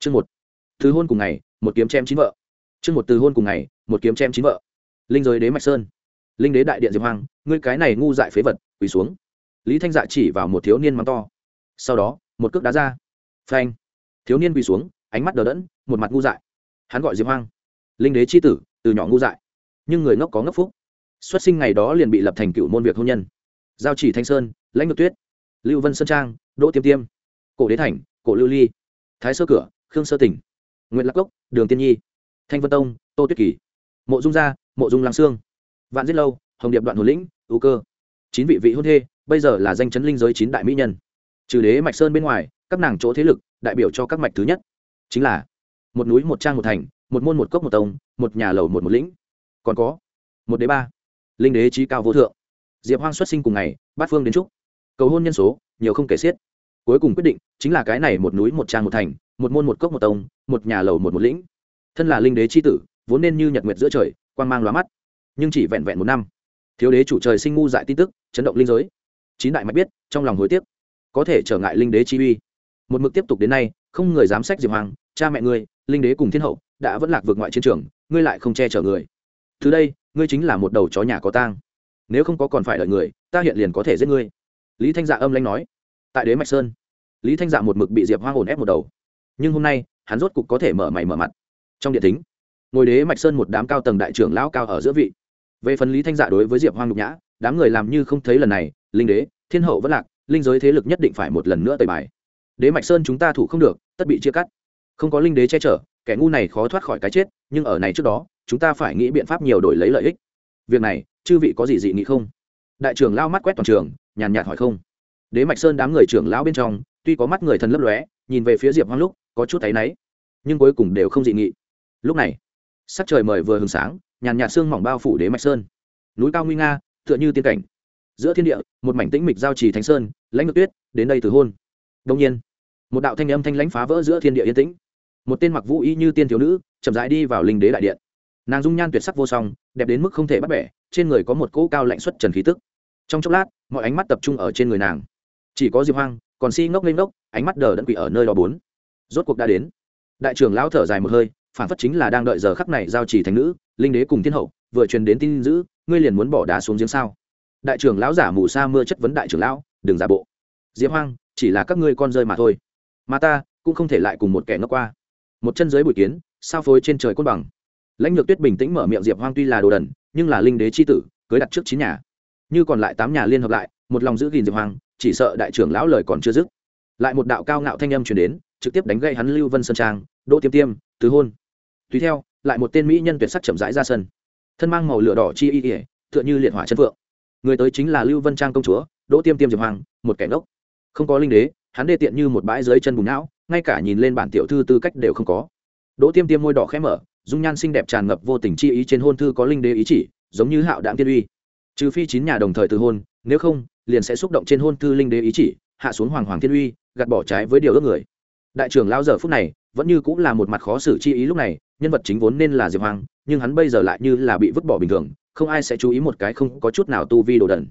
chương một. Từ hôn cùng ngày, một kiếm chém chín vợ. Chương một, từ hôn cùng ngày, một kiếm chém chín vợ. Linh giới đế mạch sơn. Linh đế đại điện diệp hoang, ngươi cái này ngu dại phế vật, quỳ xuống. Lý thanh dạ chỉ vào một thiếu niên mắng to. Sau đó, một cước đá ra. Phanh. Thiếu niên quỳ xuống, ánh mắt đờ đẫn, một mặt ngu dại. Hắn gọi diệp hoang. Linh đế c h i tử, từ nhỏ ngu dại. Nhưng người ngốc có ngốc phúc. Xuất sinh ngày đó liền bị lập thành cựu môn việc hôn nhân. Giao chỉ thanh sơn, lãnh ngược tuyết. Lưu vân sơn trang, đỗ tiêm tiêm. Cổ đế thành, cổ lưu ly. Thái sơ cửa khương sơ tỉnh nguyễn lạc cốc, đường tiên nhi, thanh vân tông, tô tuyết kỳ, mộ dung gia, mộ dung lăng sương, vạn giết lâu, hồng điệp đoạn hồ lĩnh, ưu cơ, chín vị vị hôn thê, bây giờ là danh chấn linh giới chín đại mỹ nhân, trừ đế mạch sơn bên ngoài, các nàng chỗ thế lực, đại biểu cho các mạch thứ nhất, chính là một núi, một trang, một thành, một môn, một cốc, một tông, một nhà lầu, một một lĩnh, còn có một đế ba, linh đế trí cao vô thượng, diệp hoang xuất sinh cùng ngày, bát phương đến trúc, cầu hôn nhân số, nhiều không kể xiết, cuối cùng quyết định chính là cái này một núi, một trang, một thành một môn một cốc một tông, một nhà lầu một một lĩnh. Thân là linh đế c h i tử, vốn nên như nhật nguyệt giữa trời quan g mang lóa mắt, nhưng chỉ vẹn vẹn một năm. Thiếu đế chủ trời sinh ngu dại tin tức, chấn động linh giới. Chín đại mạch biết, trong lòng hối tiếc. Có thể trở ngại linh đế chi uy. Một mực tiếp tục đến nay, không người dám sách diệp hoàng, cha mẹ ngươi, linh đế cùng thiên hậu, đã vẫn lạc vượt ngoại chiến trường, ngươi lại không che chở người. Từ đây, ngươi chính là một đầu chó nhà có tang. Nếu không có còn phải đợi người, ta hiện liền có thể giết ngươi. Lý thanh dạ âm lanh nói. Tại đế mạch sơn, lý thanh dạ một mực bị diệp hoang ổn ép một đầu nhưng hôm nay, hắn rốt cục có thể mở mày mở mặt. Trong điện thính, ngồi đế mạch sơn một đám cao tầng đại trưởng lão cao ở giữa vị. Về phần lý thanh dạ đối với diệp hoang nhục nhã, đám người làm như không thấy lần này, linh đế, thiên hậu vẫn lạc, linh giới thế lực nhất định phải một lần nữa tẩy bài. Đế mạch sơn chúng ta thủ không được, tất bị chia cắt. Không có linh đế che chở, kẻ ngu này khó thoát khỏi cái chết, nhưng ở này trước đó, chúng ta phải nghĩ biện pháp nhiều đổi lấy lợi ích. Việc này, chư vị có gì dị nghị không? Đại trưởng lao mắt quét toàn trường, nhàn nhạt hỏi không. Đế mạch sơn đám người trưởng lão bên trong, tuy có mắt người thân lấp lóe, nhìn về phía diệp hoang lúc có chút thấy náy, nhưng cuối cùng đều không dị nghị. Lúc này, sắc trời mời vừa hừng sáng, nhàn nhạt sương mỏng bao phủ đế mạch sơn. Núi cao nguy nga, tựa như tiên cảnh. Giữa thiên địa, một mảnh tĩnh mịch giao trì thánh sơn, lãnh ngược tuyết, đến đây từ hôn. Đông nhiên, một đạo thanh âm thanh lãnh phá vỡ giữa thiên địa yên tĩnh. Một tên mặc vũ y như tiên thiếu nữ, chậm rãi đi vào linh đế đại điện. Nàng dung nhan tuyệt sắc vô song, đẹp đến mức không thể bắt bẻ, trên người có một cỗ cao lạnh xuất trần khí tức. Trong chốc lát, mọi ánh mắt tập trung ở trên người nàng. Chỉ có diệp hoang, còn si ngốc lên ngốc, ánh mắt đờ đẫn quỷ ở nơi đó bốn rốt cuộc đã đến. Đại trưởng lão thở dài một hơi, phản phất chính là đang đợi giờ khắc này giao trì thành nữ, linh đế cùng thiên hậu, vừa truyền đến tin dữ, ngươi liền muốn bỏ đá xuống giếng sao? Đại trưởng lão giả mù sa mưa chất vấn đại trưởng lão, đừng giả bộ. Diệp hoang, chỉ là các ngươi con rơi mà thôi. Mà ta, cũng không thể lại cùng một kẻ ngốc qua. Một chân dưới bụi kiến, sao phối trên trời côn bằng. Lãnh lược tuyết bình tĩnh mở miệng diệp hoang tuy là đồ đần, nhưng là linh đế c h i tử, cưới đặt trước chín nhà. Như còn lại tám nhà liên hợp lại, một lòng giữ gìn diệp hoang, chỉ sợ đại trưởng lão lời còn chưa dứt. Lại một đạo cao ngạo thanh âm chuyển đến trực tiếp đánh gây hắn lưu vân sơn trang, đỗ tiêm tiêm tứ hôn. Tùy theo, lại một tên mỹ nhân tuyệt sắc chậm rãi ra sân. Thân mang màu lửa đỏ chi y ỉa tựa như liệt hỏa chân phượng. Người tới chính là lưu vân trang công chúa, đỗ tiêm tiêm diệp hoàng, một kẻ ngốc. Không có linh đế, hắn đê tiện như một bãi dưới chân bùn não, ngay cả nhìn lên bản tiểu thư tư cách đều không có. Đỗ tiêm tiêm môi đỏ khẽ mở, dung nhan xinh đẹp tràn ngập vô tình chi ý trên hôn thư có linh đế ý chỉ, giống như hạo đạm tiên uy. Trừ phi chín nhà đồng thời từ hôn, nếu không, liền sẽ xúc động trên hôn thư linh đế ý chỉ, hạ xuống hoàng hoàng thiên uy, gạt bỏ trái với điều ước người đại trưởng lao giờ phút này vẫn như cũng là một mặt khó xử chi ý lúc này, nhân vật chính vốn nên là diệp hoàng nhưng hắn bây giờ lại như là bị vứt bỏ bình thường, không ai sẽ chú ý một cái không có chút nào tu vi đồ đần.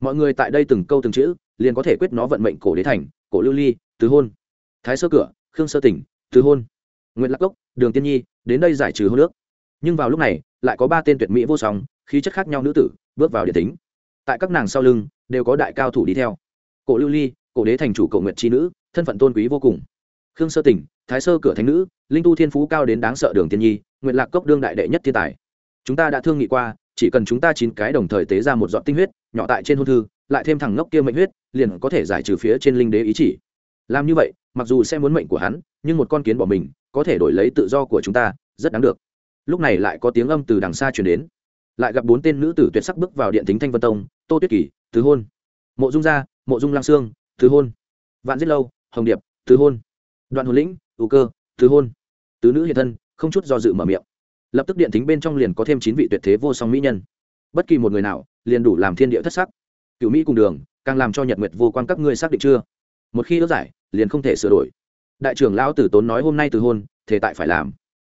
Mọi người tại đây từng câu từng chữ, liền có thể quyết nó vận mệnh cổ đế thành, cổ lưu ly, tứ hôn. Thái sơ cửa, khương sơ tỉnh, tứ hôn. Nguyễn lạc cốc, đường tiên nhi, đến đây giải trừ hô nước nhưng vào lúc này, lại có ba tên tuyệt mỹ vô song, khí chất khác nhau nữ tử, bước vào địa tính tại các nàng sau lưng, đều có đại cao thủ đi theo. Cổ lưu ly, cổ đế thành chủ cổ Nguyệt tri nữ, thân phận tôn quý vô cùng khương sơ tỉnh, thái sơ cửa thánh nữ, linh tu thiên phú cao đến đáng sợ đường tiên nhi nguyện lạc cốc đương đại đệ nhất thiên tài. Chúng ta đã thương nghị qua, chỉ cần chúng ta chín cái đồng thời tế ra một giọt tinh huyết, nhỏ tại trên hôn thư, lại thêm thằng ngốc kia mệnh huyết, liền có thể giải trừ phía trên linh đế ý chỉ. Làm như vậy, mặc dù sẽ muốn mệnh của hắn, nhưng một con kiến bỏ mình, có thể đổi lấy tự do của chúng ta, rất đáng được. Lúc này lại có tiếng âm từ đằng xa chuyển đến. Lại gặp bốn tên nữ tử tuyệt sắc bước vào điện tính thanh vân tông, tô tuyết kỳ, tứ hôn. Mộ dung gia, mộ dung lang sương, tứ hôn. Vạn giết lâu, hồng điệp, tứ hôn đoạn hồn lĩnh, ưu cơ, tứ hôn. Tứ nữ hiện thân, không chút do dự mở miệng. Lập tức điện tính bên trong liền có thêm chín vị tuyệt thế vô song mỹ nhân. Bất kỳ một người nào, liền đủ làm thiên địa thất sắc. Cựu mỹ cùng đường, càng làm cho nhật nguyệt vô quan các ngươi xác định chưa? Một khi ước giải, liền không thể sửa đổi. Đại trưởng lão tử tốn nói hôm nay từ hôn thể tại phải làm.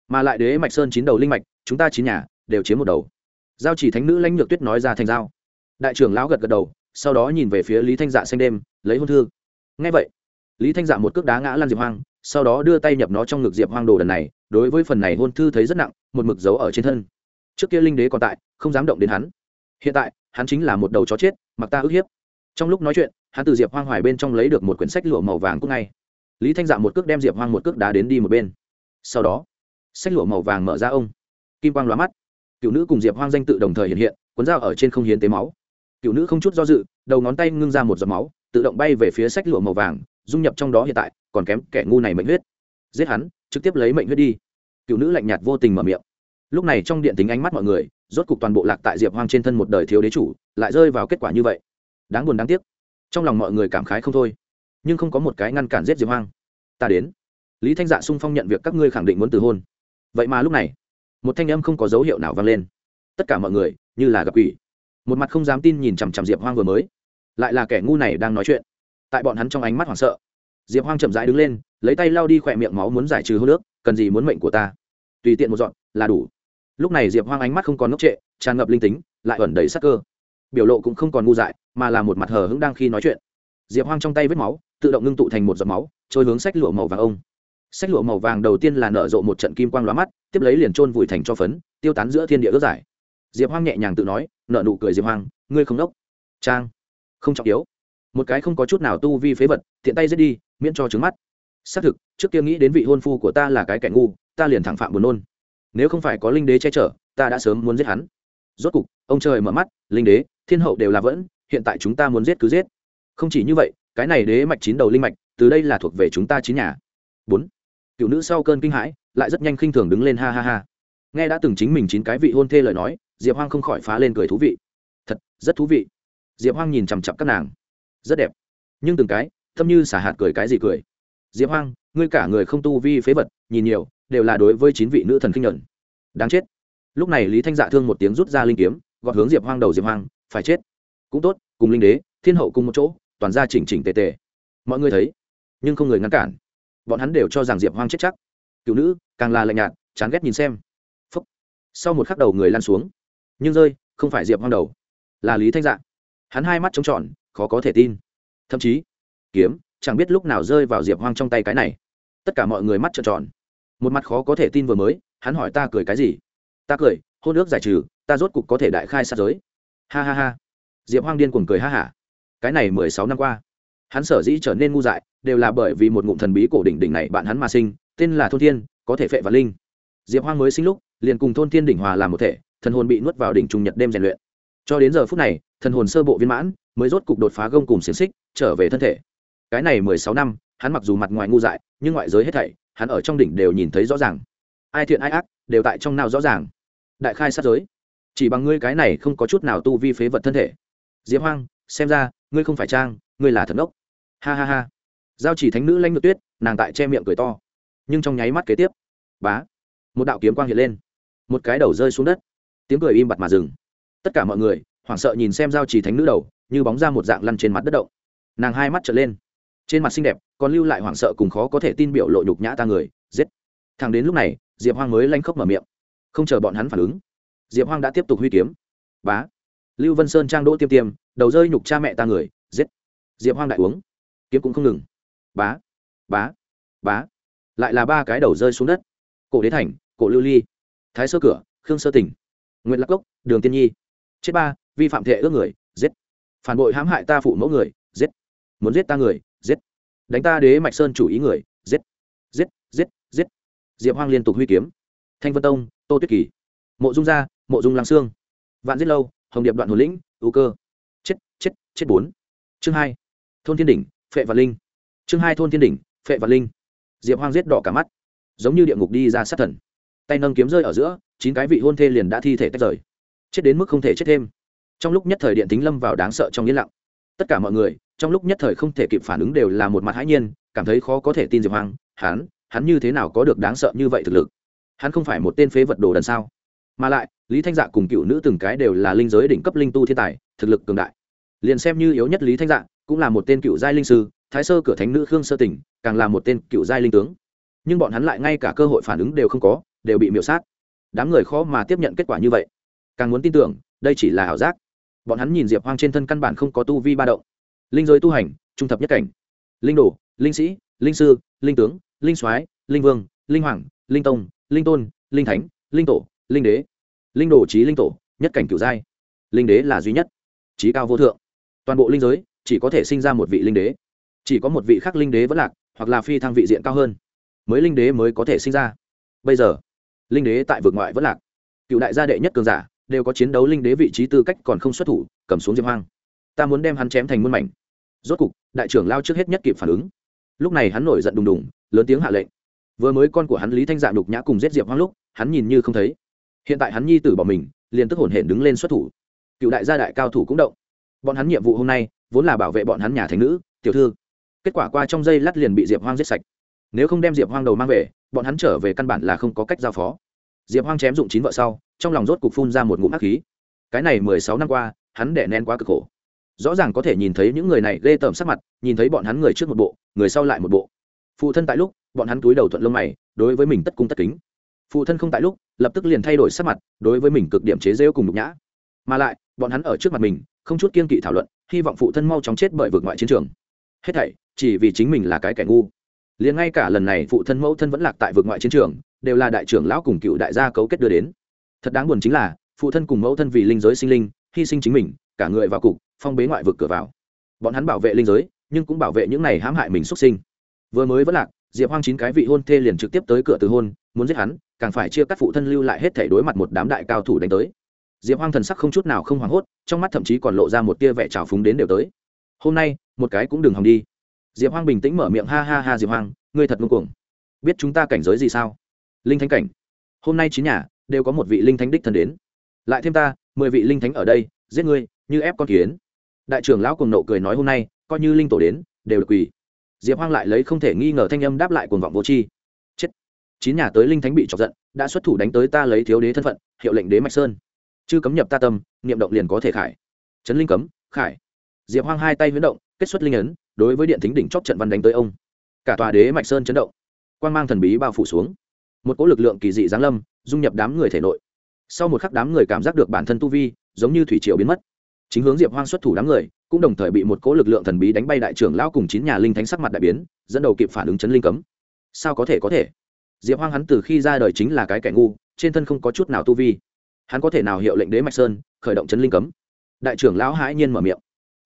Mà lại đế mạch sơn chín đầu linh mạch, chúng ta chín nhà, đều chiếm một đầu. Giao chỉ thánh nữ lãnh nhược tuyết nói ra thành giao. Đại trưởng lão gật gật đầu, sau đó nhìn về phía lý thanh dạ xanh đêm, lấy hôn thư. Ngay vậy lý thanh dạ một cước đá ngã lan diệp hoang, sau đó đưa tay nhập nó trong ngực diệp hoang đồ đần này, đối với phần này hôn thư thấy rất nặng, một mực dấu ở trên thân. Trước kia linh đế còn tại, không dám động đến hắn. Hiện tại, hắn chính là một đầu chó chết, mặc ta ức hiếp. Trong lúc nói chuyện, hắn từ diệp hoang hoài bên trong lấy được một quyển sách lụa màu vàng cũng ngay. Lý thanh dạ một cước đem diệp hoang một cước đá đến đi một bên. Sau đó, sách lụa màu vàng mở ra ông. Kim quang lóa mắt. Cựu nữ cùng diệp hoang danh tự đồng thời hiện hiện, cuốn dao ở trên không hiến tế máu. Cựu nữ không chút do dự, đầu ngón tay ngưng ra một giọt máu, tự động bay về phía sách lụa màu vàng dung nhập trong đó hiện tại, còn kém kẻ ngu này mệnh huyết. Giết hắn, trực tiếp lấy mệnh huyết đi. Cựu nữ lạnh nhạt vô tình mở miệng. Lúc này trong điện tính ánh mắt mọi người, rốt cục toàn bộ lạc tại diệp hoang trên thân một đời thiếu đế chủ, lại rơi vào kết quả như vậy. Đáng buồn đáng tiếc. Trong lòng mọi người cảm khái không thôi. Nhưng không có một cái ngăn cản giết diệp hoang. Ta đến. Lý thanh dạ sung phong nhận việc các ngươi khẳng định muốn từ hôn. Vậy mà lúc này, một thanh âm không có dấu hiệu nào vang lên. Tất cả mọi người, như là gặp quỷ. Một mặt không dám tin nhìn chằm chằm diệp hoang vừa mới. Lại là kẻ ngu này đang nói chuyện tại bọn hắn trong ánh mắt hoảng sợ. Diệp hoang chậm rãi đứng lên, lấy tay lao đi khỏe miệng máu muốn giải trừ hô nước, cần gì muốn mệnh của ta? Tùy tiện một dọn, là đủ. Lúc này diệp hoang ánh mắt không còn ngốc trệ, tràn ngập linh tính, lại ẩn đầy sắc cơ. Biểu lộ cũng không còn ngu dại, mà là một mặt hờ hững đang khi nói chuyện. Diệp hoang trong tay vết máu, tự động ngưng tụ thành một giọt máu, trôi hướng sách lụa màu vàng ông. Sách lụa màu vàng đầu tiên là nở rộ một trận kim quang lóa mắt, tiếp lấy liền trôn vùi thành cho phấn, tiêu tán giữa thiên địa ước giải. Diệp hoang nhẹ nhàng tự nói nợ nụ cười diệp hoang, ngươi không đốc. Trang. Không trọng yếu một cái không có chút nào tu vi phế vật, tiện tay giết đi, miễn cho trứng mắt. Xác thực, trước kia nghĩ đến vị hôn phu của ta là cái kẻ ngu, ta liền thẳng phạm buồn nôn. Nếu không phải có linh đế che chở, ta đã sớm muốn giết hắn. Rốt cục, ông trời mở mắt, linh đế, thiên hậu đều là vẫn, hiện tại chúng ta muốn giết cứ giết. Không chỉ như vậy, cái này đế mạch chín đầu linh mạch, từ đây là thuộc về chúng ta chín nhà. Bốn. Cựu nữ sau cơn kinh hãi, lại rất nhanh khinh thường đứng lên ha ha ha. Nghe đã từng chính mình chín cái vị hôn thê lời nói, diệp hoang không khỏi phá lên cười thú vị. Thật, rất thú vị. Diệp hoang nhìn chằm chặp các nàng rất đẹp. Nhưng từng cái, thâm như xả hạt cười cái gì cười. Diệp hoang, ngươi cả người không tu vi phế vật, nhìn nhiều, đều là đối với chín vị nữ thần kinh nhuận. Đáng chết. Lúc này lý thanh dạ thương một tiếng rút ra linh kiếm, gọt hướng diệp hoang đầu diệp hoang, phải chết. Cũng tốt, cùng linh đế, thiên hậu cùng một chỗ, toàn ra chỉnh chỉnh tề tề. Mọi người thấy, nhưng không người ngăn cản. Bọn hắn đều cho rằng diệp hoang chết chắc. Cựu nữ, càng là lạnh nhạt, chán ghét nhìn xem. Phúc. sau một khắc đầu người lan xuống. Nhưng rơi, không phải diệp hoang đầu, là lý thanh dạ. Hắn hai mắt trống trọn khó có thể tin. Thậm chí, kiếm, chẳng biết lúc nào rơi vào diệp hoang trong tay cái này. Tất cả mọi người mắt trợn tròn. Một mặt khó có thể tin vừa mới, hắn hỏi ta cười cái gì? Ta cười hôn ước giải trừ, ta rốt cục có thể đại khai sát giới. Ha ha ha. Diệp hoang điên cuồng cười ha hả. Cái này mười sáu năm qua, hắn sở dĩ trở nên ngu dại, đều là bởi vì một ngụm thần bí cổ đỉnh đỉnh này bạn hắn mà sinh, tên là thôn thiên, có thể phệ và linh. Diệp hoang mới sinh lúc, liền cùng thôn thiên đỉnh hòa làm một thể, thần hồn bị nuốt vào đỉnh trung nhật đêm rèn luyện. Cho đến giờ phút này thần hồn sơ bộ viên mãn, mới rốt cục đột phá gông cùng xiềng xích, trở về thân thể. Cái này mười sáu năm, hắn mặc dù mặt ngoài ngu dại, nhưng ngoại giới hết thảy, hắn ở trong đỉnh đều nhìn thấy rõ ràng. Ai thiện ai ác, đều tại trong nào rõ ràng. Đại khai sát giới. Chỉ bằng ngươi cái này không có chút nào tu vi phế vật thân thể. Diệp hoang, xem ra, ngươi không phải trang, ngươi là thần ốc ha ha ha. Giao chỉ thánh nữ lanh ngược tuyết, nàng tại che miệng cười to. Nhưng trong nháy mắt kế tiếp, bá, một đạo kiếm quang hiện lên. Một cái đầu rơi xuống đất. Tiếng cười im bặt mà dừng. Tất cả mọi người hoảng sợ nhìn xem giao chỉ thánh nữ đầu, như bóng ra một dạng lăn trên mặt đất động. Nàng hai mắt trở lên. Trên mặt xinh đẹp, còn lưu lại hoảng sợ cùng khó có thể tin biểu lộ nhục nhã ta người, giết. Thằng đến lúc này, diệp hoang mới lanh khóc mở miệng. Không chờ bọn hắn phản ứng, diệp hoang đã tiếp tục huy kiếm. Bá. Lưu vân sơn trang đỗ tiêm tiêm, đầu rơi nhục cha mẹ ta người, giết. Diệp hoang đại uống. Kiếm cũng không ngừng. Bá. Bá. Bá. Lại là ba cái đầu rơi xuống đất. Cổ đế thành, cổ lưu ly. Thái sơ cửa, khương sơ tỉnh. Nguyễn lạc cốc, đường tiên nhi. Chết ba vi phạm thệ ước người, giết. Phản bội hãm hại ta phụ mẫu người, giết. Muốn giết ta người, giết. Đánh ta đế mạch sơn chủ ý người, giết. Giết giết giết. Diệp hoang liên tục huy kiếm. Thanh vân tông, tô tuyết kỳ. Mộ dung gia, mộ dung lăng sương. Vạn giết lâu, hồng điệp đoạn hồ lĩnh, ưu cơ. Chết chết chết bốn. Chương hai. Thôn thiên đỉnh, phệ và linh. Chương hai thôn thiên đỉnh, phệ và linh. Diệp hoang giết đỏ cả mắt. Giống như địa ngục đi ra sát thần. Tay nâng kiếm rơi ở giữa, chín cái vị hôn thê liền đã thi thể tách rời. Chết đến mức không thể chết thêm trong lúc nhất thời điện tính lâm vào đáng sợ trong yên lặng. Tất cả mọi người, trong lúc nhất thời không thể kịp phản ứng đều là một mặt hãi nhiên, cảm thấy khó có thể tin diệp hoang, hắn hắn như thế nào có được đáng sợ như vậy thực lực? Hắn không phải một tên phế vật đồ đần sao? Mà lại, lý thanh dạ cùng cựu nữ từng cái đều là linh giới đỉnh cấp linh tu thiên tài, thực lực cường đại. Liền xem như yếu nhất lý thanh dạ cũng là một tên cựu giai linh sư, thái sơ cửa thánh nữ khương sơ tỉnh, càng là một tên cựu giai linh tướng. Nhưng bọn hắn lại ngay cả cơ hội phản ứng đều không có, đều bị miễu sát. Đám người khó mà tiếp nhận kết quả như vậy. Càng muốn tin tưởng, đây chỉ là ảo giác bọn hắn nhìn diệp hoang trên thân căn bản không có tu vi ba động. Linh giới tu hành, trung thập nhất cảnh. Linh đồ, linh sĩ, linh sư, linh tướng, linh soái, linh vương, linh hoàng, linh tông, linh tôn, linh thánh, linh tổ, linh đế. Linh đồ trí linh tổ, nhất cảnh cửu giai. Linh đế là duy nhất. Trí cao vô thượng. Toàn bộ linh giới, chỉ có thể sinh ra một vị linh đế. Chỉ có một vị khác linh đế vẫn lạc, hoặc là phi thăng vị diện cao hơn. Mới linh đế mới có thể sinh ra. Bây giờ, linh đế tại vực ngoại vẫn lạc. Cựu đại gia đệ nhất cường giả đều có chiến đấu linh đế vị trí tư cách còn không xuất thủ, cầm xuống diệp hoang. Ta muốn đem hắn chém thành muôn mảnh. Rốt cục, đại trưởng lao trước hết nhất kịp phản ứng. Lúc này hắn nổi giận đùng đùng, lớn tiếng hạ lệnh. Vừa mới con của hắn lý thanh dạ đục nhã cùng giết diệp hoang lúc, hắn nhìn như không thấy. Hiện tại hắn nhi tử bỏ mình, liền tức hổn hển đứng lên xuất thủ. Cựu đại gia đại cao thủ cũng động. Bọn hắn nhiệm vụ hôm nay, vốn là bảo vệ bọn hắn nhà thành nữ, tiểu thư. Kết quả qua trong giây lát liền bị diệp hoang giết sạch. Nếu không đem diệp hoang đầu mang về, bọn hắn trở về căn bản là không có cách giao phó diệp hoang chém dụng chín vợ sau, trong lòng rốt cục phun ra một ngụm hắc khí. Cái này mười sáu năm qua, hắn đẻ nén quá cực khổ. Rõ ràng có thể nhìn thấy những người này ghê tởm sắc mặt, nhìn thấy bọn hắn người trước một bộ, người sau lại một bộ. Phụ thân tại lúc, bọn hắn túi đầu thuận lông mày, đối với mình tất cung tất kính. Phụ thân không tại lúc, lập tức liền thay đổi sắc mặt, đối với mình cực điểm chế rêu cùng nhục nhã. Mà lại, bọn hắn ở trước mặt mình, không chút kiên kỵ thảo luận, hy vọng phụ thân mau chóng chết bởi vượt ngoại chiến trường. Hết thảy, chỉ vì chính mình là cái kẻ ngu. Liền ngay cả lần này phụ thân mẫu thân vẫn lạc tại vượt ngoại chiến trường đều là đại trưởng lão cùng cựu đại gia cấu kết đưa đến. Thật đáng buồn chính là, phụ thân cùng mẫu thân vì linh giới sinh linh, hy sinh chính mình, cả người vào cục, phong bế ngoại vực cửa vào. Bọn hắn bảo vệ linh giới, nhưng cũng bảo vệ những này hãm hại mình xuất sinh. Vừa mới vẫn lạc, diệp hoang chín cái vị hôn thê liền trực tiếp tới cửa từ hôn, muốn giết hắn, càng phải chia cắt phụ thân lưu lại hết thể đối mặt một đám đại cao thủ đánh tới. Diệp hoang thần sắc không chút nào không hoảng hốt, trong mắt thậm chí còn lộ ra một tia vẻ trào phúng đến đều tới. Hôm nay, một cái cũng đừng hòng đi. Diệp hoang bình tĩnh mở miệng, ha ha ha diệp hoang, ngươi thật ngưng cuồng. Biết chúng ta cảnh giới gì sao? Linh thánh cảnh. Hôm nay chín nhà, đều có một vị linh thánh đích thân đến. Lại thêm ta, mười vị linh thánh ở đây, giết ngươi, như ép con kiến. Đại trưởng lão cùng nộ cười nói hôm nay, coi như linh tổ đến, đều được quỳ. Diệp hoang lại lấy không thể nghi ngờ thanh âm đáp lại cuồng vọng vô tri. Chết. Chín nhà tới linh thánh bị chọc giận, đã xuất thủ đánh tới ta lấy thiếu đế thân phận, hiệu lệnh đế mạch sơn. Chư cấm nhập ta tâm, niệm động liền có thể khải. Trấn linh cấm, khải. Diệp hoang hai tay huyễn động, kết xuất linh ấn, đối với điện thính đỉnh chóp trận văn đánh tới ông. Cả tòa đế mạch sơn chấn động. Quan g mang thần bí bao phủ xuống một cỗ lực lượng kỳ dị giáng lâm, dung nhập đám người thể nội. Sau một khắc đám người cảm giác được bản thân tu vi giống như thủy triều biến mất. Chính hướng diệp hoang xuất thủ đám người, cũng đồng thời bị một cỗ lực lượng thần bí đánh bay đại trưởng lão cùng chín nhà linh thánh sắc mặt đại biến, dẫn đầu kịp phản ứng chấn linh cấm. Sao có thể có thể? Diệp hoang hắn từ khi ra đời chính là cái kẻ ngu, trên thân không có chút nào tu vi. Hắn có thể nào hiệu lệnh đế mạch sơn, khởi động chấn linh cấm? Đại trưởng lão hãi nhiên mở miệng.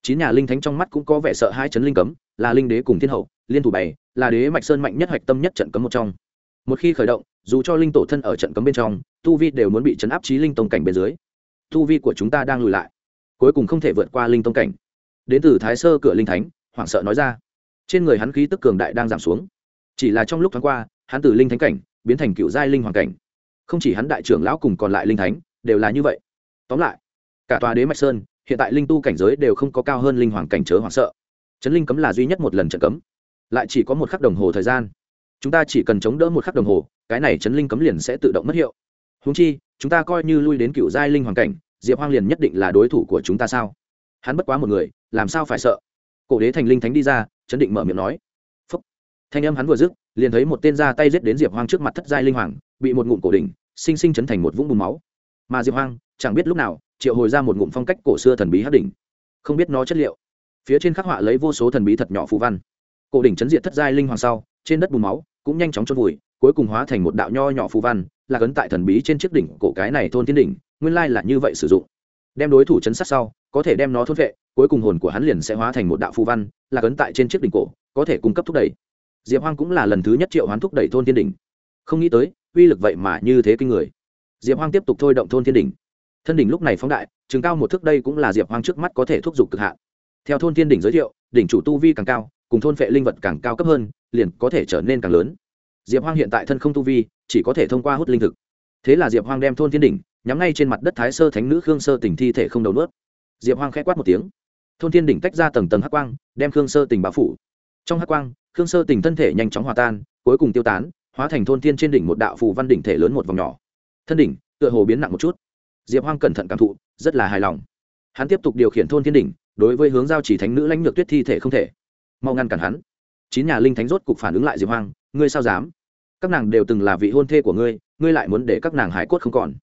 Chín nhà linh thánh trong mắt cũng có vẻ sợ hai chấn linh cấm, là linh đế cùng thiên hậu, liên thủ bày, là đế mạch sơn mạnh nhất hoạch tâm nhất trận cấm một trong. Một khi khởi động dù cho linh tổ thân ở trận cấm bên trong, tu vi đều muốn bị chấn áp trí linh tông cảnh bên dưới. Tu vi của chúng ta đang lùi lại. Cuối cùng không thể vượt qua linh tông cảnh. Đến từ thái sơ cửa linh thánh, hoảng sợ nói ra. Trên người hắn khí tức cường đại đang giảm xuống. Chỉ là trong lúc tháng qua, hắn từ linh thánh cảnh biến thành cựu giai linh hoàng cảnh. Không chỉ hắn đại trưởng lão cùng còn lại linh thánh đều là như vậy. Tóm lại, cả tòa đế mạch sơn, hiện tại linh tu cảnh giới đều không có cao hơn linh hoàng cảnh chớ hoảng sợ. Trấn linh cấm là duy nhất một lần trận cấm. Lại chỉ có một khắc đồng hồ thời gian chúng ta chỉ cần chống đỡ một khắc đồng hồ, cái này chấn linh cấm liền sẽ tự động mất hiệu. Húng chi, chúng ta coi như lui đến cựu giai linh hoàng cảnh, diệp hoang liền nhất định là đối thủ của chúng ta sao? Hắn bất quá một người, làm sao phải sợ? Cổ đế thành linh thánh đi ra, chấn định mở miệng nói. Phúc. Thanh âm hắn vừa dứt, liền thấy một tên ra tay giết đến diệp hoang trước mặt thất giai linh hoàng, bị một ngụm cổ đỉnh, sinh sinh chấn thành một vũng bùn máu. Mà diệp hoang, chẳng biết lúc nào, triệu hồi ra một ngụm phong cách cổ xưa thần bí hắc đỉnh. Không biết nó chất liệu. Phía trên khắc họa lấy vô số thần bí thật nhỏ phù văn. Cổ đỉnh chấn diệt thất giai linh hoàng sau trên đất bùn máu, cũng nhanh chóng chôn vùi, cuối cùng hóa thành một đạo nho nhỏ phù văn, là cấn tại thần bí trên chiếc đỉnh cổ cái này thôn thiên đỉnh, nguyên lai là như vậy sử dụng. Đem đối thủ chấn sát sau, có thể đem nó thôn vệ, cuối cùng hồn của hắn liền sẽ hóa thành một đạo phù văn, là cấn tại trên chiếc đỉnh cổ, có thể cung cấp thúc đẩy. Diệp hoang cũng là lần thứ nhất triệu hoán thúc đẩy thôn thiên đỉnh. Không nghĩ tới, uy lực vậy mà như thế kinh người. Diệp hoang tiếp tục thôi động thôn thiên đỉnh. Thân đỉnh lúc này phóng đại chừng cao một thước đây cũng là diệp hoang trước mắt có thể thúc giục cực hạn. Theo thôn thiên đỉnh giới thiệu, đỉnh chủ tu vi càng cao, cùng thôn phệ linh vật càng cao cấp hơn liền có thể trở nên càng lớn. Diệp hoang hiện tại thân không tu vi, chỉ có thể thông qua hút linh thực. Thế là diệp hoang đem thôn thiên đỉnh, nhắm ngay trên mặt đất thái sơ thánh nữ khương sơ tình thi thể không đầu nuốt. Diệp hoang k h ẽ quát một tiếng. Thôn thiên đỉnh tách ra tầng tầng hắc quang, đem khương sơ tình bao phủ. Trong hắc quang, khương sơ tình thân thể nhanh chóng hòa tan, cuối cùng tiêu tán, hóa thành thôn thiên trên đỉnh một đạo phù văn đỉnh thể lớn một vòng nhỏ. Thân đỉnh, tựa hồ biến nặng một chút. Diệp hoang cẩn thận cảm thụ, rất là hài lòng. Hắn tiếp tục điều khiển thôn thiên đỉnh, đối với hướng giao chỉ thánh nữ lãnh lược tuyết thi thể không thể. Mau ngăn cản hắn chín nhà linh thánh rốt cục phản ứng lại diệp hoang, ngươi sao dám? Các nàng đều từng là vị hôn thê của ngươi ngươi lại muốn để các nàng hải cốt không còn.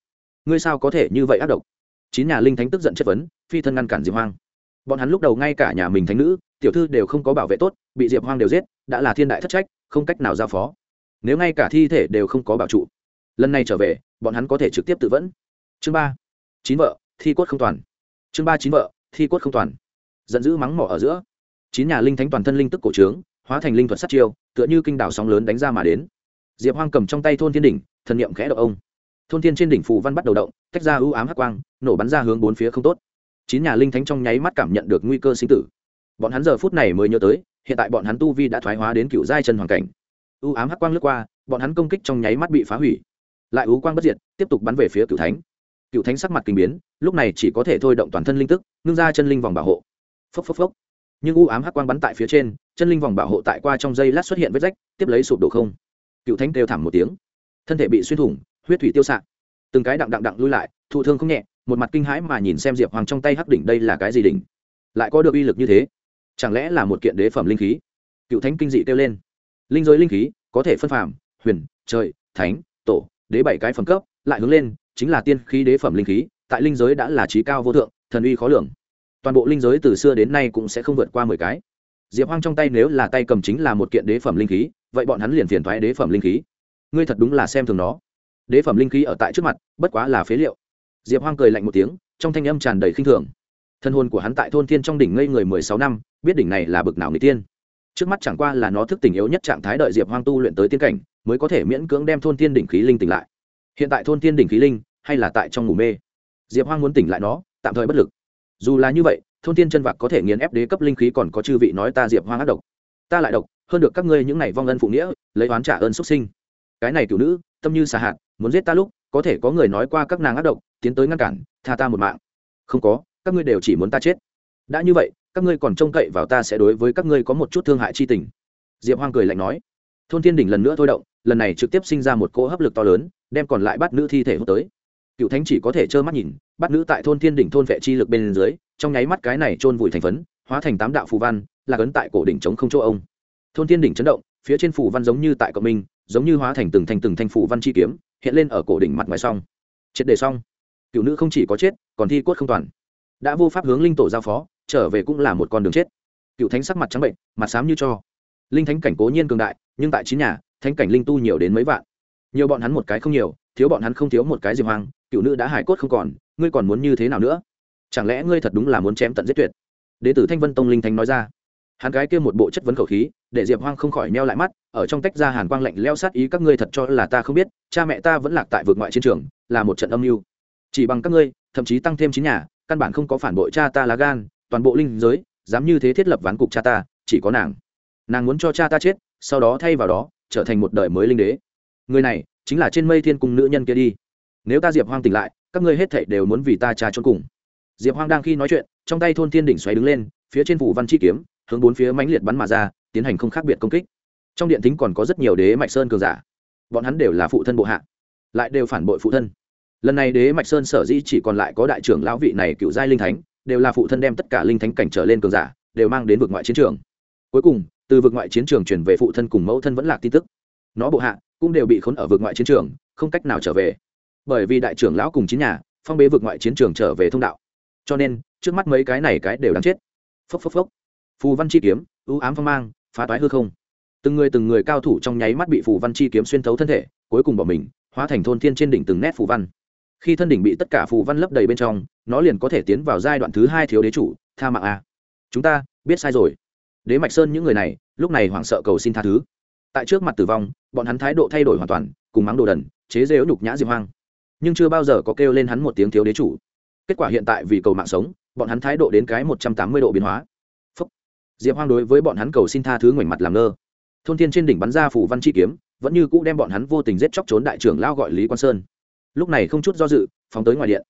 Ngươi sao có thể như vậy ác độc? Chín nhà linh thánh tức giận chất vấn, phi thân ngăn cản diệp hoang. Bọn hắn lúc đầu ngay cả nhà mình thánh nữ, tiểu thư đều không có bảo vệ tốt, bị diệp hoang đều giết, đã là thiên đại thất trách, không cách nào giao phó. Nếu ngay cả thi thể đều không có bảo trụ, lần này trở về, bọn hắn có thể trực tiếp tự vẫn. Chương ba, chín vợ, thi cốt không toàn. Chương ba chín vợ, thi cốt không toàn. Giận dữ mắng mỏ ở giữa. Chín nhà linh thánh toàn thân linh tức cổ trướng hóa thành linh thuật sát chiêu, tựa như kinh đảo sóng lớn đánh ra mà đến. Diệp hoang cầm trong tay thôn thiên đỉnh, thần niệm khẽ động ông. Thôn thiên trên đỉnh phù văn bắt đầu động, tách ra ưu ám hắc quang, nổ bắn ra hướng bốn phía không tốt. Chín nhà linh thánh trong nháy mắt cảm nhận được nguy cơ sinh tử. Bọn hắn giờ phút này mới nhớ tới, hiện tại bọn hắn tu vi đã thoái hóa đến cựu giai chân hoàn cảnh. Ưu ám hắc quang lướt qua, bọn hắn công kích trong nháy mắt bị phá hủy. Lại ưu quang bất diệt, tiếp tục bắn về phía cựu thánh. Cựu thánh sắc mặt kinh biến, lúc này chỉ có thể thôi động toàn thân linh tức, ngưng ra chân linh vòng bảo hộ. Phốc phốc phốc. Nhưng u ám hắc quang bắn tại phía trên chân linh vòng bảo hộ tại qua trong dây lát xuất hiện vết rách, tiếp lấy sụp đổ không. Cựu thánh kêu thảm một tiếng. Thân thể bị xuyên thủng, huyết thủy tiêu s từng cái đặng đặng đặng lui lại, thụ thương không nhẹ, một mặt kinh hãi mà nhìn xem diệp hoàng trong tay hắc đỉnh đây là cái gì đỉnh? Lại có được uy lực như thế? Chẳng lẽ là một kiện đế phẩm linh khí? Cựu thánh kinh dị kêu lên. Linh giới linh khí, có thể phân phàm, huyền, trời, thánh, tổ, đế bảy cái phẩm cấp, lại hướng lên, chính là tiên khí đế phẩm linh khí, tại linh giới đã là trí cao vô thượng, thần uy khó lường. Toàn bộ linh giới từ xưa đến nay cũng sẽ không vượt qua mười cái diệp hoang trong tay nếu là tay cầm chính là một kiện đế phẩm linh khí, vậy bọn hắn liền phiền thoái đế phẩm linh khí. Ngươi thật đúng là xem thường nó. Đế phẩm linh khí ở tại trước mặt, bất quá là phế liệu. Diệp hoang cười lạnh một tiếng, trong thanh âm tràn đầy khinh thường. Thân hôn của hắn tại thôn thiên trong đỉnh ngây người mười sáu năm, biết đỉnh này là bực nào người tiên. Trước mắt chẳng qua là nó thức tình yếu nhất trạng thái đợi diệp hoang tu luyện tới tiên cảnh, mới có thể miễn cưỡng đem thôn thiên đỉnh khí linh tỉnh lại. Hiện tại thôn thiên đỉnh khí linh, hay là tại trong ngủ mê. Diệp hoang muốn tỉnh lại nó, tạm thời bất lực. Dù là như vậy thôn thiên chân vạc có thể nghiền ép đế cấp linh khí còn có chư vị nói ta diệp hoang ác độc. Ta lại độc, hơn được các ngươi những này vong ân phụ nghĩa, lấy oán trả ơn xuất sinh. Cái này tiểu nữ, tâm như xà hạt, muốn giết ta lúc, có thể có người nói qua các nàng ác độc, tiến tới ngăn cản, tha ta một mạng. Không có, các ngươi đều chỉ muốn ta chết. Đã như vậy, các ngươi còn trông cậy vào ta sẽ đối với các ngươi có một chút thương hại chi tình. Diệp hoang cười lạnh nói. Thôn thiên đỉnh lần nữa thôi động, lần này trực tiếp sinh ra một cỗ hấp lực to lớn, đem còn lại bắt nữ thi thể hút tới. Cựu thánh chỉ có thể trơ mắt nhìn bắt nữ tại thôn thiên đỉnh thôn vệ chi lực bên dưới trong nháy mắt cái này chôn vùi thành phấn, hóa thành tám đạo phù văn, là ấn tại cổ đỉnh chống không chỗ ông thôn thiên đỉnh chấn động, phía trên phù văn giống như tại cộng minh, giống như hóa thành từng thành từng thanh phù văn chi kiếm, hiện lên ở cổ đỉnh mặt ngoài xong triệt đề xong cựu nữ không chỉ có chết, còn thi cốt không toàn. Đã vô pháp hướng linh tổ giao phó, trở về cũng là một con đường chết. Cựu thánh sắc mặt trắng bệnh, mặt xám như cho. Linh thánh cảnh cố nhiên cường đại, nhưng tại chín nhà, thánh cảnh linh tu nhiều đến mấy vạn. Nhiều bọn hắn một cái không nhiều, thiếu bọn hắn không thiếu một cái diệp hoang, cựu nữ đã hải cốt không còn, ngươi còn muốn như thế nào nữa? Chẳng lẽ ngươi thật đúng là muốn chém tận giết tuyệt? Đế tử thanh vân tông linh thánh nói ra. Hắn gái kia một bộ chất vấn khẩu khí, để diệp hoang không khỏi neo lại mắt, ở trong tách ra hàn quang lạnh leo sát ý các ngươi thật cho là ta không biết, cha mẹ ta vẫn lạc tại vực ngoại chiến trường, là một trận âm mưu. Chỉ bằng các ngươi, thậm chí tăng thêm chín nhà, căn bản không có phản bội cha ta lá gan, toàn bộ linh giới, dám như thế thiết lập ván cục cha ta, chỉ có nàng. Nàng muốn cho cha ta chết, sau đó thay vào đó, trở thành một đời mới linh đế. Người này, chính là trên mây thiên cung nữ nhân kia đi. Nếu ta diệp hoang tỉnh lại, các ngươi hết thảy đều muốn vì ta cha trốn cùng diệp hoang đang khi nói chuyện, trong tay thôn thiên đỉnh xoáy đứng lên, phía trên phủ văn chi kiếm, hướng bốn phía mãnh liệt bắn mà ra, tiến hành không khác biệt công kích. Trong điện thính còn có rất nhiều đế mạch sơn cường giả. Bọn hắn đều là phụ thân bộ hạ, lại đều phản bội phụ thân. Lần này đế mạch sơn sở dĩ chỉ còn lại có đại trưởng lão vị này cựu giai linh thánh, đều là phụ thân đem tất cả linh thánh cảnh trở lên cường giả, đều mang đến vực ngoại chiến trường. Cuối cùng, từ vực ngoại chiến trường chuyển về phụ thân cùng mẫu thân vẫn là tin tức. Nó bộ hạ cũng đều bị khốn ở vực ngoại chiến trường, không cách nào trở về. Bởi vì đại trưởng lão cùng chín nhà, phong bế vực ngoại chiến trường trở về thông đạo cho nên trước mắt mấy cái này cái đều đáng chết. Phốc phốc phốc. Phù văn chi kiếm, ưu ám phong mang, phá toái hư không. Từng người từng người cao thủ trong nháy mắt bị phù văn chi kiếm xuyên thấu thân thể, cuối cùng bỏ mình, hóa thành thôn thiên trên đỉnh từng nét phù văn. Khi thân đỉnh bị tất cả phù văn lấp đầy bên trong, nó liền có thể tiến vào giai đoạn thứ hai thiếu đế chủ, tha mạng a. Chúng ta, biết sai rồi. Đế mạch sơn những người này, lúc này hoảng sợ cầu xin tha thứ. Tại trước mặt tử vong, bọn hắn thái độ thay đổi hoàn toàn, cùng mắng đồ đần, chế rêu nhục nhã diệp hoang. Nhưng chưa bao giờ có kêu lên hắn một tiếng thiếu đế chủ kết quả hiện tại vì cầu mạng sống bọn hắn thái độ đến cái một trăm tám mươi độ biến hóa. Phúc. diệp hoang đối với bọn hắn cầu xin tha thứ ngoảnh mặt làm ngơ. Thôn thiên trên đỉnh bắn ra phủ văn chi kiếm vẫn như cũ đem bọn hắn vô tình giết chóc trốn đại trưởng lao gọi lý quan sơn. Lúc này không chút do dự phóng tới ngoài điện.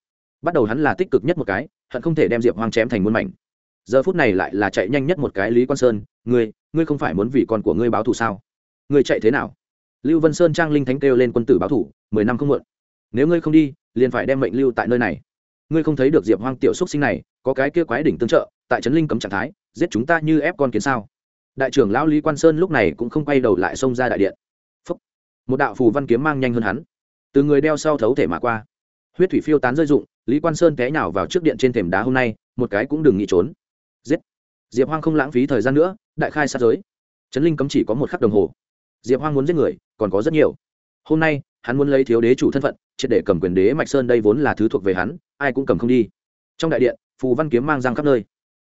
Bắt đầu hắn là tích cực nhất một cái hận không thể đem diệp hoang chém thành muôn mảnh. Giờ phút này lại là chạy nhanh nhất một cái lý quan sơn ngươi ngươi không phải muốn vì con của ngươi báo thù sao? Ngươi chạy thế nào? Lưu vân sơn trang linh thánh kêu lên quân tử báo thù, mười năm không muộn. Nếu ngươi không đi liền phải đem mệnh lưu tại nơi này ngươi không thấy được diệp hoang tiểu xúc sinh này, có cái kia quái đỉnh tương trợ, tại trấn linh cấm trạng thái, giết chúng ta như ép con kiến sao? Đại trưởng lão lý quan sơn lúc này cũng không quay đầu lại xông ra đại điện. Phúc. một đạo phù văn kiếm mang nhanh hơn hắn. Từ người đeo sau thấu thể mà qua. Huyết thủy phiêu tán rơi rụng, lý quan sơn té nhào vào trước điện trên thềm đá hôm nay, một cái cũng đừng nghĩ trốn. Giết. Diệp hoang không lãng phí thời gian nữa, đại khai sát giới. Trấn linh cấm chỉ có một khắc đồng hồ. Diệp hoang muốn giết người, còn có rất nhiều. Hôm nay hắn muốn lấy thiếu đế chủ thân phận, triệt để cầm quyền đế mạch sơn đây vốn là thứ thuộc về hắn, ai cũng cầm không đi. Trong đại điện, phù văn kiếm mang giang khắp nơi.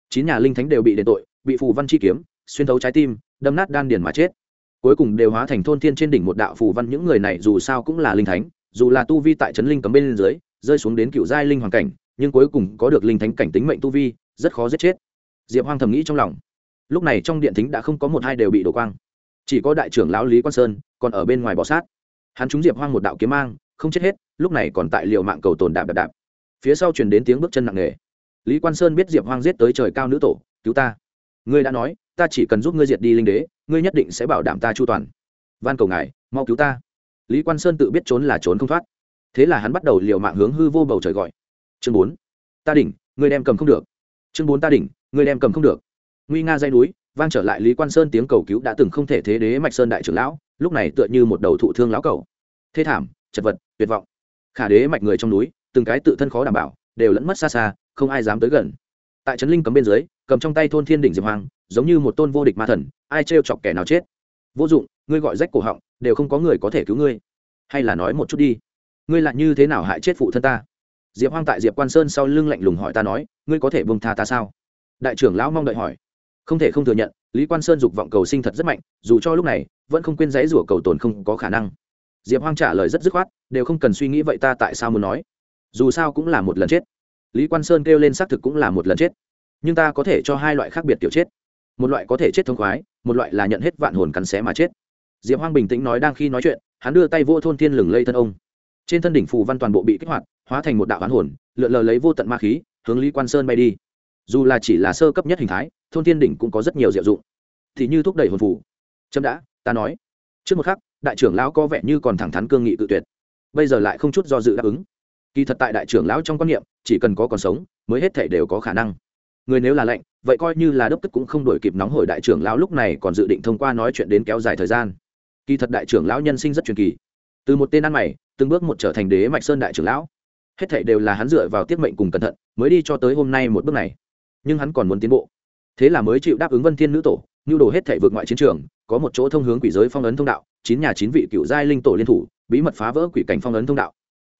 Chín nhà linh thánh đều bị đền tội, bị phù văn chi kiếm, xuyên thấu trái tim, đâm nát đan điền mà chết. Cuối cùng đều hóa thành thôn thiên trên đỉnh một đạo phù văn, những người này dù sao cũng là linh thánh, dù là tu vi tại trấn linh cấm bên dưới, rơi xuống đến cựu giai linh hoàn cảnh, nhưng cuối cùng có được linh thánh cảnh tính mệnh tu vi, rất khó giết chết. Diệp hoang thầm nghĩ trong lòng. Lúc này trong điện thính đã không có một hai đều bị đổ quang. Chỉ có đại trưởng lão lý quan sơn còn ở bên ngoài bò sát hắn trúng diệp hoang một đạo kiếm mang, không chết hết, lúc này còn tại liều mạng cầu tồn đạp đạp đạp. Phía sau chuyển đến tiếng bước chân nặng nề. Lý quan sơn biết diệp hoang giết tới trời cao nữ tổ, cứu ta. Ngươi đã nói, ta chỉ cần giúp ngươi diệt đi linh đế, ngươi nhất định sẽ bảo đảm ta chu toàn. Van cầu ngài, mau cứu ta. Lý quan sơn tự biết trốn là trốn không thoát. Thế là hắn bắt đầu liều mạng hướng hư vô bầu trời gọi. Chương bốn. Ta đỉnh, ngươi đem cầm không được. Chương bốn ta đỉnh, ngươi đem cầm không được. Nguy nga dây núi, vang trở lại lý quan sơn tiếng cầu cứu đã từng không thể thế đế mạch sơn đại trưởng lão lúc này tựa như một đầu thụ thương lão cầu. Thế thảm, chật vật, tuyệt vọng. Khả đế mạch người trong núi, từng cái tự thân khó đảm bảo, đều lẫn mất xa xa, không ai dám tới gần. Tại trấn linh cấm bên dưới, cầm trong tay thôn thiên đỉnh diệp hoàng giống như một tôn vô địch ma thần, ai trêu chọc kẻ nào chết? Vô dụng, ngươi gọi rách cổ họng, đều không có người có thể cứu ngươi. Hay là nói một chút đi. Ngươi lại như thế nào hại chết phụ thân ta? Diệp hoang tại diệp quan sơn sau lưng lạnh lùng hỏi ta nói, ngươi có thể bông tha ta sao? Đại trưởng lão mong đợi hỏi không thể không thừa nhận, lý quan sơn dục vọng cầu sinh thật rất mạnh, dù cho lúc này, vẫn không quên dãy rủa cầu tồn không có khả năng. Diệp hoang trả lời rất dứt khoát, đều không cần suy nghĩ vậy ta tại sao muốn nói. Dù sao cũng là một lần chết. Lý quan sơn kêu lên xác thực cũng là một lần chết. Nhưng ta có thể cho hai loại khác biệt kiểu chết. Một loại có thể chết thông khoái, một loại là nhận hết vạn hồn cắn xé mà chết. Diệp hoang bình tĩnh nói đang khi nói chuyện, hắn đưa tay vô thôn thiên lừng lây thân ông. Trên thân đỉnh phù văn toàn bộ bị kích hoạt, hóa thành một đạo hoán hồn, lượn lờ lấy vô tận ma khí, hướng lý quan sơn bay đi. Dù là chỉ là sơ cấp nhất hình thái thôn thiên đỉnh cũng có rất nhiều diệu dụng. Thì như thúc đẩy hồn phủ. chấm đã, ta nói. Trước một khắc, đại trưởng lão có vẻ như còn thẳng thắn cương nghị tự tuyệt. Bây giờ lại không chút do dự đáp ứng. Kỳ thật tại đại trưởng lão trong quan niệm, chỉ cần có còn sống, mới hết thể đều có khả năng. Người nếu là lệnh vậy coi như là đốc tức cũng không đổi kịp nóng hổi đại trưởng lão lúc này còn dự định thông qua nói chuyện đến kéo dài thời gian. Kỳ thật đại trưởng lão nhân sinh rất truyền kỳ. Từ một tên ăn mày, từng bước một trở thành đế mạch sơn đại trưởng lão. Hết thể đều là hắn dựa vào tiết mệnh cùng cẩn thận, mới đi cho tới hôm nay một bước này. Nhưng hắn còn muốn tiến bộ thế là mới chịu đáp ứng vân thiên nữ tổ nhu đồ hết thảy vượt ngoại chiến trường, có một chỗ thông hướng quỷ giới phong ấn thông đạo, chín nhà chín vị cựu giai linh tổ liên thủ, bí mật phá vỡ quỷ cảnh phong ấn thông đạo.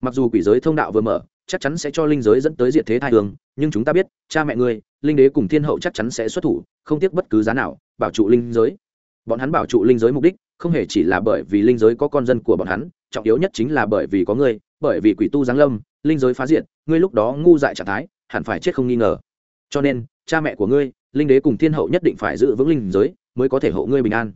Mặc dù quỷ giới thông đạo vừa mở, chắc chắn sẽ cho linh giới dẫn tới diện thế thai hương, nhưng chúng ta biết, cha mẹ ngươi, linh đế cùng thiên hậu chắc chắn sẽ xuất thủ, không tiếc bất cứ giá nào, bảo trụ linh giới. Bọn hắn bảo trụ linh giới mục đích, không hề chỉ là bởi vì linh giới có con dân của bọn hắn, trọng yếu nhất chính là bởi vì có ngươi, bởi vì quỷ tu giáng lâm, linh giới phá diện ngươi lúc đó ngu dại trạng thái, hẳn phải chết không nghi ngờ. Cho nên, cha mẹ của ngươi linh đế cùng thiên hậu nhất định phải giữ vững linh giới, mới có thể hộ ngươi bình an.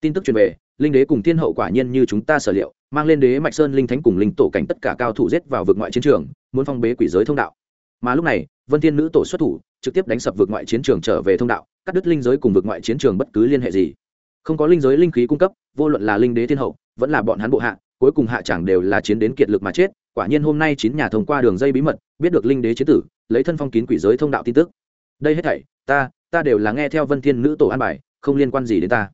Tin tức truyền về, linh đế cùng thiên hậu quả nhiên như chúng ta sở liệu, mang lên đế mạch sơn linh thánh cùng linh tổ cảnh tất cả cao thủ giết vào vực ngoại chiến trường, muốn phong bế quỷ giới thông đạo. Mà lúc này, vân thiên nữ tổ xuất thủ, trực tiếp đánh sập vực ngoại chiến trường trở về thông đạo, cắt đứt linh giới cùng vực ngoại chiến trường bất cứ liên hệ gì. Không có linh giới linh khí cung cấp, vô luận là linh đế thiên hậu, vẫn là bọn hắn bộ hạ, cuối cùng hạ chẳng đều là chiến đến kiệt lực mà chết, quả nhiên hôm nay chín nhà thông qua đường dây bí mật, biết được linh đế chế tử, lấy thân phong kín quỷ giới thông đạo tin tức. Đây hết thảy, ta ta đều là nghe theo vân thiên nữ tổ an bài, không liên quan gì đến ta.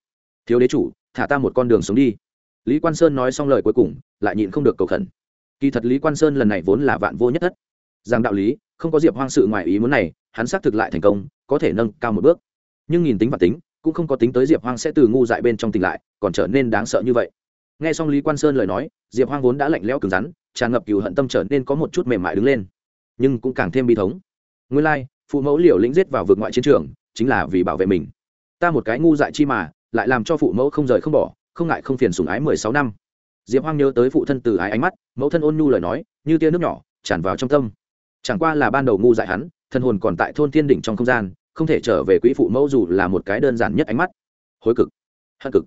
Thiếu đế chủ, thả ta một con đường sống đi. Lý quan sơn nói xong lời cuối cùng, lại nhịn không được cầu khẩn. Kỳ thật lý quan sơn lần này vốn là vạn vô nhất thất. Rằng đạo lý, không có diệp hoang sự ngoài ý muốn này, hắn xác thực lại thành công, có thể nâng cao một bước. Nhưng nhìn tính và tính, cũng không có tính tới diệp hoang sẽ từ ngu dại bên trong tỉnh lại, còn trở nên đáng sợ như vậy. Nghe xong lý quan sơn lời nói, diệp hoang vốn đã lạnh lẽo cứng rắn, tràn ngập cừu hận tâm trở nên có một chút mềm mại đứng lên. Nhưng cũng càng thêm bi thống. Nguyên lai, phụ mẫu liều lĩnh giết vào vượt ngoại chiến trường chính là vì bảo vệ mình. Ta một cái ngu dại chi mà, lại làm cho phụ mẫu không rời không bỏ, không ngại không phiền sùng ái mười sáu năm. Diệp hoang nhớ tới phụ thân từ ái ánh mắt, mẫu thân ôn nhu lời nói, như tia nước nhỏ, tràn vào trong tâm. Chẳng qua là ban đầu ngu dại hắn, thân hồn còn tại thôn thiên đỉnh trong không gian, không thể trở về quỹ phụ mẫu dù là một cái đơn giản nhất ánh mắt. Hối cực, hận cực.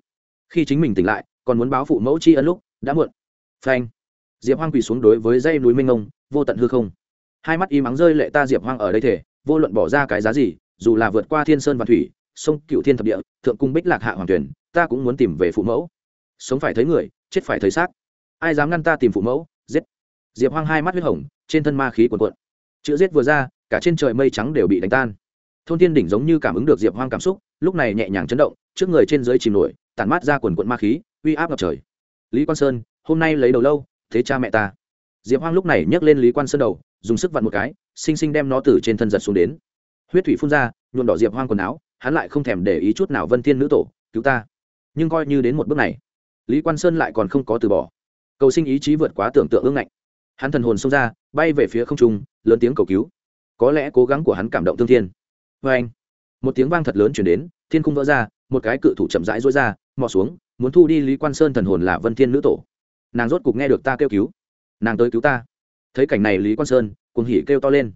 Khi chính mình tỉnh lại, còn muốn báo phụ mẫu tri ân lúc, đã muộn. Phanh. Diệp hoang quỳ xuống đối với dây núi minh ông vô tận hư không. Hai mắt y mắng rơi lệ ta diệp hoang ở đây thể, vô luận bỏ ra cái giá gì dù là vượt qua thiên sơn và thủy, sông cựu thiên thập địa, thượng cung bích lạc hạ hoàng tuyển ta cũng muốn tìm về phụ mẫu. Sống phải thấy người, chết phải thấy xác. Ai dám ngăn ta tìm phụ mẫu? Giết. Diệp hoang hai mắt huyết hồng, trên thân ma khí cuồn cuộn. Chữ giết vừa ra, cả trên trời mây trắng đều bị đánh tan. Thôn thiên đỉnh giống như cảm ứng được diệp hoang cảm xúc, lúc này nhẹ nhàng chấn động, trước người trên dưới chìm nổi, tản mát ra quần quận ma khí, uy áp ngập trời. Lý quan sơn, hôm nay lấy đầu lâu, thế cha mẹ ta. Diệp hoang lúc này nhấc lên lý quan sơn đầu, dùng sức vặn một cái, xinh xinh đem nó từ trên thân giật xuống đến huyết thủy phun ra, nhuộm đỏ diệp hoang quần áo, hắn lại không thèm để ý chút nào vân thiên nữ tổ, cứu ta. Nhưng coi như đến một bước này, lý quan sơn lại còn không có từ bỏ. Cầu sinh ý chí vượt quá tưởng tượng ương ngạnh. Hắn thần hồn xông ra, bay về phía không trung, lớn tiếng cầu cứu. Có lẽ cố gắng của hắn cảm động thương thiên. Vê anh, một tiếng vang thật lớn chuyển đến, thiên cung vỡ ra, một cái cự thủ chậm rãi rối ra, mò xuống, muốn thu đi lý quan sơn thần hồn là vân thiên nữ tổ. Nàng rốt cục nghe được ta kêu cứu. Nàng tới cứu ta. Thấy cảnh này lý quan sơn cùng hỉ kêu to lên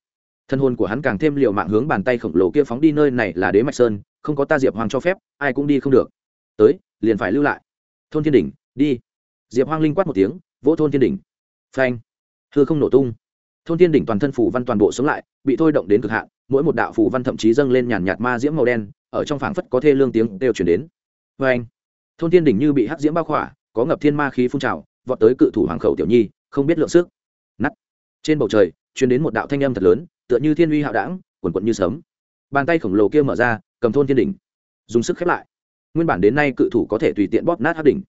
thân hồn của hắn càng thêm liệu mạng hướng bàn tay khổng lồ kia phóng đi nơi này là đế mạch sơn, không có ta diệp hoàng cho phép, ai cũng đi không được. Tới, liền phải lưu lại. Thôn thiên đỉnh, đi. Diệp hoàng linh quát một tiếng, vỗ thôn thiên đỉnh. Phanh. Hư không nổ tung. Thôn thiên đỉnh toàn thân phủ văn toàn bộ sống lại, bị thôi động đến cực hạn, mỗi một đạo phủ văn thậm chí dâng lên nhàn nhạt ma diễm màu đen, ở trong phảng phất có thê lương tiếng đều chuyển đến. Phanh. Thôn thiên đỉnh như bị hắc diễm bao khỏa, có ngập thiên ma khí phun trào, vọt tới cự thủ hoàng khẩu tiểu nhi, không biết lượng sức. Nắt trên bầu trời, truyền đến một đạo thanh âm thật lớn tựa như thiên uy hạo đảng, quần quận như sấm. Bàn tay khổng lồ kia mở ra, cầm thôn thiên đỉnh, dùng sức khép lại. Nguyên bản đến nay cự thủ có thể tùy tiện bóp nát hát đỉnh.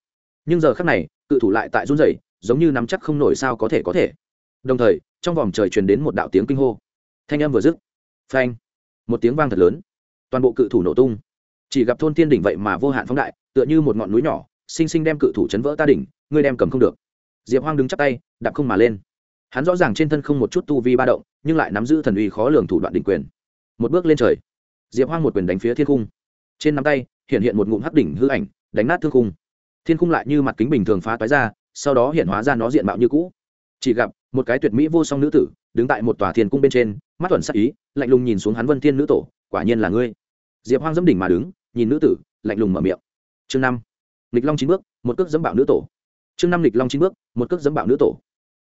Nhưng giờ khắc này, cự thủ lại tại run rẩy, giống như nắm chắc không nổi sao có thể có thể. Đồng thời, trong vòng trời truyền đến một đạo tiếng kinh hô. Thanh âm vừa dứt. Phanh. Một tiếng vang thật lớn. Toàn bộ cự thủ nổ tung. Chỉ gặp thôn thiên đỉnh vậy mà vô hạn phóng đại, tựa như một ngọn núi nhỏ sinh sinh đem cự thủ chấn vỡ ta đỉnh, ngươi đem cầm không được. Diệp hoang đứng chắp tay, đạp không mà lên. Hắn rõ ràng trên thân không một chút tu vi ba động nhưng lại nắm giữ thần uy khó lường thủ đoạn đỉnh quyền. Một bước lên trời, diệp hoang một quyền đánh phía thiên cung trên nắm tay, hiện hiện một ngụm hắc đỉnh hư ảnh, đánh nát thương cung thiên cung lại như mặt kính bình thường phá toái ra, sau đó hiện hóa ra nó diện mạo như cũ. Chỉ gặp một cái tuyệt mỹ vô song nữ tử đứng tại một tòa thiên cung bên trên, mắt thuần sắc ý, lạnh lùng nhìn xuống hắn vân thiên nữ tổ, quả nhiên là ngươi. Diệp hoang dẫm đỉnh mà đứng, nhìn nữ tử, lạnh lùng mở miệng. Chương năm, lịch long chín bước, một cước dẫm bạo nữ tổ. Chương năm, lịch long chín bước, một cước dẫm bạo nữ tổ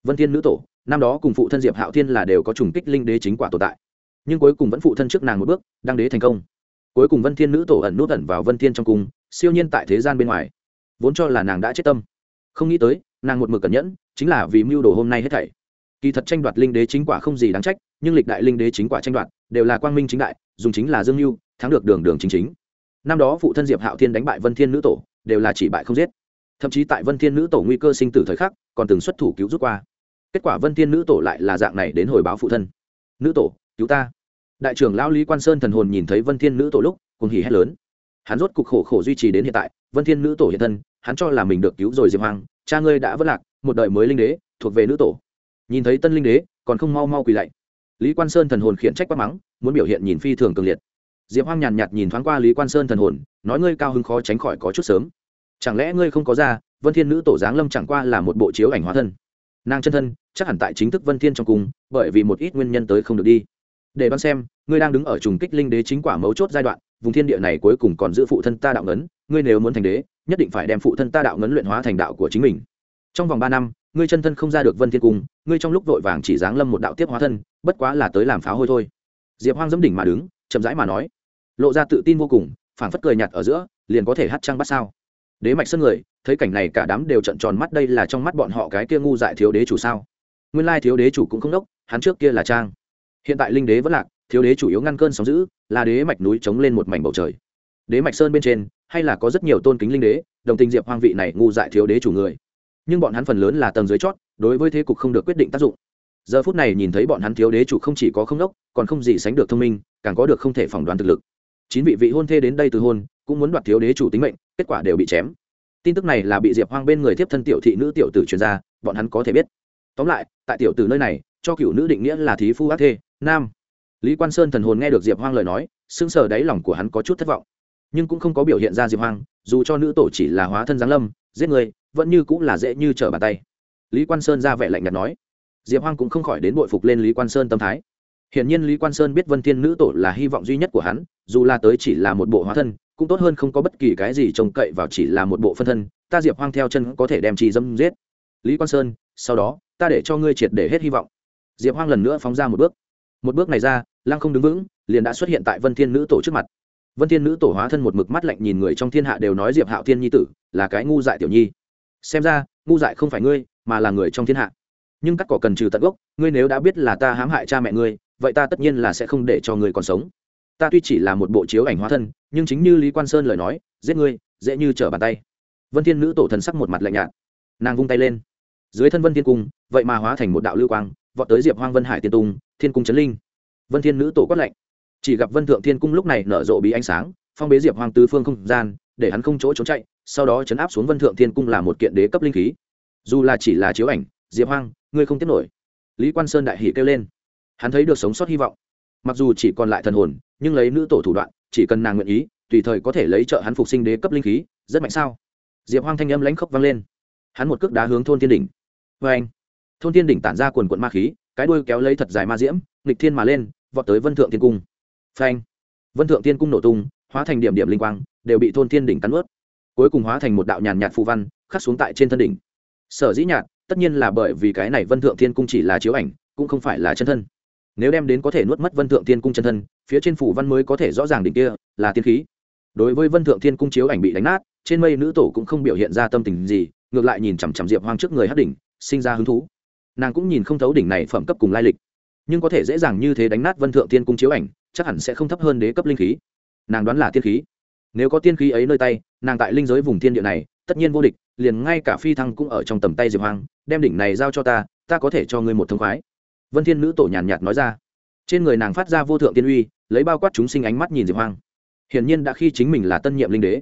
vân thiên nữ tổ, năm đó cùng phụ thân diệp hạo thiên là đều có trùng kích linh đế chính quả tồn tại. Nhưng cuối cùng vẫn phụ thân trước nàng một bước, đăng đế thành công. Cuối cùng vân thiên nữ tổ ẩn nút ẩn vào vân thiên trong cung, siêu nhiên tại thế gian bên ngoài. Vốn cho là nàng đã chết tâm. Không nghĩ tới, nàng một mực cẩn nhẫn, chính là vì mưu đồ hôm nay hết thảy. Kỳ thật tranh đoạt linh đế chính quả không gì đáng trách, nhưng lịch đại linh đế chính quả tranh đoạt, đều là quang minh chính đại, dùng chính là dương mưu, thắng được đường đường chính chính. Năm đó phụ thân diệp hạo thiên đánh bại vân thiên nữ tổ, đều là chỉ bại không giết. Thậm chí tại vân thiên nữ tổ nguy cơ sinh tử thời khắc, còn từng xuất thủ cứu rút qua kết quả vân thiên nữ tổ lại là dạng này đến hồi báo phụ thân nữ tổ cứu ta đại trưởng lão lý quan sơn thần hồn nhìn thấy vân thiên nữ tổ lúc cùng hỉ hét lớn hắn rốt cục khổ khổ duy trì đến hiện tại vân thiên nữ tổ hiện thân hắn cho là mình được cứu rồi diệp hoàng cha ngươi đã vất lạc một đời mới linh đế thuộc về nữ tổ nhìn thấy tân linh đế còn không mau mau quỳ lạy lý quan sơn thần hồn khiển trách quát mắng muốn biểu hiện nhìn phi thường cường liệt diệp hoang nhàn nhạt nhìn thoáng qua lý quan sơn thần hồn nói ngươi cao hứng khó tránh khỏi có chút sớm chẳng lẽ ngươi không có ra vân thiên nữ tổ giáng lâm chẳng qua là một bộ chiếu ảnh hóa thân nàng chân thân, chắc hẳn tại chính thức vân thiên trong cung, bởi vì một ít nguyên nhân tới không được đi. Để đoán xem, ngươi đang đứng ở trùng kích linh đế chính quả mấu chốt giai đoạn, vùng thiên địa này cuối cùng còn giữ phụ thân ta đạo ngấn, ngươi nếu muốn thành đế, nhất định phải đem phụ thân ta đạo ngấn luyện hóa thành đạo của chính mình. Trong vòng ba năm, ngươi chân thân không ra được vân thiên cung, ngươi trong lúc vội vàng chỉ giáng lâm một đạo tiếp hóa thân, bất quá là tới làm pháo hôi thôi. Diệp hoang dẫm đỉnh mà đứng, chậm rãi mà nói, lộ ra tự tin vô cùng, phảng phất cười nhạt ở giữa, liền có thể hát trăng bắt sao. Đế mạch sân người thấy cảnh này cả đám đều trận tròn mắt đây là trong mắt bọn họ cái kia ngu dại thiếu đế chủ sao? Nguyên lai thiếu đế chủ cũng không đốc, hắn trước kia là trang. Hiện tại linh đế vẫn lạc, thiếu đế chủ yếu ngăn cơn sóng giữ là đế mạch núi chống lên một mảnh bầu trời. Đế mạch sơn bên trên, hay là có rất nhiều tôn kính linh đế, đồng tình diệp hoang vị này ngu dại thiếu đế chủ người. Nhưng bọn hắn phần lớn là tầng dưới chót, đối với thế cục không được quyết định tác dụng. Giờ phút này nhìn thấy bọn hắn thiếu đế chủ không chỉ có không đốc, còn không gì sánh được thông minh, càng có được không thể phỏng đoán thực lực. Chín vị vị hôn thê đến đây từ hôn, cũng muốn đoạt thiếu đế chủ tính mệnh, kết quả đều bị chém tin tức này là bị diệp hoang bên người tiếp thân tiểu thị nữ tiểu tử truyền ra, bọn hắn có thể biết. Tóm lại, tại tiểu tử nơi này, cho cựu nữ định nghĩa là thí phu ác thê, nam. Lý quan sơn thần hồn nghe được diệp hoang lời nói, sững sờ đáy lòng của hắn có chút thất vọng. Nhưng cũng không có biểu hiện ra diệp hoang, dù cho nữ tổ chỉ là hóa thân giáng lâm, giết người, vẫn như cũng là dễ như trở bàn tay. Lý quan sơn ra vẻ lạnh nhạt nói. Diệp hoang cũng không khỏi đến bội phục lên lý quan sơn tâm thái. Hiển nhiên lý quan sơn biết vân thiên nữ tổ là hy vọng duy nhất của hắn, dù là tới chỉ là một bộ hóa thân cũng tốt hơn không có bất kỳ cái gì trông cậy vào chỉ là một bộ phân thân, ta diệp hoang theo chân có thể đem trì dâm giết. Lý quan sơn, sau đó, ta để cho ngươi triệt để hết hy vọng. Diệp hoang lần nữa phóng ra một bước. Một bước này ra, lăng không đứng vững, liền đã xuất hiện tại vân thiên nữ tổ trước mặt. Vân thiên nữ tổ hóa thân một mực mắt lạnh nhìn người trong thiên hạ đều nói diệp hạo thiên nhi tử là cái ngu dại tiểu nhi. Xem ra, ngu dại không phải ngươi, mà là người trong thiên hạ. Nhưng cắt cỏ cần trừ tận gốc, ngươi nếu đã biết là ta hãm hại cha mẹ ngươi, vậy ta tất nhiên là sẽ không để cho ngươi còn sống ta tuy chỉ là một bộ chiếu ảnh hóa thân, nhưng chính như lý quan sơn lời nói, giết ngươi, dễ như trở bàn tay. Vân thiên nữ tổ thần sắc một mặt lạnh nhạt. Nàng vung tay lên. Dưới thân vân thiên cung, vậy mà hóa thành một đạo lưu quang, vọt tới diệp hoang vân hải tiên tung, thiên cung trấn linh. Vân thiên nữ tổ quát lạnh. Chỉ gặp vân thượng thiên cung lúc này nở rộ bí ánh sáng, phong bế diệp hoang tứ phương không gian, để hắn không chỗ trốn chạy, sau đó chấn áp xuống vân thượng thiên cung là một kiện đế cấp linh khí. Dù là chỉ là chiếu ảnh, diệp hoang, ngươi không tiếp nổi. Lý quan sơn đại hỷ kêu lên. Hắn thấy được sống sót hy vọng mặc dù chỉ còn lại thần hồn, nhưng lấy nữ tổ thủ đoạn, chỉ cần nàng nguyện ý, tùy thời có thể lấy trợ hắn phục sinh đế cấp linh khí, rất mạnh sao? Diệp hoang thanh âm lãnh khốc vang lên. Hắn một cước đá hướng thôn thiên đỉnh. Vê anh, thôn thiên đỉnh tản ra quần quận ma khí, cái đuôi kéo lấy thật dài ma diễm, nghịch thiên mà lên, vọt tới vân thượng thiên cung. Phanh vân thượng thiên cung nổ tung, hóa thành điểm điểm linh quang, đều bị thôn thiên đỉnh cắn ướt. Cuối cùng hóa thành một đạo nhàn nhạt phù văn, khắc xuống tại trên thân đỉnh. Sở dĩ nhạt, tất nhiên là bởi vì cái này vân thượng thiên cung chỉ là chiếu ảnh, cũng không phải là chân thân nếu đem đến có thể nuốt mất vân thượng thiên cung chân thân, phía trên phủ văn mới có thể rõ ràng đỉnh kia, là tiên khí. Đối với vân thượng thiên cung chiếu ảnh bị đánh nát, trên mây nữ tổ cũng không biểu hiện ra tâm tình gì, ngược lại nhìn chằm chằm diệp hoang trước người hát đỉnh, sinh ra hứng thú. Nàng cũng nhìn không thấu đỉnh này phẩm cấp cùng lai lịch. Nhưng có thể dễ dàng như thế đánh nát vân thượng thiên cung chiếu ảnh, chắc hẳn sẽ không thấp hơn đế cấp linh khí. Nàng đoán là tiên khí. Nếu có tiên khí ấy nơi tay, nàng tại linh giới vùng thiên địa này, tất nhiên vô địch, liền ngay cả phi thăng cũng ở trong tầm tay diệp hoang, đem đỉnh này giao cho ta ta có thể cho ngươi một thông khoái vân thiên nữ tổ nhàn nhạt nói ra. Trên người nàng phát ra vô thượng tiên uy, lấy bao quát chúng sinh ánh mắt nhìn diệp hoang. Hiển nhiên đã khi chính mình là tân nhiệm linh đế.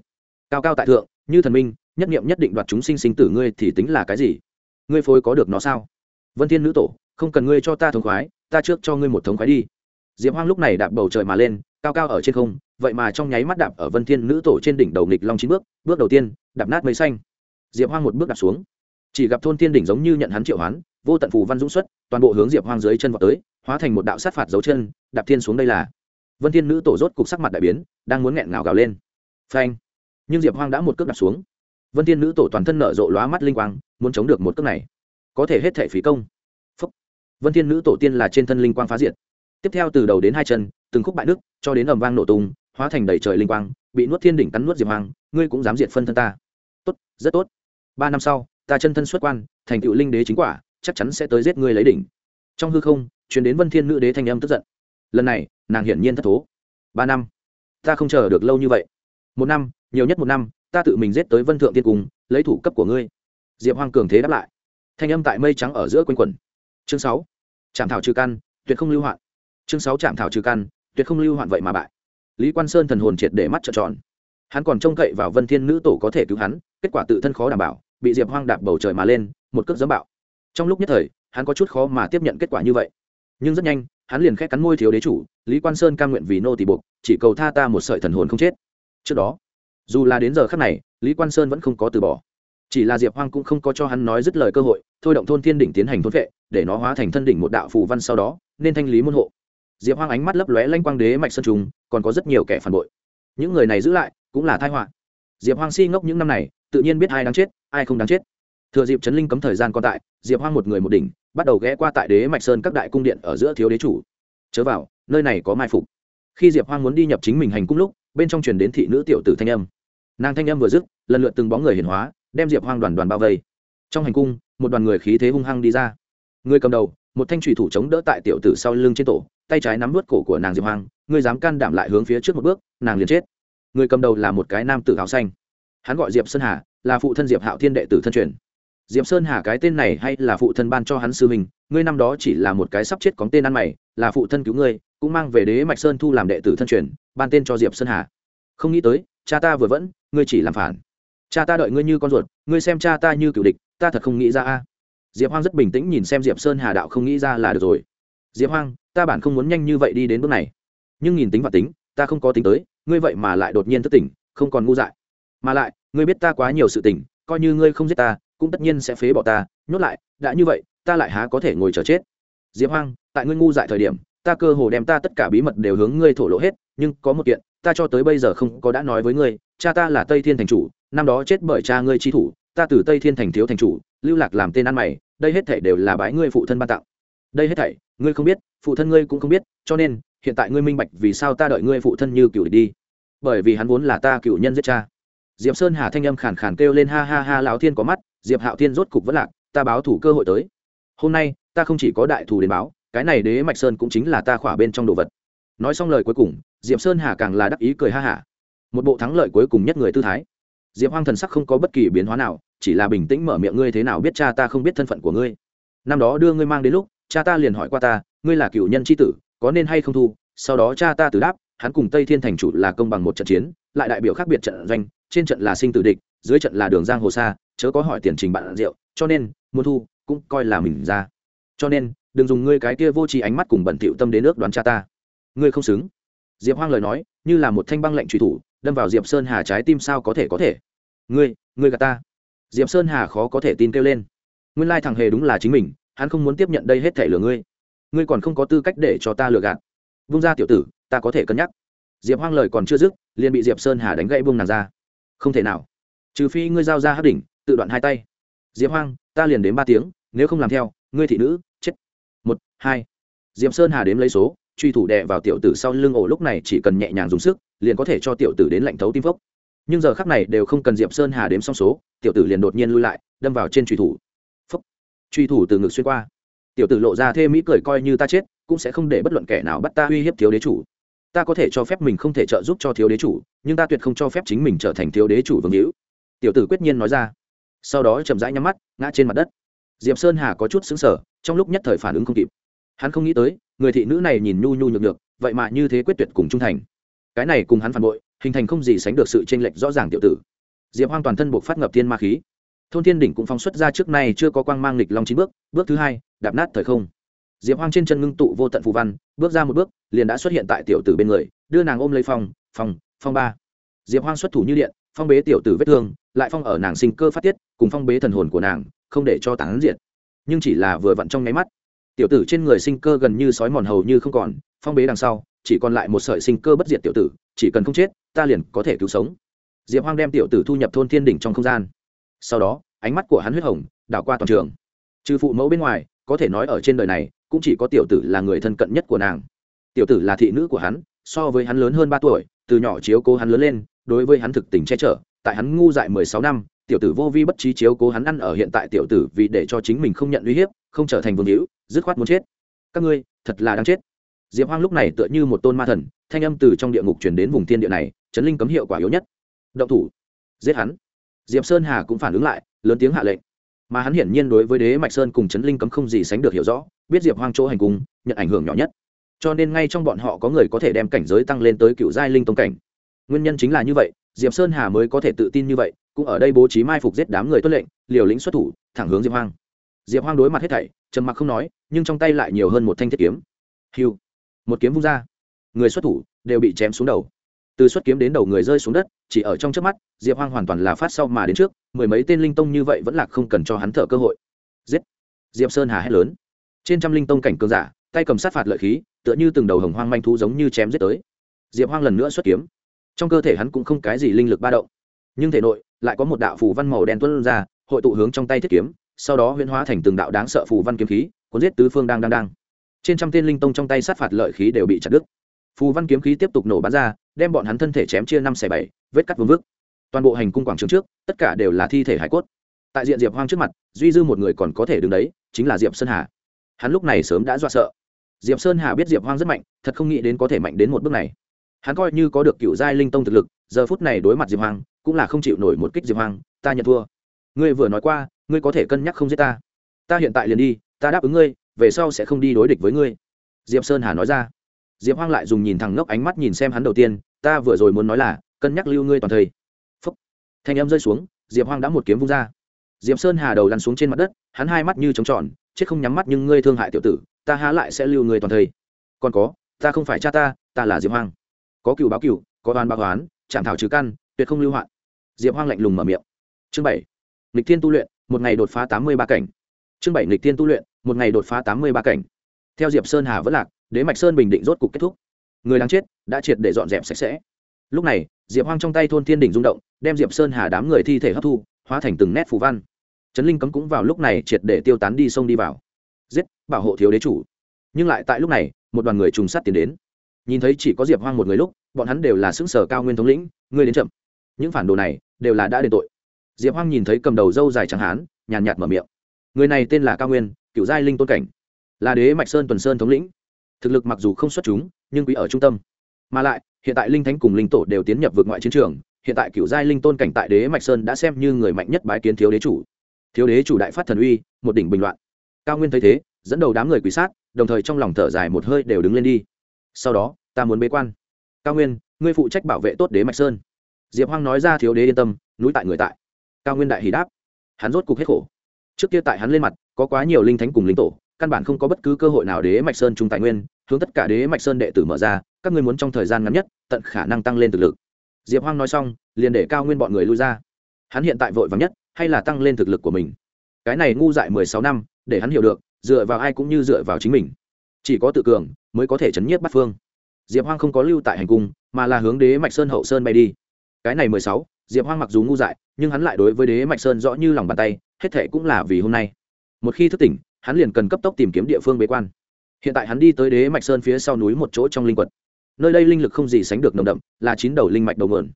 Cao cao tại thượng, như thần minh, nhất nghiệm nhất định đoạt chúng sinh sinh tử ngươi thì tính là cái gì? Ngươi phối có được nó sao? Vân thiên nữ tổ, không cần ngươi cho ta thống khoái, ta trước cho ngươi một thống khoái đi. Diệp hoang lúc này đạp bầu trời mà lên, cao cao ở trên không, vậy mà trong nháy mắt đạp ở vân thiên nữ tổ trên đỉnh đầu nghịch long chín bước bước đầu tiên, đạp nát mây xanh. Diệp hoang một bước đạp xuống. Chỉ gặp thôn thiên đỉnh giống như nhận hắn triệu hoán, vô tận phù văn dũng xuất toàn bộ hướng diệp hoang dưới chân vào tới hóa thành một đạo sát phạt dấu chân đạp thiên xuống đây là. Vân thiên nữ tổ rốt cục sắc mặt đại biến đang muốn nghẹn ngào gào lên. Phanh! Nhưng diệp hoang đã một cước đạp xuống. Vân thiên nữ tổ toàn thân nở rộ lóa mắt linh quang muốn chống được một cước này. Có thể hết thể phí công. Phúc. vân thiên nữ tổ tiên là trên thân linh quang phá diệt. Tiếp theo từ đầu đến hai chân từng khúc bại đức, cho đến ầm vang nổ tung hóa thành đầy trời linh quang bị nuốt thiên đỉnh cắn nuốt diệp hoang ngươi cũng dám diệt phân thân ta. Tốt rất tốt. Ba năm sau ta chân thân xuất quan thành tựu linh đế chính quả chắc chắn sẽ tới giết ngươi lấy đỉnh. Trong hư không chuyển đến vân thiên nữ đế thanh âm tức giận. Lần này, nàng hiển nhiên thất thố. Ba năm. Ta không chờ được lâu như vậy. Một năm, nhiều nhất một năm, ta tự mình giết tới vân thượng tiên cung, lấy thủ cấp của ngươi. Diệp hoang cường thế đáp lại. Thanh âm tại mây trắng ở giữa quanh quẩn. Chương sáu. Trạm thảo trừ căn, tuyệt không lưu hoạn. Chương sáu trạm thảo trừ căn, tuyệt không lưu hoạn vậy mà bại. Lý quan sơn thần hồn triệt để mắt trợn tròn. Hắn còn trông cậy vào vân thiên nữ tổ có thể cứu hắn, kết quả tự thân khó đảm bảo, bị diệp hoang đạp bầu trời mà lên, một cước dấm bạo trong lúc nhất thời, hắn có chút khó mà tiếp nhận kết quả như vậy. Nhưng rất nhanh, hắn liền khét cắn môi thiếu đế chủ, lý quan sơn cam nguyện vì nô tỳ buộc, chỉ cầu tha ta một sợi thần hồn không chết. Trước đó, dù là đến giờ khắc này, lý quan sơn vẫn không có từ bỏ. Chỉ là diệp hoang cũng không có cho hắn nói dứt lời cơ hội, thôi động thôn thiên đỉnh tiến hành thôn vệ, để nó hóa thành thân đỉnh một đạo phù văn sau đó, nên thanh lý môn hộ. Diệp hoang ánh mắt lấp lóe lanh quang đế mạch sơn trùng, còn có rất nhiều kẻ phản bội. Những người này giữ lại, cũng là thai họa. Diệp hoang si ngốc những năm này, tự nhiên biết ai đáng chết, ai không đáng chết thừa dịp chấn linh cấm thời gian còn tại, diệp hoang một người một đỉnh, bắt đầu ghé qua tại đế mạch sơn các đại cung điện ở giữa thiếu đế chủ. Chớ vào, nơi này có mai phục. Khi diệp hoang muốn đi nhập chính mình hành cung lúc, bên trong truyền đến thị nữ tiểu tử thanh âm. Nàng thanh âm vừa dứt, lần lượt từng bóng người hiền hóa, đem diệp hoang đoàn đoàn bao vây. Trong hành cung, một đoàn người khí thế hung hăng đi ra. Người cầm đầu, một thanh trùy thủ chống đỡ tại tiểu tử sau lưng trên tổ, tay trái nắm vớt cổ của nàng diệp hoang người dám can đảm lại hướng phía trước một bước, nàng liền chết. Người cầm đầu là một cái nam tử áo xanh. Hắn gọi diệp sơn hà, là phụ thân diệp hạo thiên đệ tử thân truyền diệp sơn hà cái tên này hay là phụ thân ban cho hắn sư mình ngươi năm đó chỉ là một cái sắp chết có tên ăn mày, là phụ thân cứu ngươi, cũng mang về đế mạch sơn thu làm đệ tử thân truyền, ban tên cho diệp sơn hà. Không nghĩ tới, cha ta vừa vẫn, ngươi chỉ làm phản. Cha ta đợi ngươi như con ruột, ngươi xem cha ta như cựu địch, ta thật không nghĩ ra a. Diệp hoang rất bình tĩnh nhìn xem diệp sơn hà đạo không nghĩ ra là được rồi. Diệp hoang, ta bản không muốn nhanh như vậy đi đến bước này. Nhưng nhìn tính và tính, ta không có tính tới, ngươi vậy mà lại đột nhiên thất tỉnh, không còn ngu dại. Mà lại, ngươi biết ta quá nhiều sự tình, coi như ngươi không giết ta cũng tất nhiên sẽ phế bỏ ta, nhốt lại, đã như vậy, ta lại há có thể ngồi chờ chết. Diệp hoang, tại ngươi ngu dại thời điểm, ta cơ hồ đem ta tất cả bí mật đều hướng ngươi thổ lộ hết, nhưng có một kiện, ta cho tới bây giờ không có đã nói với ngươi, cha ta là tây thiên thành chủ, năm đó chết bởi cha ngươi chi thủ, ta từ tây thiên thành thiếu thành chủ, lưu lạc làm tên ăn mày, đây hết thảy đều là bái ngươi phụ thân ban tặng. Đây hết thảy, ngươi không biết, phụ thân ngươi cũng không biết, cho nên, hiện tại ngươi minh bạch vì sao ta đợi ngươi phụ thân như cựu đi. Bởi vì hắn vốn là ta cựu nhân giết cha diệp sơn hà thanh âm khàn khàn kêu lên ha ha ha lão thiên có mắt, diệp hạo thiên rốt cục vẫn lạc, ta báo thủ cơ hội tới. Hôm nay, ta không chỉ có đại thù đến báo, cái này đế mạch sơn cũng chính là ta khỏa bên trong đồ vật. Nói xong lời cuối cùng, diệp sơn hà càng là đắc ý cười ha hả. Một bộ thắng lợi cuối cùng nhất người tư thái. Diệp hoang thần sắc không có bất kỳ biến hóa nào, chỉ là bình tĩnh mở miệng ngươi thế nào biết cha ta không biết thân phận của ngươi. Năm đó đưa ngươi mang đến lúc, cha ta liền hỏi qua ta, ngươi là cựu nhân tri tử, có nên hay không thu, sau đó cha ta từ đáp, hắn cùng tây thiên thành chủ là công bằng một trận chiến lại đại biểu khác biệt trận doanh, trên trận là sinh tử địch, dưới trận là đường giang hồ xa chớ có hỏi tiền trình bạn rượu, cho nên, muốn thu, cũng coi là mình ra. Cho nên, đừng dùng ngươi cái kia vô tri ánh mắt cùng bẩn thỉu tâm đến nước đoán cha ta. Ngươi không xứng. Diệp hoang lời nói, như là một thanh băng lệnh truy thủ, đâm vào diệp sơn hà trái tim sao có thể có thể. Ngươi ngươi gà ta. Diệp sơn hà khó có thể tin kêu lên. Nguyên lai thằng hề đúng là chính mình, hắn không muốn tiếp nhận đây hết thể lừa ngươi. Ngươi còn không có tư cách để cho ta lừa gạt. Vung ra tiểu tử, ta có thể cân nhắc diệp hoang lời còn chưa dứt, liền bị diệp sơn hà đánh gãy buông nàng ra. Không thể nào. Trừ phi ngươi giao ra hát đỉnh, tự đoạn hai tay. Diệp hoang, ta liền đến ba tiếng, nếu không làm theo, ngươi thị nữ, chết. Một, hai. Diệp sơn hà đếm lấy số, truy thủ đè vào tiểu tử sau lưng ổ lúc này chỉ cần nhẹ nhàng dùng sức, liền có thể cho tiểu tử đến lạnh thấu tim phốc. Nhưng giờ khắc này đều không cần diệp sơn hà đếm xong số, tiểu tử liền đột nhiên lui lại, đâm vào trên truy thủ. Phốc. Truy thủ từ ngực xuyên qua. Tiểu tử lộ ra thê mỹ cười coi như ta chết, cũng sẽ không để bất luận kẻ nào bắt ta uy hiếp thiếu đế chủ ta có thể cho phép mình không thể trợ giúp cho thiếu đế chủ, nhưng ta tuyệt không cho phép chính mình trở thành thiếu đế chủ vương hữu. Tiểu tử quyết nhiên nói ra. Sau đó chậm rãi nhắm mắt, ngã trên mặt đất. Diệp sơn hà có chút xứng sở trong lúc nhất thời phản ứng không kịp. Hắn không nghĩ tới, người thị nữ này nhìn nhu nhu nhược được vậy mà như thế quyết tuyệt cùng trung thành. Cái này cùng hắn phản bội, hình thành không gì sánh được sự tranh lệch rõ ràng tiểu tử. Diệp hoang toàn thân buộc phát ngập thiên ma khí. Thôn thiên đỉnh cũng phóng xuất ra trước nay chưa có quang mang lịch long chín bước bước thứ hai, đạp nát thời không diệp hoang trên chân ngưng tụ vô tận phù văn, bước ra một bước, liền đã xuất hiện tại tiểu tử bên người, đưa nàng ôm lấy phong phong phong ba. Diệp hoang xuất thủ như điện, phong bế tiểu tử vết thương, lại phong ở nàng sinh cơ phát tiết, cùng phong bế thần hồn của nàng, không để cho tán diệt. Nhưng chỉ là vừa vặn trong nháy mắt, tiểu tử trên người sinh cơ gần như sói mòn hầu như không còn, phong bế đằng sau, chỉ còn lại một sợi sinh cơ bất diệt tiểu tử, chỉ cần không chết, ta liền có thể cứu sống. Diệp hoang đem tiểu tử thu nhập thôn thiên đỉnh trong không gian. Sau đó, ánh mắt của hắn huyết hồng, đảo qua toàn trường. Trừ phụ mẫu bên ngoài, có thể nói ở trên đời này cũng chỉ có tiểu tử là người thân cận nhất của nàng. Tiểu tử là thị nữ của hắn, so với hắn lớn hơn ba tuổi, từ nhỏ chiếu cố hắn lớn lên, đối với hắn thực tình che chở, tại hắn ngu dại mười sáu năm, tiểu tử vô vi bất trí chiếu cố hắn ăn ở hiện tại tiểu tử vì để cho chính mình không nhận uy hiếp, không trở thành vương hữu, dứt khoát muốn chết. Các ngươi, thật là đáng chết. Diệp hoang lúc này tựa như một tôn ma thần, thanh âm từ trong địa ngục chuyển đến vùng thiên địa này, chấn linh cấm hiệu quả yếu nhất. Động thủ. Giết hắn. Diệp sơn hà cũng phản ứng lại, lớn tiếng hạ lệnh. Mà hắn hiển nhiên đối với đế mạch sơn cùng chấn linh cấm không gì sánh được hiểu rõ biết diệp hoang chỗ hành cung, nhận ảnh hưởng nhỏ nhất. Cho nên ngay trong bọn họ có người có thể đem cảnh giới tăng lên tới cựu giai linh tông cảnh. Nguyên nhân chính là như vậy, diệp sơn hà mới có thể tự tin như vậy, cũng ở đây bố trí mai phục giết đám người tuân lệnh, liều lĩnh xuất thủ, thẳng hướng diệp hoang. Diệp hoang đối mặt hết thảy, trầm mặc không nói, nhưng trong tay lại nhiều hơn một thanh thiết kiếm. Hiu một kiếm vung ra. Người xuất thủ đều bị chém xuống đầu. Từ xuất kiếm đến đầu người rơi xuống đất, chỉ ở trong trước mắt, diệp hoang hoàn toàn là phát sau mà đến trước, mười mấy tên linh tông như vậy vẫn là không cần cho hắn thở cơ hội. Giết. Diệp sơn hà hét lớn trên trăm linh tông cảnh cường giả, tay cầm sát phạt lợi khí, tựa như từng đầu hồng hoang manh thú giống như chém giết tới. Diệp hoang lần nữa xuất kiếm. Trong cơ thể hắn cũng không cái gì linh lực ba động. Nhưng thể nội lại có một đạo phù văn màu đen tuân ra, hội tụ hướng trong tay thiết kiếm, sau đó huyễn hóa thành từng đạo đáng sợ phù văn kiếm khí, cuốn giết tứ phương đang đang đang. Trên trăm tên linh tông trong tay sát phạt lợi khí đều bị chặt đứt. Phù văn kiếm khí tiếp tục nổ bắn ra, đem bọn hắn thân thể chém chia năm xẻ bảy, vết cắt vương vức. Toàn bộ hành cung quảng trường trước, tất cả đều là thi thể hải cốt. Tại diện diệp hoang trước mặt, duy dư một người còn có thể đứng đấy, chính là diệp sơn hà hắn lúc này sớm đã dọa sợ. Diệp sơn hà biết diệp hoang rất mạnh, thật không nghĩ đến có thể mạnh đến một bước này. Hắn coi như có được cựu giai linh tông thực lực, giờ phút này đối mặt diệp hoang, cũng là không chịu nổi một kích diệp hoang, ta nhận thua. Ngươi vừa nói qua, ngươi có thể cân nhắc không giết ta. Ta hiện tại liền đi, ta đáp ứng ngươi, về sau sẽ không đi đối địch với ngươi. Diệp sơn hà nói ra. Diệp hoang lại dùng nhìn thẳng ngốc ánh mắt nhìn xem hắn đầu tiên, ta vừa rồi muốn nói là, cân nhắc lưu ngươi toàn thời. Phúc. Thanh em rơi xuống, diệp hoang đã một kiếm vung ra. Diệp sơn hà đầu lăn xuống trên mặt đất, hắn hai mắt như trống tròn chết không nhắm mắt nhưng ngươi thương hại tiểu tử, ta há lại sẽ lưu ngươi toàn thây. Còn có, ta không phải cha ta ta là diệp hoang. Có cựu báo cựu có oan báo oán, chạm thảo trừ căn, tuyệt không lưu hoạn. Diệp hoang lạnh lùng mở miệng. Chương bảy. Lịch thiên tu luyện, một ngày đột phá tám mươi ba cảnh. Chương bảy lịch thiên tu luyện, một ngày đột phá tám mươi ba cảnh. Theo diệp sơn hà vẫn lạc, đế mạch sơn bình định rốt cục kết thúc. Người đáng chết, đã triệt để dọn dẹp sạch sẽ. Lúc này, diệp hoang trong tay thôn thiên đỉnh rung động, đem diệp sơn hà đám người thi thể hấp thu, hóa thành từng nét phù văn trấn linh cấm cũng vào lúc này triệt để tiêu tán đi sông đi vào. Giết, bảo hộ thiếu đế chủ. Nhưng lại tại lúc này, một đoàn người trùng sát tiến đến. Nhìn thấy chỉ có diệp hoang một người lúc, bọn hắn đều là xứng sở cao nguyên thống lĩnh, ngươi đến chậm. Những phản đồ này, đều là đã đền tội. Diệp hoang nhìn thấy cầm đầu dâu dài trắng hán, nhàn nhạt mở miệng. Người này tên là cao nguyên, cựu giai linh tôn cảnh. Là đế mạch sơn tuần sơn thống lĩnh. Thực lực mặc dù không xuất chúng, nhưng quý ở trung tâm. Mà lại, hiện tại linh thánh cùng linh tổ đều tiến nhập vượt ngoại chiến trường, hiện tại cựu giai linh tôn cảnh tại đế mạch sơn đã xem như người mạnh nhất bái kiến thiếu đế chủ thiếu đế chủ đại phát thần uy, một đỉnh bình loạn. Cao nguyên thấy thế, dẫn đầu đám người quỷ sát, đồng thời trong lòng thở dài một hơi đều đứng lên đi. Sau đó, ta muốn bế quan. Cao nguyên, ngươi phụ trách bảo vệ tốt đế mạch sơn. Diệp hoang nói ra thiếu đế yên tâm, núi tại người tại. Cao nguyên đại hỷ đáp. Hắn rốt cục hết khổ. Trước kia tại hắn lên mặt, có quá nhiều linh thánh cùng linh tổ, căn bản không có bất cứ cơ hội nào đế mạch sơn trung tài nguyên, hướng tất cả đế mạch sơn đệ tử mở ra, các ngươi muốn trong thời gian ngắn nhất, tận khả năng tăng lên thực lực. Diệp hoang nói xong, liền để cao nguyên bọn người lui ra. Hắn hiện tại vội vàng nhất hay là tăng lên thực lực của mình. Cái này ngu dại mười sáu năm, để hắn hiểu được, dựa vào ai cũng như dựa vào chính mình. Chỉ có tự cường, mới có thể chấn nhiếp bắt phương. Diệp hoang không có lưu tại hành cung, mà là hướng đế mạch sơn hậu sơn bay đi. Cái này mười sáu, diệp hoang mặc dù ngu dại, nhưng hắn lại đối với đế mạch sơn rõ như lòng bàn tay, hết thệ cũng là vì hôm nay. Một khi thức tỉnh, hắn liền cần cấp tốc tìm kiếm địa phương bế quan. Hiện tại hắn đi tới đế mạch sơn phía sau núi một chỗ trong linh quật. Nơi đây linh lực không gì sánh được nồng đậm, là chín đầu linh mạch đầu mượn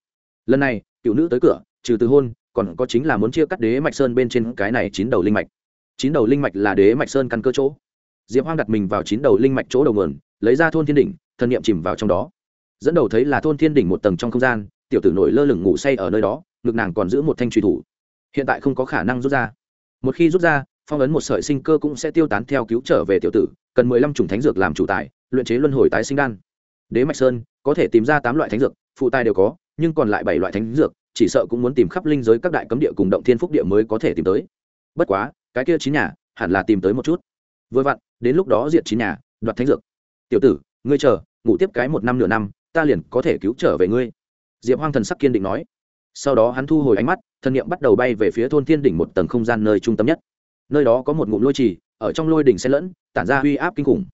lần này, cựu nữ tới cửa, trừ từ hôn còn có chính là muốn chia cắt đế mạch sơn bên trên cái này chín đầu linh mạch. Chín đầu linh mạch là đế mạch sơn căn cơ chỗ. Diệp hoang đặt mình vào chín đầu linh mạch chỗ đầu nguồn, lấy ra thôn thiên đỉnh thân niệm chìm vào trong đó. Dẫn đầu thấy là thôn thiên đỉnh một tầng trong không gian, tiểu tử nổi lơ lửng ngủ say ở nơi đó, ngực nàng còn giữ một thanh truy thủ. Hiện tại không có khả năng rút ra. Một khi rút ra, phong ấn một sợi sinh cơ cũng sẽ tiêu tán theo cứu trở về tiểu tử, cần mười lăm chủng thánh dược làm chủ tài, luyện chế luân hồi tái sinh đan. Đế mạch sơn, có thể tìm ra tám loại thánh dược, phụ tài đều có, nhưng còn lại bảy loại thánh dược chỉ sợ cũng muốn tìm khắp linh giới các đại cấm địa cùng động thiên phúc địa mới có thể tìm tới. Bất quá, cái kia chín nhà, hẳn là tìm tới một chút. Vừa vặn, đến lúc đó diệt chín nhà, đoạt thánh dược. Tiểu tử, ngươi chờ, ngủ tiếp cái một năm nửa năm, ta liền có thể cứu trở về ngươi. Diệp hoang thần sắc kiên định nói. Sau đó hắn thu hồi ánh mắt, thân nhiệm bắt đầu bay về phía thôn thiên đỉnh một tầng không gian nơi trung tâm nhất. Nơi đó có một ngụm lôi trì, ở trong lôi đỉnh xen lẫn, tản ra uy áp kinh khủng.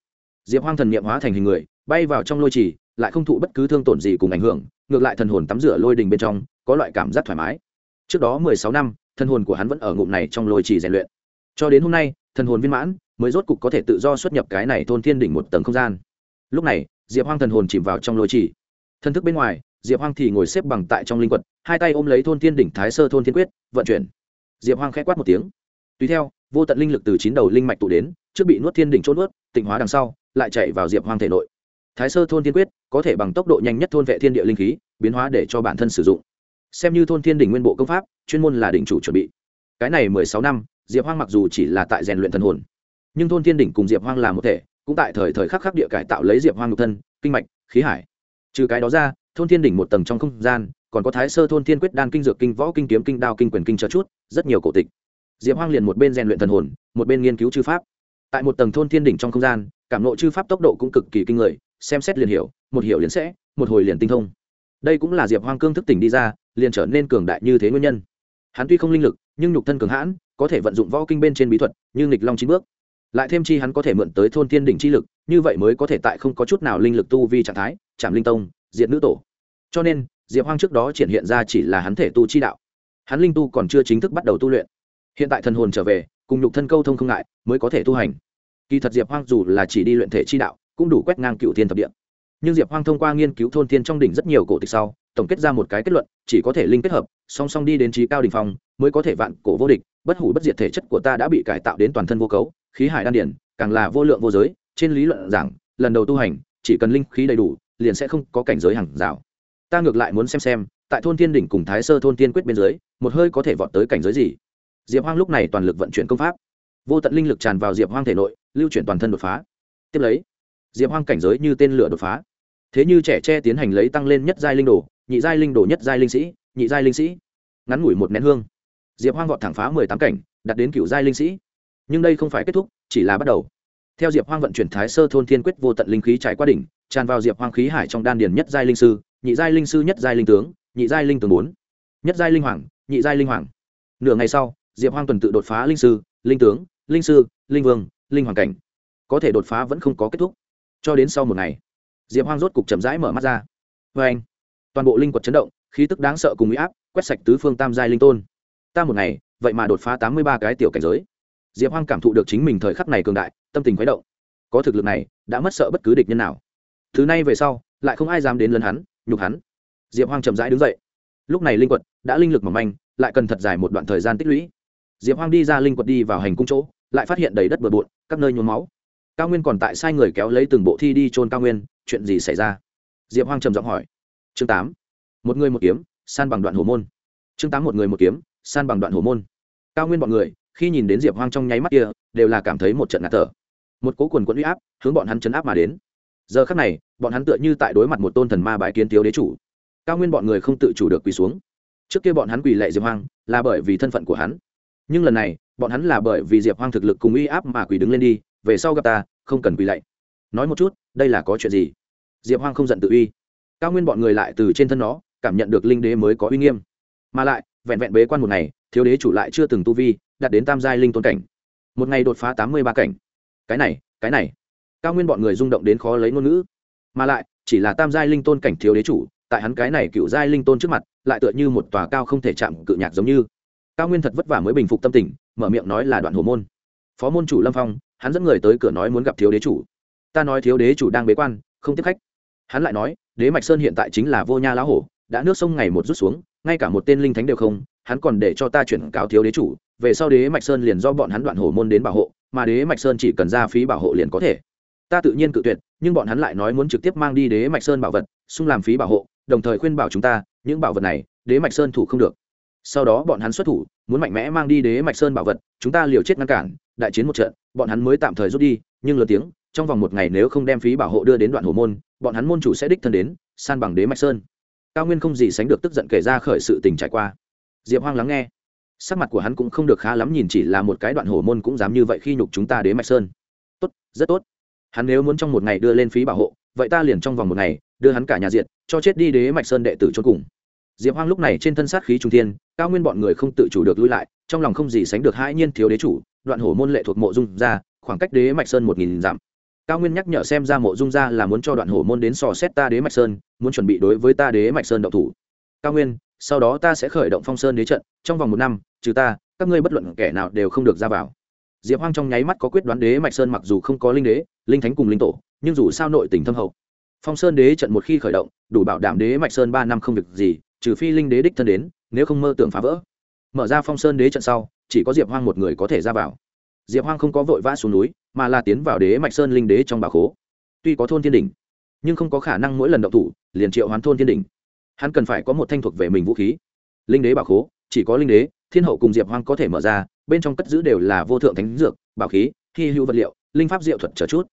Diệp hoang thần nhiệm hóa thành hình người, bay vào trong lôi trì, lại không thụ bất cứ thương tổn gì cùng ảnh hưởng ngược lại thần hồn tắm rửa lôi đình bên trong, có loại cảm giác thoải mái. Trước đó mười sáu năm, thần hồn của hắn vẫn ở ngụm này trong lôi trì rèn luyện. Cho đến hôm nay, thần hồn viên mãn, mới rốt cục có thể tự do xuất nhập cái này thôn thiên đỉnh một tầng không gian. Lúc này, diệp hoang thần hồn chìm vào trong lôi trì. Thân thức bên ngoài, diệp hoang thì ngồi xếp bằng tại trong linh quật, hai tay ôm lấy thôn thiên đỉnh thái sơ thôn thiên quyết, vận chuyển. Diệp hoang k h ẽ quát một tiếng. Tùy theo, vô tận linh lực từ chín đầu linh mạch tụ đến, trước bị nuốt thiên đỉnh trốn nuốt, tịnh hóa đằng sau, lại chạy vào diệp hoang thể nội thái sơ thôn thiên quyết có thể bằng tốc độ nhanh nhất thôn vệ thiên địa linh khí, biến hóa để cho bản thân sử dụng. Xem như thôn thiên đỉnh nguyên bộ công pháp, chuyên môn là đỉnh chủ chuẩn bị. Cái này mười sáu năm, diệp hoang mặc dù chỉ là tại rèn luyện thần hồn, nhưng thôn thiên đỉnh cùng diệp hoang là một thể, cũng tại thời thời khắc khắc địa cải tạo lấy diệp hoang nhục thân, kinh mạch, khí hải. Trừ cái đó ra, thôn thiên đỉnh một tầng trong không gian, còn có thái sơ thôn thiên quyết đan kinh dược kinh võ kinh kiếm kinh đao kinh quyền kinh cho chút, rất nhiều cổ tịch. Diệp hoang liền một bên rèn luyện thần hồn, một bên nghiên cứu chư pháp. Tại một tầng thôn thiên đỉnh trong không gian, cảm nộ chư pháp tốc độ cũng cực kỳ kinh người xem xét liền hiểu, một hiểu liền sẽ, một hồi liền tinh thông. Đây cũng là diệp hoang cương thức tỉnh đi ra, liền trở nên cường đại như thế nguyên nhân. Hắn tuy không linh lực, nhưng nhục thân cường hãn, có thể vận dụng võ kinh bên trên bí thuật, như nghịch long chín bước. Lại thêm chi hắn có thể mượn tới thôn thiên đỉnh chi lực, như vậy mới có thể tại không có chút nào linh lực tu vi trạng thái chạm linh tông, diệt nữ tổ. Cho nên, diệp hoang trước đó triển hiện ra chỉ là hắn thể tu chi đạo. Hắn linh tu còn chưa chính thức bắt đầu tu luyện. Hiện tại thần hồn trở về, cùng nhục thân câu thông không ngại, mới có thể tu hành. Kỳ thật diệp hoang dù là chỉ đi luyện thể chi đạo cũng đủ quét ngang cựu thiên thập địa. Nhưng diệp hoang thông qua nghiên cứu thôn thiên trong đỉnh rất nhiều cổ tịch sau tổng kết ra một cái kết luận chỉ có thể linh kết hợp song song đi đến trí cao đ ỉ n h phong mới có thể vạn cổ vô địch bất hủ bất diệt thể chất của ta đã bị cải tạo đến toàn thân vô cấu khí hải đan điển càng là vô lượng vô giới trên lý luận rằng, lần đầu tu hành chỉ cần linh khí đầy đủ liền sẽ không có cảnh giới hàng rào. Ta ngược lại muốn xem xem tại thôn thiên đỉnh cùng thái sơ thôn thiên quyết bên dưới một hơi có thể vọt tới cảnh giới gì. Diệp hoang lúc này toàn lực vận chuyển công pháp. Vô tận linh lực tràn vào diệp hoang thể nội lưu chuyển toàn thân đột phá. Tiếp lấy diệp hoang cảnh giới như tên lửa đột phá thế như trẻ tre tiến hành lấy tăng lên nhất giai linh đồ nhị giai linh đồ nhất giai linh sĩ nhị giai linh sĩ ngắn ngủi một nén hương diệp hoang vọt thẳng phá mười tám cảnh đặt đến cựu giai linh sĩ nhưng đây không phải kết thúc chỉ là bắt đầu theo diệp hoang vận chuyển thái sơ thôn thiên quyết vô tận linh khí trải qua đỉnh tràn vào diệp hoang khí hải trong đan điền nhất giai linh sư nhị giai linh sư nhất giai linh tướng nhị giai linh tướng bốn nhất giai linh hoàng nhị giai linh hoàng nửa ngày sau diệp hoang tuần tự đột phá linh sư linh tướng linh sư linh vương linh hoàng cảnh có thể đột phá vẫn không có kết thúc cho đến sau một ngày, diệp hoang rốt cục chậm rãi mở mắt ra. Vê anh, toàn bộ linh quật chấn động, khí tức đáng sợ cùng huy áp quét sạch tứ phương tam giai linh tôn. Ta một ngày, vậy mà đột phá tám mươi ba cái tiểu cảnh giới. Diệp hoang cảm thụ được chính mình thời khắc này cường đại, tâm tình khuấy động. Có thực lực này, đã mất sợ bất cứ địch nhân nào. Thứ này về sau, lại không ai dám đến lấn hắn, nhục hắn. Diệp hoang chậm rãi đứng dậy. Lúc này linh quật đã linh lực mỏng manh, lại cần thật dài một đoạn thời gian tích lũy. Diệp hoang đi ra linh quật đi vào hành cung chỗ, lại phát hiện đầy đất bừa bộn, các nơi nhuốm máu cao nguyên còn tại sai người kéo lấy từng bộ thi đi trôn cao nguyên, chuyện gì xảy ra? Diệp hoang trầm giọng hỏi. Chương tám, một người một kiếm, san bằng đoạn hồ môn. Chương tám, một người một kiếm, san bằng đoạn hồ môn. Cao nguyên bọn người, khi nhìn đến diệp hoang trong nháy mắt kia, đều là cảm thấy một trận ngạt thở. Một cố quần quẫn uy áp, hướng bọn hắn chấn áp mà đến. Giờ khắc này, bọn hắn tựa như tại đối mặt một tôn thần ma bái kiến thiếu đế chủ. Cao nguyên bọn người không tự chủ được quỳ xuống. Trước kia bọn hắn quỳ lệ diệp hoang, là bởi vì thân phận của hắn. Nhưng lần này, bọn hắn là bởi vì diệp hoang thực lực cùng uy áp mà quỳ đứng lên đi về sau gặp ta, không cần quỳ lạy. Nói một chút, đây là có chuyện gì? Diệp hoang không giận tự uy. Cao nguyên bọn người lại từ trên thân nó, cảm nhận được linh đế mới có uy nghiêm. Mà lại, vẹn vẹn bế quan một ngày, thiếu đế chủ lại chưa từng tu vi, đạt đến tam giai linh tôn cảnh. Một ngày đột phá tám mươi ba cảnh. Cái này cái này. Cao nguyên bọn người rung động đến khó lấy ngôn ngữ. Mà lại, chỉ là tam giai linh tôn cảnh thiếu đế chủ, tại hắn cái này cựu giai linh tôn trước mặt, lại tựa như một tòa cao không thể chạm cự nhạc giống như. Cao nguyên thật vất vả mới bình phục tâm tình, mở miệng nói là đoạn hồ môn. Phó môn chủ lâm phong hắn dẫn người tới cửa nói muốn gặp thiếu đế chủ. Ta nói thiếu đế chủ đang bế quan, không tiếp khách. Hắn lại nói, đế mạch sơn hiện tại chính là vô nha lão hổ, đã nước sông ngày một rút xuống, ngay cả một tên linh thánh đều không, hắn còn để cho ta chuyển cáo thiếu đế chủ, về sau đế mạch sơn liền do bọn hắn đoạn hổ môn đến bảo hộ, mà đế mạch sơn chỉ cần ra phí bảo hộ liền có thể. Ta tự nhiên cự tuyệt, nhưng bọn hắn lại nói muốn trực tiếp mang đi đế mạch sơn bảo vật, xung làm phí bảo hộ, đồng thời khuyên bảo chúng ta, những bảo vật này, đế mạch sơn thủ không được. Sau đó bọn hắn xuất thủ, muốn mạnh mẽ mang đi đế mạch sơn bảo vật, chúng ta liều chết ngăn cản, đại chiến một trận bọn hắn mới tạm thời rút đi, nhưng lớn tiếng, trong vòng một ngày nếu không đem phí bảo hộ đưa đến đoạn hồ môn, bọn hắn môn chủ sẽ đích thân đến, san bằng đế mạch sơn. Cao nguyên không gì sánh được tức giận kể ra khởi sự tình trải qua. Diệp hoang lắng nghe. Sắc mặt của hắn cũng không được khá lắm nhìn chỉ là một cái đoạn hổ môn cũng dám như vậy khi nhục chúng ta đế mạch sơn. Tốt, rất tốt. Hắn nếu muốn trong một ngày đưa lên phí bảo hộ, vậy ta liền trong vòng một ngày, đưa hắn cả nhà diện cho chết đi đế mạch sơn đệ tử cho cùng diệp hoang lúc này trên thân sát khí trung thiên, cao nguyên bọn người không tự chủ được lui lại, trong lòng không gì sánh được hai nhiên thiếu đế chủ, đoạn hổ môn lệ thuộc mộ dung ra khoảng cách đế mạch sơn một nghìn dặm. Cao nguyên nhắc nhở xem ra mộ dung ra là muốn cho đoạn hổ môn đến sò xét ta đế mạch sơn, muốn chuẩn bị đối với ta đế mạch sơn động thủ. Cao nguyên, sau đó ta sẽ khởi động phong sơn đế trận, trong vòng một năm, trừ ta, các ngươi bất luận kẻ nào đều không được ra vào. Diệp hoang trong nháy mắt có quyết đoán đế mạch sơn mặc dù không có linh đế, linh thánh cùng linh tổ, nhưng dù sao nội tình thâm hậu. Phong sơn đế trận một khi khởi động, đủ bảo đảm đế mạch sơn ba năm không việc gì trừ phi linh đế đích thân đến, nếu không mơ tưởng phá vỡ. Mở ra phong sơn đế trận sau, chỉ có diệp hoang một người có thể ra vào. Diệp hoang không có vội vã xuống núi, mà là tiến vào đế mạch sơn linh đế trong bà khố. Tuy có thôn thiên đỉnh, nhưng không có khả năng mỗi lần động thủ, liền triệu hoán thôn thiên đỉnh. Hắn cần phải có một thanh thuộc về mình vũ khí. Linh đế bảo khố, chỉ có linh đế, thiên hậu cùng diệp hoang có thể mở ra, bên trong cất giữ đều là vô thượng thánh dược, bảo khí, hy hữu vật liệu, linh pháp diệu thuật trở chút.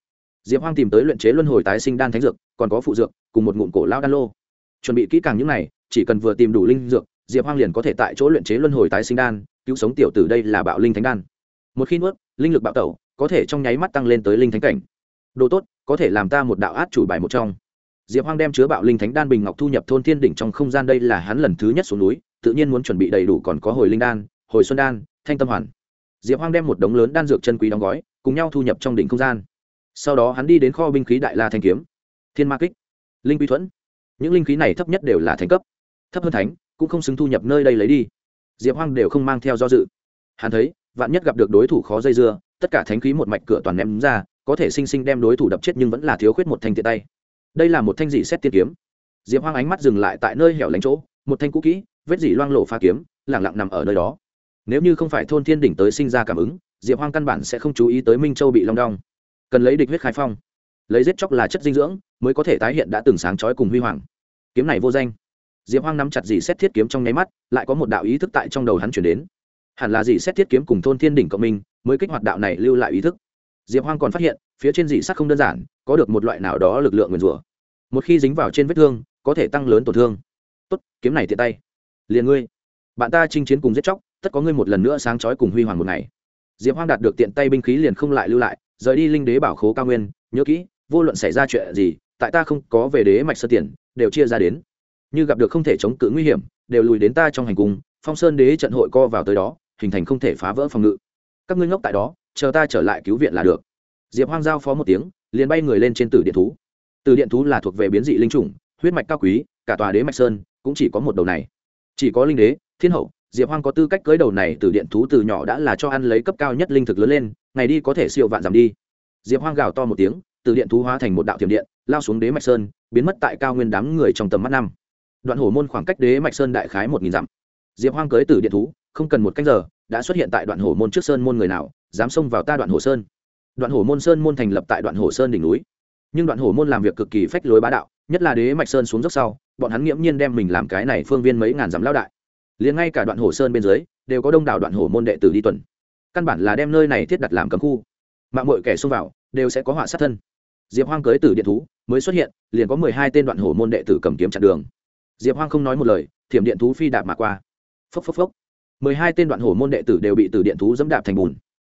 Diệp hoang tìm tới luyện chế luân hồi tái sinh đan thánh dược, còn có phụ dược, cùng một ngụm cổ lao đan lô. Chuẩn bị kỹ càng những này chỉ cần vừa tìm đủ linh dược, diệp hoang liền có thể tại chỗ luyện chế luân hồi tái sinh đan, cứu sống tiểu tử đây là bạo linh thánh đan. Một khi nuốt, linh lực bạo tẩu, có thể trong nháy mắt tăng lên tới linh thánh cảnh. Đồ tốt, có thể làm ta một đạo át chủ bài một trong. Diệp hoang đem chứa bạo linh thánh đan bình ngọc thu nhập thôn thiên đỉnh trong không gian, đây là hắn lần thứ nhất xuống núi, tự nhiên muốn chuẩn bị đầy đủ còn có hồi linh đan, hồi xuân đan, thanh tâm hoàn. Diệp hoang đem một đống lớn đan dược chân quý đóng gói, cùng nhau thu nhập trong đỉnh không gian. Sau đó hắn đi đến kho binh khí đại la thanh kiếm. Thiên ma kích. Linh quy thuẫn. Những linh khí này thấp nhất đều là thành cấp thấp hơn thánh, cũng không xứng thu nhập nơi đây lấy đi. Diệp hoang đều không mang theo do dự. Hắn thấy, vạn nhất gặp được đối thủ khó dây dưa, tất cả thánh khí một mạch cửa toàn ném ra, có thể sinh sinh đem đối thủ đập chết nhưng vẫn là thiếu khuyết một thanh tiện tay. Đây là một thanh dị xét tiên kiếm. Diệp hoang ánh mắt dừng lại tại nơi hẻo lánh chỗ, một thanh cũ kỹ, vết dỉ loang lộ pha kiếm lẳng lặng nằm ở nơi đó. Nếu như không phải thôn thiên đỉnh tới sinh ra cảm ứng, diệp hoang căn bản sẽ không chú ý tới minh châu bị long đong. Cần lấy địch huyết khai phong. Lấy giết chóc là chất dinh dưỡng, mới có thể tái hiện đã từng sáng chói cùng huy hoàng. Kiếm này vô danh diệp hoang nắm chặt dì xét thiết kiếm trong nháy mắt, lại có một đạo ý thức tại trong đầu hắn chuyển đến. Hẳn là dì xét thiết kiếm cùng thôn thiên đỉnh cộng minh mới kích hoạt đạo này lưu lại ý thức. Diệp hoang còn phát hiện, phía trên dị sắc không đơn giản, có được một loại nào đó lực lượng nguyền rủa. Một khi dính vào trên vết thương, có thể tăng lớn tổn thương. Tốt, kiếm này tiện tay. Liền ngươi, bạn ta chinh chiến cùng giết chóc, tất có ngươi một lần nữa sáng chói cùng huy hoàng một ngày. Diệp hoang đạt được tiện tay binh khí liền không lại lưu lại, rời đi linh đế bảo khố cao nguyên, nhớ kỹ, vô luận xảy ra chuyện gì, tại ta không có về đế mạch sơ tiền, đều chia ra đến như gặp được không thể chống cự nguy hiểm, đều lùi đến ta trong hành cung, phong sơn đế trận hội co vào tới đó, hình thành không thể phá vỡ phòng ngự. Các ngươi ngốc tại đó, chờ ta trở lại cứu viện là được. Diệp hoang giao phó một tiếng, liền bay người lên trên tử điện thú. Tử điện thú là thuộc về biến dị linh chủng, huyết mạch cao quý, cả tòa đế mạch sơn cũng chỉ có một đầu này. Chỉ có linh đế, thiên hậu, diệp hoang có tư cách cưới đầu này từ điện thú từ nhỏ đã là cho ăn lấy cấp cao nhất linh thực lớn lên, ngày đi có thể siêu vạn giảm đi. Diệp hoang gào to một tiếng từ điện thú hóa thành một đạo thiểm điện, lao xuống đế mạch sơn, biến mất tại cao nguyên đám người trong tầm mắt năm đoạn hổ môn khoảng cách đế mạch sơn đại khái một nghìn dặm. Diệp hoang cưới từ điện thú, không cần một canh giờ, đã xuất hiện tại đoạn hổ môn trước sơn môn người nào, dám xông vào ta đoạn hổ sơn. Đoạn hổ môn sơn môn thành lập tại đoạn hổ sơn đỉnh núi. Nhưng đoạn hổ môn làm việc cực kỳ phách lối bá đạo, nhất là đế mạch sơn xuống dốc sau, bọn hắn nghiễm nhiên đem mình làm cái này phương viên mấy ngàn dặm lao đại. Liền ngay cả đoạn hổ sơn bên dưới, đều có đông đảo đoạn hổ môn đệ tử đi tuần. Căn bản là đem nơi này thiết đặt làm cấm khu. Mạng mọi kẻ xông vào, đều sẽ có họa sát thân. Diệp hoang cưới tử điện thú, mới xuất hiện, liền có mười hai tên đoạn hổ môn đệ tử cầm kiếm chặn đường diệp hoang không nói một lời, thiểm điện thú phi đạp mà qua. Phốc phốc phốc. Mười hai tên đoạn hổ môn đệ tử đều bị từ điện thú dẫm đạp thành bùn.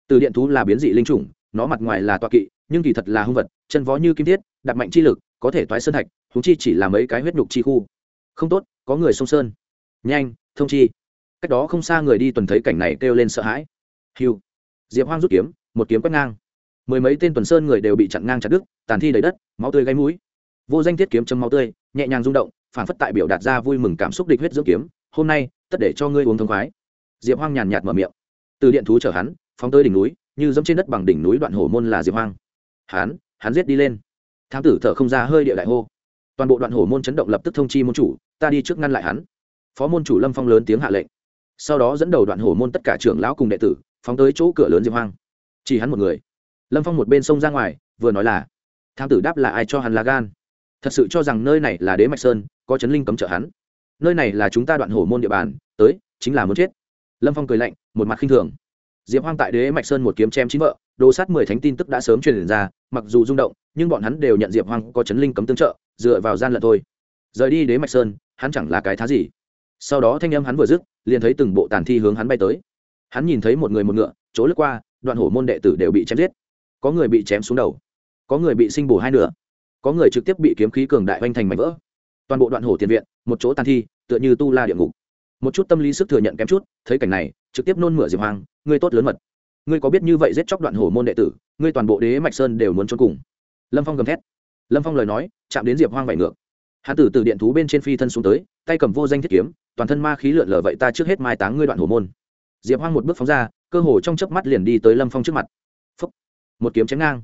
Từ điện thú là biến dị linh chủng, nó mặt ngoài là tọa kỵ, nhưng kỳ thật là hung vật, chân vó như kim thiết, đạp mạnh chi lực, có thể toái sơn thạch húng chi chỉ là mấy cái huyết nhục chi khu. Không tốt, có người sông sơn. Nhanh, thông chi. Cách đó không xa người đi tuần thấy cảnh này kêu lên sợ hãi. Hiu diệp hoang rút kiếm, một kiếm quét ngang. Mười mấy tên tuần sơn người đều bị chặn ngang chặt đứt, tàn thi đầy đất, máu tươi gáy mũi. Vô danh thiết kiếm châm máu tươi, nhẹ nhàng rung động phản phất tại biểu đạt ra vui mừng cảm xúc địch huyết dưỡng kiếm, hôm nay, tất để cho ngươi uống thông khoái. Diệp hoang nhàn nhạt mở miệng. Từ điện thú chở hắn, phóng tới đỉnh núi, như dẫm trên đất bằng đỉnh núi đoạn hồ môn là diệp hoang. Hắn hắn giết đi lên. Thám tử thở không ra hơi địa đại hô. Toàn bộ đoạn hồ môn chấn động lập tức thông chi môn chủ, ta đi trước ngăn lại hắn. Phó môn chủ lâm phong lớn tiếng hạ lệnh. Sau đó dẫn đầu đoạn hồ môn tất cả trưởng lão cùng đệ tử, phóng tới chỗ cửa lớn diệp hoang. Chỉ hắn một người. Lâm phong một bên sông ra ngoài, vừa nói là, thám tử đáp là ai cho hắn là gan? Thật sự cho rằng nơi này là đế mạch sơn có chấn linh cấm trợ hắn. Nơi này là chúng ta đoạn hổ môn địa bàn, tới, chính là muốn chết. Lâm phong cười lạnh, một mặt khinh thường. Diệp hoang tại đế mạch sơn một kiếm chém chín vợ, đồ sát mười thánh tin tức đã sớm truyền ra, mặc dù rung động, nhưng bọn hắn đều nhận diệp hoang có chấn linh cấm tương trợ, dựa vào gian lận thôi. Rời đi đế mạch sơn, hắn chẳng là cái thá gì. Sau đó thanh âm hắn vừa dứt, liền thấy từng bộ tàn thi hướng hắn bay tới. Hắn nhìn thấy một người một ngựa, chỗ lướt qua, đoạn hổ môn đệ tử đều bị chém giết. Có người bị chém xuống đầu, có người bị sinh bổ hai nửa, có người trực tiếp bị kiếm khí cường đại oanh thành mảnh vỡ toàn bộ đoạn hổ tiền viện, một chỗ tàn thi, tựa như tu la địa ngục. Một chút tâm lý sức thừa nhận kém chút, thấy cảnh này, trực tiếp nôn mửa diệp hoang, ngươi tốt lớn mật. Ngươi có biết như vậy giết chóc đoạn hổ môn đệ tử, ngươi toàn bộ đế mạch sơn đều muốn trốn cùng. Lâm phong gầm thét. Lâm phong lời nói, chạm đến diệp hoang vải ngược. Hạ tử từ điện thú bên trên phi thân xuống tới, tay cầm vô danh thiết kiếm, toàn thân ma khí lượn lờ vậy ta trước hết mai táng ngươi đoạn hổ môn. Diệp hoang một bước phóng ra, cơ hồ trong chớp mắt liền đi tới lâm phong trước mặt. Phúc. một kiếm chém ngang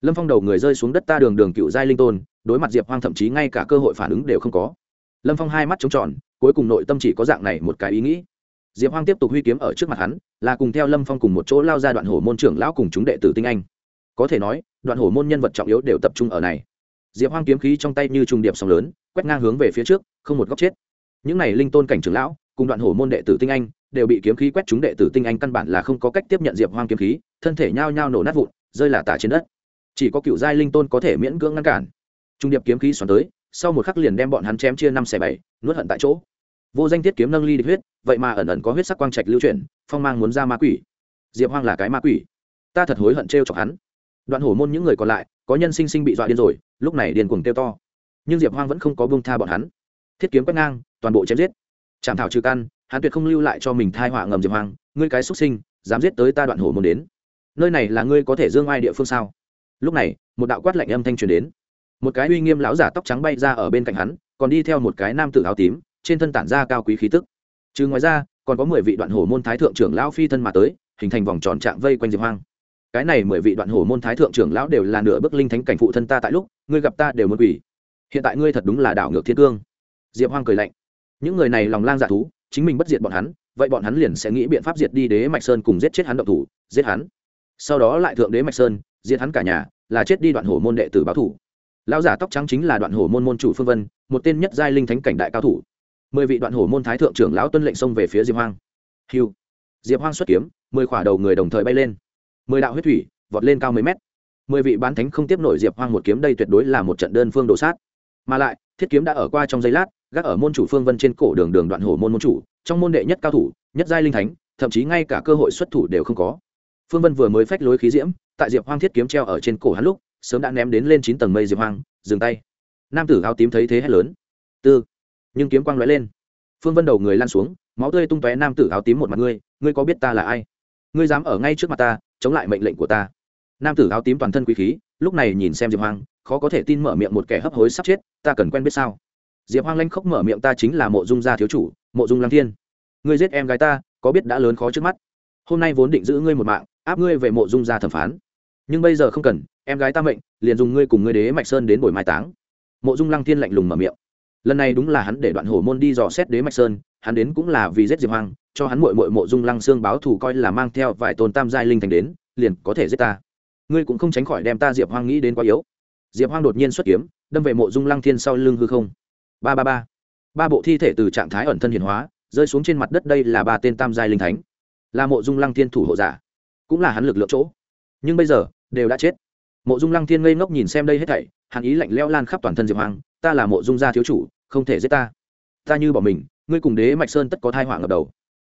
lâm phong đầu người rơi xuống đất ta đường đường cựu giai linh tôn, đối mặt diệp hoang thậm chí ngay cả cơ hội phản ứng đều không có. Lâm phong hai mắt trống tròn, cuối cùng nội tâm chỉ có dạng này một cái ý nghĩ. Diệp hoang tiếp tục huy kiếm ở trước mặt hắn, là cùng theo lâm phong cùng một chỗ lao ra đoạn hổ môn trưởng lão cùng chúng đệ tử tinh anh. Có thể nói, đoạn hổ môn nhân vật trọng yếu đều tập trung ở này. Diệp hoang kiếm khí trong tay như trùng điệp sóng lớn, quét ngang hướng về phía trước, không một góc chết. Những này linh tôn cảnh trưởng lão, cùng đoạn hổ môn đệ tử tinh anh, đều bị kiếm khí quét chúng đệ tử tinh anh căn bản là không có cách tiếp nhận diệp hoang kiếm khí, thân thể nhao nhao nổ nát vụn, rơi là tả trên đất chỉ có cựu giai linh tôn có thể miễn cưỡng ngăn cản. Trung điệp kiếm khí xoắn tới, sau một khắc liền đem bọn hắn chém chia năm xẻ bảy, nuốt hận tại chỗ. Vô danh thiết kiếm nâng ly địch huyết, vậy mà ẩn ẩn có huyết sắc quang trạch lưu chuyển, phong mang muốn ra ma quỷ. Diệp hoang là cái ma quỷ. Ta thật hối hận t chọc hắn. Đoạn hổ môn những người còn lại, có nhân sinh sinh bị dọa điên rồi, lúc này điên cuồng kêu to. Nhưng diệp hoang vẫn không có bông tha bọn hắn. Thiết kiếm quét ngang, toàn bộ chém giết. Chạm thảo trừ căn, hắn tuyệt không lưu lại cho mình thai họa ngầm diệp hoang. Ngươi cái xuất sinh, dám giết tới ta đoạn hổ môn đến. Nơi này là ngươi có thể dương ai địa phương sao? Lúc này, một đạo quát lạnh âm thanh truyền đến. Một cái uy nghiêm lão giả tóc trắng bay ra ở bên cạnh hắn, còn đi theo một cái nam tử áo tím, trên thân tản ra cao quý khí tức. Chứ ngoài ra, còn có mười vị đoạn hổ môn thái thượng trưởng lão phi thân mà tới, hình thành vòng tròn trạng vây quanh diệp hoang. Cái này mười vị đoạn hổ môn thái thượng trưởng lão đều là nửa bước linh thánh cảnh phụ thân ta tại lúc, ngươi gặp ta đều muốn quỷ hiện tại ngươi thật đúng là đảo ngược thiên cương. Diệp hoang cười lạnh. Những người này lòng lang dạ thú, chính mình bất diệt bọn hắn, vậy bọn hắn liền sẽ nghĩ biện pháp diệt đi đế mạch sơn cùng giết chết hắn động thủ, giết hắn. Sau đó lại thượng đế mạch sơn diệt hắn cả nhà, là chết đi đoạn hổ môn đệ tử báo thủ. Lão giả tóc trắng chính là đoạn hổ môn môn chủ phương vân, một tên nhất giai linh thánh cảnh đại cao thủ. Mười vị đoạn hổ môn thái thượng trưởng lão tuân lệnh xông về phía diệp hoang. Hiu diệp hoang xuất kiếm, mười khỏa đầu người đồng thời bay lên. Mười đạo huyết thủy vọt lên cao mấy mét. Mười vị bán thánh không tiếp nổi diệp hoang một kiếm đây tuyệt đối là một trận đơn phương đổ sát. Mà lại, thiết kiếm đã ở qua trong giây lát, gác ở môn chủ phương vân trên cổ đường đường đoạn hổ môn môn chủ, trong môn đệ nhất cao thủ, nhất giai linh thánh, thậm chí ngay cả cơ hội xuất thủ đều không có. Phương vân vừa mới phách lối khí diễm tại diệp hoang thiết kiếm treo ở trên cổ hắn lúc, sớm đã ném đến lên chín tầng mây diệp hoang, dừng tay. Nam tử áo tím thấy thế hét lớn. Tư! Nhưng kiếm quang lóe lên. Phương vân đầu người lan xuống, máu tươi tung tóe nam tử áo tím một mặt ngươi ngươi có biết ta là ai? Ngươi dám ở ngay trước mặt ta, chống lại mệnh lệnh của ta. Nam tử áo tím toàn thân quý khí, lúc này nhìn xem diệp hoang, khó có thể tin mở miệng một kẻ hấp hối sắp chết, ta cần quen biết sao? Diệp hoang lanh khóc mở miệng, ta chính là mộ dung gia thiếu chủ, mộ dung lăng thiên. Ngươi giết em gái ta, có biết đã lớn khó trước mắt. Hôm nay vốn định giữ ngươi một mạng, áp ngươi về mộ dung gia thẩm phán nhưng bây giờ không cần, em gái ta mệnh, liền dùng ngươi cùng ngươi đế mạch sơn đến buổi mai táng. Mộ dung lăng thiên lạnh lùng mở miệng. Lần này đúng là hắn để đoạn hổ môn đi dò xét đế mạch sơn, hắn đến cũng là vì giết diệp hoang, cho hắn mội mội mộ dung lăng xương báo thù coi là mang theo vài tôn tam giai linh thành đến, liền có thể giết ta. Ngươi cũng không tránh khỏi đem ta diệp hoang nghĩ đến quá yếu. Diệp hoang đột nhiên xuất kiếm, đâm về mộ dung lăng thiên sau lưng hư không. Ba ba ba. Ba bộ thi thể từ trạng thái ẩn thân hiển hóa, rơi xuống trên mặt đất đây là ba tên tam giai linh thánh. Là mộ dung lăng thiên thủ hộ giả. Cũng là hắn lực lượng chỗ nhưng bây giờ, đều đã chết. Mộ dung lăng thiên ngây ngốc nhìn xem đây hết thảy, hàn ý lạnh leo lan khắp toàn thân diệp hoàng ta là mộ dung gia thiếu chủ, không thể giết ta. Ta như bỏ mình, ngươi cùng đế mạch sơn tất có thai hỏa ngập đầu.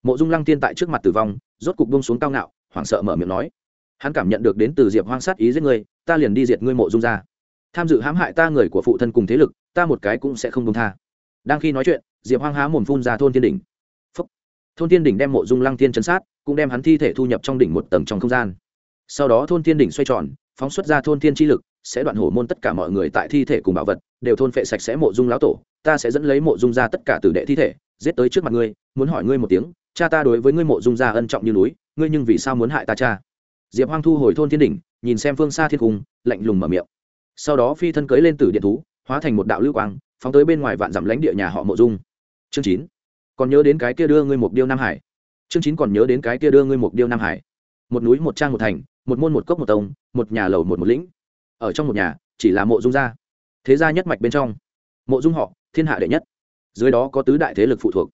Mộ dung lăng tiên tại trước mặt tử vong, rốt cục bông xuống cao ngạo, hoảng sợ mở miệng nói, hắn cảm nhận được đến từ diệp hoang sát ý giết ngươi, ta liền đi diệt ngươi mộ dung ra tham dự hãm hại ta người của phụ thân cùng thế lực, ta một cái cũng sẽ không công tha. Đang khi nói chuyện, diệp hoang há mồm phun ra thôn thiên đỉnh. Phúc. thôn thiên đỉnh đem mộ dung lăng tiên chấn sát, cũng đem hắn thi thể thu nhập trong đỉnh một tầng trong không gian sau đó thôn thiên đỉnh xoay tròn, phóng xuất ra thôn thiên chi lực, sẽ đoạn hổ môn tất cả mọi người tại thi thể cùng bảo vật, đều thôn phệ sạch sẽ mộ dung lão tổ, ta sẽ dẫn lấy mộ dung ra tất cả tử đệ thi thể, giết tới trước mặt ngươi, muốn hỏi ngươi một tiếng, cha ta đối với ngươi mộ dung ra ân trọng như núi, ngươi nhưng vì sao muốn hại ta cha? Diệp hoang thu hồi thôn thiên đỉnh, nhìn xem phương xa thiên cung, lạnh lùng mở miệng. Sau đó phi thân cưới lên tử điện thú, hóa thành một đạo lưu quang, phóng tới bên ngoài vạn dặm lãnh địa nhà họ mộ dung. Chương chín. Còn nhớ đến cái kia đưa ngươi một điêu nam hải. Chương chín còn nhớ đến cái kia đưa ngươi một điêu nam hải. Một núi một trang một thành một môn một cốc một tông một nhà lầu một một lĩnh. Ở trong một nhà chỉ là mộ dung gia. Thế gia nhất mạch bên trong mộ dung họ thiên hạ đệ nhất. Dưới đó có tứ đại thế lực phụ thuộc.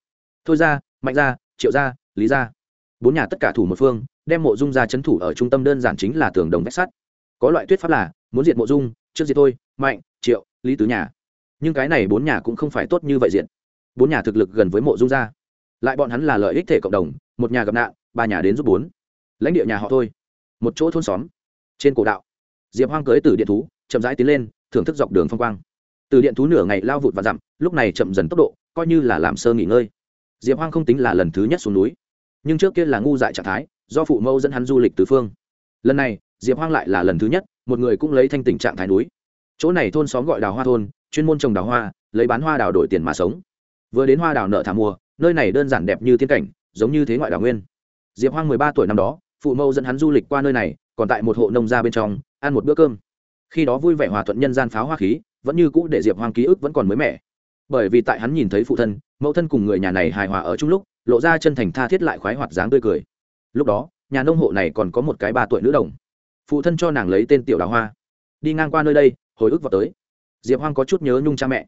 Thôi gia, mạnh gia triệu gia lý gia. Bốn nhà tất cả thủ một phương đem mộ dung ra c h ấ n thủ ở trung tâm đơn giản chính là tường đồng vách sắt. Có loại tuyết pháp là muốn diệt mộ dung trước diệt thôi mạnh triệu lý tứ nhà. Nhưng cái này bốn nhà cũng không phải tốt như vậy diện bốn nhà thực lực gần với mộ dung gia. Lại bọn hắn là lợi ích thể cộng đồng một nhà gặp nạn ba nhà đến giúp bốn. Lãnh địa nhà họ thôi một chỗ thôn xóm. Trên cổ đạo, diệp hoang cưới từ điện thú, chậm rãi tiến lên, thưởng thức dọc đường phong quang. Từ điện thú nửa ngày lao vụt và dặm, lúc này chậm dần tốc độ, coi như là làm sơ nghỉ ngơi. Diệp hoang không tính là lần thứ nhất xuống núi, nhưng trước kia là ngu dại trạng thái, do phụ mẫu dẫn hắn du lịch tứ phương. Lần này, diệp hoang lại là lần thứ nhất, một người cũng lấy thanh tình trạng thái núi. Chỗ này thôn xóm gọi đào hoa thôn, chuyên môn trồng đào hoa, lấy bán hoa đào đổi tiền mà sống. Vừa đến hoa đào nợ thả mùa, nơi này đơn giản đẹp như thiên cảnh, giống như thế ngoại đào nguyên. Diệp hoang mười ba tuổi năm đó phụ mẫu dẫn hắn du lịch qua nơi này, còn tại một hộ nông gia bên trong, ăn một bữa cơm. Khi đó vui vẻ hòa thuận nhân gian pháo hoa khí, vẫn như cũ để diệp hoang ký ức vẫn còn mới mẻ. Bởi vì tại hắn nhìn thấy phụ thân, mẫu thân cùng người nhà này hài hòa ở chung lúc, lộ ra chân thành tha thiết lại khoái hoạt dáng tươi cười. Lúc đó, nhà nông hộ này còn có một cái ba tuổi nữ đồng. Phụ thân cho nàng lấy tên tiểu đào hoa. Đi ngang qua nơi đây, hồi ức vào tới. Diệp hoang có chút nhớ nhung cha mẹ.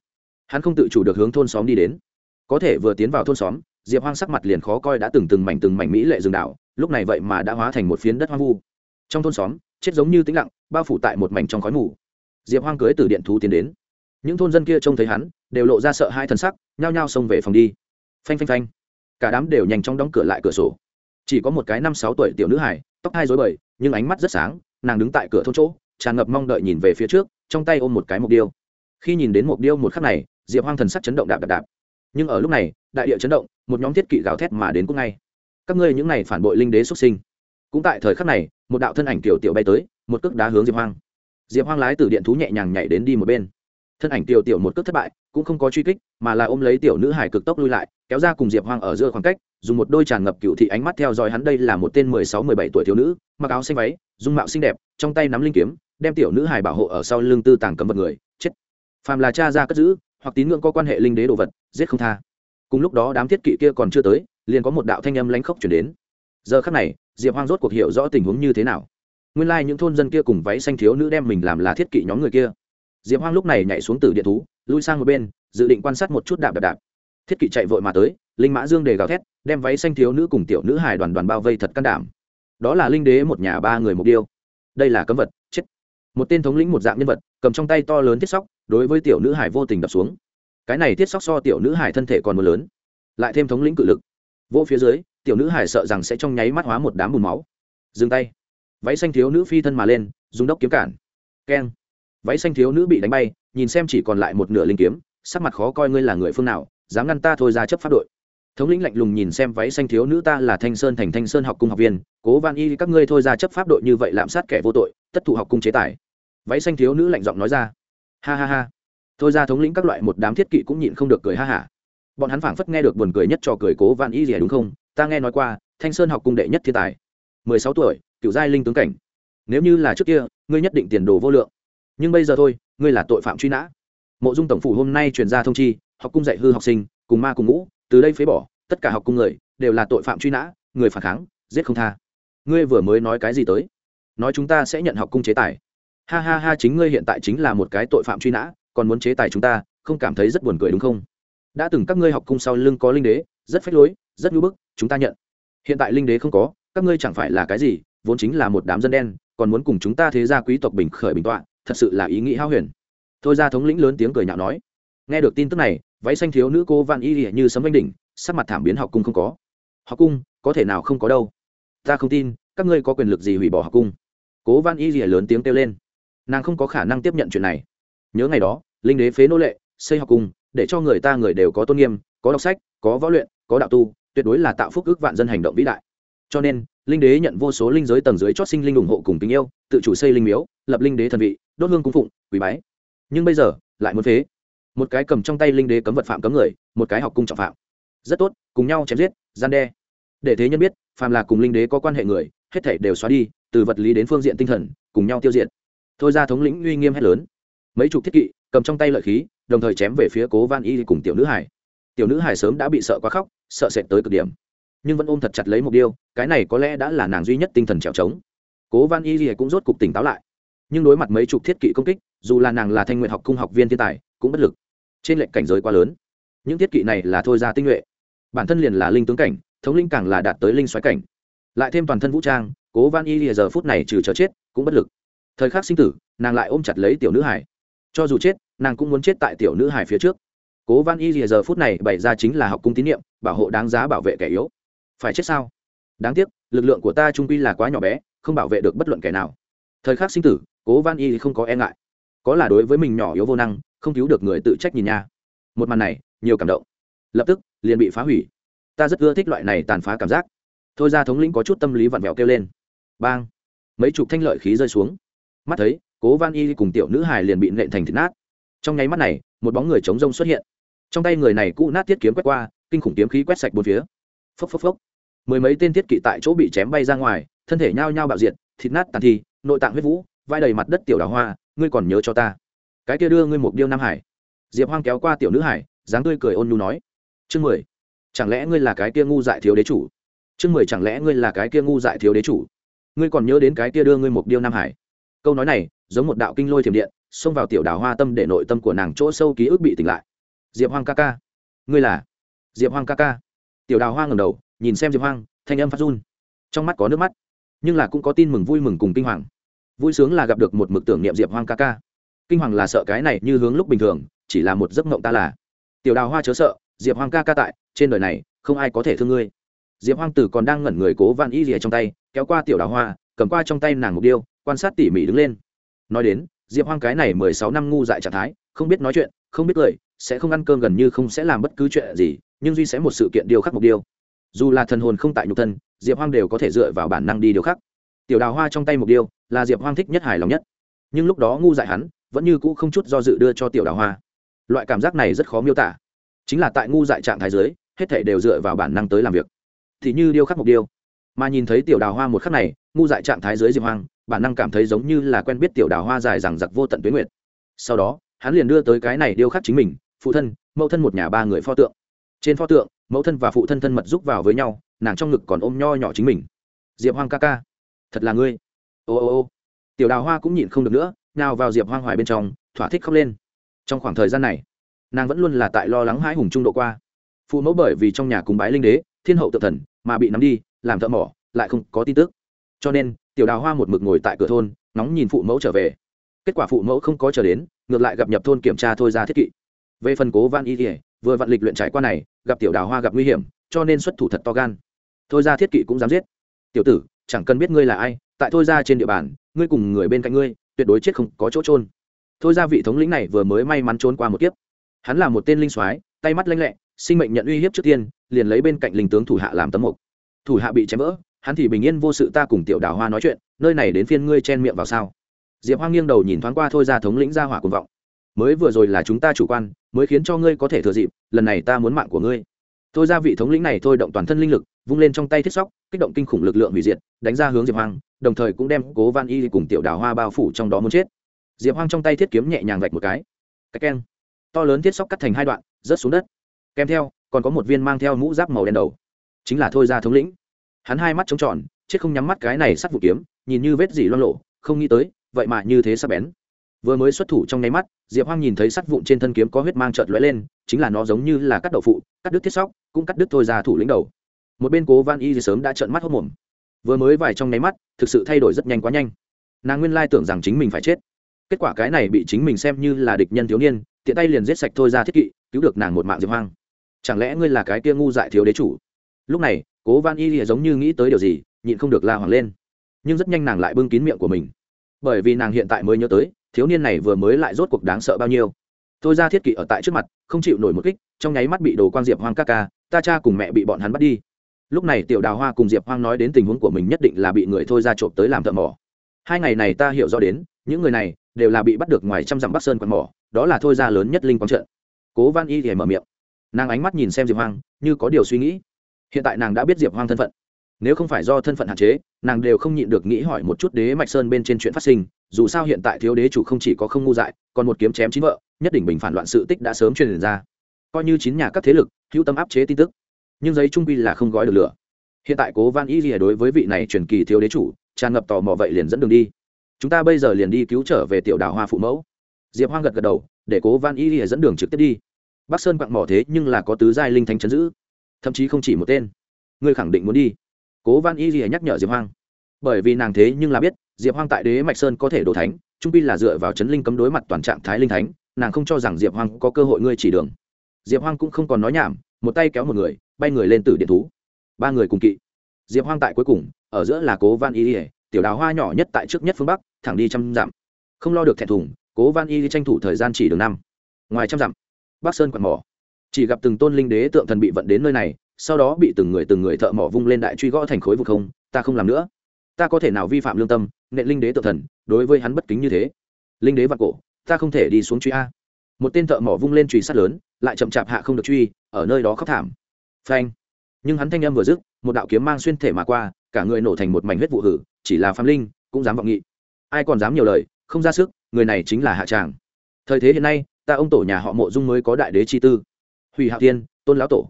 Hắn không tự chủ được hướng thôn xóm đi đến. Có thể vừa tiến vào thôn xóm, diệp hoang sắc mặt liền khó coi đã từng từng mảnh từng mảnh mỹ lệ rừng đảo lúc này vậy mà đã hóa thành một phiến đất hoang vu. Trong thôn xóm, chết giống như tĩnh lặng, bao phủ tại một mảnh trong khói mù. Diệp hoang cưới từ điện thú tiến đến. Những thôn dân kia trông thấy hắn, đều lộ ra sợ hai thần sắc, nhao nhao xông về phòng đi. Phanh phanh phanh. Cả đám đều nhanh chóng đóng cửa lại cửa sổ. Chỉ có một cái năm sáu tuổi tiểu nữ hải tóc hai dối bời, nhưng ánh mắt rất sáng, nàng đứng tại cửa thôn chỗ, tràn ngập mong đợi nhìn về phía trước, trong tay ôm một cái mục điêu. Khi nhìn đến mục điêu một khắc này, diệp hoang thần sắc chấn động đạp đạp đạp. Nhưng ở lúc này, đại địa chấn động, một nhóm thiết kỵ gào thét mà đến cũng ngay các ngươi những này phản bội linh đế xuất sinh. Cũng tại thời khắc này, một đạo thân ảnh tiểu tiểu bay tới, một cước đá hướng diệp hoang. Diệp hoang lái từ điện thú nhẹ nhàng nhảy đến đi một bên. Thân ảnh tiểu tiểu một cước thất bại, cũng không có truy kích, mà là ôm lấy tiểu nữ hải cực tốc lui lại, kéo ra cùng diệp hoang ở giữa khoảng cách, dùng một đôi tràn ngập cựu thị ánh mắt theo dõi hắn đây là một tên mười sáu, mười bảy tuổi thiếu nữ, mặc áo xanh váy, dung mạo xinh đẹp, trong tay nắm linh kiếm, đem tiểu nữ hải bảo hộ ở sau lưng tư tàng cấm vật người, chết. Phàm là cha ra cất giữ, hoặc tín ngưỡng có quan hệ linh đế đồ vật, giết không tha. Cùng lúc đó đám thiết kỵ kia còn chưa tới liền có một đạo thanh âm lánh khốc chuyển đến. Giờ khắc này, diệp hoang rốt cuộc hiểu rõ tình huống như thế nào. Nguyên lai、like、những thôn dân kia cùng váy xanh thiếu nữ đem mình làm là thiết kỵ nhóm người kia. Diệp hoang lúc này nhảy xuống từ điện thú, lui sang một bên, dự định quan sát một chút đạp đạp đạp. Thiết kỵ chạy vội mà tới, linh mã dương đề gào thét, đem váy xanh thiếu nữ cùng tiểu nữ hài đoàn đoàn bao vây thật can đảm. Đó là linh đế một nhà ba người mục tiêu. Đây là cấm vật, chết. Một tên thống lĩnh một dạng nhân vật, cầm trong tay to lớn thiết sóc, đối với tiểu nữ hải vô tình đập xuống. Cái này thiết sóc so tiểu nữ hải thân thể còn một lớn, lại thêm thống lĩnh cự lực vô phía dưới, tiểu nữ hải sợ rằng sẽ trong nháy mắt hóa một đám bùn máu. Dừng tay. Váy xanh thiếu nữ phi thân mà lên, dùng đốc kiếm cản. Keng. Váy xanh thiếu nữ bị đánh bay, nhìn xem chỉ còn lại một nửa linh kiếm, sắc mặt khó coi ngươi là người phương nào, dám ngăn ta thôi ra chấp pháp đội. Thống lĩnh lạnh lùng nhìn xem váy xanh thiếu nữ ta là thanh sơn thành thanh sơn học cung học viên, cố van y các ngươi thôi ra chấp pháp đội như vậy lạm sát kẻ vô tội, tất thụ học cung chế tài. Váy xanh thiếu nữ lạnh giọng nói ra. Ha ha ha. Thôi ra thống lĩnh các loại một đám thiết kỵ cũng nhịn không được cười ha hả bọn hắn phảng phất nghe được buồn cười nhất cho cười cố van y gì đúng không? Ta nghe nói qua, thanh sơn học cung đệ nhất thiên tài. Mười sáu tuổi, cựu giai linh tướng cảnh. Nếu như là trước kia, ngươi nhất định tiền đồ vô lượng. Nhưng bây giờ thôi, ngươi là tội phạm truy nã. Mộ dung tổng phủ hôm nay truyền ra thông chi, học cung dạy hư học sinh, cùng ma cùng ngũ, từ đây phế bỏ, tất cả học cung người đều là tội phạm truy nã, người phản kháng, giết không tha. Ngươi vừa mới nói cái gì tới? Nói chúng ta sẽ nhận học cung chế tài. Ha ha ha, chính ngươi hiện tại chính là một cái tội phạm truy nã, còn muốn chế tài chúng ta, không cảm thấy rất buồn cười đúng không? Đã từng các ngươi học cung sau lưng có linh đế, rất phách lối, rất nhu bức, chúng ta nhận. Hiện tại linh đế không có, các ngươi chẳng phải là cái gì, vốn chính là một đám dân đen, còn muốn cùng chúng ta thế gia quý tộc bình khởi bình tọa, thật sự là ý nghĩ hao huyền. Thôi ra thống lĩnh lớn tiếng cười nhạo nói. Nghe được tin tức này, váy xanh thiếu nữ cô văn y như sấm vanh đỉnh, sắc mặt thảm biến học cung không có. Học cung, có thể nào không có đâu? Ta không tin, các ngươi có quyền lực gì hủy bỏ học cung? Cố văn y lớn tiếng kêu lên. Nàng không có khả năng tiếp nhận chuyện này. Nhớ ngày đó, linh đế phế nô lệ, xây học cung để cho người ta người đều có tôn nghiêm, có đọc sách, có võ luyện, có đạo tu, tuyệt đối là tạo phúc ước vạn dân hành động vĩ đại. Cho nên, linh đế nhận vô số linh giới tầng dưới chót sinh linh ủng hộ cùng tình yêu, tự chủ xây linh miếu, lập linh đế thần vị, đốt hương cung phụng quý bái. Nhưng bây giờ, lại muốn phế. Một cái cầm trong tay linh đế cấm vật phạm cấm người, một cái học cung trọng phạm. Rất tốt, cùng nhau chém giết, gian đe. Để thế nhân biết, phàm là cùng linh đế có quan hệ người, hết thảy đều xóa đi, từ vật lý đến phương diện tinh thần, cùng nhau tiêu diệt. Thôi ra thống lĩnh uy nghiêm hét lớn. Mấy chục thiết kỵ, cầm trong tay lợi khí đồng thời chém về phía cố van y cùng tiểu nữ hải. Tiểu nữ hải sớm đã bị sợ quá khóc, sợ sệt tới cực điểm. Nhưng vẫn ôm thật chặt lấy mục tiêu cái này có lẽ đã là nàng duy nhất tinh thần trèo trống. Cố van y cũng rốt cục tỉnh táo lại. Nhưng đối mặt mấy chục thiết kỵ công kích, dù là nàng là thanh nguyện học cung học viên thiên tài, cũng bất lực. Trên lệnh cảnh giới quá lớn. Những thiết kỵ này là thôi ra tinh nhuệ. Bản thân liền là linh tướng cảnh, thống linh càng là đạt tới linh xoáy cảnh. Lại thêm toàn thân vũ trang, cố van y giờ phút này trừ chờ chết, cũng bất lực. Thời khắc sinh tử, nàng lại ôm chặt lấy tiểu nữ hải cho dù chết, nàng cũng muốn chết tại tiểu nữ hải phía trước. Cố văn y rìa giờ phút này bày ra chính là học cung tín nhiệm bảo hộ đáng giá bảo vệ kẻ yếu. Phải chết sao? Đáng tiếc, lực lượng của ta trung quy là quá nhỏ bé, không bảo vệ được bất luận kẻ nào. Thời khắc sinh tử, cố văn y không có e ngại. Có là đối với mình nhỏ yếu vô năng, không cứu được người tự trách nhìn nha. Một màn này, nhiều cảm động. Lập tức, liền bị phá hủy. Ta rất ưa thích loại này tàn phá cảm giác. Thôi ra thống lĩnh có chút tâm lý vặn vẹo kêu lên. Bang! Mấy chục thanh lợi khí rơi xuống. Mắt thấy cố Văn y cùng tiểu nữ hài liền bị nện thành thịt nát. Trong nháy mắt này một bóng người chống rông xuất hiện. Trong tay người này cũ nát thiết kiếm quét qua kinh khủng kiếm khí quét sạch bốn phía. Phốc phốc phốc. Mười mấy tên thiết kỵ tại chỗ bị chém bay ra ngoài thân thể nhao nhao bạo diện, thịt nát tàn thi nội tạng huyết vũ vai đầy mặt đất tiểu đào hoa ngươi còn nhớ cho ta. Cái kia đưa ngươi một điêu nam hải. Diệp hoang kéo qua tiểu nữ hải dáng tươi cười ôn nhu nói. Chương mười. Chẳng lẽ ngươi là cái kia ngu dại thiếu đế chủ? Chương mười chẳng lẽ ngươi là cái kia ngu dại thiếu đế chủ? Ngươi còn nhớ đến cái kia đưa ngươi một điêu nam hải? Câu nói này, giống một đạo kinh lôi thiểm điện, xông vào tiểu đào hoa tâm để nội tâm của nàng chỗ sâu ký ức bị tỉnh lại. Diệp hoang ca ca. Ngươi là? Diệp hoang ca ca. Tiểu đào hoa ngầm đầu, nhìn xem diệp hoang, thanh âm phát run. Trong mắt có nước mắt, nhưng là cũng có tin mừng vui mừng cùng kinh hoàng. Vui sướng là gặp được một mực tưởng niệm diệp hoang ca ca. Kinh hoàng là sợ cái này như hướng lúc bình thường, chỉ là một giấc mộng ta là. Tiểu đào hoa chớ sợ, diệp hoang ca ca tại, trên đời này, không ai có thể thương ngươi. Diệp hoang tử còn đang ngẩn người cố van y rìa trong tay, kéo qua tiểu đào hoa, cầm qua trong tay nàng mục điêu quan sát tỉ mỉ đứng lên. Nói đến, diệp hoang cái này mười sáu năm ngu dại trạng thái, không biết nói chuyện, không biết cười, sẽ không ăn cơm gần như không sẽ làm bất cứ chuyện gì, nhưng duy sẽ một sự kiện điều khắc mục tiêu. Dù là thần hồn không tại nhục thân, diệp hoang đều có thể dựa vào bản năng đi điều khắc. Tiểu đào hoa trong tay mục tiêu là diệp hoang thích nhất hài lòng nhất. Nhưng lúc đó ngu dại hắn, vẫn như cũ không chút do dự đưa cho tiểu đào hoa. Loại cảm giác này rất khó miêu tả. Chính là tại ngu dại trạng thái giới hết thể đều dựa vào bản năng tới làm việc. Thì như điêu khắc mục tiêu mà nhìn thấy tiểu đào hoa một khắc này, ngu dại trạng thái dưới diệp hoang, bản năng cảm thấy giống như là quen biết tiểu đào hoa dài rằng giặc vô tận tuyến nguyệt. Sau đó, hắn liền đưa tới cái này điêu khắc chính mình, phụ thân, mẫu thân một nhà ba người pho tượng. Trên pho tượng, mẫu thân và phụ thân thân mật giúp vào với nhau, nàng trong ngực còn ôm nho nhỏ chính mình. Diệp hoang ca ca, thật là ngươi. Ô ô ô. Tiểu đào hoa cũng nhịn không được nữa nào vào diệp hoang hoài bên trong, thỏa thích khóc lên. Trong khoảng thời gian này, nàng vẫn luôn là tại lo lắng hãi hùng trung độ qua. Phụ mẫu bởi vì trong nhà cùng bái linh đế, thiên hậu tự thần, mà bị nắm đi làm thợ mỏ, lại không có tin tức. Cho nên, tiểu đào hoa một mực ngồi tại cửa thôn nóng nhìn phụ mẫu trở về. Kết quả phụ mẫu không có trở đến, ngược lại gặp nhập thôn kiểm tra thôi ra thiết kỵ. Về phần cố van y kỉa vừa vặn lịch luyện trải qua này, gặp tiểu đào hoa gặp nguy hiểm, cho nên xuất thủ thật to gan. Thôi ra thiết kỵ cũng dám giết. Tiểu tử, chẳng cần biết ngươi là ai, tại thôi ra trên địa bàn, ngươi cùng người bên cạnh ngươi, tuyệt đối chết không có chỗ trôn thôi ra vị thống lĩnh này vừa mới may mắn trốn qua một kiếp. Hắn là một tên linh soái, tay mắt lanh lẹ, sinh mệnh nhận uy hiếp trước tiên, liền lấy bên cạnh linh tướng thủ hạ làm tấm mục thủ hạ bị chém vỡ, hắn thì bình yên vô sự ta cùng tiểu đào hoa nói chuyện, nơi này đến phiên ngươi chen miệng vào sao? Diệp hoa nghiêng đầu nhìn thoáng qua thôi ra thống lĩnh ra hỏa cuồng vọng. Mới vừa rồi là chúng ta chủ quan, mới khiến cho ngươi có thể thừa dịp, lần này ta muốn mạng của ngươi. Thôi ra vị thống lĩnh này thôi động toàn thân linh lực, vung lên trong tay thiết sóc, kích động kinh khủng lực lượng hủy diệt, đánh ra hướng diệp hoang, đồng thời cũng đem cố Văn y cùng tiểu đào hoa bao phủ trong đó muốn chết. Diệp hoang trong tay thiết kiếm nhẹ nhàng vạch một cái. Cách keng. To lớn thiết sóc cắt thành hai đoạn, rớt xuống đất. Kèm theo, còn có một viên mang theo mũ giáp màu đen đầu chính là thôi ra thống lĩnh. Hắn hai mắt trống tròn, chết không nhắm mắt cái này sắt vụ kiếm, nhìn như vết gì loan lộ, không nghĩ tới, vậy mà như thế sắp bén. Vừa mới xuất thủ trong nháy mắt, diệp hoang nhìn thấy sắt vụn trên thân kiếm có huyết mang trợt lóe lên, chính là nó giống như là cắt đậu phụ, cắt đứt thiết sóc, cũng cắt đứt thôi ra thủ lĩnh đầu. Một bên cố van y thì sớm đã trợn mắt hốc mồm. Vừa mới vài trong nháy mắt, thực sự thay đổi rất nhanh quá nhanh. Nàng nguyên lai tưởng rằng chính mình phải chết. Kết quả cái này bị chính mình xem như là địch nhân thiếu niên, tiện tay liền giết sạch thôi ra thiết kỵ, cứu được nàng một mạng diệp hoang. Chẳng lẽ ngươi là cái kia ngu dại thiếu đế chủ? Lúc này, cố van y lìa giống như nghĩ tới điều gì, nhịn không được la hoàng lên. Nhưng rất nhanh nàng lại bưng kín miệng của mình. Bởi vì nàng hiện tại mới nhớ tới, thiếu niên này vừa mới lại rốt cuộc đáng sợ bao nhiêu. Tôi ra thiết kỵ ở tại trước mặt, không chịu nổi một kích, trong nháy mắt bị đồ quang diệp hoang ca ca, ta cha cùng mẹ bị bọn hắn bắt đi. Lúc này tiểu đào hoa cùng diệp hoang nói đến tình huống của mình nhất định là bị người thôi ra trộm tới làm thợ mỏ. Hai ngày này ta hiểu rõ đến, những người này đều là bị bắt được ngoài trăm dặm bắc sơn quạt mỏ, đó là thôi ra lớn nhất linh quang trận. Cố văn y thì mở miệng. Nàng ánh mắt nhìn xem diệp hoang, như có điều suy nghĩ hiện tại nàng đã biết diệp hoang thân phận. Nếu không phải do thân phận hạn chế, nàng đều không nhịn được nghĩ hỏi một chút đế mạch sơn bên trên chuyện phát sinh, dù sao hiện tại thiếu đế chủ không chỉ có không ngu dại, còn một kiếm chém chín vợ, nhất định bình phản loạn sự tích đã sớm truyền ra. Coi như chín nhà các thế lực, hữu tâm áp chế tin tức, nhưng giấy trung quy là không gói được lửa. Hiện tại cố van y rìa đối với vị này truyền kỳ thiếu đế chủ, tràn ngập tò mò vậy liền dẫn đường đi. Chúng ta bây giờ liền đi cứu trở về tiểu đào hoa phụ mẫu. Diệp hoang gật gật đầu, để cố van y rìa dẫn đường trực tiếp đi. Bắc sơn quặng mỏ thế nhưng là có tứ giai linh thánh chấn giữ thậm chí không chỉ một tên. Ngươi khẳng định muốn đi. Cố Văn y gì nhắc nhở diệp hoang. Bởi vì nàng thế nhưng là biết, diệp hoang tại đế mạch sơn có thể đổ thánh, trung pi là dựa vào chấn linh cấm đối mặt toàn trạng thái linh thánh, nàng không cho rằng diệp hoang có cơ hội ngươi chỉ đường. Diệp hoang cũng không còn nói nhảm, một tay kéo một người, bay người lên từ điện thú. Ba người cùng kỵ. Diệp hoang tại cuối cùng, ở giữa là cố Văn y ỉa tiểu đào hoa nhỏ nhất tại trước nhất phương bắc, thẳng đi trăm dặm. Không lo được thẹn thùng, cố Văn y tranh thủ thời gian chỉ đường năm. Ngoài trăm dặm, bắc sơn quạt mỏ chỉ gặp từng tôn linh đế tượng thần bị vận đến nơi này, sau đó bị từng người từng người thợ mỏ vung lên đại truy gõ thành khối vụ không, ta không làm nữa. Ta có thể nào vi phạm lương tâm nệ linh đế tượng thần, đối với hắn bất kính như thế? Linh đế vặt cổ, ta không thể đi xuống truy a. Một tên thợ mỏ vung lên truy sát lớn, lại chậm chạp hạ không được truy, ở nơi đó khóc thảm. Phanh. Nhưng hắn thanh âm vừa dứt, một đạo kiếm mang xuyên thể mà qua, cả người nổ thành một mảnh huyết vụ hử, chỉ là phạm linh, cũng dám vọng nghị ai còn dám nhiều lời, không ra sức, người này chính là hạ tràng. Thời thế hiện nay, ta ông tổ nhà họ mộ dung mới có đại đế chi tư hủy Hạo tiên tôn lão tổ.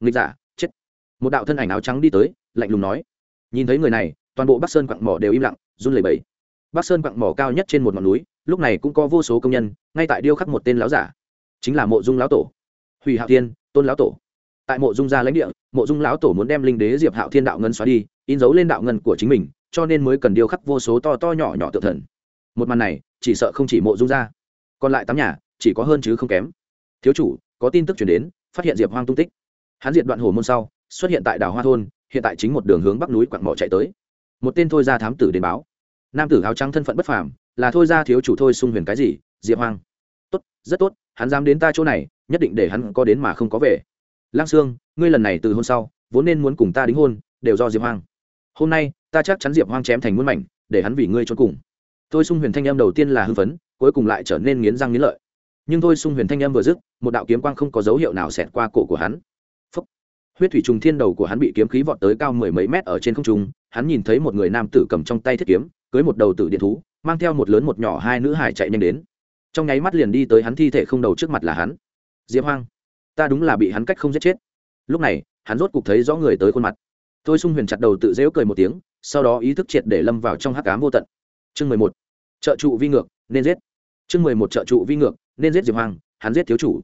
Nghịch giả, chết. Một đạo thân ảnh áo trắng đi tới, lạnh lùng nói. Nhìn thấy người này, toàn bộ bắc sơn quặng mỏ đều im lặng, run lẩy bẩy. Bắc sơn quặng mỏ cao nhất trên một ngọn núi, lúc này cũng có vô số công nhân, ngay tại điêu khắc một tên lão giả. Chính là mộ dung lão tổ. Hủy hạo thiên, tôn lão tổ. Tại mộ dung gia lãnh địa, mộ dung lão tổ muốn đem linh đế diệp hạo thiên đạo ngân xóa đi, in dấu lên đạo ngân của chính mình, cho nên mới cần điêu khắc vô số to to nhỏ nhỏ tự thần. Một màn này, chỉ sợ không chỉ mộ dung gia còn lại tám nhà, chỉ có hơn chứ không kém. Thiếu chủ có tin tức chuyển đến, phát hiện diệp hoang tung tích. Hắn diệt đoạn hồ môn sau, xuất hiện tại đảo hoa thôn, hiện tại chính một đường hướng bắc núi quặng mỏ chạy tới. Một tên thôi ra thám tử đến báo. Nam tử áo trắng thân phận bất phàm, là thôi ra thiếu chủ thôi sung huyền cái gì, diệp hoang. Tốt, rất tốt, hắn dám đến ta chỗ này, nhất định để hắn có đến mà không có về. Lang sương, ngươi lần này từ hôn sau, vốn nên muốn cùng ta đính hôn, đều do diệp hoang. Hôm nay, ta chắc chắn diệp hoang chém thành muôn mảnh, để hắn vì ngươi trốn cùng. Thôi sung huyền thanh em đầu tiên là hưng phấn, cuối cùng lại trở nên nghiến răng nghiến lợi nhưng thôi sung huyền thanh em vừa dứt, một đạo kiếm quang không có dấu hiệu nào xẹt qua cổ của hắn. Phúc. huyết thủy trùng thiên đầu của hắn bị kiếm khí vọt tới cao mười mấy mét ở trên không trung, hắn nhìn thấy một người nam tử cầm trong tay thiết kiếm, cưới một đầu tử điện thú, mang theo một lớn một nhỏ hai nữ hải chạy nhanh đến. Trong nháy mắt liền đi tới hắn thi thể không đầu trước mặt là hắn. Diệp hoang, ta đúng là bị hắn cách không giết chết. Lúc này, hắn rốt cục thấy rõ người tới khuôn mặt. Tôi sung huyền chặt đầu tự dễu cười một tiếng, sau đó ý thức triệt để lâm vào trong hắc cám vô tận. Chương mười một. Trợ trụ vi ngược, nên giết chương mười một trợ trụ vi ngược, nên giết diệp hoang, hắn giết thiếu chủ.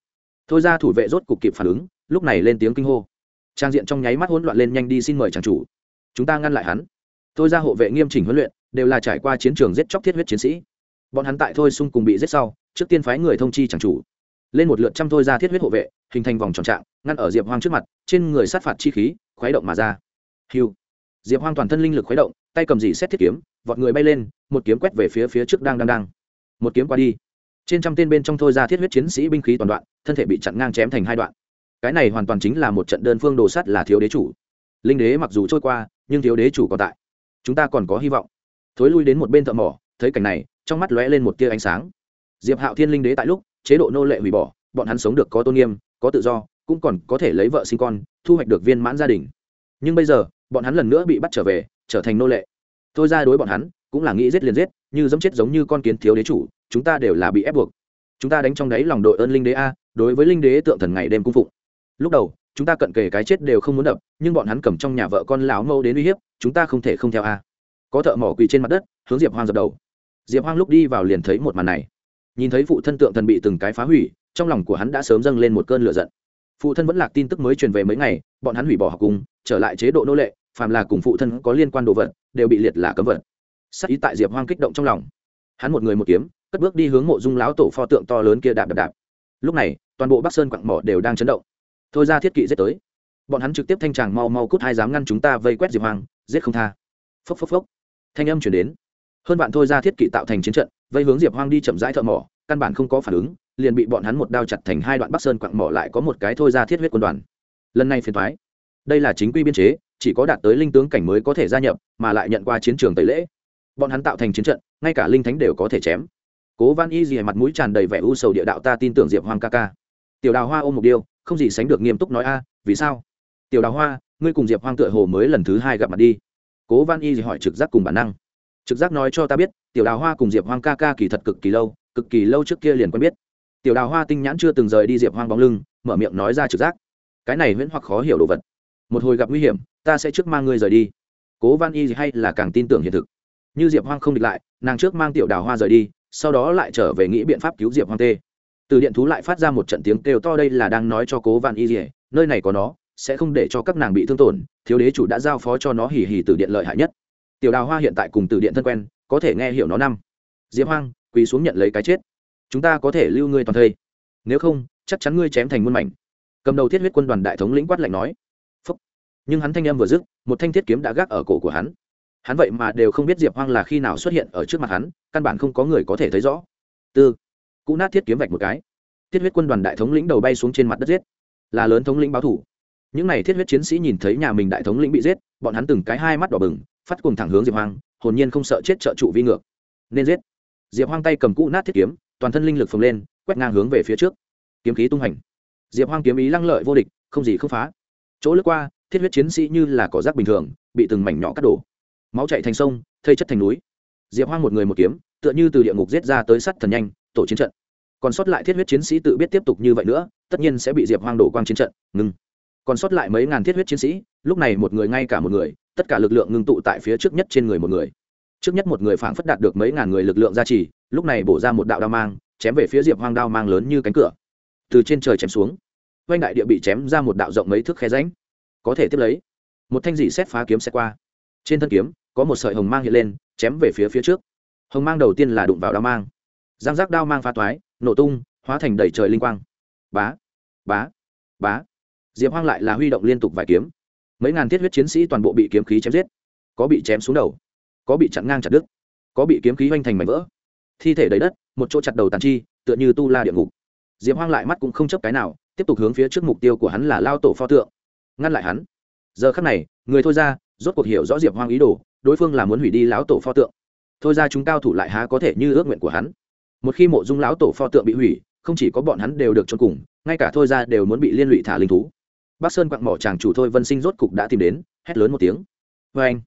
Thôi ra thủ vệ rốt cục kịp phản ứng, lúc này lên tiếng kinh hô. Trang diện trong nháy mắt hỗn loạn lên nhanh đi xin mời chàng chủ. Chúng ta ngăn lại hắn. Thôi ra hộ vệ nghiêm chỉnh huấn luyện, đều là trải qua chiến trường giết chóc thiết huyết chiến sĩ. Bọn hắn tại thôi xung cùng bị giết sau, trước tiên phái người thông chi chàng chủ. Lên một lượt trăm thôi ra thiết huyết hộ vệ, hình thành vòng tròn trạng, ngăn ở diệp hoang trước mặt, trên người sát phạt chi khí, khuấy động mà ra. Hiu diệp hoang toàn thân linh lực khuấy động, tay cầm dì xét thiết kiếm, vọt người bay lên, một kiếm quét về phía phía trước đang đang đang một kiếm qua đi. Trên trăm tên bên trong thôi ra thiết huyết chiến sĩ binh khí toàn đoạn, thân thể bị chặn ngang chém thành hai đoạn. Cái này hoàn toàn chính là một trận đơn phương đồ sắt là thiếu đế chủ. Linh đế mặc dù trôi qua, nhưng thiếu đế chủ còn tại. Chúng ta còn có hy vọng. Thối lui đến một bên thợ mỏ, thấy cảnh này, trong mắt lóe lên một tia ánh sáng. Diệp hạo thiên linh đế tại lúc, chế độ nô lệ hủy bỏ, bọn hắn sống được có tôn nghiêm, có tự do, cũng còn có thể lấy vợ sinh con, thu hoạch được viên mãn gia đình. Nhưng bây giờ, bọn hắn lần nữa bị bắt trở về, trở thành nô lệ. Thôi ra đối bọn hắn cũng là nghĩ giết liền giết, như dẫm chết giống như con kiến thiếu đế chủ, chúng ta đều là bị ép buộc. Chúng ta đánh trong đáy lòng đội ơn linh đế a, đối với linh đế tượng thần ngày đêm cung phụng. Lúc đầu, chúng ta cận kề cái chết đều không muốn đập, nhưng bọn hắn cầm trong nhà vợ con lão mâu đến uy hiếp, chúng ta không thể không theo a. Có thợ mỏ quỳ trên mặt đất, hướng diệp hoang dập đầu. Diệp hoang lúc đi vào liền thấy một màn này. Nhìn thấy phụ thân tượng thần bị từng cái phá hủy, trong lòng của hắn đã sớm dâng lên một cơn lửa giận. Phụ thân vẫn lạc tin tức mới truyền về mấy ngày, bọn hắn hủy bỏ học cùng, trở lại chế độ nô lệ, phàm là cùng phụ thân có liên quan đồ vật, đều bị liệt là cấm vật sắc ý tại diệp hoang kích động trong lòng. Hắn một người một kiếm cất bước đi hướng mộ dung lão tổ pho tượng to lớn kia đạp đạp đạp. Lúc này toàn bộ bắc sơn quặng mỏ đều đang chấn động. Thôi ra thiết kỵ giết tới. Bọn hắn trực tiếp thanh tràng mau mau cút hai dám ngăn chúng ta vây quét diệp Hoang, giết không tha. Phốc phốc phốc. Thanh âm chuyển đến. Hơn bạn thôi ra thiết kỵ tạo thành chiến trận vây hướng diệp hoang đi chậm rãi thợ mỏ căn bản không có phản ứng liền bị bọn hắn một đao chặt thành hai đoạn bắc sơn quặng mỏ lại có một cái thôi ra thiết huyết quân đoàn. Lần này phiền thoái đây là chính quy biên chế chỉ có đạt tới linh tướng cảnh mới có thể gia nhập mà lại nhận qua chiến trường tẩy lễ bọn hắn tạo thành chiến trận, ngay cả linh thánh đều có thể chém. Cố văn y gì mặt mũi tràn đầy vẻ u sầu địa đạo, ta tin tưởng diệp hoàng ca ca. Tiểu đào hoa ôm một điêu không gì sánh được nghiêm túc nói a, vì sao? Tiểu đào hoa, ngươi cùng diệp hoang tựa hồ mới lần thứ hai gặp mặt đi. Cố văn y gì hỏi trực giác cùng bản năng. Trực giác nói cho ta biết, tiểu đào hoa cùng diệp hoang ca ca kỳ thật cực kỳ lâu, cực kỳ lâu trước kia liền quen biết. Tiểu đào hoa tinh nhãn chưa từng rời đi diệp hoang bóng lưng, mở miệng nói ra trực giác. Cái này huyễn hoặc khó hiểu đồ vật. Một hồi gặp nguy hiểm, ta sẽ trước mang ngươi rời đi. Cố văn y hay là càng tin tưởng hiện thực như diệp hoang không địch lại, nàng trước mang tiểu đào hoa rời đi, sau đó lại trở về nghĩ biện pháp cứu diệp hoang tê. Từ điện thú lại phát ra một trận tiếng kêu to đây là đang nói cho cố văn y dỉa nơi này có nó, sẽ không để cho các nàng bị thương tổn, thiếu đế chủ đã giao phó cho nó hỉ hỉ từ điện lợi hại nhất. Tiểu đào hoa hiện tại cùng từ điện thân quen, có thể nghe hiểu nó năm. Diệp hoang, quỳ xuống nhận lấy cái chết. Chúng ta có thể lưu ngươi toàn thây. Nếu không, chắc chắn ngươi chém thành muôn mảnh. Cầm đầu thiết huyết quân đoàn đại thống lĩnh quát lạnh nói. Phúc. nhưng hắn thanh em vừa dứt, một thanh thiết kiếm đã gác ở cổ của hắn hắn vậy mà đều không biết diệp hoang là khi nào xuất hiện ở trước mặt hắn, căn bản không có người có thể thấy rõ. Tư cụ nát thiết kiếm vạch một cái. Thiết huyết quân đoàn đại thống lĩnh đầu bay xuống trên mặt đất giết. Là lớn thống lĩnh báo thủ. Những n à y thiết huyết chiến sĩ nhìn thấy nhà mình đại thống lĩnh bị giết, bọn hắn từng cái hai mắt đỏ bừng, phát cùng thẳng hướng diệp hoang, hồn nhiên không sợ chết trợ trụ vi ngược. Nên giết. Diệp hoang tay cầm cụ nát thiết kiếm, toàn thân linh lực phồng lên, quét ngang hướng về phía trước. Kiếm khí tung hành. Diệp hoang kiếm ý lăng lợi vô địch, không gì không phá. Chỗ lướt qua, thiết huyết chiến sĩ như là cỏ rác bình thường, bị từng mảnh nhỏ cắt đổ máu chạy thành sông, thây chất thành núi. Diệp hoang một người một kiếm, tựa như từ địa ngục giết ra tới sắt thần nhanh, tổ chiến trận. Còn sót lại thiết huyết chiến sĩ tự biết tiếp tục như vậy nữa, tất nhiên sẽ bị diệp hoang đổ quang chiến trận, ngừng. Còn sót lại mấy ngàn thiết huyết chiến sĩ, lúc này một người ngay cả một người, tất cả lực lượng ngưng tụ tại phía trước nhất trên người một người. Trước nhất một người phảng phất đạt được mấy ngàn người lực lượng gia trì, lúc này bổ ra một đạo đao mang, chém về phía diệp hoang đao mang lớn như cánh cửa. Từ trên trời chém xuống, quanh đại địa bị chém ra một đạo rộng mấy thước khe ránh có thể tiếp lấy, một thanh dị xét phá kiếm xe qua trên thân kiếm, có một sợi hồng mang hiện lên, chém về phía phía trước. Hồng mang đầu tiên là đụng vào đao mang. Giang giác đao mang pha toái, nổ tung, hóa thành đầy trời linh quang. Bá bá bá. Diệp hoang lại là huy động liên tục vài kiếm. Mấy ngàn thiết huyết chiến sĩ toàn bộ bị kiếm khí chém giết. Có bị chém xuống đầu, có bị chặn ngang chặt đứt, có bị kiếm khí hoành thành mảnh vỡ. Thi thể đầy đất, một chỗ chặt đầu tàn chi, tựa như tu la địa ngục. Diệp hoang lại mắt cũng không chấp cái nào, tiếp tục hướng phía trước mục tiêu của hắn là lao tổ pho tượng. Ngăn lại hắn. Giờ khắc này, người thôi ra rốt cuộc hiểu rõ diệp hoang ý đồ, đối phương là muốn hủy đi lão tổ pho tượng. Thôi ra chúng cao thủ lại há có thể như ước nguyện của hắn. Một khi mộ dung lão tổ pho tượng bị hủy, không chỉ có bọn hắn đều được trôn cùng, ngay cả thôi ra đều muốn bị liên lụy thả linh thú. Bắc sơn quặng mỏ chàng chủ thôi vân sinh rốt cục đã tìm đến, hét lớn một tiếng. Vê anh,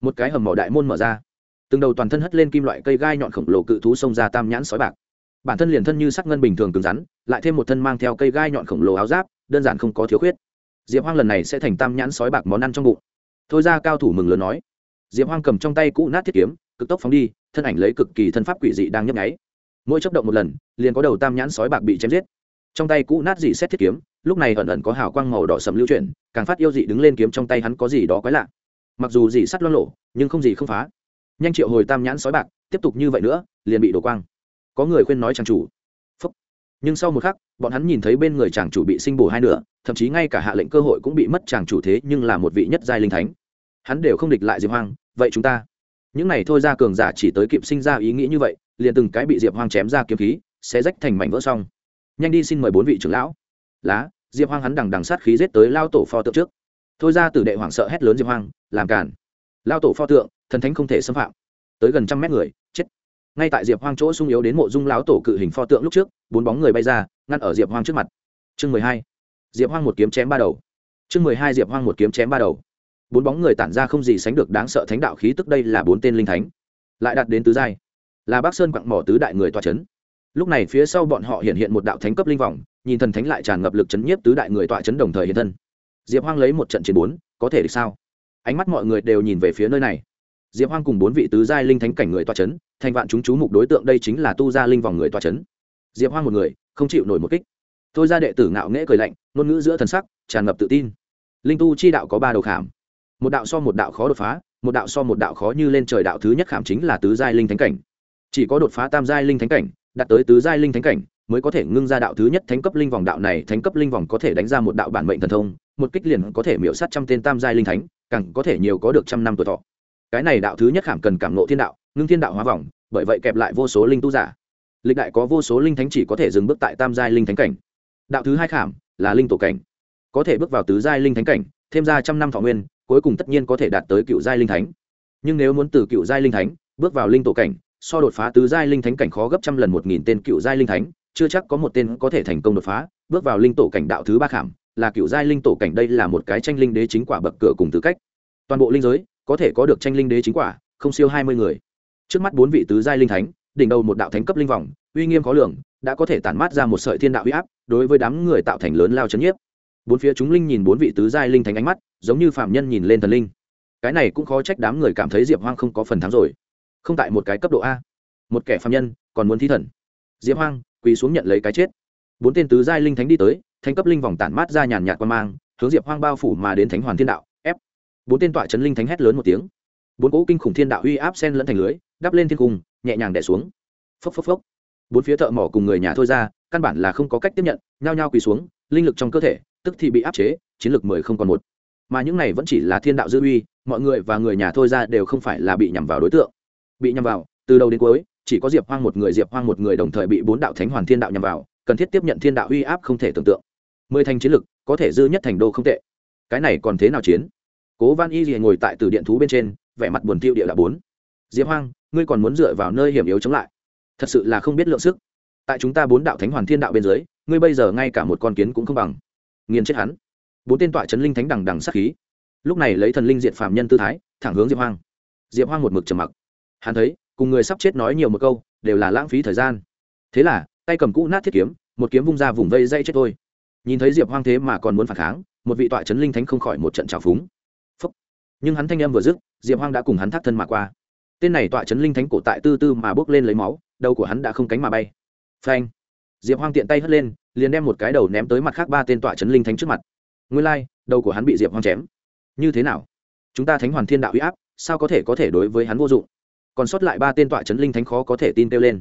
một cái hầm mỏ đại môn mở ra. Từng đầu toàn thân hất lên kim loại cây gai nhọn khổng lồ cự thú xông ra tam nhãn sói bạc. Bản thân liền thân như sắc ngân bình thường cứng rắn, lại thêm một thân mang theo cây gai nhọn khổng lồ áo giáp, đơn giản không có thiếu khuyết. Diệp hoang lần này sẽ thành tam nhãn sói bạc món ăn trong bụng thôi ra cao thủ mừng lớn nói. Diệp hoang cầm trong tay cũ nát thiết kiếm, cực tốc phóng đi, thân ảnh lấy cực kỳ thân pháp quỷ dị đang nhấp nháy. Mỗi chấp động một lần, liền có đầu tam nhãn sói bạc bị chém giết. Trong tay cũ nát dị xét thiết kiếm, lúc này ẩn ẩn có hào quang màu đỏ sầm lưu chuyển, càng phát yêu dị đứng lên kiếm trong tay hắn có gì đó quái lạ. Mặc dù dị sắt loan lộ nhưng không gì không phá. Nhanh triệu hồi tam nhãn sói bạc, tiếp tục như vậy nữa, liền bị đổ quang. Có người khuyên nói chàng chủ nhưng sau một khắc, bọn hắn nhìn thấy bên người chàng chủ bị sinh bổ hai nửa, thậm chí ngay cả hạ lệnh cơ hội cũng bị mất chàng chủ thế nhưng là một vị nhất giai linh thánh. Hắn đều không địch lại diệp hoang, vậy chúng ta? Những này thôi ra cường giả chỉ tới kịp sinh ra ý nghĩ như vậy, liền từng cái bị diệp hoang chém ra kiếm khí, sẽ rách thành mảnh vỡ xong. Nhanh đi xin mời bốn vị trưởng lão. Lá, diệp hoang hắn đằng đằng sát khí giết tới lao tổ pho tượng trước. Thôi ra tử đệ hoảng sợ hét lớn diệp hoang, làm cản lao tổ pho tượng, thần thánh không thể xâm phạm. Tới gần trăm mét người, chết. Ngay tại diệp hoang chỗ sung yếu đến mộ dung lão tổ cự hình pho tượng lúc trước bốn bóng người bay ra, ngăn ở diệp hoang trước mặt. Chương mười hai. Diệp hoang một kiếm chém ba đầu. Chương mười hai, diệp hoang một kiếm chém ba đầu. Bốn bóng người tản ra không gì sánh được đáng sợ thánh đạo khí tức đây là bốn tên linh thánh. Lại đạt đến tứ giai. Là bác sơn quặng mỏ tứ đại người toa c h ấ n lúc này phía sau bọn họ hiện hiện một đạo thánh cấp linh vọng nhìn thần thánh lại tràn ngập lực chấn nhiếp tứ đại người tọa chấn đồng thời hiện thân. Diệp hoang lấy một trận chiến bốn, có thể được sao? Ánh mắt mọi người đều nhìn về phía nơi này. Diệp hoang cùng bốn vị tứ giai linh thánh cảnh người tọa chấn, thành vạn chúng chú mục đối tượng đây chính là tu gia linh vòng người tọa chấn diệp hoang một người, không chịu nổi một kích. Thôi ra đệ tử ngạo nghễ cười lạnh, ngôn ngữ giữa thần sắc, tràn ngập tự tin. Linh tu chi đạo có ba đầu khảm. Một đạo so một đạo khó đột phá, một đạo so một đạo khó như lên trời đạo thứ nhất khảm chính là tứ giai linh thánh cảnh. Chỉ có đột phá tam giai linh thánh cảnh, đạt tới tứ giai linh thánh cảnh, mới có thể ngưng ra đạo thứ nhất thánh cấp linh vòng đạo này, thánh cấp linh vòng có thể đánh ra một đạo bản mệnh thần thông, một kích liền có thể miễu sát trăm tên tam giai linh thánh, càng có thể nhiều có được trăm năm tuổi thọ. Cái này đạo thứ nhất khảm cần cảm nộ thiên đạo, ngưng thiên đạo hóa vòng, bởi vậy kẹp lại vô số linh tu giả lịch đại có vô số linh thánh chỉ có thể dừng bước tại tam giai linh thánh cảnh. Đạo thứ hai khảm là linh tổ cảnh. Có thể bước vào tứ giai linh thánh cảnh, thêm ra trăm năm thọ nguyên, cuối cùng tất nhiên có thể đạt tới cựu giai linh thánh. Nhưng nếu muốn từ cựu giai linh thánh bước vào linh tổ cảnh, so đột phá tứ giai linh thánh cảnh khó gấp trăm lần một nghìn tên cựu giai linh thánh, chưa chắc có một tên có thể thành công đột phá. Bước vào linh tổ cảnh đạo thứ ba khảm là cựu giai linh tổ cảnh, đây là một cái tranh linh đế chính quả bậc cửa cùng tư cách. Toàn bộ linh giới có thể có được tranh linh đế chính quả, không siêu hai mươi người. Trước mắt bốn vị tứ giai linh thánh đỉnh đầu một đạo thánh cấp linh vòng, uy nghiêm khó lường, đã có thể tản mát ra một sợi thiên đạo uy áp, đối với đám người tạo thành lớn lao chấn nhiếp. Bốn phía chúng linh nhìn bốn vị tứ giai linh thánh ánh mắt, giống như phạm nhân nhìn lên thần linh. Cái này cũng khó trách đám người cảm thấy diệp hoang không có phần thắng rồi. Không tại một cái cấp độ a. Một kẻ phạm nhân, còn muốn thi thần. Diệp hoang, quỳ xuống nhận lấy cái chết. Bốn tên tứ giai linh thánh đi tới, thánh cấp linh vòng tản mát ra nhàn nhạt quan mang, hướng diệp hoang bao phủ mà đến thánh hoàn thiên đạo, ép. Bốn tên tọa trấn linh thánh hét lớn một tiếng. Bốn cỗ kinh khủng thiên đạo uy áp sen lẫn thành lưới, đắp lên thiên cung nhẹ nhàng đẻ xuống. Phốc phốc phốc. Bốn phía thợ mỏ cùng người nhà thôi ra, căn bản là không có cách tiếp nhận, nhao nhao quỳ xuống, linh lực trong cơ thể, tức thì bị áp chế, chiến lược mười không còn một. Mà những này vẫn chỉ là thiên đạo dư uy, mọi người và người nhà thôi ra đều không phải là bị nhằm vào đối tượng. Bị nhằm vào, từ đầu đến cuối, chỉ có diệp hoang một người, diệp hoang một người đồng thời bị bốn đạo thánh hoàn thiên đạo nhằm vào, cần thiết tiếp nhận thiên đạo uy áp không thể tưởng tượng. Mười thành chiến lực, có thể dư nhất thành đô không tệ. Cái này còn thế nào chiến? Cố văn y liền ngồi tại từ điện thú bên trên, vẻ mặt buồn tiêu địa là bốn diệp hoang, ngươi còn muốn dựa vào nơi hiểm yếu chống lại. Thật sự là không biết lượng sức. Tại chúng ta bốn đạo thánh hoàn thiên đạo bên dưới, ngươi bây giờ ngay cả một con kiến cũng không bằng. Nghiền chết hắn. Bốn tên tọa c linh thánh đằng đằng sát khí. Lúc này lấy thần linh diện phạm nhân tư thái, thẳng hướng diệp hoang. Diệp hoang một mực trầm mặc. Hắn thấy, cùng người sắp chết nói nhiều một câu, đều là lãng phí thời gian. Thế là, tay cầm cũ nát thiết kiếm, một kiếm vung ra vùng vây dây chết tôi nhìn thấy diệp hoang thế mà còn muốn phản kháng, một vị tọa c linh thánh không khỏi một trận trào phúng. Phúc. nhưng hắn thanh âm vừa dứt, diệp hoang đã cùng hắn thác thân mà qua tên này tọa chấn linh thánh cổ tại tư tư mà bước lên lấy máu đầu của hắn đã không cánh mà bay. Phanh. Diệp hoang tiện tay hất lên liền đem một cái đầu ném tới mặt khác ba tên tọa chấn linh thánh trước mặt. Nguyên lai、like, đầu của hắn bị diệp hoang chém. Như thế nào? Chúng ta thánh hoàn thiên đạo huy áp sao có thể có thể đối với hắn vô dụng? Còn sót lại ba tên tọa chấn linh thánh khó có thể tin kêu lên.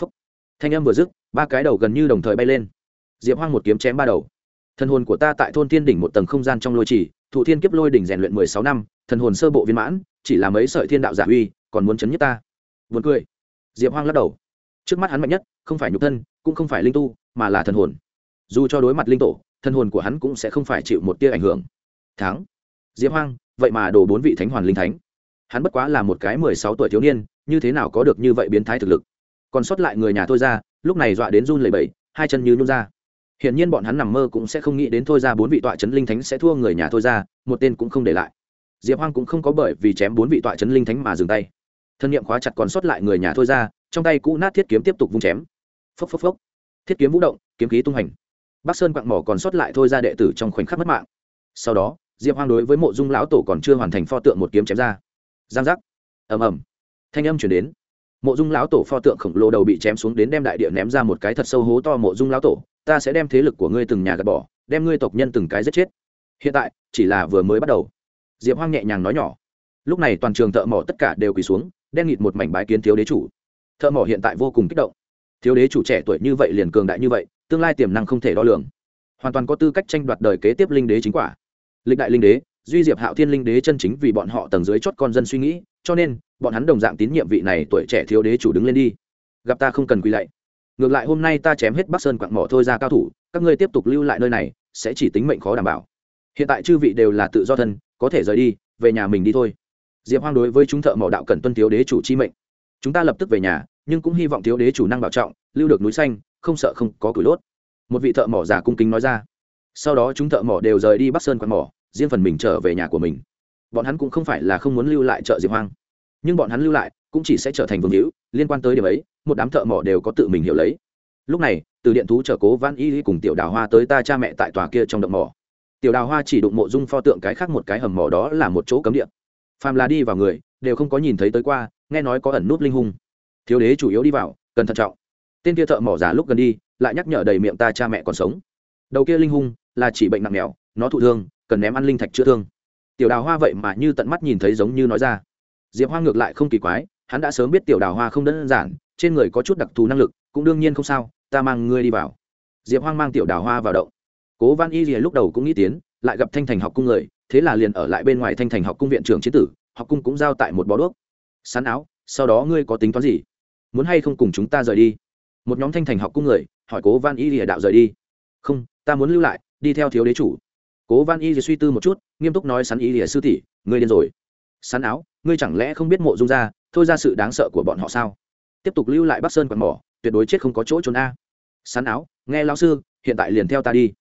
Phúc. thanh âm vừa dứt ba cái đầu gần như đồng thời bay lên. Diệp hoang một kiếm chém ba đầu. Thần hồn của ta tại thôn thiên đỉnh một tầng không gian trong lôi trì thụ thiên kiếp lôi đỉnh rèn luyện mười sáu năm thần hồn sơ bộ viên mãn chỉ là mấy sợi thiên đạo giả uy còn muốn chấn nhất ta. Vượt cười. Diệp hoang lắc đầu. Trước mắt hắn mạnh nhất, không phải nhục thân, cũng không phải linh tu, mà là thần hồn. Dù cho đối mặt linh tổ, thần hồn của hắn cũng sẽ không phải chịu một tia ảnh hưởng. Tháng diệp hoang, vậy mà đổ bốn vị thánh hoàn linh thánh. Hắn bất quá là một cái mười sáu tuổi thiếu niên, như thế nào có được như vậy biến thái thực lực? Còn sót lại người nhà thôi ra, lúc này dọa đến run lẩy bẩy, hai chân như nhún ra. Hiển nhiên bọn hắn nằm mơ cũng sẽ không nghĩ đến thôi ra bốn vị tọa chấn linh thánh sẽ thua người nhà thôi ra, một tên cũng không để lại. Diệp hoang cũng không có bởi vì chém bốn vị tọa chấn linh thánh mà dừng tay thân nhiệm khóa chặt còn sót lại người nhà thôi ra, trong tay cũ nát thiết kiếm tiếp tục vung chém. Phốc phốc phốc. Thiết kiếm vũ động, kiếm khí tung hành. Bắc sơn quặng mỏ còn sót lại thôi ra đệ tử trong khoảnh khắc mất mạng. Sau đó, diệp hoang đối với mộ dung lão tổ còn chưa hoàn thành pho tượng một kiếm chém ra. Giang giác. Ầm ầm. Thanh âm chuyển đến. Mộ dung lão tổ pho tượng khổng lồ đầu bị chém xuống đến đem đại địa ném ra một cái thật sâu hố to. Mộ dung lão tổ, ta sẽ đem thế lực của ngươi từng nhà gạt bỏ, đem ngươi tộc nhân từng cái giết chết. Hiện tại, chỉ là vừa mới bắt đầu. Diệp hoang nhẹ nhàng nói nhỏ. Lúc này toàn trường thợ mỏ tất cả đều quỳ xuống đen nghịt một mảnh bái kiến thiếu đế chủ. Thợ mỏ hiện tại vô cùng kích động. Thiếu đế chủ trẻ tuổi như vậy liền cường đại như vậy, tương lai tiềm năng không thể đo lường. Hoàn toàn có tư cách tranh đoạt đời kế tiếp linh đế chính quả. Lịch đại linh đế, duy diệp hạo thiên linh đế chân chính vì bọn họ tầng dưới chót con dân suy nghĩ, cho nên, bọn hắn đồng dạng tín nhiệm vị này tuổi trẻ thiếu đế chủ đứng lên đi. Gặp ta không cần quỳ lạy. Ngược lại hôm nay ta chém hết bắc sơn quặng mỏ thôi ra cao thủ, các ngươi tiếp tục lưu lại nơi này, sẽ chỉ tính mệnh khó đảm bảo. Hiện tại chư vị đều là tự do thân, có thể rời đi, về nhà mình đi thôi diệp hoang đối với chúng thợ mỏ đạo cần tuân thiếu đế chủ chi mệnh. Chúng ta lập tức về nhà, nhưng cũng hy vọng thiếu đế chủ năng bảo trọng, lưu được núi xanh, không sợ không có củi đốt. Một vị thợ mỏ già cung kính nói ra. Sau đó chúng thợ mỏ đều rời đi bắc sơn quạt mỏ, riêng phần mình trở về nhà của mình. Bọn hắn cũng không phải là không muốn lưu lại chợ diệp hoang. Nhưng bọn hắn lưu lại cũng chỉ sẽ trở thành vương hữu, liên quan tới điểm ấy, một đám thợ mỏ đều có tự mình hiểu lấy. Lúc này, từ điện thú chở cố văn y cùng tiểu đào hoa tới ta cha mẹ tại tòa kia trong động mỏ. Tiểu đào hoa chỉ đụng mộ dung pho tượng cái khác một cái hầm mỏ đó là một chỗ cấm địa phàm là đi vào người đều không có nhìn thấy tới qua nghe nói có ẩn nút linh hung. Thiếu đế chủ yếu đi vào cần thận trọng. Tên kia thợ mỏ giả lúc gần đi lại nhắc nhở đầy miệng ta cha mẹ còn sống. Đầu kia linh hung là chỉ bệnh nặng nghèo, nó thụ thương cần ném ăn linh thạch chữa thương. Tiểu đào hoa vậy mà như tận mắt nhìn thấy giống như nói ra. Diệp hoa ngược lại không kỳ quái hắn đã sớm biết tiểu đào hoa không đơn giản trên người có chút đặc thù năng lực cũng đương nhiên không sao ta mang ngươi đi vào. Diệp hoang mang tiểu đào hoa vào động. Cố văn y lúc đầu cũng nghĩ tiến lại gặp thanh thành học cung người thế là liền ở lại bên ngoài thanh thành học cung viện trưởng chiến tử, học cung cũng giao tại một bó đuốc. Sán áo, sau đó ngươi có tính toán gì? Muốn hay không cùng chúng ta rời đi? Một nhóm thanh thành học cung người, hỏi cố văn y lìa đạo rời đi. Không, ta muốn lưu lại, đi theo thiếu đế chủ. Cố văn y suy tư một chút, nghiêm túc nói sắn y lìa sư tỷ, ngươi điên rồi. Sán áo, ngươi chẳng lẽ không biết mộ dung ra thôi ra sự đáng sợ của bọn họ sao? Tiếp tục lưu lại bắc sơn quạt mỏ, tuyệt đối chết không có chỗ trốn a. Sán áo, nghe lão sư, hiện tại liền theo ta đi.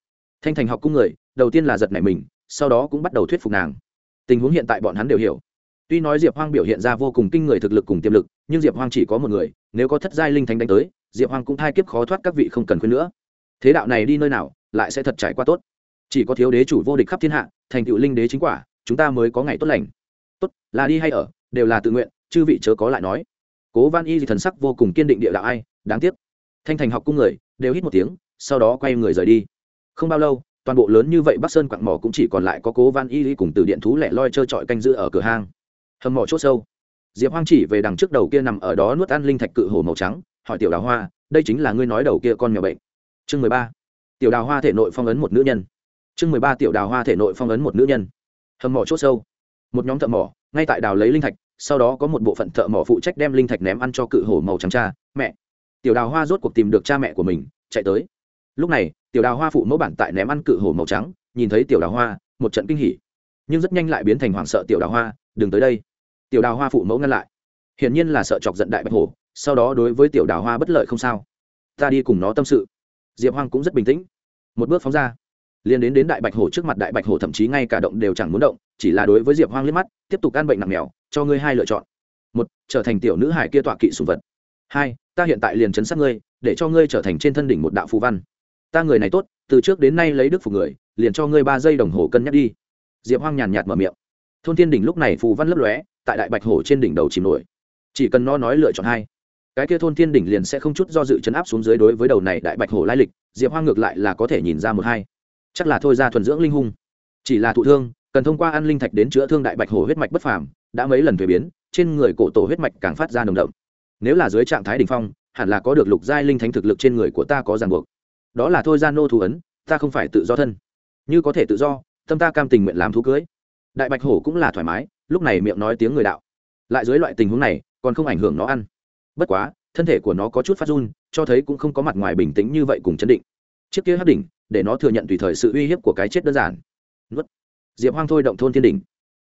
Thanh thành học cung người, đầu tiên là giật nảy mình sau đó cũng bắt đầu thuyết phục nàng. Tình huống hiện tại bọn hắn đều hiểu. Tuy nói diệp hoang biểu hiện ra vô cùng kinh người thực lực cùng tiềm lực, nhưng diệp hoang chỉ có một người, nếu có thất giai linh thánh đánh tới, diệp hoang cũng thai kiếp khó thoát các vị không cần khuyên nữa. Thế đạo này đi nơi nào, lại sẽ thật trải qua tốt. Chỉ có thiếu đế chủ vô địch khắp thiên hạ, thành tựu linh đế chính quả, chúng ta mới có ngày tốt lành. Tốt, là đi hay ở, đều là tự nguyện, chư vị chớ có lại nói. Cố văn y thần sắc vô cùng kiên định địa đạo ai, đáng tiếc. Thanh thành học cung người, đều hít một tiếng, sau đó quay người rời đi. Không bao lâu toàn bộ lớn như vậy bắc sơn quặng mỏ cũng chỉ còn lại có cố văn y cùng từ điện thú lẻ loi trơ trọi canh giữ ở cửa hang. Hầm mỏ chốt sâu. Diệp hoang chỉ về đằng trước đầu kia nằm ở đó nuốt ăn linh thạch cự hổ màu trắng, hỏi tiểu đào hoa, đây chính là ngươi nói đầu kia con mèo bệnh. Chương mười ba. Tiểu đào hoa thể nội phong ấn một nữ nhân. Chương mười ba, tiểu đào hoa thể nội phong ấn một nữ nhân. Hầm mỏ chốt sâu. Một nhóm thợ mỏ, ngay tại đào lấy linh thạch, sau đó có một bộ phận thợ mỏ phụ trách đem linh thạch ném ăn cho cự hổ màu trắng cha, mẹ. Tiểu đào hoa rốt cuộc tìm được cha mẹ của mình, chạy tới. Lúc này tiểu đào hoa phụ mẫu bản tại ném ăn cự hổ màu trắng, nhìn thấy tiểu đào hoa, một trận kinh hỉ. Nhưng rất nhanh lại biến thành hoảng sợ tiểu đào hoa, đừng tới đây. Tiểu đào hoa phụ mẫu ngăn lại. Hiển nhiên là sợ chọc giận đại bạch hổ, sau đó đối với tiểu đào hoa bất lợi không sao. Ta đi cùng nó tâm sự. Diệp hoang cũng rất bình tĩnh. Một bước phóng ra. Liền đến đến đại bạch hổ trước mặt, đại bạch hổ thậm chí ngay cả động đều chẳng muốn động, chỉ là đối với diệp hoang liếc mắt, tiếp tục ăn bệnh nặng mèo cho ngươi hai lựa chọn. Một, trở thành tiểu nữ hải kia tọa kỵ sùng vật. Hai, ta hiện tại liền chấn sát ngươi, để cho ngươi trở thành trên thân đỉnh một đạo phù văn ta người này tốt, từ trước đến nay lấy đức phục người, liền cho ngươi ba giây đồng hồ cân nhắc đi. Diệp hoang nhàn nhạt mở miệng. Thôn thiên đỉnh lúc này phù văn lấp lóe, tại đại bạch hổ trên đỉnh đầu chìm nổi. Chỉ cần nó nói lựa chọn hai, cái kia thôn thiên đỉnh liền sẽ không chút do dự chấn áp xuống dưới đối với đầu này đại bạch hổ lai lịch, diệp hoang ngược lại là có thể nhìn ra một hai. Chắc là thôi ra thuần dưỡng linh hung. Chỉ là thụ thương, cần thông qua ăn linh thạch đến chữa thương đại bạch hổ huyết mạch bất phàm, đã mấy lần thuế biến, trên người cổ tổ huyết mạch càng phát ra nồng đậm. Nếu là dưới trạng thái đ ỉ n h phong, hẳn là có được lục giai linh thánh thực lực trên người của ta có ràng buộc đó là thôi ra nô thủ ấn, ta không phải tự do thân. Như có thể tự do, tâm ta cam tình nguyện làm thú cưới. Đại bạch hổ cũng là thoải mái, lúc này miệng nói tiếng người đạo. Lại dưới loại tình huống này, còn không ảnh hưởng nó ăn. Bất quá, thân thể của nó có chút phát run, cho thấy cũng không có mặt ngoài bình tĩnh như vậy cùng chấn định. Chiếc kia hắc đỉnh, để nó thừa nhận tùy thời sự uy hiếp của cái chết đơn giản. Nuốt. Diệp hoang thôi động thôn thiên đỉnh.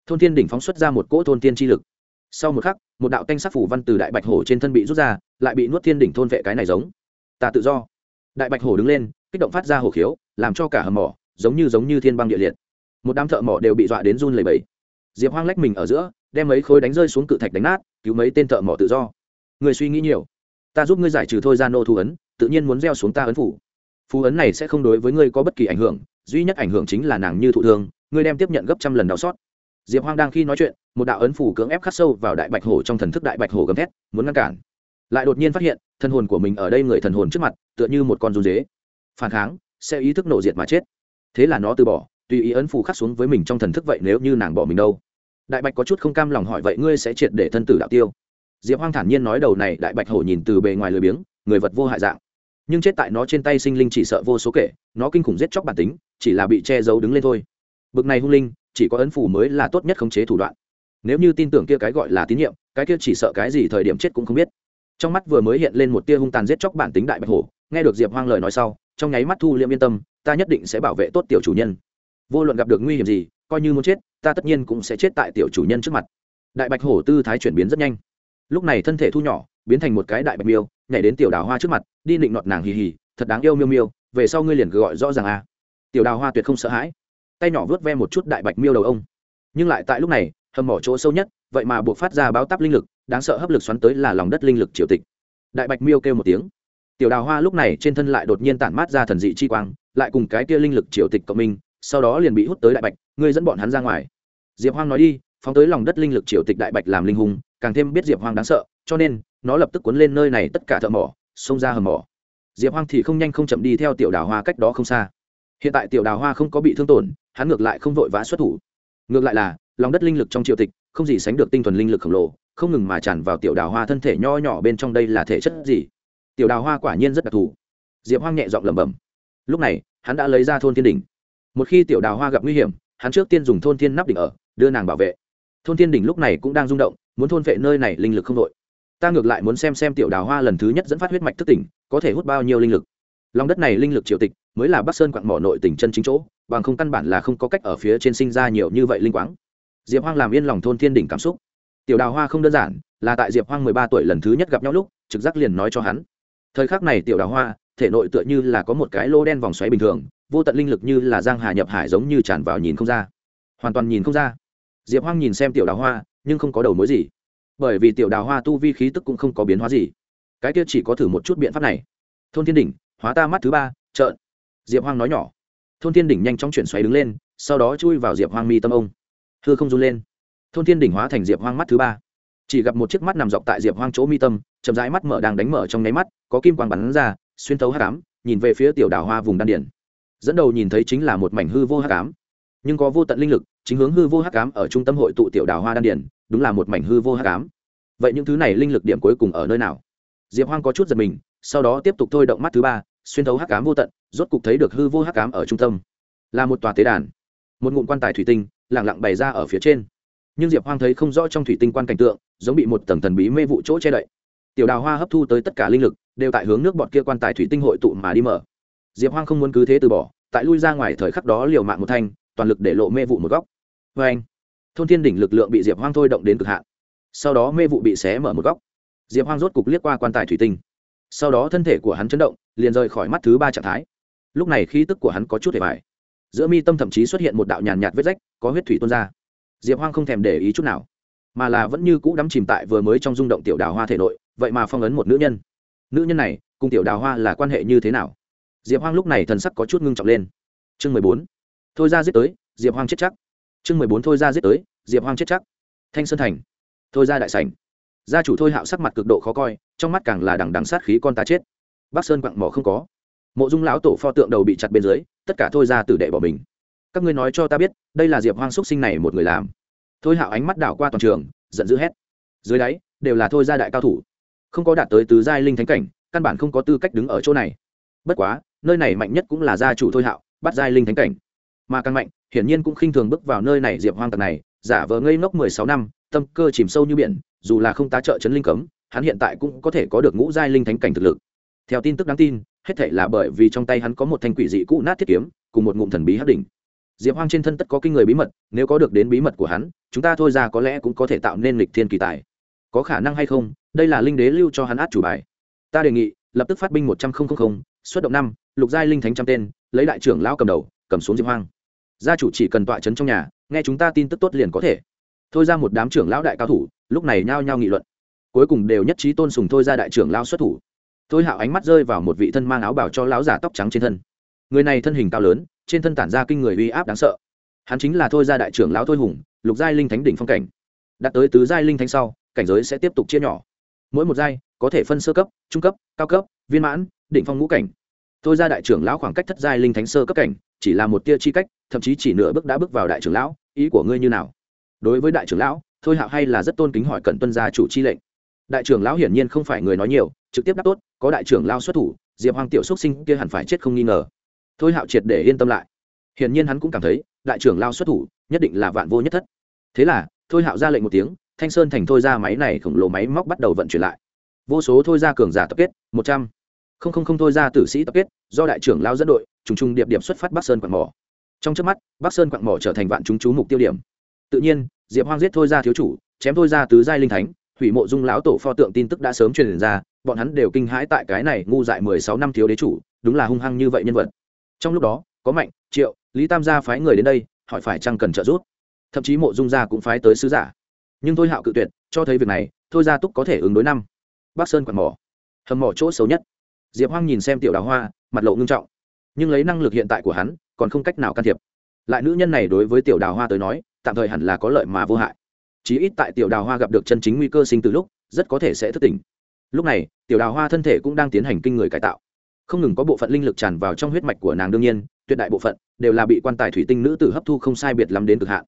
Thôn thiên đỉnh phóng xuất ra một cỗ thôn Thiên chi lực. Sau một khắc, một đạo canh sắc phủ văn từ đại bạch hổ trên thân bị rút ra, lại bị nuốt thiên đỉnh thôn vệ cái này giống. Ta tự do đại bạch hổ đứng lên, kích động phát ra hổ khiếu, làm cho cả hầm mỏ giống như giống như thiên băng địa liệt. Một đám thợ mỏ đều bị dọa đến run lẩy bẩy. Diệp hoang lách mình ở giữa, đem mấy khối đánh rơi xuống cự thạch đánh nát, cứu mấy tên thợ mỏ tự do. Người suy nghĩ nhiều. Ta giúp ngươi giải trừ thôi ra nô thu ấn, tự nhiên muốn gieo xuống ta ấn phủ. Phú ấn này sẽ không đối với ngươi có bất kỳ ảnh hưởng, duy nhất ảnh hưởng chính là nàng như thụ thương, ngươi đem tiếp nhận gấp trăm lần đau xót. Diệp hoang đang khi nói chuyện, một đạo ấn phủ cưỡng ép khắc sâu vào đại bạch hổ trong thần thức đại bạch hổ gầm thét, muốn ngăn cản. Lại đột nhiên phát hiện thân hồn của mình ở đây người thần hồn trước mặt, tựa như một con run dế. Phản kháng, sẽ ý thức nổ diệt mà chết. Thế là nó từ bỏ, tùy ý ấn phù khắc xuống với mình trong thần thức vậy nếu như nàng bỏ mình đâu. Đại bạch có chút không cam lòng hỏi vậy ngươi sẽ triệt để thân tử đạo tiêu? Diệp hoang thản nhiên nói đầu này, đại bạch hổ nhìn từ bề ngoài lười biếng, người vật vô hại dạng. Nhưng chết tại nó trên tay sinh linh chỉ sợ vô số kể, nó kinh khủng giết chóc bản tính, chỉ là bị che giấu đứng lên thôi. Bực này hung linh, chỉ có ấn phủ mới là tốt nhất khống chế thủ đoạn. Nếu như tin tưởng kia cái gọi là tín nhiệm, cái kia chỉ sợ cái gì thời điểm chết cũng không biết trong mắt vừa mới hiện lên một tia hung tàn giết chóc bản tính đại bạch hổ, nghe được diệp hoang lời nói sau, trong nháy mắt thu liêm yên tâm, ta nhất định sẽ bảo vệ tốt tiểu chủ nhân. Vô luận gặp được nguy hiểm gì, coi như muốn chết, ta tất nhiên cũng sẽ chết tại tiểu chủ nhân trước mặt. Đại bạch hổ tư thái chuyển biến rất nhanh. Lúc này thân thể thu nhỏ, biến thành một cái đại bạch miêu, nhảy đến tiểu đào hoa trước mặt, đi định nọt nàng hì hì, thật đáng yêu miêu miêu, về sau ngươi liền gọi rõ ràng a. Tiểu đào hoa tuyệt không sợ hãi. Tay nhỏ vớt ve một chút đại bạch miêu đầu ông. Nhưng lại tại lúc này, hầm mỏ chỗ sâu nhất, vậy mà buộc phát ra báo táp linh lực đáng sợ hấp lực xoắn tới là lòng đất linh lực triều tịch. Đại bạch miêu kêu một tiếng. Tiểu đào hoa lúc này trên thân lại đột nhiên tản mát ra thần dị chi quang, lại cùng cái kia linh lực triều tịch cộng minh, sau đó liền bị hút tới đại bạch, ngươi dẫn bọn hắn ra ngoài. Diệp hoang nói đi, phóng tới lòng đất linh lực triều tịch đại bạch làm linh hùng, càng thêm biết diệp hoang đáng sợ, cho nên, nó lập tức cuốn lên nơi này tất cả thợ mỏ, xông ra hầm mỏ. Diệp hoang thì không nhanh không chậm đi theo tiểu đào hoa cách đó không xa. Hiện tại tiểu đào hoa không có bị thương tổn, hắn ngược lại không vội vã xuất thủ. Ngược lại là, lòng đất linh lực trong triều tịch, không gì sánh được tinh thuần linh lực khổng lồ không ngừng mà tràn vào tiểu đào hoa thân thể nho nhỏ bên trong đây là thể chất gì? Tiểu đào hoa quả nhiên rất đặc thù. Diệp hoang nhẹ giọng lẩm bẩm. Lúc này, hắn đã lấy ra thôn thiên đỉnh. Một khi tiểu đào hoa gặp nguy hiểm, hắn trước tiên dùng thôn thiên nắp đỉnh ở, đưa nàng bảo vệ. Thôn thiên đỉnh lúc này cũng đang rung động, muốn thôn vệ nơi này linh lực không đội. Ta ngược lại muốn xem xem tiểu đào hoa lần thứ nhất dẫn phát huyết mạch thức tỉnh, có thể hút bao nhiêu linh lực. Lòng đất này linh lực triều tịch, mới là bắc sơn quặng mỏ nội tỉnh chân chính chỗ, bằng không căn bản là không có cách ở phía trên sinh ra nhiều như vậy linh quáng. Diệp hoang làm yên lòng thôn thiên đỉnh cảm xúc tiểu đào hoa không đơn giản, là tại diệp hoang mười ba tuổi lần thứ nhất gặp nhau lúc, trực giác liền nói cho hắn. Thời khắc này tiểu đào hoa, thể nội tựa như là có một cái lô đen vòng xoáy bình thường, vô tận linh lực như là giang hà nhập hải giống như tràn vào nhìn không ra. Hoàn toàn nhìn không ra. Diệp hoang nhìn xem tiểu đào hoa, nhưng không có đầu mối gì. Bởi vì tiểu đào hoa tu vi khí tức cũng không có biến hóa gì. Cái kia chỉ có thử một chút biện pháp này. Thôn thiên đỉnh, hóa ta mắt thứ ba, trợn. Diệp hoang nói nhỏ. Thôn thiên đỉnh nhanh chóng chuyển xoáy đứng lên, sau đó chui vào diệp hoang mi tâm ông. Thưa không run lên thôn thiên đỉnh hóa thành diệp hoang mắt thứ ba. Chỉ gặp một chiếc mắt nằm dọc tại diệp hoang chỗ mi tâm, chậm rãi mắt mở đang đánh mở trong nháy mắt, có kim quang bắn ra, xuyên thấu hát cám nhìn về phía tiểu đào hoa vùng đan điển dẫn đầu nhìn thấy chính là một mảnh hư vô hát cám nhưng có vô tận linh lực, chính hướng hư vô hát cám ở trung tâm hội tụ tiểu đào hoa đan điển đúng là một mảnh hư vô hát cám vậy những thứ này linh lực điểm cuối cùng ở nơi nào? Diệp hoang có chút giật mình, sau đó tiếp tục thôi động mắt thứ ba, xuyên thấu hắc cám vô tận, rốt cục thấy được hư vô hắc cám ở trung tâm. Là một tòa tế đàn. Một ngụm quan tài thủy tinh lẳng lặng bày ra ở phía trên nhưng diệp hoang thấy không rõ trong thủy tinh quan cảnh tượng, giống bị một tầng thần bí mê vụ chỗ che đậy. Tiểu đào hoa hấp thu tới tất cả linh lực, đều tại hướng nước bọt kia quan tài thủy tinh hội tụ mà đi mở. Diệp hoang không muốn cứ thế từ bỏ, tại lui ra ngoài thời khắc đó liều mạng một thanh, toàn lực để lộ mê vụ một góc. Vê anh, thôn thiên đỉnh lực lượng bị diệp hoang thôi động đến cực hạn. Sau đó mê vụ bị xé mở một góc. Diệp hoang rốt cục liếc qua quan tài thủy tinh. Sau đó thân thể của hắn chấn động, liền rời khỏi mắt thứ ba trạng thái. Lúc này khí tức của hắn có chút hề vải giữa mi tâm thậm chí xuất hiện một đạo nhàn nhạt vết rách, có huyết thủy tuôn ra diệp hoang không thèm để ý chút nào, mà là vẫn như cũ đắm chìm tại vừa mới trong rung động tiểu đào hoa thể nội, vậy mà phong ấn một nữ nhân. Nữ nhân này, cùng tiểu đào hoa là quan hệ như thế nào? Diệp hoang lúc này thần sắc có chút ngưng trọng lên. Chương mười bốn. Thôi ra giết tới, diệp hoang chết chắc. Chương mười bốn, thôi ra giết tới, diệp hoang chết chắc. Thanh sơn thành. Thôi ra đại sảnh. Gia chủ thôi hạo sắc mặt cực độ khó coi, trong mắt càng là đằng đằng sát khí con ta chết. Bắc sơn quặng mỏ không có. Mộ dung lão tổ pho tượng đầu bị chặt bên dưới, tất cả thôi ra tử đệ bỏ mình các ngươi nói cho ta biết, đây là diệp hoang xúc sinh này một người làm. Thôi hạo ánh mắt đảo qua toàn trường, giận dữ hét. Dưới đáy, đều là thôi gia đại cao thủ. Không có đạt tới tứ giai linh thánh cảnh, căn bản không có tư cách đứng ở chỗ này. Bất quá, nơi này mạnh nhất cũng là gia chủ thôi hạo, bắt giai linh thánh cảnh. Mà càng mạnh, hiển nhiên cũng khinh thường bước vào nơi này diệp hoang tật này, giả vờ ngây ngốc mười sáu năm, tâm cơ chìm sâu như biển, dù là không tá trợ chấn linh cấm, hắn hiện tại cũng có thể có được ngũ giai linh thánh cảnh thực lực. Theo tin tức đáng tin, hết thể là bởi vì trong tay hắn có một thanh quỷ dị cũ nát thiết kiếm, cùng một ngụm thần bí hắc đỉnh diệp hoang trên thân tất có kinh người bí mật, nếu có được đến bí mật của hắn, chúng ta thôi ra có lẽ cũng có thể tạo nên lịch thiên kỳ tài. Có khả năng hay không, đây là linh đế lưu cho hắn át chủ bài. Ta đề nghị, lập tức phát binh một trăm linh xuất động năm, lục giai linh thánh trăm tên, lấy đại trưởng lão cầm đầu, cầm xuống diệp hoang. Gia chủ chỉ cần tọa trấn trong nhà, nghe chúng ta tin tức tốt liền có thể. Thôi ra một đám trưởng lão đại cao thủ, lúc này nhao nhao nghị luận. Cuối cùng đều nhất trí tôn sùng thôi ra đại trưởng lao xuất thủ. Thôi hạo ánh mắt rơi vào một vị thân mang áo bảo cho lão giả tóc trắng trên thân người này thân hình cao lớn, trên thân tản ra kinh người uy áp đáng sợ. Hắn chính là thôi gia đại trưởng lão thôi hùng, lục giai linh thánh đỉnh phong cảnh. Đạt tới tứ giai linh thánh sau, cảnh giới sẽ tiếp tục chia nhỏ. Mỗi một giai, có thể phân sơ cấp, trung cấp, cao cấp, viên mãn định phong ngũ cảnh. Thôi gia đại trưởng lão khoảng cách thất giai linh thánh sơ cấp cảnh, chỉ là một tia chi cách, thậm chí chỉ nửa bước đã bước vào đại trưởng lão, ý của ngươi như nào? Đối với đại trưởng lão, thôi hạo hay là rất tôn kính hỏi cận tuân gia chủ chi lệnh. Đại trưởng lão hiển nhiên không phải người nói nhiều, trực tiếp đáp tốt, có đại trưởng lao xuất thủ, diệp hoàng tiểu xuất sinh kia hẳn phải chết không nghi ngờ thôi hạo triệt để yên tâm lại. Hiển nhiên hắn cũng cảm thấy, đại trưởng lao xuất thủ, nhất định là vạn vô nhất thất. Thế là, thôi hạo ra lệnh một tiếng, thanh sơn thành thôi ra máy này khổng lồ máy móc bắt đầu vận chuyển lại. Vô số thôi ra cường giả tập kết, một trăm. Không không không thôi ra tử sĩ tập kết, do đại trưởng lao dẫn đội, trùng trùng điệp điệp xuất phát bắc sơn quặng mỏ. Trong trước mắt, bắc sơn quặng mỏ trở thành vạn chúng chú mục tiêu điểm. Tự nhiên, diệp hoang giết thôi ra thiếu chủ, chém thôi ra tứ giai linh thánh, hủy mộ dung lão tổ pho tượng tin tức đã sớm truyền ra, bọn hắn đều kinh hãi tại cái này ngu dại mười sáu năm thiếu đế chủ, đúng là hung hăng như vậy nhân vật trong lúc đó, có mạnh, triệu, lý tam gia phái người đến đây, hỏi phải chăng cần trợ giúp. Thậm chí mộ dung gia cũng phái tới sứ giả. Nhưng thôi hạo cự tuyệt, cho thấy việc này, thôi gia túc có thể ứng đối năm. Bắc sơn quạt mỏ. Hầm mỏ chỗ xấu nhất. Diệp hoang nhìn xem tiểu đào hoa, mặt lộ ngưng trọng. Nhưng lấy năng lực hiện tại của hắn, còn không cách nào can thiệp. Lại nữ nhân này đối với tiểu đào hoa tới nói, tạm thời hẳn là có lợi mà vô hại. Chí ít tại tiểu đào hoa gặp được chân chính nguy cơ sinh từ lúc, rất có thể sẽ thức tỉnh. Lúc này, tiểu đào hoa thân thể cũng đang tiến hành kinh người cải tạo không ngừng có bộ phận linh lực tràn vào trong huyết mạch của nàng đương nhiên, tuyệt đại bộ phận đều là bị quan tài thủy tinh nữ tử hấp thu không sai biệt lắm đến cực hạn.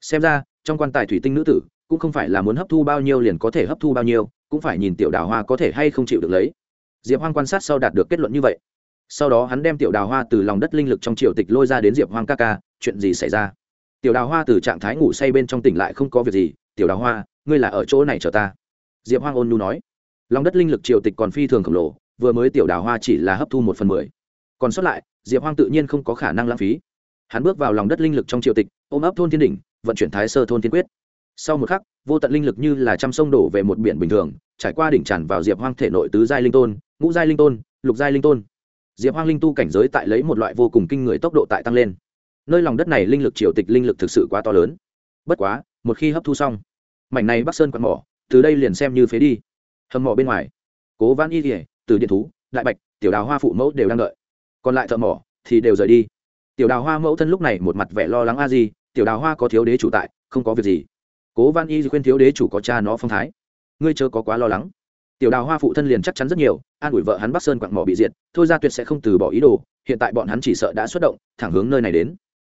Xem ra, trong quan tài thủy tinh nữ tử, cũng không phải là muốn hấp thu bao nhiêu liền có thể hấp thu bao nhiêu, cũng phải nhìn tiểu đào hoa có thể hay không chịu được lấy. Diệp hoang quan sát sau đạt được kết luận như vậy. Sau đó hắn đem tiểu đào hoa từ lòng đất linh lực trong triều tịch lôi ra đến diệp hoang ca ca, chuyện gì xảy ra? Tiểu đào hoa từ trạng thái ngủ say bên trong tỉnh lại không có việc gì, tiểu đào hoa, ngươi là ở chỗ này chờ ta. Diệp hoang ôn nu nói. Lòng đất linh lực triều tịch còn phi thường khổng lồ vừa mới tiểu đào hoa chỉ là hấp thu một phần mười. Còn sót lại, diệp hoang tự nhiên không có khả năng lãng phí. Hắn bước vào lòng đất linh lực trong triều tịch, ôm ấp thôn thiên đỉnh, vận chuyển thái sơ thôn thiên quyết. Sau một khắc, vô tận linh lực như là trăm sông đổ về một biển bình thường, trải qua đỉnh tràn vào diệp hoang thể nội tứ giai linh tôn, ngũ giai linh tôn, lục giai linh tôn. Diệp hoang linh tu cảnh giới tại lấy một loại vô cùng kinh người tốc độ tại tăng lên. Nơi lòng đất này linh lực triều tịch linh lực thực sự quá to lớn. Bất quá, một khi hấp thu xong, mảnh này bắc sơn quạt mỏ, từ đây liền xem như phế đi. Hầm mỏ bên ngoài, cố văn y kỉa từ điện thú, đại bạch, tiểu đào hoa phụ mẫu đều đang đợi. Còn lại thợ mỏ thì đều rời đi. Tiểu đào hoa mẫu thân lúc này một mặt vẻ lo lắng a di, tiểu đào hoa có thiếu đế chủ tại, không có việc gì. Cố văn y khuyên thiếu đế chủ có cha nó phong thái. Ngươi chớ có quá lo lắng. Tiểu đào hoa phụ thân liền chắc chắn rất nhiều, an ủi vợ hắn bắc sơn quặng mỏ bị diệt, thôi ra tuyệt sẽ không từ bỏ ý đồ, hiện tại bọn hắn chỉ sợ đã xuất động, thẳng hướng nơi này đến.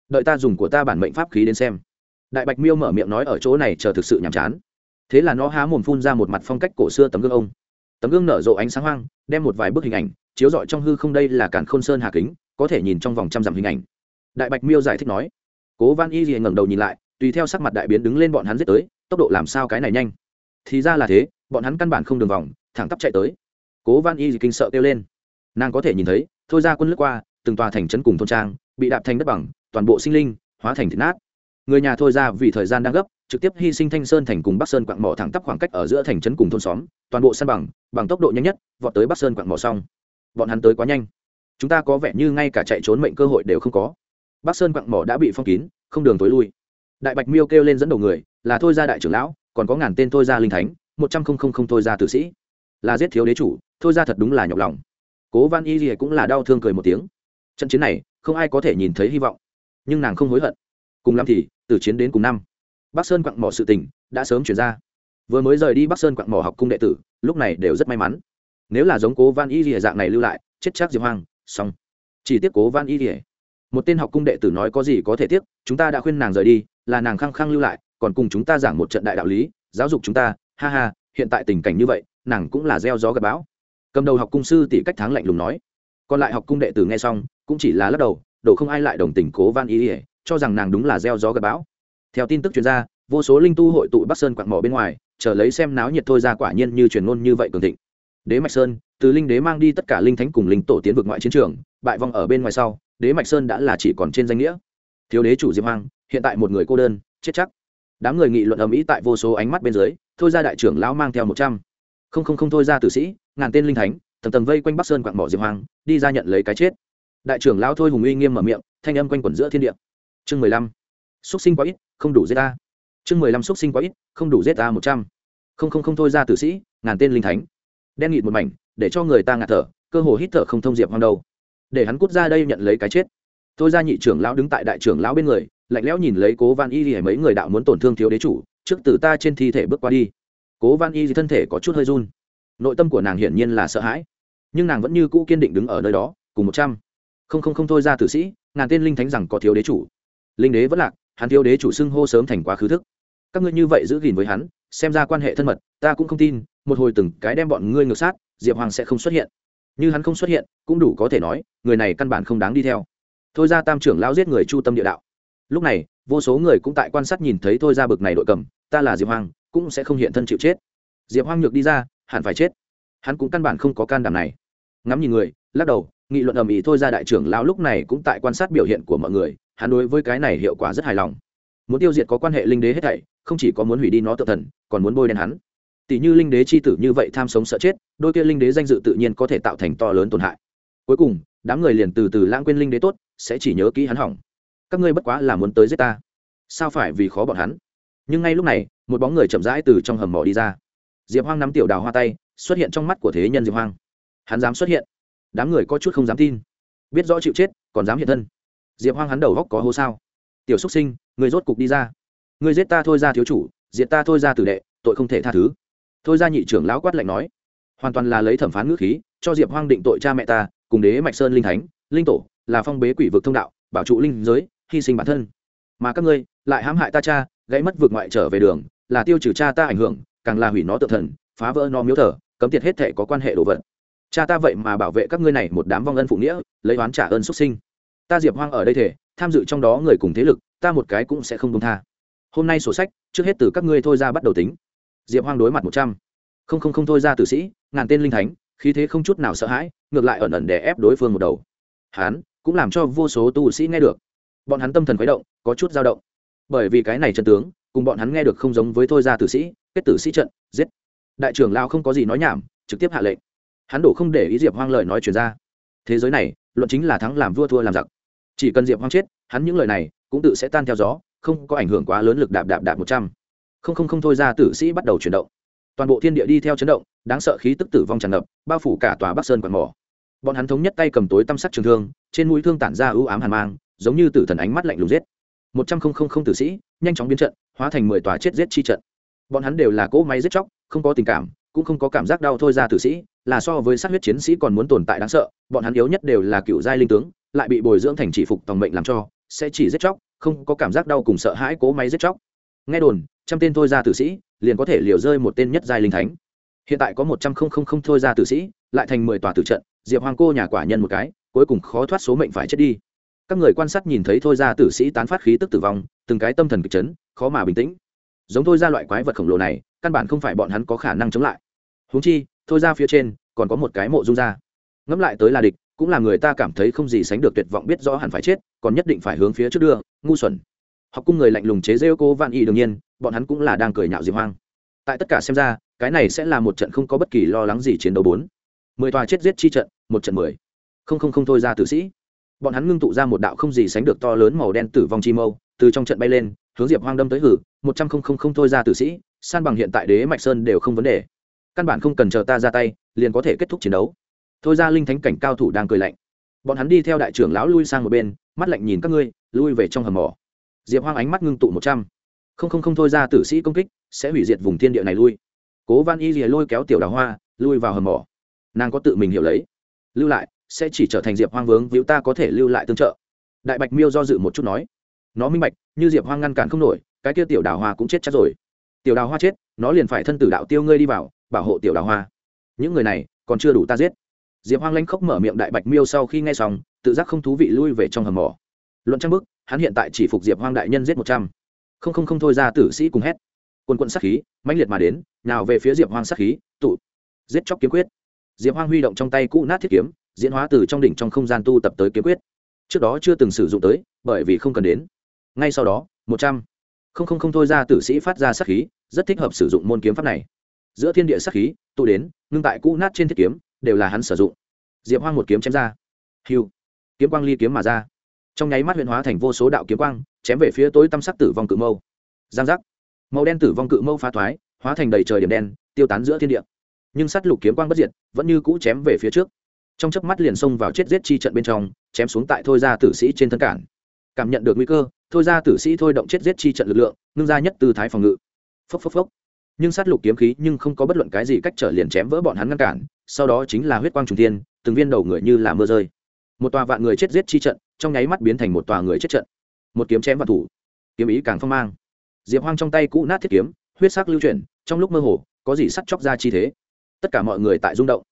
Đợi ta dùng của ta bản mệnh pháp khí đến xem. Đại bạch miêu mở miệng nói ở chỗ này chờ thực sự nhàm chán. Thế là nó há mồm phun ra một mặt phong cách cổ xưa tấm gương ông tấm gương nở rộ ánh sáng hoang, đem một vài bức hình ảnh, chiếu rọi trong hư không đây là cản khôn sơn hà kính, có thể nhìn trong vòng trăm dặm hình ảnh. Đại bạch miêu giải thích nói. Cố văn y gì ngẩng đầu nhìn lại, tùy theo sắc mặt đại biến đứng lên bọn hắn giết tới, tốc độ làm sao cái này nhanh? Thì ra là thế, bọn hắn căn bản không đường vòng, thẳng tắp chạy tới. Cố văn y kinh sợ kêu lên. Nàng có thể nhìn thấy, thôi ra quân lướt qua, từng tòa thành trấn cùng thôn trang, bị đạp thành đất bằng, toàn bộ sinh linh, hóa thành thịt nát. Người nhà thôi ra vì thời gian đang gấp trực tiếp hy sinh thanh sơn thành cùng bắc sơn quặng mỏ thẳng tắp khoảng cách ở giữa thành trấn cùng thôn xóm, toàn bộ săn bằng bằng tốc độ nhanh nhất, vọt tới bắc sơn quặng mỏ xong. Bọn hắn tới quá nhanh. Chúng ta có vẻ như ngay cả chạy trốn mệnh cơ hội đều không có. Bắc sơn quặng mỏ đã bị phong kín, không đường tối lui. Đại bạch miêu kêu lên dẫn đầu người, là thôi ra đại trưởng lão, còn có ngàn tên thôi ra linh thánh, một trăm không không không thôi ra tử sĩ. Là giết thiếu đế chủ, thôi ra thật đúng là nhọc lòng. Cố văn y gì cũng là đau thương cười một tiếng. Trận chiến này, không ai có thể nhìn thấy hy vọng. Nhưng nàng không hối hận. Cùng lắm thì, từ chiến đến cùng năm bắc sơn quặng mỏ sự tình đã sớm chuyển ra. Vừa mới rời đi bắc sơn quặng mỏ học cung đệ tử, lúc này đều rất may mắn. Nếu là giống cố van y rỉa dạng này lưu lại, chết chắc diệp hoang, xong. Chỉ tiếc cố van y rỉa một tên học cung đệ tử nói có gì có thể tiếc, chúng ta đã khuyên nàng rời đi, là nàng khăng khăng lưu lại, còn cùng chúng ta giảng một trận đại đạo lý, giáo dục chúng ta, ha ha, hiện tại tình cảnh như vậy, nàng cũng là gieo gió gặp bão. Cầm đầu học cung sư tỷ cách tháng lạnh lùng nói. Còn lại học cung đệ tử nghe xong, cũng chỉ là lắc đầu đổ không ai lại đồng tình cố van y ỉa cho rằng nàng đúng là gieo gió gặp bão theo tin tức chuyên gia vô số linh tu hội tụ bắc sơn quạng mỏ bên ngoài, chờ lấy xem náo nhiệt thôi ra quả nhiên như truyền ngôn như vậy cường thịnh. Đế mạch sơn, từ linh đế mang đi tất cả linh thánh cùng linh tổ tiến vực ngoại chiến trường, bại vong ở bên ngoài sau, đế mạch sơn đã là chỉ còn trên danh nghĩa. Thiếu đế chủ diệp hoang, hiện tại một người cô đơn, chết chắc. Đám người nghị luận ầm ĩ tại vô số ánh mắt bên dưới, thôi ra đại trưởng lão mang theo một trăm. Không không không thôi ra tử sĩ, ngàn tên linh thánh, tầng tầng vây quanh bắc sơn quạng mỏ diệp hoang, đi ra nhận lấy cái chết. Đại trưởng lão thôi hùng uy nghiêm mở miệng, thanh âm quanh quẩn giữa thiên địa. Chương mười lăm xúc sinh quá ít, không đủ giết ta chương mười lăm xúc sinh quá ít, không đủ giết ta một trăm. Không không không thôi ra tử sĩ, ngàn tên linh thánh. Đen nghịt một mảnh, để cho người ta ngạt thở, cơ hồ hít thở không thông diệp hoang đâu. Để hắn cút ra đây nhận lấy cái chết. Thôi ra nhị trưởng lão đứng tại đại trưởng lão bên người, lạnh lẽo nhìn lấy cố văn y thì mấy người đạo muốn tổn thương thiếu đế chủ, trước từ ta trên thi thể bước qua đi. Cố văn y thì thân thể có chút hơi run. Nội tâm của nàng hiển nhiên là sợ hãi. Nhưng nàng vẫn như cũ kiên định đứng ở nơi đó, cùng một trăm. Không không không thôi ra tử sĩ, ngàn tên linh thánh rằng có thiếu đế chủ. Linh đế vẫn lạc hắn thiếu đế chủ xưng hô sớm thành quá khứ thức. Các ngươi như vậy giữ gìn với hắn, xem ra quan hệ thân mật, ta cũng không tin, một hồi từng cái đem bọn ngươi ngược sát, diệp hoàng sẽ không xuất hiện. Như hắn không xuất hiện, cũng đủ có thể nói, người này căn bản không đáng đi theo. Thôi ra tam trưởng lão giết người chu tâm địa đạo. Lúc này, vô số người cũng tại quan sát nhìn thấy thôi ra bực này đội cầm, ta là diệp hoàng, cũng sẽ không hiện thân chịu chết. Diệp hoàng nhược đi ra, hẳn phải chết. Hắn cũng căn bản không có can đảm này. Ngắm nhìn người, lắc đầu, nghị luận ầm ĩ thôi ra đại trưởng lão lúc này cũng tại quan sát biểu hiện của mọi người hắn đối với cái này hiệu quả rất hài lòng. Muốn tiêu diệt có quan hệ linh đế hết thảy, không chỉ có muốn hủy đi nó tự thần, còn muốn bôi đen hắn. Tỷ như linh đế c h i tử như vậy tham sống sợ chết, đôi kia linh đế danh dự tự nhiên có thể tạo thành to lớn tổn hại. Cuối cùng, đám người liền từ từ lãng quên linh đế tốt, sẽ chỉ nhớ kỹ hắn hỏng. Các ngươi bất quá là muốn tới giết ta. Sao phải vì khó bọn hắn? Nhưng ngay lúc này, một bóng người chậm rãi từ trong hầm mỏ đi ra. Diệp hoang nắm tiểu đào hoa tay, xuất hiện trong mắt của thế nhân diệp hoang. Hắn dám xuất hiện. Đám người có chút không dám tin. Biết rõ chịu chết, còn dám hiện thân diệp hoang hắn đầu góc có hô sao? Tiểu xúc sinh, người rốt cục đi ra. Người giết ta thôi ra thiếu chủ, diệt ta thôi ra tử đệ, tội không thể tha thứ. Thôi ra nhị trưởng lão quát lạnh nói. Hoàn toàn là lấy thẩm phán ngữ khí, cho diệp hoang định tội cha mẹ ta, cùng đế mạch sơn linh thánh, linh tổ, là phong bế quỷ vực thông đạo, bảo trụ linh giới, hy sinh bản thân. Mà các ngươi, lại hãm hại ta cha, gãy mất vực ngoại trở về đường, là tiêu trừ cha ta ảnh hưởng, càng là hủy nó tự thần, phá vỡ nó miếu thờ, cấm tiệt hết thể có quan hệ đồ vật. Cha ta vậy mà bảo vệ các ngươi này một đám vong ân phụ nghĩa, lấy oán trả ơn xuất sinh ta diệp hoang ở đây thể, tham dự trong đó người cùng thế lực, ta một cái cũng sẽ không công tha. Hôm nay sổ sách, trước hết từ các ngươi thôi ra bắt đầu tính. Diệp hoang đối mặt một trăm. Không không không thôi ra tử sĩ, ngàn tên linh thánh, khí thế không chút nào sợ hãi, ngược lại ẩn ẩn để ép đối phương một đầu. Hán cũng làm cho vô số tu sĩ nghe được. Bọn hắn tâm thần khuấy động, có chút dao động. Bởi vì cái này trận tướng, cùng bọn hắn nghe được không giống với thôi ra tử sĩ, kết tử sĩ trận, giết. Đại trưởng lao không có gì nói nhảm, trực tiếp hạ lệnh. Hắn đổ không để ý diệp hoang lời nói chuyển ra. Thế giới này, luận chính là thắng làm vua thua làm giặc chỉ cần diệp hoang chết, hắn những lời này cũng tự sẽ tan theo gió, không có ảnh hưởng quá lớn lực đạp đạp đạp một trăm. Không không không thôi ra tử sĩ bắt đầu chuyển động. Toàn bộ thiên địa đi theo chấn động, đáng sợ khí tức tử vong tràn ngập, bao phủ cả tòa bắc sơn quạt mỏ. Bọn hắn thống nhất tay cầm tối tăm sắc trường thương, trên mũi thương tản ra ưu ám hàn mang, giống như tử thần ánh mắt lạnh lùng giết. Một trăm không không không tử sĩ, nhanh chóng biến trận, hóa thành mười tòa chết giết chi trận. Bọn hắn đều là cỗ máy giết chóc, không có tình cảm, cũng không có cảm giác đau thôi ra tử sĩ, là so với sát huyết chiến sĩ còn muốn tồn tại đáng sợ, bọn hắn yếu nhất đều là cựu giai linh tướng lại bị bồi dưỡng thành chỉ phục tòng mệnh làm cho, sẽ chỉ giết chóc, không có cảm giác đau cùng sợ hãi, cố máy giết chóc. Nghe đồn, trăm tên thôi ra tử sĩ, liền có thể liều rơi một tên nhất giai linh thánh. Hiện tại có một trăm không không không thôi ra tử sĩ, lại thành mười tòa tử trận, diệp hoàng cô nhà quả nhân một cái, cuối cùng khó thoát số mệnh phải chết đi. Các người quan sát nhìn thấy thôi ra tử sĩ tán phát khí tức tử vong, từng cái tâm thần kịch chấn, khó mà bình tĩnh. Giống thôi ra loại quái vật khổng lồ này, căn bản không phải bọn hắn có khả năng chống lại. Húng chi, thôi ra phía trên, còn có một cái mộ dung ra ngẫm lại tới là địch cũng là người ta cảm thấy không gì sánh được tuyệt vọng biết rõ hẳn phải chết, còn nhất định phải hướng phía trước đưa, ngu xuẩn. Học cung người lạnh lùng chế rêu cô vạn y đương nhiên, bọn hắn cũng là đang cười nhạo diệp hoang. Tại tất cả xem ra, cái này sẽ là một trận không có bất kỳ lo lắng gì chiến đấu bốn. Mười tòa chết giết chi trận, một trận mười. Không không không thôi ra tử sĩ. Bọn hắn ngưng tụ ra một đạo không gì sánh được to lớn màu đen tử vong chi mâu, từ trong trận bay lên, hướng diệp hoang đâm tới hử, một trăm không không không thôi ra tử sĩ, san bằng hiện tại đế mạch sơn đều không vấn đề. Căn bản không cần chờ ta ra tay, liền có thể kết thúc chiến đấu thôi ra linh thánh cảnh cao thủ đang cười lạnh. Bọn hắn đi theo đại trưởng lão lui sang một bên, mắt lạnh nhìn các ngươi, lui về trong hầm mỏ. Diệp hoang ánh mắt ngưng tụ một trăm. Không không không thôi ra tử sĩ công kích, sẽ hủy diệt vùng thiên địa này lui. Cố văn y rìa lôi kéo tiểu đào hoa, lui vào hầm mỏ. Nàng có tự mình hiểu lấy. Lưu lại, sẽ chỉ trở thành diệp hoang vướng víu, ta có thể lưu lại tương trợ. Đại bạch miêu do dự một chút nói. Nó minh bạch, như diệp hoang ngăn cản không nổi, cái kia tiểu đào hoa cũng chết chắc rồi. Tiểu đào hoa chết, nó liền phải thân tử đạo tiêu ngươi đi vào, bảo hộ tiểu đào hoa. Những người này, còn chưa đủ ta giết diệp hoang lanh khóc mở miệng đại bạch miêu sau khi nghe xong, tự giác không thú vị lui về trong hầm mỏ. Luận trang bức, hắn hiện tại chỉ phục diệp hoang đại nhân giết một trăm. Không không không thôi ra tử sĩ cùng hét. Quân quận sát khí, mãnh liệt mà đến, nào về phía diệp hoang sát khí, tụ. Giết chóc kiếm quyết. Diệp hoang huy động trong tay cũ nát thiết kiếm, diễn hóa từ trong đỉnh trong không gian tu tập tới kiếm quyết. Trước đó chưa từng sử dụng tới, bởi vì không cần đến. Ngay sau đó, một trăm. Không không không thôi ra tử sĩ phát ra sát khí, rất thích hợp sử dụng môn kiếm pháp này. Giữa thiên địa sát khí, tụ đến, ngưng tại cũ nát trên thiết kiếm đều là hắn sử dụng. Diệp hoang một kiếm chém ra. Hiu. Kiếm quang ly kiếm mà ra. Trong nháy mắt huyện hóa thành vô số đạo kiếm quang, chém về phía tối tâm sắc tử vong cự mâu. Giang giác. Màu đen tử vong cự mâu phá thoái, hóa thành đầy trời điểm đen, tiêu tán giữa thiên địa. Nhưng sắt lục kiếm quang bất diệt, vẫn như cũ chém về phía trước. Trong chớp mắt liền xông vào chết giết chi trận bên trong, chém xuống tại thôi ra tử sĩ trên thân cản. Cảm nhận được nguy cơ, thôi ra tử sĩ thôi động chết giết chi trận lực lượng, ngưng ra nhất từ thái phòng ngự. Phốc phốc phốc. Nhưng sát lục kiếm khí nhưng không có bất luận cái gì cách trở liền chém vỡ bọn hắn ngăn cản sau đó chính là huyết quang trùng thiên, từng viên đầu người như là mưa rơi. Một tòa vạn người chết giết chi trận, trong nháy mắt biến thành một tòa người chết trận. Một kiếm chém vào thủ, kiếm ý càng phong mang. Diệp hoang trong tay cũ nát thiết kiếm, huyết sắc lưu chuyển, trong lúc mơ hồ, có gì sắt chóc ra chi thế? Tất cả mọi người tại rung động.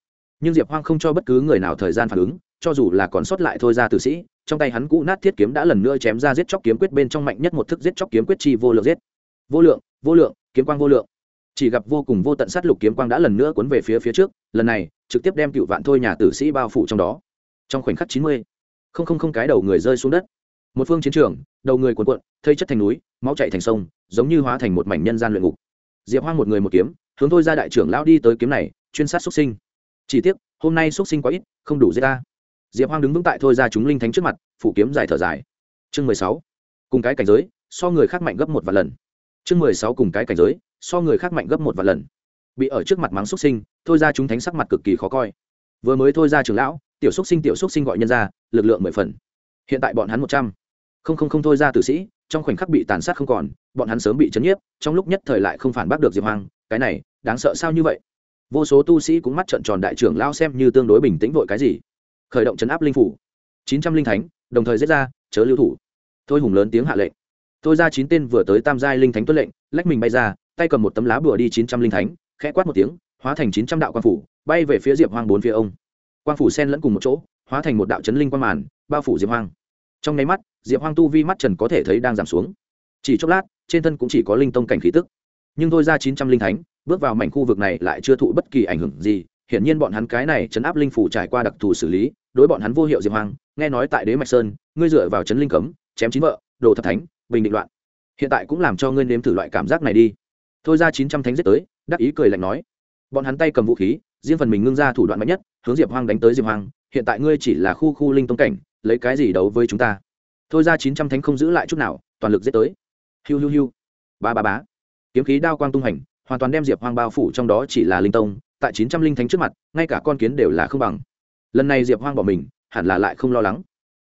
Nhưng diệp hoang không cho bất cứ người nào thời gian phản ứng, cho dù là còn sót lại thôi ra tử sĩ, trong tay hắn cũ nát thiết kiếm đã lần nữa chém ra giết chóc kiếm quyết bên trong mạnh nhất một thức giết chóc kiếm quyết chi vô lượng giết. Vô lượng vô lượng, kiếm quang vô lượng chỉ gặp vô cùng vô tận sát lục kiếm quang đã lần nữa cuốn về phía phía trước, lần này, trực tiếp đem cựu vạn thôi nhà tử sĩ bao phủ trong đó. Trong khoảnh khắc chín mươi, không không không cái đầu người rơi xuống đất. Một phương chiến trường, đầu người cuộn cuộn, thây chất thành núi, máu chạy thành sông, giống như hóa thành một mảnh nhân gian luyện ngục. Diệp hoang một người một kiếm, hướng thôi ra đại trưởng lão đi tới kiếm này, chuyên sát xuất sinh. Chỉ tiếc, hôm nay xuất sinh quá ít, không đủ giết ta. Diệp hoang đứng vững tại thôi ra chúng linh thánh trước mặt, phủ kiếm dài thở dài. Chương mười sáu, cùng cái cảnh giới, so người khác mạnh gấp một vài lần. Chương mười sáu, cùng cái cảnh giới so người khác mạnh gấp một vài lần. Bị ở trước mặt mắng xuất sinh, thôi ra chúng thánh sắc mặt cực kỳ khó coi. Vừa mới thôi ra trưởng lão, tiểu xuất sinh tiểu xuất sinh gọi nhân ra, lực lượng mười phần. Hiện tại bọn hắn một trăm. Không không không thôi ra tử sĩ, trong khoảnh khắc bị tàn sát không còn, bọn hắn sớm bị chấn nhiếp, trong lúc nhất thời lại không phản bác được diệp hoang, cái này, đáng sợ sao như vậy? Vô số tu sĩ cũng mắt trợn tròn đại trưởng lao xem như tương đối bình tĩnh vội cái gì. Khởi động chấn áp linh phủ. Chín trăm linh thánh, đồng thời giết ra, chớ lưu thủ. Thôi hùng lớn tiếng hạ lệnh. Thôi ra chín tên vừa tới tam giai linh thánh tuất lệnh, lách mình bay ra tay cầm một tấm lá bùa đi chín trăm linh thánh, khẽ quát một tiếng, hóa thành chín trăm đạo quan phủ, bay về phía diệp hoang bốn phía ông. Quang phủ sen lẫn cùng một chỗ, hóa thành một đạo chấn linh quang màn, bao phủ diệp hoang. Trong nháy mắt, diệp hoang tu vi mắt trần có thể thấy đang giảm xuống. Chỉ chốc lát, trên thân cũng chỉ có linh tông cảnh khí tức. Nhưng thôi ra chín trăm linh thánh, bước vào mảnh khu vực này lại chưa thụ bất kỳ ảnh hưởng gì, hiển nhiên bọn hắn cái này chấn áp linh phủ trải qua đặc thù xử lý, đối bọn hắn vô hiệu diệp hoang, nghe nói tại đế mạch sơn, ngươi dựa vào chấn linh cấm, chém chín vợ, đồ thập thánh, bình định loạn. Hiện tại cũng làm cho ngươi nếm thử loại cảm giác này đi thôi ra chín trăm thánh giết tới, đắc ý cười lạnh nói. Bọn hắn tay cầm vũ khí, riêng phần mình ngưng ra thủ đoạn mạnh nhất, hướng diệp hoang đánh tới diệp hoang, hiện tại ngươi chỉ là khu khu linh tông cảnh, lấy cái gì đấu với chúng ta? Thôi ra chín trăm thánh không giữ lại chút nào, toàn lực giết tới. Hiu hiu hiu. Ba ba bá kiếm khí đao quang tung hành, hoàn toàn đem diệp hoang bao phủ trong đó chỉ là linh tông, tại chín trăm linh thánh trước mặt, ngay cả con kiến đều là không bằng. Lần này diệp hoang bỏ mình, hẳn là lại không lo lắng.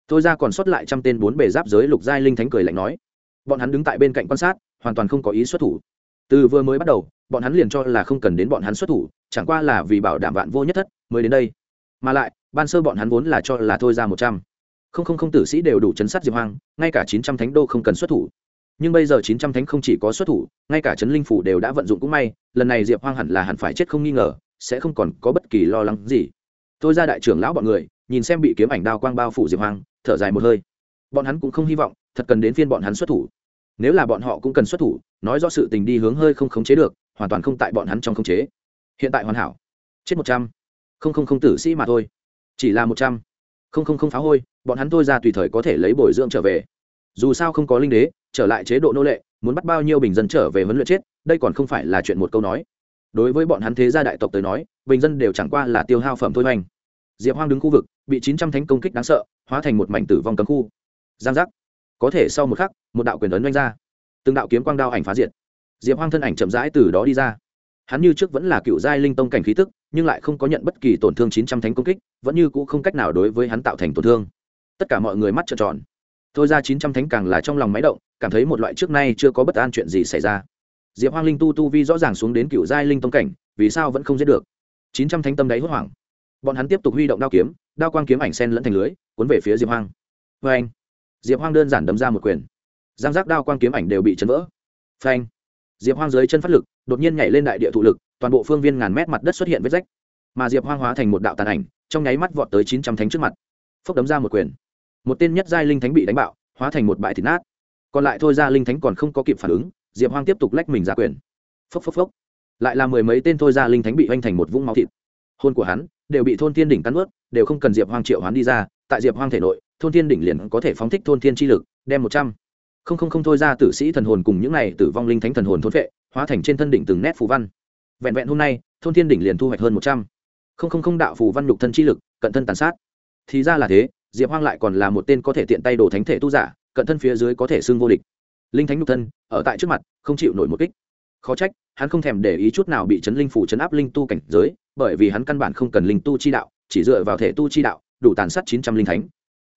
Tôi ra còn sót lại trăm tên bốn bề giáp giới lục giai linh thánh cười lạnh nói. Bọn hắn đứng tại bên cạnh quan sát, hoàn toàn không có ý xuất thủ từ vừa mới bắt đầu, bọn hắn liền cho là không cần đến bọn hắn xuất thủ, chẳng qua là vì bảo đảm vạn vô nhất thất mới đến đây. Mà lại, ban sơ bọn hắn vốn là cho là thôi ra một trăm. Không không không tử sĩ đều đủ chấn sát diệp hoang, ngay cả chín trăm thánh đô không cần xuất thủ. Nhưng bây giờ chín trăm thánh không chỉ có xuất thủ, ngay cả chấn linh phủ đều đã vận dụng cũng may, lần này diệp hoang hẳn là hẳn phải chết không nghi ngờ, sẽ không còn có bất kỳ lo lắng gì. Tôi ra đại trưởng lão bọn người, nhìn xem bị kiếm ảnh đao quang bao phủ diệp hoang, thở dài một hơi. Bọn hắn cũng không hy vọng, thật cần đến phiên bọn hắn xuất thủ nếu là bọn họ cũng cần xuất thủ, nói rõ sự tình đi hướng hơi không khống chế được, hoàn toàn không tại bọn hắn trong khống chế. Hiện tại hoàn hảo. Chết một trăm. Không không không tử sĩ mà thôi. Chỉ là một trăm. Không không không phá hôi, bọn hắn thôi ra tùy thời có thể lấy bồi dưỡng trở về. Dù sao không có linh đế, trở lại chế độ nô lệ, muốn bắt bao nhiêu bình dân trở về huấn luyện chết, đây còn không phải là chuyện một câu nói. Đối với bọn hắn thế gia đại tộc tới nói, bình dân đều chẳng qua là tiêu hao phẩm thôi hoành. Diệp hoang đứng khu vực, bị chín trăm thánh công kích đáng sợ, hóa thành một mảnh tử vong cấm khu. Giang giác có thể sau một khắc, một đạo quyền ấn oanh ra. Từng đạo kiếm quang đao ảnh phá diệt. Diệp hoang thân ảnh chậm rãi từ đó đi ra. Hắn như trước vẫn là cựu giai linh tông cảnh khí tức, nhưng lại không có nhận bất kỳ tổn thương chín trăm thánh công kích, vẫn như cũ không cách nào đối với hắn tạo thành tổn thương. Tất cả mọi người mắt trợn tròn. Thôi ra chín trăm thánh càng là trong lòng máy động, cảm thấy một loại trước nay chưa có bất an chuyện gì xảy ra. Diệp hoang linh tu tu vi rõ ràng xuống đến cựu giai linh tông cảnh, vì sao vẫn không giết được? Chín trăm thánh tâm đáy hốt hoảng. Bọn hắn tiếp tục huy động đao kiếm, đao quang kiếm ảnh sen lẫn thành lưới, cuốn về phía diệp hoang. Vê anh diệp hoang đơn giản đấm ra một quyền. Giang giác đao quang kiếm ảnh đều bị chấn vỡ. Phanh. Diệp hoang dưới chân phát lực, đột nhiên nhảy lên đại địa thụ lực, toàn bộ phương viên ngàn mét mặt đất xuất hiện vết rách. Mà diệp hoang hóa thành một đạo tàn ảnh, trong nháy mắt vọt tới chín trăm thánh trước mặt. Phốc đấm ra một quyền. Một tên nhất giai linh thánh bị đánh bạo, hóa thành một bãi thịt nát. Còn lại thôi ra linh thánh còn không có kịp phản ứng, diệp hoang tiếp tục lách mình ra quyền. Phốc phốc phốc. Lại là mười mấy tên thôi ra linh thánh bị oanh thành một vũng máu thịt. Hôn của hắn đều bị thôn thiên đỉnh cắn ướt đều không cần diệp hoang triệu hoán đi ra, tại diệp hoang thể nội thôn thiên đỉnh liền có thể phóng thích thôn thiên chi lực, đem một trăm. Không không không thôi ra tử sĩ thần hồn cùng những này tử vong linh thánh thần hồn thôn vệ, hóa thành trên thân đỉnh từng nét phù văn. Vẹn vẹn hôm nay, thôn thiên đỉnh liền thu hoạch hơn một trăm. Không không không đạo phù văn lục thân chi lực, cận thân tàn sát. Thì ra là thế, diệp hoang lại còn là một tên có thể tiện tay đồ thánh thể tu giả, cận thân phía dưới có thể xưng vô địch. Linh thánh lục thân, ở tại trước mặt, không chịu nổi một kích. Khó trách, hắn không thèm để ý chút nào bị chấn linh phủ chấn áp linh tu cảnh giới, bởi vì hắn căn bản không cần linh tu chi đạo, chỉ dựa vào thể tu chi đạo, đủ tàn sát chín trăm linh thánh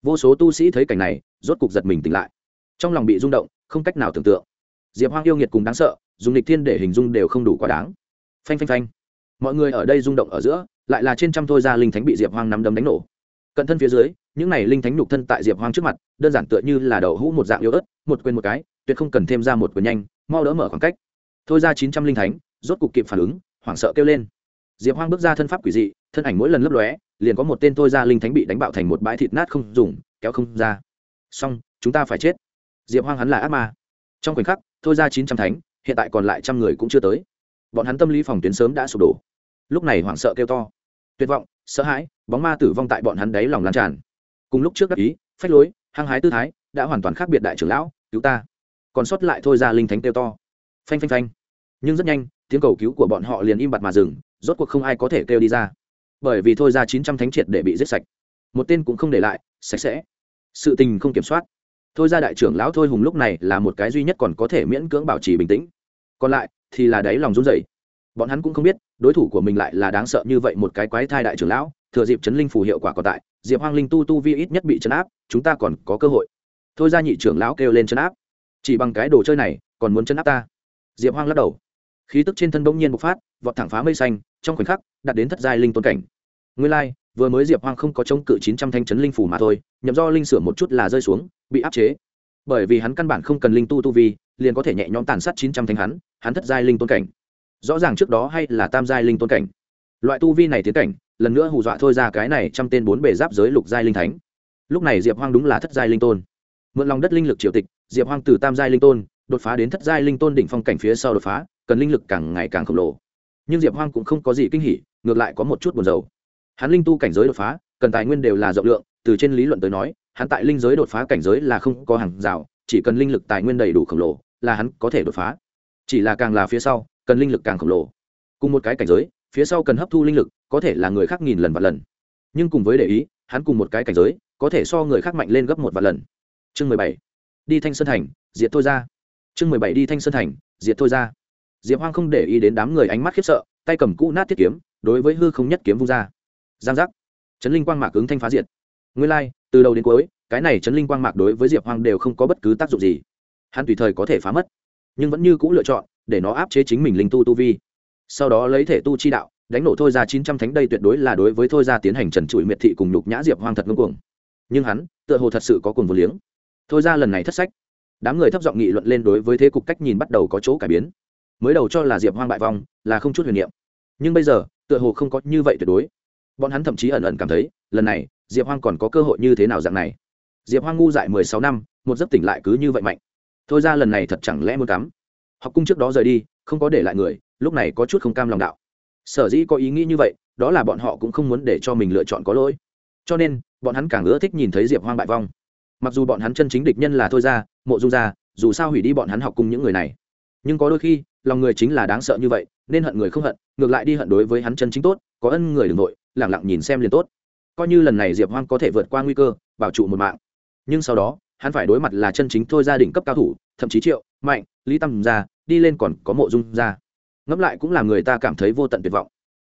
vô số tu sĩ thấy cảnh này, rốt cục giật mình tỉnh lại. Trong lòng bị rung động, không cách nào tưởng tượng. Diệp hoang yêu nghiệt cùng đáng sợ, dùng lịch thiên để hình dung đều không đủ quá đáng. Phanh phanh phanh. Mọi người ở đây rung động ở giữa, lại là trên trăm thôi ra linh thánh bị diệp hoang nắm đấm đánh nổ. Cận thân phía dưới, những này linh thánh nhục thân tại diệp hoang trước mặt, đơn giản tựa như là đậu hũ một dạng yếu ớt, một quên một cái, tuyệt không cần thêm ra một quyền nhanh, mau đỡ mở khoảng cách. Thôi ra chín trăm linh thánh, rốt cục kịp phản ứng, hoảng sợ kêu lên. Diệp hoang bước ra thân pháp quỷ dị thân ảnh mỗi lần lấp lóe, liền có một tên thôi ra linh thánh bị đánh bạo thành một bãi thịt nát không dùng, kéo không ra. Xong, chúng ta phải chết. Diệp hoang hắn là ác ma. Trong khoảnh khắc, thôi ra chín trăm thánh, hiện tại còn lại trăm người cũng chưa tới. Bọn hắn tâm lý phòng tuyến sớm đã sụp đổ. Lúc này hoảng sợ kêu to. Tuyệt vọng, sợ hãi, bóng ma tử vong tại bọn hắn đáy lòng lan tràn. Cùng lúc trước đắc ý, phách lối, hăng hái tư thái, đã hoàn toàn khác biệt đại trưởng lão, cứu ta. Còn sót lại thôi ra linh thánh kêu to. Phanh phanh phanh. Nhưng rất nhanh, tiếng cầu cứu của bọn họ liền im bặt mà dừng, rốt cuộc không ai có thể kêu đi ra bởi vì thôi ra chín trăm thánh triệt để bị giết sạch. Một tên cũng không để lại, sạch sẽ. Sự tình không kiểm soát. Thôi ra đại trưởng lão thôi hùng lúc này là một cái duy nhất còn có thể miễn cưỡng bảo trì bình tĩnh. Còn lại thì là đáy lòng run rẩy. Bọn hắn cũng không biết, đối thủ của mình lại là đáng sợ như vậy một cái quái thai đại trưởng lão, thừa dịp chấn linh phù hiệu quả còn tại, diệp hoang linh tu tu vi ít nhất bị chấn áp, chúng ta còn có cơ hội. Thôi ra nhị trưởng lão kêu lên chấn áp. Chỉ bằng cái đồ chơi này, còn muốn chấn áp ta? Diệp hoang lắc đầu. Khí tức trên thân bỗng nhiên bộc phát, vọt thẳng phá mây xanh trong khoảnh khắc, đạt đến thất giai linh tôn cảnh. Nguyên lai, vừa mới diệp hoang không có chống cự chín trăm thanh chấn linh phủ mà thôi, nhậm do linh sửa một chút là rơi xuống, bị áp chế. Bởi vì hắn căn bản không cần linh tu tu vi, liền có thể nhẹ nhõm tàn sát chín trăm thanh hắn hắn thất giai linh tôn cảnh. Rõ ràng trước đó hay là tam giai linh tôn cảnh. Loại tu vi này tiến cảnh, lần nữa hù dọa thôi ra cái này trăm tên bốn bề giáp giới lục giai linh thánh. Lúc này diệp hoang đúng là thất giai linh tôn. Mượn lòng đất linh lực triều tịch, diệp hoang từ tam giai linh tôn, đột phá đến thất giai linh tôn đỉnh phong cảnh phía sau đột phá, cần linh lực càng ngày càng khổng lồ nhưng diệp hoang cũng không có gì kinh hỉ, ngược lại có một chút buồn rầu. Hắn linh tu cảnh giới đột phá, cần tài nguyên đều là rộng lượng, từ trên lý luận tới nói, hắn tại linh giới đột phá cảnh giới là không có hàng rào, chỉ cần linh lực tài nguyên đầy đủ khổng lồ, là hắn có thể đột phá. Chỉ là càng là phía sau, cần linh lực càng khổng lồ. Cùng một cái cảnh giới, phía sau cần hấp thu linh lực, có thể là người khác nghìn lần và lần. Nhưng cùng với để ý, hắn cùng một cái cảnh giới, có thể so người khác mạnh lên gấp một vạn lần. Chương mười bảy. Đi thanh sơn thành, diệt thôi ra. Chương mười bảy, đi thanh sơn thành, diệt thôi ra diệp hoang không để ý đến đám người ánh mắt khiếp sợ tay cầm cũ nát thiết kiếm đối với hư không nhất kiếm vung ra. Giang giác. Chấn linh quang mạc ứng thanh phá diệt. Nguyên lai、like, từ đầu đến cuối cái này chấn linh quang mạc đối với diệp hoang đều không có bất cứ tác dụng gì. Hắn tùy thời có thể phá mất nhưng vẫn như c ũ lựa chọn để nó áp chế chính mình linh tu tu vi. Sau đó lấy thể tu chi đạo đánh nổ thôi ra chín trăm thánh đây tuyệt đối là đối với thôi ra tiến hành trần trụi miệt thị cùng nhục nhã diệp hoang thật ngưng cuồng. Nhưng hắn tựa hồ thật sự có cuồng vô liếng. Thôi ra lần này thất sách. Đám người thấp giọng nghị luận lên đối với thế cục cách nhìn bắt đầu có chỗ cải biến mới đầu cho là diệp hoang bại vong, là không chút huyền niệm. Nhưng bây giờ, tựa hồ không có như vậy tuyệt đối. Bọn hắn thậm chí ẩn ẩn cảm thấy, lần này, diệp hoang còn có cơ hội như thế nào dạng này. Diệp hoang ngu dại mười sáu năm, một giấc tỉnh lại cứ như vậy mạnh. Thôi ra lần này thật chẳng lẽ muốn cắm? Học cung trước đó rời đi, không có để lại người, lúc này có chút không cam lòng đạo. Sở dĩ có ý nghĩ như vậy, đó là bọn họ cũng không muốn để cho mình lựa chọn có lỗi. Cho nên, bọn hắn càng ưa thích nhìn thấy diệp hoang bại vong. Mặc dù bọn hắn chân chính địch nhân là thôi ra, mộ dung ra, dù sao hủy đi bọn hắn học cùng những người này nhưng có đôi khi, lòng người chính là đáng sợ như vậy, nên hận người không hận, ngược lại đi hận đối với hắn chân chính tốt, có ân người đừng nội lẳng lặng nhìn xem liền tốt. Coi như lần này diệp hoang có thể vượt qua nguy cơ, bảo trụ một mạng. Nhưng sau đó, hắn phải đối mặt là chân chính thôi gia đình cấp cao thủ, thậm chí triệu, mạnh, lý tâm ra đi lên còn có mộ dung ra ngẫm lại cũng làm người ta cảm thấy vô tận tuyệt vọng.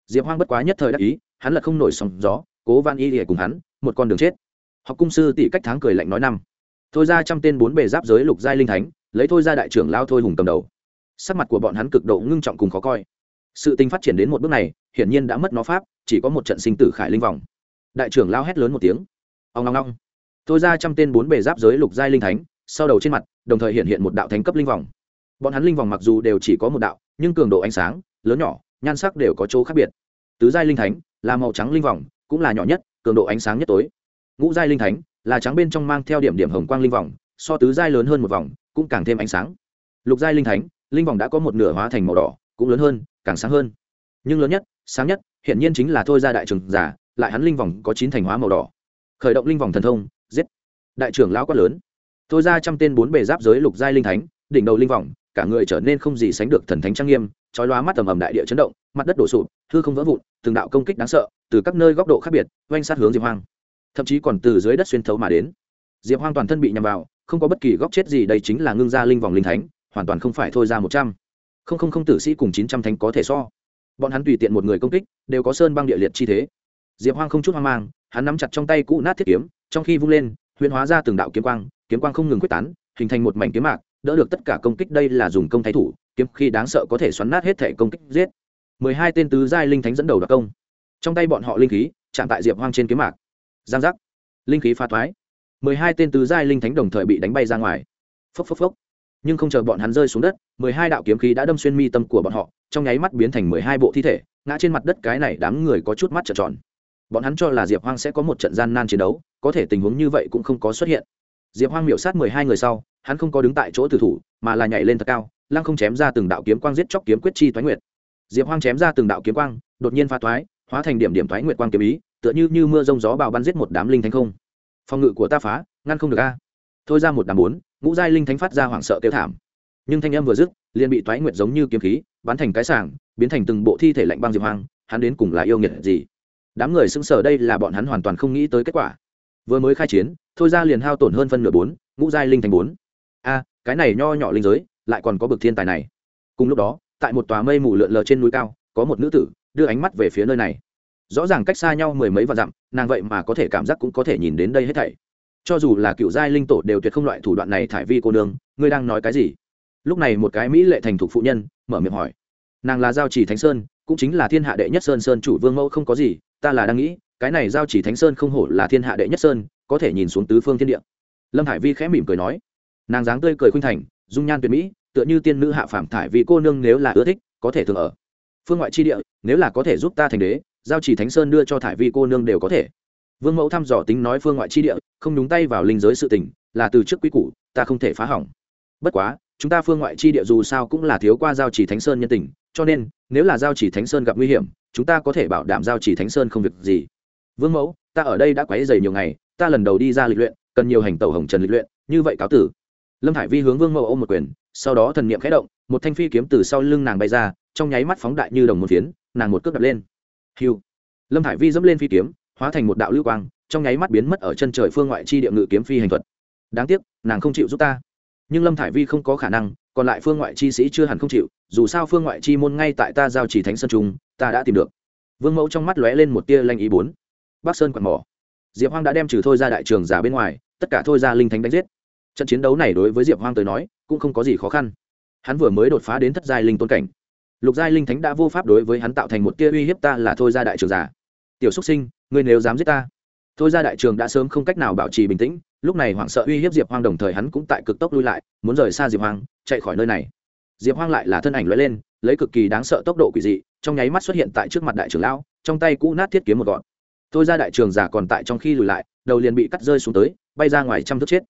Diệp hoang bất quá nhất thời đắc ý, hắn là không nổi sóng gió, cố van y để cùng hắn, một con đường chết. Học cung sư tỷ cách tháng cười lạnh nói năm. Thôi ra trăm tên bốn bề giáp giới lục giai linh thánh, lấy thôi ra đại trưởng lao thôi hùng cầm đầu sắc mặt của bọn hắn cực độ ngưng trọng cùng khó coi. Sự tình phát triển đến một bước này, hiển nhiên đã mất nó pháp, chỉ có một trận sinh tử khải linh vòng. Đại trưởng lao hét lớn một tiếng. Ông long long tôi ra trăm tên bốn bề giáp giới lục giai linh thánh, sau đầu trên mặt, đồng thời hiện hiện một đạo thánh cấp linh vòng. Bọn hắn linh vòng mặc dù đều chỉ có một đạo, nhưng cường độ ánh sáng, lớn nhỏ, nhan sắc đều có chỗ khác biệt. Tứ giai linh thánh là màu trắng linh vòng, cũng là nhỏ nhất, cường độ ánh sáng nhất tối. Ngũ giai linh thánh là trắng bên trong mang theo điểm điểm hồng quang linh vòng, so tứ giai lớn hơn một vòng, cũng càng thêm ánh sáng. Lục giai linh thánh linh vòng đã có một nửa hóa thành màu đỏ, cũng lớn hơn, càng sáng hơn. Nhưng lớn nhất, sáng nhất hiện nhiên chính là thôi ra đại trưởng giả, lại hắn linh vòng có chín thành hóa màu đỏ. Khởi động linh vòng thần thông, giết. Đại trưởng lão quát lớn. Thôi ra trăm tên bốn bề giáp giới lục giai linh thánh, đỉnh đầu linh vòng, cả người trở nên không gì sánh được thần thánh trang nghiêm, chói lóa mắt tầm ầm đại địa chấn động, mặt đất đổ sụp, hư không vỡ vụn, từng đạo công kích đáng sợ, từ các nơi góc độ khác biệt oanh sát hướng diệp hoang. Thậm chí còn từ dưới đất xuyên thấu mà đến. Diệp hoang toàn thân bị nhằm vào, không có bất kỳ góc chết gì, đây chính là ngưng gia linh vòng linh thánh hoàn toàn không phải thôi ra một trăm. Không không không, tử sĩ cùng chín trăm thánh có thể so. Bọn hắn tùy tiện một người công kích, đều có sơn băng địa liệt chi thế. Diệp hoang không chút hoang mang, hắn nắm chặt trong tay cũ nát thiết kiếm, trong khi vung lên huyễn hóa ra từng đạo kiếm quang kiếm quang không ngừng quyết tán, hình thành một mảnh kiếm mạc, đỡ được tất cả công kích đây là dùng công thái thủ, kiếm khi đáng sợ có thể xoắn nát hết thể công kích giết. Mười hai tên tứ giai linh thánh dẫn đầu đặc công. Trong tay bọn họ linh khí, chạm tại diệp hoang trên kiếm mạc. Giang giác. Linh khí pha thoái. Mười hai tên tứ giai linh thánh đồng thời bị đánh bay ra ngoài. Phốc phốc phốc nhưng không chờ bọn hắn rơi xuống đất, mười hai đạo kiếm khí đã đâm xuyên mi tâm của bọn họ, trong nháy mắt biến thành mười hai bộ thi thể, ngã trên mặt đất cái này đám người có chút mắt trợn tròn. Bọn hắn cho là diệp hoang sẽ có một trận gian nan chiến đấu, có thể tình huống như vậy cũng không có xuất hiện. Diệp hoang miểu sát mười hai người sau, hắn không có đứng tại chỗ tử thủ, mà là nhảy lên thật cao, lăng không chém ra từng đạo kiếm quang giết chóc kiếm quyết chi thoái nguyệt. Diệp hoang chém ra từng đạo kiếm quang, đột nhiên pha thoái hóa thành điểm điểm thoái nguyệt quang kiếm ý, tựa như như mưa rông gió bào bắn giết một đám linh thánh không. Phòng ngự của ta phá, ngăn không được a. Thôi ra một đám bốn ngũ giai linh thánh phát ra hoảng sợ kêu thảm. Nhưng thanh âm vừa dứt, liền bị thoái nguyệt giống như kiếm khí, bắn thành cái sảng, biến thành từng bộ thi thể lạnh băng diệp hoang, hắn đến cùng là yêu nghiệt gì? Đám người sững sờ đây là bọn hắn hoàn toàn không nghĩ tới kết quả. Vừa mới khai chiến, thôi ra liền hao tổn hơn phân nửa bốn, ngũ giai linh thành bốn. A, cái này nho nhỏ linh giới, lại còn có bực thiên tài này. Cùng lúc đó, tại một tòa mây mù lượn lờ trên núi cao, có một nữ tử đưa ánh mắt về phía nơi này. Rõ ràng cách xa nhau mười mấy vạn dặm, nàng vậy mà có thể cảm giác cũng có thể nhìn đến đây hết thảy cho dù là cựu giai linh tổ đều tuyệt không loại thủ đoạn này thải vi cô nương, ngươi đang nói cái gì? Lúc này một cái mỹ lệ thành thục phụ nhân, mở miệng hỏi. Nàng là giao chỉ thánh sơn, cũng chính là thiên hạ đệ nhất sơn sơn chủ vương mẫu không có gì, ta là đang nghĩ, cái này giao chỉ thánh sơn không hổ là thiên hạ đệ nhất sơn, có thể nhìn xuống tứ phương thiên địa. Lâm hải vi khẽ mỉm cười nói. Nàng dáng tươi cười khuynh thành, dung nhan tuyệt mỹ, tựa như tiên nữ hạ phàm thải vì cô nương nếu là ưa thích, có thể thường ở. Phương ngoại chi địa, nếu là có thể giúp ta thành đế, giao chỉ thánh sơn đưa cho thải vi cô nương đều có thể vương mẫu thăm dò tính nói phương ngoại chi địa, không đúng tay vào linh giới sự tình, là từ trước quy củ, ta không thể phá hỏng. Bất quá, chúng ta phương ngoại chi địa dù sao cũng là thiếu qua giao chỉ thánh sơn nhân tình, cho nên, nếu là giao chỉ thánh sơn gặp nguy hiểm, chúng ta có thể bảo đảm giao chỉ thánh sơn không việc gì. Vương mẫu, ta ở đây đã quấy dày nhiều ngày, ta lần đầu đi ra lịch luyện, cần nhiều hành tẩu hồng trần lịch luyện, như vậy cáo tử. Lâm thải vi hướng vương mẫu ôm một quyền, sau đó thần niệm khẽ động, một thanh phi kiếm từ sau lưng nàng bay ra, trong nháy mắt phóng đại như đồng một phiến, nàng một cước đập lên. Hiu lâm thải vi dẫm lên phi kiếm hóa thành một đạo lưu quang, trong nháy mắt biến mất ở chân trời phương ngoại chi địa ngự kiếm phi hành thuật. Đáng tiếc, nàng không chịu giúp ta. Nhưng lâm thải vi không có khả năng, còn lại phương ngoại chi sĩ chưa hẳn không chịu, dù sao phương ngoại chi môn ngay tại ta giao chỉ thánh sơn trung, ta đã tìm được. Vương mẫu trong mắt lóe lên một tia lanh ý bốn. Bắc sơn quạt mỏ. Diệp hoang đã đem trừ thôi ra đại trường giả bên ngoài, tất cả thôi ra linh thánh đánh giết. Trận chiến đấu này đối với diệp hoang tới nói, cũng không có gì khó khăn. Hắn vừa mới đột phá đến thất giai linh tôn cảnh. Lục giai linh thánh đã vô pháp đối với hắn tạo thành một tia uy hiếp ta là thôi ra đại trường giả tiểu xúc sinh, ngươi nếu dám giết ta. Thôi ra đại trường đã sớm không cách nào bảo trì bình tĩnh, lúc này hoảng sợ uy hiếp diệp hoang đồng thời hắn cũng tại cực tốc lui lại, muốn rời xa diệp hoang, chạy khỏi nơi này. Diệp hoang lại là thân ảnh lóe lên, lấy cực kỳ đáng sợ tốc độ quỷ dị, trong nháy mắt xuất hiện tại trước mặt đại trưởng lão, trong tay cũ nát thiết kiếm một gọn. Thôi ra đại trường giả còn tại trong khi lùi lại, đầu liền bị cắt rơi xuống tới, bay ra ngoài trăm thước chết.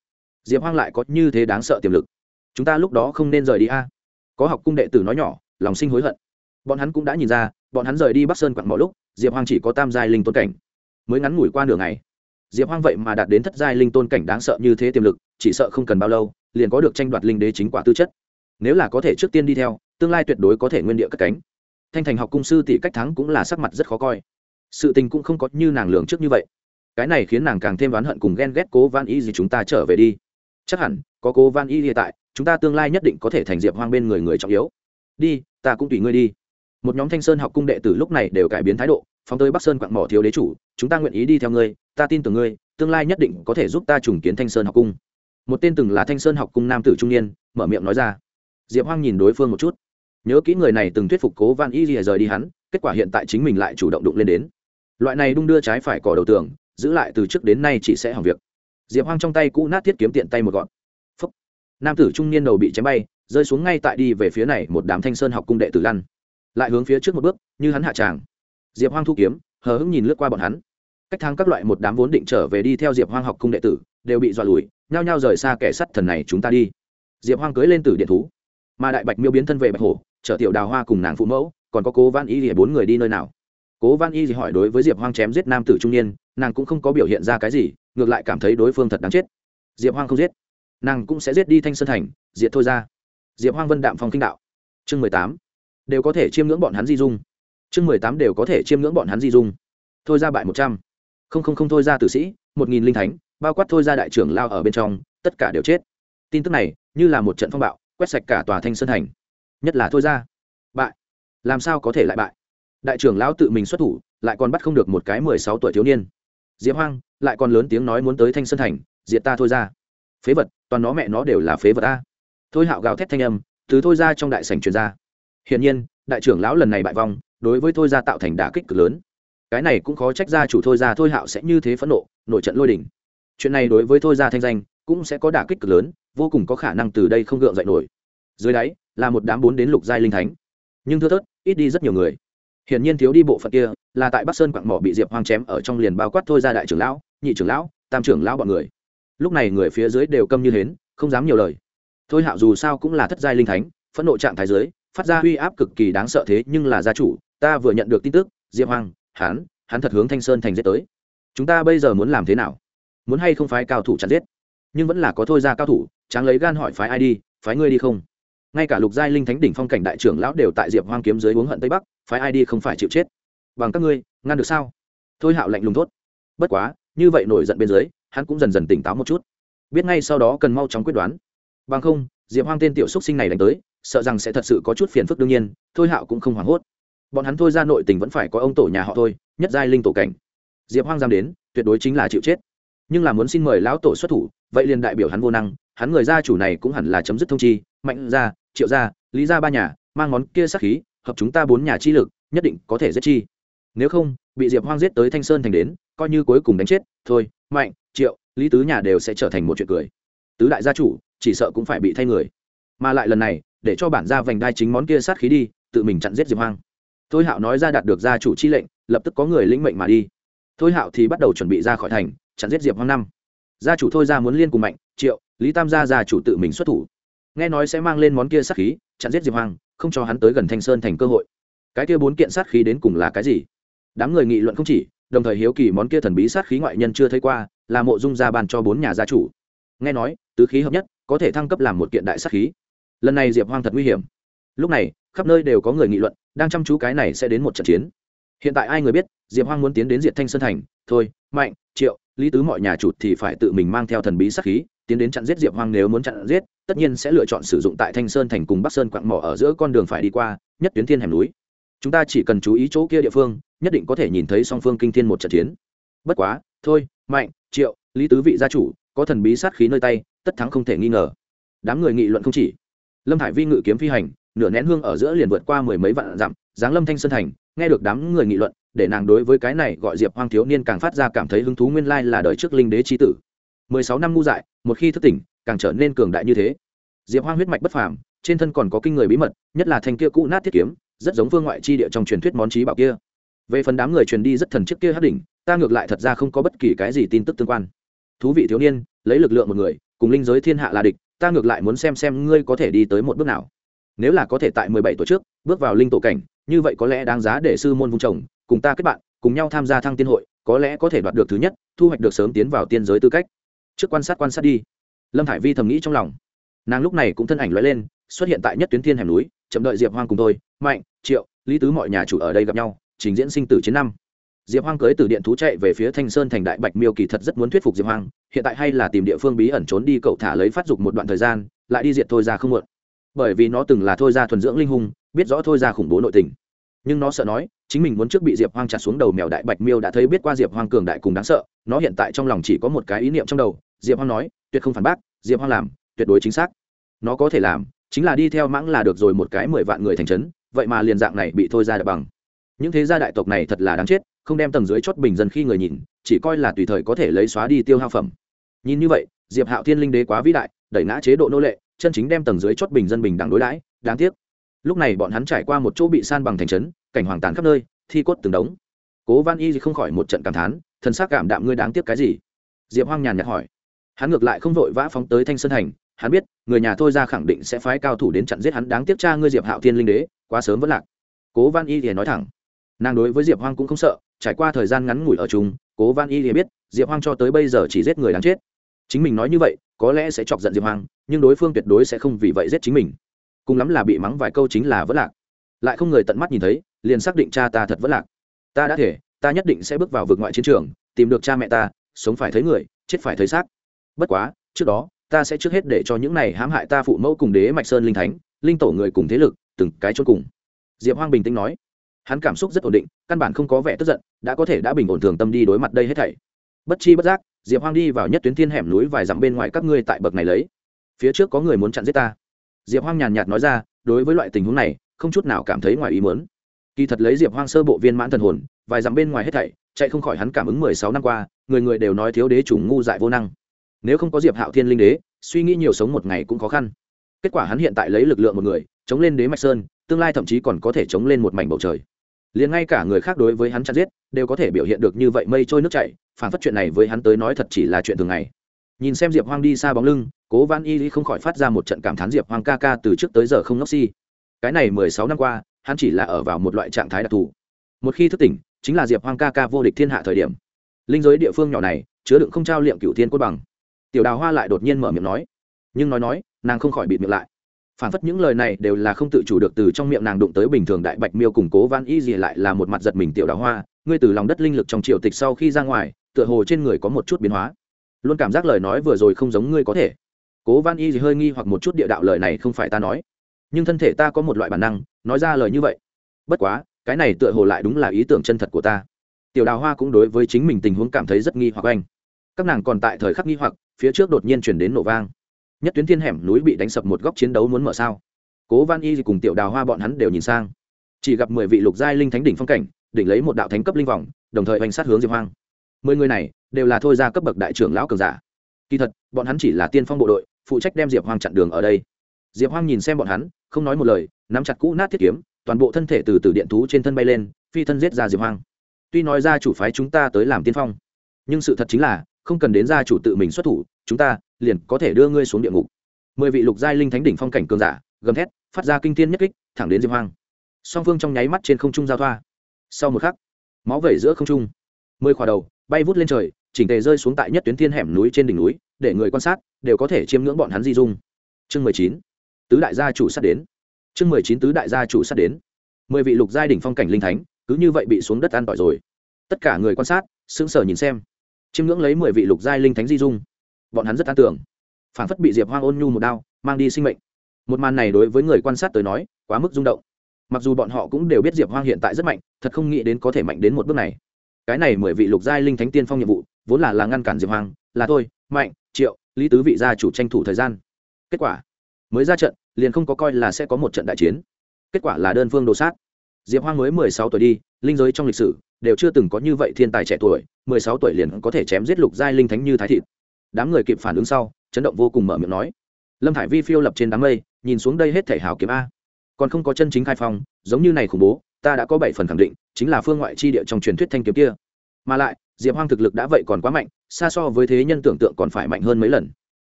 Diệp hoang lại có như thế đáng sợ tiềm lực. Chúng ta lúc đó không nên rời đi a. Có học cung đệ tử nói nhỏ, lòng sinh hối hận. Bọn hắn cũng đã nhìn ra, bọn hắn rời đi bắc sơn quặn mọi lúc diệp hoang chỉ có tam giai linh tôn cảnh, mới ngắn ngủi qua nửa ngày. Diệp hoang vậy mà đạt đến thất giai linh tôn cảnh đáng sợ như thế tiềm lực, chỉ sợ không cần bao lâu, liền có được tranh đoạt linh đế chính quả tư chất. Nếu là có thể trước tiên đi theo, tương lai tuyệt đối có thể nguyên địa cất cánh. Thanh thành học cung sư tỷ cách thắng cũng là sắc mặt rất khó coi. Sự tình cũng không có như nàng lường trước như vậy. Cái này khiến nàng càng thêm oán hận cùng ghen ghét cố van y gì chúng ta trở về đi. Chắc hẳn, có cố van y hiện tại, chúng ta tương lai nhất định có thể thành diệp hoang bên người người trọng yếu. Đi, ta cũng tùy ngươi đi một nhóm thanh sơn học cung đệ tử lúc này đều cải biến thái độ, phóng tới bắc sơn quặng mỏ thiếu đế chủ, chúng ta nguyện ý đi theo ngươi, ta tin tưởng ngươi, tương lai nhất định có thể giúp ta trùng kiến thanh sơn học cung. Một tên từng là thanh sơn học cung nam tử trung niên, mở miệng nói ra. Diệp hoang nhìn đối phương một chút. Nhớ kỹ người này từng thuyết phục cố van y rìa rời đi hắn, kết quả hiện tại chính mình lại chủ động đụng lên đến. Loại này đung đưa trái phải cỏ đầu tường, giữ lại từ trước đến nay chỉ sẽ hỏng việc. Diệp hoang trong tay cũ nát thiết kiếm tiện tay một gọn. Phúc. nam tử trung niên đầu bị chém bay, rơi xuống ngay tại đi về phía này một đám thanh sơn học cung đệ tử lăn lại hướng phía trước một bước, như hắn hạ tràng. Diệp hoang thu kiếm, hờ hững nhìn lướt qua bọn hắn. Cách thang các loại một đám vốn định trở về đi theo diệp hoang học cung đệ tử, đều bị dọa lùi, nhao nhao rời xa kẻ sắt thần này chúng ta đi. Diệp hoang cưới lên tử điện thú. Mà đại bạch miêu biến thân về bạch hổ, chở tiểu đào hoa cùng nàng phụ mẫu, còn có cố văn y thì bốn người đi nơi nào? Cố văn y thì hỏi đối với diệp hoang chém giết nam tử trung niên, nàng cũng không có biểu hiện ra cái gì, ngược lại cảm thấy đối phương thật đáng chết. Diệp hoang không giết, nàng cũng sẽ giết đi thanh sơn thành, diệt thôi ra. Diệp hoang vân đạm phong kinh đạo. Chương mười tám đều có thể chiêm ngưỡng bọn hắn di dung. Chương mười tám đều có thể chiêm ngưỡng bọn hắn di dung. Thôi ra bại một trăm. Không không không thôi ra tử sĩ, một nghìn linh thánh, bao quát thôi ra đại trưởng lao ở bên trong, tất cả đều chết. Tin tức này, như là một trận phong bạo, quét sạch cả tòa thanh sơn thành. Nhất là thôi ra. Bại. Làm sao có thể lại bại? Đại trưởng lão tự mình xuất thủ, lại còn bắt không được một cái mười sáu tuổi thiếu niên. Diễm hoang, lại còn lớn tiếng nói muốn tới thanh sơn thành, diệt ta thôi ra. Phế vật, toàn nó mẹ nó đều là phế vật ta. thôi hạo gào thét thanh âm, từ thôi ra trong đại sảnh truyền ra hiển nhiên, đại trưởng lão lần này bại vong, đối với thôi gia tạo thành đả kích cực lớn. Cái này cũng khó trách gia chủ thôi gia thôi hạo sẽ như thế phẫn nộ nội trận lôi đỉnh chuyện này đối với thôi gia thanh danh cũng sẽ có đả kích cực lớn, vô cùng có khả năng từ đây không gượng dậy nổi. Dưới đáy, là một đám bốn đến lục giai linh thánh. Nhưng thưa thớt, ít đi rất nhiều người. Hiển nhiên thiếu đi bộ phận kia, là tại bắc sơn quặng mỏ bị diệp hoang chém ở trong liền bao quát thôi ra đại trưởng lão, nhị trưởng lão, tam trưởng lão bọn người. Lúc này người phía dưới đều câm như hến, không dám nhiều lời. Thôi hạo dù sao cũng là thất giai linh thánh, phẫn nộ trạng thái dưới phát ra uy áp cực kỳ đáng sợ thế nhưng là gia chủ, ta vừa nhận được tin tức, diệp hoàng hắn hắn thật hướng thanh sơn thành giết tới. Chúng ta bây giờ muốn làm thế nào? Muốn hay không phái cao thủ chặt giết? Nhưng vẫn là có thôi ra cao thủ, tráng lấy gan hỏi phái ai đi, phái ngươi đi không? Ngay cả lục giai linh thánh đỉnh phong cảnh đại trưởng lão đều tại diệp hoang kiếm dưới uống hận tây bắc, phái ai đi không phải chịu chết. Bằng các ngươi, ngăn được sao? Thôi hạo lạnh lùng thốt. Bất quá, như vậy nổi giận bên dưới, hắn cũng dần dần tỉnh táo một chút. Biết ngay sau đó cần mau chóng quyết đoán. Bằng không, diệp hoang tên tiểu xúc sinh này đánh tới sợ rằng sẽ thật sự có chút phiền phức đương nhiên thôi hạo cũng không hoảng hốt. Bọn hắn thôi ra nội tình vẫn phải có ông tổ nhà họ thôi nhất giai linh tổ cảnh. Diệp hoang giam đến tuyệt đối chính là chịu chết. Nhưng là muốn xin mời lão tổ xuất thủ vậy liền đại biểu hắn vô năng hắn người gia chủ này cũng hẳn là chấm dứt thông chi mạnh gia, triệu gia, lý gia ba nhà mang món kia sắc khí hợp chúng ta bốn nhà chi lực nhất định có thể giết chi. Nếu không bị diệp hoang giết tới thanh sơn thành đến coi như cuối cùng đánh chết thôi mạnh triệu lý tứ nhà đều sẽ trở thành một chuyện cười. Tứ đại gia chủ chỉ sợ cũng phải bị thay người. Mà lại lần này để cho bản gia vành đai chính món kia sát khí đi, tự mình chặn giết diệp hoang. Thôi hạo nói ra đạt được gia chủ chi lệnh, lập tức có người lĩnh mệnh mà đi. Thôi hạo thì bắt đầu chuẩn bị ra khỏi thành, chặn giết diệp hoang năm. Gia chủ thôi ra muốn liên cùng mạnh, triệu, lý tam gia gia chủ tự mình xuất thủ. Nghe nói sẽ mang lên món kia sát khí, chặn giết diệp hoang, không cho hắn tới gần thanh sơn thành cơ hội. Cái kia bốn kiện sát khí đến cùng là cái gì? Đám người nghị luận không chỉ, đồng thời hiếu kỳ món kia thần bí sát khí ngoại nhân chưa thấy qua, là mộ dung gia bàn cho bốn nhà gia chủ. Nghe nói, tứ khí hợp nhất, có thể thăng cấp làm một kiện đại sát khí lần này diệp hoang thật nguy hiểm lúc này khắp nơi đều có người nghị luận đang chăm chú cái này sẽ đến một trận chiến hiện tại ai người biết diệp hoang muốn tiến đến diệt thanh sơn thành thôi mạnh triệu lý tứ mọi nhà chủ thì phải tự mình mang theo thần bí sát khí tiến đến chặn giết diệp hoang nếu muốn chặn giết tất nhiên sẽ lựa chọn sử dụng tại thanh sơn thành cùng bắc sơn quặng mỏ ở giữa con đường phải đi qua nhất tuyến thiên hẻm núi chúng ta chỉ cần chú ý chỗ kia địa phương nhất định có thể nhìn thấy song phương kinh thiên một trận chiến bất quá thôi mạnh triệu lý tứ vị gia chủ có thần bí sát khí nơi tay tất thắng không thể nghi ngờ đám người nghị luận không chỉ lâm hải vi ngự kiếm phi hành, nửa nén hương ở giữa liền vượt qua mười mấy vạn dặm, giáng lâm thanh sơn thành, nghe được đám người nghị luận, để nàng đối với cái này gọi diệp hoang thiếu niên càng phát ra cảm thấy hứng thú nguyên lai là đời trước linh đế trí tử. Mười sáu năm ngu dại, một khi thức tỉnh, càng trở nên cường đại như thế. Diệp hoang huyết mạch bất phàm, trên thân còn có kinh người bí mật, nhất là thanh kia cũ nát thiết kiếm, rất giống phương ngoại chi địa trong truyền thuyết món trí bảo kia. Về phần đám người truyền đi rất thần trước kia hắc đỉnh, ta ngược lại thật ra không có bất kỳ cái gì tin tức tương quan. Thú vị thiếu niên, lấy lực lượng một người, cùng linh giới thiên hạ là địch ta ngược lại muốn xem xem ngươi có thể đi tới một bước nào. Nếu là có thể tại mười bảy tuổi trước, bước vào linh tổ cảnh, như vậy có lẽ đáng giá để sư môn vung trồng cùng ta kết bạn, cùng nhau tham gia thăng tiên hội, có lẽ có thể đoạt được thứ nhất, thu hoạch được sớm tiến vào tiên giới tư cách. Trước quan sát quan sát đi. Lâm hải vi thầm nghĩ trong lòng. Nàng lúc này cũng thân ảnh l lên, xuất hiện tại nhất tuyến thiên hẻm núi, chậm đợi diệp hoang cùng tôi, mạnh, triệu, lý tứ mọi nhà chủ ở đây gặp nhau, trình diễn sinh tử chiến năm diệp hoang cưới từ điện thú chạy về phía thanh sơn thành đại bạch miêu kỳ thật rất muốn thuyết phục diệp hoang, hiện tại hay là tìm địa phương bí ẩn trốn đi, cậu thả lấy phát dục một đoạn thời gian, lại đi diệt thôi ra không muộn. Bởi vì nó từng là thôi ra thuần dưỡng linh hùng biết rõ thôi ra khủng bố nội tình. Nhưng nó sợ nói, chính mình muốn trước bị diệp hoang chặt xuống đầu mèo đại bạch miêu đã thấy biết qua diệp hoang cường đại cùng đáng sợ, nó hiện tại trong lòng chỉ có một cái ý niệm trong đầu, diệp hoang nói, tuyệt không phản bác, diệp hoang làm, tuyệt đối chính xác. Nó có thể làm, chính là đi theo mãng là được rồi một cái mười vạn người thành trấn, vậy mà liền dạng này bị thôi ra đập bằng những thế gia đại tộc này thật là đáng chết, không đem tầng dưới chót bình dân khi người nhìn, chỉ coi là tùy thời có thể lấy xóa đi tiêu hao phẩm. Nhìn như vậy, diệp hạo thiên linh đế quá vĩ đại, đẩy ngã chế độ nô lệ, chân chính đem tầng dưới chót bình dân bình đẳng đối đãi, đáng tiếc. Lúc này bọn hắn trải qua một chỗ bị san bằng thành trấn, cảnh hoàng tàn khắp nơi, thi cốt từng đống. Cố văn y không khỏi một trận cảm thán, thần s ắ c cảm đạm ngươi đáng tiếc cái gì? Diệp hoang nhàn nhạt hỏi. Hắn ngược lại không vội vã phóng tới thanh sơn thành, hắn biết, người nhà thôi ra khẳng định sẽ phái cao thủ đến chặn giết hắn, đáng tiếc cha ngươi diệp hạo thiên linh đế, quá sớm vẫn lạc. Cố văn y thì nói thẳng nàng đối với diệp hoang cũng không sợ, trải qua thời gian ngắn ngủi ở chung, cố văn y thì biết, diệp hoang cho tới bây giờ chỉ giết người đáng chết. Chính mình nói như vậy, có lẽ sẽ chọc giận diệp hoang, nhưng đối phương tuyệt đối sẽ không vì vậy giết chính mình. Cùng lắm là bị mắng vài câu chính là vất lạc. Lại không người tận mắt nhìn thấy, liền xác định cha ta thật vất lạc. Ta đã thể, ta nhất định sẽ bước vào vực ngoại chiến trường, tìm được cha mẹ ta, sống phải thấy người, chết phải thấy xác. Bất quá, trước đó, ta sẽ trước hết để cho những này hãm hại ta phụ mẫu cùng đế mạch sơn linh thánh, linh tổ người cùng thế lực, từng cái chốt cùng. Diệp hoang bình tĩnh nói hắn cảm xúc rất ổn định, căn bản không có vẻ tức giận, đã có thể đã bình ổn thường tâm đi đối mặt đây hết thảy. Bất chi bất giác, diệp hoang đi vào nhất tuyến thiên hẻm núi vài dặm bên ngoài các ngươi tại bậc này lấy. Phía trước có người muốn chặn giết ta. Diệp hoang nhàn nhạt nói ra, đối với loại tình huống này, không chút nào cảm thấy ngoài ý muốn. Kỳ thật lấy diệp hoang sơ bộ viên mãn thần hồn, vài dặm bên ngoài hết thảy, chạy không khỏi hắn cảm ứng mười sáu năm qua, người người đều nói thiếu đế chủng ngu dại vô năng. Nếu không có diệp hạo thiên linh đế, suy nghĩ nhiều sống một ngày cũng khó khăn. Kết quả hắn hiện tại lấy lực lượng một người, chống lên đế mạch sơn, tương lai thậm chí còn có thể chống lên một mảnh bầu trời liền ngay cả người khác đối với hắn chặt giết, đều có thể biểu hiện được như vậy mây trôi nước chảy, phản phất chuyện này với hắn tới nói thật chỉ là chuyện thường ngày. Nhìn xem diệp hoang đi xa bóng lưng, cố văn y không khỏi phát ra một trận cảm thán diệp hoang ca ca từ trước tới giờ không ngốc si. Cái này mười sáu năm qua, hắn chỉ là ở vào một loại trạng thái đặc thù. Một khi thức tỉnh, chính là diệp hoang ca ca vô địch thiên hạ thời điểm. Linh giới địa phương nhỏ này, chứa đựng không trao liệm cựu thiên cốt bằng. Tiểu đào hoa lại đột nhiên mở miệng nói. Nhưng nói nói, nàng không khỏi bịt miệng lại phản phất những lời này đều là không tự chủ được từ trong miệng nàng đụng tới bình thường đại bạch miêu củng cố van y gì lại là một mặt giật mình tiểu đào hoa, ngươi từ lòng đất linh lực trong triều tịch sau khi ra ngoài, tựa hồ trên người có một chút biến hóa. Luôn cảm giác lời nói vừa rồi không giống ngươi có thể. Cố van y gì hơi nghi hoặc một chút địa đạo lời này không phải ta nói, nhưng thân thể ta có một loại bản năng, nói ra lời như vậy. Bất quá, cái này tựa hồ lại đúng là ý tưởng chân thật của ta. Tiểu đào hoa cũng đối với chính mình tình huống cảm thấy rất nghi hoặc anh. Các nàng còn tại thời khắc nghi hoặc, phía trước đột nhiên chuyển đến nổ vang nhất tuyến thiên hẻm núi bị đánh sập một góc chiến đấu muốn mở sao? Cố Văn y cùng tiểu đào hoa bọn hắn đều nhìn sang. Chỉ gặp mười vị lục giai linh thánh đỉnh phong cảnh, đỉnh lấy một đạo thánh cấp linh vọng đồng thời hoành sát hướng diệp hoang. Mười người này đều là thôi ra cấp bậc đại trưởng lão cường giả. Kỳ thật, bọn hắn chỉ là tiên phong bộ đội, phụ trách đem diệp hoang chặn đường ở đây. Diệp hoang nhìn xem bọn hắn, không nói một lời, nắm chặt cũ nát thiết kiếm, toàn bộ thân thể từ từ điện thú trên thân bay lên, phi thân giết ra diệp hoang. Tuy nói ra chủ phái chúng ta tới làm tiên phong, nhưng sự thật chính là, không cần đến gia chủ tự mình xuất thủ, chúng ta liền có thể đưa ngươi xuống địa ngục. Mười vị lục giai linh thánh đỉnh phong cảnh cường giả, gầm thét, phát ra kinh thiên nhất kích, thẳng đến diệp hoang. Song phương trong nháy mắt trên không trung giao thoa. Sau một khắc, máu vẩy giữa không trung. Mười khỏa đầu bay vút lên trời, chỉnh tề rơi xuống tại nhất tuyến thiên hẻm núi trên đỉnh núi, để người quan sát đều có thể chiêm ngưỡng bọn hắn di dung. Chương mười chín, tứ đại gia chủ sắp đến. Chương mười chín, tứ đại gia chủ sắp đến. Mười vị lục giai đỉnh phong cảnh linh thánh, cứ như vậy bị xuống đất an tỏi rồi. Tất cả người quan sát, sững sờ nhìn xem. Chiêm ngưỡng lấy mười vị lục giai linh thánh di dung bọn hắn rất an tưởng. Phản phất bị diệp hoang ôn nhu một đao, mang đi sinh mệnh. Một màn này đối với người quan sát tới nói, quá mức rung động. Mặc dù bọn họ cũng đều biết diệp hoang hiện tại rất mạnh, thật không nghĩ đến có thể mạnh đến một bước này. Cái này mười vị lục giai linh thánh tiên phong nhiệm vụ, vốn là là ngăn cản diệp hoang, là thôi, mạnh, triệu, lý tứ vị gia chủ tranh thủ thời gian. Kết quả, mới ra trận, liền không có coi là sẽ có một trận đại chiến. Kết quả là đơn phương đồ sát. Diệp hoang mới mười sáu tuổi đi, linh giới trong lịch sử, đều chưa từng có như vậy thiên tài trẻ tuổi, mười sáu tuổi liền có thể chém giết lục giai linh thánh như thái thịt đám người kịp phản ứng sau, chấn động vô cùng mở miệng nói. Lâm thải vi phiêu lập trên đám mây, nhìn xuống đây hết thể hào kiếm a. Còn không có chân chính khai phong, giống như này khủng bố, ta đã có bảy phần khẳng định, chính là phương ngoại chi địa trong truyền thuyết thanh kiếm kia. Mà lại, diệp hoang thực lực đã vậy còn quá mạnh, xa so với thế nhân tưởng tượng còn phải mạnh hơn mấy lần.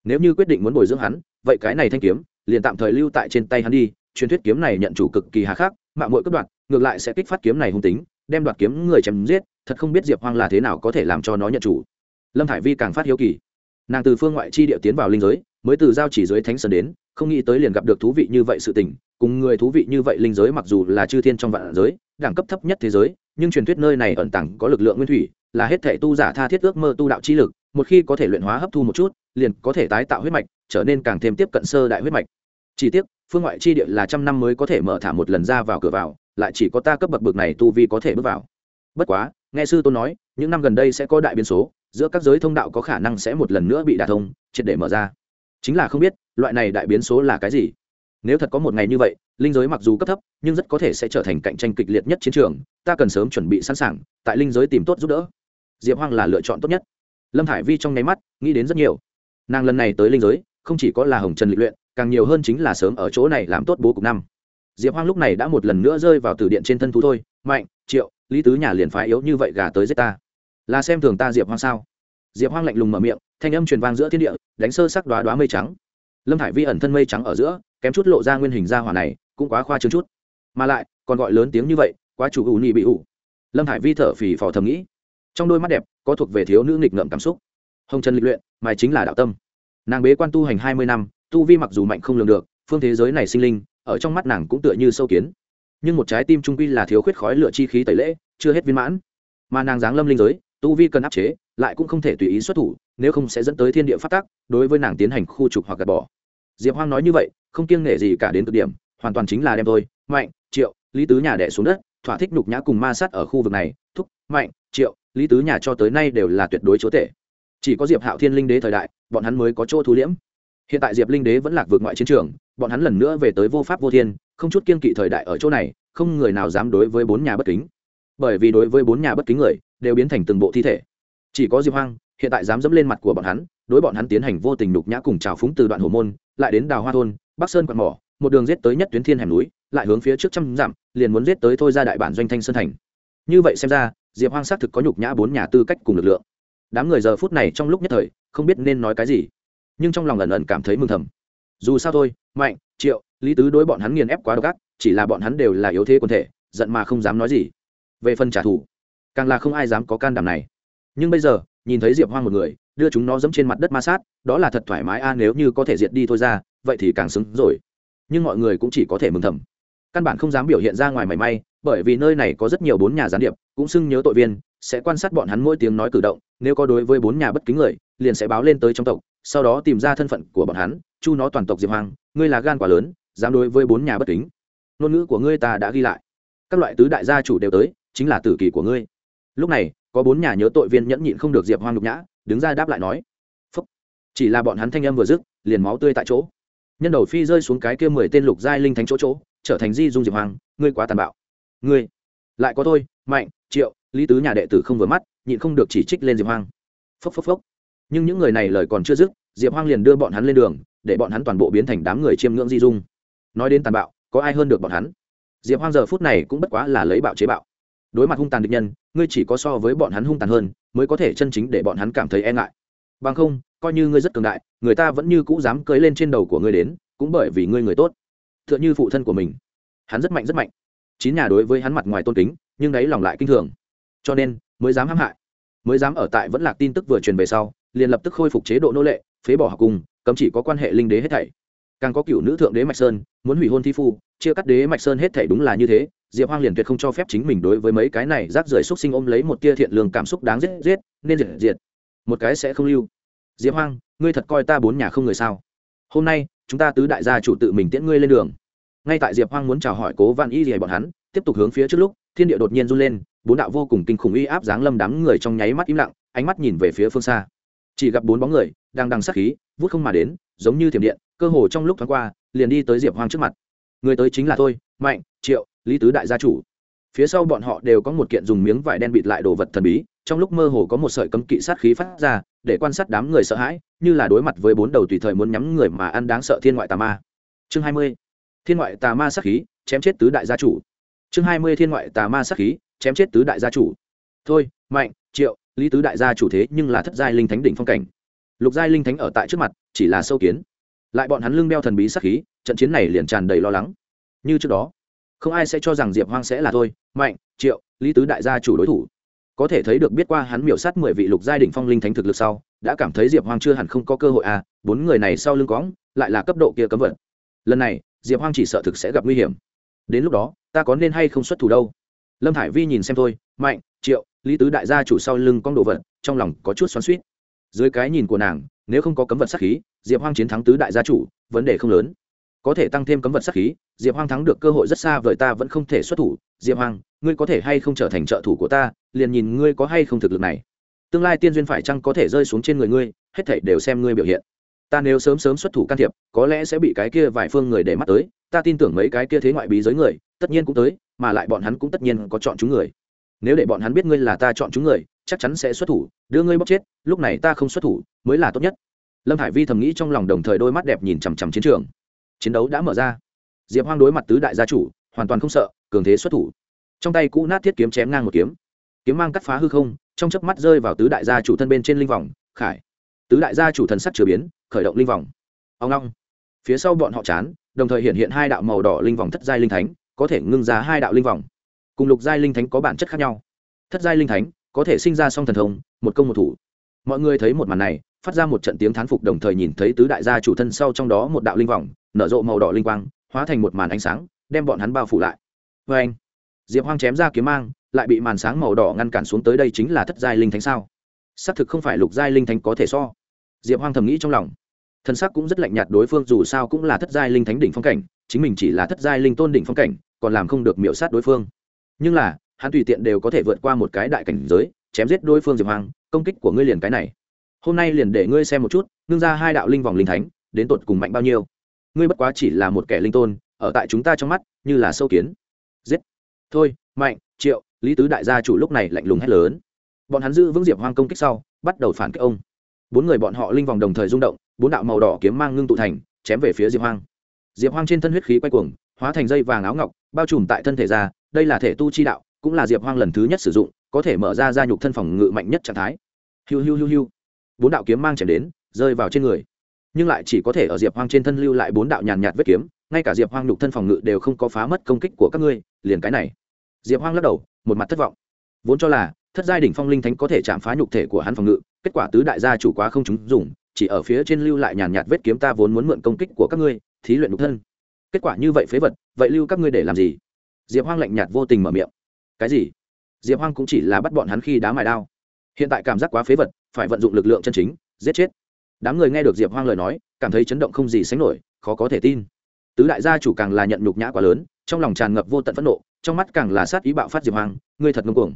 Nếu như quyết định muốn bồi dưỡng hắn, vậy cái này thanh kiếm, liền tạm thời lưu tại trên tay hắn đi, truyền thuyết kiếm này nhận chủ cực kỳ hà khắc, mạng mỗi cất đoạn ngược lại sẽ kích phát kiếm này hung tính, đem đoạt kiếm người chém giết, thật không biết diệp hoang là thế nào có thể làm cho nó nhận chủ. Lâm thải vi càng phát hiếu kỳ nàng từ phương ngoại chi địa tiến vào linh giới, mới từ giao chỉ dưới thánh sơn đến, không nghĩ tới liền gặp được thú vị như vậy sự tình, cùng người thú vị như vậy linh giới mặc dù là chư thiên trong vạn giới, đẳng cấp thấp nhất thế giới, nhưng truyền thuyết nơi này ẩn tàng có lực lượng nguyên thủy, là hết thể tu giả tha thiết ước mơ tu đạo chi lực, một khi có thể luyện hóa hấp thu một chút, liền có thể tái tạo huyết mạch, trở nên càng thêm tiếp cận sơ đại huyết mạch. Chỉ tiếc, phương ngoại chi địa là trăm năm mới có thể mở thả một lần ra vào cửa vào, lại chỉ có ta cấp bậc bậc này tu vi có thể bước vào. Bất quá, nghe sư tôn nói, những năm gần đây sẽ có đại biến số giữa các giới thông đạo có khả năng sẽ một lần nữa bị đả thông, triệt để mở ra. Chính là không biết, loại này đại biến số là cái gì. Nếu thật có một ngày như vậy, linh giới mặc dù cấp thấp, nhưng rất có thể sẽ trở thành cạnh tranh kịch liệt nhất chiến trường, ta cần sớm chuẩn bị sẵn sàng, tại linh giới tìm tốt giúp đỡ. Diệp hoang là lựa chọn tốt nhất. Lâm thải vi trong nháy mắt, nghĩ đến rất nhiều. Nàng lần này tới linh giới, không chỉ có là hồng trần lịch luyện, càng nhiều hơn chính là sớm ở chỗ này làm tốt bố cục năm. Diệp hoang lúc này đã một lần nữa rơi vào từ điện trên thân thú thôi. Mạnh, triệu, lý tứ nhà liền phái yếu như vậy gà tới giết ta là xem thường ta diệp hoang sao? Diệp hoang lạnh lùng mở miệng, thanh âm truyền vang giữa thiên địa, đánh sơ sắc đoá đoá mây trắng. Lâm hải vi ẩn thân mây trắng ở giữa, kém chút lộ ra nguyên hình ra hỏa này, cũng quá khoa trương chút. Mà lại, còn gọi lớn tiếng như vậy, quá chủ ủ nhị bị ủ. Lâm hải vi thở phì phò thầm nghĩ. Trong đôi mắt đẹp, có thuộc về thiếu nữ nghịch ngợm cảm xúc. Hồng trần lịch luyện mà chính là đạo tâm. Nàng bế quan tu hành hai mươi năm, tu vi mặc dù mạnh không lường được, phương thế giới này sinh linh, ở trong mắt nàng cũng tựa như sâu kiến. Nhưng một trái tim trung quy là thiếu khuyết khói lửa chi khí tẩy lễ, chưa hết viên mãn. Mà nàng giáng lâm linh giới tu vi cần áp chế, lại cũng không thể tùy ý xuất thủ, nếu không sẽ dẫn tới thiên địa phát tác, đối với nàng tiến hành khu trục hoặc gạt bỏ. Diệp hoang nói như vậy, không kiêng nể gì cả đến cực điểm, hoàn toàn chính là đem tôi mạnh, triệu, lý tứ nhà đẻ xuống đất, thỏa thích nhục nhã cùng ma sát ở khu vực này. Thúc, mạnh, triệu, lý tứ nhà cho tới nay đều là tuyệt đối chúa tể. Chỉ có diệp hạo thiên linh đế thời đại, bọn hắn mới có chỗ thu liễm. Hiện tại diệp linh đế vẫn lạc vượt ngoại chiến trường, bọn hắn lần nữa về tới vô pháp vô thiên, không chút kiên kỵ thời đại ở chỗ này, không người nào dám đối với bốn nhà bất kính. Bởi vì đối với bốn nhà bất kính người đều biến thành từng bộ thi thể. Chỉ có diệp hoang, hiện tại dám dẫm lên mặt của bọn hắn, đối bọn hắn tiến hành vô tình đục nhã cùng trào phúng từ đoạn hồ môn, lại đến đào hoa thôn, bắc sơn quạt mỏ, một đường giết tới nhất tuyến thiên hẻm núi, lại hướng phía trước trăm dặm, liền muốn giết tới thôi ra đại bản doanh thanh sơn thành. Như vậy xem ra, diệp hoang xác thực có nhục nhã bốn nhà tư cách cùng lực lượng. Đám người giờ phút này trong lúc nhất thời, không biết nên nói cái gì, nhưng trong lòng ẩn ẩn cảm thấy mừng thầm. Dù sao thôi, mạnh, triệu, lý tứ đối bọn hắn nghiền ép quá độc ác, chỉ là bọn hắn đều là yếu thế quân thể, giận mà không dám nói gì. Về phần trả thù càng là không ai dám có can đảm này. Nhưng bây giờ, nhìn thấy diệp hoang một người, đưa chúng nó dẫm trên mặt đất ma sát, đó là thật thoải mái a, nếu như có thể diệt đi thôi ra, vậy thì càng xứng rồi. Nhưng mọi người cũng chỉ có thể mừng thầm. Căn bản không dám biểu hiện ra ngoài mảy may, bởi vì nơi này có rất nhiều bốn nhà gián điệp, cũng xưng nhớ tội viên, sẽ quan sát bọn hắn mỗi tiếng nói cử động, nếu có đối với bốn nhà bất kính người, liền sẽ báo lên tới trong tộc, sau đó tìm ra thân phận của bọn hắn, chu nó toàn tộc diệp Hoang, ngươi là gan quá lớn, dám đối với bốn nhà bất kính. Ngôn ngữ của ngươi ta đã ghi lại. Các loại tứ đại gia chủ đều tới, chính là tử kỳ của ngươi lúc này, có bốn nhà nhớ tội viên nhẫn nhịn không được diệp hoang nhục nhã, đứng ra đáp lại nói, Phúc. chỉ là bọn hắn thanh âm vừa dứt, liền máu tươi tại chỗ. Nhân đầu phi rơi xuống cái kia mười tên lục giai linh thánh chỗ chỗ, trở thành di dung diệp hoàng ngươi quá tàn bạo. Ngươi? Lại có tôi mạnh, triệu, lý tứ nhà đệ tử không vừa mắt, nhịn không được chỉ trích lên diệp hoang. Phốc phốc phốc nhưng những người này lời còn chưa dứt, diệp hoang liền đưa bọn hắn lên đường, để bọn hắn toàn bộ biến thành đám người chiêm ngưỡng di dung. Nói đến tàn bạo, có ai hơn được bọn hắn? Diệp hoang giờ phút này cũng bất quá là lấy bạo chế bạo đối mặt hung tàn địch nhân, ngươi chỉ có so với bọn hắn hung tàn hơn, mới có thể chân chính để bọn hắn cảm thấy e ngại. Bằng không, coi như ngươi rất cường đại, người ta vẫn như cũ dám cưới lên trên đầu của ngươi đến, cũng bởi vì ngươi người tốt. T h ư ợ n h ư phụ thân của mình. Hắn rất mạnh rất mạnh. Chín nhà đối với hắn mặt ngoài tôn kính, nhưng đấy lòng lại kinh thường. Cho nên, mới dám hãm hại. Mới dám ở tại vẫn lạc tin tức vừa truyền về sau, liền lập tức khôi phục chế độ nô lệ, phế bỏ học cùng cấm chỉ có quan hệ linh đế hết thảy. Càng có cựu nữ thượng đế mạch sơn, muốn hủy hôn thi phu, chia cắt đế mạch sơn hết thảy đúng là như thế diệp hoang liền tuyệt không cho phép chính mình đối với mấy cái này rác rưởi xúc sinh ôm lấy một tia thiện lương cảm xúc đáng giết giết, nên diệt diệt. Một cái sẽ không lưu. Diệp hoang, ngươi thật coi ta bốn nhà không người sao? Hôm nay, chúng ta tứ đại gia chủ tự mình tiễn ngươi lên đường. Ngay tại diệp hoang muốn chào hỏi cố văn y gì bọn hắn, tiếp tục hướng phía trước lúc, thiên địa đột nhiên run lên, bốn đạo vô cùng kinh khủng uy áp giáng lâm đám người trong nháy mắt im lặng, ánh mắt nhìn về phía phương xa. Chỉ gặp bốn bóng người, đang đằng sát khí, vút không mà đến, giống như thiểm điện, cơ hồ trong lúc thoáng qua, liền đi tới diệp hoang trước mặt người tới chính là tôi, mạnh, triệu, lý tứ đại gia chủ. Phía sau bọn họ đều có một kiện dùng miếng vải đen bịt lại đồ vật thần bí, trong lúc mơ hồ có một sợi cấm kỵ sát khí phát ra, để quan sát đám người sợ hãi, như là đối mặt với bốn đầu tùy thời muốn nhắm người mà ăn đáng sợ thiên ngoại tà ma. Chương hai mươi, thiên ngoại tà ma sát khí, chém chết tứ đại gia chủ. Chương hai mươi, thiên ngoại tà ma sát khí, chém chết tứ đại gia chủ. Thôi, mạnh, triệu, lý tứ đại gia chủ thế nhưng là thất giai linh thánh đỉnh phong cảnh. Lục giai linh thánh ở tại trước mặt, chỉ là sâu kiến. Lại bọn hắn lưng đeo thần bí sát khí trận chiến này liền tràn đầy lo lắng. Như trước đó, không ai sẽ cho rằng diệp hoang sẽ là thôi mạnh, triệu, lý tứ đại gia chủ đối thủ. Có thể thấy được biết qua hắn miểu sát mười vị lục giai đ ỉ n h phong linh thánh thực lực sau, đã cảm thấy diệp hoang chưa hẳn không có cơ hội à bốn người này sau lưng cóng lại là cấp độ kia cấm vật lần này, diệp hoang chỉ sợ thực sẽ gặp nguy hiểm. Đến lúc đó, ta có nên hay không xuất thủ đâu? Lâm Thải vi nhìn xem thôi, mạnh, triệu, lý tứ đại gia chủ sau lưng con đồ vật, trong lòng có chút xoắn suýt dưới cái nhìn của nàng, nếu không có cấm vật sắc khí, diệp hoang chiến thắng tứ đại gia chủ, vấn đề không lớn có thể tăng thêm cấm vật sát khí, diệp hoang thắng được cơ hội rất xa vời ta vẫn không thể xuất thủ. Diệp hoang, ngươi có thể hay không trở thành trợ thủ của ta, liền nhìn ngươi có hay không thực lực này. Tương lai tiên duyên phải chăng có thể rơi xuống trên người ngươi, hết thảy đều xem ngươi biểu hiện. Ta nếu sớm sớm xuất thủ can thiệp, có lẽ sẽ bị cái kia vài phương người để mắt tới. Ta tin tưởng mấy cái kia thế ngoại bí giới người, tất nhiên cũng tới, mà lại bọn hắn cũng tất nhiên có chọn chúng người. Nếu để bọn hắn biết ngươi là ta chọn chúng người, chắc chắn sẽ xuất thủ, đưa ngươi bóc chết, lúc này ta không xuất thủ, mới là tốt nhất. Lâm hải vi thầm nghĩ trong lòng đồng thời đôi mắt đẹp nhìn chằm chằm chiến trường chiến đấu đã mở ra. Diệp hoang đối mặt tứ đại gia chủ, hoàn toàn không sợ, cường thế xuất thủ. Trong tay cũ nát thiết kiếm chém ngang một kiếm. Kiếm mang cắt phá hư không, trong chớp mắt rơi vào tứ đại gia chủ thân bên trên linh vòng, khải. Tứ đại gia chủ thần sắc chửa biến, khởi động linh vòng. Ông long. Phía sau bọn họ chán, đồng thời hiện hiện hai đạo màu đỏ linh vòng thất giai linh thánh, có thể ngưng ra hai đạo linh vòng. Cùng lục giai linh thánh có bản chất khác nhau. Thất giai linh thánh có thể sinh ra song thần thông, một công một thủ. Mọi người thấy một màn này phát ra một trận tiếng thán phục đồng thời nhìn thấy tứ đại gia chủ thân sau trong đó một đạo linh vòng, nở rộ màu đỏ linh quang, hóa thành một màn ánh sáng, đem bọn hắn bao phủ lại. Vê anh, diệp hoang chém ra kiếm mang, lại bị màn sáng màu đỏ ngăn cản xuống tới đây chính là thất giai linh thánh sao? Xác thực không phải lục giai linh thánh có thể so. Diệp hoang thầm nghĩ trong lòng. Thân sắc cũng rất lạnh nhạt đối phương, dù sao cũng là thất giai linh thánh đỉnh phong cảnh, chính mình chỉ là thất giai linh tôn đỉnh phong cảnh, còn làm không được miểu sát đối phương. Nhưng là, hắn tùy tiện đều có thể vượt qua một cái đại cảnh giới, chém giết đối phương diệp hoang, công kích của ngươi liền cái này hôm nay liền để ngươi xem một chút nương ra hai đạo linh vòng linh thánh, đến tột cùng mạnh bao nhiêu. Ngươi bất quá chỉ là một kẻ linh tôn, ở tại chúng ta trong mắt, như là sâu kiến. Giết. Thôi, mạnh, triệu, lý tứ đại gia chủ lúc này lạnh lùng hét lớn. Bọn hắn giữ vững diệp hoang công kích sau, bắt đầu phản kích ông. Bốn người bọn họ linh vòng đồng thời rung động, bốn đạo màu đỏ kiếm mang ngưng tụ thành, chém về phía diệp hoang. Diệp hoang trên thân huyết khí quay cuồng, hóa thành dây vàng áo ngọc, bao trùm tại thân thể ra, đây là thể tu chi đạo, cũng là diệp hoang lần thứ nhất sử dụng, có thể mở ra gia nhục thân phòng ngự mạnh nhất trạng thái. Hiu hiu hiu hiu bốn đạo kiếm mang chém đến, rơi vào trên người. Nhưng lại chỉ có thể ở diệp hoang trên thân lưu lại bốn đạo nhàn nhạt vết kiếm, ngay cả diệp hoang nhục thân phòng ngự đều không có phá mất công kích của các ngươi, liền cái này. Diệp hoang lắc đầu, một mặt thất vọng. Vốn cho là, thất giai đỉnh phong linh thánh có thể chạm phá nhục thể của hắn phòng ngự, kết quả tứ đại gia chủ quá không chúng dùng, chỉ ở phía trên lưu lại nhàn nhạt vết kiếm ta vốn muốn mượn công kích của các ngươi, thí luyện nhục thân. Kết quả như vậy phế vật, vậy lưu các ngươi để làm gì? Diệp hoang lạnh nhạt vô tình mở miệng. Cái gì? Diệp hoang cũng chỉ là bắt bọn hắn khi đá mài đao hiện tại cảm giác quá phế vật, phải vận dụng lực lượng chân chính, giết chết. Đám người nghe được diệp hoang lời nói, cảm thấy chấn động không gì sánh nổi, khó có thể tin. Tứ đại gia chủ càng là nhận nhục nhã quá lớn, trong lòng tràn ngập vô tận phẫn nộ, trong mắt càng là sát ý bạo phát diệp hoang, ngươi thật ngông cuồng.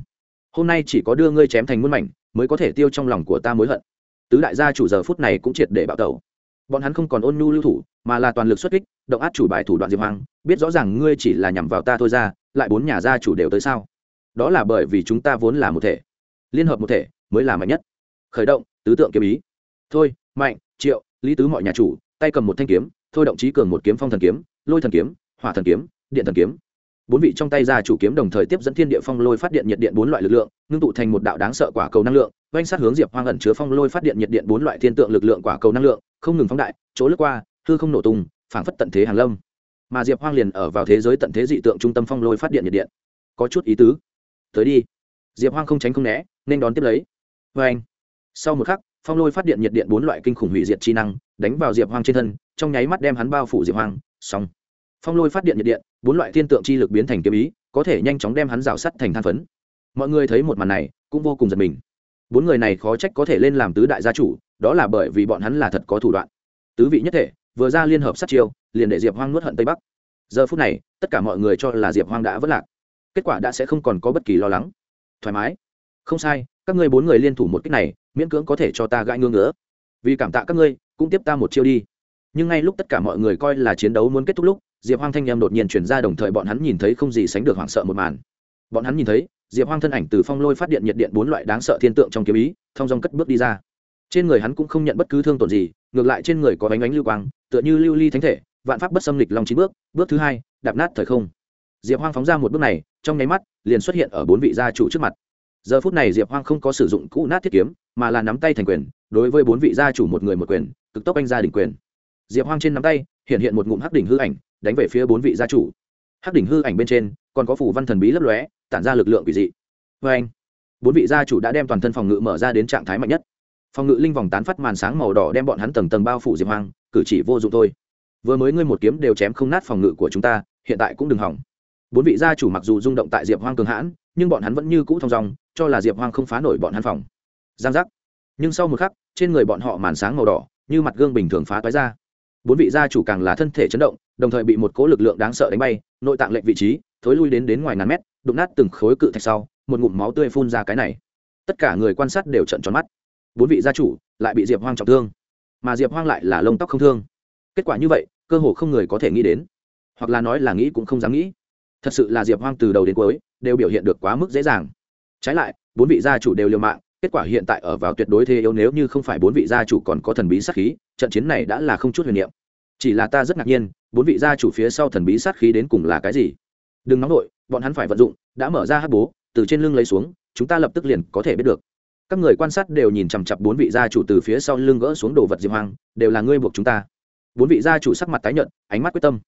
Hôm nay chỉ có đưa ngươi chém thành muôn mảnh, mới có thể tiêu trong lòng của ta mối hận. Tứ đại gia chủ giờ phút này cũng triệt để bạo tẩu. Bọn hắn không còn ôn nhu lưu thủ, mà là toàn lực xuất kích, động át chủ bài thủ đoạn diệp hoang, biết rõ ràng ngươi chỉ là nhằm vào ta thôi ra, lại bốn nhà gia chủ đều tới sao? Đó là bởi vì chúng ta vốn là một thể liên hợp một thể mới là mạnh nhất. Khởi động, tứ tượng kiếm ý. Thôi, mạnh, triệu, lý tứ mọi nhà chủ, tay cầm một thanh kiếm, thôi động trí cường một kiếm phong thần kiếm, lôi thần kiếm, hỏa thần kiếm, điện thần kiếm. Bốn vị trong tay ra chủ kiếm đồng thời tiếp dẫn thiên địa phong lôi phát điện nhiệt điện bốn loại lực lượng, ngưng tụ thành một đạo đáng sợ quả cầu năng lượng, oanh sát hướng diệp hoang ẩn chứa phong lôi phát điện nhiệt điện bốn loại thiên tượng lực lượng quả cầu năng lượng, không ngừng phóng đại, chỗ lướt qua, hư không nổ tung, phảng phất tận thế hàng lâm. Mà diệp hoang liền ở vào thế giới tận thế dị tượng trung tâm phong lôi phát điện nhiệt điện. Có chút ý tứ. Tới đi diệp hoang không tránh không né, nên đón tiếp lấy. Vê anh, sau một khắc, phong lôi phát điện nhiệt điện bốn loại kinh khủng hủy diệt chi năng, đánh vào diệp hoang trên thân, trong nháy mắt đem hắn bao phủ diệp hoang. Xong. Phong lôi phát điện nhiệt điện, bốn loại thiên tượng chi lực biến thành kiếm ý, có thể nhanh chóng đem hắn rào sắt thành than phấn. Mọi người thấy một màn này, cũng vô cùng giật mình. Bốn người này khó trách có thể lên làm tứ đại gia chủ, đó là bởi vì bọn hắn là thật có thủ đoạn. Tứ vị nhất thể, vừa ra liên hợp sát chiêu, liền để diệp hoang nuốt hận tây bắc. Giờ phút này, tất cả mọi người cho là diệp hoang đã vất lạc. Kết quả đã sẽ không còn có bất kỳ lo lắng thoải mái. Không sai, các ngươi bốn người liên thủ một cách này, miễn cưỡng có thể cho ta gãi ngưỡng nữa vì cảm tạ các ngươi, cũng tiếp ta một chiêu đi. Nhưng ngay lúc tất cả mọi người coi là chiến đấu muốn kết thúc lúc, diệp hoang thanh em đột nhiên chuyển ra đồng thời bọn hắn nhìn thấy không gì sánh được hoảng sợ một màn. Bọn hắn nhìn thấy, diệp hoang thân ảnh từ phong lôi phát điện nhiệt điện bốn loại đáng sợ thiên tượng trong kiếm ý thong dong cất bước đi ra. Trên người hắn cũng không nhận bất cứ thương tổn gì, ngược lại trên người có bánh ánh lưu quang, tựa như lưu ly thánh thể, vạn pháp bất xâm lịch long chín bước bước thứ hai, đạp nát thời không diệp hoang phóng ra một bước này, trong nháy mắt, liền xuất hiện ở bốn vị gia chủ trước mặt. Giờ phút này diệp hoang không có sử dụng cũ nát thiết kiếm, mà là nắm tay thành quyền, đối với bốn vị gia chủ một người một quyền, cực tốc anh gia đình quyền. Diệp hoang trên nắm tay, hiện hiện một ngụm hắc đỉnh hư ảnh, đánh về phía bốn vị gia chủ. Hắc đỉnh hư ảnh bên trên, còn có phủ văn thần bí lấp lóe, tản ra lực lượng quỷ dị. Vê anh, bốn vị gia chủ đã đem toàn thân phòng ngự mở ra đến trạng thái mạnh nhất. Phòng ngự linh vòng tán phát màn sáng màu đỏ đem bọn hắn tầng tầng bao phủ diệp hoang, cử chỉ vô dụng thôi. Vừa mới ngươi một kiếm đều chém không nát phòng ngự của chúng ta, hiện tại cũng đừng hỏng bốn vị gia chủ mặc dù rung động tại diệp hoang cường hãn, nhưng bọn hắn vẫn như cũ thong dong, cho là diệp hoang không phá nổi bọn hắn phòng. Giang giác. Nhưng sau một khắc, trên người bọn họ màn sáng màu đỏ, như mặt gương bình thường phá toái ra. Bốn vị gia chủ càng là thân thể chấn động, đồng thời bị một cỗ lực lượng đáng sợ đánh bay, nội tạng lệnh vị trí, thối lui đến đến ngoài ngàn mét, đụng nát từng khối cự thạch sau, một ngụm máu tươi phun ra cái này. Tất cả người quan sát đều trận tròn mắt. Bốn vị gia chủ lại bị diệp hoang trọng thương, mà diệp hoang lại là lông tóc không thương. Kết quả như vậy, cơ hồ không người có thể nghĩ đến. Hoặc là nói là nghĩ cũng không dám nghĩ thật sự là diệp hoang từ đầu đến cuối đều biểu hiện được quá mức dễ dàng. Trái lại, bốn vị gia chủ đều liều mạng, kết quả hiện tại ở vào tuyệt đối thế yếu nếu như không phải bốn vị gia chủ còn có thần bí sát khí, trận chiến này đã là không chút huyền niệm. Chỉ là ta rất ngạc nhiên, bốn vị gia chủ phía sau thần bí sát khí đến cùng là cái gì? Đừng nóng nổi bọn hắn phải vận dụng, đã mở ra hát bố, từ trên lưng lấy xuống, chúng ta lập tức liền có thể biết được. Các người quan sát đều nhìn chằm chặp bốn vị gia chủ từ phía sau lưng gỡ xuống đồ vật diệp hoang, đều là ngươi buộc chúng ta. Bốn vị gia chủ sắc mặt tái nhợt, ánh mắt quyết tâm.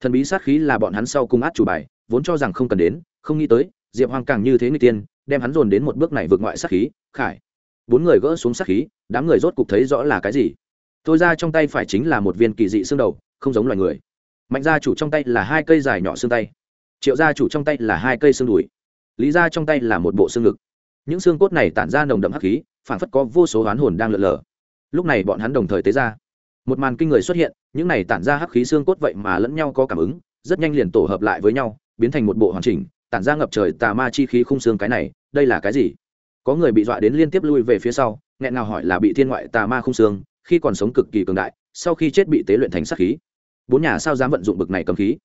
Thần bí sát khí là bọn hắn sau cung át chủ bài vốn cho rằng không cần đến, không nghĩ tới, diệp hoang càng như thế người tiên, đem hắn dồn đến một bước này vượt ngoại sát khí, khải. Bốn người gỡ xuống sát khí, đám người rốt cục thấy rõ là cái gì. Tôi ra trong tay phải chính là một viên kỳ dị xương đầu, không giống loài người. Mạnh gia chủ trong tay là hai cây dài nhỏ xương tay. Triệu gia chủ trong tay là hai cây xương đùi. Lý gia trong tay là một bộ xương ngực. Những xương cốt này tản ra nồng đậm hắc khí phản phất có vô số oán hồn đang lượn lờ. Lúc này bọn hắn đồng thời tế ra. Một màn kinh người xuất hiện, những này tản ra hắc khí xương cốt vậy mà lẫn nhau có cảm ứng, rất nhanh liền tổ hợp lại với nhau biến thành một bộ hoàn chỉnh, tản ra ngập trời tà ma chi khí khung xương cái này, đây là cái gì? Có người bị dọa đến liên tiếp lui về phía sau, nghẹn nào hỏi là bị thiên ngoại tà ma khung xương, khi còn sống cực kỳ cường đại, sau khi chết bị tế luyện thành sát khí. Bốn nhà sao dám vận dụng bực này cầm khí?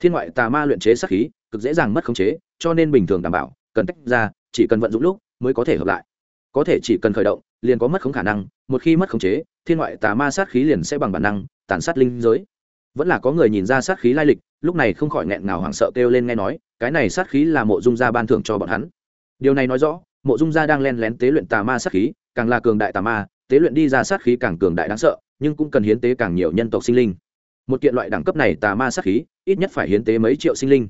Thiên ngoại tà ma luyện chế sát khí, cực dễ dàng mất khống chế, cho nên bình thường đảm bảo, cần tách ra, chỉ cần vận dụng lúc, mới có thể hợp lại. Có thể chỉ cần khởi động, liền có mất khống khả năng, một khi mất khống chế, thiên ngoại tà ma sát khí liền sẽ bằng bản năng, tàn sát linh giới vẫn là có người nhìn ra sát khí lai lịch, lúc này không khỏi nghẹn ngào hoảng sợ kêu lên nghe nói, cái này sát khí là mộ dung gia ban thưởng cho bọn hắn. Điều này nói rõ, mộ dung gia đang len lén tế luyện tà ma sát khí, càng là cường đại tà ma, tế luyện đi ra sát khí càng cường đại đáng sợ, nhưng cũng cần hiến tế càng nhiều nhân tộc sinh linh. Một kiện loại đẳng cấp này tà ma sát khí, ít nhất phải hiến tế mấy triệu sinh linh.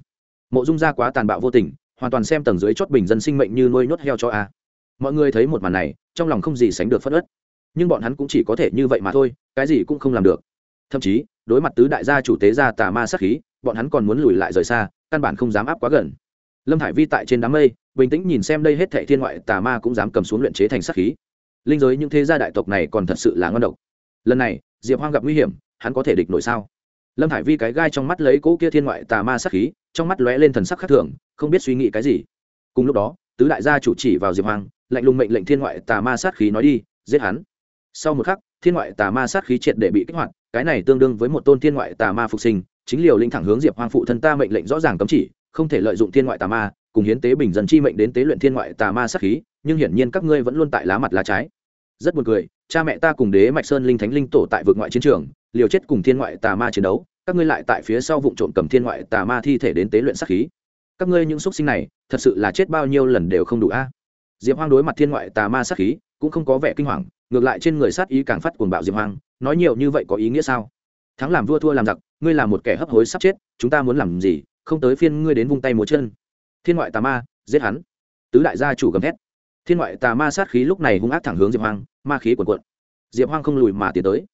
Mộ dung gia quá tàn bạo vô tình, hoàn toàn xem tầng dưới chót bình dân sinh mệnh như nuôi nhốt heo cho a. Mọi người thấy một màn này, trong lòng không gì sánh được phất ớt nhưng bọn hắn cũng chỉ có thể như vậy mà thôi, cái gì cũng không làm được. Thậm chí đối mặt tứ đại gia chủ tế gia tà ma sát khí, bọn hắn còn muốn lùi lại rời xa, căn bản không dám áp quá gần. Lâm Thải vi tại trên đám mây, bình tĩnh nhìn xem đây hết thệ thiên ngoại tà ma cũng dám cầm xuống luyện chế thành sát khí. Linh giới những thế gia đại tộc này còn thật sự là ngon độc. Lần này, diệp hoang gặp nguy hiểm, hắn có thể địch nổi sao? Lâm Thải vi cái gai trong mắt lấy cỗ kia thiên ngoại tà ma sát khí, trong mắt lóe lên thần sắc khác thường, không biết suy nghĩ cái gì. Cùng lúc đó, tứ đại gia chủ chỉ vào diệp hoang, lạnh lùng mệnh lệnh thiên ngoại tà ma sát khí nói đi, giết hắn. Sau một khắc thiên ngoại tà ma sát khí triệt để bị kích hoạt, cái này tương đương với một tôn thiên ngoại tà ma phục sinh, chính liều linh thẳng hướng diệp hoang phụ thân ta mệnh lệnh rõ ràng cấm chỉ, không thể lợi dụng thiên ngoại tà ma, cùng hiến tế bình dân chi mệnh đến tế luyện thiên ngoại tà ma sát khí, nhưng hiển nhiên các ngươi vẫn luôn tại lá mặt lá trái. Rất buồn cười, cha mẹ ta cùng đế mạch sơn linh thánh linh tổ tại vực ngoại chiến trường, liều chết cùng thiên ngoại tà ma chiến đấu, các ngươi lại tại phía sau vụ trộm cầm thiên ngoại tà ma thi thể đến tế luyện sát khí. Các ngươi những xúc sinh này, thật sự là chết bao nhiêu lần đều không đủ a. Diệp hoang đối mặt thiên ngoại tà ma sát khí, cũng không có vẻ kinh hoàng ngược lại trên người sát ý càng phát cuồng bạo diệp hoang, nói nhiều như vậy có ý nghĩa sao? Thắng làm vua thua làm giặc, ngươi là một kẻ hấp hối sắp chết, chúng ta muốn làm gì? Không tới phiên ngươi đến vung tay múa chân. Thiên ngoại tà ma, giết hắn. Tứ đại gia chủ gầm hét thiên ngoại tà ma sát khí lúc này hung ác thẳng hướng diệp hoang, ma khí cuồn cuộn. Diệp hoang không lùi mà tiến tới.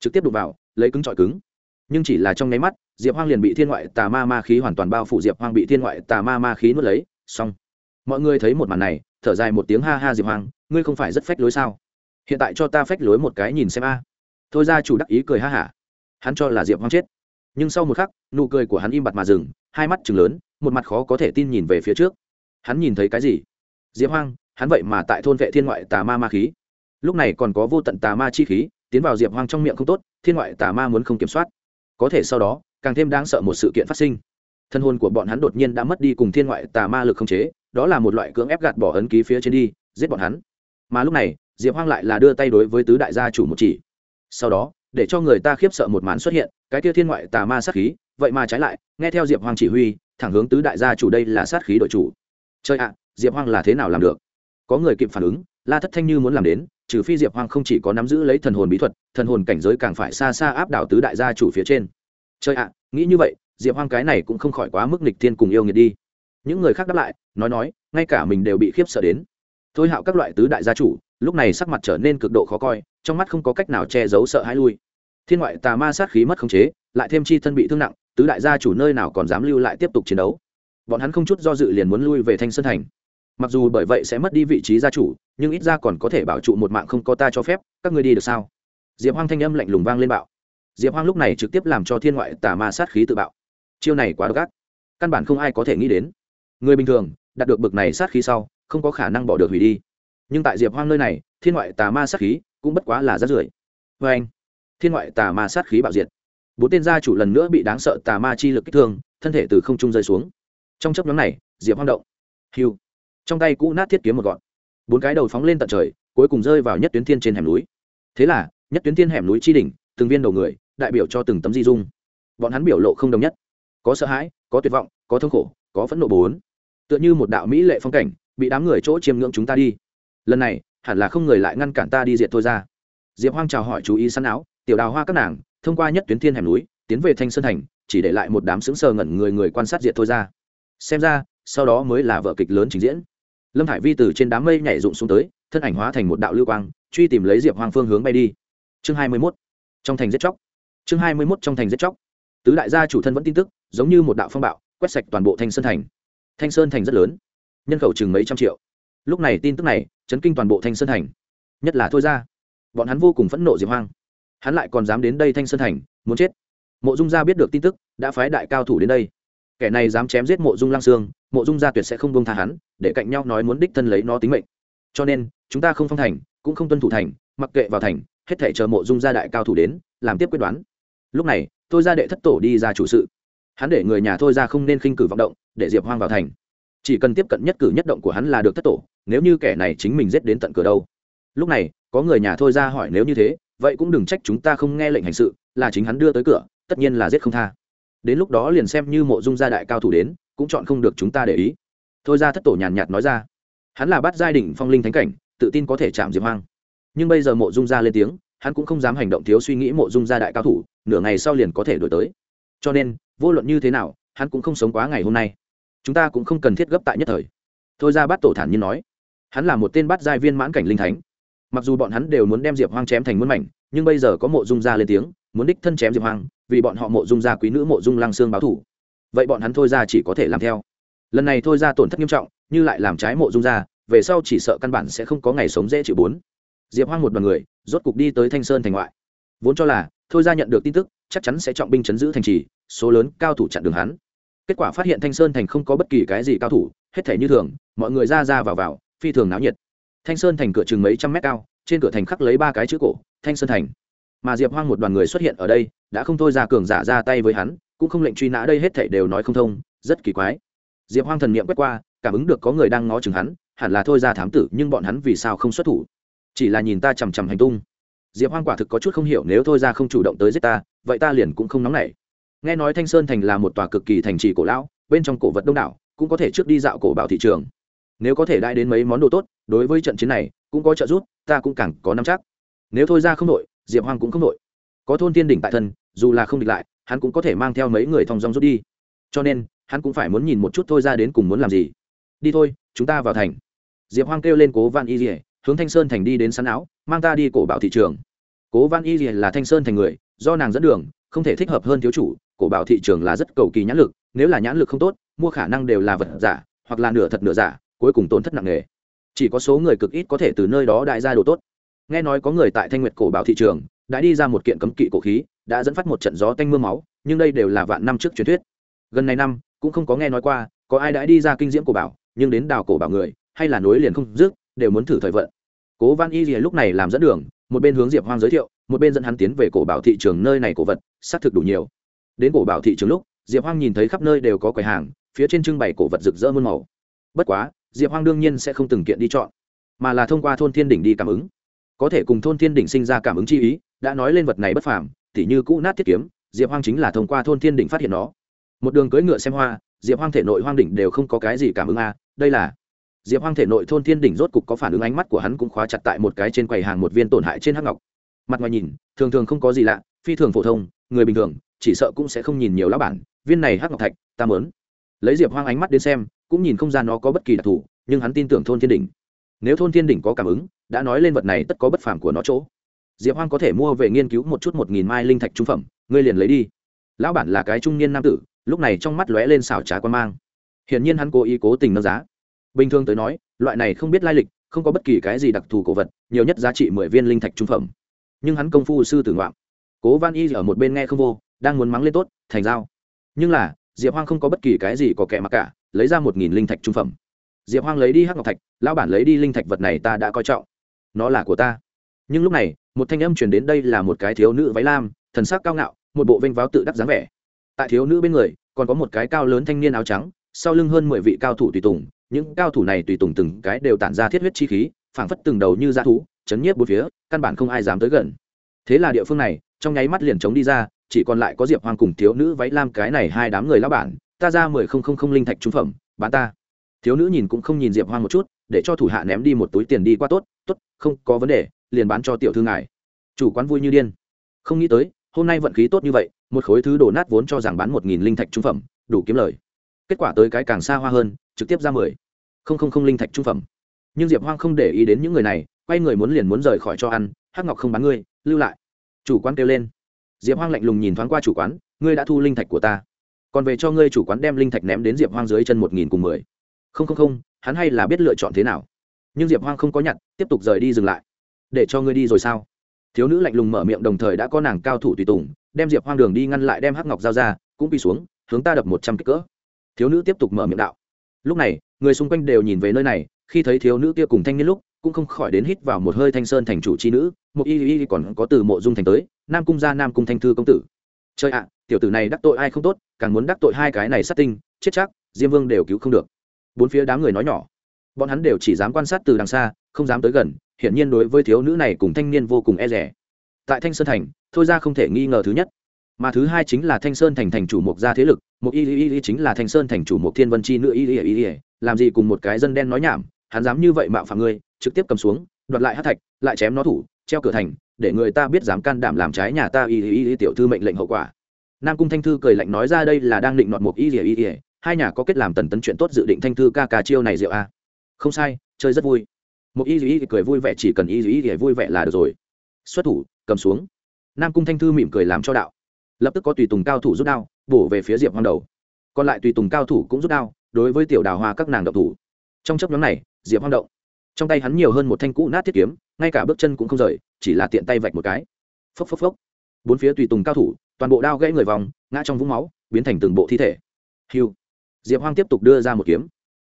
Trực tiếp đụng vào, lấy cứng trọi cứng. Nhưng chỉ là trong nháy mắt, diệp hoang liền bị thiên ngoại tà ma ma khí hoàn toàn bao phủ diệp hoang bị thiên ngoại tà ma ma khí nuốt lấy. Xong. Mọi người thấy một màn này, thở dài một tiếng ha ha diệp hoang, ngươi không phải rất phách lối sao? Hiện tại cho ta phách lối một cái nhìn xem a. Thôi ra chủ đắc ý cười ha hả. Hắn cho là diệp hoang chết. Nhưng sau một khắc, nụ cười của hắn im bặt mà dừng, hai mắt chừng lớn, một mặt khó có thể tin nhìn về phía trước. Hắn nhìn thấy cái gì? Diệp hoang, hắn vậy mà tại thôn vệ thiên ngoại tà ma ma khí. Lúc này còn có vô tận tà ma chi khí, tiến vào diệp hoang trong miệng không tốt, thiên ngoại tà ma muốn không kiểm soát. Có thể sau đó, càng thêm đáng sợ một sự kiện phát sinh. Thân hồn của bọn hắn đột nhiên đã mất đi cùng thiên ngoại tà ma lực không chế, đó là một loại cưỡng ép gạt bỏ ấn ký phía trên đi, giết bọn hắn. Mà lúc này diệp hoang lại là đưa tay đối với tứ đại gia chủ một chỉ. Sau đó, để cho người ta khiếp sợ một màn xuất hiện, cái kia thiên ngoại tà ma sát khí, vậy mà trái lại, nghe theo diệp hoang chỉ huy, thẳng hướng tứ đại gia chủ đây là sát khí đội chủ. Chơi ạ, diệp hoang là thế nào làm được? Có người kịp phản ứng, la thất thanh như muốn làm đến, trừ phi diệp hoang không chỉ có nắm giữ lấy thần hồn bí thuật, thần hồn cảnh giới càng phải xa xa áp đảo tứ đại gia chủ phía trên. Chơi ạ, nghĩ như vậy, diệp hoang cái này cũng không khỏi quá mức nịch thiên cùng yêu nghiệt đi. Những người khác đáp lại, nói nói, ngay cả mình đều bị khiếp sợ đến. Thôi hạo các loại tứ đại gia chủ lúc này sắc mặt trở nên cực độ khó coi, trong mắt không có cách nào che giấu sợ hãi lui. Thiên ngoại tà ma sát khí mất khống chế, lại thêm chi thân bị thương nặng, tứ đại gia chủ nơi nào còn dám lưu lại tiếp tục chiến đấu. Bọn hắn không chút do dự liền muốn lui về thanh sơn thành. Mặc dù bởi vậy sẽ mất đi vị trí gia chủ, nhưng ít ra còn có thể bảo trụ một mạng không có ta cho phép, các ngươi đi được sao? Diệp hoang thanh âm lạnh lùng vang lên bạo. Diệp hoang lúc này trực tiếp làm cho thiên ngoại tà ma sát khí tự bạo. Chiêu này quá độc ác. Căn bản không ai có thể nghĩ đến. Người bình thường, đạt được bực này sát khí sau, không có khả năng bỏ được hủy đi nhưng tại diệp hoang nơi này, thiên ngoại tà ma sát khí cũng bất quá là rát rưởi. Vê anh, thiên ngoại tà ma sát khí bạo diệt. Bốn tên gia chủ lần nữa bị đáng sợ tà ma chi lực kích thương, thân thể từ không trung rơi xuống. Trong chấp nhóm này, diệp hoang động. Hiu trong tay cũ nát thiết kiếm một gọn. Bốn cái đầu phóng lên tận trời, cuối cùng rơi vào nhất tuyến thiên trên hẻm núi. Thế là, nhất tuyến thiên hẻm núi chi đỉnh, từng viên đầu người, đại biểu cho từng tấm di dung. Bọn hắn biểu lộ không đồng nhất. Có sợ hãi, có tuyệt vọng, có thương khổ, có phẫn nộ bốn. Tựa như một đạo mỹ lệ phong cảnh, bị đám người chỗ chiêm ngưỡng chúng ta đi lần này, hẳn là không người lại ngăn cản ta đi diệt thôi ra. Diệp hoang chào hỏi chú ý săn áo, tiểu đào hoa các nàng, thông qua nhất tuyến thiên hẻm núi, tiến về thanh sơn thành, chỉ để lại một đám sững sờ ngẩn người người quan sát diệt thôi ra. Xem ra, sau đó mới là vở kịch lớn trình diễn. Lâm hải vi từ trên đám mây nhảy rụng xuống tới, thân ảnh hóa thành một đạo lưu quang, truy tìm lấy diệp hoang phương hướng bay đi. Chương hai mươi mốt. Trong thành giết chóc. Chương hai mươi mốt trong thành giết chóc. Tứ đại gia chủ thân vẫn tin tức, giống như một đạo phong bạo, quét sạch toàn bộ thanh sơn thành. Thanh sơn thành rất lớn, nhân khẩu chừng mấy trăm triệu. Lúc này tin tức này chấn kinh toàn bộ thanh sơn thành. Nhất là thôi ra, bọn hắn vô cùng phẫn nộ diệp hoang. Hắn lại còn dám đến đây thanh sơn thành, muốn chết. Mộ dung gia biết được tin tức, đã phái đại cao thủ đến đây. Kẻ này dám chém giết mộ dung lang sương, mộ dung gia tuyệt sẽ không bông tha hắn, để cạnh nhau nói muốn đích thân lấy nó tính mệnh. Cho nên, chúng ta không phong thành, cũng không tuân thủ thành, mặc kệ vào thành, hết thể chờ mộ dung gia đại cao thủ đến, làm tiếp quyết đoán. Lúc này, thôi ra đệ thất tổ đi ra chủ sự. Hắn để người nhà thôi ra không nên khinh cử vọng động, để diệp hoang vào thành chỉ cần tiếp cận nhất cử nhất động của hắn là được thất tổ, nếu như kẻ này chính mình giết đến tận cửa đâu. Lúc này, có người nhà thôi ra hỏi nếu như thế, vậy cũng đừng trách chúng ta không nghe lệnh hành sự, là chính hắn đưa tới cửa, tất nhiên là giết không tha. Đến lúc đó liền xem như mộ dung gia đại cao thủ đến, cũng chọn không được chúng ta để ý. Thôi ra thất tổ nhàn nhạt nói ra. Hắn là bắt giai đỉnh phong linh thánh cảnh, tự tin có thể chạm diệp hoang. Nhưng bây giờ mộ dung gia lên tiếng, hắn cũng không dám hành động thiếu suy nghĩ mộ dung gia đại cao thủ, nửa ngày sau liền có thể đổi tới. Cho nên, vô luận như thế nào, hắn cũng không sống quá ngày hôm nay chúng ta cũng không cần thiết gấp tại nhất thời. Thôi ra bắt tổ thản nhiên nói. Hắn là một tên bắt giai viên mãn cảnh linh thánh. Mặc dù bọn hắn đều muốn đem diệp hoang chém thành muôn mảnh, nhưng bây giờ có mộ dung gia lên tiếng, muốn đích thân chém diệp hoang, vì bọn họ mộ dung gia quý nữ mộ dung lăng xương báo thủ. Vậy bọn hắn thôi ra chỉ có thể làm theo. Lần này thôi ra tổn thất nghiêm trọng, như lại làm trái mộ dung gia, về sau chỉ sợ căn bản sẽ không có ngày sống dễ chịu bốn. Diệp hoang một đoàn người, rốt cục đi tới thanh sơn thành ngoại. Vốn cho là, thôi ra nhận được tin tức, chắc chắn sẽ trọng binh chấn giữ thành trì, số lớn cao thủ chặn đường hắn kết quả phát hiện thanh sơn thành không có bất kỳ cái gì cao thủ, hết thể như thường, mọi người ra ra vào vào, phi thường náo nhiệt. Thanh sơn thành cửa chừng mấy trăm mét cao, trên cửa thành khắc lấy ba cái chữ cổ, thanh sơn thành. Mà diệp hoang một đoàn người xuất hiện ở đây, đã không thôi ra cường giả ra tay với hắn, cũng không lệnh truy nã đây hết thể đều nói không thông, rất kỳ quái. Diệp hoang thần n i ệ m quét qua, cảm ứng được có người đang ngó chừng hắn, hẳn là thôi ra thám tử, nhưng bọn hắn vì sao không xuất thủ? Chỉ là nhìn ta chằm chằm hành tung. Diệp hoang quả thực có chút không hiểu, nếu thôi ra không chủ động tới giết ta, vậy ta liền cũng không nóng nảy nghe nói thanh sơn thành là một tòa cực kỳ thành trì cổ lão, bên trong cổ vật đông đảo, cũng có thể trước đi dạo cổ bảo thị trường. Nếu có thể đãi đến mấy món đồ tốt, đối với trận chiến này, cũng có trợ giúp, ta cũng càng có năm chắc. Nếu thôi ra không đội, diệp hoang cũng không đội. Có thôn tiên đỉnh tại thân, dù là không địch lại, hắn cũng có thể mang theo mấy người thong dong rút đi. Cho nên, hắn cũng phải muốn nhìn một chút thôi ra đến cùng muốn làm gì. Đi thôi, chúng ta vào thành. Diệp hoang kêu lên cố văn y dỉa hướng thanh sơn thành đi đến sắn áo, mang ta đi cổ bảo thị trường. Cố văn y dỉa là thanh sơn thành người, do nàng dẫn đường, không thể thích hợp hơn thiếu chủ cổ bảo thị trường là rất cầu kỳ nhãn lực, nếu là nhãn lực không tốt, mua khả năng đều là vật giả, hoặc là nửa thật nửa giả, cuối cùng tổn thất nặng nề. Chỉ có số người cực ít có thể từ nơi đó đại ra đồ tốt. Nghe nói có người tại thanh nguyệt cổ bảo thị trường, đã đi ra một kiện cấm kỵ cổ khí, đã dẫn phát một trận gió tanh m ư a máu, nhưng đây đều là vạn năm trước truyền thuyết. Gần này năm, cũng không có nghe nói qua, có ai đã đi ra kinh diễm cổ bảo, nhưng đến đào cổ bảo người, hay là nối liền không dứt, đều muốn thử thời vận. Cố văn y lúc này làm dẫn đường, một bên hướng diệp hoang giới thiệu, một bên dẫn hắn tiến về cổ bảo thị trường nơi này cổ vật, xác thực đủ nhiều đến cổ bảo thị trường lúc diệp hoang nhìn thấy khắp nơi đều có quầy hàng phía trên trưng bày cổ vật rực rỡ muôn màu. Bất quá diệp hoang đương nhiên sẽ không từng kiện đi chọn mà là thông qua thôn thiên đỉnh đi cảm ứng. Có thể cùng thôn thiên đỉnh sinh ra cảm ứng chi ý đã nói lên vật này bất phàm tỉ như cũ nát thiết kiếm diệp hoang chính là thông qua thôn thiên đỉnh phát hiện nó. Một đường cưỡi ngựa xem hoa diệp hoang thể nội hoang đỉnh đều không có cái gì cảm ứng a à, đây là diệp hoang thể nội thôn thiên đỉnh rốt cục có phản ứng ánh mắt của hắn cũng khóa chặt tại một cái trên quầy hàng một viên tổn hại trên hắc ngọc. Mặt ngoài nhìn thường thường không có gì lạ phi thường phổ thông người bình thường, chỉ sợ cũng sẽ không nhìn nhiều lá bản, viên này hắc ngọc thạch, ta mớn lấy diệp hoang ánh mắt đến xem, cũng nhìn không ra nó có bất kỳ đặc thù, nhưng hắn tin tưởng thôn thiên đỉnh. Nếu thôn thiên đỉnh có cảm ứng, đã nói lên vật này tất có bất phàm của nó chỗ. Diệp hoang có thể mua về nghiên cứu một chút một nghìn mai linh thạch trung phẩm, ngươi liền lấy đi. Lão bản là cái trung niên nam tử, lúc này trong mắt lóe lên xảo trá quan mang. Hiển nhiên hắn cố ý cố tình nâng giá. Bình thường tới nói, loại này không biết lai lịch, không có bất kỳ cái gì đặc thù cổ vật, nhiều nhất giá trị mười viên linh thạch trung phẩm. Nhưng hắn công phu sư tử ngoạm cố Văn y ở một bên nghe không vô, đang muốn mắng lên tốt, thành dao. Nhưng là, diệp hoang không có bất kỳ cái gì có kẻ mặc cả, lấy ra một nghìn linh thạch trung phẩm. Diệp hoang lấy đi hắc ngọc thạch, lão bản lấy đi linh thạch vật này ta đã coi trọng. Nó là của ta. Nhưng lúc này, một thanh âm truyền đến đây là một cái thiếu nữ váy lam, thần sắc cao ngạo, một bộ vênh váo tự đắc dáng vẻ. Tại thiếu nữ bên người, còn có một cái cao lớn thanh niên áo trắng, sau lưng hơn mười vị cao thủ tùy tùng. Những cao thủ này tùy tùng từng cái đều tản ra thiết huyết chi khí, phảng phất từng đầu như dã thú, chấn nhiếp bốn phía, căn bản không ai dám tới gần. Thế là địa phương này trong nháy mắt liền chống đi ra, chỉ còn lại có diệp hoàng cùng thiếu nữ váy lam cái này hai đám người lao bản, ta ra mười không không không linh thạch trung phẩm, bán ta. Thiếu nữ nhìn cũng không nhìn diệp hoang một chút, để cho thủ hạ ném đi một túi tiền đi qua tốt tốt, không có vấn đề, liền bán cho tiểu thư ngài. Chủ quán vui như điên. Không nghĩ tới, hôm nay vận khí tốt như vậy, một khối thứ đổ nát vốn cho rằng bán một nghìn linh thạch trung phẩm, đủ kiếm lời. Kết quả tới cái càng xa hoa hơn, trực tiếp ra mười không không không linh thạch trung phẩm. Nhưng diệp hoang không để ý đến những người này, quay người muốn liền muốn rời khỏi cho ăn, hắc ngọc không bán ngươi, lưu lại chủ quán kêu lên. Diệp hoang lạnh lùng nhìn thoáng qua chủ quán, ngươi đã thu linh thạch của ta. Còn về cho ngươi chủ quán đem linh thạch ném đến diệp hoang dưới chân một nghìn cùng mười. Không không không, hắn hay là biết lựa chọn thế nào. Nhưng diệp hoang không có nhặt, tiếp tục rời đi dừng lại. Để cho ngươi đi rồi sao? Thiếu nữ lạnh lùng mở miệng đồng thời đã có nàng cao thủ tùy tùng, đem diệp hoang đường đi ngăn lại đem hắc ngọc giao ra, cũng bị xuống, hướng ta đập một trăm kích cỡ. Thiếu nữ tiếp tục mở miệng đạo. Lúc này, người xung quanh đều nhìn về nơi này, khi thấy thiếu nữ kia cùng thanh niên lúc cũng không khỏi đến hít vào một hơi thanh sơn thành chủ c h i nữ, một y y còn có từ mộ dung thành tới, nam cung gia nam cung thanh thư công tử. Chơi ạ, tiểu tử này đắc tội ai không tốt, càng muốn đắc tội hai cái này sát tinh, chết chắc, diêm vương đều cứu không được. Bốn phía đám người nói nhỏ. Bọn hắn đều chỉ dám quan sát từ đằng xa, không dám tới gần, hiển nhiên đối với thiếu nữ này cùng thanh niên vô cùng e rẻ tại thanh sơn thành, thôi ra không thể nghi ngờ thứ nhất. Mà thứ hai chính là thanh sơn thành thành chủ mục gia thế lực, một y y y chính là thanh sơn thành chủ mục thiên vân chi nữ y y y, làm gì cùng một cái dân đen nói nhảm, hắn dám như vậy mạo phạm ngươi trực tiếp cầm xuống, đoạt lại hát thạch, lại chém nó thủ, treo cửa thành, để người ta biết dám can đảm làm trái nhà ta y y y tiểu thư mệnh lệnh hậu quả. Nam cung thanh thư cười lạnh nói ra đây là đang định nọt một y y y hai nhà có kết làm tần tấn chuyện tốt dự định thanh thư ca ca chiêu này rượu a. Không sai, chơi rất vui. Một y y cười vui vẻ, chỉ cần y y y vui vẻ là được rồi. Xuất thủ, cầm xuống. Nam cung thanh thư mỉm cười làm cho đạo. Lập tức có tùy tùng cao thủ rút đao, bổ về phía diệp hoang đầu. Còn lại tùy tùng cao thủ cũng rút đao, đối với tiểu đào hoa các nàng độc thủ. Trong chấp nhóm này, diệp hoang động trong tay hắn nhiều hơn một thanh cũ nát thiết kiếm, ngay cả bước chân cũng không rời, chỉ là tiện tay vạch một cái. Phốc phốc phốc. Bốn phía tùy tùng cao thủ, toàn bộ đao gãy người vòng, ngã trong vũng máu, biến thành từng bộ thi thể. Hiu. Diệp hoang tiếp tục đưa ra một kiếm.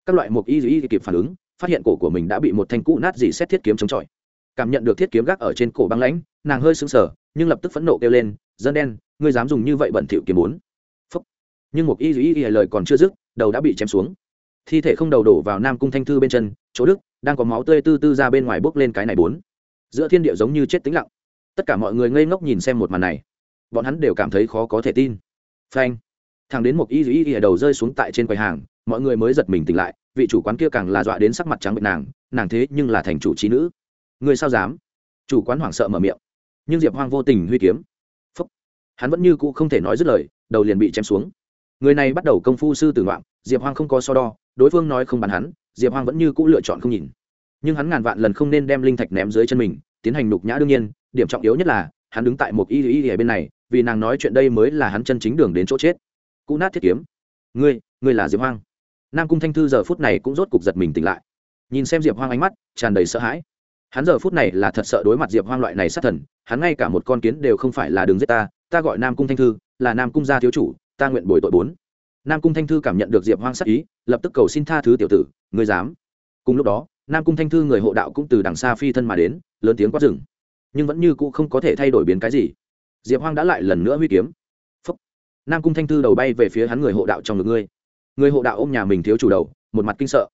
Các loại mục y y kịp phản ứng, phát hiện cổ của mình đã bị một thanh cũ nát dì xét thiết kiếm chống chọi. Cảm nhận được thiết kiếm gác ở trên cổ băng lãnh, nàng hơi sững sờ, nhưng lập tức phẫn nộ kêu lên, dân đen, ngươi dám dùng như vậy bẩn thỉu kiếm bốn. Phúc. nhưng Mục y y y lời còn chưa dứt, đầu đã bị chém xuống thi thể không đầu đổ vào nam cung thanh thư bên chân, chỗ đức đang có máu tươi tư tư ra bên ngoài bốc lên cái này bốn. Giữa thiên địa giống như chết tĩnh lặng. Tất cả mọi người ngây ngốc nhìn xem một màn này. Bọn hắn đều cảm thấy khó có thể tin. Phanh. Thằng đến một y y y đầu rơi xuống tại trên quầy hàng, mọi người mới giật mình tỉnh lại, vị chủ quán kia càng là dọa đến sắc mặt trắng bệnh nàng nàng thế nhưng là thành chủ trí nữ. Người sao dám? Chủ quán hoảng sợ mở miệng. Nhưng diệp hoang vô tình huy kiếm. Phúc. hắn vẫn như cũ không thể nói dứt lời, đầu liền bị chém xuống. Người này bắt đầu công phu sư tử ngoạm diệp hoang không có so đo đối phương nói không bàn hắn, diệp hoang vẫn như cũ lựa chọn không nhìn. Nhưng hắn ngàn vạn lần không nên đem linh thạch ném dưới chân mình, tiến hành nục nhã đương nhiên, điểm trọng yếu nhất là, hắn đứng tại một y y y bên này, vì nàng nói chuyện đây mới là hắn chân chính đường đến chỗ chết. Cụ nát thiết kiếm. Ngươi ngươi là diệp hoang. Nam cung thanh thư giờ phút này cũng rốt cục giật mình tỉnh lại. Nhìn xem diệp hoang ánh mắt, tràn đầy sợ hãi. Hắn giờ phút này là thật sợ đối mặt diệp hoang loại này sát thần, hắn ngay cả một con kiến đều không phải là đường giết ta ta gọi nam cung thanh thư, là nam cung gia thiếu chủ, ta nguyện bồi tội bốn nam cung thanh thư cảm nhận được diệp hoang sắc ý, lập tức cầu xin tha thứ tiểu tử, ngươi dám. Cùng lúc đó, nam cung thanh thư người hộ đạo cũng từ đằng xa phi thân mà đến, lớn tiếng quát rừng nhưng vẫn như cũ không có thể thay đổi biến cái gì. Diệp hoang đã lại lần nữa huy kiếm. Phúc. nam cung thanh thư đầu bay về phía hắn người hộ đạo trong ngực ngươi. Người hộ đạo ôm nhà mình thiếu chủ đầu, một mặt kinh sợ.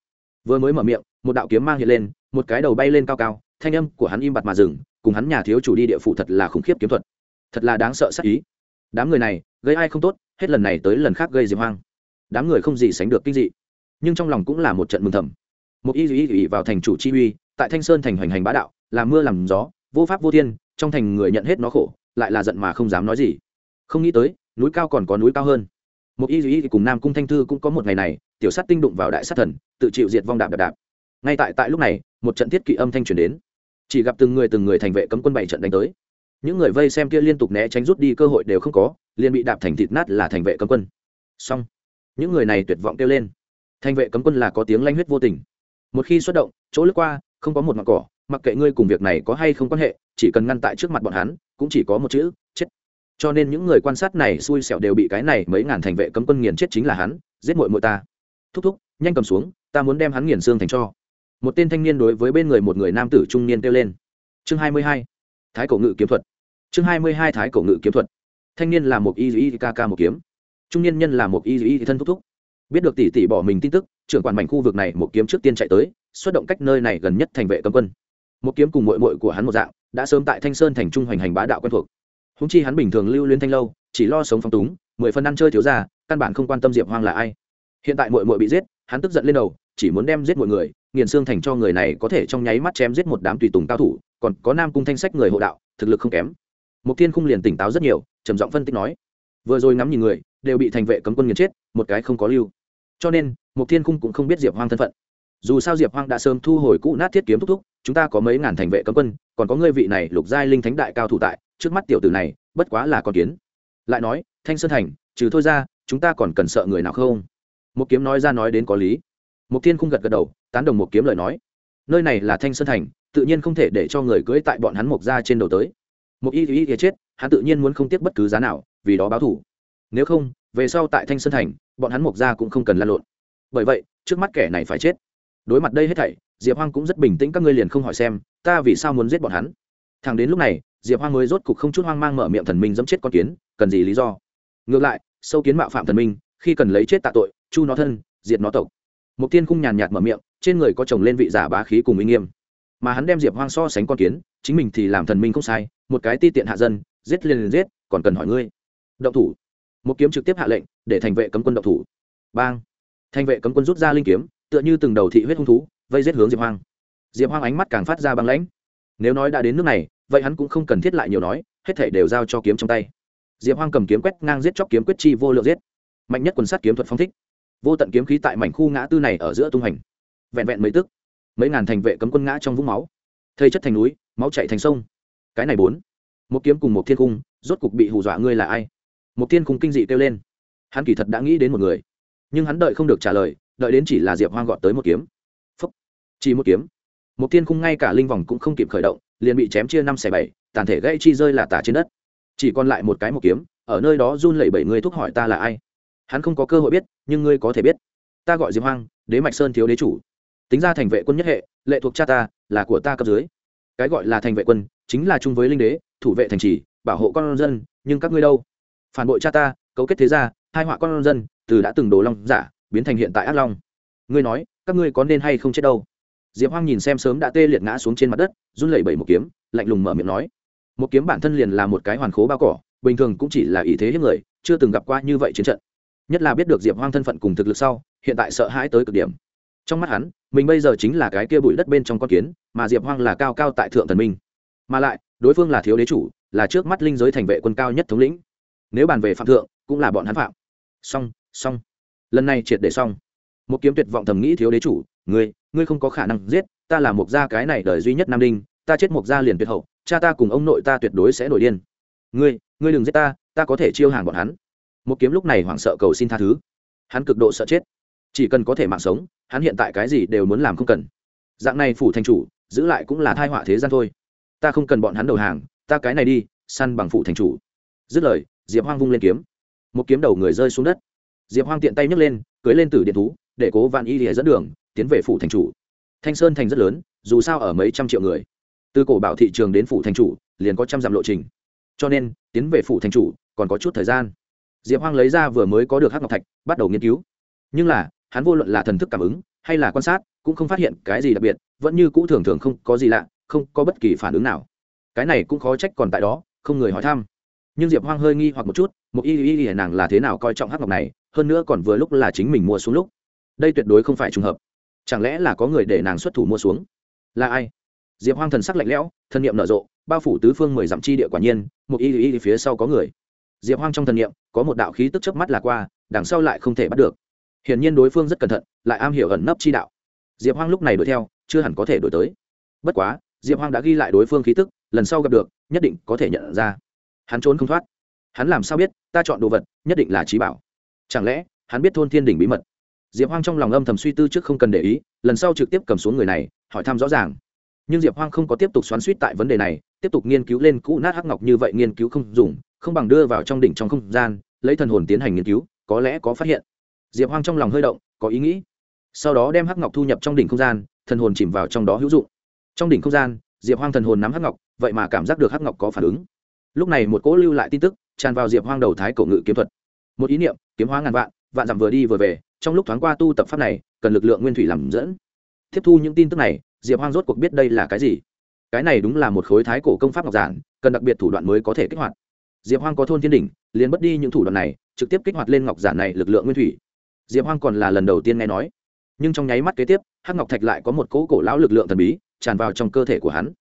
Vừa mới mở miệng, một đạo kiếm mang hiện lên, một cái đầu bay lên cao cao, thanh âm của hắn im bặt mà dừng, cùng hắn nhà thiếu chủ đi địa phủ thật là khủng khiếp kiếm thuật. Thật là đáng sợ sắc ý. Đám người này gây ai không tốt, hết lần này tới lần khác gây diệp hoang. Đám người không gì sánh được kinh dị, nhưng trong lòng cũng là một trận mừng thầm. Một y y y vào thành chủ chi uy, tại thanh sơn thành hoành hành bá đạo làm mưa làm gió, vô pháp vô thiên, trong thành người nhận hết nó khổ, lại là giận mà không dám nói gì. Không nghĩ tới, núi cao còn có núi cao hơn. Một y y cùng nam cung thanh thư cũng có một ngày này, tiểu sát tinh đụng vào đại sát thần, tự chịu diệt vong đạp đạp đạp. Ngay tại tại lúc này, một trận thiết kỵ âm thanh truyền đến. Chỉ gặp từng người từng người thành vệ cấm quân bảy trận đánh tới. Những người vây xem kia liên tục né tránh rút đi cơ hội đều không có liền bị đạp thành thịt nát là thành vệ cấm quân. Xong. Những người này tuyệt vọng kêu lên. Thành vệ cấm quân là có tiếng lanh huyết vô tình. Một khi xuất động, chỗ lướt qua, không có một mặt cỏ, mặc kệ ngươi cùng việc này có hay không quan hệ, chỉ cần ngăn tại trước mặt bọn hắn, cũng chỉ có một chữ, chết. Cho nên những người quan sát này xui xẻo đều bị cái này mấy ngàn thành vệ cấm quân nghiền chết chính là hắn, giết mội mội ta. Thúc thúc, nhanh cầm xuống, ta muốn đem hắn nghiền xương thành cho. Một tên thanh niên đối với bên người một người nam tử trung niên kêu lên. Chương hai mươi hai. Thái cổ ngự kiếm thuật. Chương hai mươi hai thái cổ ngự kiếm thuật thanh niên là một y y ca một kiếm. Trung niên nhân là một y y thân thúc thúc. Biết được tỷ tỷ bỏ mình tin tức, trưởng quản mảnh khu vực này một kiếm trước tiên chạy tới, xuất động cách nơi này gần nhất thành vệ cấm quân. Một kiếm cùng mội mội của hắn một dạng, đã sớm tại thanh sơn thành trung hoành hành bá đạo quen thuộc. Húng chi hắn bình thường lưu liên thanh lâu, chỉ lo sống phong túng, mười phần ăn chơi thiếu ra căn bản không quan tâm diệp hoang là ai. Hiện tại mội mội bị giết, hắn tức giận lên đầu, chỉ muốn đem giết mọi người, nghiền xương thành cho người này có thể trong nháy mắt chém giết một đám tùy tùng cao thủ, còn có nam cung thanh sách người hộ đạo, thực lực không kém mục thiên khung liền tỉnh táo rất nhiều, trầm giọng phân tích nói, vừa rồi ngắm nhìn người, đều bị thành vệ cấm quân nghiền chết, một cái không có lưu. Cho nên, mục thiên khung cũng không biết diệp hoang thân phận. Dù sao diệp hoang đã sớm thu hồi cũ nát thiết kiếm thúc thúc, chúng ta có mấy ngàn thành vệ cấm quân, còn có ngươi vị này lục giai linh thánh đại cao thủ tại, trước mắt tiểu tử này, bất quá là con kiến. Lại nói, thanh sơn thành, trừ thôi ra, chúng ta còn cần sợ người nào không? Một kiếm nói ra nói đến có lý. Mục thiên khung gật gật đầu, tán đồng một kiếm lời nói, nơi này là thanh sơn thành, tự nhiên không thể để cho người cưỡi tại bọn hắn mộc ra trên đầu tới một y y thì chết, hắn tự nhiên muốn không tiếc bất cứ giá nào, vì đó báo thủ. Nếu không, về sau tại thanh sơn thành, bọn hắn mộc ra cũng không cần lan lộn. Bởi vậy, trước mắt kẻ này phải chết. Đối mặt đây hết thảy, diệp hoang cũng rất bình tĩnh, các ngươi liền không hỏi xem, ta vì sao muốn giết bọn hắn? Thằng đến lúc này, diệp hoang mới rốt cục không chút hoang mang mở miệng thần minh dẫm chết con kiến, cần gì lý do? Ngược lại, sâu kiến mạo phạm thần minh, khi cần lấy chết tạ tội, chu nó thân, diệt nó tộc. Một tiên khung nhàn nhạt mở miệng, trên người có chồng lên vị giả bá khí cùng uy nghiêm mà hắn đem diệp hoang so sánh con kiến, chính mình thì làm thần minh không sai, một cái ti tiện hạ dân, giết liền liền giết, còn cần hỏi ngươi. Động thủ. Một kiếm trực tiếp hạ lệnh, để thành vệ cấm quân động thủ. Bang. Thành vệ cấm quân rút ra linh kiếm, tựa như từng đầu thị huyết hung thú, vây giết hướng diệp hoang. Diệp hoang ánh mắt càng phát ra băng lãnh. Nếu nói đã đến nước này, vậy hắn cũng không cần thiết lại nhiều nói, hết thể đều giao cho kiếm trong tay. Diệp hoang cầm kiếm quét ngang giết chóc kiếm quyết chi vô lượng giết. Mạnh nhất quần sát kiếm thuật phong thích. Vô tận kiếm khí tại mảnh khu ngã tư này ở giữa tung hành vẹn vẹn mấy tức mấy ngàn thành vệ cấm quân ngã trong vũng máu. Thây chất thành núi, máu chạy thành sông. Cái này bốn. Một kiếm cùng một thiên cung, rốt cục bị hù dọa ngươi là ai? Một thiên cung kinh dị kêu lên. Hắn kỳ thật đã nghĩ đến một người. Nhưng hắn đợi không được trả lời, đợi đến chỉ là diệp hoang gọt tới một kiếm. Phúc. Chỉ một kiếm. Một thiên cung ngay cả linh vòng cũng không kịp khởi động, liền bị chém chia năm xẻ bảy, tàn thể gãy chi rơi là tả trên đất. Chỉ còn lại một cái một kiếm, ở nơi đó run lẩy bẩy người thúc hỏi ta là ai? Hắn không có cơ hội biết, nhưng ngươi có thể biết. Ta gọi diệp hoang, đế mạch sơn thiếu đế chủ tính ra thành vệ quân nhất hệ, lệ thuộc cha ta, là của ta cấp dưới. Cái gọi là thành vệ quân, chính là chung với linh đế, thủ vệ thành trì, bảo hộ con dân, nhưng các ngươi đâu? Phản bội cha ta, cấu kết thế gia, hai họa con dân, từ đã từng đồ long giả, biến thành hiện tại ác long. Ngươi nói, các ngươi có nên hay không chết đâu? Diệp hoang nhìn xem sớm đã tê liệt ngã xuống trên mặt đất, run lẩy bẩy một kiếm, lạnh lùng mở miệng nói. Một kiếm bản thân liền là một cái hoàn khố bao cỏ, bình thường cũng chỉ là ý thế hiếp người, chưa từng gặp qua như vậy chiến trận. Nhất là biết được diệp hoang thân phận cùng thực lực sau, hiện tại sợ hãi tới cực điểm. Trong mắt hắn mình bây giờ chính là cái kia bụi đất bên trong con kiến, mà diệp hoang là cao cao tại thượng thần minh. Mà lại, đối phương là thiếu đế chủ, là trước mắt linh giới thành vệ quân cao nhất thống lĩnh. Nếu bàn về phạm thượng, cũng là bọn hắn phạm. Xong xong. Lần này triệt để xong. Một kiếm tuyệt vọng thầm nghĩ thiếu đế chủ, ngươi ngươi không có khả năng giết, ta là một gia cái này đời duy nhất nam đinh, ta chết một gia liền tuyệt hậu, cha ta cùng ông nội ta tuyệt đối sẽ nổi điên. Ngươi ngươi đừng giết ta ta có thể chiêu hàng bọn hắn. Một kiếm lúc này hoảng sợ cầu xin tha thứ. Hắn cực độ sợ chết chỉ cần có thể mạng sống, hắn hiện tại cái gì đều muốn làm không cần. Dạng này phủ thành chủ, giữ lại cũng là thai họa thế gian thôi. Ta không cần bọn hắn đầu hàng, ta cái này đi, săn bằng phủ thành chủ. Dứt lời, diệp hoang vung lên kiếm. Một kiếm đầu người rơi xuống đất. Diệp hoang tiện tay nhấc lên, cưới lên tử điện thú, để cố vạn y lìa dẫn đường, tiến về phủ thành chủ. Thanh sơn thành rất lớn, dù sao ở mấy trăm triệu người. Từ cổ bảo thị trường đến phủ thành chủ, liền có trăm dặm lộ trình. Cho nên, tiến về phủ thành chủ, còn có chút thời gian. Diệp hoang lấy ra vừa mới có được hắc ngọc thạch, bắt đầu nghiên cứu. Nhưng là hắn vô luận là thần thức cảm ứng, hay là quan sát, cũng không phát hiện cái gì đặc biệt, vẫn như cũ thường thường không có gì lạ, không có bất kỳ phản ứng nào. Cái này cũng khó trách còn tại đó, không người hỏi thăm. Nhưng diệp hoang hơi nghi hoặc một chút, một y y y nàng là thế nào coi trọng hắc ngọc này, hơn nữa còn vừa lúc là chính mình mua xuống lúc. Đây tuyệt đối không phải trùng hợp. Chẳng lẽ là có người để nàng xuất thủ mua xuống? Là ai? Diệp hoang thần sắc lạnh lẽo thân nhiệm nở rộ, bao phủ tứ phương mười dặm chi địa quả nhiên, một y y phía sau có người. Diệp hoang trong thần niệm, có một đạo khí tức chớp mắt là qua, đằng sau lại không thể bắt được hiển nhiên đối phương rất cẩn thận, lại am hiểu ẩn nấp chi đạo. Diệp hoang lúc này đuổi theo, chưa hẳn có thể đuổi tới. Bất quá, diệp hoang đã ghi lại đối phương khí tức, lần sau gặp được, nhất định có thể nhận ra. Hắn trốn không thoát. Hắn làm sao biết, ta chọn đồ vật, nhất định là trí bảo. Chẳng lẽ, hắn biết thôn thiên đỉnh bí mật? Diệp hoang trong lòng âm thầm suy tư trước không cần để ý, lần sau trực tiếp cầm xuống người này, hỏi thăm rõ ràng. Nhưng diệp hoang không có tiếp tục xoắn suýt tại vấn đề này, tiếp tục nghiên cứu lên cũ nát hắc ngọc như vậy nghiên cứu không dùng, không bằng đưa vào trong đỉnh trong không gian, lấy thần hồn tiến hành nghiên cứu, có lẽ có phát hiện diệp hoang trong lòng hơi động, có ý nghĩ. Sau đó đem hắc ngọc thu nhập trong đỉnh không gian, thần hồn chìm vào trong đó hữu dụng. Trong đỉnh không gian, diệp hoang thần hồn nắm hắc ngọc, vậy mà cảm giác được hắc ngọc có phản ứng. Lúc này một cỗ lưu lại tin tức, tràn vào diệp hoang đầu thái cổ ngự kiếm thuật. Một ý niệm, kiếm hóa ngàn vạn vạn dặm vừa đi vừa về, trong lúc thoáng qua tu tập pháp này, cần lực lượng nguyên thủy làm dẫn. Tiếp thu những tin tức này, diệp hoang rốt cuộc biết đây là cái gì. Cái này đúng là một khối thái cổ công pháp ngọc giản, cần đặc biệt thủ đoạn mới có thể kích hoạt. Diệp hoang có thôn thiên đỉnh, liền mất đi những thủ đoạn này, trực tiếp kích hoạt lên ngọc giản này lực lượng nguyên thủy diệp hoang còn là lần đầu tiên nghe nói. Nhưng trong nháy mắt kế tiếp, hắc ngọc thạch lại có một cỗ cổ lão lực lượng thần bí tràn vào trong cơ thể của hắn.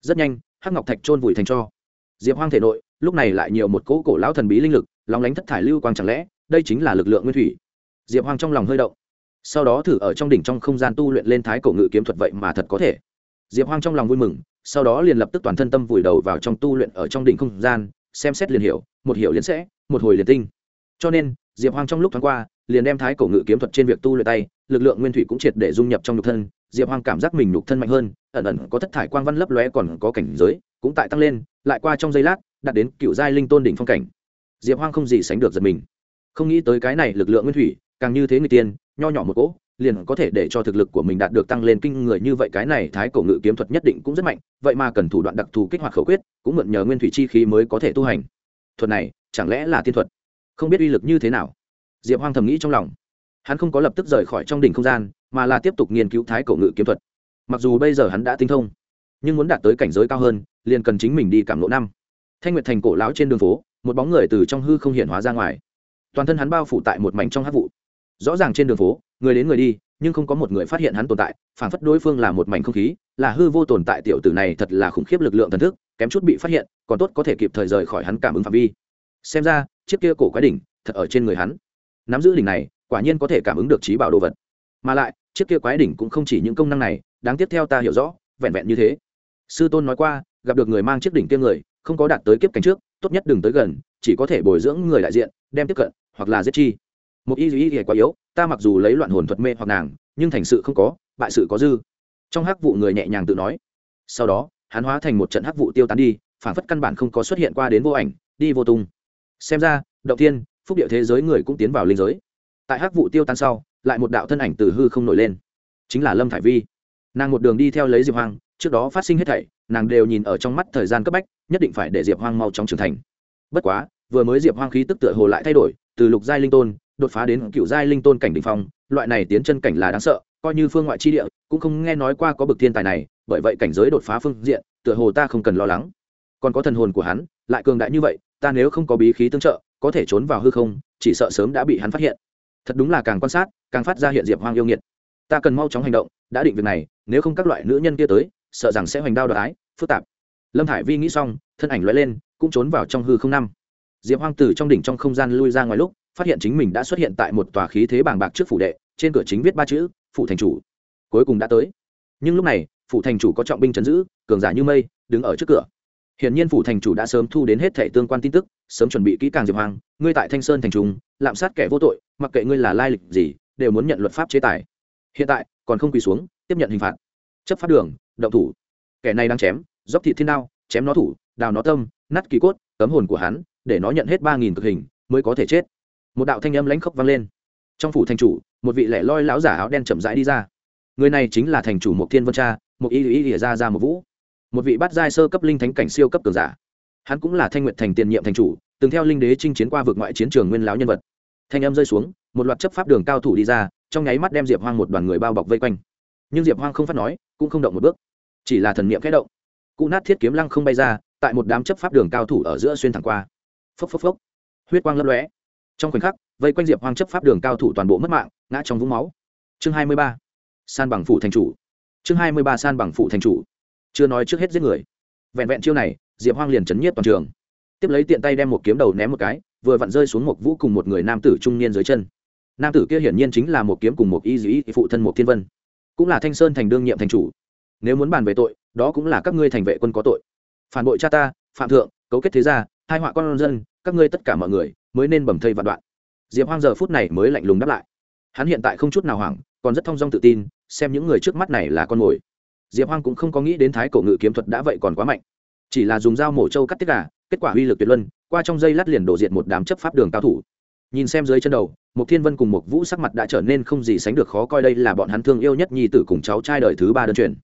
Rất nhanh, hắc ngọc thạch trôn vùi thành cho. Diệp hoang thể nội, lúc này lại nhiều một cỗ cổ lão thần bí linh lực, lóng lánh thất thải lưu quang chẳng lẽ, đây chính là lực lượng nguyên thủy? Diệp hoang trong lòng hơi động. Sau đó thử ở trong đỉnh trong không gian tu luyện lên thái cổ ngự kiếm thuật vậy mà thật có thể. Diệp hoang trong lòng vui mừng, sau đó liền lập tức toàn thân tâm vùi đầu vào trong tu luyện ở trong đỉnh không gian, xem xét liền hiểu, một hiểu liền sẽ, một hồi liền tinh. Cho nên diệp hoang trong lúc thoáng qua, liền đem thái cổ ngự kiếm thuật trên việc tu luyện tay, lực lượng nguyên thủy cũng triệt để dung nhập trong nhục thân. Diệp hoang cảm giác mình nhục thân mạnh hơn, ẩn ẩn có thất thải quang văn lấp lóe còn có cảnh giới, cũng tại tăng lên, lại qua trong giây lát, đạt đến cựu giai linh tôn đỉnh phong cảnh. Diệp hoang không gì sánh được giật mình. Không nghĩ tới cái này lực lượng nguyên thủy, càng như thế người tiên, nho nhỏ một cỗ, liền có thể để cho thực lực của mình đạt được tăng lên kinh người như vậy, cái này thái cổ ngự kiếm thuật nhất định cũng rất mạnh, vậy mà cần thủ đoạn đặc thù kích hoạt khẩu quyết, cũng mượn nhờ nguyên thủy chi khí mới có thể tu hành. Thuật này chẳng lẽ là tiên thuật? Không biết uy lực như thế nào. Diệp hoang thầm nghĩ trong lòng. Hắn không có lập tức rời khỏi trong đỉnh không gian, mà là tiếp tục nghiên cứu thái cổ ngự kiếm thuật. Mặc dù bây giờ hắn đã tinh thông, nhưng muốn đạt tới cảnh giới cao hơn, liền cần chính mình đi cảm lộ năm. Thanh nguyệt thành cổ lão trên đường phố, một bóng người từ trong hư không hiện hóa ra ngoài. Toàn thân hắn bao phủ tại một mảnh trong hát vụ. Rõ ràng trên đường phố, người đến người đi, nhưng không có một người phát hiện hắn tồn tại phản phất đối phương là một mảnh không khí, là hư vô tồn tại tiểu tử này thật là khủng khiếp lực lượng thần thức, kém chút bị phát hiện, còn tốt có thể kịp thời rời khỏi hắn cảm ứng phạm vi. Xem ra chiếc kia cổ quái đỉnh thật ở trên người hắn. Nắm giữ đỉnh này, quả nhiên có thể cảm ứng được trí bảo đồ vật. Mà lại, chiếc kia quái đỉnh cũng không chỉ những công năng này, đáng tiếp theo ta hiểu rõ, vẹn vẹn như thế. Sư tôn nói qua, gặp được người mang chiếc đỉnh kia người, không có đạt tới kiếp cảnh trước, tốt nhất đừng tới gần, chỉ có thể bồi dưỡng người đại diện, đem tiếp cận, hoặc là giết chi. Một y duy y quá yếu, ta mặc dù lấy loạn hồn thuật mê hoặc nàng, nhưng thành sự không có, bại sự có dư. Trong hắc vụ người nhẹ nhàng tự nói. Sau đó, hắn hóa thành một trận hắc vụ tiêu tán đi phản phất căn bản không có xuất hiện qua đến vô ảnh, đi vô tung xem ra, động thiên, phúc địa thế giới người cũng tiến vào linh giới. Tại hắc vụ tiêu tan sau, lại một đạo thân ảnh từ hư không nổi lên. Chính là lâm thải vi. Nàng một đường đi theo lấy diệp hoang, trước đó phát sinh hết thảy, nàng đều nhìn ở trong mắt thời gian cấp bách, nhất định phải để diệp hoang mau chóng trưởng thành. Bất quá, vừa mới diệp hoang khí tức tựa hồ lại thay đổi, từ lục giai linh tôn, đột phá đến cựu giai linh tôn cảnh đình phong, loại này tiến chân cảnh là đáng sợ, coi như phương ngoại chi địa, cũng không nghe nói qua có bậc thiên tài này, bởi vậy cảnh giới đột phá phương diện, tựa hồ ta không cần lo lắng. Còn có thần hồn của hắn, lại cường đại như vậy ta nếu không có bí khí tương trợ, có thể trốn vào hư không, chỉ sợ sớm đã bị hắn phát hiện. Thật đúng là càng quan sát, càng phát ra hiện diệp hoang yêu nghiệt. Ta cần mau chóng hành động, đã định việc này, nếu không các loại nữ nhân kia tới, sợ rằng sẽ hoành đao đoái phức tạp. Lâm thải vi nghĩ xong, thân ảnh loại lên, cũng trốn vào trong hư không năm. Diệp hoang từ trong đỉnh trong không gian lui ra ngoài lúc, phát hiện chính mình đã xuất hiện tại một tòa khí thế bàng bạc trước phủ đệ, trên cửa chính viết ba chữ phụ thành chủ. Cuối cùng đã tới. Nhưng lúc này phụ thành chủ có trọng binh chấn giữ, cường giả như mây, đứng ở trước cửa hiển nhiên phủ thành chủ đã sớm thu đến hết thảy tương quan tin tức, sớm chuẩn bị kỹ càng diệp hoang ngươi tại thanh sơn thành trung lạm sát kẻ vô tội, mặc kệ ngươi là lai lịch gì, đều muốn nhận luật pháp chế tài. Hiện tại, còn không quỳ xuống, tiếp nhận hình phạt. Chấp pháp đường, động thủ. Kẻ này đang chém, dốc thịt thiên đao, chém nó thủ, đào nó tâm, nát kỳ cốt, cấm hồn của hắn, để nó nhận hết ba nghìn cực hình, mới có thể chết. Một đạo thanh âm lãnh khốc vang lên. Trong phủ thành chủ, một vị lẻ loi lão giả áo đen chậm rãi đi ra. Người này chính là thành chủ mục thiên vân cha mục y y Y ra ra một vũ một vị bát giai sơ cấp linh thánh cảnh siêu cấp cường giả. Hắn cũng là thanh nguyện thành tiền nhiệm thành chủ, từng theo linh đế chinh chiến qua vượt ngoại chiến trường nguyên lão nhân vật. Thanh âm rơi xuống, một loạt chấp pháp đường cao thủ đi ra, trong nháy mắt đem diệp hoang một đoàn người bao bọc vây quanh. Nhưng diệp hoang không phát nói, cũng không động một bước, chỉ là thần niệm khẽ động. Cụ nát thiết kiếm lăng không bay ra, tại một đám chấp pháp đường cao thủ ở giữa xuyên thẳng qua. Phốc phốc phốc, huyết quang lấp lóe. Trong khoảnh khắc, vây quanh diệp hoang chấp pháp đường cao thủ toàn bộ mất mạng, ngã trong vũng máu. Chương hai mươi ba, san bằng phủ thành chủ. Chương hai mươi ba, san bằng phủ thành chủ chưa nói trước hết giết người. Vẹn vẹn chiêu này, diệp hoang liền chấn nhiếp toàn trường. Tiếp lấy tiện tay đem một kiếm đầu ném một cái, vừa vặn rơi xuống một vũ cùng một người nam tử trung niên dưới chân. Nam tử kia hiển nhiên chính là một kiếm cùng một y dĩ phụ thân một thiên vân. Cũng là thanh sơn thành đương nhiệm thành chủ. Nếu muốn bàn về tội, đó cũng là các ngươi thành vệ quân có tội. Phản bội cha ta, phạm thượng, cấu kết thế gia hai họa con dân, các ngươi tất cả mọi người mới nên bầm thây vạn đoạn. Diệp hoang giờ phút này mới lạnh lùng đáp lại. Hắn hiện tại không chút nào hoảng, còn rất thong dong tự tin, xem những người trước mắt này là con mồi diệp hoang cũng không có nghĩ đến thái cổ ngự kiếm thuật đã vậy còn quá mạnh. Chỉ là dùng dao mổ trâu cắt tiết gà, kết quả uy lực tuyệt luân, qua trong dây lát liền đổ diệt một đám chấp pháp đường cao thủ. Nhìn xem dưới chân đầu một thiên vân cùng một vũ sắc mặt đã trở nên không gì sánh được khó coi đây là bọn hắn thương yêu nhất nhi tử cùng cháu trai đời thứ ba đơn truyền.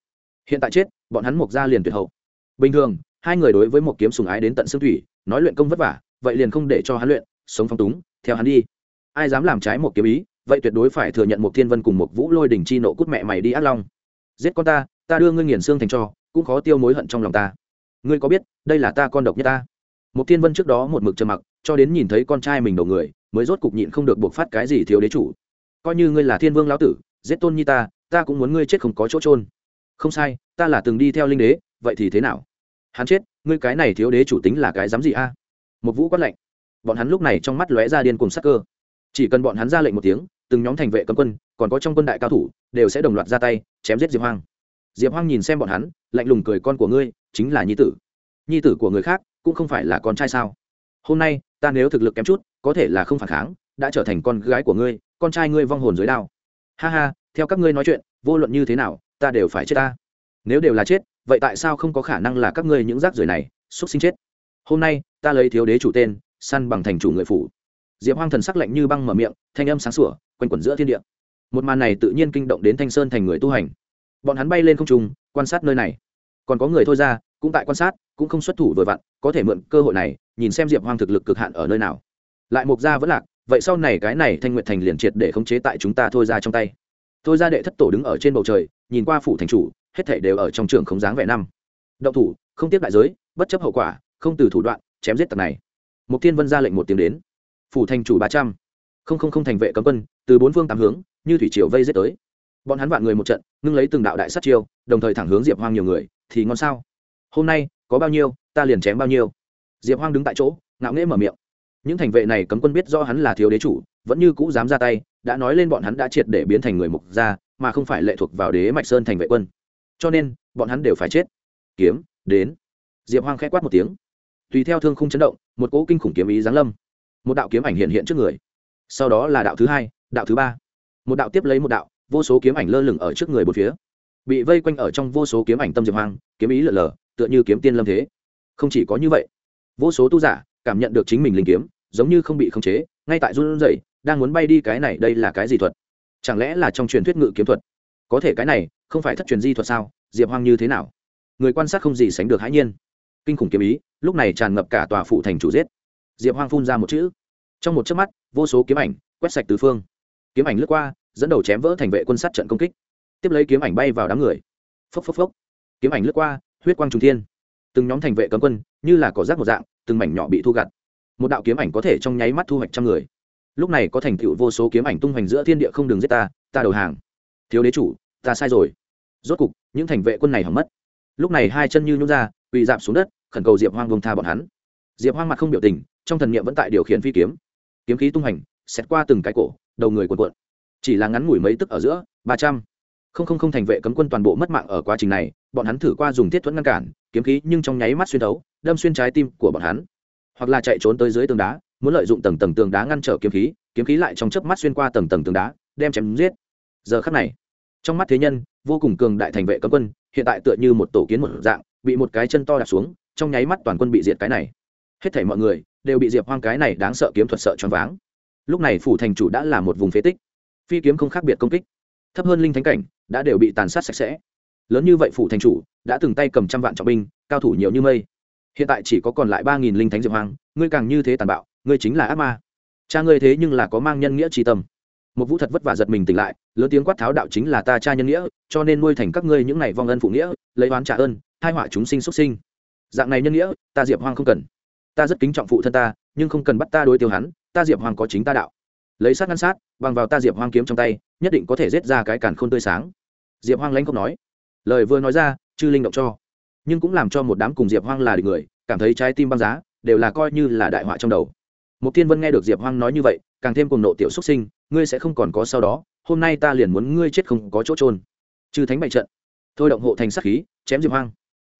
Hiện tại chết, bọn hắn mục ra liền tuyệt hậu. Bình thường, hai người đối với một kiếm sùng ái đến tận xương thủy, nói luyện công vất vả, vậy liền không để cho hắn luyện, sống phong túng, theo hắn đi. Ai dám làm trái một kiếm ý, vậy tuyệt đối phải thừa nhận một thiên vân cùng một vũ lôi đình chi nộ cút mẹ mày đi ác long. Giết con ta ta đưa ngươi nghiền xương thành cho, cũng khó tiêu mối hận trong lòng ta. Ngươi có biết, đây là ta con độc nhất ta. Một thiên vân trước đó một mực trầm mặc, cho đến nhìn thấy con trai mình đầu người, mới rốt cục nhịn không được buộc phát cái gì thiếu đế chủ. Coi như ngươi là thiên vương lão tử, giết tôn nhi ta ta cũng muốn ngươi chết không có chỗ trôn không sai, ta là từng đi theo linh đế, vậy thì thế nào? Hắn chết, ngươi cái này thiếu đế chủ tính là cái dám gì a? Một vũ quát lệnh bọn hắn lúc này trong mắt lóe ra điên cùng sắc cơ. Chỉ cần bọn hắn ra lệnh một tiếng, từng nhóm thành vệ cấm quân, còn có trong quân đại cao thủ, đều sẽ đồng loạt ra tay, chém giết diệp hoang diệp hoang nhìn xem bọn hắn, lạnh lùng cười, con của ngươi chính là nhi tử. Nhi tử của người khác cũng không phải là con trai sao? Hôm nay, ta nếu thực lực kém chút, có thể là không phản kháng, đã trở thành con gái của ngươi, con trai ngươi vong hồn dưới đao. Ha ha, theo các ngươi nói chuyện, vô luận như thế nào, ta đều phải chết ta. Nếu đều là chết, vậy tại sao không có khả năng là các ngươi những rác rưởi này xúc sinh chết? Hôm nay, ta lấy thiếu đế chủ tên, săn bằng thành chủ người phủ. Diệp hoang thần sắc lạnh như băng mở miệng, thanh âm sáng sủa, quanh quẩn giữa thiên địa. Một màn này tự nhiên kinh động đến thanh sơn thành người tu hành bọn hắn bay lên không trung, quan sát nơi này. Còn có người thôi ra, cũng tại quan sát, cũng không xuất thủ vừa vặn, có thể mượn cơ hội này, nhìn xem diệp hoang thực lực cực hạn ở nơi nào. Lại mục gia vẫn lạc, vậy sau này cái này thanh nguyện thành liền triệt để khống chế tại chúng ta thôi ra trong tay. Thôi ra đệ thất tổ đứng ở trên bầu trời, nhìn qua phủ thành chủ, hết thể đều ở trong trường không dáng vẻ năm. Động thủ, không tiếp đại giới, bất chấp hậu quả, không từ thủ đoạn, chém giết tặc này. Mục thiên vân ra lệnh một tiếng đến. Phủ thành chủ ba trăm. Không không không thành vệ cấm quân, từ bốn phương tám hướng, như thủy triều vây giết tới bọn hắn vạn người một trận, ngưng lấy từng đạo đại sát chiêu, đồng thời thẳng hướng diệp hoang nhiều người, thì ngon sao? Hôm nay, có bao nhiêu, ta liền chém bao nhiêu. Diệp hoang đứng tại chỗ, ngạo nghễ mở miệng. Những thành vệ này cấm quân biết do hắn là thiếu đế chủ, vẫn như cũ dám ra tay, đã nói lên bọn hắn đã triệt để biến thành người mục gia, mà không phải lệ thuộc vào đế mạch sơn thành vệ quân. Cho nên, bọn hắn đều phải chết. Kiếm, đến. Diệp hoang k h ẽ quát một tiếng. Tùy theo thương không chấn động, một cỗ kinh khủng kiếm ý giáng lâm. Một đạo kiếm ảnh hiện hiện trước người. Sau đó là đạo thứ hai, đạo thứ ba. Một đạo tiếp lấy một đạo vô số kiếm ảnh lơ lửng ở trước người bốn phía. Bị vây quanh ở trong vô số kiếm ảnh tâm diệp hoang, kiếm ý lở lở tựa như kiếm tiên lâm thế. Không chỉ có như vậy, vô số tu giả cảm nhận được chính mình linh kiếm, giống như không bị khống chế, ngay tại run rẩy, đang muốn bay đi cái này đây là cái gì thuật? Chẳng lẽ là trong truyền thuyết ngự kiếm thuật? Có thể cái này không phải thất truyền di thuật sao? Diệp hoang như thế nào? Người quan sát không gì sánh được hãi nhiên. Kinh khủng kiếm ý, lúc này tràn ngập cả tòa phụ thành chủ giết. Diệp hoang phun ra một chữ. Trong một chớp mắt, vô số kiếm ảnh quét sạch tứ phương. Kiếm ảnh lướt qua dẫn đầu chém vỡ thành vệ quân sát trận công kích. Tiếp lấy kiếm ảnh bay vào đám người. Phốc phốc phốc. Kiếm ảnh lướt qua, huyết quang trung thiên. Từng nhóm thành vệ cấm quân, như là cỏ rác một dạng, từng mảnh nhỏ bị thu gặt. Một đạo kiếm ảnh có thể trong nháy mắt thu hoạch trăm người. Lúc này có thành tựu vô số kiếm ảnh tung hoành giữa thiên địa không đường giết ta ta đầu hàng. Thiếu đế chủ, ta sai rồi. Rốt cục, những thành vệ quân này hỏng mất. Lúc này hai chân như nhún ra, quỳ dạp xuống đất, khẩn cầu diệp hoang vùng tha bọn hắn. Diệp hoang mặt không biểu tình, trong thần niệm vẫn tại điều khiển phi kiếm. Kiếm khí tung hành xét qua từng cái cổ, đầu người cuộn cuộn chỉ là ngắn ngủi mấy tức ở giữa, ba trăm. Không không không thành vệ cấm quân toàn bộ mất mạng ở quá trình này, bọn hắn thử qua dùng thiết thuẫn ngăn cản, kiếm khí nhưng trong nháy mắt xuyên thấu, đâm xuyên trái tim của bọn hắn. Hoặc là chạy trốn tới dưới tường đá, muốn lợi dụng tầng tầng tường đá ngăn trở kiếm khí kiếm khí lại trong chớp mắt xuyên qua tầng tầng tường đá, đem chém giết. Giờ khắc này, trong mắt thế nhân, vô cùng cường đại thành vệ cấm quân, hiện tại tựa như một tổ kiến một dạng, bị một cái chân to đạp xuống, trong nháy mắt toàn quân bị diệt cái này. Hết thảy mọi người đều bị diệp hoang cái này đáng sợ kiếm thuật sợ choáng váng. Lúc này phủ thành chủ đã là một vùng phế tích phi kiếm không khác biệt công kích. Thấp hơn linh thánh cảnh, đã đều bị tàn sát sạch sẽ. Lớn như vậy phủ thành chủ, đã từng tay cầm trăm vạn trọng binh, cao thủ nhiều như mây. Hiện tại chỉ có còn lại ba nghìn linh thánh diệp hoang ngươi càng như thế tàn bạo, ngươi chính là ác ma. Cha ngươi thế nhưng là có mang nhân nghĩa tri tâm. Một vũ thật vất vả giật mình tỉnh lại, lớn tiếng quát tháo đạo chính là ta cha nhân nghĩa, cho nên nuôi thành các ngươi những này vong ân phụ nghĩa, lấy oán trả ơn hai họa chúng sinh xuất sinh. Dạng này nhân nghĩa, ta diệp hoang không cần. Ta rất kính trọng phụ thân ta, nhưng không cần bắt ta đối tiêu hắn, ta diệp hoang có chính ta đạo lấy sát ngăn sát, bằng vào ta diệp hoang kiếm trong tay, nhất định có thể giết ra cái càn khôn tươi sáng. Diệp hoang lãnh không nói. Lời vừa nói ra, chư linh động cho. Nhưng cũng làm cho một đám cùng diệp hoang là địch người, cảm thấy trái tim băng giá, đều là coi như là đại họa trong đầu. Một tiên vân nghe được diệp hoang nói như vậy, càng thêm cùng nộ tiểu xuất sinh, ngươi sẽ không còn có sau đó, hôm nay ta liền muốn ngươi chết không có chỗ trôn chư thánh bại trận. Thôi động hộ thành sắc khí, chém diệp hoang.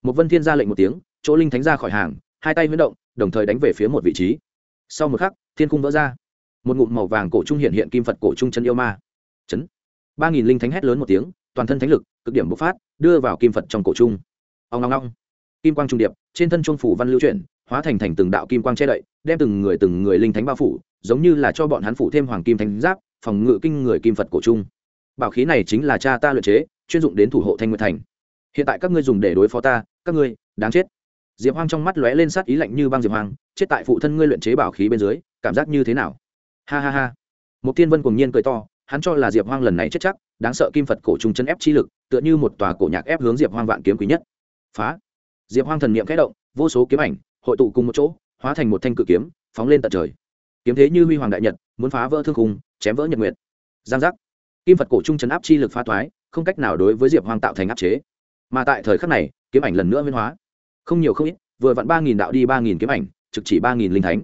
Một vân thiên ra lệnh một tiếng, chỗ linh thánh ra khỏi hàng, hai tay huyết động, đồng thời đánh về phía một vị trí. Sau một khắc, thiên cung vỡ ra một ngụm màu vàng cổ trung hiện hiện kim phật cổ trung chân yêu ma. Chấn. Ba nghìn linh thánh hét lớn một tiếng, toàn thân thánh lực, cực điểm bộc phát, đưa vào kim phật trong cổ trung. Ông ngong ngong kim quang trung điệp, trên thân trung phủ văn lưu chuyển, hóa thành thành từng đạo kim quang che đậy, đem từng người từng người linh thánh bao phủ, giống như là cho bọn hắn phủ thêm hoàng kim thánh giáp, phòng ngự kinh người kim phật cổ trung. Bảo khí này chính là cha ta luyện chế, chuyên dụng đến thủ hộ thanh nguyệt thành. Hiện tại các ngươi dùng để đối phó ta, các ngươi, đáng chết. Diệp hoang trong mắt lóe lên sát ý lạnh như băng diệp hoang, chết tại phụ thân ngươi luyện chế bảo khí bên dưới, cảm giác như thế nào? Ha ha ha. Một tiên vân cùng nhiên cười to, hắn cho là diệp hoang lần này chết chắc, đáng sợ kim phật cổ trùng chân ép chi lực, tựa như một tòa cổ nhạc ép hướng diệp hoang vạn kiếm quý nhất. Phá. Diệp hoang thần niệm kẽ động, vô số kiếm ảnh, hội tụ cùng một chỗ, hóa thành một thanh cự kiếm, phóng lên tận trời. Kiếm thế như huy hoàng đại nhật, muốn phá vỡ thương khung, chém vỡ nhật nguyệt. Giang giác. Kim phật cổ trung chấn áp chi lực phá thoái, không cách nào đối với diệp hoang tạo thành áp chế. Mà tại thời khắc này, kiếm ảnh lần nữa nguyên hóa. Không nhiều không ít, vừa vặn ba nghìn đạo đi ba nghìn kiếm ảnh, trực chỉ ba nghìn linh thánh.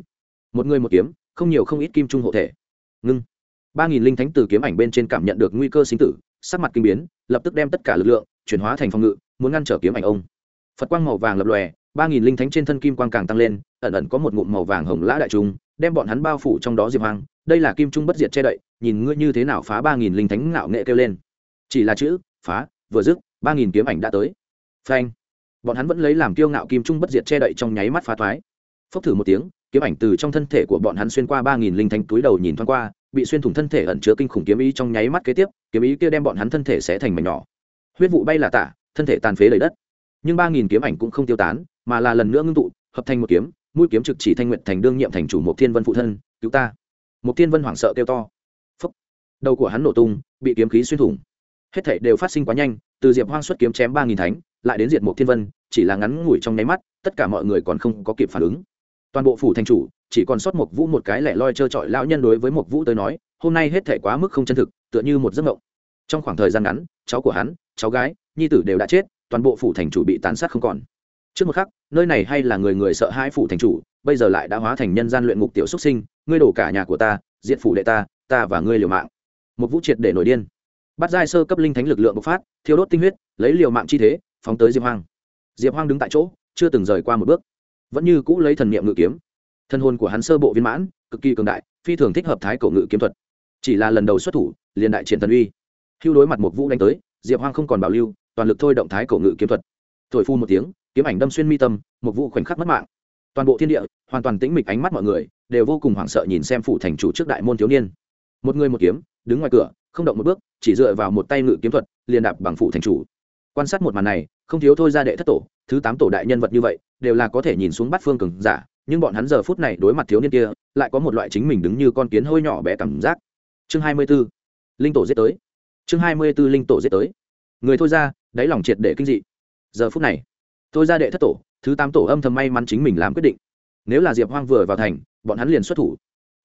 Một người một kiếm không nhiều không ít kim trung hộ thể. Ngưng. Ba nghìn linh thánh từ kiếm ảnh bên trên cảm nhận được nguy cơ sinh tử, sắc mặt kinh biến, lập tức đem tất cả lực lượng chuyển hóa thành phòng ngự, muốn ngăn trở kiếm ảnh ông. Phật quang màu vàng lập lòe, ba nghìn linh thánh trên thân kim quang càng tăng lên, ẩn ẩn có một ngụm màu vàng hồng lã đại trung đem bọn hắn bao phủ trong đó diệp hoang. Đây là kim trung bất diệt che đậy, nhìn ngươi như thế nào phá ba nghìn linh thánh ngạo nghệ kêu lên. Chỉ là chữ, phá, vừa dứt, ba nghìn kiếm ảnh đã tới. Phanh. Bọn hắn vẫn lấy làm kiêu ngạo kim trung bất diệt che đậy trong nháy mắt phá thoái. Phốc thử một tiếng kiếm ảnh từ trong thân thể của bọn hắn xuyên qua ba nghìn linh thánh túi đầu nhìn thoáng qua, bị xuyên thủng thân thể ẩn chứa kinh khủng kiếm ý trong nháy mắt kế tiếp, kiếm ý kia đem bọn hắn thân thể sẽ thành mảnh nhỏ. Huyết vụ bay là tả, thân thể tàn phế đầy đất. Nhưng ba nghìn kiếm ảnh cũng không tiêu tán, mà là lần nữa ngưng tụ, hợp thành một kiếm, mũi kiếm trực chỉ thanh nguyện thành đương nhiệm thành chủ một thiên vân phụ thân, cứu ta. Một thiên vân hoảng sợ kêu to. Phấp đầu của hắn nổ tung, bị kiếm khí xuyên thủng. Hết thảy đều phát sinh quá nhanh, từ diệp hoang xuất kiếm chém ba nghìn thánh, lại đến diệt một thiên vân, chỉ là ngắn ngủi trong nháy mắt, tất cả mọi người còn không có kịp phản ứng toàn bộ phủ thành chủ, chỉ còn sót một vũ một cái lẻ loi trơ trọi lão nhân đối với một vũ tới nói, hôm nay hết thảy quá mức không chân thực, tựa như một giấc mộng. Trong khoảng thời gian ngắn, cháu của hắn, cháu gái, nhi tử đều đã chết, toàn bộ phủ thành chủ bị tàn sát không còn. Trước một khắc, nơi này hay là người người sợ hãi phủ thành chủ, bây giờ lại đã hóa thành nhân gian luyện ngục tiểu xuất sinh, ngươi đổ cả nhà của ta diện phủ đệ ta ta và ngươi liều mạng. Một vũ triệt để nổi điên. Bắt giai sơ cấp linh thánh lực lượng bộc phát, thiêu đốt tinh huyết, lấy liều mạng chi thế, phóng tới diệp hoang. Diệp hoang đứng tại chỗ, chưa từng rời qua một bước vẫn như cũ lấy thần niệm ngự kiếm. Thân hồn của hắn sơ bộ viên mãn, cực kỳ cường đại, phi thường thích hợp thái cổ ngự kiếm thuật. Chỉ là lần đầu xuất thủ, liền đại triển thần uy. Hưu đối mặt một vũ đánh tới, diệp hoang không còn bảo lưu, toàn lực thôi động thái cổ ngự kiếm thuật. Thổi phu một tiếng, kiếm ảnh đâm xuyên mi tâm, một vụ khoảnh khắc mất mạng. Toàn bộ thiên địa, hoàn toàn tĩnh mịch ánh mắt mọi người, đều vô cùng hoảng sợ nhìn xem phủ thành chủ trước đại môn thiếu niên. Một người một kiếm, đứng ngoài cửa, không động một bước, chỉ dựa vào một tay ngự kiếm thuật, liền đạp bằng phủ thành chủ. Quan sát một màn này, không thiếu thôi ra đệ thất tổ, thứ tám tổ đại nhân vật như vậy đều là có thể nhìn xuống bắt phương cường giả, nhưng bọn hắn giờ phút này đối mặt thiếu niên kia, lại có một loại chính mình đứng như con kiến hơi nhỏ bé cảm giác. Chương hai mươi 24. linh tổ giết tới. Chương hai mươi 24 linh tổ giết tới. Người thôi ra, đáy lòng triệt để kinh dị. Giờ phút này, thôi ra đệ thất tổ, thứ tám tổ âm thầm may mắn chính mình làm quyết định. Nếu là diệp hoang vừa vào thành, bọn hắn liền xuất thủ.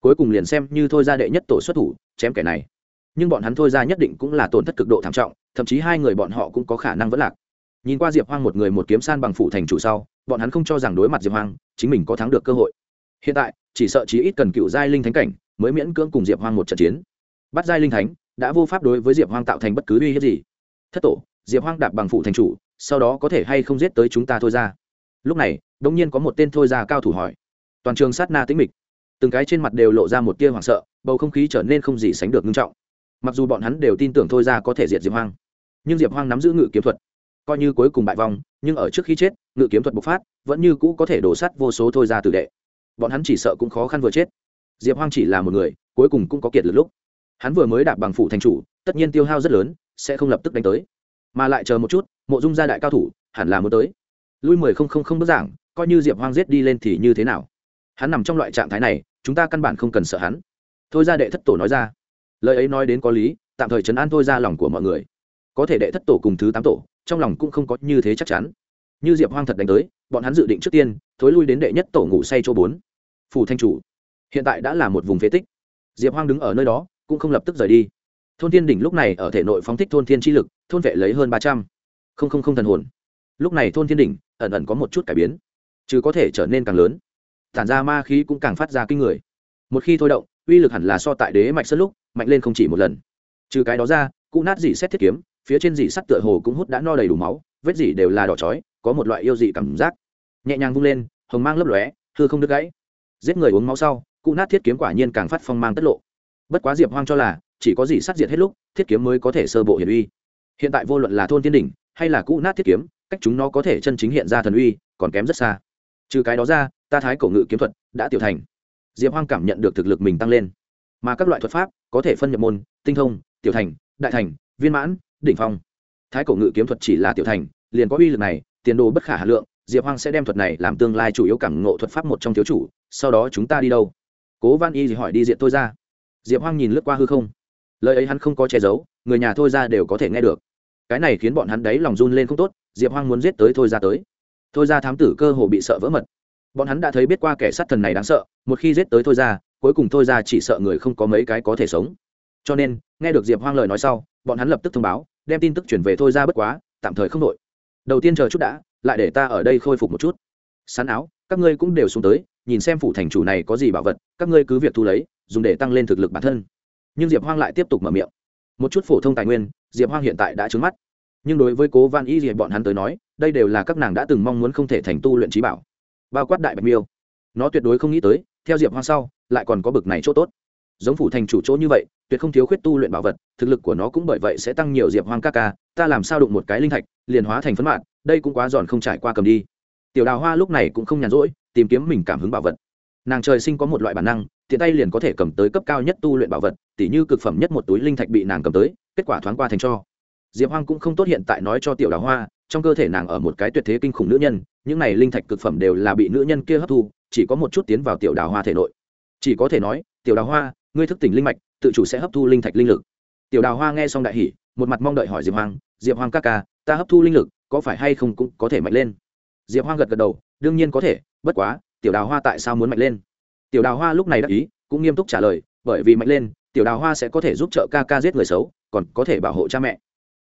Cuối cùng liền xem như thôi ra đệ nhất tổ xuất thủ, chém kẻ này. Nhưng bọn hắn thôi ra nhất định cũng là tổn thất cực độ thảm trọng, thậm chí hai người bọn họ cũng có khả năng vẫn lạc. Nhìn qua diệp hoang một người một kiếm san bằng phủ thành chủ sau bọn hắn không cho rằng đối mặt diệp hoang, chính mình có thắng được cơ hội. Hiện tại, chỉ sợ chí ít cần cựu giai linh thánh cảnh mới miễn cưỡng cùng diệp hoang một trận chiến. Bắt giai linh thánh đã vô pháp đối với diệp hoang tạo thành bất cứ uy hiếp gì. Thất tổ, diệp hoang đạp bằng phụ thành chủ, sau đó có thể hay không giết tới chúng ta thôi ra. Lúc này đ nhiên có một tên thôi ra cao thủ hỏi. Toàn trường sát na tĩnh mịch. Từng cái trên mặt đều lộ ra một tia hoảng sợ, bầu không khí trở nên không gì sánh được nghiêm trọng. Mặc dù bọn hắn đều tin tưởng thôi ra có thể diệt diệp hoang, nhưng diệp hoang nắm giữ ngự kiếm thuật, coi như cuối cùng bại vong, nhưng ở trước khi chết ngự kiếm thuật bộc phát, vẫn như cũ có thể đổ sắt vô số thôi ra tử đệ. Bọn hắn chỉ sợ cũng khó khăn vừa chết. Diệp hoang chỉ là một người, cuối cùng cũng có kiệt lực lúc. Hắn vừa mới đạp bằng phủ thành chủ, tất nhiên tiêu hao rất lớn, sẽ không lập tức đánh tới. Mà lại chờ một chút, mộ dung gia đại cao thủ, hẳn là muốn tới. Lui mười không không không bước giảng, coi như diệp hoang giết đi lên thì như thế nào? Hắn nằm trong loại trạng thái này, chúng ta căn bản không cần sợ hắn. Thôi ra đệ thất tổ nói ra. Lời ấy nói đến có lý, tạm thời chấn an thôi ra lòng của mọi người. Có thể đệ thất tổ cùng thứ tám tổ, trong lòng cũng không có như thế chắc chắn như diệp hoang thật đánh tới, bọn hắn dự định trước tiên, thối lui đến đệ nhất tổ ngủ say chỗ bốn. Phủ thanh chủ, hiện tại đã là một vùng phế tích. Diệp hoang đứng ở nơi đó, cũng không lập tức rời đi. Thôn thiên đỉnh lúc này ở thể nội phóng thích thôn thiên chi lực, thôn vệ lấy hơn ba trăm. Không không không thần hồn. Lúc này thôn thiên đỉnh, ẩn ẩn có một chút cải biến, chứ có thể trở nên càng lớn. Tản ra ma khí cũng càng phát ra kinh người. Một khi thôi động, uy lực hẳn là so tại đế mạch sân lúc, mạnh lên không chỉ một lần. Trừ cái đó ra, cụ nát dỉ xét thiết kiếm, phía trên dỉ sắt tựa hồ cũng hút đã no đầy đủ máu, vết dỉ đều là đỏ chói có một loại yêu dị cảm giác. Nhẹ nhàng vung lên, hồng mang lấp lóe, hư không đứt gãy. Giết người uống máu sau, cụ nát thiết kiếm quả nhiên càng phát phong mang tất lộ. Bất quá diệp hoang cho là, chỉ có gì sát diệt hết lúc, thiết kiếm mới có thể sơ bộ hiển uy. Hiện tại vô luận là thôn tiên đỉnh, hay là cụ nát thiết kiếm, cách chúng nó có thể chân chính hiện ra thần uy, còn kém rất xa. Trừ cái đó ra, ta thái cổ ngự kiếm thuật đã tiểu thành. Diệp hoang cảm nhận được thực lực mình tăng lên. Mà các loại thuật pháp, có thể phân nhập môn, tinh thông, tiểu thành, đại thành, viên mãn, đỉnh phong. Thái cổ ngự kiếm thuật chỉ là tiểu thành, liền có uy lực này tiền đồ bất khả hà lượng, diệp hoang sẽ đem thuật này làm tương lai chủ yếu cảm ngộ thuật pháp một trong thiếu chủ, sau đó chúng ta đi đâu? Cố văn y hỏi đi diện tôi ra. Diệp hoang nhìn lướt qua hư không. Lời ấy hắn không có che giấu, người nhà thôi ra đều có thể nghe được. Cái này khiến bọn hắn đấy lòng run lên không tốt, diệp hoang muốn giết tới thôi ra tới. Thôi ra thám tử cơ hồ bị sợ vỡ mật. Bọn hắn đã thấy biết qua kẻ sát thần này đáng sợ, một khi giết tới thôi ra, cuối cùng thôi ra chỉ sợ người không có mấy cái có thể sống. Cho nên, nghe được diệp hoang lời nói sau, bọn hắn lập tức thông báo, đem tin tức chuyển về thôi ra bất quá, tạm thời không đội đầu tiên chờ chút đã, lại để ta ở đây khôi phục một chút. Sắn áo, các ngươi cũng đều xuống tới, nhìn xem phủ thành chủ này có gì bảo vật, các ngươi cứ việc thu lấy, dùng để tăng lên thực lực bản thân. Nhưng diệp hoang lại tiếp tục mở miệng. Một chút phổ thông tài nguyên, diệp hoang hiện tại đã trứng mắt. Nhưng đối với cố văn y gì bọn hắn tới nói, đây đều là các nàng đã từng mong muốn không thể thành tu luyện trí bảo. Bao quát đại bạch miêu. Nó tuyệt đối không nghĩ tới, theo diệp hoang sau, lại còn có bực này chỗ tốt. Giống phủ thành chủ chỗ như vậy tuyệt không thiếu khuyết tu luyện bảo vật, thực lực của nó cũng bởi vậy sẽ tăng nhiều diệp hoang ca ca, ta làm sao đụng một cái linh thạch, liền hóa thành phấn mạng đây cũng quá giòn không trải qua cầm đi. Tiểu đào hoa lúc này cũng không nhàn rỗi, tìm kiếm mình cảm hứng bảo vật. Nàng trời sinh có một loại bản năng, tiện tay liền có thể cầm tới cấp cao nhất tu luyện bảo vật, tỉ như cực phẩm nhất một túi linh thạch bị nàng cầm tới, kết quả thoáng qua thành cho. Diệp hoang cũng không tốt hiện tại nói cho tiểu đào hoa, trong cơ thể nàng ở một cái tuyệt thế kinh khủng nữ nhân, những này linh thạch cực phẩm đều là bị nữ nhân kia hấp thu, chỉ có một chút tiến vào tiểu đào hoa thể nội. Chỉ có thể nói, tiểu đào hoa, ngươi thức tỉnh linh mạch tự chủ sẽ hấp thu linh thạch linh lực. Tiểu đào hoa nghe xong đại hỉ, một mặt mong đợi hỏi diệp hoang diệp hoang ca ca, ta hấp thu linh lực, có phải hay không cũng có thể mạnh lên? Diệp hoang gật gật đầu, đương nhiên có thể, bất quá, tiểu đào hoa tại sao muốn mạnh lên? Tiểu đào hoa lúc này đắc ý, cũng nghiêm túc trả lời, bởi vì mạnh lên, tiểu đào hoa sẽ có thể giúp trợ ca ca giết người xấu, còn có thể bảo hộ cha mẹ.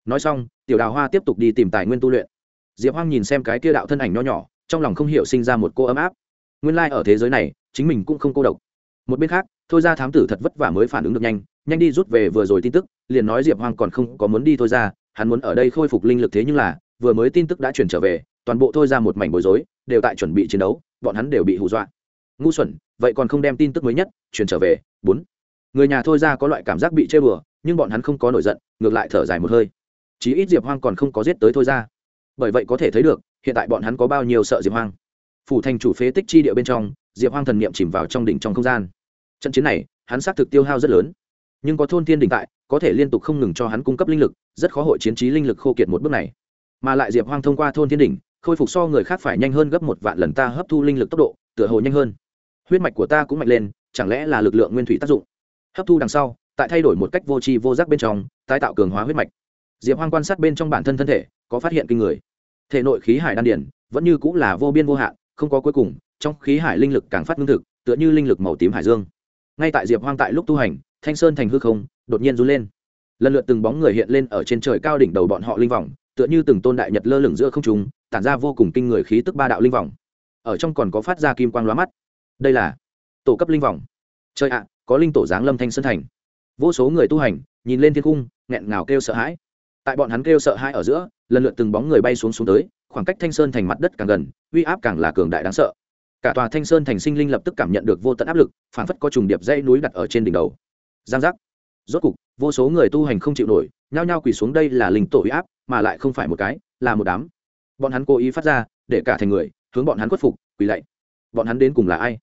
Nói xong, tiểu đào hoa tiếp tục đi tìm tài nguyên tu luyện. Diệp hoang nhìn xem cái kia đạo thân ảnh nho nhỏ, trong lòng không hiểu sinh ra một cô ấm áp. Nguyên lai、like、ở thế giới này, chính mình cũng không cô độc một bên khác, thôi ra thám tử thật vất vả mới phản ứng được nhanh nhanh đi rút về vừa rồi tin tức, liền nói diệp hoang còn không có muốn đi thôi ra hắn muốn ở đây khôi phục linh lực thế nhưng là, vừa mới tin tức đã chuyển trở về, toàn bộ thôi ra một mảnh bối rối, đều tại chuẩn bị chiến đấu, bọn hắn đều bị hù dọa. Ngu xuẩn, vậy còn không đem tin tức mới nhất chuyển trở về? Bốn. Người nhà thôi ra có loại cảm giác bị chơi bừa, nhưng bọn hắn không có nổi giận, ngược lại thở dài một hơi. Chí ít diệp hoang còn không có giết tới thôi ra bởi vậy có thể thấy được, hiện tại bọn hắn có bao nhiêu sợ diệp hoang. Phủ thành chủ phế tích chi địa bên trong, diệp hoang thần niệm chìm vào trong đỉnh trong không gian trận chiến này, hắn xác thực tiêu hao rất lớn. Nhưng có thôn thiên đình tại, có thể liên tục không ngừng cho hắn cung cấp linh lực, rất khó hội chiến trí linh lực khô kiệt một bước này. Mà lại diệp hoang thông qua thôn thiên đỉnh khôi phục so người khác phải nhanh hơn gấp một vạn lần ta hấp thu linh lực tốc độ, tựa hồ nhanh hơn. Huyết mạch của ta cũng mạnh lên, chẳng lẽ là lực lượng nguyên thủy tác dụng? Hấp thu đằng sau, tại thay đổi một cách vô tri vô giác bên trong, tái tạo cường hóa huyết mạch. Diệp hoang quan sát bên trong bản thân thân thể, có phát hiện kinh người. Thể nội khí hải đan điển vẫn như cũng là vô biên vô hạn, không có cuối cùng, trong khí hải linh lực càng phát ngưng thực, tựa như linh lực màu tím hải dương ngay tại diệp hoang tại lúc tu hành, thanh sơn thành hư không, đột nhiên run lên. Lần lượt từng bóng người hiện lên ở trên trời cao đỉnh đầu bọn họ linh vọng tựa như từng tôn đại nhật lơ lửng giữa không trung, tản ra vô cùng kinh người khí tức ba đạo linh vọng ở trong còn có phát ra kim quang lóa mắt. Đây là tổ cấp linh vọng trời ạ, có linh tổ giáng lâm thanh sơn thành. Vô số người tu hành, nhìn lên thiên cung, nghẹn ngào kêu sợ hãi. Tại bọn hắn kêu sợ hãi ở giữa, lần lượt từng bóng người bay xuống xuống tới, khoảng cách thanh sơn thành mặt đất càng gần, uy áp càng là cường đại đáng sợ cả tòa thanh sơn thành sinh linh lập tức cảm nhận được vô tận áp lực phản phất có trùng điệp dây núi đặt ở trên đỉnh đầu. Giang giác. Rốt cục, vô số người tu hành không chịu nổi, nhao nhao quỳ xuống đây là linh tổ huy áp, mà lại không phải một cái, là một đám. Bọn hắn cố ý phát ra, để cả thành người, hướng bọn hắn khuất phục, quỳ lạy. Bọn hắn đến cùng là ai?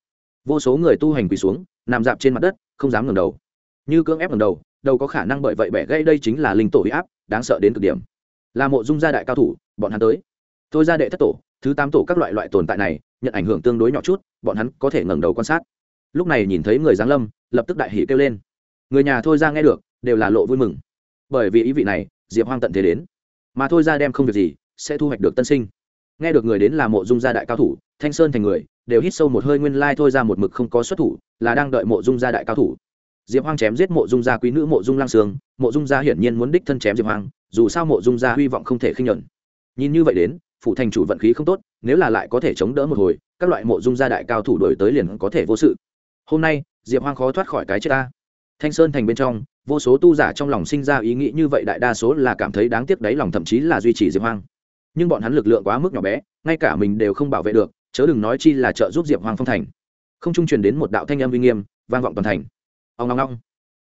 Vô số người tu hành quỳ xuống, nằm dạp trên mặt đất, không dám ngẩng đầu. Như cưỡng ép ngẩng đầu, đâu có khả năng bởi vậy bẻ gây đây chính là linh tổ huy áp, đáng sợ đến cực điểm. Là mộ dung gia đại cao thủ, bọn hắn tới. Thôi ra đệ thất tổ, thứ tám tổ các loại loại tồn tại này nhận ảnh hưởng tương đối nhỏ chút, bọn hắn có thể ngẩng đầu quan sát. Lúc này nhìn thấy người giáng lâm, lập tức đại hỉ kêu lên. Người nhà thôi ra nghe được, đều là lộ vui mừng. Bởi vì ý vị này, diệp hoang tận thế đến. Mà thôi ra đem không việc gì, sẽ thu hoạch được tân sinh. Nghe được người đến là mộ dung gia đại cao thủ, thanh sơn thành người, đều hít sâu một hơi nguyên lai thôi ra một mực không có xuất thủ, là đang đợi mộ dung gia đại cao thủ. Diệp hoang chém giết mộ dung gia quý nữ mộ dung lang sương, mộ dung gia hiển nhiên muốn đích thân chém diệp hoang, dù sao mộ dung gia hy vọng không thể khinh nhuận. Nhìn như vậy đến phụ thành chủ vận khí không tốt nếu là lại có thể chống đỡ một hồi, các loại mộ dung gia đại cao thủ đổi tới liền có thể vô sự. Hôm nay, diệp hoang khó thoát khỏi cái chết ta. Thanh sơn thành bên trong, vô số tu giả trong lòng sinh ra ý nghĩ như vậy đại đa số là cảm thấy đáng tiếc đáy lòng thậm chí là duy trì diệp hoang. Nhưng bọn hắn lực lượng quá mức nhỏ bé, ngay cả mình đều không bảo vệ được, chớ đừng nói chi là trợ giúp diệp hoang phong thành. Không trung truyền đến một đạo thanh âm uy nghiêm, vang vọng toàn thành. Ông ngong ngong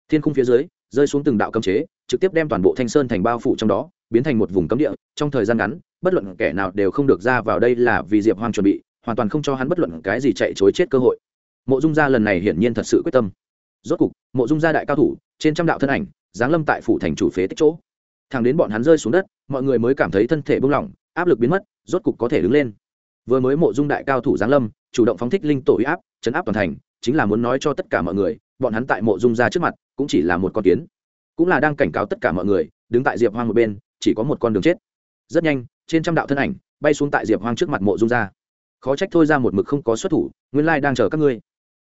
thiên khung phía dưới, rơi xuống từng đạo cấm chế, trực tiếp đem toàn bộ thanh sơn thành bao phủ trong đó biến thành một vùng cấm địa, trong thời gian ngắn, bất luận kẻ nào đều không được ra vào đây là vì diệp hoang chuẩn bị, hoàn toàn không cho hắn bất luận cái gì chạy chối chết cơ hội. Mộ dung gia lần này hiển nhiên thật sự quyết tâm. Rốt cục, mộ dung gia đại cao thủ, trên trăm đạo thân ảnh, giáng lâm tại phủ thành chủ phế tích chỗ. Thằng đến bọn hắn rơi xuống đất, mọi người mới cảm thấy thân thể buông lỏng, áp lực biến mất, rốt cục có thể đứng lên. Vừa mới mộ dung đại cao thủ giáng lâm, chủ động phóng thích linh tổ uy áp, chấn áp toàn thành, chính là muốn nói cho tất cả mọi người, bọn hắn tại mộ dung gia trước mặt cũng chỉ là một con kiến. Cũng là đang cảnh cáo tất cả mọi người, đứng tại diệp hoang một bên chỉ có một con đường chết. Rất nhanh, trên trăm đạo thân ảnh bay xuống tại diệp hoang trước mặt mộ dung gia khó trách thôi ra một mực không có xuất thủ, nguyên lai đang chờ các ngươi.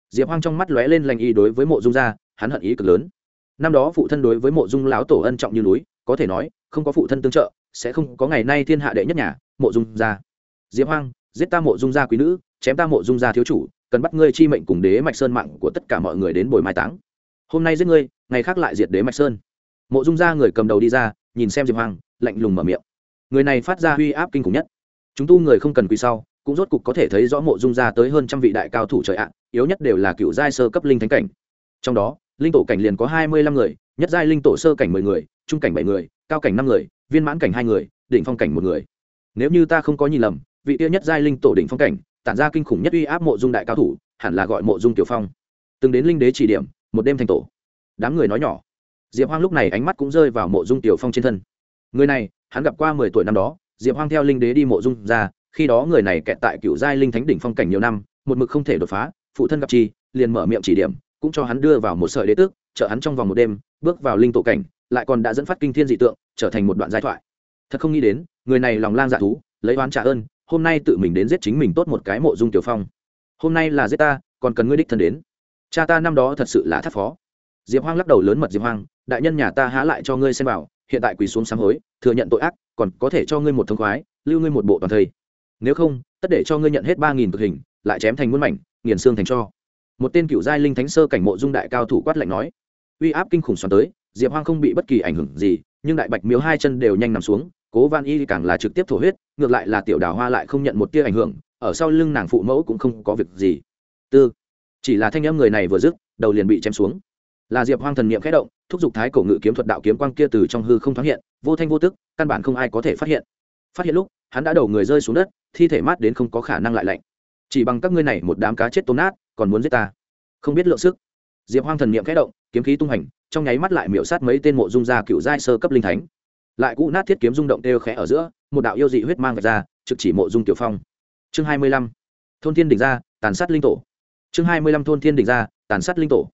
Diệp hoang trong mắt lóe lên lành y đối với mộ dung gia hắn hận ý cực lớn. Năm đó phụ thân đối với mộ dung lão tổ ân trọng như núi, có thể nói, không có phụ thân tương trợ, sẽ không có ngày nay thiên hạ đệ nhất nhà, mộ dung gia diệp hoang, giết ta mộ dung gia quý nữ, chém ta mộ dung gia thiếu chủ, cần bắt ngươi chi mệnh cùng đế mạch sơn mạng của tất cả mọi người đến bồi mai táng. Hôm nay giết ngươi, ngày khác lại diệt đế mạch sơn. Mộ dung gia người cầm đầu đi ra, nhìn xem diệp hoang lạnh lùng mở miệng. Người này phát ra uy áp kinh khủng nhất. Chúng tu người không cần quỳ sau, cũng rốt cục có thể thấy rõ mộ dung gia tới hơn trăm vị đại cao thủ trời ạ, yếu nhất đều là cựu giai sơ cấp linh thánh cảnh. Trong đó, linh tổ cảnh liền có hai mươi lăm người, nhất giai linh tổ sơ cảnh mười người, trung cảnh bảy người, cao cảnh năm người, viên mãn cảnh hai người, đỉnh phong cảnh một người. Nếu như ta không có nhìn lầm, vị tiêu nhất giai linh tổ đỉnh phong cảnh, tản ra kinh khủng nhất uy áp mộ dung đại cao thủ, hẳn là gọi mộ dung tiểu phong. Từng đến linh đế chỉ điểm, một đêm thành tổ. Đám người nói nhỏ. Diệp hoang lúc này ánh mắt cũng rơi vào mộ dung tiểu phong trên thân người này, hắn gặp qua mười tuổi năm đó, diệp hoang theo linh đế đi mộ dung ra, khi đó người này kẹt tại cựu giai linh thánh đỉnh phong cảnh nhiều năm, một mực không thể đột phá, phụ thân gặp chi, liền mở miệng chỉ điểm, cũng cho hắn đưa vào một sợi đế tước chở hắn trong vòng một đêm, bước vào linh tổ cảnh, lại còn đã dẫn phát kinh thiên dị tượng, trở thành một đoạn giai thoại. Thật không nghĩ đến, người này lòng lang dạ thú, lấy oán trả ơn, hôm nay tự mình đến giết chính mình tốt một cái mộ dung tiểu phong. Hôm nay là giết ta, còn cần ngươi đích thân đến. Cha ta năm đó thật sự là thất phó. Diệp hoang lắc đầu lớn mật diệp hoang, đại nhân nhà ta há lại cho ngươi xem vào hiện tại quỳ xuống sám hối, thừa nhận tội ác, còn có thể cho ngươi một thông khoái, lưu ngươi một bộ toàn thây. Nếu không, tất để cho ngươi nhận hết ba nghìn cực hình, lại chém thành muôn mảnh, nghiền xương thành cho. Một tên cựu giai linh thánh sơ cảnh mộ dung đại cao thủ quát lạnh nói. Uy áp kinh khủng xoắn tới, diệp hoang không bị bất kỳ ảnh hưởng gì, nhưng đại bạch miếu hai chân đều nhanh nằm xuống, cố van y càng là trực tiếp thổ huyết, ngược lại là tiểu đào hoa lại không nhận một tia ảnh hưởng, ở sau lưng nàng phụ mẫu cũng không có việc gì. Tư. Chỉ là thanh âm người này vừa dứt, đầu liền bị chém xuống. Là diệp hoang thần niệm khẽ động thúc giục thái cổ ngự kiếm thuật đạo kiếm quang kia từ trong hư không thoáng hiện, vô thanh vô tức, căn bản không ai có thể phát hiện. Phát hiện lúc, hắn đã đầu người rơi xuống đất, thi thể mát đến không có khả năng lại lạnh. Chỉ bằng các ngươi này một đám cá chết tôm nát, còn muốn giết ta. Không biết lượng sức. Diệp hoang thần niệm khẽ động, kiếm khí tung hành, trong nháy mắt lại miểu sát mấy tên mộ dung gia cựu giai sơ cấp linh thánh. Lại cũ nát thiết kiếm rung động đều khẽ ở giữa, một đạo yêu dị huyết mang vạch ra, trực chỉ mộ dung tiểu phong. Chương hai mươi lăm. Thôn thiên đỉnh gia, tàn sát linh tổ. Chương hai mươi lăm thôn thiên đỉnh gia, tàn sát linh tổ.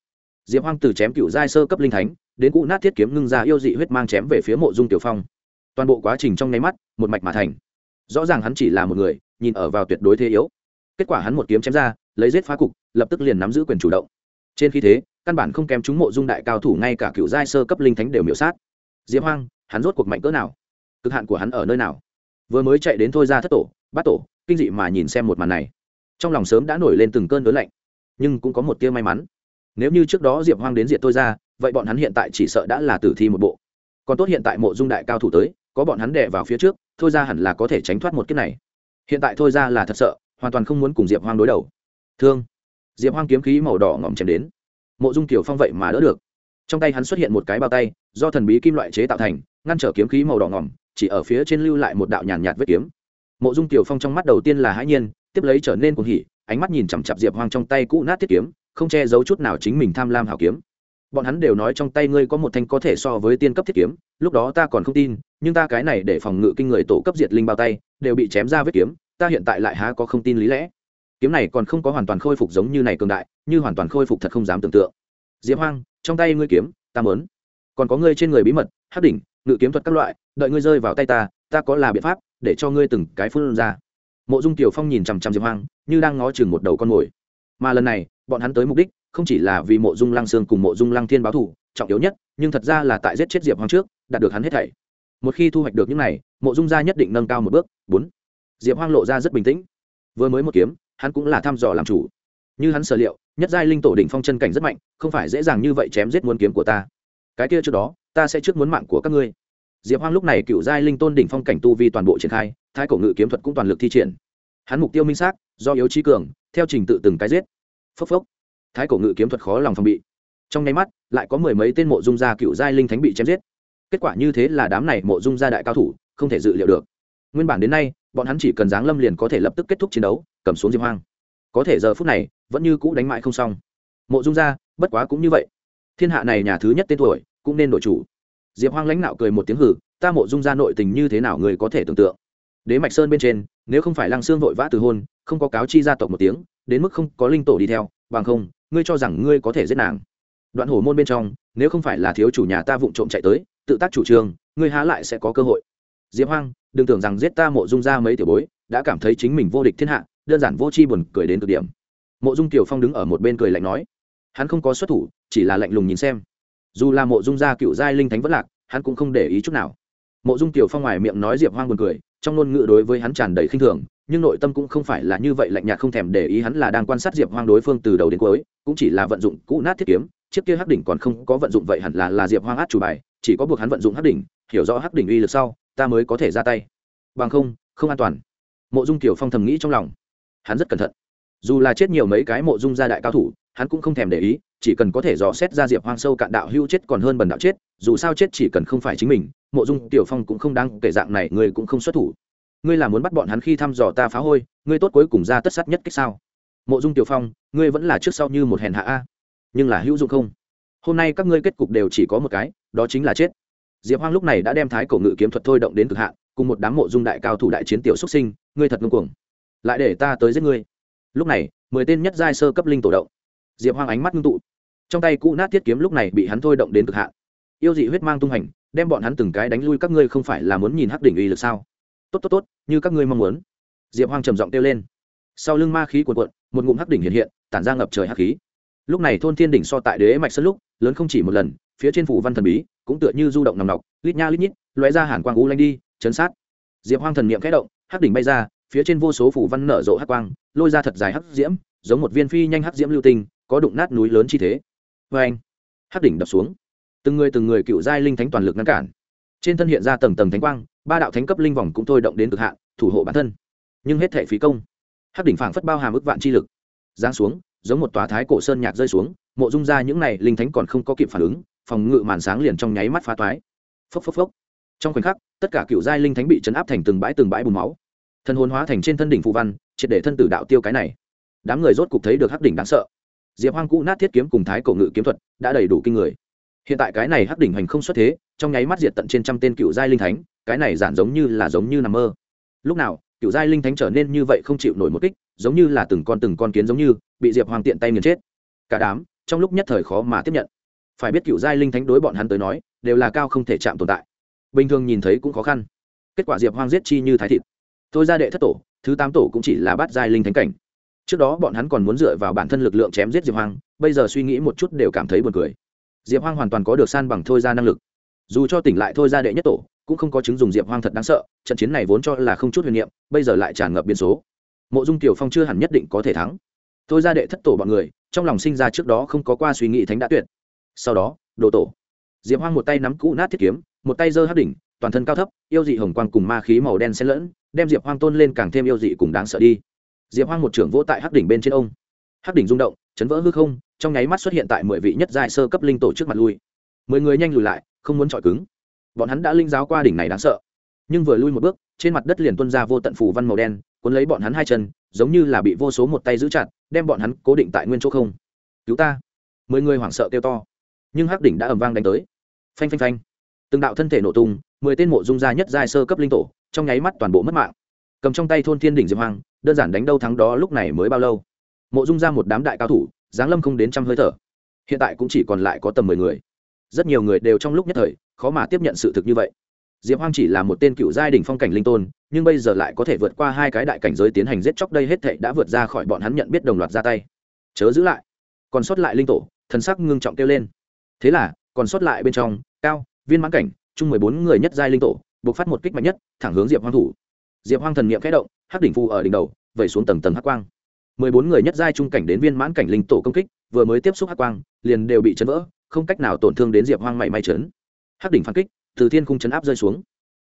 Diệp hoang từ chém cựu giai sơ cấp linh thánh đến cũ nát thiết kiếm ngưng ra yêu dị huyết mang chém về phía mộ dung tiểu phong. Toàn bộ quá trình trong nháy mắt, một mạch mà thành. Rõ ràng hắn chỉ là một người, nhìn ở vào tuyệt đối thế yếu. Kết quả hắn một kiếm chém ra, lấy giết phá cục, lập tức liền nắm giữ quyền chủ động. Trên khi thế, căn bản không kém chúng mộ dung đại cao thủ ngay cả cựu giai sơ cấp linh thánh đều miểu sát. Diệp hoang, hắn rốt cuộc mạnh cỡ nào? Cực hạn của hắn ở nơi nào? Vừa mới chạy đến thôi ra thất tổ, bát tổ, kinh dị mà nhìn xem một màn này. Trong lòng sớm đã nổi lên từng cơn đớn lạnh. Nhưng cũng có một tia may mắn. Nếu như trước đó diệp hoang đến diện tôi ra vậy bọn hắn hiện tại chỉ sợ đã là tử thi một bộ. Còn tốt hiện tại mộ dung đại cao thủ tới, có bọn hắn đè vào phía trước, thôi ra hẳn là có thể tránh thoát một kiếp này. Hiện tại thôi ra là thật sợ, hoàn toàn không muốn cùng diệp hoang đối đầu. Thương. Diệp hoang kiếm khí màu đỏ ngỏm chém đến. Mộ dung tiểu phong vậy mà đỡ được. Trong tay hắn xuất hiện một cái bao tay, do thần bí kim loại chế tạo thành, ngăn trở kiếm khí màu đỏ ngỏm, chỉ ở phía trên lưu lại một đạo nhàn nhạt vết kiếm. Mộ dung tiểu phong trong mắt đầu tiên là hãi nhiên, tiếp lấy trở nên cuồng hỉ, ánh mắt nhìn chằm chặp diệp hoang trong tay cũ nát tiết kiếm, không che giấu chút nào chính mình tham lam hảo kiếm bọn hắn đều nói trong tay ngươi có một thanh có thể so với tiên cấp thiết kiếm, lúc đó ta còn không tin, nhưng ta cái này để phòng ngự kinh người tổ cấp diệt linh bao tay, đều bị chém ra vết kiếm, ta hiện tại lại há có không tin lý lẽ. Kiếm này còn không có hoàn toàn khôi phục giống như này cường đại, như hoàn toàn khôi phục thật không dám tưởng tượng. Diệp hoang, trong tay ngươi kiếm, ta mớn còn có ngươi trên người bí mật, hắc đỉnh, ngự kiếm thuật các loại, đợi ngươi rơi vào tay ta ta có là biện pháp để cho ngươi từng cái phun ra. Mộ dung tiểu phong nhìn chằm chằm diệp hoang, như đang ngó chừng một đầu con mồi. Mà lần này bọn hắn tới mục đích không chỉ là vì mộ dung lăng sương cùng mộ dung lăng thiên báo thủ trọng yếu nhất, nhưng thật ra là tại giết chết diệp hoang trước, đạt được hắn hết thảy. Một khi thu hoạch được những này, mộ dung gia nhất định nâng cao một bước. Bốn, diệp hoang lộ ra rất bình tĩnh. Vừa mới một kiếm, hắn cũng là thăm dò làm chủ. Như hắn sở liệu, nhất giai linh tổ đỉnh phong chân cảnh rất mạnh, không phải dễ dàng như vậy chém giết muốn kiếm của ta. Cái kia trước đó, ta sẽ trước muốn mạng của các ngươi. Diệp hoang lúc này cựu giai linh tôn đỉnh phong cảnh tu vi toàn bộ triển khai, thái cổ ngự kiếm thuật cũng toàn lực thi triển. Hắn mục tiêu minh xác, do yếu trí cường, theo trình tự từng cái giết phốc phốc. Thái cổ ngự kiếm thuật khó lòng phòng bị. Trong nháy mắt, lại có mười mấy tên mộ dung gia cựu giai linh thánh bị chém giết. Kết quả như thế là đám này mộ dung gia đại cao thủ không thể dự liệu được. Nguyên bản đến nay, bọn hắn chỉ cần giáng lâm liền có thể lập tức kết thúc chiến đấu, cầm xuống diệp hoang. Có thể giờ phút này, vẫn như cũ đánh mãi không xong. Mộ dung gia, bất quá cũng như vậy. Thiên hạ này nhà thứ nhất tên tuổi, cũng nên đổi chủ. Diệp hoang lãnh nạo cười một tiếng hử ta mộ dung gia nội tình như thế nào người có thể tưởng tượng. Đế mạch sơn bên trên, nếu không phải lăng xương vội vã từ hôn, không có cáo chi gia tộc một tiếng đến mức không có linh tổ đi theo, bằng không, ngươi cho rằng ngươi có thể giết nàng. Đoạn hổ môn bên trong, nếu không phải là thiếu chủ nhà ta vụng trộm chạy tới, tự tác chủ trương, ngươi há lại sẽ có cơ hội. Diệp hoang, đừng tưởng rằng giết ta mộ dung ra mấy tiểu bối, đã cảm thấy chính mình vô địch thiên hạ, đơn giản vô c h i buồn cười đến cực điểm. Mộ dung tiểu phong đứng ở một bên cười lạnh nói, hắn không có xuất thủ, chỉ là lạnh lùng nhìn xem. Dù là mộ dung gia cựu giai linh thánh vất lạc, hắn cũng không để ý chút nào. Mộ dung tiểu phong ngoài miệng nói diệp hoang buồn cười, trong ngôn ngữ đối với hắn tràn đầy khinh thường nhưng nội tâm cũng không phải là như vậy lạnh nhạt không thèm để ý hắn là đang quan sát diệp hoang đối phương từ đầu đến cuối, cũng chỉ là vận dụng cũ nát thiết kiếm, chiếc kia hắc đỉnh còn không có vận dụng vậy hẳn là là diệp hoang át chủ bài, chỉ có buộc hắn vận dụng hắc đỉnh, hiểu rõ hắc đỉnh uy lực sau, ta mới có thể ra tay. Bằng không không an toàn. Mộ dung tiểu phong thầm nghĩ trong lòng. Hắn rất cẩn thận. Dù là chết nhiều mấy cái mộ dung gia đại cao thủ, hắn cũng không thèm để ý, chỉ cần có thể dò xét ra diệp hoang sâu cạn đạo hưu chết còn hơn bần đạo chết, dù sao chết chỉ cần không phải chính mình, mộ dung tiểu phong cũng không đáng kể dạng này, người cũng không xuất thủ ngươi là muốn bắt bọn hắn khi thăm dò ta phá hôi, ngươi tốt cuối cùng ra tất sát nhất cách sao? Mộ dung tiểu phong, ngươi vẫn là trước sau như một hèn hạ a. Nhưng là hữu dụng không? Hôm nay các ngươi kết cục đều chỉ có một cái, đó chính là chết. Diệp hoang lúc này đã đem thái cổ ngự kiếm thuật thôi động đến cực hạn, cùng một đám mộ dung đại cao thủ đại chiến tiểu xuất sinh, ngươi thật ngưng cuồng. Lại để ta tới giết ngươi. Lúc này, mười tên nhất giai sơ cấp linh tổ động. Diệp hoang ánh mắt ngưng tụ. Trong tay cũ nát thiết kiếm lúc này bị hắn thôi động đến cực hạn. Yêu dị huyết mang tung hành, đem bọn hắn từng cái đánh lui các ngươi không phải là muốn nhìn hắc đỉnh uy lực sao? Tốt tốt tốt, như các ngươi mong muốn. Diệp hoang trầm giọng kêu lên. Sau lưng ma khí cuồn cuộn, một ngụm hắc đỉnh hiện hiện, tản ra ngập trời hắc khí. Lúc này thôn thiên đỉnh so tại đế mạch sân lúc, lớn không chỉ một lần, phía trên phủ văn thần bí cũng tựa như du động nòng nọc, lít nha lít nhít loé ra hàn quang u lanh đi, chấn sát. Diệp hoang thần niệm khẽ động, hắc đỉnh bay ra, phía trên vô số phủ văn nở rộ hắc quang, lôi ra thật dài hắc diễm, giống một viên phi nhanh hắc diễm lưu tinh, có đụng nát núi lớn chi thế. Vê anh, hắc đỉnh đập xuống. Từng người từng người cựu giai linh thánh toàn lực ngăn cản. Trên thân hiện ra tầng tầng thánh quang ba đạo thánh cấp linh vòng cũng thôi động đến cực hạn, thủ hộ bản thân. Nhưng hết thể phí công. Hắc đỉnh phảng phất bao hàm ức vạn chi lực. Giáng xuống, giống một tòa thái cổ sơn nhạc rơi xuống, mộ dung ra những này linh thánh còn không có kịp phản ứng, phòng ngự màn sáng liền trong nháy mắt phá toái. Phốc phốc phốc. Trong khoảnh khắc, tất cả cựu giai linh thánh bị chấn áp thành từng bãi từng bãi bùn máu. Thân hồn hóa thành trên thân đỉnh phù văn, triệt để thân tử đạo tiêu cái này. Đám người rốt cục thấy được hắc đỉnh đáng sợ. Diệp hoang cũ nát thiết kiếm cùng thái cổ ngự kiếm thuật, đã đầy đủ kinh người. Hiện tại cái này hắc đỉnh hành không xuất thế, trong nháy mắt diệt tận trên trăm tên cựu giai linh thánh cái này giản giống như là giống như nằm mơ. Lúc nào, cựu giai linh thánh trở nên như vậy không chịu nổi một kích, giống như là từng con từng con kiến giống như, bị diệp hoàng tiện tay nghiền chết. Cả đám, trong lúc nhất thời khó mà tiếp nhận. Phải biết cựu giai linh thánh đối bọn hắn tới nói, đều là cao không thể chạm tồn tại. Bình thường nhìn thấy cũng khó khăn. Kết quả diệp hoang giết chi như thái thịt. Thôi ra đệ thất tổ, thứ tám tổ cũng chỉ là bát giai linh thánh cảnh. Trước đó bọn hắn còn muốn dựa vào bản thân lực lượng chém giết diệp hoang bây giờ suy nghĩ một chút đều cảm thấy buồn cười. Diệp hoang hoàn toàn có được san bằng thôi ra năng lực. Dù cho tỉnh lại thôi ra đệ nhất tổ cũng không có chứng dùng diệp hoang thật đáng sợ, trận chiến này vốn cho là không chút huyền niệm, bây giờ lại tràn ngập biến số. Mộ dung tiểu phong chưa hẳn nhất định có thể thắng. Tôi ra đệ thất tổ bọn người, trong lòng sinh ra trước đó không có qua suy nghĩ thánh đã tuyệt. Sau đó, đồ tổ. Diệp hoang một tay nắm cũ nát thiết kiếm, một tay giơ hắc đỉnh, toàn thân cao thấp, yêu dị hồng quang cùng ma khí màu đen xen lẫn, đem diệp hoang tôn lên càng thêm yêu dị cùng đáng sợ đi. Diệp hoang một trưởng vỗ tại hắc đỉnh bên trên ông. Hắc đỉnh rung động, chấn vỡ hư không, trong nháy mắt xuất hiện tại mười vị nhất giai sơ cấp linh tổ trước mặt lui. Mười người nhanh lùi lại, không muốn chọi cứng bọn hắn đã linh giáo qua đỉnh này đáng sợ. Nhưng vừa lui một bước, trên mặt đất liền tuân ra vô tận phủ văn màu đen, cuốn lấy bọn hắn hai chân, giống như là bị vô số một tay giữ chặt, đem bọn hắn cố định tại nguyên chỗ không. Cứu ta. Mười người hoảng sợ kêu to. Nhưng hắc đỉnh đã ầm vang đánh tới. Phanh phanh phanh. Từng đạo thân thể nổ tung, mười tên mộ dung gia nhất giai sơ cấp linh tổ, trong nháy mắt toàn bộ mất mạng. Cầm trong tay thôn thiên đỉnh diệp hoang đơn giản đánh đâu thắng đó lúc này mới bao lâu. Mộ dung ra một đám đại cao thủ giáng lâm không đến trăm hơi thở. Hiện tại cũng chỉ còn lại có tầm mười người. Rất nhiều người đều trong lúc nhất thời khó mà tiếp nhận sự thực như vậy. Diệp hoang chỉ là một tên cựu giai đình phong cảnh linh tôn, nhưng bây giờ lại có thể vượt qua hai cái đại cảnh giới tiến hành giết chóc, đây hết thệ đã vượt ra khỏi bọn hắn nhận biết đồng loạt ra tay. Chớ giữ lại. Còn sót lại linh tổ, thần sắc ngưng trọng kêu lên. Thế là, còn sót lại bên trong, cao, viên mãn cảnh, chung mười bốn người nhất giai linh tổ buộc phát một kích mạnh nhất, thẳng hướng diệp hoang thủ. Diệp hoang thần n i ệ m động, hắc đỉnh phu ở đỉnh đầu, vẩy xuống tầng tầng hắc quang. Mười bốn người nhất giai trung cảnh đến viên mãn cảnh linh tổ công kích, vừa mới tiếp xúc hắc quang, liền đều bị chấn vỡ, không cách nào tổn thương đến diệp hoang mảy may chấn hắc đỉnh phản kích, từ thiên khung chấn áp rơi xuống.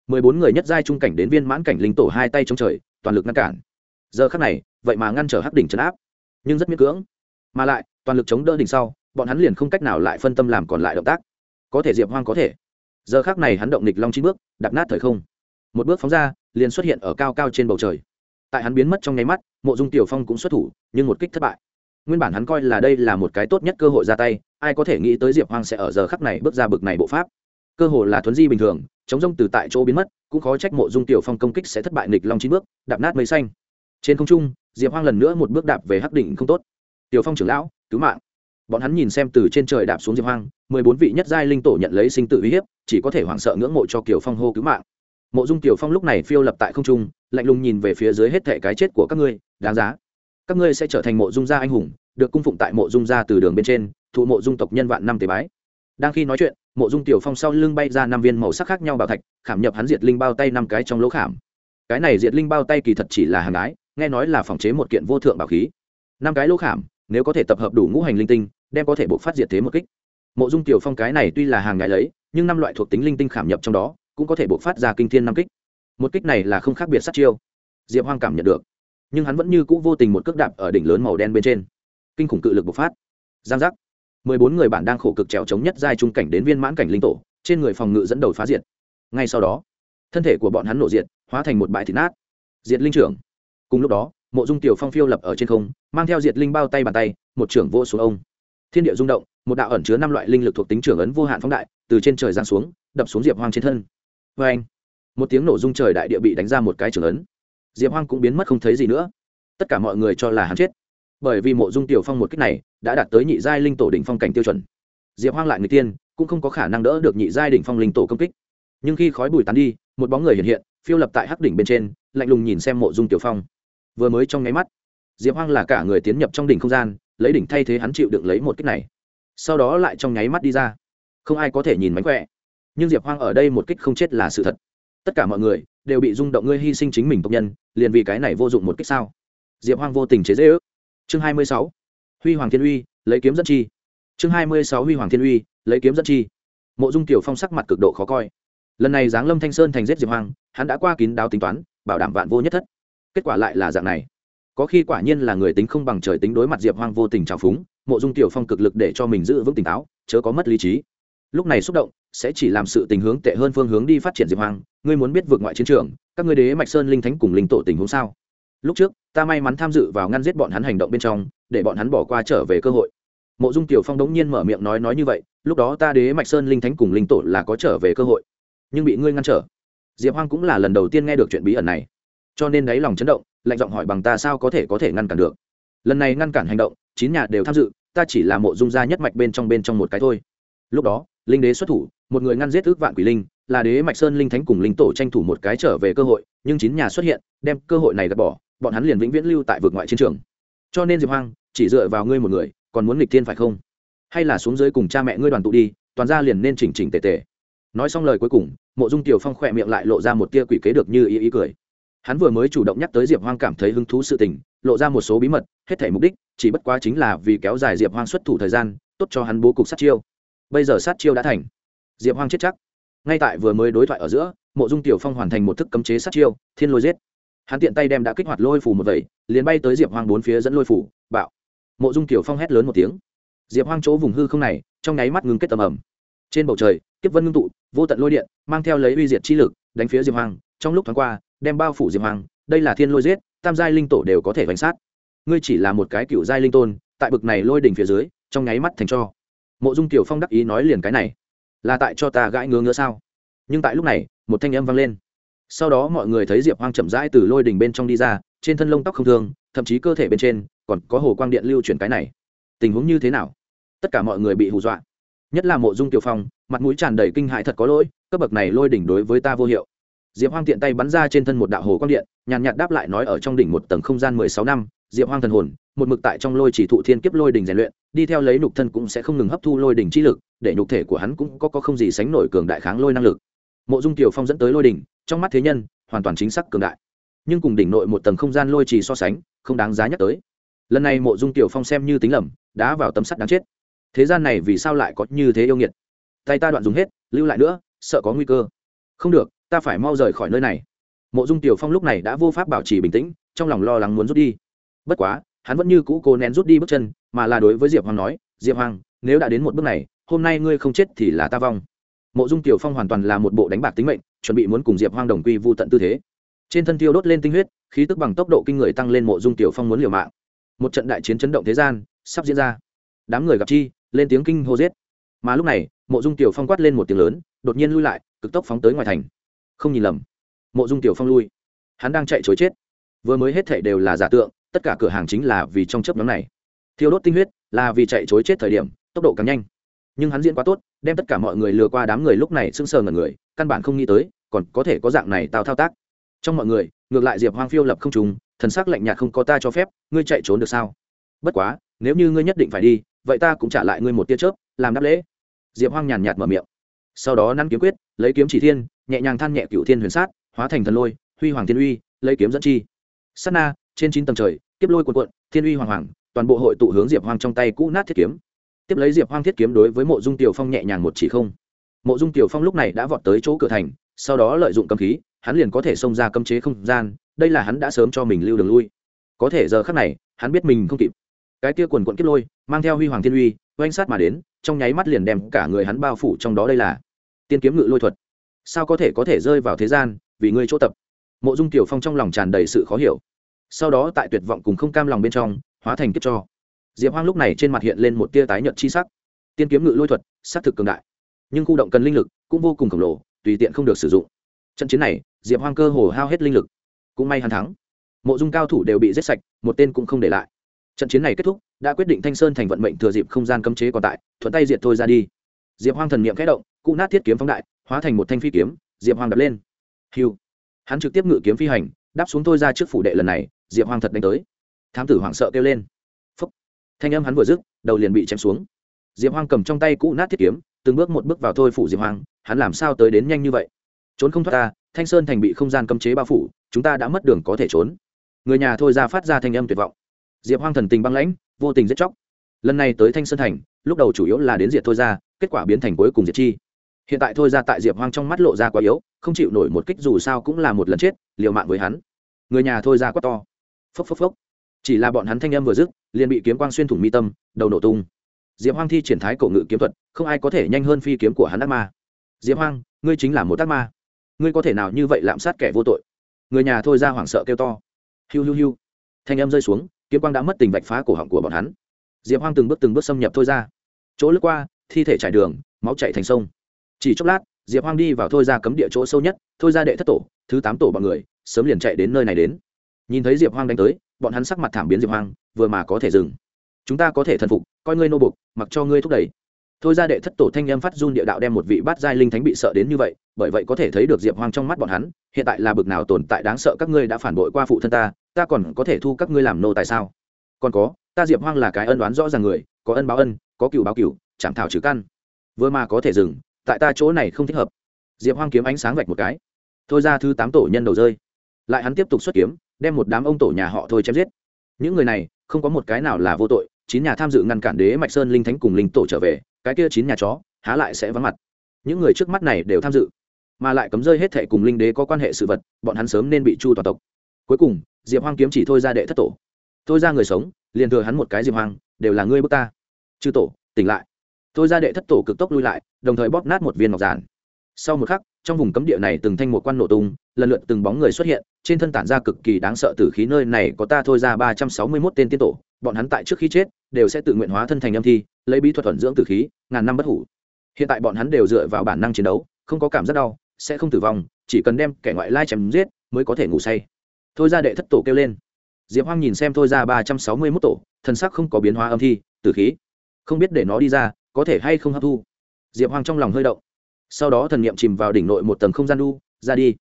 Mười bốn người nhất giai trung cảnh đến viên mãn cảnh linh tổ hai tay chống trời, toàn lực ngăn cản. Giờ khắc này, vậy mà ngăn trở hắc đỉnh chấn áp. Nhưng rất miễn cưỡng. Mà lại, toàn lực chống đỡ đỉnh sau, bọn hắn liền không cách nào lại phân tâm làm còn lại động tác. Có thể diệp hoang có thể. Giờ khác này hắn động nịch long chín bước, đạp nát thời không. Một bước phóng ra, liền xuất hiện ở cao cao trên bầu trời. Tại hắn biến mất trong nháy mắt, mộ dung tiểu phong cũng xuất thủ, nhưng một kích thất bại. Nguyên bản hắn coi là đây là một cái tốt nhất cơ hội ra tay, ai có thể nghĩ tới diệp hoang sẽ ở giờ khắc này bước ra bực này bộ pháp cơ hồ là thuấn di bình thường, chống rông từ tại chỗ biến mất, cũng khó trách mộ dung tiểu phong công kích sẽ thất bại nghịch long chín bước, đạp nát mây xanh. Trên không trung, diệp hoang lần nữa một bước đạp về hắc định không tốt. Tiểu phong trưởng lão, cứu mạng. Bọn hắn nhìn xem từ trên trời đạp xuống diệp hoang, mười bốn vị nhất giai linh tổ nhận lấy sinh tự uy hiếp, chỉ có thể hoảng sợ ngưỡng mộ cho kiều phong hô cứu mạng. Mộ dung kiều phong lúc này phiêu lập tại không trung, lạnh lùng nhìn về phía dưới hết thẻ cái chết của các ngươi, đáng giá. Các ngươi sẽ trở thành mộ dung gia anh hùng, được cung phụng tại mộ dung gia từ đường bên trên, thụ mộ dung tộc nhân vạn năm tế bái. Đang khi nói chuyện mộ dung tiểu phong sau lưng bay ra năm viên màu sắc khác nhau bảo thạch, khảm nhập hắn diệt linh bao tay năm cái trong lỗ khảm. Cái này diệt linh bao tay kỳ thật chỉ là hàng ái nghe nói là phòng chế một kiện vô thượng bảo khí. Năm cái lỗ khảm, nếu có thể tập hợp đủ ngũ hành linh tinh, đem có thể buộc phát diệt thế một kích. Mộ dung tiểu phong cái này tuy là hàng ngại lấy, nhưng năm loại thuộc tính linh tinh khảm nhập trong đó, cũng có thể buộc phát ra kinh thiên năm kích. Một kích này là không khác biệt sát chiêu. Diệp hoang cảm nhận được. Nhưng hắn vẫn như c ũ vô tình một cước đạp ở đỉnh lớn màu đen bên trên. Kinh khủng cự lực bộc phát. Giang giác mười bốn người bạn đang khổ cực trèo chống nhất giai trung cảnh đến viên mãn cảnh linh tổ, trên người phòng ngự dẫn đầu phá diệt. Ngay sau đó, thân thể của bọn hắn nổ diệt, hóa thành một bãi thịt nát. Diệt linh trưởng. Cùng lúc đó, mộ dung tiểu phong phiêu lập ở trên không, mang theo diệt linh bao tay bàn tay, một trưởng vô xuống ông. Thiên địa rung động, một đạo ẩn chứa năm loại linh lực thuộc tính trưởng ấn vô hạn phóng đại, từ trên trời giáng xuống, đập xuống diệp hoang trên thân. Vê anh, một tiếng nổ rung trời đại địa bị đánh ra một cái trưởng ấn. Diệp hoang cũng biến mất không thấy gì nữa. Tất cả mọi người cho là hắn chết. Bởi vì mộ dung tiểu phong một cách này đã đạt tới nhị giai linh tổ đỉnh phong cảnh tiêu chuẩn. Diệp hoang lại người tiên, cũng không có khả năng đỡ được nhị giai đỉnh phong linh tổ công kích. Nhưng khi khói bùi tán đi, một bóng người hiện hiện, phiêu lập tại hắc đỉnh bên trên, lạnh lùng nhìn xem mộ dung tiểu phong. Vừa mới trong nháy mắt, diệp hoang là cả người tiến nhập trong đỉnh không gian, lấy đỉnh thay thế hắn chịu đựng lấy một kích này. Sau đó lại trong nháy mắt đi ra. Không ai có thể nhìn mánh khỏe. Nhưng diệp hoang ở đây một kích không chết là sự thật. Tất cả mọi người đều bị rung động ngươi hy sinh chính mình tộc nhân, liền vì cái này vô dụng một kích sao? Diệp hoang vô tình chế dễ ước chương hai mươi sáu huy hoàng thiên uy, lấy kiếm dẫn chi. Chương hai mươi sáu huy hoàng thiên uy, lấy kiếm dẫn chi. Mộ dung tiểu phong sắc mặt cực độ khó coi. Lần này giáng lâm thanh sơn thành giết diệp hoang, hắn đã qua kín đáo tính toán, bảo đảm vạn vô nhất thất. Kết quả lại là dạng này. Có khi quả nhiên là người tính không bằng trời tính đối mặt diệp hoang vô tình trào phúng, mộ dung tiểu phong cực lực để cho mình giữ vững tỉnh táo, chớ có mất lý trí. Lúc này xúc động, sẽ chỉ làm sự tình hướng tệ hơn phương hướng đi phát triển diệp hoang. Ngươi muốn biết vượt ngoại chiến trường, các ngươi đế mạch sơn linh thánh cùng linh tổ tình huống sao? Lúc trước, ta may mắn tham dự vào ngăn giết bọn hắn hành động bên trong, để bọn hắn bỏ qua trở về cơ hội. Mộ dung tiểu phong đống nhiên mở miệng nói nói như vậy, lúc đó ta đế mạch sơn linh thánh cùng linh tổ là có trở về cơ hội. Nhưng bị ngươi ngăn trở. Diệp hoang cũng là lần đầu tiên nghe được chuyện bí ẩn này. Cho nên đáy lòng chấn động, lạnh giọng hỏi bằng ta sao có thể có thể ngăn cản được. Lần này ngăn cản hành động, chín nhà đều tham dự, ta chỉ là mộ dung gia nhất mạch bên trong bên trong một cái thôi. Lúc đó, linh đế xuất thủ, một người ngăn giết ước vạn quỷ linh, là đế mạch sơn linh thánh cùng linh tổ tranh thủ một cái trở về cơ hội, nhưng chín nhà xuất hiện, đem cơ hội này gạt bỏ bọn hắn liền vĩnh viễn lưu tại vực ngoại chiến trường. Cho nên diệp hoang, chỉ dựa vào ngươi một người, còn muốn nghịch thiên phải không? Hay là xuống dưới cùng cha mẹ ngươi đoàn tụ đi, toàn ra liền nên chỉnh chỉnh tề tề. Nói xong lời cuối cùng, mộ dung tiểu phong khỏe miệng lại lộ ra một tia quỷ kế được như ý ý cười. Hắn vừa mới chủ động nhắc tới diệp hoang cảm thấy hứng thú sự tình, lộ ra một số bí mật, hết thể mục đích, chỉ bất quá chính là vì kéo dài diệp hoang xuất thủ thời gian, tốt cho hắn bố cục sát chiêu. Bây giờ sát chiêu đã thành. Diệp hoang chết chắc. Ngay tại vừa mới đối thoại ở giữa, mộ dung tiểu phong hoàn thành một thức cấm chế sát chiêu, thiên lôi giết hắn tiện tay đem đã kích hoạt lôi phủ một vẩy, liền bay tới diệp hoang bốn phía dẫn lôi phủ, bạo. Mộ dung Kiều phong hét lớn một tiếng. Diệp hoang chỗ vùng hư không này, trong nháy mắt ngừng kết tầm ẩm trên bầu trời, kiếp vân ngưng tụ, vô tận lôi điện, mang theo lấy uy diệt chi lực, đánh phía diệp hoang, trong lúc thoáng qua, đem bao phủ diệp hoang, đây là thiên lôi giết, tam giai linh tổ đều có thể bánh sát. Ngươi chỉ là một cái cựu giai linh tôn, tại bực này lôi đỉnh phía dưới, trong nháy mắt thành cho. Mộ dung Kiều phong đắc ý nói liền cái này. Là tại cho ta gãi ngứa ngứa sao? Nhưng tại lúc này, một thanh âm vang lên sau đó mọi người thấy diệp hoang chậm rãi từ lôi đỉnh bên trong đi ra trên thân lông tóc không thương thậm chí cơ thể bên trên còn có hồ quang điện lưu chuyển cái này. Tình huống như thế nào? Tất cả mọi người bị hù dọa. Nhất là mộ dung tiểu phong mặt mũi tràn đầy kinh hại thật có lỗi cấp bậc này lôi đỉnh đối với ta vô hiệu. Diệp hoang tiện tay bắn ra trên thân một đạo hồ quang điện nhàn nhạt đáp lại nói ở trong đỉnh một tầng không gian mười sáu năm diệp hoang thần hồn một mực tại trong lôi chỉ thụ thiên kiếp lôi đỉnh rèn luyện đi theo lấy nhục thân cũng sẽ không ngừng hấp thu lôi đỉnh chi lực để nhục thể của hắn cũng có, có không gì sánh nổi cường đại kháng lôi năng lực mộ dung tiểu phong dẫn tới lôi đỉnh, trong mắt thế nhân, hoàn toàn chính xác cường đại. Nhưng cùng đỉnh nội một tầng không gian lôi trì so sánh, không đáng giá nhắc tới. Lần này mộ dung tiểu phong xem như tính lầm, đã vào tấm sắt đáng chết. Thế gian này vì sao lại có như thế yêu nghiệt? Tay ta đoạn dùng hết, lưu lại nữa, sợ có nguy cơ. Không được, ta phải mau rời khỏi nơi này. Mộ dung tiểu phong lúc này đã vô pháp bảo trì bình tĩnh, trong lòng lo lắng muốn rút đi. Bất quá, hắn vẫn như cũ cố nén rút đi bước chân, mà là đối với diệp hoàng nói, diệp hoàng nếu đã đến một bước này, hôm nay ngươi không chết thì là ta vong mộ dung tiểu phong hoàn toàn là một bộ đánh bạc tính mệnh, chuẩn bị muốn cùng diệp hoang đồng quy vô tận tư thế. Trên thân tiêu đốt lên tinh huyết, khí tức bằng tốc độ kinh người tăng lên mộ dung tiểu phong muốn liều mạng. Một trận đại chiến chấn động thế gian, sắp diễn ra. Đám người gặp chi, lên tiếng kinh hô giết. Mà lúc này, mộ dung tiểu phong quát lên một tiếng lớn, đột nhiên lui lại, cực tốc phóng tới ngoài thành. Không nhìn lầm. Mộ dung tiểu phong lui. Hắn đang chạy chối chết. Vừa mới hết thảy đều là giả tượng, tất cả cửa hàng chính là vì trong chấp nhóm này. Thiêu đốt tinh huyết là vì chạy chối chết thời điểm, tốc độ càng nhanh nhưng hắn diễn quá tốt, đem tất cả mọi người lừa qua đám người lúc này sững sờ ngẩn người, căn bản không nghĩ tới, còn có thể có dạng này tao thao tác. Trong mọi người, ngược lại diệp hoang phiêu lập không trùng, thần sắc lạnh nhạt không có ta cho phép, ngươi chạy trốn được sao? Bất quá, nếu như ngươi nhất định phải đi, vậy ta cũng trả lại ngươi một tia chớp, làm đáp lễ. Diệp hoang nhàn nhạt mở miệng. Sau đó năn kiếm quyết, lấy kiếm chỉ thiên, nhẹ nhàng than nhẹ cựu thiên huyền sát, hóa thành thần lôi, huy hoàng thiên uy, lấy kiếm dẫn chi. Sát na, trên chín tầng trời, kiếp lôi cuộn cuộn, thiên uy hoàng hoàng, toàn bộ hội tụ hướng diệp hoang trong tay cũ nát thiết kiếm tiếp lấy diệp hoang thiết kiếm đối với mộ dung tiểu phong nhẹ nhàng một chỉ không. Mộ dung tiểu phong lúc này đã vọt tới chỗ cửa thành, sau đó lợi dụng cấm khí, hắn liền có thể xông ra cấm chế không gian, đây là hắn đã sớm cho mình lưu đường lui. Có thể giờ khắc này, hắn biết mình không kịp. Cái kia quần quận kiếp lôi, mang theo huy hoàng thiên uy, oanh sát mà đến, trong nháy mắt liền đem cả người hắn bao phủ trong đó đây là tiên kiếm ngự lôi thuật. Sao có thể có thể rơi vào thế gian, vì ngươi chỗ tập? Mộ dung tiểu phong trong lòng tràn đầy sự khó hiểu. Sau đó tại tuyệt vọng cùng không cam lòng bên trong, hóa thành kiếp cho diệp hoang lúc này trên mặt hiện lên một tia tái nhợt chi sắc. Tiên kiếm ngự lôi thuật s á c thực cường đại, nhưng khu động cần linh lực cũng vô cùng khổng lồ, tùy tiện không được sử dụng. Trận chiến này, diệp hoang cơ hồ hao hết linh lực. Cũng may hắn thắng. Mộ dung cao thủ đều bị giết sạch, một tên cũng không để lại. Trận chiến này kết thúc, đã quyết định thanh sơn thành vận mệnh thừa dịp không gian cấm chế còn tại, thuận tay diệt thôi ra đi. Diệp hoang thần n i ệ m kẽ động, cụ nát thiết kiếm phóng đại, hóa thành một thanh phi kiếm, diệp hoang đập lên. Hiu hắn trực tiếp ngự kiếm phi hành, đáp xuống thôi ra trước phủ đệ lần này, diệp hoang thật đánh tới. Thám tử hoảng sợ kêu lên thanh âm hắn vừa dứt, đầu liền bị chém xuống. Diệp hoang cầm trong tay cũ nát thiết kiếm, từng bước một bước vào thôi phủ diệp hoang, hắn làm sao tới đến nhanh như vậy? Trốn không thoát ta, thanh sơn thành bị không gian cấm chế bao phủ, chúng ta đã mất đường có thể trốn. Người nhà thôi ra phát ra thanh âm tuyệt vọng. Diệp hoang thần tình băng lãnh, vô tình giết chóc. Lần này tới thanh sơn thành, lúc đầu chủ yếu là đến diệt thôi ra, kết quả biến thành cuối cùng diệt chi. Hiện tại thôi ra tại diệp hoang trong mắt lộ ra quá yếu, không chịu nổi một kích dù sao cũng là một lần chết, liều mạng với hắn. Người nhà thôi ra quá to. Phốc phốc phốc. Chỉ là bọn hắn thanh âm vừa dứt liền bị kiếm quang xuyên thủng mi tâm, đầu nổ tung. Diệp hoang thi triển thái cổ ngự kiếm thuật, không ai có thể nhanh hơn phi kiếm của hắn ác ma. Diệp hoang, ngươi chính là một ác ma. Ngươi có thể nào như vậy lạm sát kẻ vô tội? Người nhà thôi ra hoảng sợ kêu to. Hiu hiu hiu. Thanh âm rơi xuống, kiếm quang đã mất tình vạch phá cổ họng của bọn hắn. Diệp hoang từng bước từng bước xâm nhập thôi ra. Chỗ lướt qua, thi thể trải đường, máu chạy thành sông. Chỉ chốc lát, diệp hoang đi vào thôi ra cấm địa chỗ sâu nhất, thôi ra đệ thất tổ, thứ tám tổ bọn người, sớm liền chạy đến nơi này đến. Nhìn thấy diệp hoang đánh tới bọn hắn sắc mặt thảm biến diệp hoang, vừa mà có thể dừng. Chúng ta có thể thần phục, coi ngươi nô bục mặc cho ngươi thúc đẩy. Thôi ra đệ thất tổ thanh em phát run địa đạo đem một vị bát giai linh thánh bị sợ đến như vậy, bởi vậy có thể thấy được diệp hoang trong mắt bọn hắn, hiện tại là bực nào tồn tại đáng sợ các ngươi đã phản bội qua phụ thân ta ta còn có thể thu các ngươi làm nô tại sao? Còn có, ta diệp hoang là cái ân đoán rõ ràng người, có ân báo ân, có cựu báo cựu chẳng thảo trừ căn. Vừa mà có thể dừng, tại ta chỗ này không thích hợp. Diệp hoang kiếm ánh sáng vạch một cái. Thôi ra thứ tám tổ nhân đầu rơi. Lại hắn tiếp tục xuất kiếm đem một đám ông tổ nhà họ thôi chém giết. Những người này, không có một cái nào là vô tội, chín nhà tham dự ngăn cản đế mạch sơn linh thánh cùng linh tổ trở về, cái kia chín nhà chó, há lại sẽ vắng mặt. Những người trước mắt này đều tham dự, mà lại cấm rơi hết thệ cùng linh đế có quan hệ sự vật, bọn hắn sớm nên bị chu toàn tộc. Cuối cùng, diệp hoang kiếm chỉ thôi ra đệ thất tổ. Thôi ra người sống, liền thừa hắn một cái diệp hoang, đều là ngươi bước ta. Chư tổ, tỉnh lại. Thôi ra đệ thất tổ cực tốc lui lại, đồng thời bóp nát một viên ngọc giản. Sau một khắc trong vùng cấm địa này từng thanh một quan nổ tung, lần lượt từng bóng người xuất hiện, trên thân tản ra cực kỳ đáng sợ tử khí nơi này có ta thôi ra ba trăm sáu mươi mốt tên tiên tổ, bọn hắn tại trước khi chết đều sẽ tự nguyện hóa thân thành âm thi, lấy bí thuật thuận dưỡng tử khí, ngàn năm bất hủ. Hiện tại bọn hắn đều dựa vào bản năng chiến đấu, không có cảm giác đau, sẽ không tử vong, chỉ cần đem kẻ ngoại lai chém giết mới có thể ngủ say. Thôi ra đệ thất tổ kêu lên. Diệp hoang nhìn xem thôi ra ba trăm sáu mươi mốt tổ, thân sắc không có biến hóa âm thi, tử khí. Không biết để nó đi ra, có thể hay không hấp thu. Diệp hoang trong lòng hơi động sau đó thần niệm chìm vào đỉnh nội một tầng không gian đu ra đi.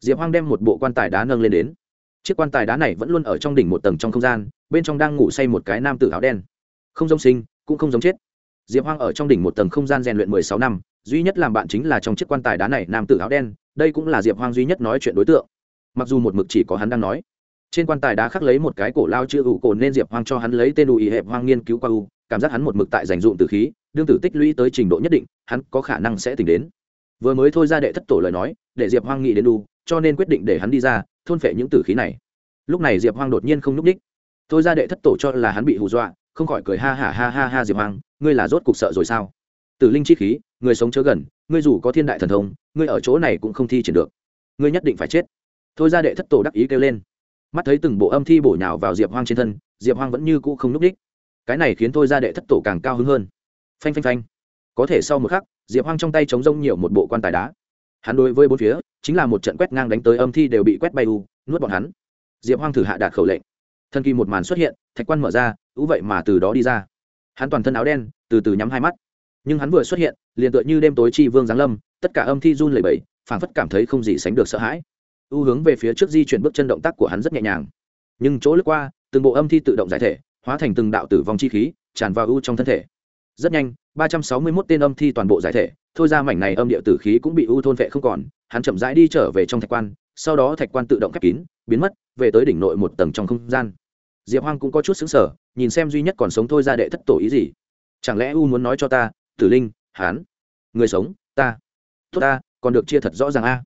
Diệp hoang đem một bộ quan tài đá nâng lên đến. Chiếc quan tài đá này vẫn luôn ở trong đỉnh một tầng trong không gian, bên trong đang ngủ say một cái nam tử áo đen. Không giống sinh, cũng không giống chết. Diệp hoang ở trong đỉnh một tầng không gian rèn luyện mười sáu năm, duy nhất làm bạn chính là trong chiếc quan tài đá này nam tử áo đen, đây cũng là diệp hoang duy nhất nói chuyện đối tượng. Mặc dù một mực chỉ có hắn đang nói, trên quan tài đá khắc lấy một cái cổ lao chữ ủ cổ nên diệp hoang cho hắn lấy tên ủ ý hẹp hoang nghiên cứu qua u cảm giác hắn một mực tại dành dụm từ khí, đương tử tích lũy tới trình độ nhất định, hắn có khả năng sẽ tỉnh đến. Vừa mới thôi ra đệ thất tổ lời nói, để diệp hoang nghĩ đến đu, cho nên quyết định để hắn đi ra, thôn phệ những tử khí này. Lúc này diệp hoang đột nhiên không n ú c ních thôi ra đệ thất tổ cho là hắn bị hù dọa, không khỏi cười ha hả ha ha ha diệp hoang, ngươi là rốt cục sợ rồi sao? Tử linh chi khí, người sống chớ gần, ngươi dù có thiên đại thần thông, ngươi ở chỗ này cũng không thi triển được. Ngươi nhất định phải chết. Thôi ra đệ thất tổ đắc ý kêu lên. Mắt thấy từng bộ âm thi bổ nhào vào diệp hoang trên thân, diệp hoang vẫn như cũ không n ú c ních cái này khiến thôi ra đệ thất tổ càng cao hứng hơn. Phanh phanh phanh. Có thể sau một khắc, diệp hoang trong tay chống rông nhiều một bộ quan tài đá. Hắn đối với bốn phía, chính là một trận quét ngang đánh tới âm thi đều bị quét bay u, nuốt bọn hắn. Diệp hoang thử hạ đạt khẩu lệnh. Thân kỳ một màn xuất hiện, thạch quan mở ra ú vậy mà từ đó đi ra. Hắn toàn thân áo đen, từ từ nhắm hai mắt. Nhưng hắn vừa xuất hiện, liền tựa như đêm tối chi vương giáng lâm, tất cả âm thi run lẩy bẩy, phảng phất cảm thấy không gì sánh được sợ hãi. Ưu hướng về phía trước di chuyển bước chân động tác của hắn rất nhẹ nhàng. Nhưng chỗ lướt qua, từng bộ âm thi tự động giải thể hóa thành từng đạo tử vong chi khí, tràn vào ưu trong thân thể. Rất nhanh, ba trăm sáu mươi mốt tên âm thi toàn bộ giải thể, thôi ra mảnh này âm địa tử khí cũng bị ưu thôn vệ không còn, hắn chậm rãi đi trở về trong thạch quan, sau đó thạch quan tự động khép kín, biến mất, về tới đỉnh nội một tầng trong không gian. Diệp hoang cũng có chút xứng sở nhìn xem duy nhất còn sống thôi ra đệ thất tổ ý gì. Chẳng lẽ u muốn nói cho ta, tử linh hán người sống, ta, tốt ta, còn được chia thật rõ ràng a?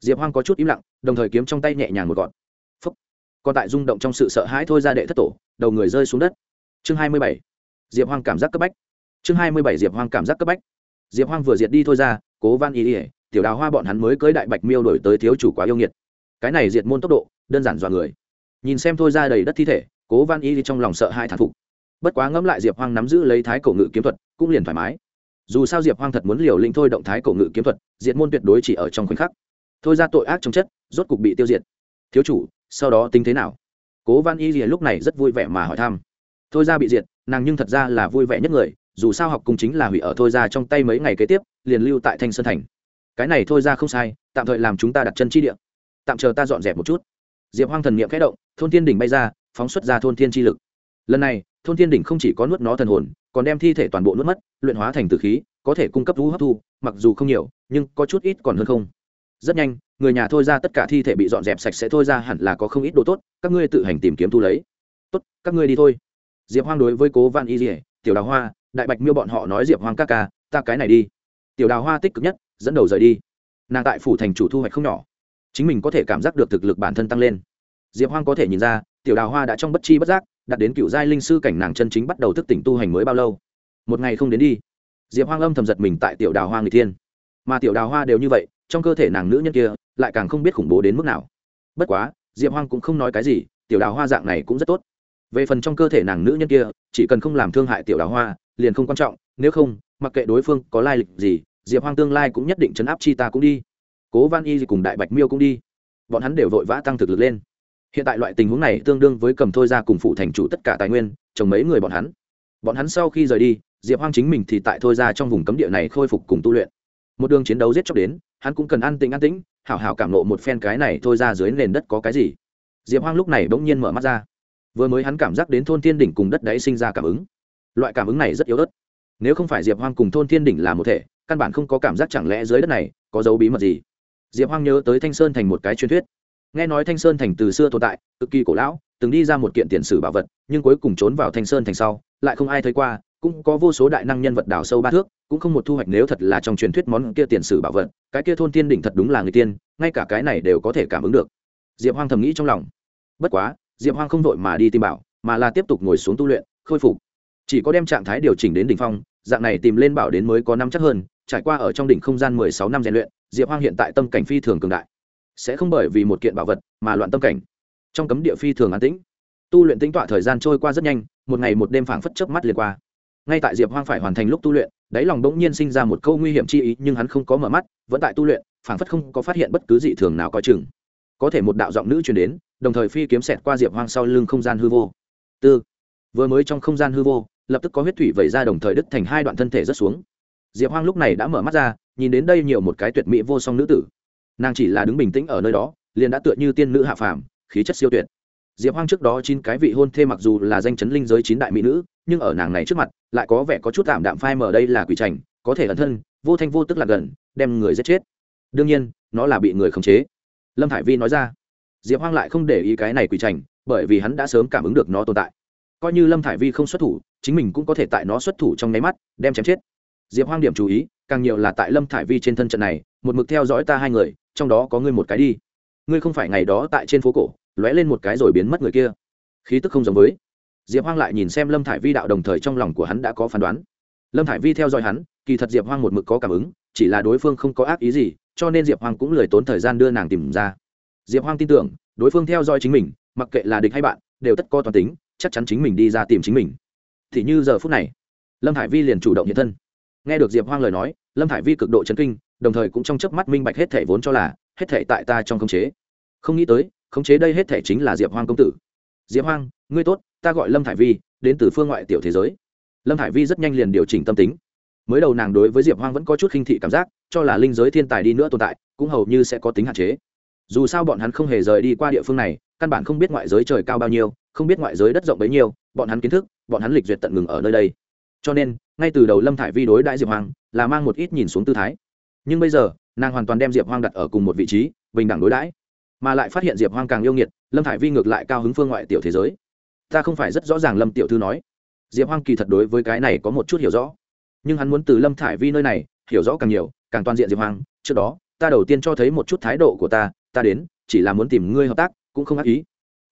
Diệp hoang có chút im lặng, đồng thời kiếm trong tay nhẹ nhàng một gọn. Phúc. Còn tại rung động trong sự sợ hãi thôi ra đệ thất tổ đầu người rơi xuống đất. Chương hai mươi bảy, diệp hoang cảm giác cấp bách. Chương hai mươi bảy, diệp hoang cảm giác cấp bách. Diệp hoang vừa diệt đi thôi ra, cố văn ý ỉa tiểu đào hoa bọn hắn mới cưới đại bạch miêu đổi tới thiếu chủ quá yêu nghiệt. Cái này diệt môn tốc độ, đơn giản dọa người. Nhìn xem thôi ra đầy đất thi thể, cố văn y trong lòng sợ hai thản phục. Bất quá ngẫm lại diệp hoang nắm giữ lấy thái cổ ngự kiếm thuật, cũng liền thoải mái. Dù sao diệp hoang thật muốn liều lĩnh thôi động thái cổ ngự kiếm thuật, diệt môn tuyệt đối chỉ ở trong khoảnh khắc. Thôi ra tội ác trong chất, rốt cục bị tiêu diệt. Thiếu chủ, sau đó tính thế nào? Cố văn y lúc này rất vui vẻ mà hỏi thăm. Thôi ra bị diệt, nàng nhưng thật ra là vui vẻ nhất người, dù sao học cung chính là hủy ở thôi ra trong tay mấy ngày kế tiếp, liền lưu tại thanh sơn thành. Cái này thôi ra không sai, tạm thời làm chúng ta đặt chân chi địa. Tạm chờ ta dọn dẹp một chút. Diệp hoang thần n i ệ m khẽ động, thôn thiên đỉnh bay ra, phóng xuất ra thôn thiên chi lực. Lần này, thôn thiên đỉnh không chỉ có nuốt nó thần hồn, còn đem thi thể toàn bộ nuốt mất, luyện hóa thành tử khí, có thể cung cấp vũ hấp thu, mặc dù không nhiều, nhưng có chút ít còn hơn không rất nhanh, người nhà thôi ra tất cả thi thể bị dọn dẹp sạch sẽ thôi ra hẳn là có không ít đồ tốt, các ngươi tự hành tìm kiếm thu lấy. Tốt, các ngươi đi thôi. Diệp hoang đối với cố văn y dỉa tiểu đào hoa, đại bạch miêu bọn họ nói diệp hoang các ca, ta cái này đi. Tiểu đào hoa tích cực nhất, dẫn đầu rời đi. Nàng tại phủ thành chủ thu hoạch không nhỏ. Chính mình có thể cảm giác được thực lực bản thân tăng lên. Diệp hoang có thể nhìn ra, tiểu đào hoa đã trong bất chi bất giác đặt đến cựu giai linh sư cảnh nàng chân chính bắt đầu thức tỉnh tu hành mới bao lâu? Một ngày không đến đi. Diệp hoang âm thầm giật mình tại tiểu đào hoa người thiên. Mà tiểu đào hoa đều như vậy trong cơ thể nàng nữ nhân kia lại càng không biết khủng bố đến mức nào. Bất quá, diệp hoang cũng không nói cái gì, tiểu đào hoa dạng này cũng rất tốt. Về phần trong cơ thể nàng nữ nhân kia, chỉ cần không làm thương hại tiểu đào hoa, liền không quan trọng, nếu không, mặc kệ đối phương có lai lịch gì, diệp hoang tương lai cũng nhất định chấn áp chi ta cũng đi. Cố văn y cùng đại bạch miêu cũng đi. Bọn hắn đều vội vã tăng thực lực lên. Hiện tại loại tình huống này tương đương với cầm thôi ra cùng phụ thành chủ tất cả tài nguyên, chồng mấy người bọn hắn. Bọn hắn sau khi rời đi, diệp hoang chính mình thì tại thôi ra trong vùng cấm địa này khôi phục cùng tu luyện một đường chiến đấu giết chóc đến, hắn cũng cần an tĩnh an tĩnh, hảo hảo cảm nộ một phen cái này thôi ra dưới nền đất có cái gì. Diệp hoang lúc này bỗng nhiên mở mắt ra. Vừa mới hắn cảm giác đến thôn thiên đỉnh cùng đất đáy sinh ra cảm ứng. Loại cảm ứng này rất yếu ớt. Nếu không phải diệp hoang cùng thôn thiên đỉnh là một thể, căn bản không có cảm giác chẳng lẽ dưới đất này có dấu bí mật gì. Diệp hoang nhớ tới thanh sơn thành một cái truyền thuyết. Nghe nói thanh sơn thành từ xưa tồn tại, cực kỳ cổ lão, từng đi ra một kiện tiền sử bảo vật, nhưng cuối cùng trốn vào thanh sơn thành sau, lại không ai thấy qua cũng có vô số đại năng nhân vật đào sâu ba thước, cũng không một thu hoạch nếu thật là trong truyền thuyết món kia tiền sử bảo vật, cái kia thôn tiên đỉnh thật đúng là người tiên, ngay cả cái này đều có thể cảm ứng được. Diệp hoang thầm nghĩ trong lòng. Bất quá, diệp hoang không vội mà đi tìm bảo, mà là tiếp tục ngồi xuống tu luyện, khôi phục. Chỉ có đem trạng thái điều chỉnh đến đỉnh phong, dạng này tìm lên bảo đến mới có năm chắc hơn, trải qua ở trong đỉnh không gian mười sáu năm rèn luyện, diệp hoang hiện tại tâm cảnh phi thường cường đại. Sẽ không bởi vì một kiện bảo vật mà loạn tâm cảnh. Trong cấm địa phi thường an tĩnh. Tu luyện tính tọa thời gian trôi qua rất nhanh, một ngày một đêm phảng phất chớp mắt liền qua ngay tại diệp hoang phải hoàn thành lúc tu luyện, đáy lòng bỗng nhiên sinh ra một câu nguy hiểm chi ý, nhưng hắn không có mở mắt, vẫn tại tu luyện, phảng phất không có phát hiện bất cứ dị thường nào coi chừng. Có thể một đạo giọng nữ truyền đến, đồng thời phi kiếm xẹt qua diệp hoang sau lưng không gian hư vô. Tư. Vừa mới trong không gian hư vô, lập tức có huyết thủy vẩy ra đồng thời đứt thành hai đoạn thân thể rất xuống. Diệp hoang lúc này đã mở mắt ra, nhìn đến đây nhiều một cái tuyệt mỹ vô song nữ tử. Nàng chỉ là đứng bình tĩnh ở nơi đó, liền đã tựa như tiên nữ hạ phàm, khí chất siêu tuyệt. Diệp hoang trước đó chín cái vị hôn thê mặc dù là danh chấn linh giới chín đại mỹ nữ nhưng ở nàng này trước mặt, lại có vẻ có chút tạm đạm phai mở đây là quỷ trành có thể ẩn thân, vô thanh vô tức là gần, đem người giết chết. Đương nhiên, nó là bị người khống chế. Lâm thải vi nói ra. Diệp hoang lại không để ý cái này quỷ trành bởi vì hắn đã sớm cảm ứng được nó tồn tại. Coi như lâm thải vi không xuất thủ, chính mình cũng có thể tại nó xuất thủ trong nháy mắt, đem chém chết. Diệp hoang điểm chú ý, càng nhiều là tại lâm thải vi trên thân trận này, một mực theo dõi ta hai người, trong đó có ngươi một cái đi. Ngươi không phải ngày đó tại trên phố cổ, lóe lên một cái rồi biến mất người kia. Khí tức không giống với diệp hoang lại nhìn xem lâm thải vi đạo đồng thời trong lòng của hắn đã có phán đoán. Lâm thải vi theo dõi hắn, kỳ thật diệp hoang một mực có cảm ứng, chỉ là đối phương không có ác ý gì, cho nên diệp hoang cũng lười tốn thời gian đưa nàng tìm ra. Diệp hoang tin tưởng, đối phương theo dõi chính mình, mặc kệ là địch hay bạn, đều tất co toàn tính, chắc chắn chính mình đi ra tìm chính mình. Thì như giờ phút này, lâm Thải vi liền chủ động hiện thân. Nghe được diệp hoang lời nói, lâm Thải vi cực độ chấn kinh, đồng thời cũng trong chớp mắt minh bạch hết thể vốn cho là, hết thể tại ta trong khống chế. Không nghĩ tới, khống chế đây hết thể chính là diệp hoang công tử. Diệp hoang ngươi tốt, ta gọi lâm thải vi, đến từ phương ngoại tiểu thế giới. Lâm thải vi rất nhanh liền điều chỉnh tâm tính. Mới đầu nàng đối với diệp hoang vẫn có chút khinh thị cảm giác, cho là linh giới thiên tài đi nữa tồn tại, cũng hầu như sẽ có tính hạn chế. Dù sao bọn hắn không hề rời đi qua địa phương này, căn bản không biết ngoại giới trời cao bao nhiêu, không biết ngoại giới đất rộng bấy nhiêu, bọn hắn kiến thức, bọn hắn lịch duyệt tận ngừng ở nơi đây. Cho nên, ngay từ đầu lâm thải vi đối đại diệp hoang là mang một ít nhìn xuống tư thái. Nhưng bây giờ, nàng hoàn toàn đem diệp hoang đặt ở cùng một vị trí, bình đẳng đối đãi. Mà lại phát hiện diệp hoang càng yêu nghiệt, lâm thải vi ngược lại cao hứng phương ngoại tiểu thế giới ta không phải rất rõ ràng lâm tiểu thư nói. Diệp hoang kỳ thật đối với cái này có một chút hiểu rõ. Nhưng hắn muốn từ lâm thải vi nơi này, hiểu rõ càng nhiều, càng toàn diện diệp hoang. Trước đó, ta đầu tiên cho thấy một chút thái độ của ta ta đến, chỉ là muốn tìm ngươi hợp tác, cũng không ác ý.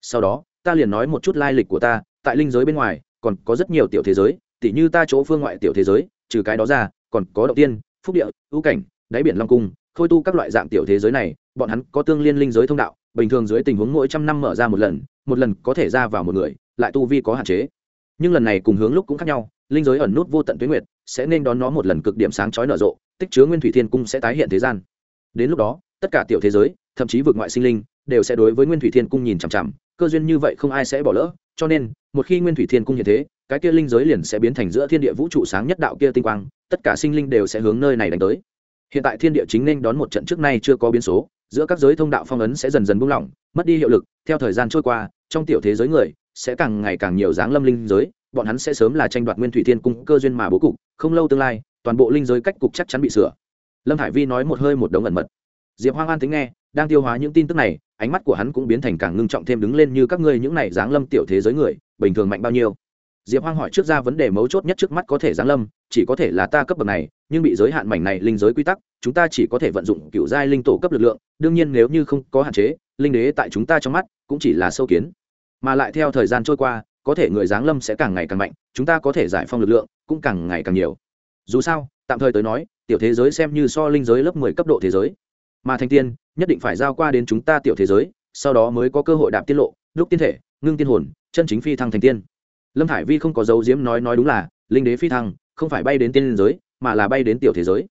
Sau đó, ta liền nói một chút lai lịch của ta, tại linh giới bên ngoài, còn có rất nhiều tiểu thế giới, tỉ như ta chỗ phương ngoại tiểu thế giới, trừ cái đó ra, còn có động tiên, phúc địa, ưu cảnh, đáy biển long cung, khôi tu các loại dạng tiểu thế giới này, bọn hắn có tương liên linh giới thông đạo, bình thường dưới tình huống mỗi trăm năm mở ra một lần một lần có thể ra vào một người lại tu vi có hạn chế. Nhưng lần này cùng hướng lúc cũng khác nhau, linh giới ẩn nút vô tận tuyến nguyệt, sẽ nên đón nó một lần cực điểm sáng chói nở rộ, tích chứa nguyên thủy thiên cung sẽ tái hiện thế gian. Đến lúc đó, tất cả tiểu thế giới, thậm chí vượt ngoại sinh linh, đều sẽ đối với nguyên thủy thiên cung nhìn chằm chằm, cơ duyên như vậy không ai sẽ bỏ lỡ, cho nên, một khi nguyên thủy thiên cung hiện thế, cái kia linh giới liền sẽ biến thành giữa thiên địa vũ trụ sáng nhất đạo kia tinh quang, tất cả sinh linh đều sẽ hướng nơi này đánh tới. Hiện tại thiên địa chính nên đón một trận trước nay chưa có biến số, giữa các giới thông đạo phong ấn sẽ dần dần buông lỏng, mất đi hiệu lực, theo thời gian trôi qua trong tiểu thế giới người, sẽ càng ngày càng nhiều dáng lâm linh giới, bọn hắn sẽ sớm là tranh đoạt nguyên thủy thiên cung cơ duyên mà bố cục, không lâu tương lai, toàn bộ linh giới cách cục chắc chắn bị sửa. Lâm hải vi nói một hơi một đống ẩn mật. Diệp hoang an tính nghe, đang tiêu hóa những tin tức này, ánh mắt của hắn cũng biến thành càng ngưng trọng thêm đứng lên như các ngươi những này giáng lâm tiểu thế giới người, bình thường mạnh bao nhiêu. Diệp hoang hỏi trước ra vấn đề mấu chốt nhất trước mắt có thể giáng lâm, chỉ có thể là ta cấp bậc này, nhưng bị giới hạn mảnh này linh giới quy tắc, chúng ta chỉ có thể vận dụng cựu giai linh tổ cấp lực lượng, đương nhiên nếu như không có hạn chế, linh đế tại chúng ta trong mắt cũng chỉ là sâu kiến mà lại theo thời gian trôi qua, có thể người giáng lâm sẽ càng ngày càng mạnh, chúng ta có thể giải phong lực lượng cũng càng ngày càng nhiều. Dù sao, tạm thời tới nói, tiểu thế giới xem như so linh giới lớp mười cấp độ thế giới. Mà thành tiên, nhất định phải giao qua đến chúng ta tiểu thế giới, sau đó mới có cơ hội đạp tiết lộ lúc tiên thể, ngưng tiên hồn, chân chính phi thăng thành tiên. Lâm thải vi không có dấu diếm nói nói đúng là, linh đế phi thăng, không phải bay đến tiên giới, mà là bay đến tiểu thế giới.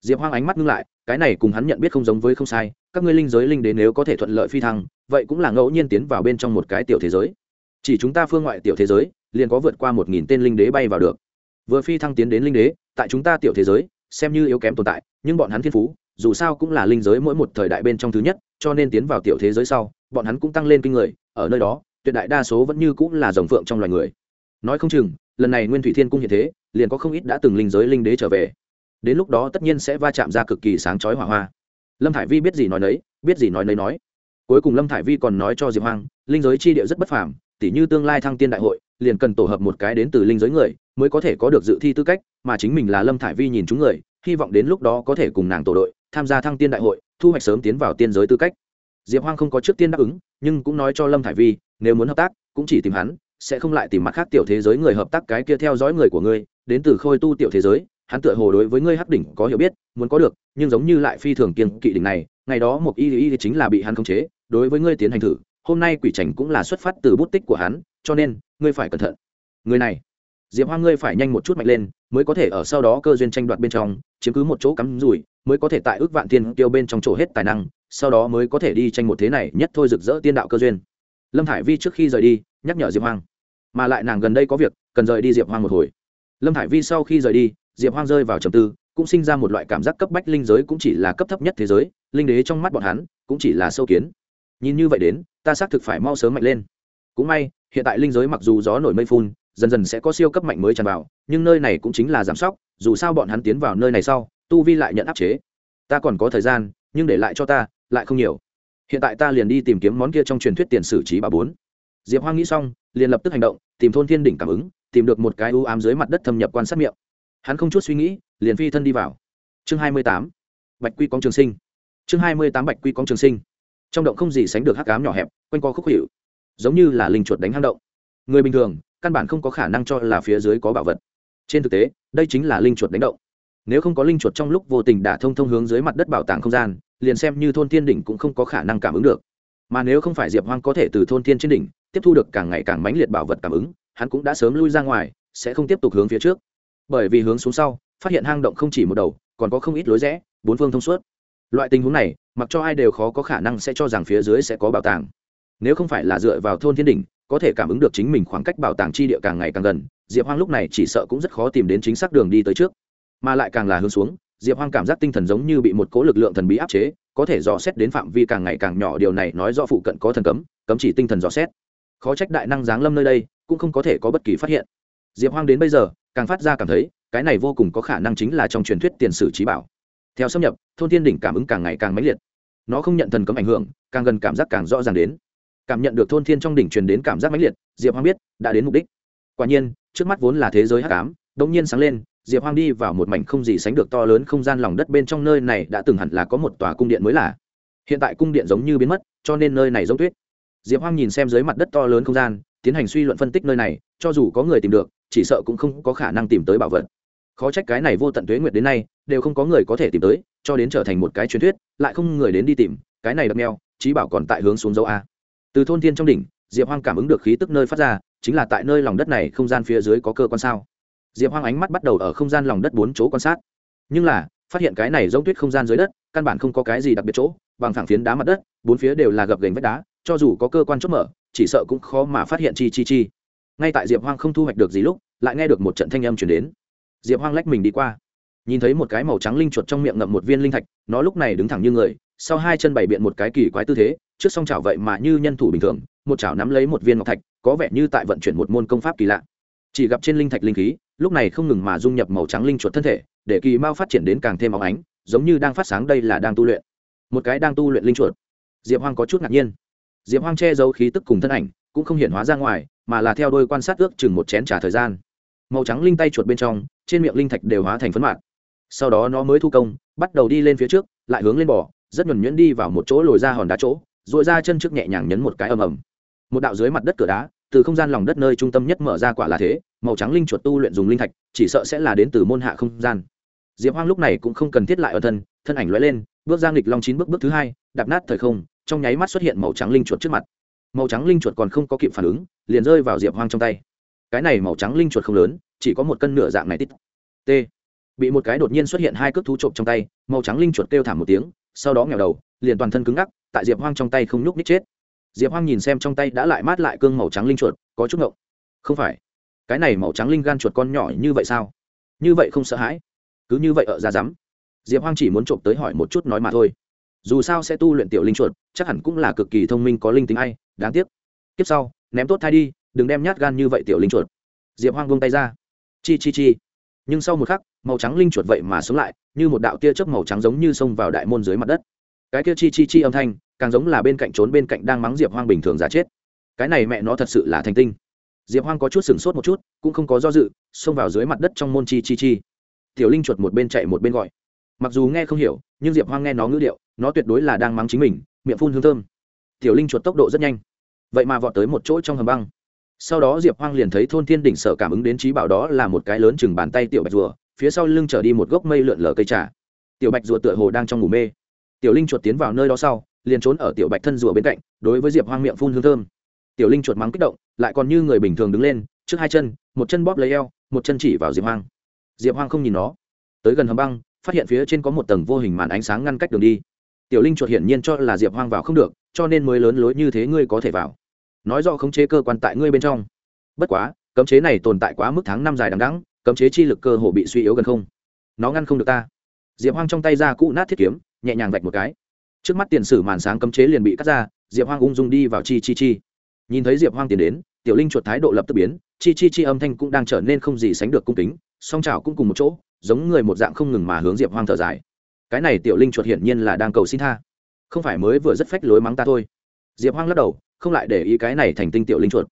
Diệp hoang ánh mắt ngưng lại cái này cùng hắn nhận biết không giống với không sai, các ngươi linh giới linh đế nếu có thể thuận lợi phi thăng, vậy cũng là ngẫu nhiên tiến vào bên trong một cái tiểu thế giới. Chỉ chúng ta phương ngoại tiểu thế giới, liền có vượt qua một nghìn tên linh đế bay vào được. Vừa phi thăng tiến đến linh đế, tại chúng ta tiểu thế giới, xem như yếu kém tồn tại, nhưng bọn hắn thiên phú, dù sao cũng là linh giới mỗi một thời đại bên trong thứ nhất, cho nên tiến vào tiểu thế giới sau, bọn hắn cũng tăng lên kinh người, ở nơi đó, tuyệt đại đa số vẫn như cũng là dòng phượng trong loài người. Nói không chừng, lần này nguyên thủy thiên cung hiện thế, liền có không ít đã từng linh giới linh đế trở về đến lúc đó tất nhiên sẽ va chạm ra cực kỳ sáng chói hỏa hoa. Lâm thải vi biết gì nói nấy, biết gì nói nấy nói. Cuối cùng lâm thải vi còn nói cho diệp hoang, linh giới chi địa rất bất phàm, tỉ như tương lai thăng tiên đại hội, liền cần tổ hợp một cái đến từ linh giới người, mới có thể có được dự thi tư cách, mà chính mình là lâm thải vi nhìn chúng người, hy vọng đến lúc đó có thể cùng nàng tổ đội, tham gia thăng tiên đại hội, thu hoạch sớm tiến vào tiên giới tư cách. Diệp hoang không có trước tiên đáp ứng, nhưng cũng nói cho lâm thải vi, nếu muốn hợp tác, cũng chỉ tìm hắn, sẽ không lại tìm mặt khác tiểu thế giới người hợp tác cái kia theo dõi người của ngươi, đến từ khôi tu tiểu thế giới hắn tựa hồ đối với ngươi hắc đỉnh có hiểu biết, muốn có được, nhưng giống như lại phi thường kiên kỵ đỉnh này, ngày đó một y y chính là bị hắn khống chế, đối với ngươi tiến hành thử, hôm nay quỷ trành cũng là xuất phát từ bút tích của hắn, cho nên, ngươi phải cẩn thận. Người này, diệp hoa ngươi phải nhanh một chút mạnh lên, mới có thể ở sau đó cơ duyên tranh đoạt bên trong, chiếm cứ một chỗ cắm rủi, mới có thể tại ước vạn tiên tiêu bên trong chỗ hết tài năng, sau đó mới có thể đi tranh một thế này, nhất thôi rực rỡ tiên đạo cơ duyên. Lâm thải vi trước khi rời đi, nhắc nhở diệp hoang. Mà lại nàng gần đây có việc, cần rời đi diệp hoang một hồi. Lâm thải vi sau khi rời đi diệp hoang rơi vào trầm tư, cũng sinh ra một loại cảm giác cấp bách linh giới cũng chỉ là cấp thấp nhất thế giới, linh đế trong mắt bọn hắn cũng chỉ là sâu kiến. Nhìn như vậy đến, ta xác thực phải mau sớm mạnh lên. Cũng may, hiện tại linh giới mặc dù gió nổi mây phun, dần dần sẽ có siêu cấp mạnh mới tràn vào, nhưng nơi này cũng chính là giảm sóc, dù sao bọn hắn tiến vào nơi này sau, tu vi lại nhận áp chế. Ta còn có thời gian, nhưng để lại cho ta, lại không nhiều. Hiện tại ta liền đi tìm kiếm món kia trong truyền thuyết tiền sử trí bà bốn. Diệp hoang nghĩ xong, liền lập tức hành động, tìm thôn thiên đỉnh cảm ứng, tìm được một cái u ám dưới mặt đất thâm nhập quan sát miệng hắn không chút suy nghĩ, liền phi thân đi vào. Chương hai mươi tám, bạch quy cóng trường sinh. Chương hai mươi tám, bạch quy cóng trường sinh. Trong động không gì sánh được hắc cám nhỏ hẹp, quanh co khúc hiệu giống như là linh chuột đánh hang động. Người bình thường, căn bản không có khả năng cho là phía dưới có bảo vật. Trên thực tế, đây chính là linh chuột đánh động. Nếu không có linh chuột trong lúc vô tình đã thông thông hướng dưới mặt đất bảo tàng không gian, liền xem như thôn thiên đỉnh cũng không có khả năng cảm ứng được. Mà nếu không phải diệp hoang có thể từ thôn thiên trên đỉnh tiếp thu được càng ngày càng mãnh liệt bảo vật cảm ứng, hắn cũng đã sớm lui ra ngoài, sẽ không tiếp tục hướng phía trước bởi vì hướng xuống sau, phát hiện hang động không chỉ một đầu, còn có không ít lối rẽ, bốn phương thông suốt. Loại tình huống này, mặc cho ai đều khó có khả năng sẽ cho rằng phía dưới sẽ có bảo tàng. Nếu không phải là dựa vào thôn thiên đỉnh, có thể cảm ứng được chính mình khoảng cách bảo tàng chi địa càng ngày càng gần, diệp hoang lúc này chỉ sợ cũng rất khó tìm đến chính xác đường đi tới trước. Mà lại càng là hướng xuống, diệp hoang cảm giác tinh thần giống như bị một cố lực lượng thần bí áp chế, có thể dò xét đến phạm vi càng ngày càng nhỏ, điều này nói do phụ cận có thần cấm cấm chỉ tinh thần dò xét. Khó trách đại năng giáng lâm nơi đây, cũng không có thể có bất kỳ phát hiện. Diệp hoang đến bây giờ càng phát ra cảm thấy, cái này vô cùng có khả năng chính là trong truyền thuyết tiền sử trí bảo. Theo xâm nhập, thôn thiên đỉnh cảm ứng càng ngày càng mãnh liệt. Nó không nhận thần cấm ảnh hưởng, càng gần cảm giác càng rõ ràng đến. Cảm nhận được thôn thiên trong đỉnh truyền đến cảm giác mãnh liệt, diệp hoang biết, đã đến mục đích. Quả nhiên, trước mắt vốn là thế giới hắc ám, đột nhiên sáng lên, diệp hoang đi vào một mảnh không gì sánh được to lớn không gian lòng đất bên trong nơi này đã từng hẳn là có một tòa cung điện mới là hiện tại cung điện giống như biến mất, cho nên nơi này giống tuyết. Diệp hoang nhìn xem dưới mặt đất to lớn không gian, tiến hành suy luận phân tích nơi này, cho dù có người tìm được chỉ sợ cũng không có khả năng tìm tới bảo vật. Khó trách cái này vô tận tuế nguyệt đến nay, đều không có người có thể tìm tới, cho đến trở thành một cái truyền thuyết, lại không người đến đi tìm, cái này đập neo trí bảo còn tại hướng xuống dấu a. Từ thôn thiên trong đỉnh, diệp hoang cảm ứng được khí tức nơi phát ra, chính là tại nơi lòng đất này không gian phía dưới có cơ quan sao. Diệp hoang ánh mắt bắt đầu ở không gian lòng đất bốn chỗ quan sát. Nhưng là, phát hiện cái này giống tuyết không gian dưới đất, căn bản không có cái gì đặc biệt chỗ, bằng thẳng phiến đá mặt đất, bốn phía đều là gập gành vách đá, cho dù có cơ quan chốt mở, chỉ sợ cũng khó mà phát hiện chi chi chi ngay tại diệp hoang không thu hoạch được gì lúc, lại nghe được một trận thanh âm chuyển đến. Diệp hoang lách mình đi qua. Nhìn thấy một cái màu trắng linh chuột trong miệng ngậm một viên linh thạch, nó lúc này đứng thẳng như người, sau hai chân bày biện một cái kỳ quái tư thế, trước song chảo vậy mà như nhân thủ bình thường, một chảo nắm lấy một viên ngọc thạch, có vẻ như tại vận chuyển một môn công pháp kỳ lạ. Chỉ gặp trên linh thạch linh khí, lúc này không ngừng mà dung nhập màu trắng linh chuột thân thể, để kỳ mao phát triển đến càng thêm óng ánh, giống như đang phát sáng đây là đang tu luyện. Một cái đang tu luyện linh chuột. Diệp hoang có chút ngạc nhiên. Diệp hoang che giấu khí tức cùng thân ảnh cũng không hiện hóa ra ngoài, mà là theo đôi quan sát ước chừng một chén trả thời gian. Màu trắng linh tay chuột bên trong, trên miệng linh thạch đều hóa thành phấn mạt. sau đó nó mới thu công, bắt đầu đi lên phía trước, lại hướng lên bỏ rất nhuẩn nhuyễn đi vào một chỗ lồi ra hòn đá chỗ, rồi ra chân trước nhẹ nhàng nhấn một cái ầm ầm. Một đạo dưới mặt đất cửa đá, từ không gian lòng đất nơi trung tâm nhất mở ra quả là thế, màu trắng linh chuột tu luyện dùng linh thạch, chỉ sợ sẽ là đến từ môn hạ không gian. Diệp hoang lúc này cũng không cần thiết lại ở thân thân ảnh lóe lên, bước ra nghịch long chín bước bước thứ hai, đạp nát thời không, trong nháy mắt xuất hiện màu trắng linh chuột trước mặt màu trắng linh chuột còn không có kịp phản ứng, liền rơi vào diệp hoang trong tay. Cái này màu trắng linh chuột không lớn, chỉ có một cân nửa dạng này tít. T. Bị một cái đột nhiên xuất hiện hai cước thú trộm trong tay, màu trắng linh chuột kêu thảm một tiếng, sau đó nghèo đầu, liền toàn thân cứng ngắc, tại diệp hoang trong tay không nhúc nít chết. Diệp hoang nhìn xem trong tay đã lại mát lại cương màu trắng linh chuột, có chút ngộng. Không phải. Cái này màu trắng linh gan chuột con nhỏ như vậy sao? Như vậy không sợ hãi. Cứ như vậy ở ra rắm. Diệp hoang chỉ muốn trộm tới hỏi một chút nói mà thôi dù sao sẽ tu luyện tiểu linh chuột, chắc hẳn cũng là cực kỳ thông minh có linh tính hay đáng tiếc. Kiếp sau, ném tốt thai đi, đừng đem nhát gan như vậy tiểu linh chuột. Diệp hoang vung tay ra. Chi chi chi. Nhưng sau một khắc, màu trắng linh chuột vậy mà sống lại, như một đạo tia chớp màu trắng giống như xông vào đại môn dưới mặt đất. Cái kia chi chi chi âm thanh, càng giống là bên cạnh trốn bên cạnh đang mắng diệp hoang bình thường giả chết. Cái này mẹ nó thật sự là thành tinh. Diệp hoang có chút sửng sốt một chút, cũng không có do dự, xông vào dưới mặt đất trong môn chi chi chi. Tiểu linh chuột một bên chạy một bên gọi mặc dù nghe không hiểu, nhưng diệp hoang nghe nó ngữ điệu, nó tuyệt đối là đang mắng chính mình, miệng phun hương thơm. Tiểu linh chuột tốc độ rất nhanh. Vậy mà vọt tới một chỗ trong hầm băng. Sau đó diệp hoang liền thấy thôn thiên đỉnh sở cảm ứng đến trí bảo đó là một cái lớn chừng bàn tay tiểu bạch rùa, phía sau lưng trở đi một gốc mây lượn lờ cây trà. Tiểu bạch rùa tựa hồ đang trong ngủ mê. Tiểu linh chuột tiến vào nơi đó sau, liền trốn ở tiểu bạch thân rùa bên cạnh, đối với diệp hoang miệng phun hương thơm. Tiểu linh chuột mắng kích động, lại còn như người bình thường đứng lên, trước hai chân, một chân bóp lấy eo, một chân chỉ vào diệp hoang. Diệp hoang không nhìn nó. Tới gần hầm băng phát hiện phía trên có một tầng vô hình màn ánh sáng ngăn cách đường đi. Tiểu linh chuột hiển nhiên cho là diệp hoang vào không được, cho nên mới lớn lối như thế ngươi có thể vào. Nói rõ khống chế cơ quan tại ngươi bên trong. Bất quá, cấm chế này tồn tại quá mức tháng năm dài đằng đẵng, cấm chế chi lực cơ hồ bị suy yếu gần không. Nó ngăn không được ta. Diệp hoang trong tay ra cũ nát thiết kiếm, nhẹ nhàng vạch một cái. Trước mắt tiền sử màn sáng cấm chế liền bị cắt ra, diệp hoang ung dung đi vào chi chi chi. Nhìn thấy diệp hoang tiến đến, tiểu linh chuột thái độ lập tức biến, chi chi chi âm thanh cũng đang trở nên không gì sánh được cung kính, song trào cũng cùng một chỗ giống người một dạng không ngừng mà hướng diệp hoang thở dài. Cái này tiểu linh chuột hiển nhiên là đang cầu xin tha. Không phải mới vừa rất phách lối mắng ta thôi. Diệp hoang lắc đầu, không lại để ý cái này thành tinh tiểu linh chuột,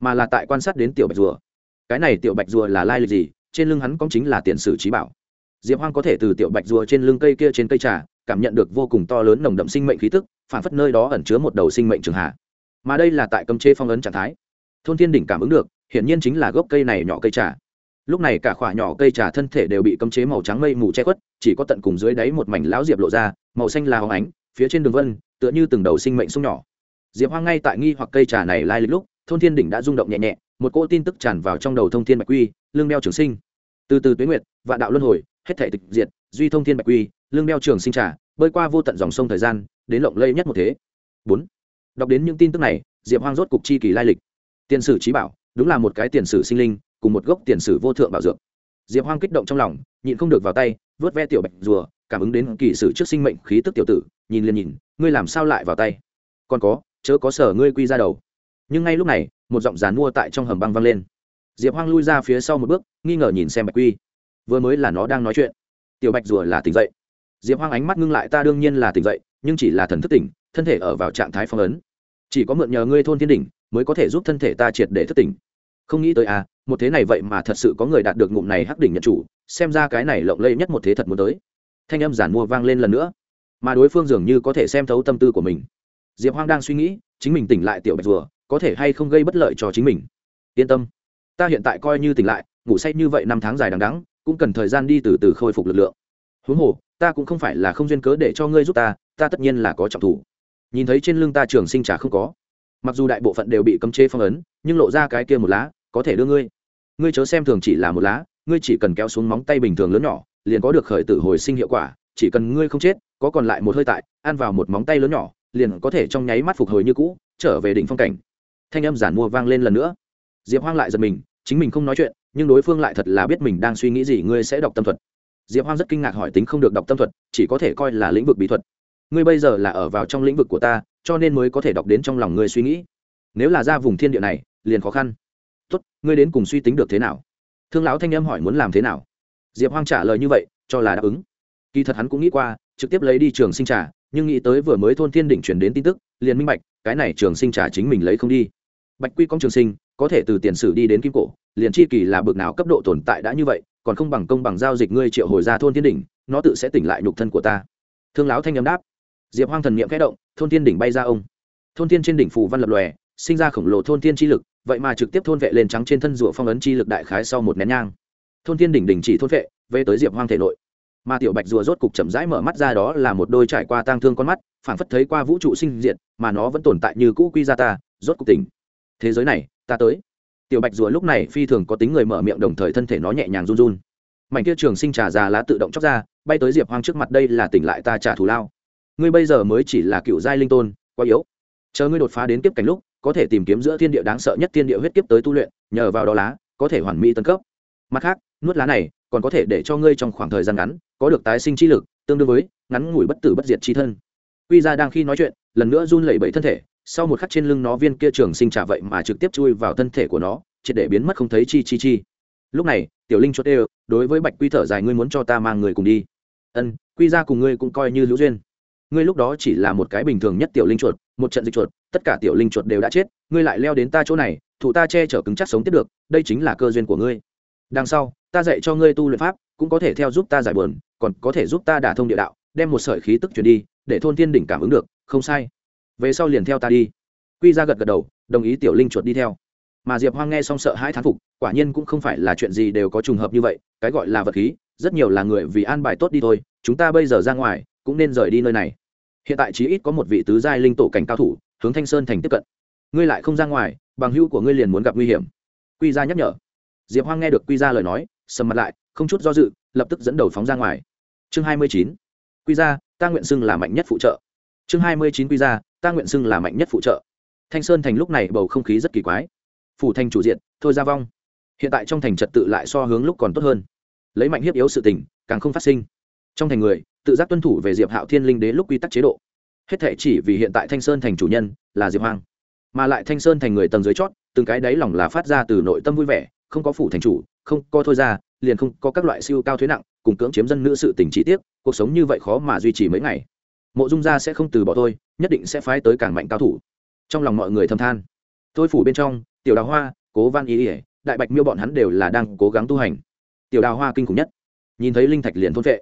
mà là tại quan sát đến tiểu bạch rùa. Cái này tiểu bạch rùa là lai lịch gì? Trên lưng hắn cũng chính là tiền sử trí bảo. Diệp hoang có thể từ tiểu bạch rùa trên lưng cây kia trên cây trà, cảm nhận được vô cùng to lớn nồng đậm sinh mệnh khí tức, phản phất nơi đó ẩn chứa một đầu sinh mệnh trường hạ. Mà đây là tại cấm chế phong ấn trạng thái. Thôn thiên đỉnh cảm ứng được, hiển nhiên chính là gốc cây này nhỏ cây trà lúc này cả khỏa nhỏ cây trà thân thể đều bị cấm chế màu trắng mây mù che khuất, chỉ có tận cùng dưới đáy một mảnh lão diệp lộ ra, màu xanh là hóng ánh, phía trên đường vân, tựa như từng đầu sinh mệnh sông nhỏ. Diệp hoang ngay tại nghi hoặc cây trà này lai lịch lúc, thôn thiên đỉnh đã rung động nhẹ nhẹ, một cỗ tin tức tràn vào trong đầu thông thiên bạch quy, lương đeo trường sinh. Từ từ tuyến nguyệt, vạn đạo luân hồi, hết thể tịch diệt, duy thông thiên bạch quy, lương đeo trường sinh trà, bơi qua vô tận dòng sông thời gian, đến lộng lây nhất một thế. Bốn. Đọc đến những tin tức này, diệp hoang rốt cục chi kỳ lai lịch. Tiền sử trí bảo, đúng là một cái tiền sử sinh linh cùng một gốc tiền sử vô thượng bảo dược. Diệp hoang kích động trong lòng, nhịn không được vào tay, vớt ve tiểu bạch rùa, cảm ứng đến kỳ sử trước sinh mệnh khí tức tiểu tử, nhìn liền nhìn, ngươi làm sao lại vào tay? Còn có, chớ có sở ngươi quy ra đầu. Nhưng ngay lúc này, một giọng dàn mua tại trong hầm băng vang lên. Diệp hoang lui ra phía sau một bước, nghi ngờ nhìn xem bạch quy. Vừa mới là nó đang nói chuyện. Tiểu bạch rùa là tỉnh dậy. Diệp hoang ánh mắt ngưng lại, ta đương nhiên là tỉnh dậy, nhưng chỉ là thần thức tỉnh, thân thể ở vào trạng thái phong ấn. Chỉ có mượn nhờ ngươi thôn thiên đỉnh, mới có thể giúp thân thể ta triệt để thức tỉnh. Không nghĩ tới à một thế này vậy mà thật sự có người đạt được ngụm này hắc đỉnh nhận chủ, xem ra cái này lộng lây nhất một thế thật muốn tới. Thanh âm giản mua vang lên lần nữa, mà đối phương dường như có thể xem thấu tâm tư của mình. Diệp hoang đang suy nghĩ, chính mình tỉnh lại tiểu bạch rùa, có thể hay không gây bất lợi cho chính mình. Yên tâm, ta hiện tại coi như tỉnh lại, ngủ say như vậy năm tháng dài đằng đắng cũng cần thời gian đi từ từ khôi phục lực lượng. Huống hồ, ta cũng không phải là không duyên cớ để cho ngươi giúp ta ta tất nhiên là có trọng thủ. Nhìn thấy trên lưng ta trường sinh trả không có, mặc dù đại bộ phận đều bị cấm chế phong ấn, nhưng lộ ra cái kia một lá, có thể đưa ngươi ngươi chớ xem thường chỉ là một lá, ngươi chỉ cần kéo xuống móng tay bình thường lớn nhỏ, liền có được khởi tử hồi sinh hiệu quả, chỉ cần ngươi không chết, có còn lại một hơi tại, ăn vào một móng tay lớn nhỏ, liền có thể trong nháy mắt phục hồi như cũ, trở về đỉnh phong cảnh. Thanh âm giản mua vang lên lần nữa. Diệp hoang lại giật mình, chính mình không nói chuyện, nhưng đối phương lại thật là biết mình đang suy nghĩ gì, ngươi sẽ đọc tâm thuật. Diệp hoang rất kinh ngạc hỏi tính không được đọc tâm thuật, chỉ có thể coi là lĩnh vực bí thuật. Ngươi bây giờ là ở vào trong lĩnh vực của ta, cho nên mới có thể đọc đến trong lòng ngươi suy nghĩ. Nếu là ra vùng thiên địa này, liền khó khăn tốt, ngươi đến cùng suy tính được thế nào? Thương lão thanh em hỏi muốn làm thế nào. Diệp hoang trả lời như vậy, cho là đáp ứng. Kỳ thật hắn cũng nghĩ qua, trực tiếp lấy đi trường sinh trà, nhưng nghĩ tới vừa mới thôn thiên đỉnh chuyển đến tin tức, liền minh bạch, cái này trường sinh trà chính mình lấy không đi. Bạch quy công trường sinh, có thể từ tiền sử đi đến kim cổ, liền chi kỳ là bực nào cấp độ tồn tại đã như vậy, còn không bằng công bằng giao dịch ngươi triệu hồi ra thôn thiên đỉnh, nó tự sẽ tỉnh lại nhục thân của ta. Thương lão thanh âm đáp. Diệp hoang thần n i ệ m kẽ động, thôn thiên đỉnh bay ra ông. Thôn thiên trên đỉnh phù văn lập lòe, sinh ra khổng lồ thôn thiên chi lực vậy mà trực tiếp thôn vệ lên trắng trên thân rùa phong ấn chi lực đại khái sau một nén nhang. Thôn thiên đỉnh đỉnh chỉ thôn vệ, về tới diệp hoang thể nội. Mà tiểu bạch rùa rốt cục chậm rãi mở mắt ra đó là một đôi trải qua tang thương con mắt, phảng phất thấy qua vũ trụ sinh diệt, mà nó vẫn tồn tại như cũ quy ra ta, rốt cục tỉnh. Thế giới này, ta tới. Tiểu bạch rùa lúc này phi thường có tính người mở miệng đồng thời thân thể nó nhẹ nhàng run run. Mảnh kia trường sinh trà già lá tự động chóc ra, bay tới diệp hoang trước mặt đây là tỉnh lại ta trả thù lao. Ngươi bây giờ mới chỉ là cựu giai linh tôn, quá yếu. Chờ ngươi đột phá đến tiếp cảnh lúc có thể tìm kiếm giữa thiên địa đáng sợ nhất thiên địa huyết kiếp tới tu luyện, nhờ vào đó lá, có thể hoàn mỹ tân cấp. Mặt khác, nuốt lá này còn có thể để cho ngươi trong khoảng thời gian ngắn có được tái sinh chi lực, tương đương với ngắn ngủi bất tử bất diệt chi thân. Quy ra đang khi nói chuyện, lần nữa run lẩy bẩy thân thể, sau một khắc trên lưng nó viên kia trường sinh trả vậy mà trực tiếp chui vào thân thể của nó, triệt để biến mất không thấy chi chi chi. Lúc này, tiểu linh chốt đều, đối với bạch quy thở dài, ngươi muốn cho ta mang người cùng đi? Ân, quy ra cùng ngươi cũng coi như hữu duyên. Ngươi lúc đó chỉ là một cái bình thường nhất tiểu linh chuột một trận dịch chuột tất cả tiểu linh chuột đều đã chết ngươi lại leo đến ta chỗ này thủ ta che chở cứng chắc sống tiếp được đây chính là cơ duyên của ngươi. Đằng sau ta dạy cho ngươi tu luyện pháp cũng có thể theo giúp ta giải buồn, còn có thể giúp ta đả thông địa đạo đem một sợi khí tức chuyển đi để thôn thiên đỉnh cảm ứng được không sai. Về sau liền theo ta đi. Quy ra gật gật đầu đồng ý tiểu linh chuột đi theo. Mà diệp hoang nghe xong sợ hãi thán phục quả nhiên cũng không phải là chuyện gì đều có trùng hợp như vậy cái gọi là vật khí rất nhiều là người vì an bài tốt đi thôi chúng ta bây giờ ra ngoài cũng nên rời đi nơi này hiện tại chí ít có một vị tứ giai linh tổ cảnh cao thủ, hướng thanh sơn thành tiếp cận. Ngươi lại không ra ngoài, bằng hữu của ngươi liền muốn gặp nguy hiểm. Quy ra nhắc nhở. Diệp hoang nghe được quy ra lời nói, sầm mặt lại, không chút do dự, lập tức dẫn đầu phóng ra ngoài. Chương hai mươi chín. Quy ra ta nguyện xưng là mạnh nhất phụ trợ. Chương hai mươi chín quy ra ta nguyện xưng là mạnh nhất phụ trợ. Thanh sơn thành lúc này bầu không khí rất kỳ quái. Phủ thành chủ diện, thôi ra vong. Hiện tại trong thành trật tự lại so hướng lúc còn tốt hơn. Lấy mạnh hiếp yếu sự tình, càng không phát sinh. Trong thành người tự giác tuân thủ về diệp hạo thiên linh đế lúc quy tắc chế độ. Hết thể chỉ vì hiện tại thanh sơn thành chủ nhân là diệp hoang. Mà lại thanh sơn thành người tầng dưới chót, từng cái đáy lòng là phát ra từ nội tâm vui vẻ, không có phủ thành chủ, không có thôi ra, liền không có các loại siêu cao thuế nặng, cùng cưỡng chiếm dân nữ sự tình chỉ tiết, cuộc sống như vậy khó mà duy trì mấy ngày. Mộ dung gia sẽ không từ bỏ tôi nhất định sẽ phái tới càng mạnh cao thủ. Trong lòng mọi người thâm than. Tôi phủ bên trong, tiểu đào hoa, cố văn ý ỉa đại bạch miêu bọn hắn đều là đang cố gắng tu hành. Tiểu đào hoa kinh khủng nhất. Nhìn thấy linh thạch liền thôn vệ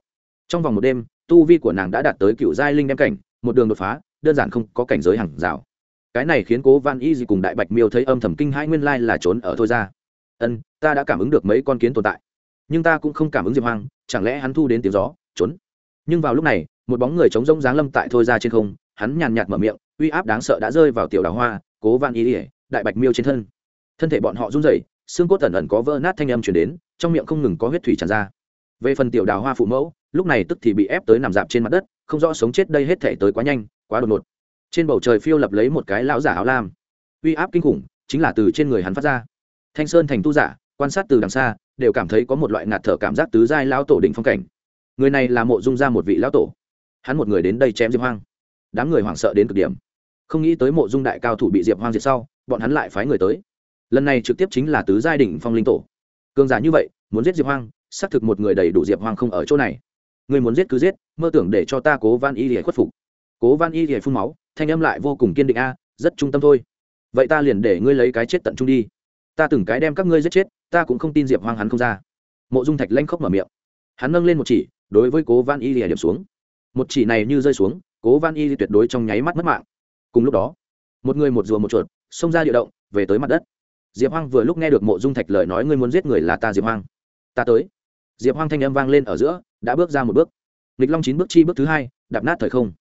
trong vòng một đêm, tu vi của nàng đã đạt tới cựu giai linh đem cảnh, một đường đột phá, đơn giản không có cảnh giới hàng rào. Cái này khiến cố văn y gì cùng đại bạch miêu thấy âm thầm kinh hai nguyên lai là trốn ở thôi ra. Ân, ta đã cảm ứng được mấy con kiến tồn tại, nhưng ta cũng không cảm ứng diệp hoang, chẳng lẽ hắn thu đến tiếng gió, trốn? Nhưng vào lúc này, một bóng người chống rông giáng lâm tại thôi ra trên không, hắn nhàn nhạt mở miệng, uy áp đáng sợ đã rơi vào tiểu đào hoa, cố văn y ỉa đại bạch miêu trên thân. Thân thể bọn họ run rẩy, xương cốt ẩn ẩn có vỡ nát thanh âm chuyển đến, trong miệng không ngừng có huyết thủy tràn ra về phần tiểu đào hoa phụ mẫu, lúc này tức thì bị ép tới nằm dạp trên mặt đất, không rõ sống chết đây hết thể tới quá nhanh, quá đột ngột. Trên bầu trời phiêu lập lấy một cái lão giả áo lam. Uy áp kinh khủng, chính là từ trên người hắn phát ra. Thanh sơn thành tu giả, quan sát từ đằng xa, đều cảm thấy có một loại ngạt thở cảm giác tứ giai lão tổ đỉnh phong cảnh. Người này là mộ dung ra một vị lão tổ. Hắn một người đến đây chém diệp hoang. Đám người hoảng sợ đến cực điểm. Không nghĩ tới mộ dung đại cao thủ bị diệp hoang diệt sau, bọn hắn lại phái người tới. Lần này trực tiếp chính là tứ giai đỉnh phong linh tổ. Cường giả như vậy, muốn giết diệp hoang xác thực một người đầy đủ diệp hoang không ở chỗ này. Người muốn giết cứ giết, mơ tưởng để cho ta cố van y để khuất phục. Cố van y để phun máu, thanh âm lại vô cùng kiên định a, rất trung tâm thôi. Vậy ta liền để ngươi lấy cái chết tận trung đi. Ta từng cái đem các ngươi giết chết, ta cũng không tin diệp hoang hắn không ra. Mộ dung thạch lanh khóc mở miệng. Hắn nâng lên một chỉ, đối với cố van y lìa điểm xuống. Một chỉ này như rơi xuống, cố van y tuyệt đối trong nháy mắt mất mạng. Cùng lúc đó, một người một rùa một chuột, xông ra địa động, về tới mặt đất. Diệp hoang vừa lúc nghe được mộ dung thạch lời nói, ngươi muốn giết người là ta, diệp hoang. Ta tới diệp hoang thanh âm vang lên ở giữa, đã bước ra một bước. Nghịch long chín bước chi bước thứ hai, đạp nát thời không.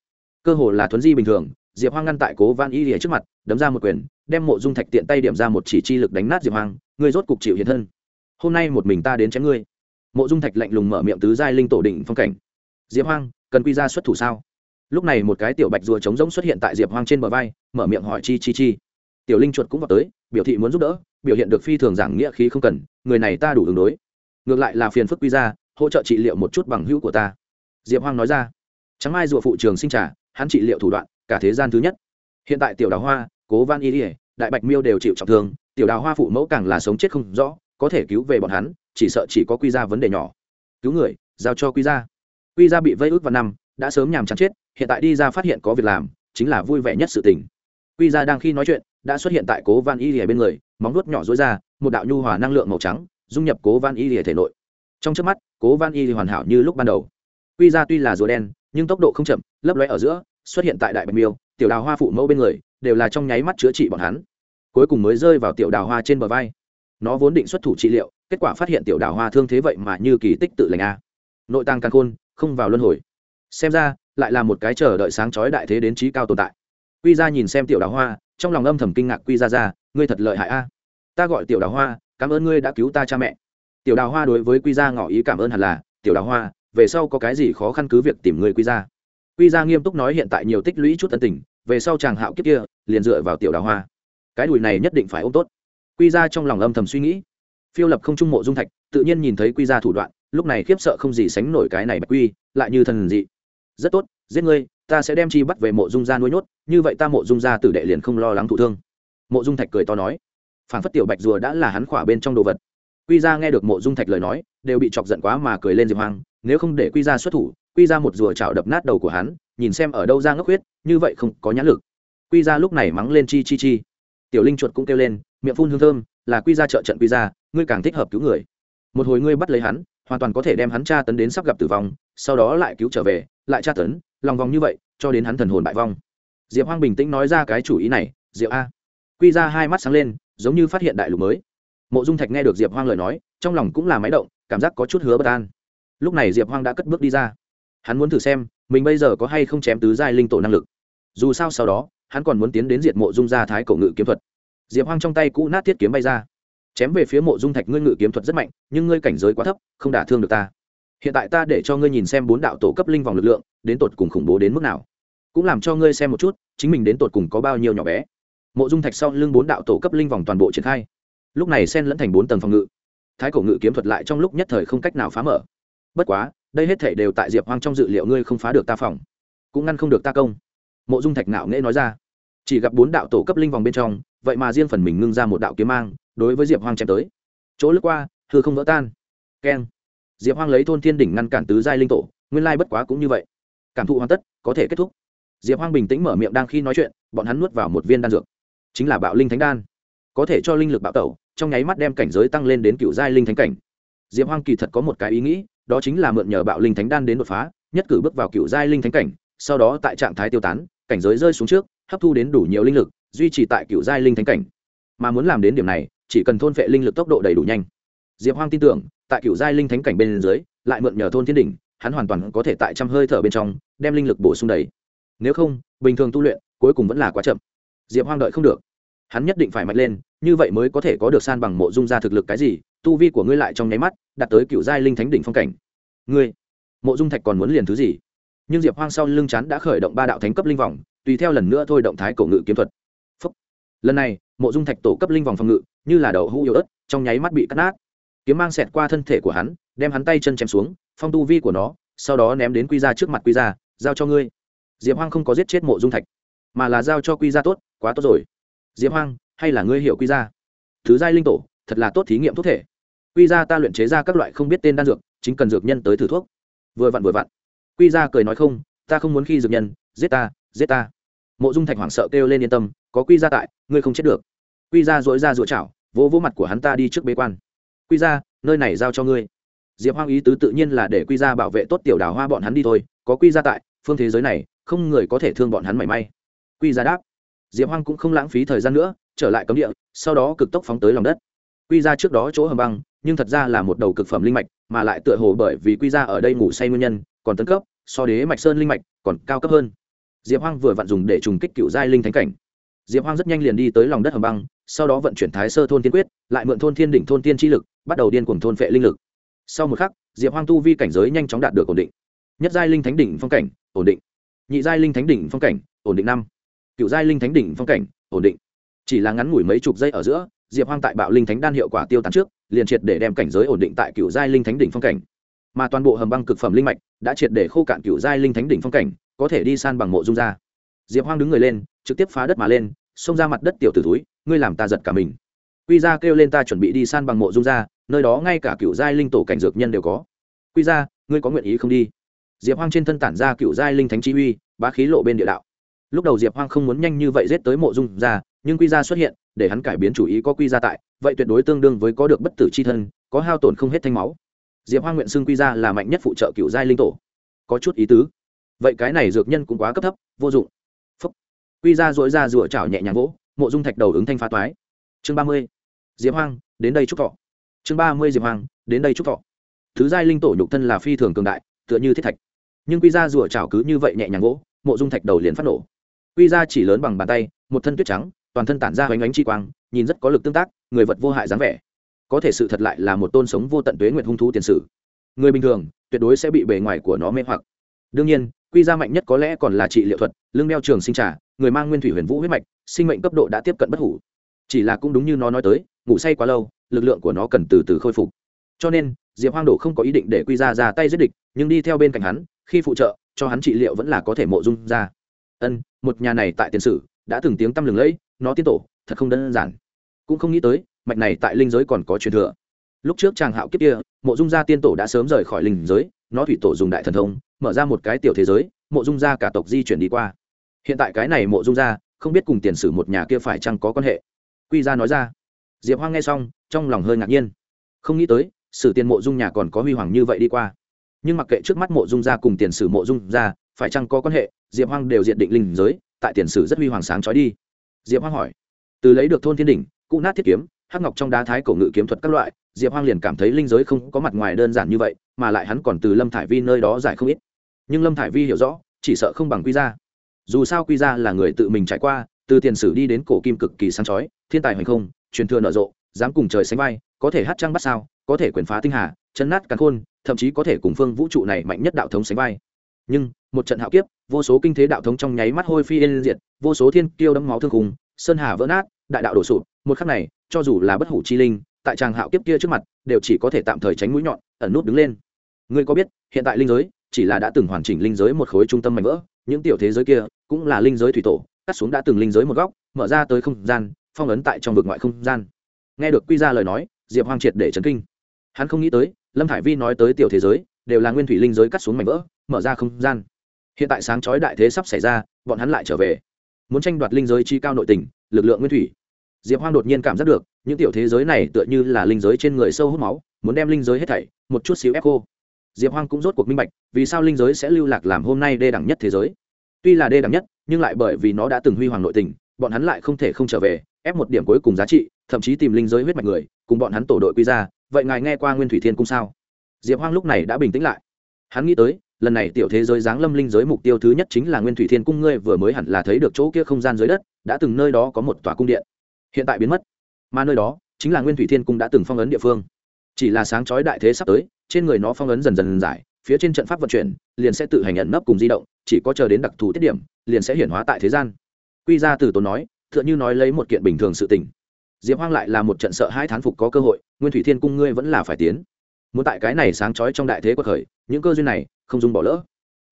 Cơ hồ là thuấn di bình thường, diệp hoang ngăn tại cố van y lìa trước mặt, đấm ra một quyền, đem mộ dung thạch tiện tay điểm ra một chỉ chi lực đánh nát diệp hoang, ngươi rốt cục chịu hiện thân. Hôm nay một mình ta đến chém ngươi. Mộ dung thạch lạnh lùng mở miệng tứ giai linh tổ định phong cảnh. Diệp hoang, cần quy ra xuất thủ sao? Lúc này một cái tiểu bạch rùa trống rỗng xuất hiện tại diệp hoang trên bờ vai, mở miệng hỏi chi chi chi. Tiểu linh chuột cũng vào tới, biểu thị muốn giúp đỡ, biểu hiện được phi thường giảng nghĩa khí không cần, người này ta đủ ứng đối ngược lại là phiền phức quy ra, hỗ trợ trị liệu một chút bằng hữu của ta. Diệp hoang nói ra. Chẳng ai rùa phụ trường sinh trả hắn trị liệu thủ đoạn, cả thế gian thứ nhất. Hiện tại tiểu đào hoa, cố van y ỉa đại bạch miêu đều chịu trọng thương, tiểu đào hoa phụ mẫu càng là sống chết không rõ, có thể cứu về bọn hắn, chỉ sợ chỉ có quy ra vấn đề nhỏ. Cứu người, giao cho quy ra. Quy ra bị vây ức vào năm, đã sớm nhàm chán chết, hiện tại đi ra phát hiện có việc làm, chính là vui vẻ nhất sự tình. Quy ra đang khi nói chuyện, đã xuất hiện tại cố van y ỉa bên người, móng nuốt nhỏ dối ra, một đạo nhu hòa năng lượng màu trắng dung nhập cố Văn y lìa thể nội. Trong trước mắt, cố Văn y hoàn hảo như lúc ban đầu. Quy ra tuy là rùa đen, nhưng tốc độ không chậm, lấp lóe ở giữa, xuất hiện tại đại bạch miêu, tiểu đào hoa phụ mẫu bên người, đều là trong nháy mắt chữa trị bọn hắn. Cuối cùng mới rơi vào tiểu đào hoa trên bờ vai. Nó vốn định xuất thủ trị liệu, kết quả phát hiện tiểu đào hoa thương thế vậy mà như kỳ tích tự lành a. Nội tàng càng khôn, không vào luân hồi. Xem ra, lại là một cái chờ đợi sáng chói đại thế đến trí cao tồn tại. Quy ra nhìn xem tiểu đào hoa, trong lòng âm thầm kinh ngạc quy ra ra, ngươi thật lợi hại a. Ta gọi tiểu đào hoa cảm ơn ngươi đã cứu ta cha mẹ. Tiểu đào hoa đối với quy gia ngỏ ý cảm ơn hẳn là, tiểu đào hoa, về sau có cái gì khó khăn cứ việc tìm người quy gia. Quy gia nghiêm túc nói hiện tại nhiều tích lũy chút tân tình, về sau chàng hạo kiếp kia, liền dựa vào tiểu đào hoa. Cái đùi này nhất định phải ôm tốt. Quy gia trong lòng âm thầm suy nghĩ. Phiêu lập không trung mộ dung thạch, tự nhiên nhìn thấy quy gia thủ đoạn, lúc này khiếp sợ không gì sánh nổi cái này bạch quy, lại như thần dị. Rất tốt, giết ngươi, ta sẽ đem chi bắt về mộ dung gia nuôi nhốt, như vậy ta mộ dung gia tử đệ liền không lo lắng thụ thương. Mộ dung thạch cười to nói phản phất tiểu bạch rùa đã là hắn khỏa bên trong đồ vật. Quy ra nghe được mộ dung thạch lời nói, đều bị chọc giận quá mà cười lên diệp hoang, nếu không để quy ra xuất thủ, quy ra một rùa chảo đập nát đầu của hắn, nhìn xem ở đâu ra ngốc huyết, như vậy không có nhãn lực. Quy ra lúc này mắng lên chi chi chi. Tiểu linh chuột cũng kêu lên, miệng phun hương thơm, là quy ra trợ trận quy ra ngươi càng thích hợp cứu người. Một hồi ngươi bắt lấy hắn, hoàn toàn có thể đem hắn tra tấn đến sắp gặp tử vong, sau đó lại cứu trở về, lại tra tấn, lòng vòng như vậy, cho đến hắn thần hồn bại vong. Diệp hoang bình tĩnh nói ra cái chủ ý này, Diệp a. Quy ra hai mắt sáng lên giống như phát hiện đại lục mới. Mộ dung thạch nghe được diệp hoang lời nói, trong lòng cũng là máy động, cảm giác có chút hứa bất an. Lúc này diệp hoang đã cất bước đi ra. Hắn muốn thử xem, mình bây giờ có hay không chém tứ giai linh tổ năng lực. Dù sao sau đó, hắn còn muốn tiến đến diệt mộ dung gia thái cổ ngự kiếm thuật. Diệp hoang trong tay cũ nát thiết kiếm bay ra. Chém về phía mộ dung thạch, ngươi ngự kiếm thuật rất mạnh, nhưng ngươi cảnh giới quá thấp, không đả thương được ta. Hiện tại ta để cho ngươi nhìn xem bốn đạo tổ cấp linh vòng lực lượng, đến tột cùng khủng bố đến mức nào. Cũng làm cho ngươi xem một chút, chính mình đến tột cùng có bao nhiêu nhỏ bé mộ dung thạch sau lưng bốn đạo tổ cấp linh vòng toàn bộ triển khai. Lúc này xen lẫn thành bốn tầng phòng ngự. Thái cổ ngự kiếm thuật lại trong lúc nhất thời không cách nào phá mở. Bất quá, đây hết thể đều tại diệp hoang trong dự liệu ngươi không phá được ta phòng, cũng ngăn không được ta công. Mộ dung thạch nạo nghễ nói ra. Chỉ gặp bốn đạo tổ cấp linh vòng bên trong, vậy mà riêng phần mình ngưng ra một đạo kiếm mang, đối với diệp hoang chém tới. Chỗ lướt qua thưa không vỡ tan. Keng. Diệp hoang lấy thôn thiên đỉnh ngăn cản tứ giai linh tổ, nguyên lai bất quá cũng như vậy. Cảm thụ hoàn tất, có thể kết thúc. Diệp hoang bình tĩnh mở miệng đang khi nói chuyện, bọn hắn nuốt vào một viên đan dược chính là bạo linh thánh đan. Có thể cho linh lực bạo tẩu, trong nháy mắt đem cảnh giới tăng lên đến cựu giai linh thánh cảnh. Diệp hoang kỳ thật có một cái ý nghĩ, đó chính là mượn nhờ bạo linh thánh đan đến đột phá, nhất cử bước vào cựu giai linh thánh cảnh, sau đó tại trạng thái tiêu tán, cảnh giới rơi xuống trước, hấp thu đến đủ nhiều linh lực, duy trì tại cựu giai linh thánh cảnh. Mà muốn làm đến điểm này, chỉ cần thôn vệ linh lực tốc độ đầy đủ nhanh. Diệp hoang tin tưởng, tại cựu giai linh thánh cảnh bên dưới, lại mượn nhờ thôn thiên đỉnh, hắn hoàn toàn có thể tại trăm hơi thở bên trong, đem linh lực bổ sung đầy. Nếu không, bình thường tu luyện, cuối cùng vẫn là quá chậm. Diệp hoang đợi không được hắn nhất định phải mạnh lên, như vậy mới có thể có được san bằng mộ dung ra thực lực cái gì, tu vi của ngươi lại trong nháy mắt đạt tới cựu giai linh thánh đỉnh phong cảnh. Ngươi, mộ dung thạch còn muốn liền thứ gì? Nhưng diệp hoang sau lưng chắn đã khởi động ba đạo thánh cấp linh vòng, tùy theo lần nữa thôi động thái cổ ngự kiếm thuật. Phúc. lần này, mộ dung thạch tổ cấp linh vòng phòng ngự, như là đầu hũ yếu ớt, trong nháy mắt bị cắt nát. Kiếm mang xẹt qua thân thể của hắn, đem hắn tay chân chém xuống, phong tu vi của nó, sau đó ném đến quy ra trước mặt quy ra giao cho ngươi. Diệp hoang không có giết chết mộ dung thạch, mà là giao cho quy ra tốt, quá tốt rồi diệp hoang, hay là ngươi hiểu quy ra? Thứ giai linh tổ, thật là tốt thí nghiệm thuốc thể. Quy ra ta luyện chế ra các loại không biết tên đan dược, chính cần dược nhân tới thử thuốc. Vừa vặn vừa vặn. Quy ra cười nói không, ta không muốn khi dược nhân, giết ta giết ta. Mộ dung thạch hoảng sợ kêu lên yên tâm, có quy ra tại, ngươi không chết được. Quy ra dỗi ra dụa chảo, vỗ vỗ mặt của hắn ta đi trước bế quan. Quy ra, nơi này giao cho ngươi. Diệp hoang ý tứ tự nhiên là để quy ra bảo vệ tốt tiểu đào hoa bọn hắn đi thôi, có quy ra tại, phương thế giới này, không người có thể thương bọn hắn mảy may. Quy ra đáp diệp hoang cũng không lãng phí thời gian nữa, trở lại cấm địa, sau đó cực tốc phóng tới lòng đất. Quy ra trước đó chỗ hầm băng, nhưng thật ra là một đầu cực phẩm linh mạch, mà lại tựa hồ bởi vì quy ra ở đây ngủ say nguyên nhân, còn tấn cấp, so đế mạch sơn linh mạch còn cao cấp hơn. Diệp hoang vừa vặn dùng để trùng kích cựu giai linh thánh cảnh. Diệp hoang rất nhanh liền đi tới lòng đất hầm băng, sau đó vận chuyển thái sơ thôn tiên quyết, lại mượn thôn thiên đỉnh thôn tiên chi lực, bắt đầu điên cuồng thôn phệ linh lực. Sau một khắc, diệp hoang tu vi cảnh giới nhanh chóng đạt được ổn định. Nhất giai linh thánh đỉnh phong cảnh, ổn định. Nhị giai linh thánh đỉnh phong cảnh, ổn định năm cựu giai linh thánh đỉnh phong cảnh, ổn định. Chỉ là ngắn ngủi mấy chục giây ở giữa, diệp hoang tại bạo linh thánh đan hiệu quả tiêu tán trước, liền triệt để đem cảnh giới ổn định tại cựu giai linh thánh đỉnh phong cảnh. Mà toàn bộ hầm băng cực phẩm linh mạch đã triệt để khô cạn cựu giai linh thánh đỉnh phong cảnh, có thể đi san bằng mộ dung ra diệp hoang đứng người lên, trực tiếp phá đất mà lên, xông ra mặt đất tiểu tử túi ngươi làm ta giật cả mình. Quy ra kêu lên ta chuẩn bị đi san bằng mộ dung ra nơi đó ngay cả cựu giai linh tổ cảnh dược nhân đều có. Quy ra ngươi có nguyện ý không đi? Diệp hoang trên thân tản ra cựu giai linh thánh chi uy, bá khí lộ bên địa đạo lúc đầu diệp hoang không muốn nhanh như vậy giết tới mộ dung ra nhưng quy ra xuất hiện, để hắn cải biến chủ ý có quy ra tại, vậy tuyệt đối tương đương với có được bất tử c h i thân, có hao tổn không hết thanh máu. Diệp hoang nguyện xưng quy ra là mạnh nhất phụ trợ cựu giai linh tổ. Có chút ý tứ. Vậy cái này dược nhân cũng quá cấp thấp, vô dụng. Phúc. Quy ra dội ra rủa chảo nhẹ nhàng vỗ, mộ dung thạch đầu ứng thanh phá toái. Chương ba mươi. Diệp hoang, đến đây chúc thọ. Chương ba mươi diệp hoang, đến đây chúc thọ. Thứ giai linh tổ nhục thân là phi thường cường đại, tựa như thiết thạch. Nhưng quy ra rủa chảo cứ như vậy nhẹ nhàng vỗ, mộ dung thạch đầu liền phát nổ quy ra chỉ lớn bằng bàn tay, một thân tuyết trắng, toàn thân tản ra hoành ánh chi quang, nhìn rất có lực tương tác, người vật vô hại dáng vẻ. Có thể sự thật lại là một tôn sống vô tận tuế nguyện hung thú tiền sử. Người bình thường, tuyệt đối sẽ bị bề ngoài của nó mê hoặc. Đương nhiên, quy ra mạnh nhất có lẽ còn là trị liệu thuật lương đeo trường sinh trả người mang nguyên thủy huyền vũ huyết mạch, sinh mệnh cấp độ đã tiếp cận bất hủ. Chỉ là cũng đúng như nó nói tới, ngủ say quá lâu, lực lượng của nó cần từ từ khôi phục. Cho nên, diệp hoang đổ không có ý định để quy ra ra tay giết địch, nhưng đi theo bên cạnh hắn, khi phụ trợ, cho hắn trị liệu vẫn là có thể mộ dung ra ân, một nhà này tại tiền sử, đã từng tiếng tăm lừng lẫy, nó tiên tổ, thật không đơn giản. Cũng không nghĩ tới, mạch này tại linh giới còn có truyền thừa. Lúc trước chàng hạo kiếp kia, mộ dung gia tiên tổ đã sớm rời khỏi linh giới, nó thủy tổ dùng đại thần thông, mở ra một cái tiểu thế giới, mộ dung gia cả tộc di chuyển đi qua. Hiện tại cái này mộ dung gia, không biết cùng tiền sử một nhà kia phải chăng có quan hệ. Quy gia nói ra. Diệp hoang nghe xong, trong lòng hơi ngạc nhiên. Không nghĩ tới, sử tiền mộ dung nhà còn có huy hoàng như vậy đi qua. Nhưng mặc kệ trước mắt mộ dung gia cùng tiền sử mộ dung gia phải chăng có quan hệ? Diệp hoang đều diện định linh giới, tại tiền sử rất huy hoàng sáng trói đi. Diệp hoang hỏi. Từ lấy được thôn thiên đỉnh, cụ nát thiết kiếm, hắc ngọc trong đá thái cổ ngự kiếm thuật các loại, diệp hoang liền cảm thấy linh giới không có mặt ngoài đơn giản như vậy, mà lại hắn còn từ lâm thải vi nơi đó giải không ít. Nhưng lâm thải vi hiểu rõ, chỉ sợ không bằng quy ra dù sao quy ra là người tự mình trải qua, từ tiền sử đi đến cổ kim cực kỳ sáng chói, thiên tài hoành không, truyền thừa nở rộ, dám cùng trời sánh vai, có thể hát trăng bắt sao, có thể quyền phá tinh hà chấn nát càn khôn, thậm chí có thể cùng phương vũ trụ này mạnh nhất đạo thống sánh vai nhưng một trận hạo kiếp, vô số kinh thế đạo thống trong nháy mắt hôi phi yên diệt, vô số thiên kiêu đấm máu thương khùng sơn hà vỡ nát, đại đạo đổ sụp. Một khắc này, cho dù là bất hủ chi linh, tại tràng hạo kiếp kia trước mặt, đều chỉ có thể tạm thời tránh mũi nhọn, ẩn nút đứng lên. Ngươi có biết, hiện tại linh giới chỉ là đã từng hoàn chỉnh linh giới một khối trung tâm mạnh vỡ, những tiểu thế giới kia cũng là linh giới thủy tổ, cắt xuống đã từng linh giới một góc, mở ra tới không gian, phong ấn tại trong vực ngoại không gian. Nghe được quy ra lời nói, diệp hoang triệt để chấn kinh. Hắn không nghĩ tới, lâm hải vi nói tới tiểu thế giới, đều là nguyên thủy linh giới cắt xuống mảnh vỡ mở ra không gian. Hiện tại sáng chói đại thế sắp xảy ra, bọn hắn lại trở về. Muốn tranh đoạt linh giới chi cao nội tình, lực lượng nguyên thủy. Diệp hoang đột nhiên cảm giác được, những tiểu thế giới này tựa như là linh giới trên người sâu hút máu, muốn đem linh giới hết thảy, một chút xíu ép cô. Diệp hoang cũng rốt cuộc minh bạch, vì sao linh giới sẽ lưu lạc làm hôm nay đê đẳng nhất thế giới. Tuy là đê đẳng nhất, nhưng lại bởi vì nó đã từng huy hoàng nội tình, bọn hắn lại không thể không trở về, ép một điểm cuối cùng giá trị, thậm chí tìm linh giới huyết mạch người, cùng bọn hắn tổ đội quy ra, vậy ngài nghe qua nguyên thủy thiên cung sao? Diệp hoang lúc này đã bình tĩnh lại. Hắn nghĩ tới lần này tiểu thế giới giáng lâm linh giới mục tiêu thứ nhất chính là nguyên thủy thiên cung, ngươi vừa mới hẳn là thấy được chỗ kia không gian dưới đất, đã từng nơi đó có một tòa cung điện. Hiện tại biến mất, mà nơi đó chính là nguyên thủy thiên cung đã từng phong ấn địa phương. Chỉ là sáng chói đại thế sắp tới, trên người nó phong ấn dần dần giải, phía trên trận pháp vận chuyển liền sẽ tự hành nhận nấp cùng di động, chỉ có chờ đến đặc thù tiết điểm, liền sẽ hiển hóa tại thế gian. Quy ra từ tốn nói, tựa như nói lấy một kiện bình thường sự tình. Diệp hoang lại là một trận sợ hai thán phục có cơ hội, nguyên thủy thiên cung ngươi vẫn là phải tiến muốn tại cái này sáng chói trong đại thế quật khởi, những cơ duyên này, không dùng bỏ lỡ.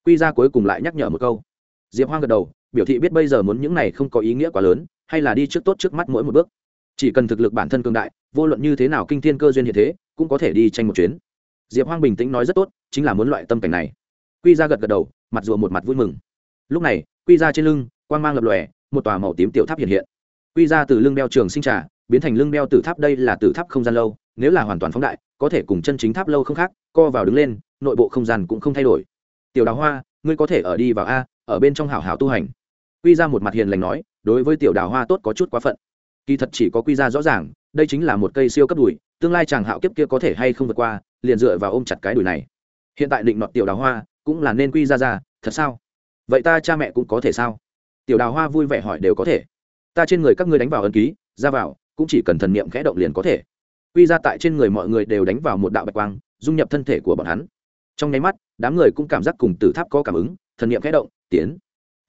Quy ra cuối cùng lại nhắc nhở một câu. Diệp hoang gật đầu, biểu thị biết bây giờ muốn những này không có ý nghĩa quá lớn, hay là đi trước tốt trước mắt mỗi một bước. Chỉ cần thực lực bản thân cường đại, vô luận như thế nào kinh thiên cơ duyên hiện thế, cũng có thể đi tranh một chuyến. Diệp hoang bình tĩnh nói rất tốt, chính là muốn loại tâm cảnh này. Quy ra gật gật đầu, mặt rùa một mặt vui mừng. Lúc này, quy ra trên lưng, quang mang lập lòe, một tòa màu tím tiểu tháp hiện hiện. Quy ra từ lưng đeo trường sinh trà, biến thành lưng đeo tử tháp, đây là tử tháp không gian lâu nếu là hoàn toàn phóng đại, có thể cùng chân chính tháp lâu không khác, co vào đứng lên, nội bộ không gian cũng không thay đổi. Tiểu đào hoa, ngươi có thể ở đi vào a, ở bên trong hảo hảo tu hành. Quy ra một mặt hiền lành nói, đối với tiểu đào hoa tốt có chút quá phận. Kỳ thật chỉ có quy ra rõ ràng, đây chính là một cây siêu cấp đùi, tương lai chàng hạo kiếp kia có thể hay không vượt qua, liền dựa vào ôm chặt cái đùi này. Hiện tại định nọt tiểu đào hoa, cũng là nên quy ra ra, thật sao? Vậy ta cha mẹ cũng có thể sao? Tiểu đào hoa vui vẻ hỏi đều có thể. Ta trên người các ngươi đánh vào ân ký, ra vào, cũng chỉ cần thần niệm khẽ động liền có thể quy ra tại trên người mọi người đều đánh vào một đạo bạch quang, dung nhập thân thể của bọn hắn. Trong nháy mắt, đám người cũng cảm giác cùng tử tháp có cảm ứng, thần niệm khẽ động, tiến.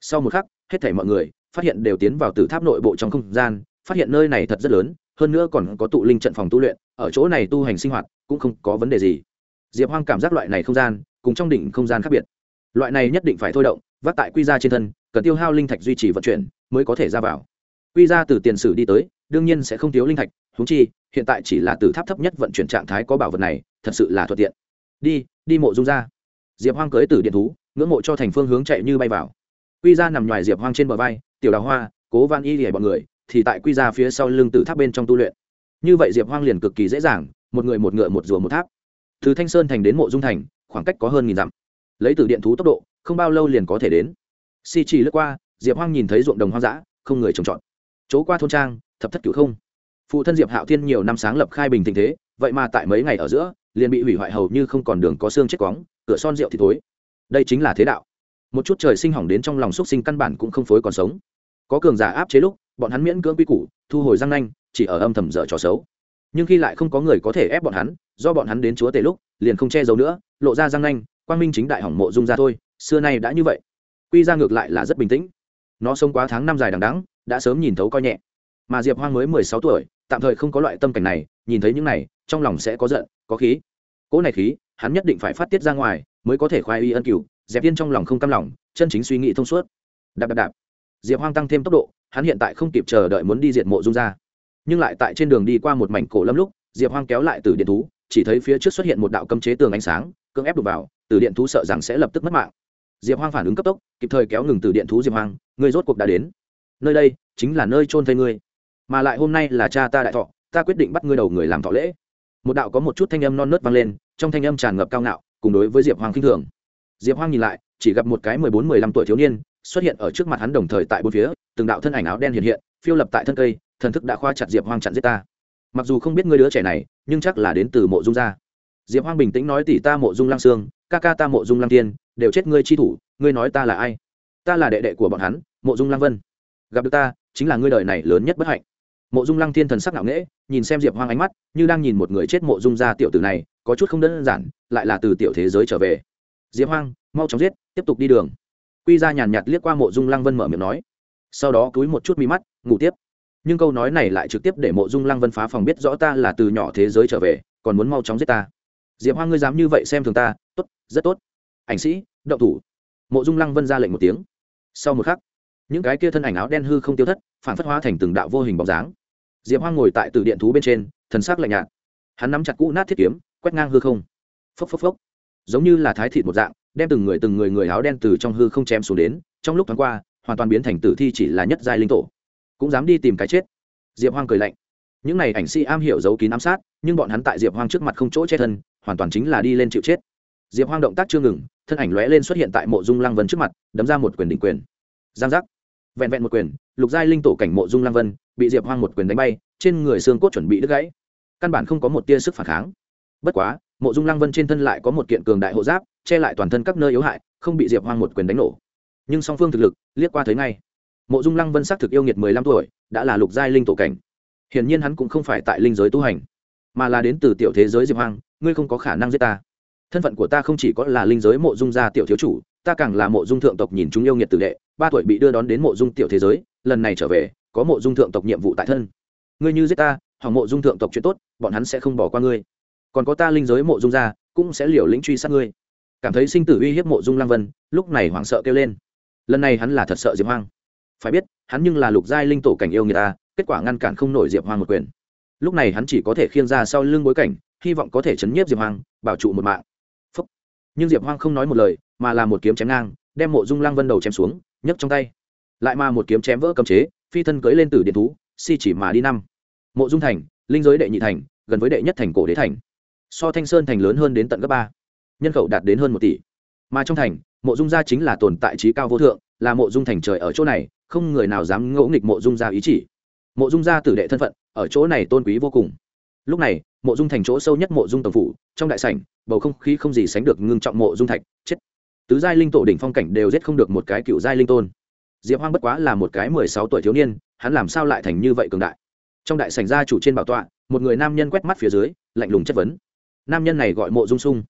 Sau một khắc, hết thể mọi người phát hiện đều tiến vào tử tháp nội bộ trong không gian, phát hiện nơi này thật rất lớn, hơn nữa còn có tụ linh trận phòng tu luyện, ở chỗ này tu hành sinh hoạt cũng không có vấn đề gì. Diệp hoang cảm giác loại này không gian cùng trong đỉnh không gian khác biệt. Loại này nhất định phải thôi động, vác tại quy ra trên thân, cần tiêu hao linh thạch duy trì vận chuyển mới có thể ra vào. Quy ra từ tiền sử đi tới, đương nhiên sẽ không thiếu linh thạch húng chi, hiện tại chỉ là từ tháp thấp nhất vận chuyển trạng thái có bảo vật này, thật sự là thuận tiện. Đi đi mộ dung ra. Diệp hoang cưới từ điện thú, ngưỡng mộ cho thành phương hướng chạy như bay vào. Quy ra nằm ngoài diệp hoang trên bờ vai, tiểu đào hoa, cố van y lìa bọn người, thì tại quy ra phía sau lưng từ tháp bên trong tu luyện. Như vậy diệp hoang liền cực kỳ dễ dàng, một người một ngựa một rùa một tháp. Từ thanh sơn thành đến mộ dung thành, khoảng cách có hơn nghìn dặm. Lấy từ điện thú tốc độ, không bao lâu liền có thể đến. Si trì lướt qua, diệp hoang nhìn thấy ruộng đồng hoang dã, không người trồng trọt. Chỗ qua thôn trang, thập thất cửu không phụ thân diệp hạo thiên nhiều năm sáng lập khai bình tình thế, vậy mà tại mấy ngày ở giữa, liền bị hủy hoại hầu như không còn đường có xương chết quóng, cửa son rượu thì thối. Đây chính là thế đạo. Một chút trời sinh hỏng đến trong lòng xúc sinh căn bản cũng không phối còn sống. Có cường giả áp chế lúc, bọn hắn miễn cưỡng quy củ, thu hồi răng nanh, chỉ ở âm thầm dở trò xấu. Nhưng khi lại không có người có thể ép bọn hắn, do bọn hắn đến chúa tể lúc, liền không che giấu nữa, lộ ra răng nanh, quang minh chính đại hỏng mộ dung ra thôi, xưa nay đã như vậy. Quy ra ngược lại là rất bình tĩnh. Nó sống quá tháng năm dài đằng đắng đã sớm nhìn thấu coi nhẹ. Mà diệp hoang mới mười sáu tuổi tạm thời không có loại tâm cảnh này, nhìn thấy những này, trong lòng sẽ có giận, có khí. Cỗ này khí, hắn nhất định phải phát tiết ra ngoài, mới có thể khoai y ân cửu. Dẹp viên trong lòng không cam lòng, chân chính suy nghĩ thông suốt. Đạp đạp đạp. Diệp hoang tăng thêm tốc độ, hắn hiện tại không kịp chờ đợi muốn đi diệt mộ dung ra nhưng lại tại trên đường đi qua một mảnh cổ lâm lúc, diệp hoang kéo lại từ điện thú, chỉ thấy phía trước xuất hiện một đạo cấm chế tường ánh sáng, cưỡng ép đục vào, từ điện thú sợ rằng sẽ lập tức mất mạng. Diệp hoang phản ứng cấp tốc, kịp thời kéo ngừng từ điện thú diệp hoang, ngươi rốt cuộc đã đến. Nơi đây chính là nơi trôn thây ngươi mà lại hôm nay là cha ta đại thọ, ta quyết định bắt ngươi đầu người làm thọ lễ. Một đạo có một chút thanh âm non nớt vang lên, trong thanh âm tràn ngập cao ngạo, cùng đối với diệp hoàng khinh thường. Diệp hoàng nhìn lại, chỉ gặp một cái mười bốn, mười lăm tuổi thiếu niên xuất hiện ở trước mặt hắn đồng thời tại bốn phía, từng đạo thân ảnh áo đen hiện hiện, phiêu lập tại thân cây, thần thức đã khoa chặt diệp hoang chặn giết ta. Mặc dù không biết ngươi đứa trẻ này, nhưng chắc là đến từ mộ dung gia. Diệp hoang bình tĩnh nói tỷ ta mộ dung lang sương ca ca ta mộ dung lang tiên, đều chết ngươi chi thủ, ngươi nói ta là ai? Ta là đệ đệ của bọn hắn, mộ dung lang vân. Gặp được ta, chính là ngươi đời này lớn nhất bất hạnh mộ dung lăng thiên thần sắc ngạo nghễ, nhìn xem diệp hoang ánh mắt, như đang nhìn một người chết mộ dung gia tiểu tử này, có chút không đơn giản, lại là từ tiểu thế giới trở về. Diệp hoang, mau chóng giết, tiếp tục đi đường. Quy ra nhàn nhạt liếc qua mộ dung lăng vân mở miệng nói. Sau đó cúi một chút mi mắt, ngủ tiếp. Nhưng câu nói này lại trực tiếp để mộ dung lăng vân phá phòng biết rõ ta là từ nhỏ thế giới trở về, còn muốn mau chóng giết ta. Diệp hoang, ngươi dám như vậy xem thường ta, tốt, rất tốt. Ảnh sĩ, động thủ. Mộ dung lăng vân ra lệnh một tiếng. Sau một khắc, những cái kia thân ảnh áo đen hư không tiêu thất, phản phất hóa thành từng đạo vô hình bóng dáng diệp hoang ngồi tại từ điện thú bên trên, thần sắc lạnh nhạt. Hắn nắm chặt cũ nát thiết kiếm, quét ngang hư không. Phốc phốc phốc. Giống như là thái thịt một dạng, đem từng người từng người người áo đen từ trong hư không chém xuống đến, trong lúc thoáng qua, hoàn toàn biến thành tử thi chỉ là nhất giai linh tổ. Cũng dám đi tìm cái chết. Diệp hoang cười lạnh. Những này ảnh sĩ am hiểu giấu kín ám sát, nhưng bọn hắn tại diệp hoang trước mặt không chỗ chết thân, hoàn toàn chính là đi lên chịu chết. Diệp hoang động tác chưa ngừng, thân ảnh lóe lên xuất hiện tại mộ dung lăng vân trước mặt, đấm ra một quyền đỉnh quyền. Giang giác vẹn vẹn một quyền, lục giai linh tổ cảnh mộ dung Lang vân, bị diệp hoang một quyền đánh bay, trên người xương cốt chuẩn bị đứt gãy. Căn bản không có một tia sức phản kháng. Bất quá, mộ dung Lang vân trên thân lại có một kiện cường đại hộ giáp, che lại toàn thân các nơi yếu hại, không bị diệp hoang một quyền đánh nổ. Nhưng song phương thực lực, liếc qua thấy ngay. Mộ dung lăng vân xác thực yêu nghiệt mười lăm tuổi, đã là lục giai linh tổ cảnh. Hiển nhiên hắn cũng không phải tại linh giới tu hành, mà là đến từ tiểu thế giới diệp hoang, ngươi không có khả năng giết ta. Thân phận của ta không chỉ có là linh giới mộ dung gia tiểu thiếu chủ, ta càng là mộ dung thượng tộc nhìn chúng yêu nghiệt tử đệ ba tuổi bị đưa đón đến mộ dung tiểu thế giới lần này trở về có mộ dung thượng tộc nhiệm vụ tại thân. Ngươi như giết ta hoặc mộ dung thượng tộc chuyện tốt bọn hắn sẽ không bỏ qua ngươi. Còn có ta linh giới mộ dung ra, cũng sẽ liều lĩnh truy sát ngươi. Cảm thấy sinh tử uy hiếp mộ dung lang vân lúc này hoảng sợ kêu lên. Lần này hắn là thật sợ diệp hoang. Phải biết hắn nhưng là lục giai linh tổ cảnh yêu người ta kết quả ngăn cản không nổi diệp hoang một quyền. Lúc này hắn chỉ có thể khiêng ra sau lưng bối cảnh hy vọng có thể chấn nhiếp diệp hoang bảo trụ một mạng. Phúc. nhưng diệp hoang không nói một lời mà là một kiếm chém ngang đem mộ dung lang vân đầu chém xuống nhấc trong tay. Lại mà một kiếm chém vỡ cầm chế, phi thân cưỡi lên từ điện thú, si chỉ mà đi năm. Mộ dung thành, linh giới đệ nhị thành, gần với đệ nhất thành cổ đế thành. So thanh sơn thành lớn hơn đến tận cấp ba. Nhân khẩu đạt đến hơn một tỷ. Mà trong thành, mộ dung gia chính là tồn tại trí cao vô thượng, là mộ dung thành trời ở chỗ này, không người nào dám ngẫu nghịch mộ dung gia ý chỉ. Mộ dung gia tử đệ thân phận, ở chỗ này tôn quý vô cùng. Lúc này, mộ dung thành chỗ sâu nhất mộ dung tổng phủ, trong đại sảnh, bầu không khí không gì sánh được ngưng trọng mộ dung thạch, chết tứ giai linh tổ đỉnh phong cảnh đều giết không được một cái cựu giai linh tôn. Diệp hoang bất quá là một cái mười sáu tuổi thiếu niên, hắn làm sao lại thành như vậy cường đại? Trong đại sảnh gia chủ trên bảo tọa, một người nam nhân quét mắt phía dưới, lạnh lùng chất vấn. Nam nhân này gọi mộ dung sung.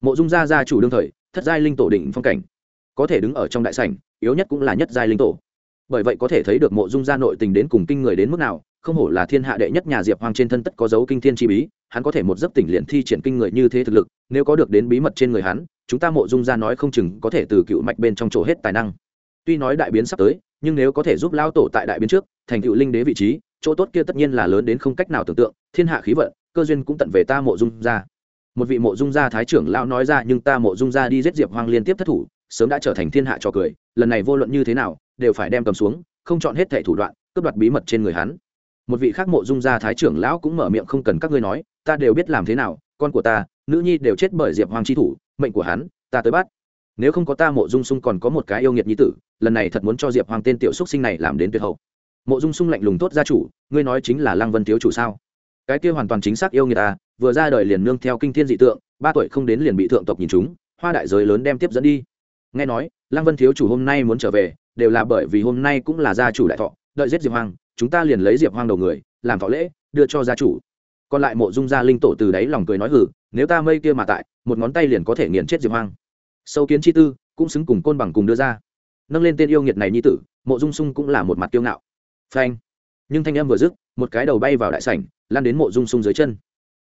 Mộ dung gia gia chủ đương thời, thất giai linh tổ đỉnh phong cảnh. Có thể đứng ở trong đại sảnh, yếu nhất cũng là nhất giai linh tổ. Bởi vậy có thể thấy được mộ dung gia nội tình đến cùng kinh người đến mức nào, không hổ là thiên hạ đệ nhất nhà diệp hoang trên thân tất có dấu kinh thiên chi bí, hắn có thể một giấc tỉnh liền thi triển kinh người như thế thực lực, nếu có được đến bí mật trên người hắn chúng ta mộ dung gia nói không chừng có thể từ cựu mạch bên trong chỗ hết tài năng. Tuy nói đại biến sắp tới, nhưng nếu có thể giúp lao tổ tại đại biến trước, thành cựu linh đế vị trí, chỗ tốt kia tất nhiên là lớn đến không cách nào tưởng tượng, thiên hạ khí vận, cơ duyên cũng tận về ta mộ dung gia một vị mộ dung gia thái trưởng lão nói ra, nhưng ta mộ dung gia đi giết diệp hoang liên tiếp thất thủ, sớm đã trở thành thiên hạ trò cười, lần này vô luận như thế nào, đều phải đem cầm xuống, không chọn hết thẻ thủ đoạn, cướp đoạt bí mật trên người hắn. Một vị khác mộ dung gia thái trưởng lão cũng mở miệng không cần các ngươi nói, ta đều biết làm thế nào, con của ta nữ nhi đều chết bởi diệp Hoàng chi thủ, mệnh của hắn, ta tới bắt. Nếu không có ta mộ dung sung còn có một cái yêu nghiệt nhi tử, lần này thật muốn cho diệp Hoàng tên tiểu xúc sinh này làm đến tuyệt hậu. Mộ dung sung lạnh lùng tốt gia chủ, ngươi nói chính là lăng vân thiếu chủ sao? Cái kia hoàn toàn chính xác yêu người ta, vừa ra đời liền nương theo kinh thiên dị tượng, ba tuổi không đến liền bị thượng tộc nhìn chúng, hoa đại giới lớn đem tiếp dẫn đi. Nghe nói, lăng vân thiếu chủ hôm nay muốn trở về, đều là bởi vì hôm nay cũng là gia chủ đại thọ, đợi giết diệp Hoàng chúng ta liền lấy diệp Hoàng đầu người, làm thọ lễ, đưa cho gia chủ. Còn lại mộ dung gia linh tổ từ đáy lòng cười nói hử nếu ta mây kia mà tại, một ngón tay liền có thể nghiền chết diệp hoang. Sâu kiến chi tư, cũng xứng cùng côn bằng cùng đưa ra. Nâng lên tên yêu nghiệt này nhi tử, mộ dung sung cũng là một mặt kiêu ngạo. Phanh. Nhưng thanh em vừa dứt, một cái đầu bay vào đại sảnh, lan đến mộ dung sung dưới chân.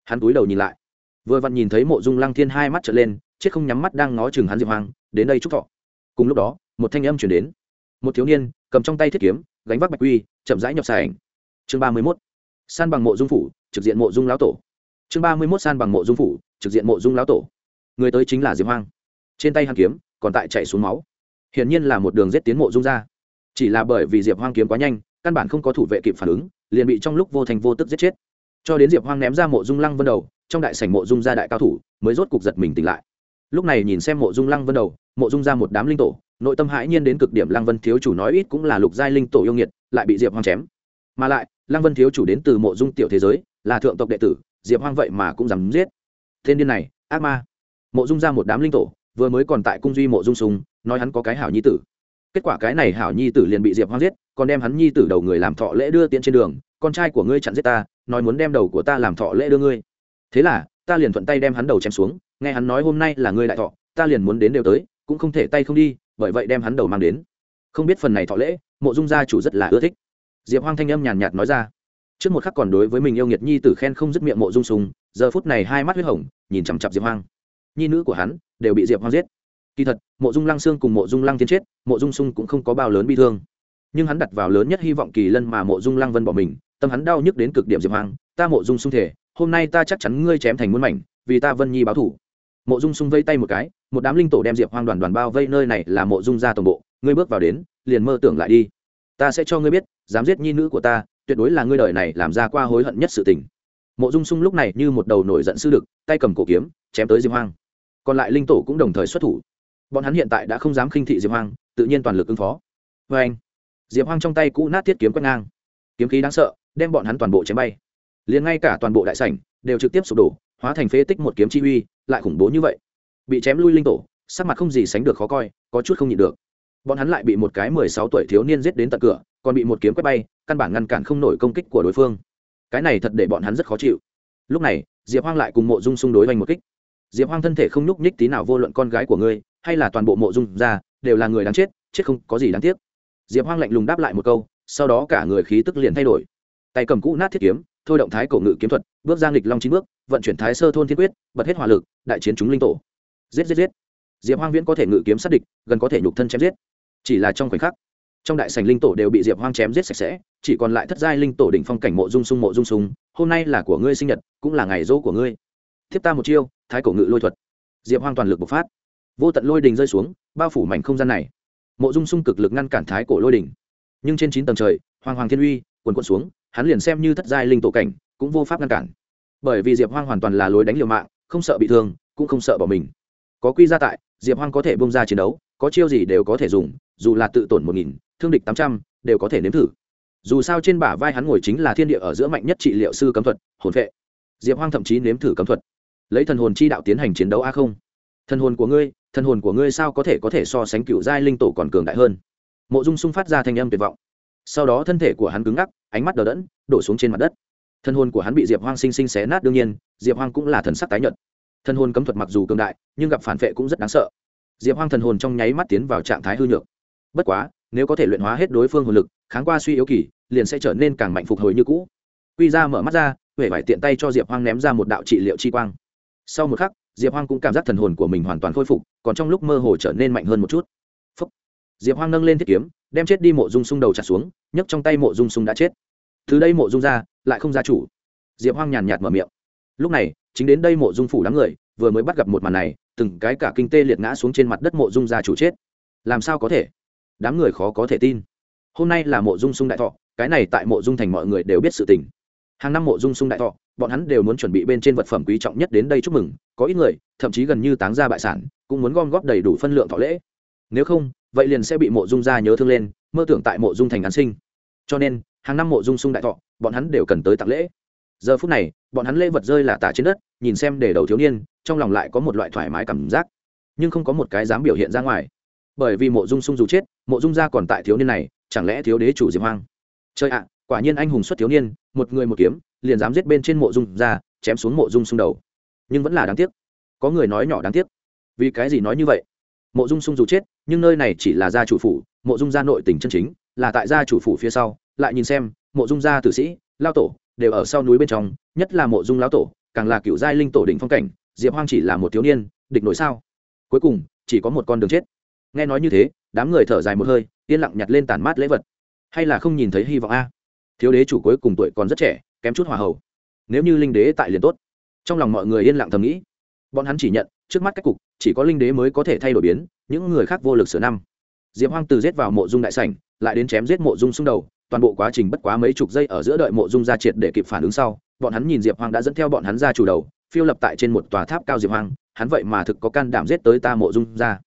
Hắn túi đầu nhìn lại. Vừa vặn nhìn thấy mộ dung lăng thiên hai mắt trở lên, chết không nhắm mắt đang ngó chừng hắn diệp hoang, đến đây chúc thọ. Cùng lúc đó, một thanh âm chuyển đến. Một thiếu niên, cầm trong tay thiết kiếm, gánh vác bạch quy, chậm rãi nhập sảnh. Chương ba mươi mốt. San bằng mộ dung phủ, trực diện mộ dung lão tổ chương ba mươi mốt san bằng mộ dung phủ, trực diện mộ dung lão tổ. Người tới chính là diệp hoang. Trên tay hàn kiếm còn tại chạy xuống máu. Hiển nhiên là một đường giết tiến mộ dung ra. Chỉ là bởi vì diệp hoang kiếm quá nhanh, căn bản không có thủ vệ kịp phản ứng, liền bị trong lúc vô thành vô tức giết chết. Cho đến diệp hoang ném ra mộ dung lăng vân đầu, trong đại sảnh mộ dung gia đại cao thủ mới rốt cục giật mình tỉnh lại. Lúc này nhìn xem mộ dung lăng vân đầu, mộ dung ra một đám linh tổ, nội tâm hãi nhiên đến cực điểm lăng vân thiếu chủ nói ít cũng là lục giai linh tổ yêu nghiệt, lại bị diệp hoang chém. Mà lại, lăng vân thiếu chủ đến từ mộ dung tiểu thế giới, là thượng tộc đệ tử diệp hoang vậy mà cũng dám giết. Thiên điên này, ác ma. Mộ dung ra một đám linh tổ, vừa mới còn tại cung duy mộ dung sùng, nói hắn có cái hảo nhi tử. Kết quả cái này hảo nhi tử liền bị diệp hoang giết, còn đem hắn nhi tử đầu người làm thọ lễ đưa tiễn trên đường, con trai của ngươi chặn giết ta, nói muốn đem đầu của ta làm thọ lễ đưa ngươi. Thế là, ta liền thuận tay đem hắn đầu chém xuống, nghe hắn nói hôm nay là ngươi đại thọ, ta liền muốn đến đều tới, cũng không thể tay không đi, bởi vậy đem hắn đầu mang đến. Không biết phần này thọ lễ, mộ dung gia chủ rất là ưa thích. Diệp hoang thanh âm nhàn nhạt nói ra trước một khắc còn đối với mình yêu nghiệt nhi tử khen không dứt miệng mộ dung sùng, giờ phút này hai mắt huyết hồng, nhìn chằm chặp diệp hoang. Nhi nữ của hắn đều bị diệp hoang giết. Kỳ thật, mộ dung lăng sương cùng mộ dung lăng tiến chết, mộ dung sung cũng không có bao lớn bi thương. Nhưng hắn đặt vào lớn nhất hy vọng kỳ lân mà mộ dung lăng vân bỏ mình, tâm hắn đau nhức đến cực điểm diệp hoang, ta mộ dung sung thể, hôm nay ta chắc chắn ngươi chém thành muôn mảnh, vì ta vân nhi báo thủ. Mộ dung sung vây tay một cái, một đám linh tổ đem diệp hoang đoàn đoàn bao vây nơi này là mộ dung gia tổng bộ, ngươi bước vào đến, liền mơ tưởng lại đi. Ta sẽ cho ngươi biết, dám giết nhi nữ của ta tuyệt đối là ngươi đời này làm ra qua hối hận nhất sự tình. Mộ dung sung lúc này như một đầu nổi giận sư đực, tay cầm cổ kiếm, chém tới diệp hoang. Còn lại linh tổ cũng đồng thời xuất thủ. Bọn hắn hiện tại đã không dám khinh thị diệp hoang, tự nhiên toàn lực ứng phó. Vê anh diệp hoang trong tay cũ nát thiết kiếm quét ngang. Kiếm khí đáng sợ, đem bọn hắn toàn bộ chém bay. Liền ngay cả toàn bộ đại sảnh đều trực tiếp sụp đổ, hóa thành phế tích một kiếm chi uy, lại khủng bố như vậy. Bị chém lui linh tổ, sắc mặt không gì sánh được khó coi, có chút không nhịn được. Bọn hắn lại bị một cái mười sáu tuổi thiếu niên giết đến tận cửa, còn bị một kiếm quét bay căn bản ngăn cản không nổi công kích của đối phương. Cái này thật để bọn hắn rất khó chịu. Lúc này, diệp hoang lại cùng mộ dung xung đối oanh một kích. Diệp hoang thân thể không nhúc nhích tí nào vô luận con gái của ngươi, hay là toàn bộ mộ dung ra, đều là người đáng chết chết không có gì đáng tiếc. Diệp hoang lạnh lùng đáp lại một câu, sau đó cả người khí tức liền thay đổi. Tay cầm cũ nát thiết kiếm, thôi động thái cổ ngự kiếm thuật, bước ra nghịch long chín bước, vận chuyển thái sơ thôn thiên quyết, bật hết hỏa lực, đại chiến chúng linh tổ. Giết giết giết. Diệp hoang viễn có thể ngự kiếm sát địch, gần có thể nhục thân chém giết. Chỉ là trong khoảnh khắc trong đại sành linh tổ đều bị diệp hoang chém giết sạch sẽ, chỉ còn lại thất giai linh tổ đỉnh phong cảnh mộ dung sung, mộ dung sung. Hôm nay là của ngươi sinh nhật, cũng là ngày dỗ của ngươi. Thiếp ta một chiêu, thái cổ ngự lôi thuật. Diệp hoang toàn lực bộc phát. Vô tận lôi đình rơi xuống, bao phủ mảnh không gian này. Mộ dung sung cực lực ngăn cản thái cổ lôi đình. Nhưng trên chín tầng trời hoàng hoàng thiên uy, quần quận xuống, hắn liền xem như thất giai linh tổ cảnh, cũng vô pháp ngăn cản. Bởi vì diệp hoang hoàn toàn là lối đánh liều mạng, không sợ bị thương, cũng không sợ bỏ mình. Có quy ra tại, diệp hoang có thể bông ra chiến đấu, có chiêu gì đều có thể dùng, dù là tự tổn một nghìn thương địch tám trăm, đều có thể nếm thử. Dù sao trên bả vai hắn ngồi chính là thiên địa ở giữa mạnh nhất trị liệu sư cấm thuật, hồn vệ. Diệp hoang thậm chí nếm thử cấm thuật. Lấy thần hồn chi đạo tiến hành chiến đấu a không. Thần hồn của ngươi, thần hồn của ngươi sao có thể có thể so sánh cựu giai linh tổ còn cường đại hơn? Mộ dung xung phát ra thanh âm tuyệt vọng. Sau đó thân thể của hắn cứng ngắc, ánh mắt đờ đẫn, đổ xuống trên mặt đất. Thân hồn của hắn bị diệp hoang sinh sinh xé nát đương nhiên, diệp hoang cũng là thần sắc tái nhợt. Thân hồn cấm thuật mặc dù cường đại, nhưng gặp phản vệ cũng rất đáng sợ. Diệp hoang thần hồn trong nháy mắt tiến vào trạng thái hư nhược. Bất quá nếu có thể luyện hóa hết đối phương hồn lực, kháng qua suy yếu kỳ, liền sẽ trở nên càng mạnh phục hồi như cũ. Quy ra mở mắt ra huệ vải tiện tay cho diệp hoang ném ra một đạo trị liệu chi quang. Sau một khắc, diệp hoang cũng cảm giác thần hồn của mình hoàn toàn khôi phục, còn trong lúc mơ hồ trở nên mạnh hơn một chút. Phúc. diệp hoang nâng lên thiết kiếm, đem chết đi mộ dung sung đầu chặt xuống, nhấc trong tay mộ dung sung đã chết. Từ đây mộ dung ra, lại không ra chủ. Diệp hoang nhàn nhạt mở miệng. Lúc này, chính đến đây mộ dung phủ đám người, vừa mới bắt gặp một màn này, từng cái cả kinh tê liệt ngã xuống trên mặt đất mộ dung ra chủ chết. Làm sao có thể? Đám người khó có thể tin. Hôm nay là mộ dung sung đại thọ, cái này tại mộ dung thành mọi người đều biết sự tình. Hàng năm mộ dung sung đại thọ, bọn hắn đều muốn chuẩn bị bên trên vật phẩm quý trọng nhất đến đây chúc mừng, có ít người, thậm chí gần như táng ra bại sản, cũng muốn gom góp đầy đủ phân lượng thọ lễ. Nếu không, vậy liền sẽ bị mộ dung gia nhớ thương lên, mơ tưởng tại mộ dung thành an sinh. Cho nên, hàng năm mộ dung sung đại thọ, bọn hắn đều cần tới tặng lễ. Giờ phút này, bọn hắn lễ vật rơi là tả trên đất, nhìn xem để đầu thiếu niên, trong lòng lại có một loại thoải mái cảm giác. Nhưng không có một cái dám biểu hiện ra ngoài bởi vì mộ dung sung dù chết, mộ dung gia còn tại thiếu niên này, chẳng lẽ thiếu đế chủ diệp hoang? Chơi ạ, quả nhiên anh hùng xuất thiếu niên, một người một kiếm, liền dám giết bên trên mộ dung gia, chém xuống mộ dung sung đầu. Nhưng vẫn là đáng tiếc. Có người nói nhỏ đáng tiếc. Vì cái gì nói như vậy? Mộ dung sung dù chết, nhưng nơi này chỉ là gia chủ phủ, mộ dung gia nội tỉnh chân chính, là tại gia chủ phủ phía sau. Lại nhìn xem, mộ dung gia tử sĩ, lao tổ, đều ở sau núi bên trong, nhất là mộ dung lão tổ, càng là cựu giai linh tổ đỉnh phong cảnh, diệp hoang chỉ là một thiếu niên, địch nổi sao? Cuối cùng, chỉ có một con đường chết nghe nói như thế, đám người thở dài một hơi, yên lặng nhặt lên tàn mát lễ vật. Hay là không nhìn thấy hy vọng a? Thiếu đế chủ cuối cùng tuổi còn rất trẻ, kém chút hòa hậu. Nếu như linh đế tại liền tốt. Trong lòng mọi người yên lặng thầm nghĩ. Bọn hắn chỉ nhận, trước mắt cách cục, chỉ có linh đế mới có thể thay đổi biến, những người khác vô lực sửa năm. Diệp hoang từ giết vào mộ dung đại sảnh, lại đến chém giết mộ dung xung đầu, toàn bộ quá trình bất quá mấy chục giây ở giữa đợi mộ dung ra triệt để kịp phản ứng sau, bọn hắn nhìn diệp hoang đã dẫn theo bọn hắn ra chủ đầu, phiêu lập tại trên một tòa tháp cao diệp hoang, hắn vậy mà thực có can đảm giết tới ta mộ dung ra.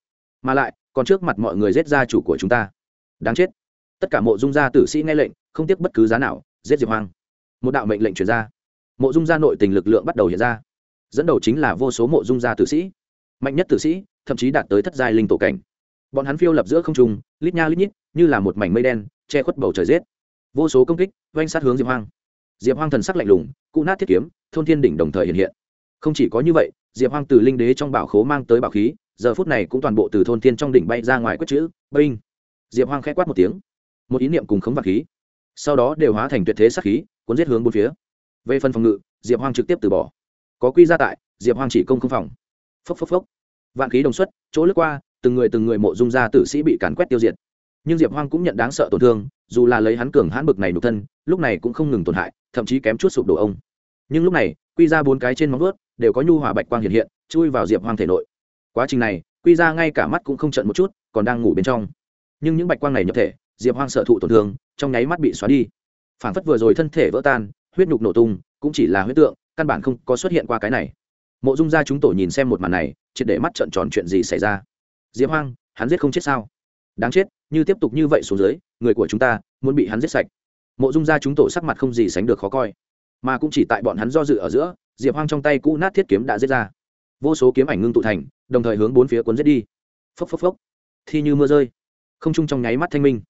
Mà lại còn trước mặt mọi người giết gia chủ của chúng ta. Đáng chết. Tất cả mộ dung gia tử sĩ nghe lệnh, không tiếc bất cứ giá nào, giết diệp hoang. Một đạo mệnh lệnh truyền ra. Mộ dung gia nội tình lực lượng bắt đầu hiện ra. Dẫn đầu chính là vô số mộ dung gia tử sĩ. Mạnh nhất tử sĩ, thậm chí đạt tới thất giai linh tổ cảnh. Bọn hắn phiêu lập giữa không trung, lít nha lít nhít, như là một mảnh mây đen, che khuất bầu trời rét vô số công kích, oanh sát hướng diệp hoang. Diệp hoang thần sắc lạnh lùng, cụ nát thiết kiếm, thôn thiên đỉnh đồng thời hiện hiện. Không chỉ có như vậy, diệp hoang từ linh đế trong bảo khố mang tới bảo khí giờ phút này cũng toàn bộ từ thôn thiên trong đỉnh bay ra ngoài quyết chữ, binh. Diệp hoang k h ẽ quát một tiếng. Một ý niệm cùng khống vạc khí. Sau đó đều hóa thành tuyệt thế sắc khí, cuốn giết hướng bốn phía. Về phần phòng ngự, diệp hoang trực tiếp từ bỏ. Có quy ra tại, diệp hoang chỉ công không phòng. Phốc phốc phốc. Vạn khí đồng xuất, chỗ lướt qua, từng người từng người mộ dung ra tử sĩ bị càn quét tiêu diệt. Nhưng diệp hoang cũng nhận đáng sợ tổn thương, dù là lấy hắn cường hãn bực này nục thân, lúc này cũng không ngừng tổn hại, thậm chí kém chút sụp đổ ông. Nhưng lúc này, quy ra bốn cái trên móng vuốt, đều có nhu hòa bạch quang hiện hiện, chui vào diệp hoang thể nội quá trình này, quy ra ngay cả mắt cũng không trận một chút, còn đang ngủ bên trong. Nhưng những bạch quang này nhập thể, diệp hoang sợ thụ tổn thương, trong nháy mắt bị xóa đi. Phản phất vừa rồi thân thể vỡ tan, huyết nhục nổ tung, cũng chỉ là huyết tượng, căn bản không có xuất hiện qua cái này. Mộ dung gia chúng tổ nhìn xem một màn này, triệt để mắt trợn tròn chuyện gì xảy ra. Diệp hoang, hắn giết không chết sao? Đáng chết, như tiếp tục như vậy xuống dưới, người của chúng ta muốn bị hắn giết sạch. Mộ dung gia chúng tổ sắc mặt không gì sánh được khó coi. Mà cũng chỉ tại bọn hắn do dự ở giữa, diệp hoang trong tay cũ nát thiết kiếm đã giết ra vô số kiếm ảnh ngưng tụ thành, đồng thời hướng bốn phía cuốn giết đi. Phốc phốc phốc. Thi như mưa rơi. Không chung trong nháy mắt thanh minh.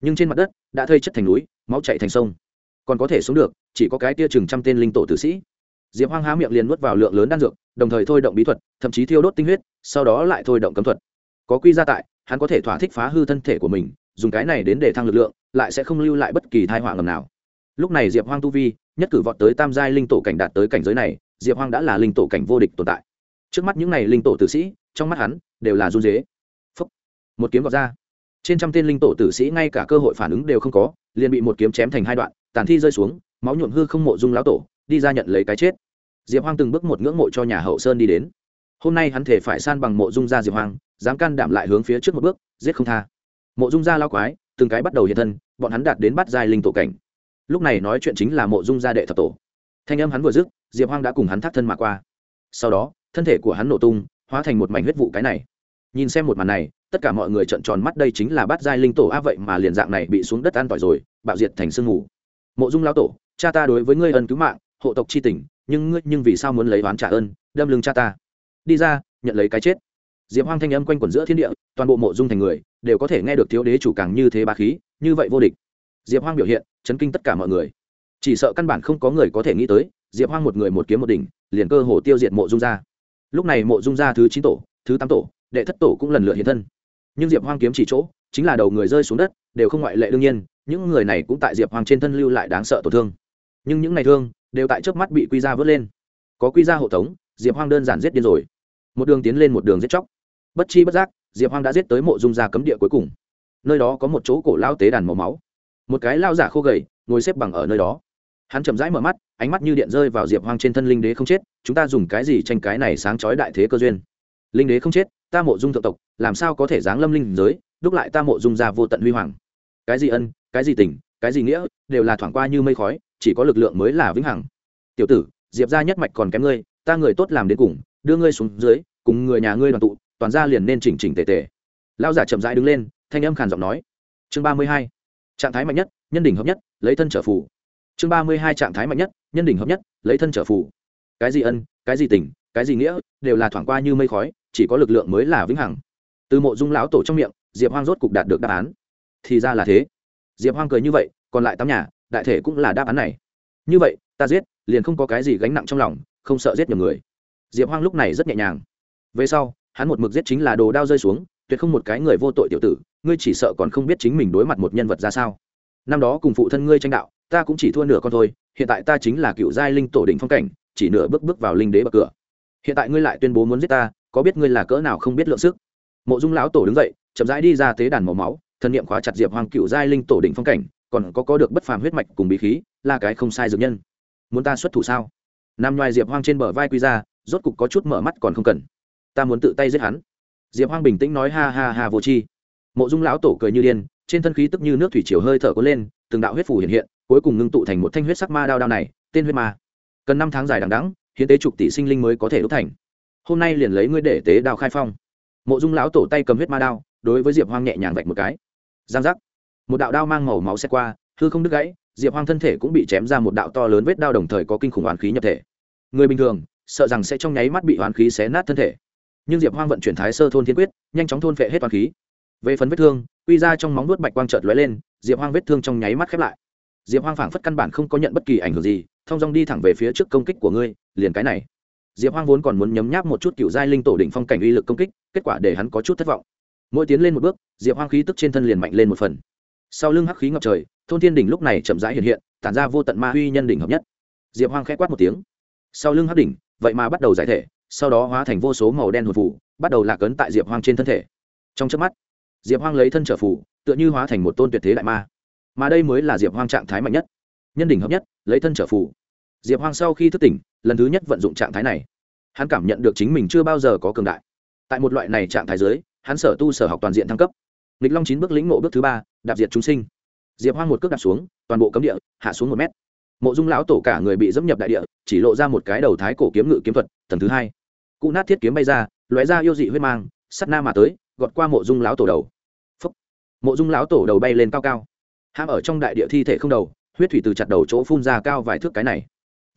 Nhưng trên mặt đất đã thây chất thành núi, máu chạy thành sông. Còn có thể sống được, chỉ có cái tia chừng trăm tên linh tổ tử sĩ. Diệp hoang há miệng liền nuốt vào lượng lớn đan dược, đồng thời thôi động bí thuật, thậm chí thiêu đốt tinh huyết, sau đó lại thôi động cấm thuật. Có quy ra tại, hắn có thể thỏa thích phá hư thân thể của mình, dùng cái này đến để thăng lực lượng, lại sẽ không lưu lại bất kỳ thai họa ngầm nào. Lúc này diệp hoang tu vi, nhất cử vọt tới tam giai linh tổ cảnh đạt tới cảnh giới này, diệp hoang đã là linh tổ cảnh vô địch tồn tại trước mắt những n à y linh tổ tử sĩ, trong mắt hắn, đều là run dế phấp một kiếm gọt ra. Trên trăm tên linh tổ tử sĩ ngay cả cơ hội phản ứng đều không có, liền bị một kiếm chém thành hai đoạn, tàn thi rơi xuống, máu nhuộm hư không mộ dung lão tổ, đi ra nhận lấy cái chết. Diệp hoang từng bước một ngưỡng mộ cho nhà hậu sơn đi đến. Hôm nay hắn thể phải san bằng mộ dung gia diệp hoang, dám can đảm lại hướng phía trước một bước, giết không tha. Mộ dung gia lao quái, từng cái bắt đầu hiện thân, bọn hắn đạt đến bắt giai linh tổ cảnh. Lúc này nói chuyện chính là mộ dung gia đệ thập tổ. Thanh âm hắn vừa dứt, diệp hoang đã cùng hắn thắt thân mà qua. Sau đó thân thể của hắn nổ tung, hóa thành một mảnh huyết vụ cái này. Nhìn xem một màn này, tất cả mọi người trợn tròn mắt, đây chính là Bát giai linh tổ a vậy mà liền dạng này bị xuống đất an tỏi rồi, bạo diệt thành sương mù. Mộ dung lao tổ, cha ta đối với ngươi ân cứu mạng, hộ tộc c h i tình, nhưng ngươi, nhưng vì sao muốn lấy oán trả ơn, đâm lưng cha ta? Đi ra, nhận lấy cái chết. Diệp hoang thanh âm quanh quẩn giữa thiên địa, toàn bộ mộ dung thành người, đều có thể nghe được thiếu đế chủ càng như thế ba khí, như vậy vô địch. Diệp hoang biểu hiện, chấn kinh tất cả mọi người. Chỉ sợ căn bản không có người có thể nghĩ tới, diệp hoang một người một kiếm một đỉnh, liền cơ hồ tiêu diệt mộ dung ra lúc này mộ dung gia thứ chín tổ, thứ tám tổ, đệ thất tổ cũng lần lượt hiện thân. Nhưng diệp hoang kiếm chỉ chỗ, chính là đầu người rơi xuống đất, đều không ngoại lệ đương nhiên, những người này cũng tại diệp hoang trên thân lưu lại đáng sợ tổn thương. Nhưng những ngày thương, đều tại trước mắt bị quy ra vớt lên. Có quy ra hộ tống, diệp hoang đơn giản giết điên rồi. Một đường tiến lên một đường giết chóc. Bất chi bất giác, diệp hoang đã giết tới mộ dung gia cấm địa cuối cùng. Nơi đó có một chỗ cổ lao tế đàn màu máu. Một cái lao giả khô gầy, ngồi xếp bằng ở nơi đó hắn chậm rãi mở mắt, ánh mắt như điện rơi vào diệp hoang trên thân linh đế không chết, chúng ta dùng cái gì tranh cái này sáng chói đại thế cơ duyên? Linh đế không chết, ta mộ dung thượng tộc, làm sao có thể giáng lâm linh giới, đúc lại ta mộ dung ra vô tận huy hoàng? Cái gì ân, cái gì tình, cái gì nghĩa, đều là thoảng qua như mây khói, chỉ có lực lượng mới là vĩnh hằng. Tiểu tử, diệp ra nhất mạch còn kém ngươi, ta người tốt làm đến cùng, đưa ngươi xuống dưới, cùng người nhà ngươi đoàn tụ, toàn ra liền nên chỉnh chỉnh tề tề. Lao giả chậm rãi đứng lên, thanh âm khàn giọng nói. Chương ba mươi hai. Trạng thái mạnh nhất, nhân đỉnh hợp nhất, lấy thân trở phù chương ba mươi hai trạng thái mạnh nhất, nhân đỉnh hợp nhất, lấy thân trở phù. Cái gì ân, cái gì tình, cái gì nghĩa, đều là thoảng qua như mây khói, chỉ có lực lượng mới là vĩnh hằng. Từ mộ dung lão tổ trong miệng, diệp hoang rốt cục đạt được đáp án. Thì ra là thế. Diệp hoang cười như vậy, còn lại tám nhà, đại thể cũng là đáp án này. Như vậy, ta giết, liền không có cái gì gánh nặng trong lòng, không sợ giết nhiều người. Diệp hoang lúc này rất nhẹ nhàng. Về sau, hắn một mực giết chính là đồ đao rơi xuống, tuyệt không một cái người vô tội tiểu tử, ngươi chỉ sợ còn không biết chính mình đối mặt một nhân vật ra sao. Năm đó cùng phụ thân ngươi tranh đạo ta cũng chỉ thua nửa con thôi, hiện tại ta chính là cựu giai linh tổ đỉnh phong cảnh, chỉ nửa bước bước vào linh đế bậc cửa. Hiện tại ngươi lại tuyên bố muốn giết ta, có biết ngươi là cỡ nào không biết lượng sức? Mộ dung lão tổ đứng dậy, chậm rãi đi ra tế đàn màu máu thân niệm khóa chặt diệp hoàng cựu giai linh tổ đỉnh phong cảnh, còn có có được bất phàm huyết mạch cùng bí khí, là cái không sai dược nhân. Muốn ta xuất thủ sao? Nằm ngoài diệp hoang trên bờ vai quy ra, rốt cục có chút mở mắt còn không cần. Ta muốn tự tay giết hắn. Diệp hoang bình tĩnh nói ha ha ha vô chi mộ dung lão tổ cười như điên, trên thân khí tức như nước thủy chiều hơi thở có lên, từng đạo huyết phủ hiện hiện cuối cùng ngưng tụ thành một thanh huyết sắc ma đao đao này, tên huyết ma. Cần năm tháng dài đằng đẵng, hiến tế chục tỷ sinh linh mới có thể đúc thành. Hôm nay liền lấy ngươi để tế đao khai phong. Mộ dung lão tổ tay cầm huyết ma đao, đối với diệp hoang nhẹ nhàng vạch một cái. Giang giác. Một đạo đao mang màu máu xe qua, hư không đứt gãy, diệp hoang thân thể cũng bị chém ra một đạo to lớn vết đao đồng thời có kinh khủng oán khí nhập thể. Người bình thường, sợ rằng sẽ trong nháy mắt bị oán khí xé nát thân thể. Nhưng diệp hoang vận chuyển thái sơ thôn thiên quyết, nhanh chóng thôn phệ hết oán khí. Về phần vết thương, quy ra trong móng nuốt bạch quang trợt lóe lên, diệp hoang vết thương trong nháy mắt khép lại diệp hoang phảng phất căn bản không có nhận bất kỳ ảnh hưởng gì thong dong đi thẳng về phía trước công kích của ngươi, liền cái này. Diệp hoang vốn còn muốn nhấm nháp một chút cựu giai linh tổ định phong cảnh uy lực công kích, kết quả để hắn có chút thất vọng. Mỗi tiến lên một bước, diệp hoang khí tức trên thân liền mạnh lên một phần. Sau lưng hắc khí ngập trời, thôn thiên đỉnh lúc này chậm rãi hiện hiện, tản ra vô tận ma huy nhân đỉnh hợp nhất. Diệp hoang k h ẽ quát một tiếng. Sau lưng hắc đỉnh, vậy mà bắt đầu giải thể, sau đó hóa thành vô số màu đen hột phủ bắt đầu lạc ấn tại diệp hoang trên thân thể. Trong trước mắt, diệp hoang lấy thân trở phủ tựa như hóa thành một tôn tuyệt thế đại ma mà đây mới là diệp hoang trạng thái mạnh nhất nhân đỉnh hợp nhất lấy thân trở phủ diệp hoang sau khi thức tỉnh lần thứ nhất vận dụng trạng thái này hắn cảm nhận được chính mình chưa bao giờ có cường đại tại một loại này trạng thái giới hắn sở tu sở học toàn diện thăng cấp nghịch long chín bước lĩnh ngộ bước thứ ba đạp diệt chúng sinh diệp hoang một cước đạp xuống toàn bộ cấm địa hạ xuống một mét mộ dung lão tổ cả người bị dẫm nhập đại địa chỉ lộ ra một cái đầu thái cổ kiếm ngự kiếm thuật tầng thứ hai cụ nát thiết kiếm bay ra lóe ra yêu dị huyết mang sắt na mà tới gọt qua mộ dung lão tổ đầu Phúc. mộ dung lão tổ đầu bay lên cao cao ham ở trong đại địa thi thể không đầu, huyết thủy từ chặt đầu chỗ phun ra cao vài thước cái này.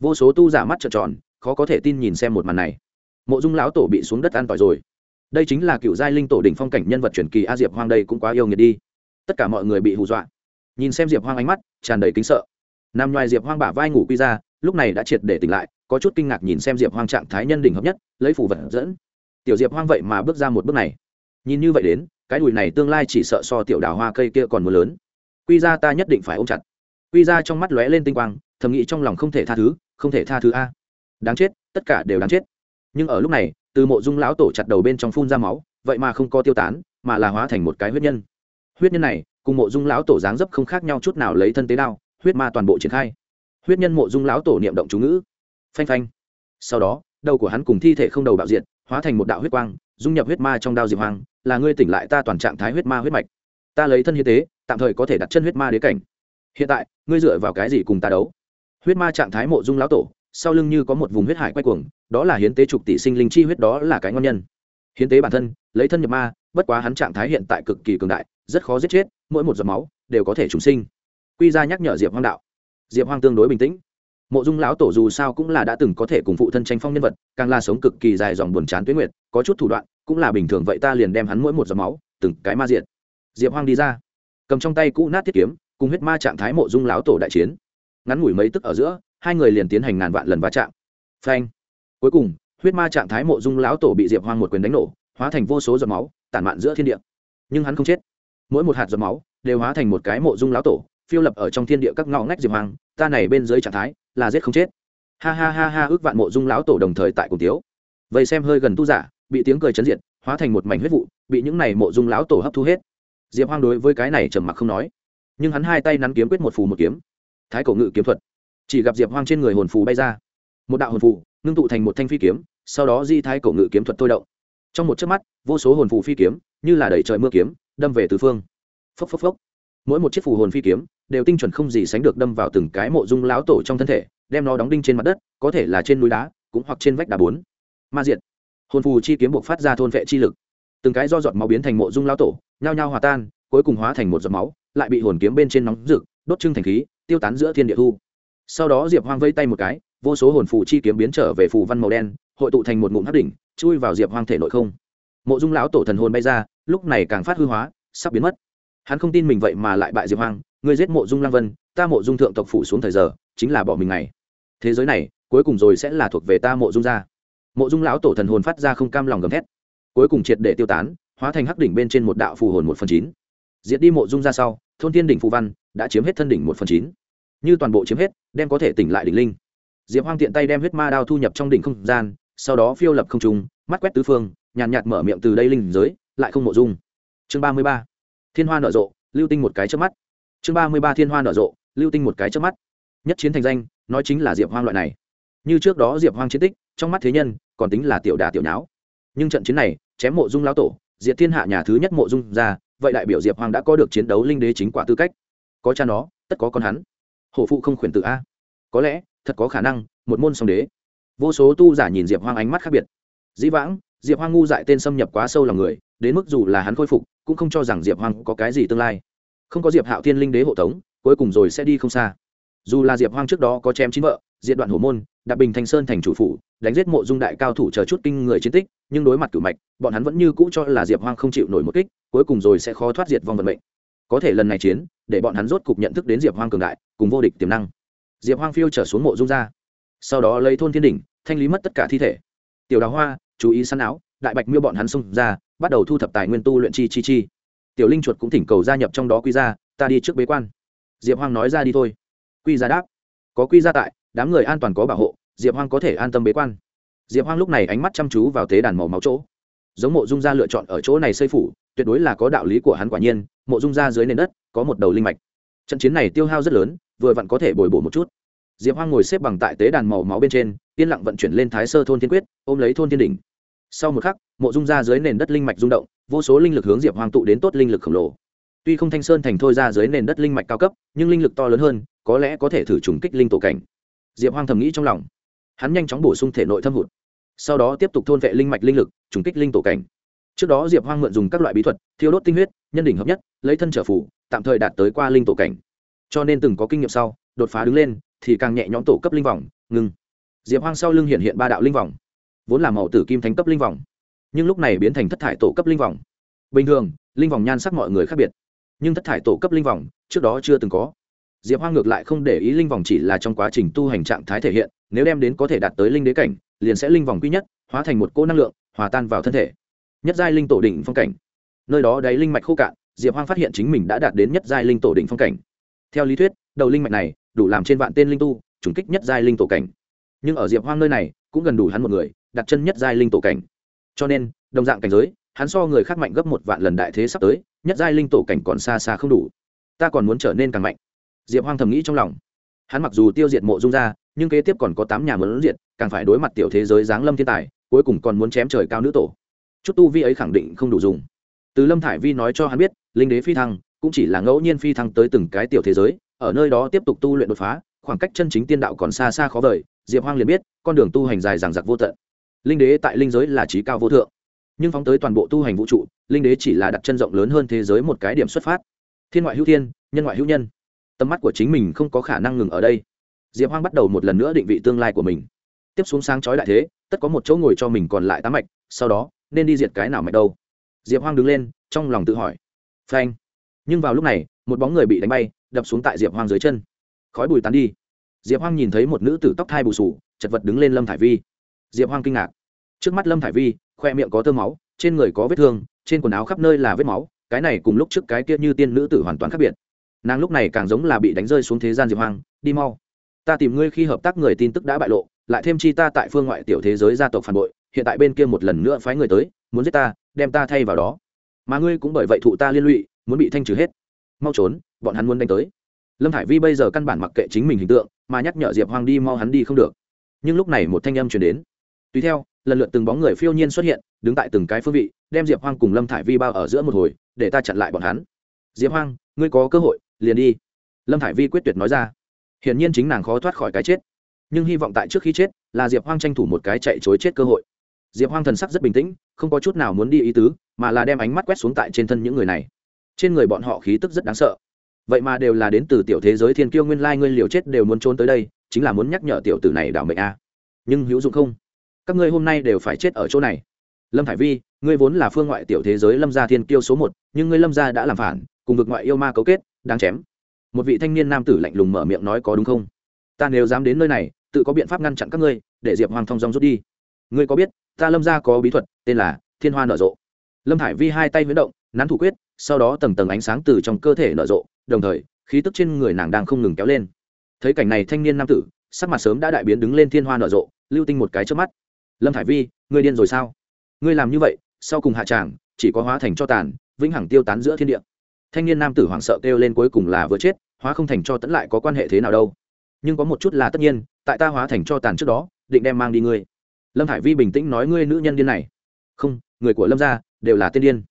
Vô số tu giả mắt trợn tròn, khó có thể tin nhìn xem một màn này. Mộ dung lão tổ bị xuống đất an tỏi rồi. Đây chính là cựu giai linh tổ đỉnh phong cảnh nhân vật truyền kỳ a diệp hoang đây cũng quá yêu nghiệt đi. Tất cả mọi người bị hù dọa. Nhìn xem diệp hoang ánh mắt, tràn đầy kính sợ. Nằm ngoài diệp hoang bả vai ngủ quy ra, lúc này đã triệt để tỉnh lại, có chút kinh ngạc nhìn xem diệp hoang trạng thái nhân đỉnh hợp nhất, lấy phủ vật dẫn. Tiểu diệp hoang vậy mà bước ra một bước này. Nhìn như vậy đến, cái đùi này tương lai chỉ sợ so tiểu đào hoa cây kia còn mưa lớn quy ra ta nhất định phải ôm chặt. Quy ra trong mắt lóe lên tinh quang, thầm nghĩ trong lòng không thể tha thứ, không thể tha thứ a. Đáng chết, tất cả đều đáng chết. Nhưng ở lúc này, từ mộ dung lão tổ chặt đầu bên trong phun ra máu, vậy mà không có tiêu tán, mà là hóa thành một cái huyết nhân. Huyết nhân này, cùng mộ dung lão tổ dáng dấp không khác nhau chút nào lấy thân tế đao, huyết ma toàn bộ triển khai. Huyết nhân mộ dung lão tổ niệm động chú ngữ. Phanh phanh. Sau đó, đầu của hắn cùng thi thể không đầu bạo diện hóa thành một đạo huyết quang, dung nhập huyết ma trong đao diệp hoàng, là ngươi tỉnh lại ta toàn trạng thái huyết ma huyết mạch. Ta lấy thân hiến tế tạm thời có thể đặt chân huyết ma đế cảnh. Hiện tại, ngươi dựa vào cái gì cùng ta đấu? Huyết ma trạng thái mộ dung lão tổ, sau lưng như có một vùng huyết hải quay cuồng, đó là hiến tế trục tỷ sinh linh chi huyết đó là cái ngon nhân. Hiến tế bản thân, lấy thân nhập ma, bất quá hắn trạng thái hiện tại cực kỳ cường đại, rất khó giết chết, mỗi một giọt máu đều có thể trùng sinh. Quy ra nhắc nhở diệp hoang đạo. Diệp hoang tương đối bình tĩnh. Mộ dung lão tổ dù sao cũng là đã từng có thể cùng phụ thân tranh phong nhân vật, càng là sống cực kỳ dài dòng buồn chán tuyết nguyệt, có chút thủ đoạn, cũng là bình thường vậy ta liền đem hắn mỗi một giọt máu, từng cái ma diện diệp hoang đi ra cầm trong tay cũ nát thiết kiếm, cùng huyết ma trạng thái mộ dung lão tổ đại chiến. Ngắn ngủi mấy tức ở giữa, hai người liền tiến hành ngàn vạn lần va chạm. Phanh. Cuối cùng, huyết ma trạng thái mộ dung lão tổ bị diệp hoang một quyền đánh nổ, hóa thành vô số giọt máu, tản mạn giữa thiên địa. Nhưng hắn không chết. Mỗi một hạt giọt máu đều hóa thành một cái mộ dung lão tổ, phiêu lập ở trong thiên địa các ngõ ngách diệp hoang, ta này bên dưới trạng thái là giết không chết. Ha ha ha ha, ước vạn mộ dung lão tổ đồng thời tại cùng tiếu. Vậy xem hơi gần tu giả, bị tiếng cười chấn diện hóa thành một mảnh huyết vụ, bị những này mộ dung lão tổ hấp thu hết diệp hoang đối với cái này trầm mặc không nói. Nhưng hắn hai tay nắn kiếm quyết một phù một kiếm. Thái cổ ngự kiếm thuật. Chỉ gặp diệp hoang trên người hồn phù bay ra. Một đạo hồn phù, ngưng tụ thành một thanh phi kiếm, sau đó di thái cổ ngự kiếm thuật thôi động. Trong một chớp mắt, vô số hồn phù phi kiếm, như là đẩy trời mưa kiếm, đâm về tứ phương. Phốc phốc phốc. Mỗi một chiếc phù hồn phi kiếm, đều tinh chuẩn không gì sánh được đâm vào từng cái mộ dung láo tổ trong thân thể, đem nó đóng đinh trên mặt đất, có thể là trên núi đá, cũng hoặc trên vách đá bốn. Ma diện hồn phù chi kiếm buộc phát ra thôn vệ chi lực. Từng cái do giọt máu biến thành mộ dung lão tổ nhao nhao hòa tan, cuối cùng hóa thành một giọt máu, lại bị hồn kiếm bên trên nóng rực, đốt trưng thành khí, tiêu tán giữa thiên địa thu. Sau đó diệp hoang vây tay một cái, vô số hồn phù chi kiếm biến trở về phù văn màu đen, hội tụ thành một ngụm hắc đỉnh, chui vào diệp hoang thể nội không. Mộ dung lão tổ thần hồn bay ra, lúc này càng phát hư hóa, sắp biến mất. Hắn không tin mình vậy mà lại bại diệp hoang người giết mộ dung lang vân, ta mộ dung thượng tộc phủ xuống thời giờ, chính là bỏ mình này thế giới này, cuối cùng rồi sẽ là thuộc về ta mộ dung gia. Mộ dung lão tổ thần hồn phát ra không cam lòng gầm thét, cuối cùng triệt để tiêu tán hóa thành hắc đỉnh bên trên một đạo phù hồn một phần chín. Diệt đi mộ dung ra sau, thôn thiên đỉnh phù văn đã chiếm hết thân đỉnh một phần chín. Như toàn bộ chiếm hết, đem có thể tỉnh lại đỉnh linh. Diệp hoang tiện tay đem huyết ma đao thu nhập trong đỉnh không gian, sau đó phiêu lập không trùng mắt quét tứ phương, nhàn nhạt mở miệng từ đây linh giới, lại không mộ dung. Chương ba mươi ba. Thiên hoa nở rộ, lưu tinh một cái trước mắt. Chương ba mươi ba thiên hoa nở rộ, lưu tinh một cái trước mắt. Nhất chiến thành danh, nói chính là diệp hoang loại này. Như trước đó diệp hoang chiến tích, trong mắt thế nhân, còn tính là tiểu đà tiểu nháo. Nhưng trận chiến này, chém mộ dung lao tổ diệt thiên hạ nhà thứ nhất mộ dung ra, vậy đại biểu diệp hoang đã có được chiến đấu linh đế chính quả tư cách. Có cha nó, tất có con hắn. Hổ phụ không khuyển tự a. Có lẽ, thật có khả năng, một môn song đế. Vô số tu giả nhìn diệp hoang ánh mắt khác biệt. Dĩ vãng, diệp hoang ngu dại tên xâm nhập quá sâu lòng người, đến mức dù là hắn khôi phục, cũng không cho rằng diệp hoang có cái gì tương lai. Không có diệp hạo thiên linh đế hộ tống, cuối cùng rồi sẽ đi không xa. Dù là diệp hoang trước đó có chém chín vợ diện đoạn hổ môn đạp bình thanh sơn thành chủ phủ, đánh giết mộ dung đại cao thủ chờ chút kinh người chiến tích, nhưng đối mặt cử mạch, bọn hắn vẫn như cũ cho là diệp hoang không chịu nổi một kích, cuối cùng rồi sẽ khó thoát diệt vong vận mệnh. Có thể lần này chiến, để bọn hắn rốt cục nhận thức đến diệp hoang cường đại, cùng vô địch tiềm năng. Diệp hoang phiêu trở xuống mộ dung ra. Sau đó lấy thôn thiên đỉnh, thanh lý mất tất cả thi thể. Tiểu đào hoa, chú ý săn áo, đại bạch miêu bọn hắn xông ra, bắt đầu thu thập tài nguyên tu luyện chi chi chi. Tiểu linh chuột cũng thỉnh cầu gia nhập trong đó quy ra ta đi trước bế quan. Diệp hoang nói ra đi thôi. Quy ra đáp. Có quy ra tại, đám người an toàn có bảo hộ diệp hoang có thể an tâm bế quan. Diệp hoang lúc này ánh mắt chăm chú vào tế đàn màu máu chỗ. Giống mộ dung gia lựa chọn ở chỗ này xây phủ, tuyệt đối là có đạo lý của hắn quả nhiên, mộ dung gia dưới nền đất có một đầu linh mạch. Trận chiến này tiêu hao rất lớn, vừa vặn có thể bồi bổ một chút. Diệp hoang ngồi xếp bằng tại tế đàn màu máu bên trên, yên lặng vận chuyển lên thái sơ thôn thiên quyết, ôm lấy thôn thiên đỉnh. Sau một khắc, mộ dung ra dưới nền đất linh mạch rung động, vô số linh lực hướng diệp hoang tụ đến tốt linh lực khổng lồ. Tuy không thanh sơn thành thôi ra dưới nền đất linh mạch cao cấp, nhưng linh lực to lớn hơn, có lẽ có thể thử trùng kích linh tổ cảnh. Diệp hoang thầm nghĩ trong lòng hắn nhanh chóng bổ sung thể nội thâm hụt, sau đó tiếp tục thôn vệ linh mạch linh lực, trùng kích linh tổ cảnh. Trước đó diệp hoang mượn dùng các loại bí thuật, thiêu đốt tinh huyết, nhân đỉnh hợp nhất, lấy thân trở phủ, tạm thời đạt tới qua linh tổ cảnh. Cho nên từng có kinh nghiệm sau, đột phá đứng lên, thì càng nhẹ nhõm tổ cấp linh vòng, ngừng. Diệp hoang sau lưng hiện hiện ba đạo linh vòng, vốn là màu tử kim thánh cấp linh vòng, nhưng lúc này biến thành thất thải tổ cấp linh vòng. Bình thường, linh vòng nhan sắc mọi người khác biệt, nhưng thất thải tổ cấp linh vòng trước đó chưa từng có diệp hoang ngược lại không để ý linh vòng chỉ là trong quá trình tu hành trạng thái thể hiện, nếu đem đến có thể đạt tới linh đế cảnh, liền sẽ linh vòng quý nhất, hóa thành một cỗ năng lượng, hòa tan vào thân thể. Nhất giai linh tổ đỉnh phong cảnh. Nơi đó đáy linh mạch khô cạn, diệp hoang phát hiện chính mình đã đạt đến nhất giai linh tổ đỉnh phong cảnh. Theo lý thuyết, đầu linh mạch này đủ làm trên vạn tên linh tu, trùng kích nhất giai linh tổ cảnh. Nhưng ở diệp hoang nơi này, cũng gần đủ hắn một người, đặt chân nhất giai linh tổ cảnh. Cho nên, đồng dạng cảnh giới, hắn so người khác mạnh gấp một vạn lần đại thế sắp tới, nhất giai linh tổ cảnh còn xa xa không đủ. Ta còn muốn trở nên càng mạnh diệp hoang thầm nghĩ trong lòng. Hắn mặc dù tiêu diệt mộ dung ra, nhưng kế tiếp còn có tám nhà muốn diệt, càng phải đối mặt tiểu thế giới giáng lâm thiên tài, cuối cùng còn muốn chém trời cao nữ tổ. Chút tu vi ấy khẳng định không đủ dùng. Từ lâm thải vi nói cho hắn biết, linh đế phi thăng cũng chỉ là ngẫu nhiên phi thăng tới từng cái tiểu thế giới, ở nơi đó tiếp tục tu luyện đột phá, khoảng cách chân chính tiên đạo còn xa xa khó vời, diệp hoang liền biết, con đường tu hành dài dằng dặc vô tận. Linh đế tại linh giới là trí cao vô thượng, nhưng phóng tới toàn bộ tu hành vũ trụ, linh đế chỉ là đặt chân rộng lớn hơn thế giới một cái điểm xuất phát. Thiên ngoại hữu thiên, nhân ngoại hữu nhân tầm mắt của chính mình không có khả năng ngừng ở đây. Diệp hoang bắt đầu một lần nữa định vị tương lai của mình. Tiếp xuống sáng chói đại thế, tất có một chỗ ngồi cho mình còn lại tám mạch, sau đó, nên đi diệt cái nào mạch đâu? Diệp hoang đứng lên, trong lòng tự hỏi. Phanh. Nhưng vào lúc này, một bóng người bị đánh bay, đập xuống tại diệp hoang dưới chân. Khói bùi tán đi. Diệp hoang nhìn thấy một nữ tử tóc thai bù sù, chật vật đứng lên lâm thải vi. Diệp hoang kinh ngạc. Trước mắt lâm thải vi, khoe miệng có tơ máu, trên người có vết thương, trên quần áo khắp nơi là vết máu, cái này cùng lúc trước cái kia như tiên nữ tử hoàn toàn khác biệt nàng lúc này càng giống là bị đánh rơi xuống thế gian diệp hoang, đi mau. Ta tìm ngươi khi hợp tác người tin tức đã bại lộ, lại thêm chi ta tại phương ngoại tiểu thế giới gia tộc phản bội, hiện tại bên kia một lần nữa phái người tới, muốn giết ta, đem ta thay vào đó. Mà ngươi cũng bởi vậy thụ ta liên lụy, muốn bị thanh trừ hết. Mau trốn, bọn hắn muốn đánh tới. Lâm thải vi bây giờ căn bản mặc kệ chính mình hình tượng, mà nhắc nhở diệp hoang đi mau hắn đi không được. Nhưng lúc này một thanh âm chuyển đến. Tùy theo, lần lượt từng bóng người phiêu nhiên xuất hiện, đứng tại từng cái phương vị, đem diệp hoang cùng lâm thải vi bao ở giữa một hồi, để ta chặn lại bọn hắn. Diệp hoang, ngươi có cơ hội liền đi. Lâm thải vi quyết tuyệt nói ra. Hiển nhiên chính nàng khó thoát khỏi cái chết. Nhưng hy vọng tại trước khi chết là diệp hoang tranh thủ một cái chạy chối chết cơ hội. Diệp hoang thần sắc rất bình tĩnh, không có chút nào muốn đi ý tứ, mà là đem ánh mắt quét xuống tại trên thân những người này. Trên người bọn họ khí tức rất đáng sợ. Vậy mà đều là đến từ tiểu thế giới thiên kiêu nguyên lai ngươi liều chết đều muốn trốn tới đây, chính là muốn nhắc nhở tiểu tử này đảo mệnh a. Nhưng hữu dụng không? Các ngươi hôm nay đều phải chết ở chỗ này. Lâm thải vi, ngươi vốn là phương ngoại tiểu thế giới lâm gia thiên kiêu số một, nhưng ngươi lâm gia đã làm phản, cùng vực ngoại yêu ma cấu kết đang chém. Một vị thanh niên nam tử lạnh lùng mở miệng nói có đúng không? Ta nếu dám đến nơi này, tự có biện pháp ngăn chặn các ngươi, để diệp hoàng thong dong rút đi. Ngươi có biết, ta lâm gia có bí thuật, tên là thiên hoa nở rộ. Lâm hải vi hai tay huyễn động, nắn thủ quyết, sau đó tầng tầng ánh sáng từ trong cơ thể nở rộ, đồng thời, khí tức trên người nàng đang không ngừng kéo lên. Thấy cảnh này thanh niên nam tử, sắc mặt sớm đã đại biến đứng lên thiên hoa nở rộ, lưu tinh một cái trước mắt. Lâm hải vi, ngươi điên rồi sao? Ngươi làm như vậy, sau cùng hạ tràng, chỉ có hóa thành cho tàn, vĩnh hằng tiêu tán giữa thiên địa thanh niên nam tử hoảng sợ kêu lên cuối cùng là vừa chết, hóa không thành cho tẫn lại có quan hệ thế nào đâu. Nhưng có một chút là tất nhiên, tại ta hóa thành cho tàn trước đó, định đem mang đi ngươi. Lâm hải vi bình tĩnh nói ngươi nữ nhân điên này. Không, người của lâm gia đều là tiên điên.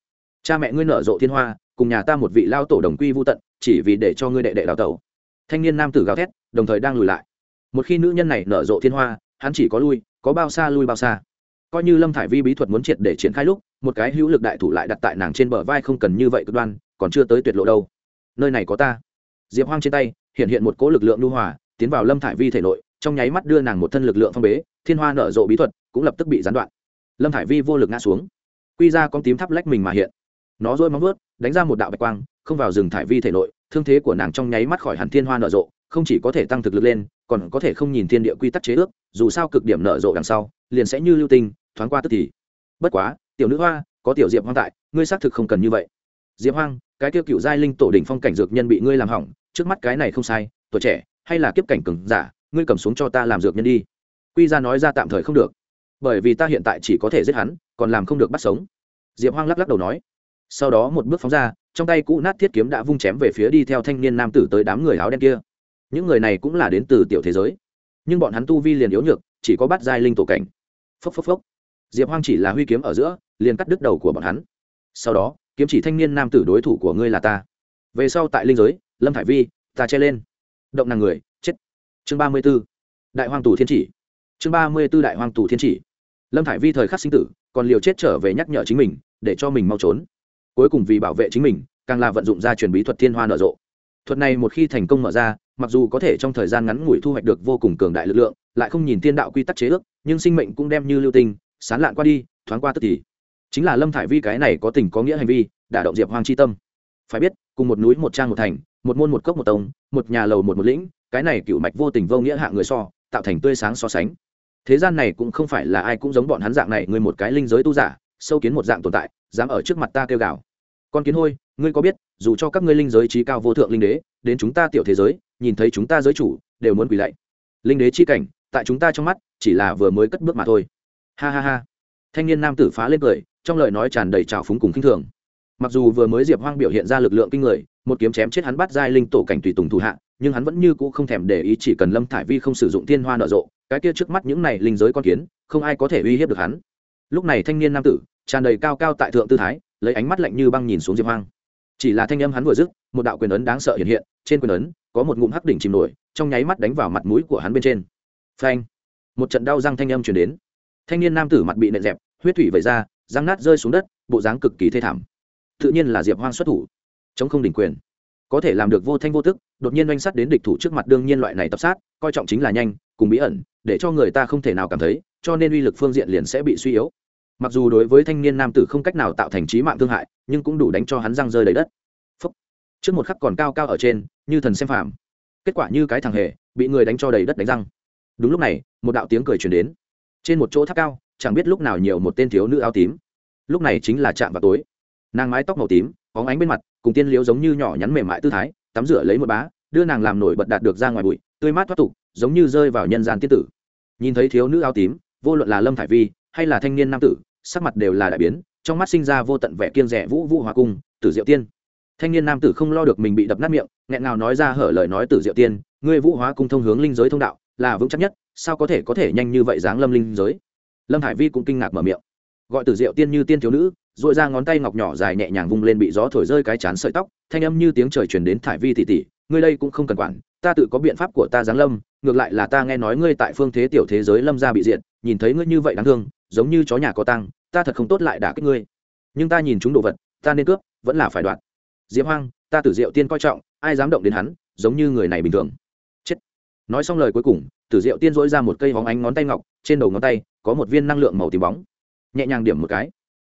Cha mẹ ngươi nở rộ thiên hoa, cùng nhà ta một vị lao tổ đồng quy vô tận, chỉ vì để cho ngươi đệ đệ đào tẩu. Thanh niên nam tử gào thét, đồng thời đang lùi lại. Một khi nữ nhân này nở rộ thiên hoa, hắn chỉ có lui, có bao xa lui bao xa. Coi như lâm thải vi bí thuật muốn triệt để triển khai lúc, một cái hữu lực đại thủ lại đặt tại nàng trên bờ vai không cần như vậy cực đoan còn chưa tới tuyệt lộ đâu. Nơi này có ta. Diệp hoang trên tay, hiện hiện một cỗ lực lượng lưu hòa, tiến vào lâm thải vi thể nội, trong nháy mắt đưa nàng một thân lực lượng phong bế, thiên hoa nở rộ bí thuật cũng lập tức bị gián đoạn. Lâm thải vi vô lực ngã xuống. Quy ra con tím thắp lách mình mà hiện. Nó dôi móng vớt đánh ra một đạo bạch quang, không vào rừng thải vi thể nội, thương thế của nàng trong nháy mắt khỏi hẳn thiên hoa nở rộ, không chỉ có thể tăng thực lực lên, còn có thể không nhìn thiên địa quy tắc chế ước, dù sao cực điểm nở rộ đằng sau, liền sẽ như lưu tinh, thoáng qua tức thì. Bất quá, tiểu nữ hoa, có tiểu diệp hoang tại, ngươi xác thực không cần như vậy. Diệp hoang cái tiêu cựu giai linh tổ đỉnh phong cảnh dược nhân bị ngươi làm hỏng, trước mắt cái này không sai, tuổi trẻ, hay là kiếp cảnh cừng giả, ngươi cầm xuống cho ta làm dược nhân đi. Quy ra nói ra tạm thời không được, bởi vì ta hiện tại chỉ có thể giết hắn, còn làm không được bắt sống. Diệp hoang lắc lắc đầu nói. Sau đó một bước phóng ra, trong tay cũ nát thiết kiếm đã vung chém về phía đi theo thanh niên nam tử tới đám người áo đen kia. Những người này cũng là đến từ tiểu thế giới, nhưng bọn hắn tu vi liền yếu nhược, chỉ có bắt giai linh tổ cảnh. Phốc phốc phốc. Diệp hoang chỉ là huy kiếm ở giữa, liền cắt đứt đầu của bọn hắn. Sau đó kiếm chỉ thanh niên nam tử đối thủ của ngươi là ta. Về sau tại linh giới, lâm thải vi, ta che lên. Động nàng người, chết. Chương ba mươi b ố đại hoàng tù thiên chỉ. Chương ba mươi b ố đại hoàng tù thiên chỉ. Lâm thải vi thời khắc sinh tử, còn liều chết trở về nhắc nhở chính mình, để cho mình mau trốn. Cuối cùng vì bảo vệ chính mình, càng là vận dụng ra truyền bí thuật thiên hoa nở rộ. Thuật này một khi thành công mở ra, mặc dù có thể trong thời gian ngắn ngủi thu hoạch được vô cùng cường đại lực lượng, lại không nhìn thiên đạo quy tắc chế ước, nhưng sinh mệnh cũng đem như lưu tinh, sán lạn qua đi, thoáng qua tức thì chính là lâm thải vi cái này có tình có nghĩa hành vi đả động diệp hoang c h i tâm phải biết cùng một núi một trang một thành một môn một cốc một tông một nhà lầu một một lĩnh cái này cựu mạch vô tình vô nghĩa hạ người so tạo thành tươi sáng so sánh thế gian này cũng không phải là ai cũng giống bọn hắn dạng này người một cái linh giới tu giả sâu kiến một dạng tồn tại dám ở trước mặt ta kêu gào con kiến hôi ngươi có biết dù cho các ngươi linh giới trí cao vô thượng linh đế đến chúng ta tiểu thế giới nhìn thấy chúng ta giới chủ đều muốn quỳ lạy linh đế chi cảnh tại chúng ta trong mắt chỉ là vừa mới cất bước mà thôi ha ha ha thanh niên nam tử phá lên cười trong lời nói tràn đầy trào phúng cùng khinh thường. Mặc dù vừa mới diệp hoang biểu hiện ra lực lượng kinh người, một kiếm chém chết hắn bắt giai linh tổ cảnh tùy tùng thủ hạ, nhưng hắn vẫn như cũ không thèm để ý chỉ cần lâm thải vi không sử dụng thiên hoa nở rộ, cái kia trước mắt những này linh giới con kiến, không ai có thể uy hiếp được hắn. Lúc này thanh niên nam tử, tràn đầy cao cao tại thượng tư thái, lấy ánh mắt lạnh như băng nhìn xuống diệp hoang. Chỉ là thanh âm hắn vừa dứt, một đạo quyền ấn đáng sợ hiện hiện, trên quyền ấn, có một ngụm hắc đỉnh chìm nổi, trong nháy mắt đánh vào mặt mũi của hắn bên trên. Phanh! Một trận đau răng thanh âm truyền đến. Thanh niên nam tử mặt bị nện dẹp, huyết thủy vẩy ra răng nát rơi xuống đất, bộ dáng cực kỳ thê thảm. Tự nhiên là diệp hoang xuất thủ. Chống không đỉnh quyền. Có thể làm được vô thanh vô tức, đột nhiên oanh sắt đến địch thủ trước mặt đương nhiên loại này tập sát, coi trọng chính là nhanh, cùng bí ẩn, để cho người ta không thể nào cảm thấy, cho nên uy lực phương diện liền sẽ bị suy yếu. Mặc dù đối với thanh niên nam tử không cách nào tạo thành trí mạng thương hại, nhưng cũng đủ đánh cho hắn răng rơi đầy đất. Phúc. trước một khắc còn cao cao ở trên, như thần xem phàm. Kết quả như cái thằng hề, bị người đánh cho đầy đất đánh răng. Đúng lúc này, một đạo tiếng cười truyền đến. Trên một chỗ tháp cao chẳng biết lúc nào nhiều một tên thiếu nữ áo tím. Lúc này chính là chạm vào tối. Nàng mái tóc màu tím có ánh bên mặt, cùng tiên liếu giống như nhỏ nhắn mềm mại tư thái, tắm rửa lấy một bá, đưa nàng làm nổi bật đạt được ra ngoài bụi, tươi mát thoát tục, giống như rơi vào nhân gian tiên tử. Nhìn thấy thiếu nữ áo tím, vô luận là lâm thải vi hay là thanh niên nam tử, sắc mặt đều là đại biến, trong mắt sinh ra vô tận vẻ kiên rẻ vũ vũ hòa cung, tử diệu tiên. Thanh niên nam tử không lo được mình bị đập nát miệng, nghẹn nào nói ra hở lời nói tử diệu tiên, ngươi vũ hóa cung thông hướng linh giới thông đạo, là vững chắc nhất, sao có thể có thể nhanh như vậy dáng lâm linh giới? Lâm hải vi cũng kinh ngạc mở miệng gọi tử diệu tiên như tiên thiếu nữ dội ra ngón tay ngọc nhỏ dài nhẹ nhàng vung lên bị gió thổi rơi cái chán sợi tóc thanh âm như tiếng trời truyền đến thải vi tỉ tỉ ngươi đây cũng không cần quản ta tự có biện pháp của ta giáng lâm ngược lại là ta nghe nói ngươi tại phương thế tiểu thế giới lâm gia bị diện nhìn thấy ngươi như vậy đáng thương giống như chó nhà có tăng ta thật không tốt lại đả kích ngươi nhưng ta nhìn chúng đồ vật ta nên cướp vẫn là phải đoạt diễm hoang ta tử diệu tiên coi trọng ai dám động đến hắn giống như người này bình thường nói xong lời cuối cùng, tử diệu tiên dỗi ra một cây hóng ánh ngón tay ngọc, trên đầu ngón tay có một viên năng lượng màu tím bóng. Nhẹ nhàng điểm một cái.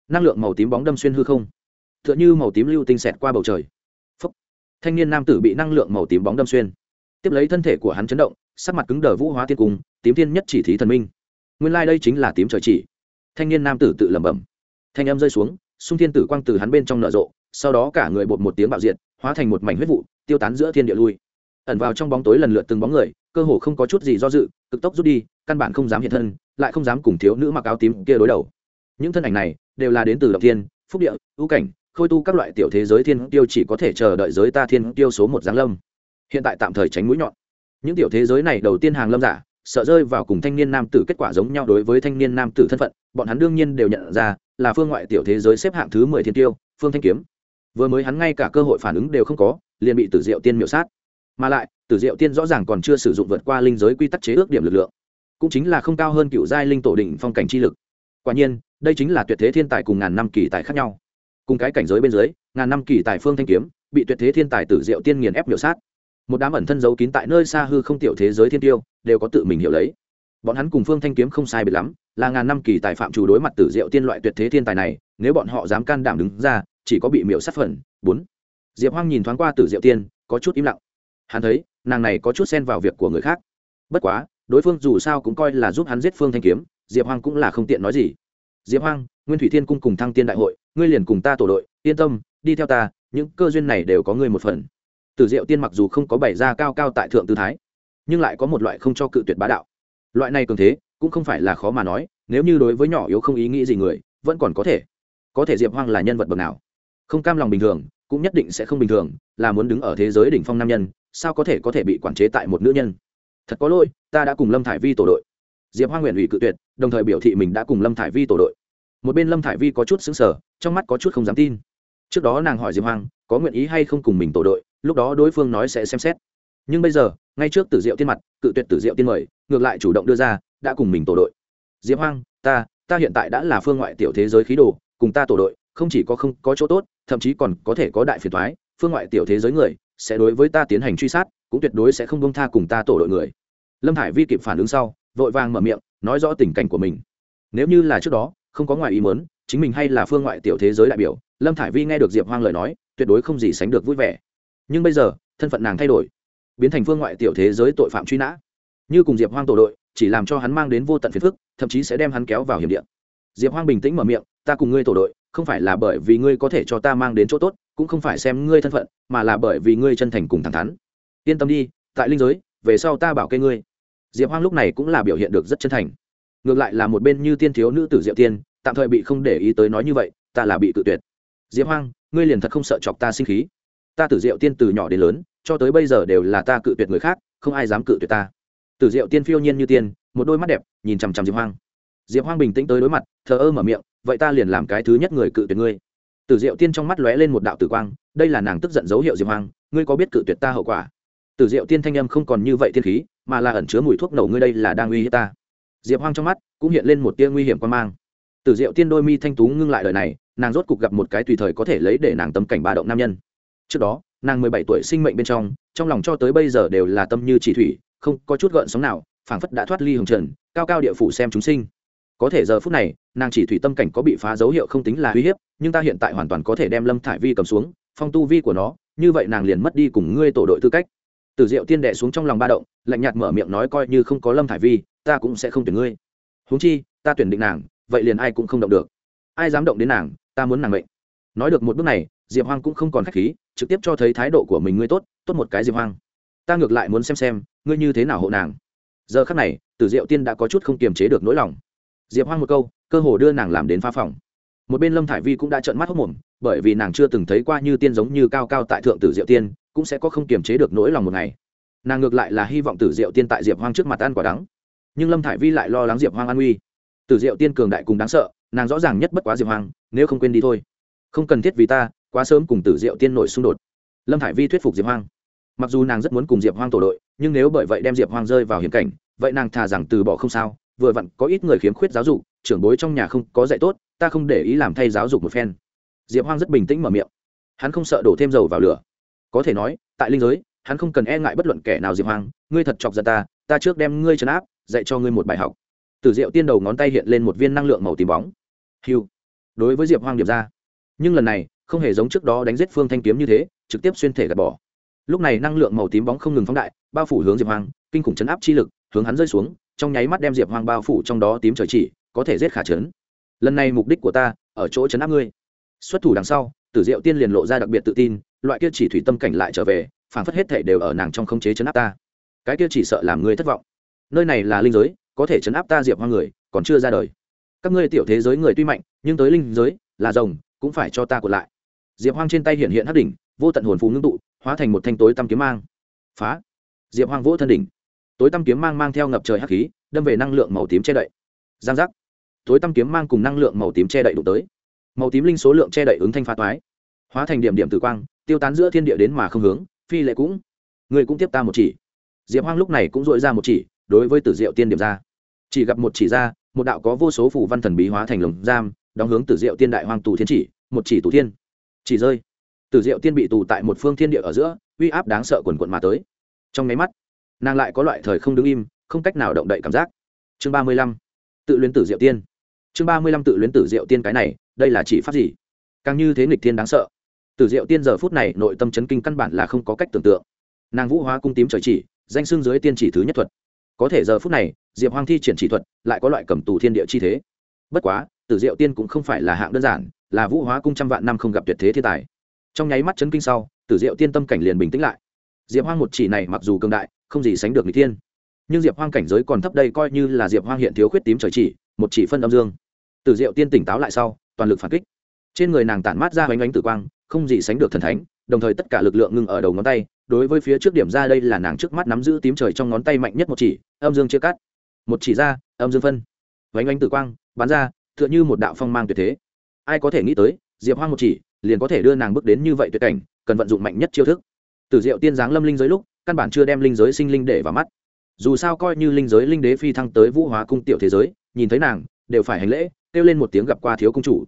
Năng lượng màu tím bóng đâm xuyên hư không. T h ư ợ n h ư màu tím lưu tinh xẹt qua bầu trời. Phúc. thanh niên nam tử bị năng lượng màu tím bóng đâm xuyên. Tiếp lấy thân thể của hắn chấn động, sắc mặt cứng đờ vũ hóa tiên cung, tím tiên nhất chỉ thí thần minh. Nguyên lai、like、đây chính là tím trời chỉ. Thanh niên nam tử tự lẩm bẩm. Thanh âm rơi xuống, xung thiên tử quang từ hắn bên trong nở rộ, sau đó cả người bột một tiếng bạo diện hóa thành một mảnh huyết vụ, tiêu tán giữa thiên địa lui. Ẩn vào trong bóng tối lần lượt từng bóng người cơ hồ không có chút gì do dự, cực tốc rút đi, căn bản không dám hiện thân, lại không dám cùng thiếu nữ mặc áo tím kia đối đầu. Những thân ảnh này đều là đến từ động thiên, phúc địa, ưu cảnh, khôi tu các loại tiểu thế giới thiên tiêu chỉ có thể chờ đợi giới ta thiên tiêu số một giáng lâm. Hiện tại tạm thời tránh mũi nhọn. Những tiểu thế giới này đầu tiên hàng lâm giả, sợ rơi vào cùng thanh niên nam tử kết quả giống nhau đối với thanh niên nam tử thân phận, bọn hắn đương nhiên đều nhận ra là phương ngoại tiểu thế giới xếp hạng thứ mười thiên tiêu, phương thanh kiếm. Vừa mới hắn ngay cả cơ hội phản ứng đều không có, liền bị tử diệu tiên miểu sát mà lại, tử diệu tiên rõ ràng còn chưa sử dụng vượt qua linh giới quy tắc chế ước điểm lực lượng, cũng chính là không cao hơn cựu giai linh tổ đỉnh phong cảnh chi lực. Quả nhiên, đây chính là tuyệt thế thiên tài cùng ngàn năm kỳ tài khác nhau. Cùng cái cảnh giới bên dưới, ngàn năm kỳ tài phương thanh kiếm, bị tuyệt thế thiên tài tử diệu tiên nghiền ép miểu sát. Một đám ẩn thân giấu kín tại nơi xa hư không tiểu thế giới thiên tiêu, đều có tự mình hiểu lấy. Bọn hắn cùng phương thanh kiếm không sai biệt lắm, là ngàn năm kỳ tài phạm chủ đối mặt tử diệu tiên loại tuyệt thế thiên tài này, nếu bọn họ dám can đảm đứng ra, chỉ có bị miểu sát phần, bốn. Diệp hoang nhìn thoáng qua tử diệu tiên, có chút im lặng hắn thấy, nàng này có chút xen vào việc của người khác. Bất quá, đối phương dù sao cũng coi là giúp hắn giết phương thanh kiếm, diệp hoang cũng là không tiện nói gì. Diệp hoang, nguyên thủy thiên cung cùng thăng tiên đại hội, ngươi liền cùng ta tổ đội, yên tâm, đi theo ta, những cơ duyên này đều có ngươi một phần. Tử diệu tiên mặc dù không có bày ra cao cao tại thượng tư thái, nhưng lại có một loại không cho cự tuyệt bá đạo. Loại này cường thế, cũng không phải là khó mà nói, nếu như đối với nhỏ yếu không ý nghĩ gì người, vẫn còn có thể. Có thể diệp hoang là nhân vật bậc nào? Không cam lòng bình thường, cũng nhất định sẽ không bình thường, là muốn đứng ở thế giới đỉnh phong nam nhân sao có thể có thể bị quản chế tại một nữ nhân? Thật có lỗi, ta đã cùng lâm thải vi tổ đội. Diệp Hoa nguyện ủy cự tuyệt, đồng thời biểu thị mình đã cùng lâm thải vi tổ đội. Một bên lâm thải vi có chút xứng sở trong mắt có chút không dám tin. Trước đó nàng hỏi diệp hoang, có nguyện ý hay không cùng mình tổ đội, lúc đó đối phương nói sẽ xem xét. Nhưng bây giờ, ngay trước tử diệu tiên mặt, cự tuyệt tử diệu tiên mời, ngược lại chủ động đưa ra, đã cùng mình tổ đội. Diệp hoang, ta ta hiện tại đã là phương ngoại tiểu thế giới khí đồ, cùng ta tổ đội, không chỉ có không có chỗ tốt, thậm chí còn có thể có đại phiền thoái phương ngoại tiểu thế giới người sẽ đối với ta tiến hành truy sát, cũng tuyệt đối sẽ không bông tha cùng ta tổ đội người. Lâm hải vi kịp phản ứng sau, vội vàng mở miệng, nói rõ tình cảnh của mình. Nếu như là trước đó, không có ngoài ý muốn, chính mình hay là phương ngoại tiểu thế giới đại biểu, lâm thải vi nghe được diệp hoang lời nói, tuyệt đối không gì sánh được vui vẻ. Nhưng bây giờ, thân phận nàng thay đổi, biến thành phương ngoại tiểu thế giới tội phạm truy nã. Như cùng diệp hoang tổ đội, chỉ làm cho hắn mang đến vô tận phiền phức, thậm chí sẽ đem hắn kéo vào hiểm điện diệp hoang bình tĩnh mở miệng, ta cùng ngươi tổ đội, không phải là bởi vì ngươi có thể cho ta mang đến chỗ tốt cũng không phải xem ngươi thân phận, mà là bởi vì ngươi chân thành cùng thẳng thắn. Yên tâm đi, tại linh giới, về sau ta bảo kê ngươi. Diệp hoang lúc này cũng là biểu hiện được rất chân thành. Ngược lại là một bên như tiên thiếu nữ tử diệu tiên, tạm thời bị không để ý tới nói như vậy, ta là bị tự tuyệt. Diệp hoang, ngươi liền thật không sợ chọc ta sinh khí. Ta tử diệu tiên từ nhỏ đến lớn, cho tới bây giờ đều là ta cự tuyệt người khác, không ai dám cự tuyệt ta. Tử diệu tiên phiêu nhiên như tiên, một đôi mắt đẹp, nhìn chằm chằm diệp hoang. Diệp hoang bình tĩnh tới đối mặt, thờ ơ mở miệng, vậy ta liền làm cái thứ nhất người cự tuyệt ngươi tử diệu tiên trong mắt lóe lên một đạo tử quang, đây là nàng tức giận dấu hiệu diệp hoang, ngươi có biết cự tuyệt ta hậu quả? Tử diệu tiên thanh âm không còn như vậy thiên khí, mà là ẩn chứa mùi thuốc nổ, ngươi đây là đang uy hiếp ta. Diệp hoang trong mắt cũng hiện lên một tia nguy hiểm quan mang. Tử diệu tiên đôi mi thanh tú ngưng lại lời này, nàng rốt cục gặp một cái tùy thời có thể lấy để nàng tâm cảnh ba động nam nhân. Trước đó, nàng mười bảy tuổi sinh mệnh bên trong trong lòng cho tới bây giờ đều là tâm như chỉ thủy, không có chút gợn sóng nào, phảng phất đã thoát ly hồng trần, cao cao địa phủ xem chúng sinh có thể giờ phút này, nàng chỉ thủy tâm cảnh có bị phá dấu hiệu không tính là uy hiếp, nhưng ta hiện tại hoàn toàn có thể đem lâm thải vi cầm xuống, phong tu vi của nó, như vậy nàng liền mất đi cùng ngươi tổ đội tư cách. Từ diệu tiên đệ xuống trong lòng ba động, lạnh nhạt mở miệng nói coi như không có lâm thải vi, ta cũng sẽ không tuyển ngươi. Huống chi, ta tuyển định nàng, vậy liền ai cũng không động được. Ai dám động đến nàng, ta muốn nàng mệnh. Nói được một bước này, diệp hoang cũng không còn k h á c h khí, trực tiếp cho thấy thái độ của mình ngươi tốt tốt một cái diệp hoang. Ta ngược lại muốn xem xem, ngươi như thế nào hộ nàng. Giờ khắc này tử diệu tiên đã có chút không kiềm chế được nỗi lòng diệp hoang một câu, cơ hồ đưa nàng làm đến phá phòng. Một bên lâm thải vi cũng đã trợn mắt hốc mồm, bởi vì nàng chưa từng thấy qua như tiên giống như cao cao tại thượng tử diệu tiên, cũng sẽ có không kiềm chế được nỗi lòng một ngày. Nàng ngược lại là hy vọng tử diệu tiên tại diệp hoang trước mặt ăn quả đắng. Nhưng lâm thải vi lại lo lắng diệp hoang an uy tử diệu tiên cường đại cùng đáng sợ, nàng rõ ràng nhất bất quá diệp hoang, nếu không quên đi thôi. Không cần thiết vì ta, quá sớm cùng tử diệu tiên nổi xung đột. Lâm thải vi thuyết phục diệp hoang. Mặc dù nàng rất muốn cùng diệp hoang tổ đội, nhưng nếu bởi vậy đem diệp hoang rơi vào hiểm cảnh, vậy nàng thà rằng từ bỏ không sao vừa vặn có ít người khiếm khuyết giáo dục, trưởng bối trong nhà không có dạy tốt, ta không để ý làm thay giáo dục một phen. Diệp hoang rất bình tĩnh mở miệng. Hắn không sợ đổ thêm dầu vào lửa. Có thể nói, tại linh giới, hắn không cần e ngại bất luận kẻ nào diệp hoang, ngươi thật chọc giận ta ta trước đem ngươi trấn áp, dạy cho ngươi một bài học. Từ diệu tiên đầu ngón tay hiện lên một viên năng lượng màu tím bóng. Hiu đối với diệp hoang điệp ra. Nhưng lần này, không hề giống trước đó đánh giết phương thanh kiếm như thế, trực tiếp xuyên thể gạt bỏ. Lúc này năng lượng màu tím bóng không ngừng phóng đại, bao phủ hướng diệp hoang, kinh khủng chấn áp chi lực, hướng hắn rơi xuống trong nháy mắt đem diệp hoang bao phủ trong đó tím trời chỉ, có thể giết khả chấn lần này mục đích của ta, ở chỗ chấn áp ngươi. Xuất thủ đằng sau, tử diệu tiên liền lộ ra đặc biệt tự tin, loại kia chỉ thủy tâm cảnh lại trở về, phản phất hết thể đều ở nàng trong không chế chấn áp ta. Cái kia chỉ sợ làm ngươi thất vọng. Nơi này là linh giới, có thể chấn áp ta diệp hoang người, còn chưa ra đời. Các ngươi tiểu thế giới người tuy mạnh, nhưng tới linh giới, là rồng, cũng phải cho ta của lại. Diệp hoang trên tay hiện hiện hắc đỉnh, vô tận hồn phù ngưng tụ, hóa thành một thanh tối tăm kiếm mang. Phá. Diệp hoang vỗ thân đỉnh tối tăm kiếm mang mang theo ngập trời hắc khí, đâm về năng lượng màu tím che đậy. Giang giác. Tối tăm kiếm mang cùng năng lượng màu tím che đậy đụng tới. Màu tím linh số lượng che đậy ứng thanh phá toái. Hóa thành điểm điểm tử quang, tiêu tán giữa thiên địa đến mà không hướng, phi lệ cũng. Người cũng tiếp ta một chỉ. Diệp hoang lúc này cũng dội ra một chỉ, đối với tử diệu tiên điểm ra. Chỉ gặp một chỉ ra, một đạo có vô số phủ văn thần bí hóa thành lồng giam, đóng hướng tử diệu tiên đại hoang tù thiên chỉ, một chỉ tù thiên. Chỉ rơi. Tử diệu tiên bị tù tại một phương thiên địa ở giữa, uy áp đáng sợ quần quận mà tới. Trong nháy mắt nàng lại có loại thời không đứng im, không cách nào động đậy cảm giác. Chương ba mươi lăm, tự luyến tử diệu tiên. Chương ba mươi lăm tự luyến tử diệu tiên cái này, đây là chỉ pháp gì? Càng như thế nghịch thiên đáng sợ. Tử diệu tiên giờ phút này nội tâm chấn kinh căn bản là không có cách tưởng tượng. Nàng vũ hóa cung tím trời chỉ, danh xương dưới tiên chỉ thứ nhất thuật. Có thể giờ phút này, diệp hoang thi triển chỉ thuật, lại có loại cầm tù thiên địa chi thế. Bất quá, tử diệu tiên cũng không phải là hạng đơn giản, là vũ hóa cung trăm vạn năm không gặp tuyệt thế thiên tài. Trong nháy mắt chấn kinh sau, tử diệu tiên tâm cảnh liền bình tĩnh lại. Diệp hoang một chỉ này mặc dù cường đại không gì sánh được n thiên. Nhưng diệp hoang cảnh giới còn thấp đây coi như là diệp hoang hiện thiếu khuyết tím trời chỉ, một chỉ phân âm dương. Tử diệu tiên tỉnh táo lại sau, toàn lực phản kích. Trên người nàng tản mát ra hoành ánh tử quang, không gì sánh được thần thánh, đồng thời tất cả lực lượng ngưng ở đầu ngón tay, đối với phía trước điểm ra đây là nàng trước mắt nắm giữ tím trời trong ngón tay mạnh nhất một chỉ, âm dương chia cắt. Một chỉ ra, âm dương phân. Vánh ánh tử quang, bắn ra, tựa như một đạo phong mang tuyệt thế. Ai có thể nghĩ tới, diệp hoang một chỉ, liền có thể đưa nàng bước đến như vậy tuyệt cảnh, cần vận dụng mạnh nhất chiêu thức. Từ diệu tiên giáng lâm linh giới lúc căn bản chưa đem linh giới sinh linh để vào mắt. Dù sao coi như linh giới linh đế phi thăng tới vũ hóa cung tiểu thế giới, nhìn thấy nàng, đều phải hành lễ, kêu lên một tiếng gặp qua thiếu công chủ.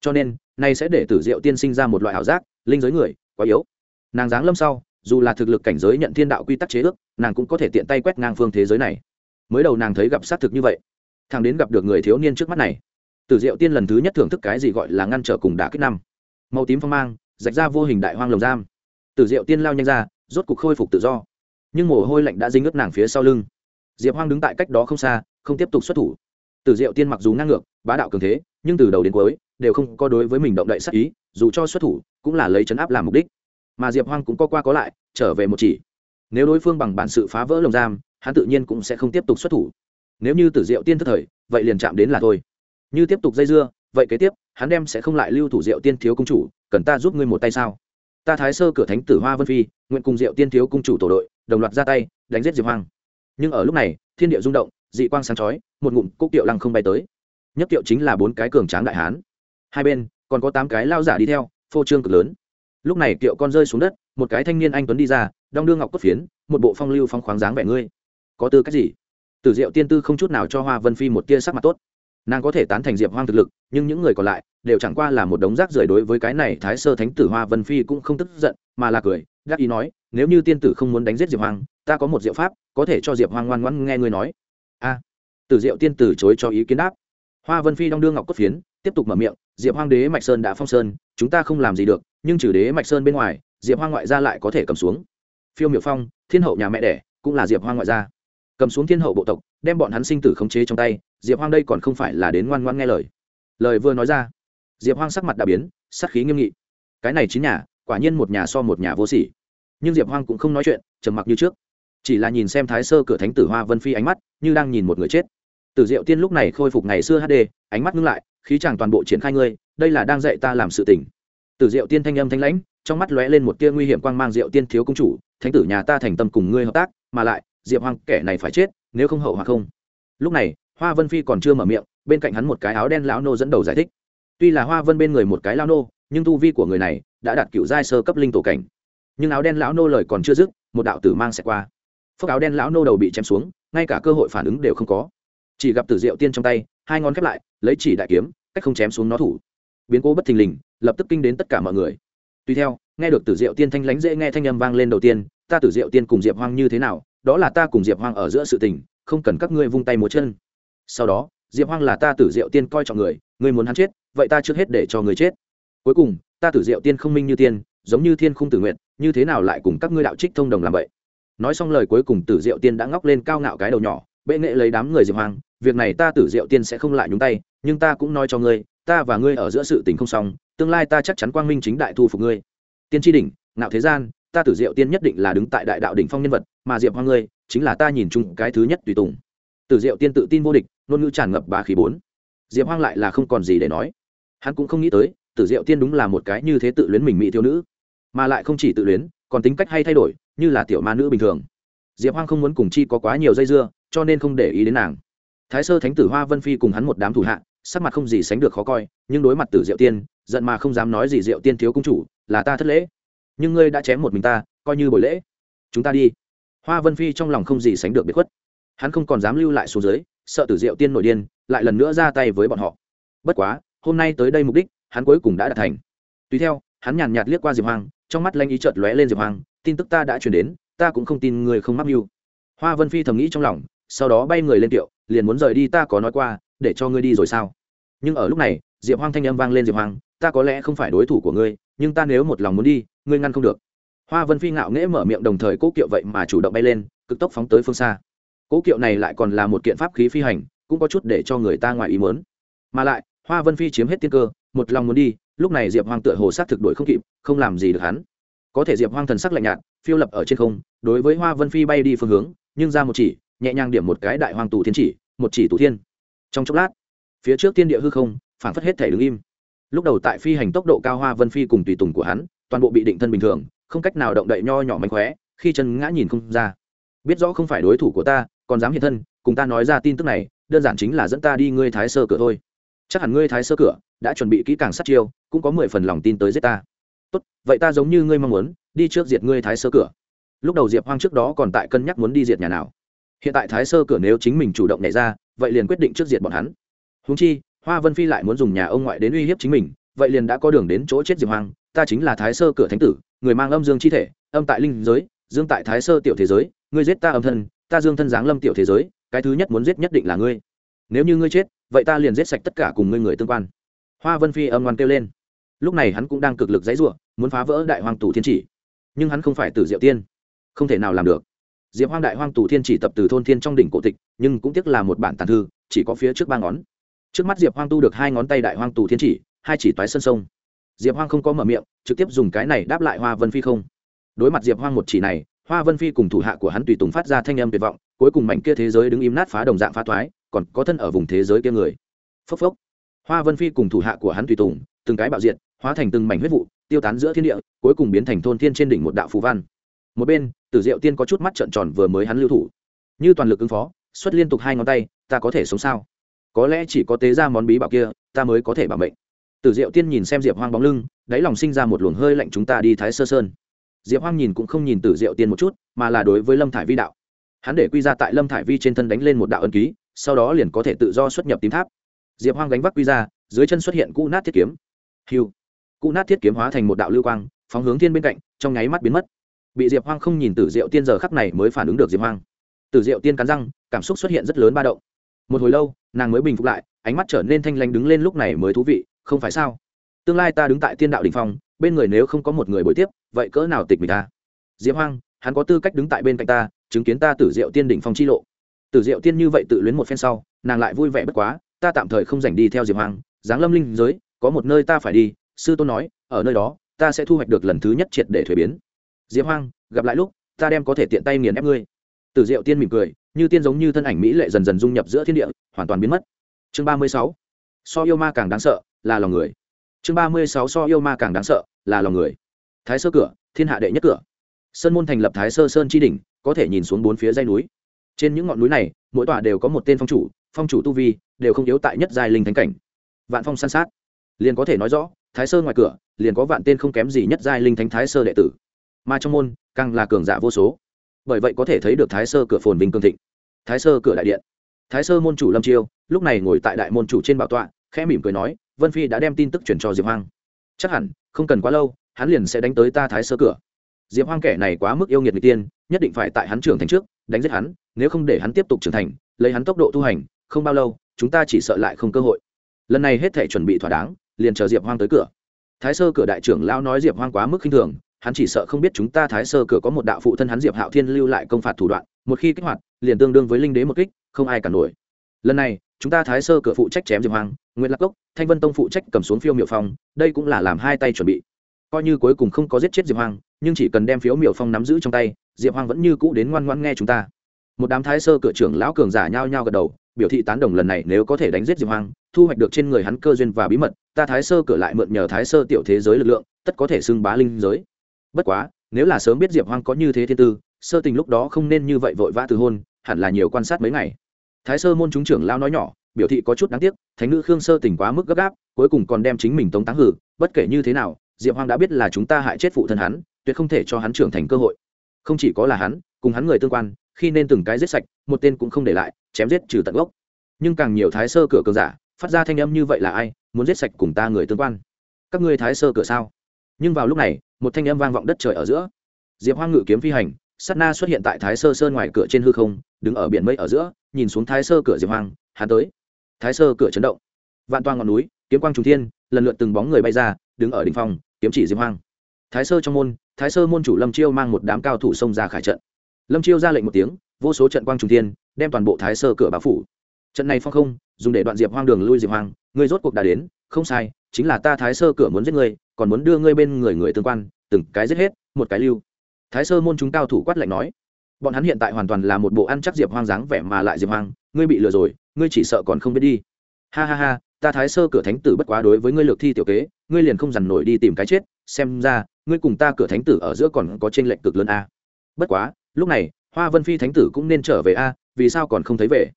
Cho nên, nay sẽ để tử diệu tiên sinh ra một loại ảo giác, linh giới người, quá yếu. Nàng giáng lâm sau, dù là thực lực cảnh giới nhận thiên đạo quy tắc chế ước, nàng cũng có thể tiện tay quét ngang phương thế giới này. Mới đầu nàng thấy gặp xác thực như vậy, thằng đến gặp được người thiếu niên trước mắt này. Tử diệu tiên lần thứ nhất thưởng thức cái gì gọi là ngăn trở cùng đả kích năm. Màu tím phong mang, rạch ra vô hình đại hoang lồng giam. Tử diệu tiên lao nhanh ra rốt cục khôi phục tự do. Nhưng mồ hôi lạnh đã dính ướt nàng phía sau lưng. Diệp hoang đứng tại cách đó không xa, không tiếp tục xuất thủ. Tử diệu tiên mặc dù ngang ngược, bá đạo cường thế, nhưng từ đầu đến cuối, đều không có đối với mình động đậy sắc ý, dù cho xuất thủ, cũng là lấy chấn áp làm mục đích. Mà diệp hoang cũng có qua có lại, trở về một chỉ. Nếu đối phương bằng bản sự phá vỡ lồng giam, hắn tự nhiên cũng sẽ không tiếp tục xuất thủ. Nếu như tử diệu tiên thất thời, vậy liền chạm đến là thôi. Như tiếp tục dây dưa, vậy kế tiếp, hắn đem sẽ không lại lưu thủ diệu tiên thiếu công chủ, cần ta giúp ngươi một tay sao? Ta thái sơ cửa thánh tử hoa vân phi, nguyện cùng diệu tiên thiếu cung chủ tổ đội, đồng loạt ra tay, đánh giết diệp hoang. Nhưng ở lúc này, thiên địa rung động, dị quang sáng chói, một ngụm cúc tiệu lăng không bay tới. Nhất tiệu chính là bốn cái cường tráng đại hán. Hai bên, còn có tám cái lao giả đi theo, phô trương cực lớn. Lúc này tiệu con rơi xuống đất, một cái thanh niên anh tuấn đi ra, đong đương ngọc cốt phiến, một bộ phong lưu phong khoáng dáng vẻ ngươi. Có tư cách gì? Tử diệu tiên tư không chút nào cho hoa vân phi một tia sắc mặt tốt nàng có thể tán thành diệp hoang thực lực, nhưng những người còn lại đều chẳng qua là một đống rác rưởi đối với cái này thái sơ thánh tử hoa vân phi cũng không tức giận, mà là cười gác ý nói, nếu như tiên tử không muốn đánh giết diệp hoang, ta có một diệu pháp, có thể cho diệp hoang ngoan ngoãn nghe ngươi nói. A. À, tử diệu tiên Tử chối cho ý kiến đáp. Hoa vân phi đong đương ngọc cốt phiến, tiếp tục mở miệng, diệp hoang đế mạch sơn đã phong sơn, chúng ta không làm gì được, nhưng trừ đế mạch sơn bên ngoài, diệp hoang ngoại gia lại có thể cầm xuống. Phiêu miệu phong, thiên hậu nhà mẹ đẻ, cũng là diệp hoang ngoại gia. Cầm xuống thiên hậu bộ tộc đem bọn hắn sinh tử khống chế trong tay, diệp hoang đây còn không phải là đến ngoan ngoan nghe lời. Lời vừa nói ra, diệp hoang sắc mặt đã biến, sắc khí nghiêm nghị. Cái này chính nhà, quả nhiên một nhà so một nhà vô sỉ. Nhưng diệp hoang cũng không nói chuyện, trầm mặc như trước. Chỉ là nhìn xem thái sơ cửa thánh tử hoa vân phi ánh mắt, như đang nhìn một người chết. Tử diệu tiên lúc này khôi phục ngày xưa hd ánh mắt ngưng lại, khí chàng toàn bộ triển khai ngươi, đây là đang dạy ta làm sự tình. Tử diệu tiên thanh âm thanh lãnh, trong mắt lóe lên một tia nguy hiểm quang mang diệu tiên thiếu công chủ, thánh tử nhà ta thành tâm cùng ngươi hợp tác, mà lại, diệp hoang kẻ này phải chết nếu không hậu hoặc không. Lúc này, hoa vân phi còn chưa mở miệng, bên cạnh hắn một cái áo đen lão nô dẫn đầu giải thích. Tuy là hoa vân bên người một cái lão nô, nhưng tu vi của người này đã đạt cựu giai sơ cấp linh tổ cảnh. Nhưng áo đen lão nô lời còn chưa dứt, một đạo tử mang sẽ qua. Phước áo đen lão nô đầu bị chém xuống, ngay cả cơ hội phản ứng đều không có. Chỉ gặp tử diệu tiên trong tay, hai ngón khép lại, lấy chỉ đại kiếm, cách không chém xuống nó thủ. Biến cố bất thình lình, lập tức kinh đến tất cả mọi người. Tuy theo, nghe được tử diệu tiên thanh lãnh dễ nghe thanh âm vang lên đầu tiên, ta tử diệu tiên cùng diệp hoang như thế nào đó là ta cùng diệp hoang ở giữa sự tình, không cần các ngươi vung tay múa chân. Sau đó, diệp hoang là ta tử diệu tiên coi trọng người, ngươi muốn hắn chết, vậy ta trước hết để cho người chết. Cuối cùng, ta tử diệu tiên không minh như tiên, giống như thiên khung tử nguyện như thế nào lại cùng các ngươi đạo trích thông đồng làm vậy? Nói xong lời cuối cùng, tử diệu tiên đã ngóc lên cao ngạo cái đầu nhỏ, bệ nghệ lấy đám người diệp hoang, việc này ta tử diệu tiên sẽ không lại nhúng tay, nhưng ta cũng nói cho ngươi, ta và ngươi ở giữa sự tình không xong, tương lai ta chắc chắn quang minh chính đại thu phục ngươi. Tiên tri đỉnh, ngạo thế gian ta tử diệu tiên nhất định là đứng tại đại đạo đỉnh phong nhân vật, mà diệp hoang ngươi chính là ta nhìn chung cái thứ nhất tùy tùng. Tử diệu tiên tự tin vô địch, ngôn ngữ tràn ngập bá khí bốn. Diệp hoang lại là không còn gì để nói. Hắn cũng không nghĩ tới, tử diệu tiên đúng là một cái như thế tự luyến mình mỹ thiếu nữ, mà lại không chỉ tự luyến, còn tính cách hay thay đổi, như là tiểu ma nữ bình thường. Diệp hoang không muốn cùng chi có quá nhiều dây dưa, cho nên không để ý đến nàng. Thái sơ thánh tử hoa vân phi cùng hắn một đám thủ hạ, sắc mặt không gì sánh được khó coi, nhưng đối mặt tử diệu tiên, giận mà không dám nói gì diệu tiên thiếu công chủ, là ta thất lễ nhưng ngươi đã chém một mình ta, coi như buổi lễ. Chúng ta đi. Hoa vân phi trong lòng không gì sánh được biệt khuất. Hắn không còn dám lưu lại xuống dưới, sợ tử diệu tiên nổi điên, lại lần nữa ra tay với bọn họ. Bất quá, hôm nay tới đây mục đích, hắn cuối cùng đã đạt thành. Tùy theo, hắn nhàn nhạt liếc qua diệp hoang, trong mắt lanh ý chợt lóe lên diệp hoang, tin tức ta đã truyền đến, ta cũng không tin người không mắc mưu. Hoa vân phi thầm nghĩ trong lòng, sau đó bay người lên tiệu, liền muốn rời đi ta có nói qua, để cho ngươi đi rồi sao? Nhưng ở lúc này, diệp hoang thanh âm vang lên diệp hoang, ta có lẽ không phải đối thủ của ngươi, nhưng ta nếu một lòng muốn đi ngươi ngăn không được. Hoa vân phi ngạo nghễ mở miệng đồng thời cố kiệu vậy mà chủ động bay lên, cực tốc phóng tới phương xa. Cố kiệu này lại còn là một kiện pháp khí phi hành, cũng có chút để cho người ta ngoài ý muốn. Mà lại, hoa vân phi chiếm hết tiên cơ, một lòng muốn đi, lúc này diệp hoang tựa hồ s á t thực đuổi không kịp, không làm gì được hắn. Có thể diệp hoang thần sắc lạnh nhạt, phiêu lập ở trên không, đối với hoa vân phi bay đi phương hướng, nhưng ra một chỉ, nhẹ nhàng điểm một cái đại hoàng tù thiên chỉ, một chỉ tù thiên. Trong chốc lát, phía trước tiên địa hư không, phản phất hết thể đứng im. Lúc đầu tại phi hành tốc độ cao hoa vân phi cùng tùy tùng của hắn toàn bộ bị định thân bình thường, không cách nào động đậy nho nhỏ mánh khóe, khi chân ngã nhìn không ra. Biết rõ không phải đối thủ của ta, còn dám hiện thân, cùng ta nói ra tin tức này, đơn giản chính là dẫn ta đi ngươi thái sơ cửa thôi. Chắc hẳn ngươi thái sơ cửa đã chuẩn bị kỹ càng sát chiêu, cũng có mười phần lòng tin tới giết ta. Tốt, vậy ta giống như ngươi mong muốn, đi trước diệt ngươi thái sơ cửa. Lúc đầu diệp hoang trước đó còn tại cân nhắc muốn đi diệt nhà nào. Hiện tại thái sơ cửa nếu chính mình chủ động nhảy ra, vậy liền quyết định trước diệt bọn hắn. Húng chi, hoa vân phi lại muốn dùng nhà ông ngoại đến uy hiếp chính mình, vậy liền đã có đường đến chỗ chết diệp hoang ta chính là thái sơ cửa thánh tử, người mang âm dương chi thể, âm tại linh giới, dương tại thái sơ tiểu thế giới, ngươi giết ta âm thân, ta dương thân giáng lâm tiểu thế giới, cái thứ nhất muốn giết nhất định là ngươi. Nếu như ngươi chết, vậy ta liền giết sạch tất cả cùng ngươi người tương quan. Hoa vân phi âm ngoan kêu lên. Lúc này hắn cũng đang cực lực dãy ruộng muốn phá vỡ đại hoàng tù thiên chỉ. Nhưng hắn không phải tử diệu tiên. Không thể nào làm được. Diệp hoang đại hoang tù thiên chỉ tập từ thôn thiên trong đỉnh cổ tịch, nhưng cũng tiếc là một bản tàn thư, chỉ có phía trước ba ngón. Trước mắt diệp hoang tu được hai ngón tay đại hoang tù thiên chỉ, hai chỉ toái sân sông diệp hoang không có mở miệng, trực tiếp dùng cái này đáp lại hoa vân phi không. Đối mặt diệp hoang một chỉ này, hoa vân phi cùng thủ hạ của hắn tùy tùng phát ra thanh âm tuyệt vọng, cuối cùng mảnh kia thế giới đứng im nát phá đồng dạng phá thoái, còn có thân ở vùng thế giới kia người. Phốc phốc. Hoa vân phi cùng thủ hạ của hắn tùy tùng, từng cái bạo diệt, hóa thành từng mảnh huyết vụ, tiêu tán giữa thiên địa, cuối cùng biến thành thôn thiên trên đỉnh một đạo phù văn. Một bên, tử diệu tiên có chút mắt trợn tròn vừa mới hắn lưu thủ. Như toàn lực ứng phó, xuất liên tục hai ngón tay, ta có thể sống sao? Có lẽ chỉ có tế ra món bí bảo kia, ta mới có thể bảo mệnh tử diệu tiên nhìn xem diệp hoang bóng lưng, đáy lòng sinh ra một luồng hơi lạnh chúng ta đi thái sơ sơn. Diệp hoang nhìn cũng không nhìn tử diệu tiên một chút, mà là đối với lâm thải vi đạo. Hắn để quy ra tại lâm thải vi trên thân đánh lên một đạo ân ký, sau đó liền có thể tự do xuất nhập tím tháp. Diệp hoang gánh vác quy ra, dưới chân xuất hiện cụ nát thiết kiếm. Hưu. Cụ nát thiết kiếm hóa thành một đạo lưu quang, phóng hướng thiên bên cạnh, trong nháy mắt biến mất. Bị diệp hoang không nhìn tử diệu tiên giờ khắc này mới phản ứng được diệp hoang. Tử diệu tiên cắn răng, cảm xúc xuất hiện rất lớn ba động. Một hồi lâu, nàng mới bình phục lại, ánh mắt trở nên thanh lãnh đứng lên lúc này mới thú vị không phải sao? Tương lai ta đứng tại tiên đạo đình phong, bên người nếu không có một người bồi tiếp, vậy cỡ nào tịch mình ta à? diệp hoang, hắn có tư cách đứng tại bên cạnh ta, chứng kiến ta tử diệu tiên đỉnh phong chi lộ. Tử diệu tiên như vậy tự luyến một phen sau, nàng lại vui vẻ bất quá, ta tạm thời không dành đi theo diệp hoang. Giáng lâm linh giới, có một nơi ta phải đi, sư tôn nói, ở nơi đó, ta sẽ thu hoạch được lần thứ nhất triệt để thuế biến. Diệp hoang, gặp lại lúc, ta đem có thể tiện tay nghiền ép ngươi. Tử diệu tiên mỉm cười, như tiên giống như thân ảnh mỹ lệ dần dần dung nhập giữa thiên địa, hoàn toàn biến mất. Chương ba mươi sáu. So yêu ma càng đáng sợ là lòng người. Chương ba mươi sáu so yêu ma càng đáng sợ, là lòng người. Thái sơ cửa, thiên hạ đệ nhất cửa. Sơn môn thành lập thái sơ sơn chi đỉnh, có thể nhìn xuống bốn phía dây núi. Trên những ngọn núi này, mỗi tòa đều có một tên phong chủ phong chủ tu vi đều không yếu tại nhất giai linh thánh cảnh. Vạn phong san sát. Liền có thể nói rõ, thái sơ ngoài cửa, liền có vạn tên không kém gì nhất giai linh thánh thái sơ đệ tử. Mà trong môn, càng là cường giả vô số. Bởi vậy có thể thấy được thái sơ cửa phồn vinh cương thịnh. Thái sơ cửa đại điện. Thái sơ môn chủ lâm chiêu, lúc này ngồi tại đại môn chủ trên bảo tọa khẽ mỉm cười nói, vân phi đã đem tin tức chuyển cho diệp hoang. Chắc hẳn, không cần quá lâu, hắn liền sẽ đánh tới ta thái sơ cửa. Diệp hoang kẻ này quá mức yêu nghiệt người tiên, nhất định phải tại hắn trưởng thành trước, đánh giết hắn, nếu không để hắn tiếp tục trưởng thành, lấy hắn tốc độ tu hành, không bao lâu, chúng ta chỉ sợ lại không cơ hội. Lần này hết thể chuẩn bị thỏa đáng, liền chờ diệp hoang tới cửa. Thái sơ cửa đại trưởng lão nói diệp hoang quá mức khinh thường, hắn chỉ sợ không biết chúng ta thái sơ cửa có một đạo phụ thân hắn diệp hạo thiên lưu lại công phạt thủ đoạn, một khi kích hoạt, liền tương đương với linh đế một kích, không ai cản nổi. Lần này chúng ta thái sơ cửa phụ trách chém diệp hoàng, nguyễn lạc cốc thanh vân tông phụ trách cầm xuống phiêu miệu phong đây cũng là làm hai tay chuẩn bị. Coi như cuối cùng không có giết chết diệp hoàng, nhưng chỉ cần đem phiếu miệu phong nắm giữ trong tay diệp hoàng vẫn như cũ đến ngoan ngoan nghe chúng ta. Một đám thái sơ cửa trưởng lão cường giả nhao nhao gật đầu biểu thị tán đồng lần này nếu có thể đánh giết diệp hoàng, thu hoạch được trên người hắn cơ duyên và bí mật ta thái sơ cửa lại mượn nhờ thái sơ tiểu thế giới lực lượng tất có thể xưng bá linh giới. Bất quá nếu là sớm biết diệp hoang có như thế thiên tư sơ tình lúc đó không nên như vậy vội vã từ hôn hẳn là nhiều quan sát mấy ngày thái sơ môn chúng trưởng lao nói nhỏ, biểu thị có chút đáng tiếc, thánh nữ khương sơ tỉnh quá mức gấp gáp, cuối cùng còn đem chính mình tống táng hử, bất kể như thế nào, diệp hoang đã biết là chúng ta hại chết phụ thân hắn, tuyệt không thể cho hắn trưởng thành cơ hội. Không chỉ có là hắn, cùng hắn người tương quan, khi nên từng cái giết sạch, một tên cũng không để lại, chém giết trừ tận gốc. Nhưng càng nhiều thái sơ cửa cường giả, phát ra thanh âm như vậy là ai, muốn giết sạch cùng ta người tương quan? Các ngươi thái sơ cửa sao? Nhưng vào lúc này, một thanh âm vang vọng đất trời ở giữa. Diệp hoang ngự kiếm phi hành sắt na xuất hiện tại thái sơ sơn ngoài cửa trên hư không, đứng ở biển mây ở giữa nhìn xuống thái sơ cửa diệp hoang, hắn tới. Thái sơ cửa chấn động. Vạn toang ngọn núi, kiếm quang trung thiên, lần lượt từng bóng người bay ra, đứng ở đỉnh phong, kiếm chỉ diệp hoang. Thái sơ trong môn, thái sơ môn chủ lâm chiêu mang một đám cao thủ xông ra khải trận. Lâm chiêu ra lệnh một tiếng, vô số trận quang trung thiên, đem toàn bộ thái sơ cửa bao phủ. Trận này phong không, dùng để đoạn diệp hoang đường lui diệp hoang, ngươi rốt cuộc đã đến, không sai, chính là ta thái sơ cửa muốn giết ngươi, còn muốn đưa ngươi bên người người tương quan, từng cái giết hết, một cái lưu. Thái sơ môn chúng cao thủ quát lạnh nói bọn hắn hiện tại hoàn toàn là một bộ ăn chắc diệp hoang dáng vẻ mà lại diệp hoang, ngươi bị lừa rồi, ngươi chỉ sợ còn không biết đi. Ha ha ha, ta thái sơ cửa thánh tử bất quá đối với ngươi lược thi tiểu kế, ngươi liền không dằn nổi đi tìm cái chết, xem ra, ngươi cùng ta cửa thánh tử ở giữa còn có tranh lệch cực lớn a. Bất quá, lúc này, hoa vân phi thánh tử cũng nên trở về a, vì sao còn không thấy về?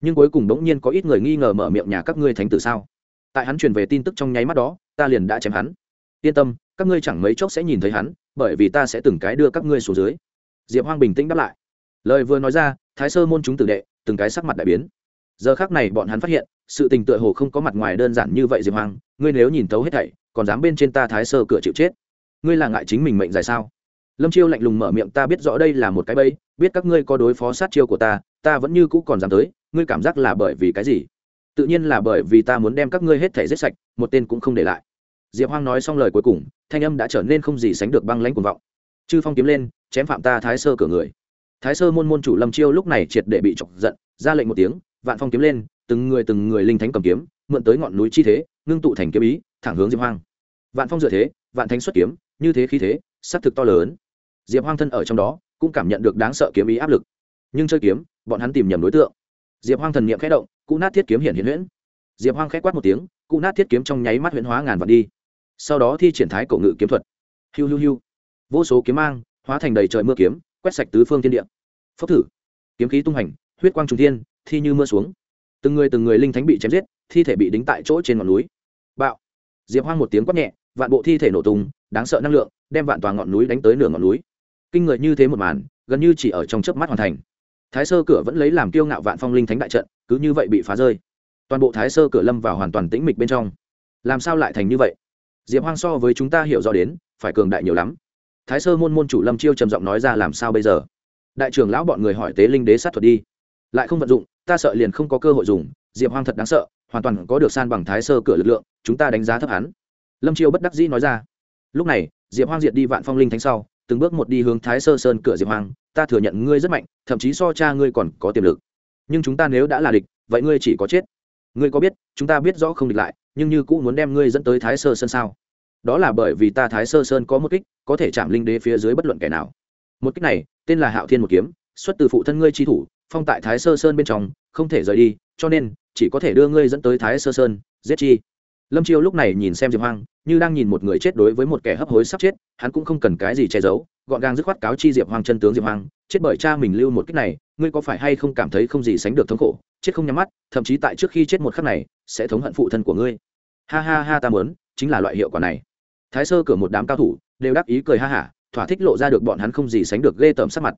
Nhưng cuối cùng đống nhiên có ít người nghi ngờ mở miệng nhà các ngươi thánh tử sao? Tại hắn truyền về tin tức trong nháy mắt đó, ta liền đã chém hắn. Yên tâm, các ngươi chẳng mấy chốc sẽ nhìn thấy hắn, bởi vì ta sẽ từng cái đưa các ngươi xuống dưới diệp hoang bình tĩnh đáp lại. Lời vừa nói ra, thái sơ môn chúng tử đệ, từng cái sắc mặt đại biến. Giờ khác này bọn hắn phát hiện, sự tình tựa hồ không có mặt ngoài đơn giản như vậy diệp hoang, ngươi nếu nhìn thấu hết thảy, còn dám bên trên ta thái sơ cửa chịu chết. Ngươi là ngại chính mình mệnh dài sao? Lâm chiêu lạnh lùng mở miệng, ta biết rõ đây là một cái bẫy, biết các ngươi có đối phó sát chiêu của ta ta vẫn như cũ còn dám tới, ngươi cảm giác là bởi vì cái gì? Tự nhiên là bởi vì ta muốn đem các ngươi hết thảy giết sạch, một tên cũng không để lại. Diệp hoang nói xong lời cuối cùng, thanh âm đã trở nên không gì sánh được băng lãnh cuồng vọng chư phong kiếm lên, chém phạm ta thái sơ cửa người. Thái sơ môn môn chủ lâm chiêu lúc này triệt để bị chọc giận, ra lệnh một tiếng, vạn phong kiếm lên, từng người từng người linh thánh cầm kiếm, mượn tới ngọn núi chi thế, ngưng tụ thành kiếm ý, thẳng hướng diệp hoang. Vạn phong dựa thế, vạn thánh xuất kiếm, như thế khí thế xác thực to lớn. Diệp hoang thân ở trong đó, cũng cảm nhận được đáng sợ kiếm ý áp lực. Nhưng chơi kiếm, bọn hắn tìm nhầm đối tượng. Diệp hoang thần n i ệ m khẽ động, cụ nát thiết kiếm hiện hiện huyễn. Diệp hoang k h ẽ quát một tiếng, cụ nát thiết kiếm trong nháy mắt huyễn hóa ngàn vạn đi. Sau đó thi triển thái cổ ngự kiếm thuật. Hiu hiu hiu vô số kiếm mang, hóa thành đầy trời mưa kiếm, quét sạch tứ phương thiên địa. Phốc thử. Kiếm khí tung hành, huyết quang trung thiên, thi như mưa xuống. Từng người từng người linh thánh bị chém giết, thi thể bị đính tại chỗ trên ngọn núi. Bạo. Diệp hoang một tiếng quát nhẹ, vạn bộ thi thể nổ tung, đáng sợ năng lượng, đem vạn toàn ngọn núi đánh tới nửa ngọn núi. Kinh người như thế một màn, gần như chỉ ở trong chớp mắt hoàn thành. Thái sơ cửa vẫn lấy làm kiêu ngạo vạn phong linh thánh đại trận, cứ như vậy bị phá rơi. Toàn bộ thái sơ cửa lâm vào hoàn toàn tĩnh mịch bên trong. Làm sao lại thành như vậy? Diệp hoang so với chúng ta hiểu rõ đến, phải cường đại nhiều lắm thái sơ môn môn chủ lâm chiêu trầm giọng nói ra làm sao bây giờ? Đại trưởng lão bọn người hỏi tế linh đế sát thuật đi. Lại không vận dụng, ta sợ liền không có cơ hội dùng, diệp hoang thật đáng sợ, hoàn toàn có được san bằng thái sơ cửa lực lượng, chúng ta đánh giá thấp hắn. Lâm chiêu bất đắc dĩ nói ra. Lúc này, diệp hoang diệt đi vạn phong linh thánh sau, từng bước một đi hướng thái sơ sơn cửa diệp hoang, ta thừa nhận ngươi rất mạnh, thậm chí so cha ngươi còn có tiềm lực. Nhưng chúng ta nếu đã là địch, vậy ngươi chỉ có chết. Ngươi có biết, chúng ta biết rõ không địch lại, nhưng như cũ muốn đem ngươi dẫn tới thái sơ sơn sao? Đó là bởi vì ta thái sơ sơn có một kích, có thể chạm linh đế phía dưới bất luận kẻ nào. Một kích này, tên là hạo thiên một kiếm, xuất từ phụ thân ngươi chi thủ, phong tại thái sơ sơn bên trong, không thể rời đi, cho nên, chỉ có thể đưa ngươi dẫn tới thái sơ sơn, giết chi. Lâm chiêu lúc này nhìn xem diệp hoang, như đang nhìn một người chết đối với một kẻ hấp hối sắp chết, hắn cũng không cần cái gì che giấu, gọn gàng dứt khoát cáo chi diệp hoang chân tướng diệp hoang, chết bởi cha mình lưu một cách này, ngươi có phải hay không cảm thấy không gì sánh được thống khổ, chết không nhắm mắt, thậm chí tại trước khi chết một khắc này, sẽ thống hận phụ thân của ngươi. Ha ha ha ta mớn chính là loại hiệu quả này thái sơ cửa một đám cao thủ đều đáp ý cười ha hả, thỏa thích lộ ra được bọn hắn không gì sánh được ghê tởm sắc mặt.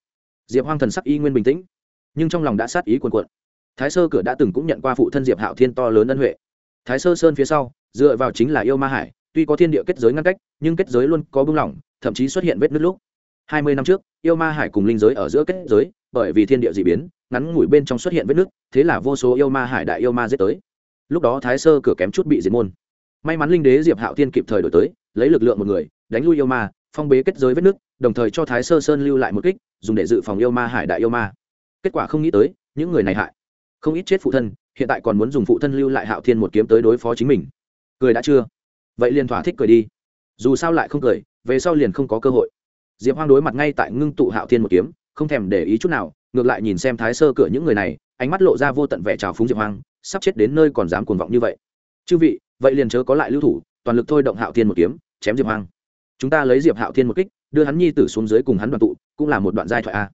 Diệp hoang thần sắc y nguyên bình tĩnh, nhưng trong lòng đã sát ý cuồn cuộn. Thái sơ cửa đã từng cũng nhận qua phụ thân diệp hạo thiên to lớn ân huệ. Thái sơ sơn phía sau, dựa vào chính là yêu ma hải, tuy có thiên địa kết giới ngăn cách, nhưng kết giới luôn có bưng lỏng, thậm chí xuất hiện vết nứt lúc. Hai mươi năm trước, yêu ma hải cùng linh giới ở giữa kết giới, bởi vì thiên địa d ị biến, ngắn ngủi bên trong xuất hiện vết nứt, thế là vô số yêu ma hải đại yêu ma dết tới. Lúc đó thái sơ cửa kém chút bị diệt môn. May mắn linh đế diệp hạo Thiên kịp thời đổi tới lấy lực lượng một người, đánh lui yêu ma, phong bế kết giới vết nước, đồng thời cho thái sơ sơn lưu lại một kích, dùng để dự phòng yêu ma, hải đại yêu ma. Kết quả không nghĩ tới, những người này hại. Không ít chết phụ thân, hiện tại còn muốn dùng phụ thân lưu lại hạo thiên một kiếm tới đối phó chính mình. Cười đã chưa? Vậy liền thỏa thích cười đi. Dù sao lại không cười, về sau liền không có cơ hội. Diệp hoang đối mặt ngay tại ngưng tụ hạo thiên một kiếm, không thèm để ý chút nào, ngược lại nhìn xem thái sơ cửa những người này, ánh mắt lộ ra vô tận vẻ trào phúng diệp hoang, sắp chết đến nơi còn dám cuồng vọng như vậy. Chư vị, vậy liền chớ có lại lưu thủ toàn lực thôi động hạo thiên một kiếm, chém diệp hoang. Chúng ta lấy diệp hạo thiên một kích, đưa hắn nhi tử xuống dưới cùng hắn đoàn tụ, cũng là một đoạn giai thoại a.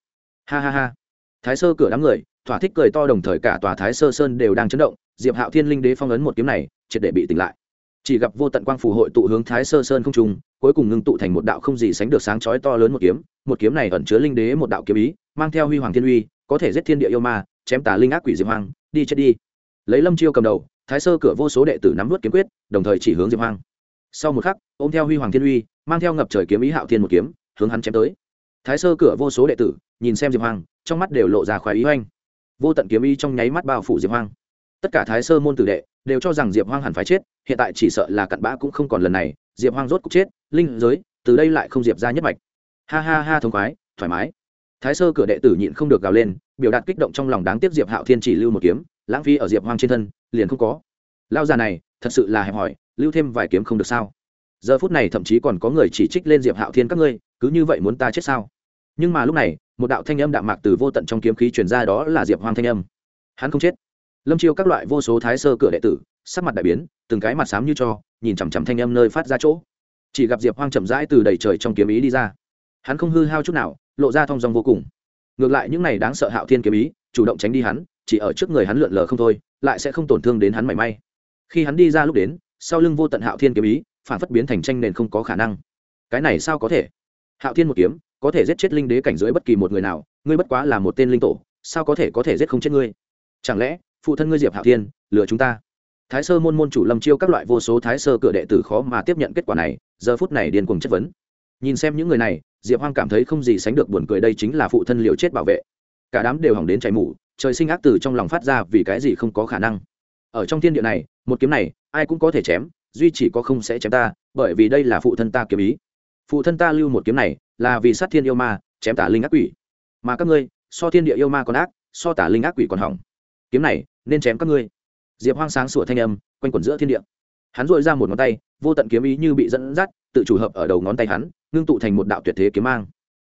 Ha ha ha. Thái sơ cửa đám người, thỏa thích cười to đồng thời cả tòa thái sơ sơn đều đang chấn động, diệp hạo thiên linh đế phong ấn một kiếm này, triệt để bị tỉnh lại. Chỉ gặp vô tận quang phù hội tụ hướng thái sơ sơn không trung, cuối cùng ngưng tụ thành một đạo không gì sánh được sáng chói to lớn một kiếm một kiếm này ẩn chứa linh đế một đạo kiếm ý, mang theo huy hoàng thiên uy, có thể giết thiên địa yêu ma, chém tà linh ác quỷ diệp hoang, đi chết đi. Lấy lâm chiêu cầm đầu thái sơ cửa vô số đệ tử nắm vút kiếm quyết, đồng thời chỉ hướng diệp hoang. Sau một khắc, ôm theo huy hoàng thiên uy, mang theo ngập trời kiếm ý hạo thiên một kiếm, hướng hắn chém tới. Thái sơ cửa vô số đệ tử, nhìn xem diệp hoang, trong mắt đều lộ ra khoái ý oanh. Vô tận kiếm ý trong nháy mắt bao phủ diệp hoang. Tất cả thái sơ môn tử đệ đều cho rằng diệp hoang hẳn phải chết, hiện tại chỉ sợ là cặn bã cũng không còn lần này, diệp hoang rốt cục chết, linh giới, từ đây lại không diệp ra nhất mạch. Ha ha ha thống khoái, thoải mái. Thái sơ cửa đệ tử nhịn không được gào lên, biểu đạt kích động trong lòng đáng tiếc diệp hạo thiên chỉ lưu một kiếm lãng phí ở diệp hoang trên thân, liền không có. Lao già này, thật sự là hẹp hòi, lưu thêm vài kiếm không được sao? Giờ phút này thậm chí còn có người chỉ trích lên diệp hạo thiên các ngươi, cứ như vậy muốn ta chết sao? Nhưng mà lúc này, một đạo thanh âm đạm mạc từ vô tận trong kiếm khí truyền ra đó là diệp hoang thanh âm. Hắn không chết. Lâm chiêu các loại vô số thái sơ cửa đệ tử, sắc mặt đại biến, từng cái mặt xám như cho, nhìn chằm chằm thanh âm nơi phát ra chỗ. Chỉ gặp diệp hoang chậm rãi từ đầy trời trong kiếm ý đi ra. Hắn không hư hao chút nào, lộ ra thong dong vô cùng. Ngược lại những này đáng sợ hạo thiên kiếm ý, chủ động tránh đi hắn chỉ ở trước người hắn lượn lờ không thôi, lại sẽ không tổn thương đến hắn mảy may. Khi hắn đi ra lúc đến, sau lưng vô tận hạo thiên kiếm ý, phản phất biến thành tranh nền không có khả năng. Cái này sao có thể? Hạo thiên một kiếm, có thể giết chết linh đế cảnh dưới bất kỳ một người nào, ngươi bất quá là một tên linh tổ, sao có thể có thể giết không chết ngươi? Chẳng lẽ, phụ thân ngươi diệp hạo thiên, lừa chúng ta? Thái sơ môn môn chủ lâm chiêu các loại vô số thái sơ cửa đệ tử khó mà tiếp nhận kết quả này, giờ phút này điên cuồng chất vấn. Nhìn xem những người này, diệp hoang cảm thấy không gì sánh được buồn cười, đây chính là phụ thân liều chết bảo vệ. Cả đám đều hỏng đến chảy mủ trời sinh ác từ trong lòng phát ra vì cái gì không có khả năng. Ở trong thiên địa này, một kiếm này, ai cũng có thể chém, duy chỉ có không sẽ chém ta, bởi vì đây là phụ thân ta kiếm ý. Phụ thân ta lưu một kiếm này, là vì sát thiên yêu ma, chém tả linh ác quỷ. Mà các ngươi, so thiên địa yêu ma còn ác, so tả linh ác quỷ còn hỏng. Kiếm này, nên chém các ngươi. Diệp hoang sáng sủa thanh âm, quanh quẩn giữa thiên địa. Hắn dội ra một ngón tay, vô tận kiếm ý như bị dẫn dắt, tự chủ hợp ở đầu ngón tay hắn, ngưng tụ thành một đạo tuyệt thế kiếm mang.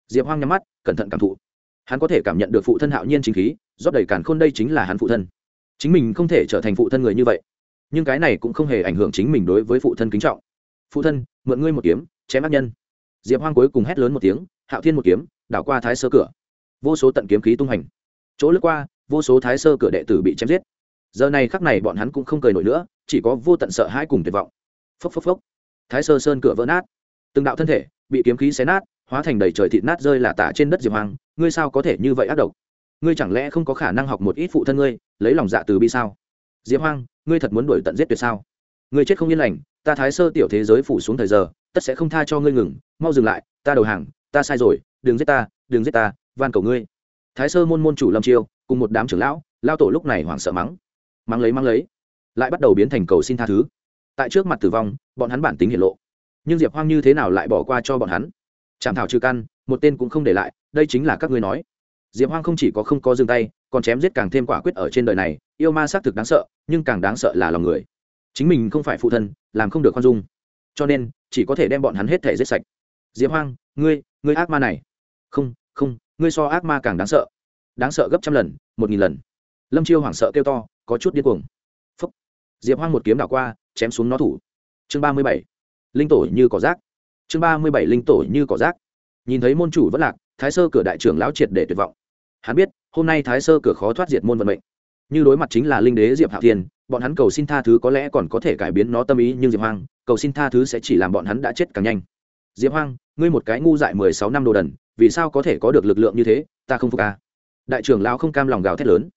Diệp hoang nhắm mắt, cẩn thận cảm thụ. Hắn có thể cảm nhận được phụ thân hạo nhiên chính khí rót đầy cản khôn đây chính là hắn phụ thân. Chính mình không thể trở thành phụ thân người như vậy. Nhưng cái này cũng không hề ảnh hưởng chính mình đối với phụ thân kính trọng. Phụ thân, mượn ngươi một kiếm, chém ác nhân. Diệp hoang cuối cùng hét lớn một tiếng, hạo thiên một kiếm, đảo qua thái sơ cửa. Vô số tận kiếm khí tung hành. Chỗ lướt qua, vô số thái sơ cửa đệ tử bị chém giết. Giờ này khắc này bọn hắn cũng không cười nổi nữa, chỉ có vô tận sợ hãi cùng tuyệt vọng. Phốc phốc phốc. Thái sơ sơn cửa vỡ nát. Từng đạo thân thể bị kiếm khí xé nát, hóa thành đầy trời thịt nát rơi là tả trên đất diệp hoang. Ngươi sao có thể như vậy ác độc? Ngươi chẳng lẽ không có khả năng học một ít phụ thân ngươi, lấy lòng dạ từ bi sao? Diệp hoang, ngươi thật muốn đuổi tận giết tuyệt sao? Ngươi chết không yên lành, ta thái sơ tiểu thế giới phủ xuống thời giờ, tất sẽ không tha cho ngươi ngừng, mau dừng lại, ta đầu hàng, ta sai rồi, đừng giết ta, đừng giết ta, van cầu ngươi. Thái sơ môn môn chủ lâm chiêu, cùng một đám trưởng lão, lao tổ lúc này hoảng sợ mắng. Mắng lấy mắng lấy. Lại bắt đầu biến thành cầu xin tha thứ. Tại trước mặt tử vong, bọn hắn bản tính hiện lộ. Nhưng diệp hoang như thế nào lại bỏ qua cho bọn hắn? Chạm thảo trừ căn, một tên cũng không để lại, đây chính là các ngươi nói diệp hoang không chỉ có không có dừng tay, còn chém giết càng thêm quả quyết ở trên đời này, yêu ma xác thực đáng sợ, nhưng càng đáng sợ là lòng người. Chính mình không phải phụ thân, làm không được con dung. Cho nên, chỉ có thể đem bọn hắn hết thể giết sạch. Diệp hoang, ngươi ngươi ác ma này. Không không, ngươi so ác ma càng đáng sợ. Đáng sợ gấp trăm lần, một nghìn lần. Lâm chiêu hoảng sợ kêu to, có chút điên cuồng. Phúc. Diệp hoang một kiếm đảo qua, chém xuống nó thủ. Chương ba mươi bảy. Linh tổ như cỏ rác. Chương ba mươi bảy, linh tổ như cỏ rác. Nhìn thấy môn chủ vẫn lạc, thái sơ cửa đại trưởng lão triệt để tuyệt vọng hắn biết, hôm nay thái sơ cửa khó thoát diệt môn vận mệnh. Như đối mặt chính là linh đế diệp hạo thiên, bọn hắn cầu xin tha thứ có lẽ còn có thể cải biến nó tâm ý, nhưng diệp hoang, cầu xin tha thứ sẽ chỉ làm bọn hắn đã chết càng nhanh. Diệp hoang, ngươi một cái ngu dại mười sáu năm đồ đần, vì sao có thể có được lực lượng như thế, ta không phục à. đại trưởng lão không cam lòng gào thét lớn.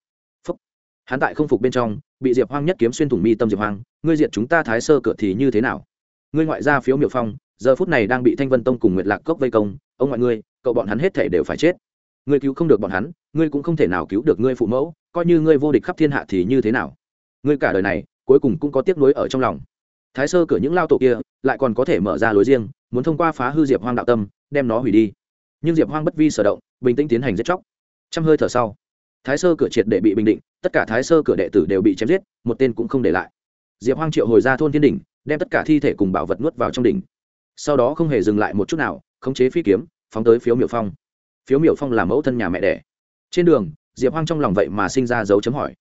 Phúc. hắn tại không phục bên trong, bị diệp hoang nhất kiếm xuyên thủng mi tâm diệp hoang, ngươi diệt chúng ta thái sơ cửa thì như thế nào? Ngươi ngoại gia phiếu miệu phong, giờ phút này đang bị thanh vân tông cùng nguyệt lạc cốc vây công, ông ngoại ngươi, cậu bọn hắn hết thể đều phải chết ngươi cứu không được bọn hắn, ngươi cũng không thể nào cứu được ngươi phụ mẫu, coi như ngươi vô địch khắp thiên hạ thì như thế nào? Ngươi cả đời này, cuối cùng cũng có tiếc nuối ở trong lòng. Thái sơ cửa những lao tổ kia, lại còn có thể mở ra lối riêng, muốn thông qua phá hư diệp hoang đạo tâm, đem nó hủy đi. Nhưng diệp hoang bất vi sở động, bình tĩnh tiến hành giết chóc. Trăm hơi thở sau, thái sơ cửa triệt để bị bình định, tất cả thái sơ cửa đệ tử đều bị chém giết, một tên cũng không để lại. Diệp hoang triệu hồi ra thôn thiên đỉnh, đem tất cả thi thể cùng bảo vật nuốt vào trong đỉnh. Sau đó không hề dừng lại một chút nào, khống chế phi kiếm, phóng tới phiếu miểu phong phiếu miểu phong là mẫu thân nhà mẹ đẻ. Trên đường, diệp hoang trong lòng vậy mà sinh ra dấu chấm hỏi.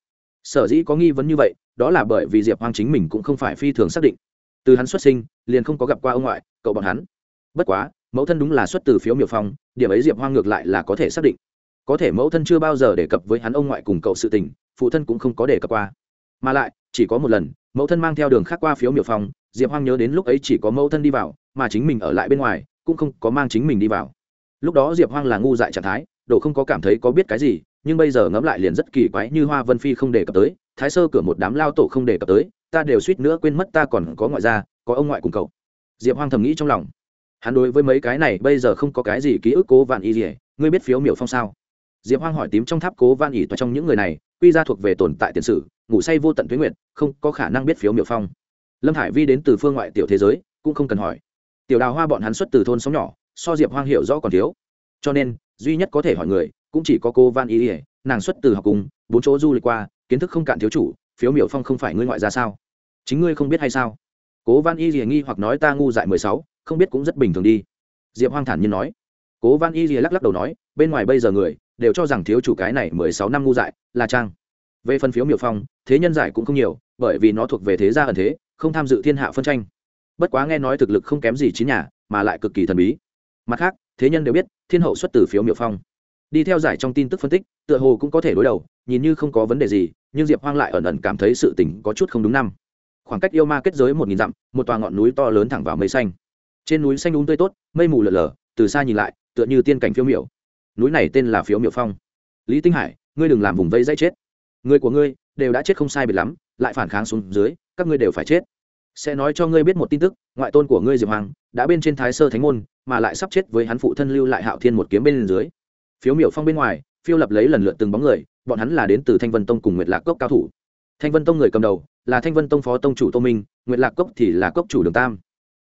Sở dĩ có nghi vấn như vậy, đó là bởi vì diệp hoang chính mình cũng không phải phi thường xác định. Từ hắn xuất sinh, liền không có gặp qua ông ngoại, cậu bọn hắn. Bất quá, mẫu thân đúng là xuất từ phiếu miểu phong, điểm ấy diệp hoang ngược lại là có thể xác định. Có thể mẫu thân chưa bao giờ đề cập với hắn ông ngoại cùng cậu sự tình, phụ thân cũng không có đề cập qua. Mà lại, chỉ có một lần, mẫu thân mang theo đường khác qua phiếu miểu phong, diệp hoang nhớ đến lúc ấy chỉ có mẫu thân đi vào, mà chính mình ở lại bên ngoài, cũng không có mang chính mình đi vào lúc đó diệp hoang là ngu dại trạng thái, đồ không có cảm thấy có biết cái gì, nhưng bây giờ ngẫm lại liền rất kỳ quái như hoa vân phi không đề cập tới, thái sơ cửa một đám lao tổ không đề cập tới, ta đều suýt nữa quên mất ta còn có ngoại gia, có ông ngoại cùng cậu. Diệp hoang thầm nghĩ trong lòng. Hắn đối với mấy cái này bây giờ không có cái gì ký ức cố vạn y gì ngươi biết phiếu miểu phong sao? Diệp hoang hỏi tím trong tháp cố vạn ỉ toa trong những người này, quy ra thuộc về tồn tại tiền sử, ngủ say vô tận thuế nguyện không có khả năng biết phiếu miểu phong. Lâm hải vi đến từ phương ngoại tiểu thế giới, cũng không cần hỏi. Tiểu đào hoa bọn hắn xuất từ thôn sống nhỏ so diệp hoang hiểu rõ còn thiếu. Cho nên, duy nhất có thể hỏi người, cũng chỉ có cô van Y ỉa nàng xuất từ học cùng, bốn chỗ du lịch qua, kiến thức không cạn thiếu chủ, phiếu miểu phong không phải ngươi ngoại ra sao? Chính ngươi không biết hay sao? Cố van y ỉa nghi hoặc nói ta ngu dại mười sáu, không biết cũng rất bình thường đi. Diệp hoang thản nhiên nói. Cố van y ỉa lắc lắc đầu nói, bên ngoài bây giờ người, đều cho rằng thiếu chủ cái này mười sáu năm ngu dại, là trang. Về phân phiếu miểu phong, thế nhân giải cũng không nhiều, bởi vì nó thuộc về thế gia ẩn thế, không tham dự thiên hạ phân tranh. Bất quá nghe nói thực lực không kém gì chín nhà, mà lại cực kỳ thần bí mặt khác, thế nhân đều biết, thiên hậu xuất từ phiếu miệu phong. Đi theo giải trong tin tức phân tích, tựa hồ cũng có thể đối đầu, nhìn như không có vấn đề gì, nhưng diệp hoang lại ẩn ẩn cảm thấy sự tình có chút không đúng năm. Khoảng cách yêu ma kết giới một nghìn dặm, một tòa ngọn núi to lớn thẳng vào mây xanh. Trên núi xanh đúng tươi tốt, mây mù lở lở, từ xa nhìn lại, tựa như tiên cảnh phiếu miểu. Núi này tên là phiếu miểu phong. Lý tinh hải, ngươi đừng làm vùng vây dây chết. Người của ngươi đều đã chết không sai biệt lắm, lại phản kháng xuống dưới, các ngươi đều phải chết. Sẽ nói cho ngươi biết một tin tức, ngoại tôn của ngươi diệp hoàng đã bên trên thái sơ thánh môn mà lại sắp chết với hắn phụ thân lưu lại hạo thiên một kiếm bên dưới. Phiếu miểu phong bên ngoài, phiêu lập lấy lần lượt từng bóng người, bọn hắn là đến từ thanh vân tông cùng nguyệt lạc cốc cao thủ. Thanh vân tông người cầm đầu là thanh vân tông phó tông chủ tô minh, nguyệt lạc cốc thì là cốc chủ đường tam.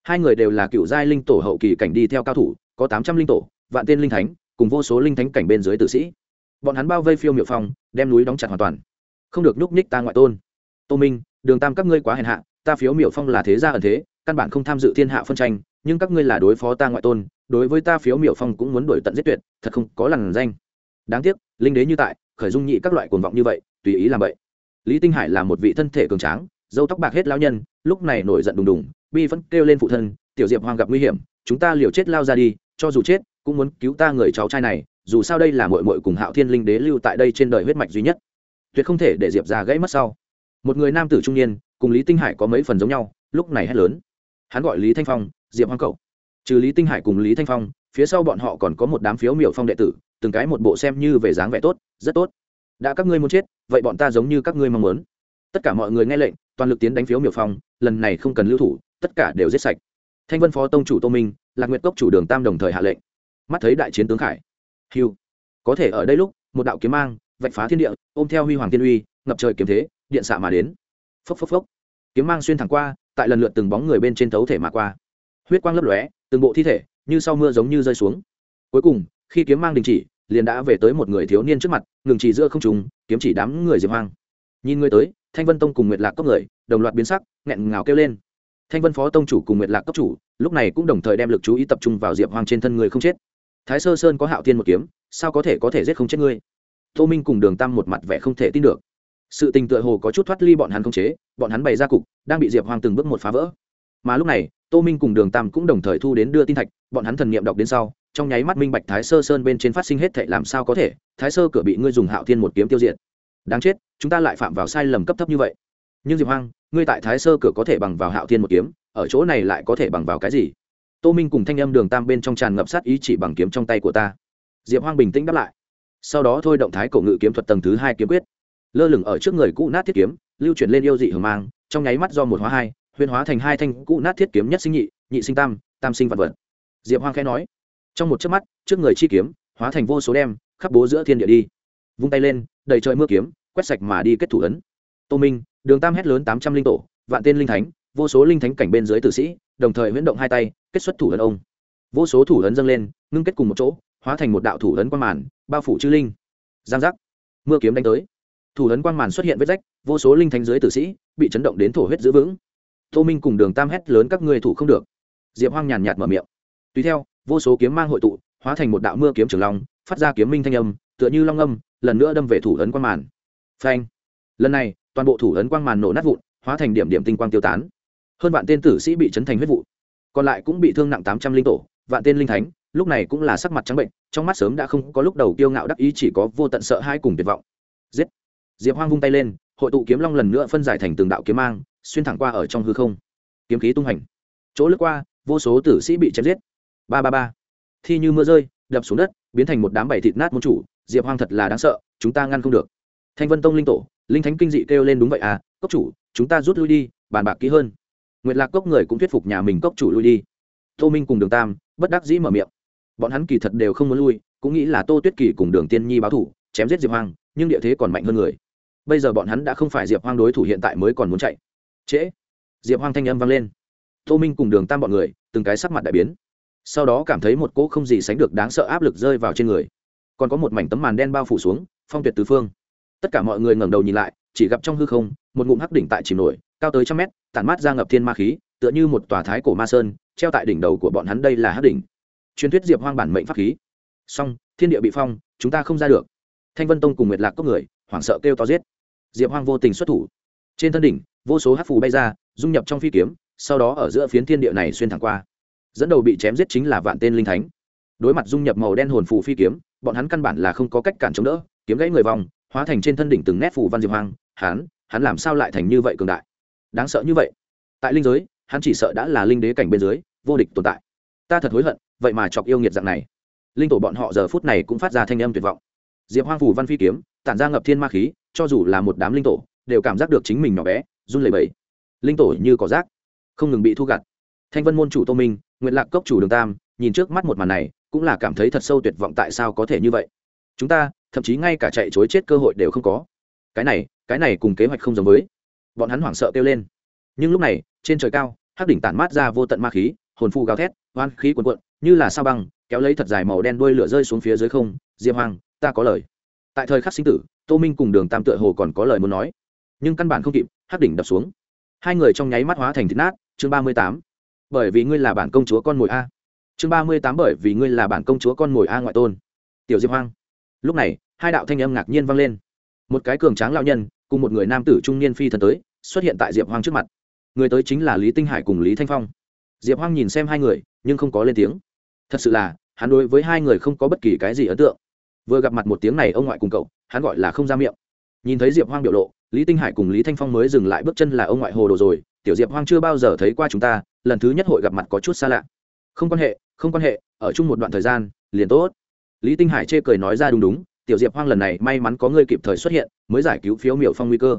Hai người đều là cựu giai linh tổ hậu kỳ cảnh đi theo cao thủ, có tám trăm linh tổ, vạn tên linh thánh, cùng vô số linh thánh cảnh bên dưới tử sĩ. Bọn hắn bao vây phiêu miệu phong, đem núi đóng chặt hoàn toàn. Không được nhúc nhích ta ngoại tôn. Tô minh, đường tam các ngươi quá hèn hạ, ta phiếu miệu phong là thế gia ẩn thế, căn bản không tham dự thiên hạ phân tranh nhưng các ngươi là đối phó ta ngoại tôn, đối với ta phiếu miểu phong cũng muốn đổi tận giết tuyệt, thật không có lằn danh. Đáng tiếc, linh đế như tại, khởi dung nhị các loại cuồng vọng như vậy, tùy ý làm vậy. Lý tinh hải là một vị thân thể cường tráng, dâu tóc bạc hết lão nhân, lúc này nổi giận đùng đùng, bi vẫn kêu lên phụ thân, tiểu diệp hoàng gặp nguy hiểm, chúng ta liều chết lao ra đi, cho dù chết, cũng muốn cứu ta người cháu trai này, dù sao đây là mội mội cùng hạo thiên linh đế lưu tại đây trên đời huyết mạch duy nhất. Tuyệt không thể để diệp ra gãy mất sau. Một người nam tử trung niên, cùng lý tinh hải có mấy phần giống nhau, lúc này hét lớn hắn gọi lý thanh phong, diệp hoang cậu. Trừ lý tinh hải cùng lý thanh phong, phía sau bọn họ còn có một đám phiếu miểu phong đệ tử, từng cái một bộ xem như về dáng vẻ tốt, rất tốt. Đã các ngươi muốn chết, vậy bọn ta giống như các ngươi mong muốn. Tất cả mọi người nghe lệnh, toàn lực tiến đánh phiếu miểu phong, lần này không cần lưu thủ, tất cả đều giết sạch. Thanh vân phó tông chủ tô minh, lạc nguyệt cốc chủ đường tam đồng thời hạ lệnh. Mắt thấy đại chiến tướng khải. Hiu có thể ở đây lúc, một đạo kiếm mang, vạch phá thiên địa, ôm theo huy hoàng tiên uy, ngập trời kiếm thế, điện xạ mà đến. Phốc phốc phốc. Kiếm mang xuyên thẳng qua tại lần lượt từng bóng người bên trên thấu thể mà qua. Huyết quang lấp lóe, từng bộ thi thể như sau mưa giống như rơi xuống. Cuối cùng, khi kiếm mang đình chỉ, liền đã về tới một người thiếu niên trước mặt, ngừng chỉ giữa không trùng kiếm chỉ đám người diệp hoang. Nhìn người tới, thanh vân tông cùng nguyệt lạc cốc người, đồng loạt biến sắc, nghẹn ngào kêu lên. Thanh vân phó tông chủ cùng nguyệt lạc cấp chủ, lúc này cũng đồng thời đem lực chú ý tập trung vào diệp hoang trên thân người không chết. Thái sơ sơn có hạo thiên một kiếm, sao có thể có thể giết không chết ngươi? Tô minh cùng đường tam một mặt vẻ không thể tin được sự tình tựa hồ có chút thoát ly bọn hắn không chế, bọn hắn bày ra cục, đang bị diệp hoang từng bước một phá vỡ. Mà lúc này, tô minh cùng đường tam cũng đồng thời thu đến đưa tin thạch, bọn hắn thần n i ệ m đọc đến sau, trong nháy mắt minh bạch thái sơ sơn bên trên phát sinh hết thệ làm sao có thể, thái sơ cửa bị ngươi dùng hạo thiên một kiếm tiêu diệt. Đáng chết, chúng ta lại phạm vào sai lầm cấp thấp như vậy. Nhưng diệp hoang, ngươi tại thái sơ cửa có thể bằng vào hạo thiên một kiếm, ở chỗ này lại có thể bằng vào cái gì? Tô minh cùng thanh âm đường tam bên trong tràn ngập sát ý chỉ bằng kiếm trong tay của ta. Diệp hoang bình tĩnh đáp lại. Sau đó thôi động thái cổ ngự kiếm thuật tầng thứ hai kiếm quyết lơ lửng ở trước người cũ nát thiết kiếm, lưu chuyển lên yêu dị hưởng mang, trong nháy mắt do một hóa hai huyền hóa thành hai thanh cũ nát thiết kiếm nhất sinh nhị nhị sinh tam tam sinh vật vật. Diệp hoang khẽ nói, trong một chớp mắt, trước người chi kiếm hóa thành vô số đem, khắp bố giữa thiên địa đi. Vung tay lên, đầy trời mưa kiếm, quét sạch mà đi kết thủ ấn. Tô minh, đường tam hét lớn tám trăm linh tổ, vạn tên linh thánh, vô số linh thánh cảnh bên dưới tử sĩ, đồng thời huyễn động hai tay, kết xuất thủ ấn ông. Vô số thủ ấn dâng lên, ngưng kết cùng một chỗ, hóa thành một đạo thủ ấn quan màn, bao phủ chư linh. Giang giác. Mưa kiếm đánh tới thủ ấn quang màn xuất hiện vết rách, vô số linh thánh dưới tử sĩ bị chấn động đến thổ huyết giữ vững. Tô minh cùng đường tam hét lớn các ngươi thủ không được. Diệp hoang nhàn nhạt mở miệng. Tùy theo, vô số kiếm mang hội tụ, hóa thành một đạo mưa kiếm trường long, phát ra kiếm minh thanh âm, tựa như long âm, lần nữa đâm về thủ ấn quang màn. Phanh. Lần này, toàn bộ thủ ấn quang màn nổ nát vụn, hóa thành điểm điểm tinh quang tiêu tán. Hơn vạn tên tử sĩ bị chấn thành huyết vụ. Còn lại cũng bị thương nặng tám trăm linh tổ, vạn tên linh thánh, lúc này cũng là sắc mặt trắng bệnh, trong mắt sớm đã không có lúc đầu kiêu ngạo đắc ý, chỉ có vô tận sợ hai cùng tuyệt vọng. Giết diệp hoang vung tay lên, hội tụ kiếm long lần nữa phân giải thành từng đạo kiếm mang, xuyên thẳng qua ở trong hư không. Kiếm khí tung hành. Chỗ lướt qua, vô số tử sĩ bị chém giết. Ba ba ba. Thi như mưa rơi, đập xuống đất, biến thành một đám bảy thịt nát môn chủ. Diệp hoang thật là đáng sợ, chúng ta ngăn không được. Thanh vân tông linh tổ, linh thánh kinh dị kêu lên đúng vậy à cốc chủ, chúng ta rút lui đi, bàn bạc kỹ hơn. Nguyệt lạc cốc người cũng thuyết phục nhà mình cốc chủ lui đi. Tô minh cùng đường tam, bất đắc dĩ mở miệng. Bọn hắn kỳ thật đều không muốn lui, cũng nghĩ là tô tuyết kỳ cùng đường tiên nhi báo thủ, chém giết diệp hoang nhưng địa thế còn mạnh hơn người. Bây giờ bọn hắn đã không phải diệp hoang đối thủ hiện tại mới còn muốn chạy. Trễ. Diệp hoang thanh âm vang lên. Tô minh cùng đường tam bọn người, từng cái sắc mặt đại biến. Sau đó cảm thấy một cỗ không gì sánh được đáng sợ áp lực rơi vào trên người. Còn có một mảnh tấm màn đen bao phủ xuống, phong tuyệt tứ phương. Tất cả mọi người ngẩng đầu nhìn lại, chỉ gặp trong hư không, một ngụm hắc đỉnh tại chìm nổi, cao tới trăm mét, tản mát ra ngập thiên ma khí, tựa như một tòa thái cổ ma sơn, treo tại đỉnh đầu của bọn hắn đây là hắc đỉnh. Truyền thuyết diệp hoang bản mệnh pháp khí. Song thiên địa bị phong, chúng ta không ra được thanh vân tông cùng nguyệt lạc cốc người, hoảng sợ kêu to giết. Diệp hoang vô tình xuất thủ. Trên thân đỉnh, vô số hát phù bay ra, dung nhập trong phi kiếm, sau đó ở giữa phiến thiên địa này xuyên thẳng qua. Dẫn đầu bị chém giết chính là vạn tên linh thánh. Đối mặt dung nhập màu đen hồn phù phi kiếm, bọn hắn căn bản là không có cách cản chống đỡ, kiếm gãy người vòng, hóa thành trên thân đỉnh từng nét phù văn diệp hoang, hắn hắn làm sao lại thành như vậy cường đại? Đáng sợ như vậy. Tại linh giới, hắn chỉ sợ đã là linh đế cảnh bên dưới, vô địch tồn tại. Ta thật hối hận, vậy mà chọc yêu nghiệt dạng này. Linh tổ bọn họ giờ phút này cũng phát ra thanh âm tuyệt vọng diệp hoang phủ văn phi kiếm, tản ra ngập thiên ma khí, cho dù là một đám linh tổ, đều cảm giác được chính mình nhỏ bé, run lẩy bẩy. Linh tổ như cỏ rác, không ngừng bị thu gặt. Thanh vân môn chủ tô minh nguyện lạc cốc chủ đường tam, nhìn trước mắt một màn này, cũng là cảm thấy thật sâu tuyệt vọng tại sao có thể như vậy. Chúng ta, thậm chí ngay cả chạy chối chết cơ hội đều không có. Cái này cái này cùng kế hoạch không giống với. Bọn hắn hoảng sợ kêu lên. Nhưng lúc này, trên trời cao, hắc đỉnh tản mát ra vô tận ma khí, hồn phu gào thét, oan khí quần quận như là sao băng, kéo lấy thật dài màu đen đuôi lửa rơi xuống phía dưới không, diệp hoàng ta có lời. Tại thời khắc sinh tử, tô minh cùng đường tam tựa hồ còn có lời muốn nói. Nhưng căn bản không kịp, hắc đỉnh đập xuống. Hai người trong nháy mắt hóa thành thịt nát, chương ba mươi tám. Bởi vì ngươi là bản công chúa con mồi a. Chương ba mươi tám bởi vì ngươi là bản công chúa con mồi a ngoại tôn. Tiểu diệp hoang. Lúc này, hai đạo thanh âm ngạc nhiên vang lên. Một cái cường tráng lão nhân, cùng một người nam tử trung niên phi thần tới, xuất hiện tại diệp hoang trước mặt. Người tới chính là lý tinh hải cùng lý thanh phong. Diệp hoang nhìn xem hai người, nhưng không có lên tiếng. Thật sự là, hắn đối với hai người không có bất kỳ cái gì ấn tượng vừa gặp mặt một tiếng này ông ngoại cùng cậu, hắn gọi là không ra miệng. Nhìn thấy diệp hoang biểu lộ, lý tinh hải cùng lý thanh phong mới dừng lại bước chân là ông ngoại hồ đồ rồi, tiểu diệp hoang chưa bao giờ thấy qua chúng ta, lần thứ nhất hội gặp mặt có chút xa lạ. Không quan hệ, không quan hệ, ở chung một đoạn thời gian, liền tốt. Lý tinh hải chê cười nói ra đúng đúng, tiểu diệp hoang lần này may mắn có người kịp thời xuất hiện, mới giải cứu phiếu miểu phong nguy cơ.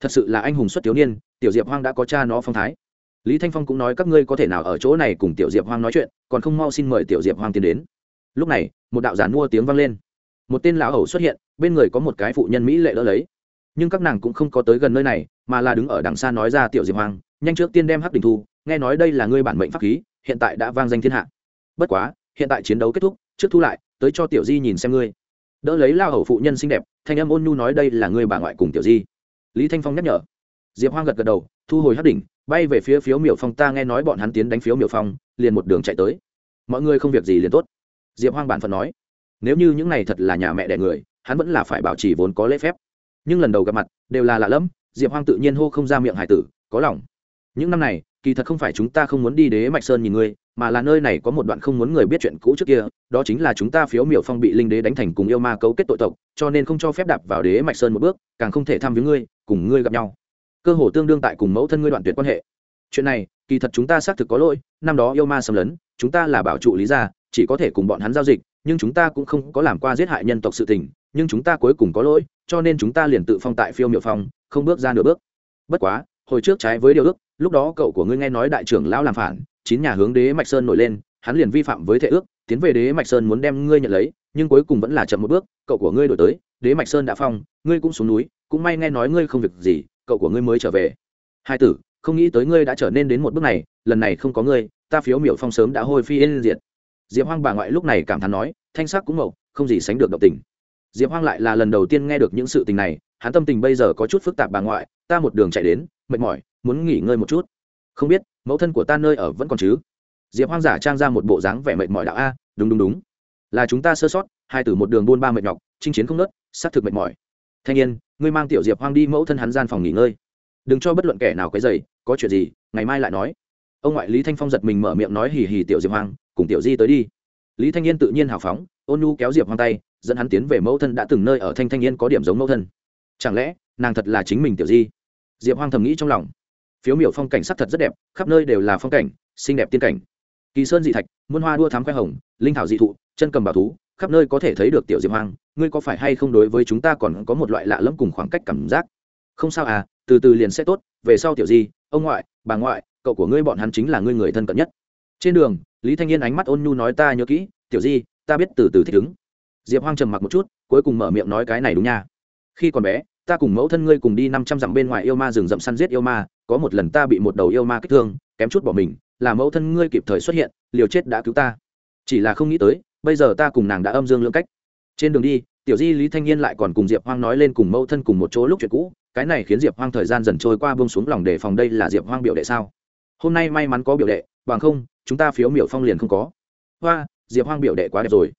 Thật sự là anh hùng xuất thiếu niên, tiểu diệp hoang đã có cha nó phong thái. Lý thanh phong cũng nói, các ngươi có thể nào ở chỗ này cùng tiểu diệp hoang nói chuyện, còn không mau xin mời tiểu diệp hoang tiến đến. Lúc này, một đạo giản mua tiếng vang lên một tên lão hầu xuất hiện, bên người có một cái phụ nhân mỹ lệ đỡ lấy. Nhưng các nàng cũng không có tới gần nơi này, mà là đứng ở đằng xa nói ra, tiểu diệp hoang nhanh trước tiên đem hắc đình thu, nghe nói đây là ngươi bản mệnh pháp khí, hiện tại đã vang danh thiên hạ. Bất quá, hiện tại chiến đấu kết thúc, trước thu lại, tới cho tiểu di nhìn xem ngươi. Đỡ lấy lao hầu phụ nhân xinh đẹp, thanh âm ôn nhu nói, đây là ngươi bà ngoại cùng tiểu di. Lý thanh phong nhắc nhở. Diệp hoang gật gật đầu, thu hồi hắc đỉnh, bay về phía phiếu miểu phong, ta nghe nói bọn hắn tiến đánh phiếu miểu phong, liền một đường chạy tới. Mọi người không việc gì liền tốt. Diệp hoang bản phận nói nếu như những này thật là nhà mẹ đẻ người, hắn vẫn là phải bảo trì vốn có lễ phép. Nhưng lần đầu gặp mặt, đều là lạ lẫm, diệp hoang tự nhiên hô không ra miệng hải tử, có lòng. Những năm này, kỳ thật không phải chúng ta không muốn đi đế mạch sơn nhìn ngươi, mà là nơi này có một đoạn không muốn người biết chuyện cũ trước kia, đó chính là chúng ta phiếu miểu phong bị linh đế đánh thành cùng yêu ma cấu kết tội tộc, cho nên không cho phép đạp vào đế mạch sơn một bước, càng không thể tham với ngươi, cùng ngươi gặp nhau. Cơ hồ tương đương tại cùng mẫu thân ngươi đoạn tuyệt quan hệ. Chuyện này, kỳ thật chúng ta xác thực có lỗi, năm đó yêu ma xâm lấn, chúng ta là bảo trụ lý gia chỉ có thể cùng bọn hắn giao dịch, nhưng chúng ta cũng không có làm qua giết hại nhân tộc sự tình, nhưng chúng ta cuối cùng có lỗi, cho nên chúng ta liền tự phong tại phiêu miệu phong, không bước ra nửa bước. Bất quá, hồi trước trái với điều ước, lúc đó cậu của ngươi nghe nói đại trưởng lão làm phản, chín nhà hướng đế mạch sơn nổi lên, hắn liền vi phạm với thệ ước, tiến về đế mạch sơn muốn đem ngươi nhận lấy, nhưng cuối cùng vẫn là chậm một bước, cậu của ngươi đổi tới, đế mạch sơn đã phong, ngươi cũng xuống núi, cũng may nghe nói ngươi không việc gì, cậu của ngươi mới trở về. Hai tử, không nghĩ tới ngươi đã trở nên đến một bước này, lần này không có ngươi, ta phiếu miệu phong sớm đã hôi phi yên diệt diệp hoang bà ngoại lúc này cảm thán nói, thanh sắc cũng mậu, không gì sánh được động tình. Diệp hoang lại là lần đầu tiên nghe được những sự tình này, hắn tâm tình bây giờ có chút phức tạp bà ngoại, ta một đường chạy đến, mệt mỏi, muốn nghỉ ngơi một chút. Không biết, mẫu thân của ta nơi ở vẫn còn chứ? Diệp hoang giả trang ra một bộ dáng vẻ mệt mỏi đạo, a, đúng đúng đúng. Là chúng ta sơ sót, hai từ một đường buôn ba mệt nhọc, chinh chiến không nớt sát thực mệt mỏi. Thanh niên, ngươi mang tiểu diệp hoang đi mẫu thân hắn gian phòng nghỉ ngơi. Đừng cho bất luận kẻ nào quấy dày có chuyện gì, ngày mai lại nói. Ông ngoại lý thanh phong giật mình mở miệng nói hì hì tiểu diệp hoang cùng tiểu di tới đi. Lý thanh yên tự nhiên hào phóng, ôn nhu kéo diệp hoang tay, dẫn hắn tiến về mẫu thân đã từng nơi ở thanh thanh yên có điểm giống mẫu thân. Chẳng lẽ, nàng thật là chính mình tiểu di? Diệp hoang thầm nghĩ trong lòng. Phiếu miểu phong cảnh sắc thật rất đẹp, khắp nơi đều là phong cảnh, xinh đẹp tiên cảnh. Kỳ sơn dị thạch, muôn hoa đua thám khoe hồng, linh thảo dị thụ, chân cầm bảo thú, khắp nơi có thể thấy được tiểu diệp hoang, ngươi có phải hay không đối với chúng ta còn có một loại lạ lẫm cùng khoảng cách cảm giác? Không sao à từ từ liền sẽ tốt, về sau tiểu di, ông ngoại, bà ngoại, cậu của ngươi bọn hắn chính là ngươi người thân cận nhất. Trên đường lý thanh Niên ánh mắt ôn nhu nói ta nhớ kỹ, tiểu di, ta biết từ từ thích ứng. Diệp hoang trầm mặc một chút, cuối cùng mở miệng nói cái này đúng nha. Khi còn bé, ta cùng mẫu thân ngươi cùng đi năm trăm dặm bên ngoài yêu ma rừng rậm săn giết yêu ma, có một lần ta bị một đầu yêu ma kích thương, kém chút bỏ mình, là mẫu thân ngươi kịp thời xuất hiện, liều chết đã cứu ta. Chỉ là không nghĩ tới, bây giờ ta cùng nàng đã âm dương lưỡng cách. Trên đường đi, tiểu di, lý thanh niên lại còn cùng diệp hoang nói lên cùng mẫu thân cùng một chỗ lúc chuyện cũ, cái này khiến diệp hoang thời gian dần trôi qua bông xuống lòng đề phòng đây là diệp hoang biểu đệ sao? Hôm nay may mắn có biểu đệ, bằng không chúng ta phiếu miểu phong liền không có. Hoa, diệp hoang biểu đệ quá đẹp rồi.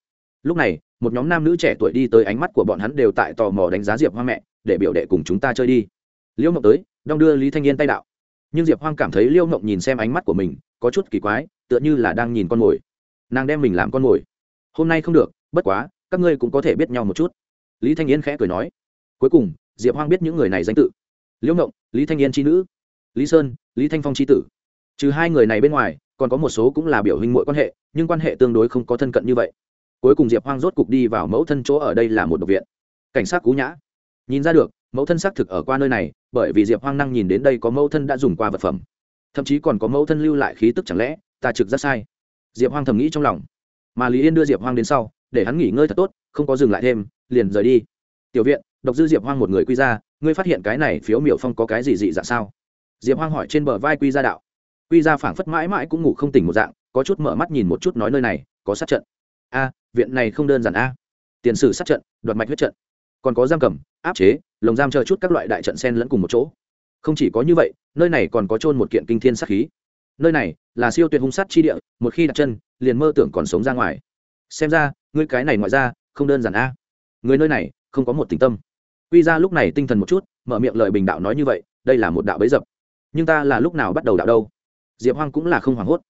Lúc này, một nhóm nam nữ trẻ tuổi đi tới ánh mắt của bọn hắn đều tại tò mò đánh giá diệp hoang mẹ, để biểu đệ cùng chúng ta chơi đi. Liễu mộng tới, đong đưa lý thanh niên tay đạo. Nhưng diệp hoang cảm thấy liễu mộng nhìn xem ánh mắt của mình, có chút kỳ quái, tựa như là đang nhìn con mồi. Nàng đem mình làm con mồi. Hôm nay không được, bất quá, các ngươi cũng có thể biết nhau một chút. Lý thanh niên khẽ cười nói. Cuối cùng, diệp hoang biết những người này danh tự. Liễu mộng lý thanh niên tri nữ. Lý sơn, lý thanh phong tri tử. Trừ hai người này bên ngoài còn có một số cũng là biểu hình mỗi quan hệ, nhưng quan hệ tương đối không có thân cận như vậy. Cuối cùng diệp hoang rốt cục đi vào mẫu thân chỗ ở đây là một độc viện. Cảnh sát cú nhã. Nhìn ra được, mẫu thân xác thực ở qua nơi này, bởi vì diệp hoang năng nhìn đến đây có mẫu thân đã dùng qua vật phẩm. Thậm chí còn có mẫu thân lưu lại khí tức chẳng lẽ, ta trực rất sai. Diệp hoang thầm nghĩ trong lòng. Mà lý yên đưa diệp hoang đến sau, để hắn nghỉ ngơi thật tốt, không có dừng lại thêm, liền rời đi. Tiểu viện, độc dư diệp hoang một người quy ra, ngươi phát hiện cái này phiếu miểu phong có cái gì dị dạng sao? Diệp hoang hỏi trên bờ vai quy ra đạo quy ra phảng phất mãi mãi cũng ngủ không tỉnh một dạng, có chút mở mắt nhìn một chút nói nơi này, có sát trận. A, viện này không đơn giản a. Tiền sử sát trận, đoạt mạch huyết trận. Còn có giam cầm, áp chế, lồng giam chờ chút các loại đại trận sen lẫn cùng một chỗ. Không chỉ có như vậy, nơi này còn có trôn một kiện kinh thiên sát khí. Nơi này là siêu tuyệt hung sát chi địa, một khi đặt chân, liền mơ tưởng còn sống ra ngoài. Xem ra, ngươi cái này ngoại ra không đơn giản a. Người nơi này, không có một tình tâm. Quy ra lúc này tinh thần một chút, mở miệng lời bình đạo nói như vậy, đây là một đạo bấy dập. Nhưng ta là lúc nào bắt đầu đạo đâu? Diệp hoang cũng là không hoảng hốt.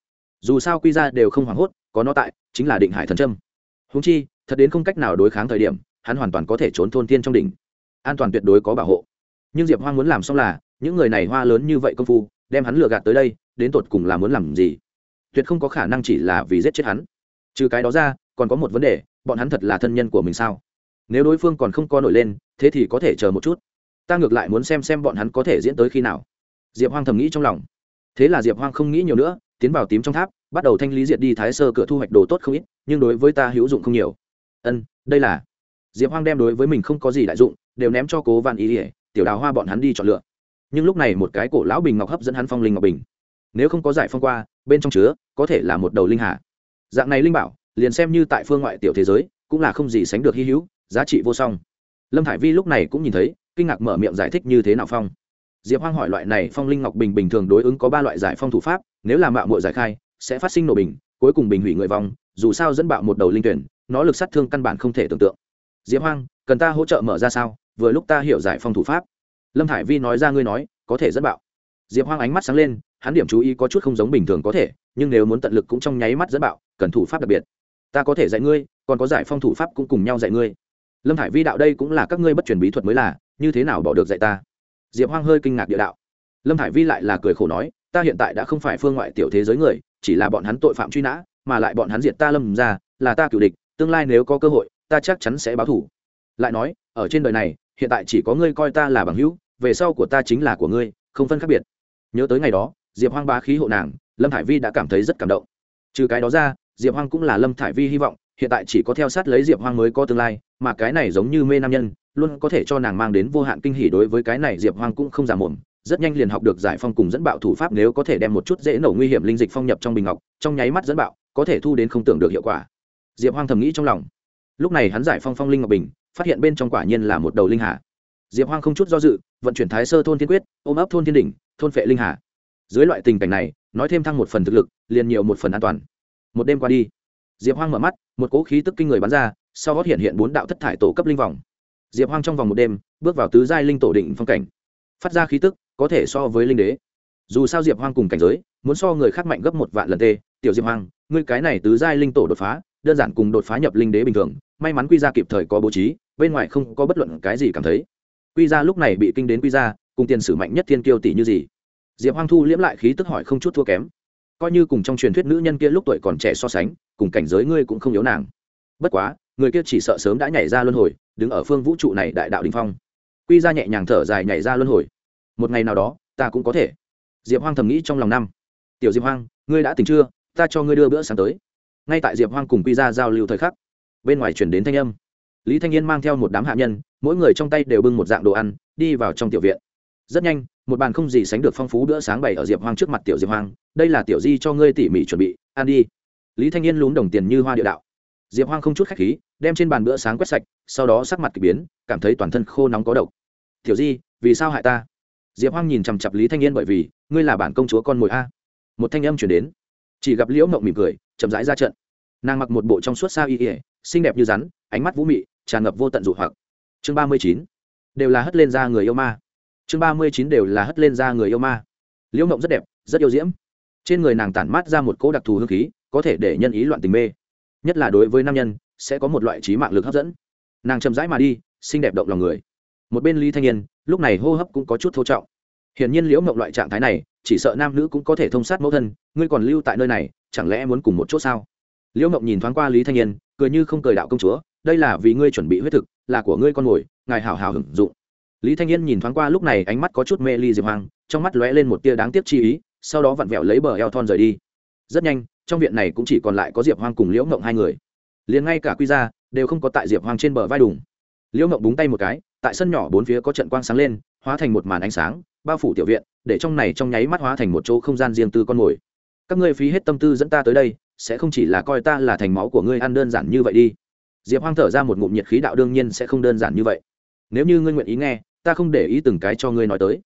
Dù sao quy ra đều không hoảng hốt, có nó tại, chính là định hải thần trâm húng chi, thật đến không cách nào đối kháng thời điểm, hắn hoàn toàn có thể trốn thôn tiên trong đỉnh. An toàn tuyệt đối có bảo hộ. Nhưng diệp hoang muốn làm xong là, những người này hoa lớn như vậy công phu, đem hắn lừa gạt tới đây, đến tột cùng là muốn làm gì? Tuyệt không có khả năng chỉ là vì giết chết hắn. Trừ cái đó ra, còn có một vấn đề, bọn hắn thật là thân nhân của mình sao? Nếu đối phương còn không co nổi lên, thế thì có thể chờ một chút. Ta ngược lại muốn xem xem bọn hắn có thể diễn tới khi nào. Diệp hoang thầm nghĩ trong lòng thế là diệp hoang không nghĩ nhiều nữa, tiến vào tím trong tháp, bắt đầu thanh lý diệt đi thái sơ cửa thu hoạch đồ tốt không ít, nhưng đối với ta hữu dụng không nhiều. Ân, đây là. Diệp hoang đem đối với mình không có gì đại dụng, đều ném cho cố văn ý ỉa tiểu đào hoa bọn hắn đi chọn lựa. Nhưng lúc này một cái cổ lão bình ngọc hấp dẫn hắn phong linh ngọc bình. Nếu không có giải phong qua, bên trong chứa, có thể là một đầu linh hạ dạng này linh bảo, liền xem như tại phương ngoại tiểu thế giới, cũng là không gì sánh được hy hữu, giá trị vô song. Lâm hải vi lúc này cũng nhìn thấy, kinh ngạc mở miệng giải thích như thế nào phong diệp hoang hỏi loại này phong linh ngọc bình bình thường đối ứng có ba loại giải phong thủ pháp, nếu làm mạo mội giải khai, sẽ phát sinh nổ bình, cuối cùng bình hủy người vong, dù sao dẫn bạo một đầu linh tuyển, nó lực sát thương căn bản không thể tưởng tượng. Diệp hoang, cần ta hỗ trợ mở ra sao? Vừa lúc ta hiểu giải phong thủ pháp. Lâm hải vi nói ra ngươi nói, có thể dẫn bạo. Diệp hoang ánh mắt sáng lên, hắn điểm chú ý có chút không giống bình thường có thể, nhưng nếu muốn tận lực cũng trong nháy mắt dẫn bạo, cần thủ pháp đặc biệt. Ta có thể dạy ngươi, còn có giải phong thủ pháp cũng cùng nhau dạy ngươi. Lâm hải vi đạo đây cũng là các ngươi bất truyền bí thuật mới là, như thế nào bỏ được dạy ta? Diệp hoang hơi kinh ngạc địa đạo. Lâm hải vi lại là cười khổ nói, ta hiện tại đã không phải phương ngoại tiểu thế giới người, chỉ là bọn hắn tội phạm truy nã, mà lại bọn hắn diệt ta lâm ra, là ta cựu địch, tương lai nếu có cơ hội, ta chắc chắn sẽ báo thủ lại nói, ở trên đời này, hiện tại chỉ có ngươi coi ta là bằng hữu, về sau của ta chính là của ngươi, không phân khác biệt. Nhớ tới ngày đó, diệp hoang bá khí hộ nàng, lâm thải vi đã cảm thấy rất cảm động. Trừ cái đó ra, diệp hoang cũng là lâm thải vi hy vọng, hiện tại chỉ có theo sát lấy diệp hoang mới có tương lai, mà cái này giống như mê nam nhân luôn có thể cho nàng mang đến vô hạn kinh hỉ đối với cái này diệp hoang cũng không giả mồm, rất nhanh liền học được giải phong cùng dẫn bạo thủ pháp nếu có thể đem một chút dễ nổ nguy hiểm linh dịch phong nhập trong bình ngọc, trong nháy mắt dẫn bạo, có thể thu đến không tưởng được hiệu quả. Diệp hoang thầm nghĩ trong lòng. Lúc này hắn giải phong phong linh ngọc bình, phát hiện bên trong quả nhiên là một đầu linh hà. Diệp hoang không chút do dự, vận chuyển thái sơ thôn thiên quyết, ôm ấp thôn thiên đỉnh, thôn phệ linh hà. Dưới loại tình cảnh này, nói thêm thăng một phần thực lực, liền nhiều một phần an toàn. Một đêm qua đi, diệp hoang mở mắt, một cỗ khí tức kinh người bắn ra, sau gót hiện hiện bốn đạo thất thải tổ cấp linh vòng diệp hoang trong vòng một đêm, bước vào tứ giai linh tổ định phong cảnh. Phát ra khí tức, có thể so với linh đế. Dù sao diệp hoang cùng cảnh giới, muốn so người khác mạnh gấp một vạn lần tê. Tiểu diệp hoang, ngươi cái này tứ giai linh tổ đột phá, đơn giản cùng đột phá nhập linh đế bình thường, may mắn quy ra kịp thời có bố trí, bên ngoài không có bất luận cái gì cảm thấy. Quy ra lúc này bị kinh đến quy ra cùng tiền sử mạnh nhất thiên kiêu tỷ như gì? Diệp hoang thu liễm lại khí tức hỏi không chút thua kém. Coi như cùng trong truyền thuyết nữ nhân kia lúc tuổi còn trẻ so sánh, cùng cảnh giới ngươi cũng không yếu nàng. Bất quá người kia chỉ sợ sớm đã nhảy ra luân hồi, đứng ở phương vũ trụ này đại đạo đình phong. Quy ra nhẹ nhàng thở dài nhảy ra luân hồi. Một ngày nào đó, ta cũng có thể. Diệp hoang thầm nghĩ trong lòng năm. Tiểu diệp hoang, ngươi đã tỉnh chưa? Ta cho ngươi đưa bữa sáng tới. Ngay tại diệp hoang cùng quy ra giao lưu thời khắc, bên ngoài chuyển đến thanh âm. Lý thanh yên mang theo một đám hạ nhân, mỗi người trong tay đều bưng một dạng đồ ăn, đi vào trong tiểu viện. Rất nhanh, một bàn không gì sánh được phong phú bữa sáng bày ở diệp hoang trước mặt tiểu diệp hoang. Đây là tiểu di cho ngươi tỉ mỉ chuẩn bị. Ăn đi. Lý thanh yên lún đồng tiền như hoa địa đạo diệp hoang không chút khách khí, đem trên bàn bữa sáng quét sạch, sau đó sắc mặt k ỳ biến, cảm thấy toàn thân khô nóng có độc. Tiểu di, vì sao hại ta? Diệp hoang nhìn chằm chặp lý thanh yên bởi vì, ngươi là bản công chúa con mồi a. Một thanh âm chuyển đến. Chỉ gặp liễu mộng mỉm cười, chậm rãi ra trận. Nàng mặc một bộ trong suốt xa y ỉa xinh đẹp như rắn, ánh mắt vũ mị, tràn ngập vô tận dụ hoặc. Chương ba mươi chín. Đều là hất lên ra người yêu ma. Chương ba mươi chín đều là hất lên ra người yêu ma. Liễu mộng rất đẹp, rất yêu diễm. Trên người nàng tản mát ra một cỗ đặc thù hương khí, có thể để nhân ý loạn tình mê nhất là đối với nam nhân, sẽ có một loại trí mạng lực hấp dẫn. Nàng chậm rãi mà đi, xinh đẹp động lòng người. Một bên lý thanh niên lúc này hô hấp cũng có chút thô trọng. Hiển nhiên liễu mộng loại trạng thái này, chỉ sợ nam nữ cũng có thể thông sát mẫu thân, ngươi còn lưu tại nơi này, chẳng lẽ muốn cùng một chỗ sao? Liễu mộng nhìn thoáng qua lý thanh niên cười như không cười đạo công chúa, đây là vì ngươi chuẩn bị huyết thực, là của ngươi con mồi ngài hảo hảo hưởng dụng. Lý thanh niên nhìn thoáng qua lúc này ánh mắt có chút mê ly diệp hoang, trong mắt lóe lên một tia đáng tiếc chi ý, sau đó vặn vẹo lấy bờ eo thon rời đi. Rất nhanh trong viện này cũng chỉ còn lại có diệp hoang cùng liễu ngộng hai người. Liền ngay cả quy ra đều không có tại diệp hoang trên bờ vai đùng. Liễu ngộng búng tay một cái, tại sân nhỏ bốn phía có trận quang sáng lên, hóa thành một màn ánh sáng, bao phủ tiểu viện, để trong này trong nháy mắt hóa thành một chỗ không gian riêng tư con mồi. Các ngươi phí hết tâm tư dẫn ta tới đây, sẽ không chỉ là coi ta là thành máu của ngươi ăn đơn giản như vậy đi. Diệp hoang thở ra một ngụm nhiệt khí đạo đương nhiên sẽ không đơn giản như vậy. Nếu như ngươi nguyện ý nghe, ta không để ý từng cái cho ngươi nói tới.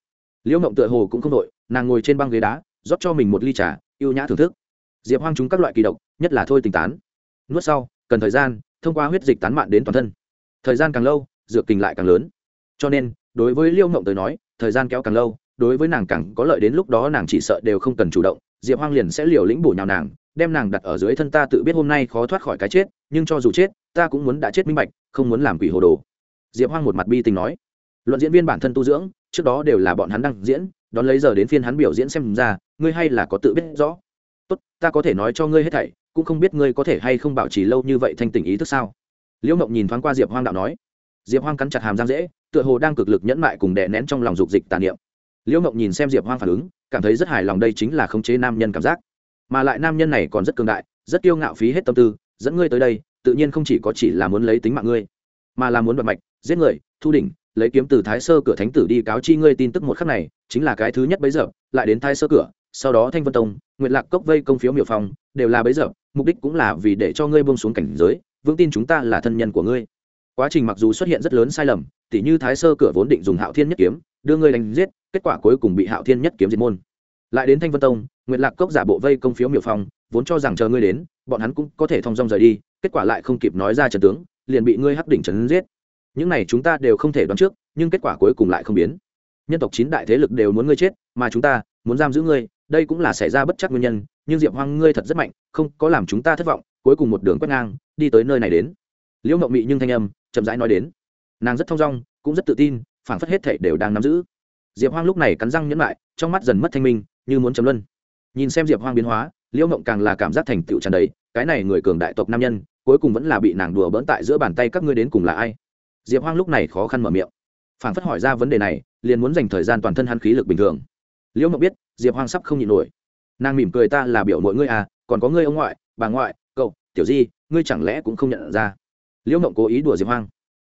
Liễu mộng tựa hồ cũng không đội, nàng ngồi trên băng ghế đá, rót cho mình một ly trà, yêu nhã thưởng thức diệp hoang chúng các loại kỳ độc, nhất là thôi tình tán. Nuốt sau, cần thời gian, thông qua huyết dịch tán mạn đến toàn thân. Thời gian càng lâu, dược kình lại càng lớn. Cho nên, đối với liêu ngộng tới nói, thời gian kéo càng lâu, đối với nàng càng có lợi đến lúc đó nàng chỉ sợ đều không cần chủ động, diệp hoang liền sẽ liều lĩnh bổ nhào nàng, đem nàng đặt ở dưới thân ta tự biết hôm nay khó thoát khỏi cái chết, nhưng cho dù chết, ta cũng muốn đã chết minh bạch, không muốn làm quỷ hồ đồ. Diệp hoang một mặt bi tình nói. Luận diễn viên bản thân tu dưỡng, trước đó đều là bọn hắn đang diễn, đón lấy giờ đến phiên hắn biểu diễn xem ra, ngươi hay là có tự biết rõ tốt, ta có thể nói cho ngươi hết thảy, cũng không biết ngươi có thể hay không bảo trì lâu như vậy thanh tình ý thức sao? Liễu mộng nhìn thoáng qua diệp hoang đạo nói. Diệp hoang cắn chặt hàm giang dễ, tựa hồ đang cực lực nhẫn mại cùng đè nén trong lòng dục dịch tàn niệm. Liễu mộng nhìn xem diệp hoang phản ứng, cảm thấy rất hài lòng đây chính là khống chế nam nhân cảm giác. Mà lại nam nhân này còn rất cường đại, rất kiêu ngạo phí hết tâm tư, dẫn ngươi tới đây, tự nhiên không chỉ có chỉ là muốn lấy tính mạng ngươi, mà là muốn đoạt mạch, giết người, thu đỉnh, lấy kiếm từ thái sơ cửa thánh tử đi cáo chi ngươi tin tức một khắc này, chính là cái thứ nhất bấy giờ, lại đến thái sơ cửa sau đó thanh vân tông nguyện lạc cốc vây công phiếu miểu phong, đều là bấy giờ, mục đích cũng là vì để cho ngươi buông xuống cảnh giới, vững tin chúng ta là thân nhân của ngươi. Quá trình mặc dù xuất hiện rất lớn sai lầm, tỉ như thái sơ cửa vốn định dùng hạo thiên nhất kiếm, đưa ngươi đánh giết, kết quả cuối cùng bị hạo thiên nhất kiếm diệt môn. Lại đến thanh vân tông nguyện lạc cốc giả bộ vây công phiếu miểu phong, vốn cho rằng chờ ngươi đến, bọn hắn cũng có thể thong dong rời đi, kết quả lại không kịp nói ra trần tướng, liền bị ngươi hắc đỉnh trấn giết. Những này chúng ta đều không thể đoán trước, nhưng kết quả cuối cùng lại không biến. Nhân tộc chín đại thế lực đều muốn ngươi chết, mà chúng ta muốn giam giữ ngươi đây cũng là xảy ra bất chắc nguyên nhân, nhưng diệp hoang ngươi thật rất mạnh, không có làm chúng ta thất vọng, cuối cùng một đường quét ngang, đi tới nơi này đến. Liễu mộng mị nhưng thanh âm chậm rãi nói đến. Nàng rất thong dong, cũng rất tự tin, phảng phất hết thể đều đang nắm giữ. Diệp hoang lúc này cắn răng nhẫn lại, trong mắt dần mất thanh minh, như muốn chấm luân. Nhìn xem diệp hoang biến hóa, liễu mộng càng là cảm giác thành tựu tràn đầy, cái này người cường đại tộc nam nhân, cuối cùng vẫn là bị nàng đùa bỡn tại giữa bàn tay các ngươi đến cùng là ai? Diệp hoang lúc này khó khăn mở miệng, phảng phất hỏi ra vấn đề này, liền muốn dành thời gian toàn thân hắn khí lực bình thường liễu mộng biết, diệp hoang sắp không nhịn nổi. Nàng mỉm cười ta là biểu mỗi ngươi à còn có ngươi ông ngoại, bà ngoại, cậu, tiểu di, ngươi chẳng lẽ cũng không nhận ra? Liễu mộng cố ý đùa diệp hoang.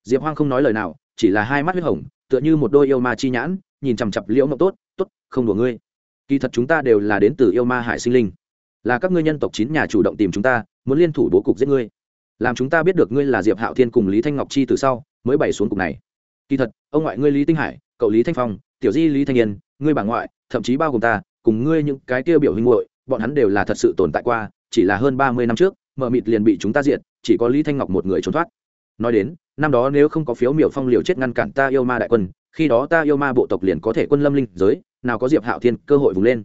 Diệp hoang không nói lời nào, chỉ là hai mắt huyết hồng, tựa như một đôi yêu ma chi nhãn, nhìn chằm chặp liễu mộng tốt tốt, không đùa ngươi. Kỳ thật chúng ta đều là đến từ yêu ma hải sinh linh. Là các ngươi nhân tộc chín nhà chủ động tìm chúng ta, muốn liên thủ bố cục giết ngươi. Làm chúng ta biết được ngươi là diệp hạo thiên cùng lý thanh ngọc chi từ sau, mới bày xuống cục này. Kỳ thật, ông ngoại ngươi lý tinh hải, cậu lý thanh phong, tiểu di lý thanh yên ngươi bà ngoại, thậm chí bao gồm ta, cùng ngươi những cái tiêu biểu hình muội, bọn hắn đều là thật sự tồn tại qua, chỉ là hơn ba mươi năm trước, mờ mịt liền bị chúng ta diệt, chỉ có lý thanh ngọc một người trốn thoát. Nói đến, năm đó nếu không có phiếu miểu phong liều chết ngăn cản ta yêu ma đại quân, khi đó ta yêu ma bộ tộc liền có thể quân lâm linh giới, nào có diệp hạo thiên cơ hội vùng lên.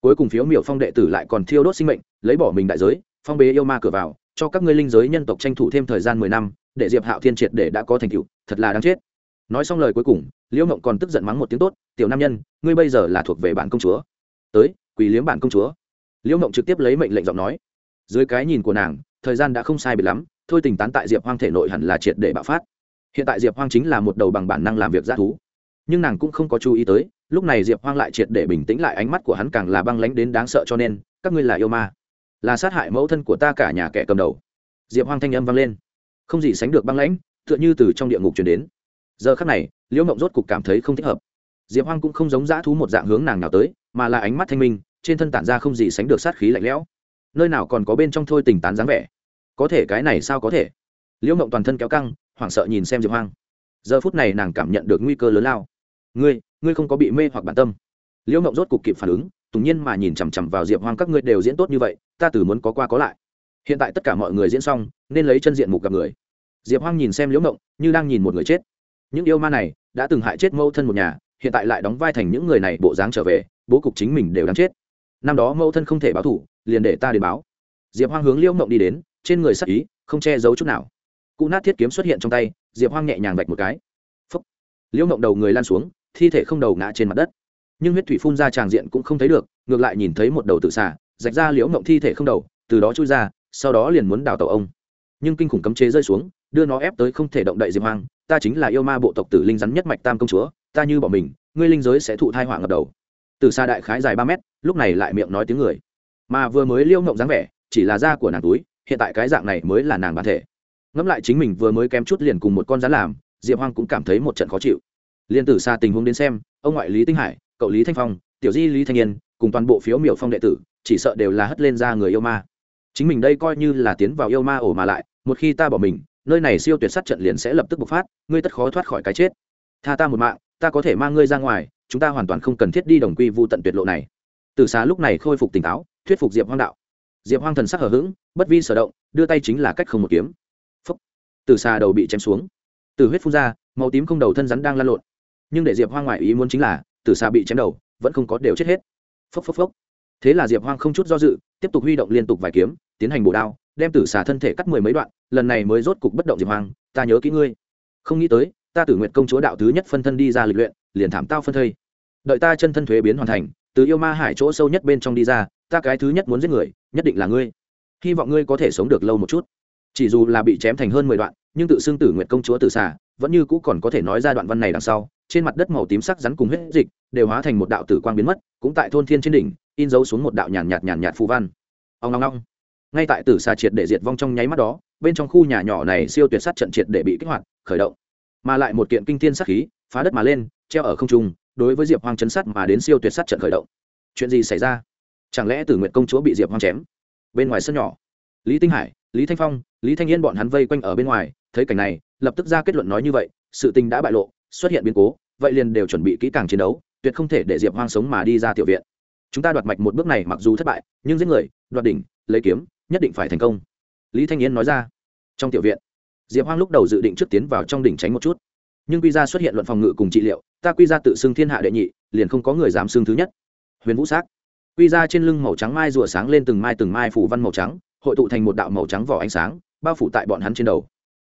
Cuối cùng phiếu miểu phong đệ tử lại còn thiêu đốt sinh mệnh, lấy bỏ mình đại giới, phong bế yêu ma cửa vào, cho các ngươi linh giới nhân tộc tranh thủ thêm thời gian mười năm, để diệp hạo thiên triệt để đã có thành tựu, thật là đáng chết nói xong lời cuối cùng, liễu mộng còn tức giận mắng một tiếng tốt, tiểu nam nhân, ngươi bây giờ là thuộc về bản công chúa. Tới, quỳ liếm bản công chúa. Liễu mộng trực tiếp lấy mệnh lệnh giọng nói. Dưới cái nhìn của nàng, thời gian đã không sai biệt lắm, thôi tình tán tại diệp hoang thể nội hẳn là triệt để bạo phát. Hiện tại diệp hoang chính là một đầu bằng bản năng làm việc g thú. Nhưng nàng cũng không có chú ý tới, lúc này diệp hoang lại triệt để bình tĩnh lại, ánh mắt của hắn càng là băng lánh đến đáng sợ cho nên, các ngươi là yêu ma, là sát hại mẫu thân của ta cả nhà kẻ cầm đầu. Diệp hoang thanh âm vang lên. Không gì sánh được băng lãnh, tựa như từ trong địa ngục chuyển đến giờ khắc này, liễu mộng rốt cục cảm thấy không thích hợp. Diệp hoang cũng không giống dã thú một dạng hướng nàng nào tới, mà là ánh mắt thanh minh, trên thân tản ra không gì sánh được sát khí lạnh lẽo. Nơi nào còn có bên trong thôi tình tán dáng vẻ? Có thể cái này sao có thể? Liễu mộng toàn thân kéo căng, hoảng sợ nhìn xem diệp hoang. Giờ phút này nàng cảm nhận được nguy cơ lớn lao. Ngươi ngươi không có bị mê hoặc bản tâm. Liễu mộng rốt cục kịp phản ứng, tùng nhiên mà nhìn chằm chằm vào diệp hoang, các ngươi đều diễn tốt như vậy, ta từ muốn có qua có lại. Hiện tại tất cả mọi người diễn xong, nên lấy chân diện mục gặp người. Diệp hoang nhìn xem liễu mộng, như đang nhìn một người chết những yêu ma này đã từng hại chết mâu thân một nhà, hiện tại lại đóng vai thành những người này bộ dáng trở về, bố cục chính mình đều đáng chết. Năm đó mâu thân không thể báo thủ liền để ta đến báo. Diệp hoang hướng liễu mộng đi đến, trên người sắc ý, không che giấu chút nào. Cụ nát thiết kiếm xuất hiện trong tay, diệp hoang nhẹ nhàng vạch một cái. Phấp liễu mộng đầu người lan xuống, thi thể không đầu ngã trên mặt đất. Nhưng huyết thủy phun ra tràng diện cũng không thấy được, ngược lại nhìn thấy một đầu tự xả rạch ra liễu mộng thi thể không đầu, từ đó chui ra, sau đó liền muốn đào tàu ông. Nhưng kinh khủng cấm chế rơi xuống đưa nó ép tới không thể động đậy diệp hoang, ta chính là yêu ma bộ tộc tử linh rắn nhất mạch tam công chúa, ta như bỏ mình, ngươi linh giới sẽ thụ thai họa ngập đầu. Từ xa đại khái dài ba mét, lúc này lại miệng nói tiếng người. Mà vừa mới liêu ngộng dáng vẻ, chỉ là da của nàng túi, hiện tại cái dạng này mới là nàng bản thể. Ngẫm lại chính mình vừa mới kém chút liền cùng một con rắn làm, diệp hoang cũng cảm thấy một trận khó chịu. Liên tử xa tình huống đến xem, ông ngoại lý tinh hải, cậu lý thanh phong, tiểu di lý thanh niên cùng toàn bộ phiếu miểu phong đệ tử, chỉ sợ đều là hất lên ra người yêu ma. Chính mình đây coi như là tiến vào yêu ma ổ mà lại, một khi ta bỏ mình nơi này siêu tuyệt sát trận liền sẽ lập tức bộc phát, ngươi tất khó thoát khỏi cái chết. Tha ta một mạng, ta có thể mang ngươi ra ngoài, chúng ta hoàn toàn không cần thiết đi đồng quy vu tận tuyệt lộ này. Từ xá lúc này khôi phục tỉnh táo, thuyết phục diệp hoang đạo. Diệp hoang thần sắc hở h ữ g bất vi sở động, đưa tay chính là cách không một kiếm. Phúc. Từ xà đầu bị chém xuống. Từ huyết phun ra, màu tím không đầu thân rắn đang lan lộn. Nhưng để diệp hoang ngoại ý muốn chính là, từ xà bị chém đầu, vẫn không có đều chết hết. Phốc phốc phốc. Thế là diệp hoang không chút do dự, tiếp tục huy động liên tục vài kiếm, tiến hành bổ đao đem tử xà thân thể cắt mười mấy đoạn, lần này mới rốt cục bất động diệp hoang, ta nhớ kỹ ngươi. Không nghĩ tới, ta tử nguyện công chúa đạo thứ nhất phân thân đi ra lịch luyện, liền thảm tao phân thây. Đợi ta chân thân thuế biến hoàn thành, từ yêu ma hải chỗ sâu nhất bên trong đi ra, ta cái thứ nhất muốn giết người, nhất định là ngươi. Hy vọng ngươi có thể sống được lâu một chút. Chỉ dù là bị chém thành hơn mười đoạn, nhưng tự xưng tử nguyện công chúa tử xà, vẫn như cũ còn có thể nói ra đoạn văn này đằng sau, trên mặt đất màu tím sắc rắn cùng huyết dịch, đều hóa thành một đạo tử quang biến mất, cũng tại thôn thiên trên đỉnh, in dấu xuống một đạo nhàn nhạt nhàn nhạt phù văn. Ông ngong ngong ngay tại tử xà triệt để diệt vong trong nháy mắt đó, bên trong khu nhà nhỏ này siêu tuyệt sát trận triệt để bị kích hoạt, khởi động. Mà lại một kiện kinh thiên sát khí, phá đất mà lên, treo ở không trung, đối với diệp hoang chấn sát mà đến siêu tuyệt sát trận khởi động. Chuyện gì xảy ra? Chẳng lẽ tử nguyện công chúa bị diệp hoang chém? Bên ngoài sân nhỏ, lý tinh hải, lý thanh phong, lý thanh yên bọn hắn vây quanh ở bên ngoài, thấy cảnh này, lập tức ra kết luận nói như vậy, sự tình đã bại lộ, xuất hiện biến cố, vậy liền đều chuẩn bị kỹ càng chiến đấu, tuyệt không thể để diệp hoang sống mà đi ra tiểu viện. Chúng ta đoạt mạch một bước này mặc dù thất bại, nhưng giết người, đoạt đỉnh, lấy kiếm nhất định phải thành công. Lý thanh yến nói ra. Trong tiểu viện, diệp hoang lúc đầu dự định trước tiến vào trong đỉnh tránh một chút. Nhưng quy ra xuất hiện luận phòng ngự cùng trị liệu, ta quy ra tự xưng thiên hạ đệ nhị, liền không có người dám xưng thứ nhất. Huyền vũ s á c quy ra trên lưng màu trắng mai rùa sáng lên từng mai từng mai phủ văn màu trắng, hội tụ thành một đạo màu trắng vỏ ánh sáng, bao phủ tại bọn hắn trên đầu.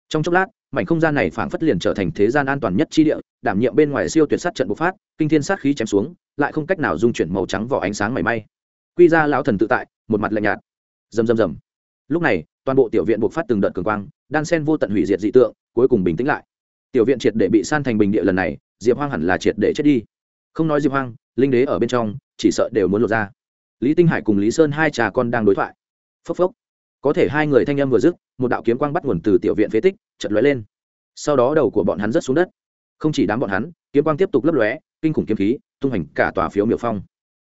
Trong chốc lát, mảnh không gian này phảng phất liền trở thành thế gian an toàn nhất chi địa, đảm nhiệm bên ngoài siêu tuyệt sát trận bộc phát, kinh thiên sát khí chém xuống, lại không cách nào dung chuyển màu trắng vỏ ánh sáng mảy may. Quy ra lão thần tự tại, một mặt lạnh nhạt rầm rầm rầm. Lúc này, toàn bộ tiểu viện buộc phát từng đợt cường quang, đan sen vô tận hủy diệt dị tượng, cuối cùng bình tĩnh lại. Tiểu viện triệt để bị san thành bình địa lần này, diệp hoang hẳn là triệt để chết đi. Không nói diệp hoang, linh đế ở bên trong, chỉ sợ đều muốn lộ ra. Lý tinh hải cùng lý sơn hai cha con đang đối thoại. Phốc phốc. Có thể hai người thanh âm vừa dứt, một đạo kiếm quang bắt nguồn từ tiểu viện phế tích, chợt lóe lên. Sau đó đầu của bọn hắn rớt xuống đất. Không chỉ đám bọn hắn, kiếm quang tiếp tục lấp lóe, kinh khủng kiếm khí, tung hành cả tòa phiếu miểu phong.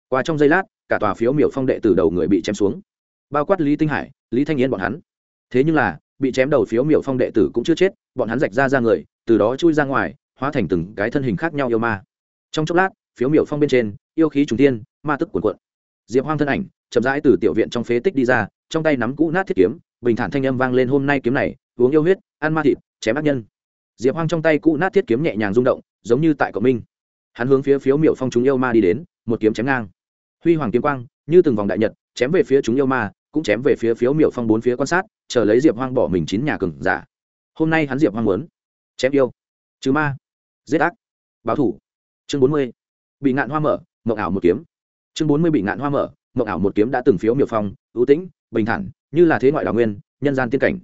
Qua trong giây lát, cả tòa phiếu miểu phong đệ tử đầu người bị chém xuống bao quát lý tinh hải, lý thanh yên bọn hắn. Thế nhưng là, bị chém đầu phiếu miểu phong đệ tử cũng chưa chết, bọn hắn rạch ra ra người, từ đó chui ra ngoài, hóa thành từng cái thân hình khác nhau yêu ma. Trong chốc lát, phiếu miểu phong bên trên, yêu khí trùng tiên ma tức cuồn cuộn. Diệp hoang thân ảnh, chậm rãi từ tiểu viện trong phế tích đi ra, trong tay nắm cũ nát thiết kiếm, bình thản thanh âm vang lên hôm nay kiếm này, uống yêu huyết, ăn ma thịt, chém ác nhân. Diệp hoang trong tay cũ nát thiết kiếm nhẹ nhàng rung động, giống như tại cộng minh. Hắn hướng phía phiếu miệu phong chúng yêu ma đi đến, một kiếm chém ngang. Huy hoàng kiếm quang, như từng vòng đại nhật, chém về phía chúng yêu ma cũng chém về phía phiếu miệu phong bốn phía quan sát, chờ lấy diệp hoang bỏ mình chín nhà cừng giả. Hôm nay hắn diệp hoang muốn chém yêu. Chứ ma. Giết ác. Báo thủ. Chương bốn mươi. Bị ngạn hoa mở, mộng ảo một kiếm. Chương bốn mươi bị ngạn hoa mở, mộng ảo một kiếm đã từng phiếu miệu phong, ưu tĩnh, bình thản, như là thế ngoại đào nguyên, nhân gian tiên cảnh.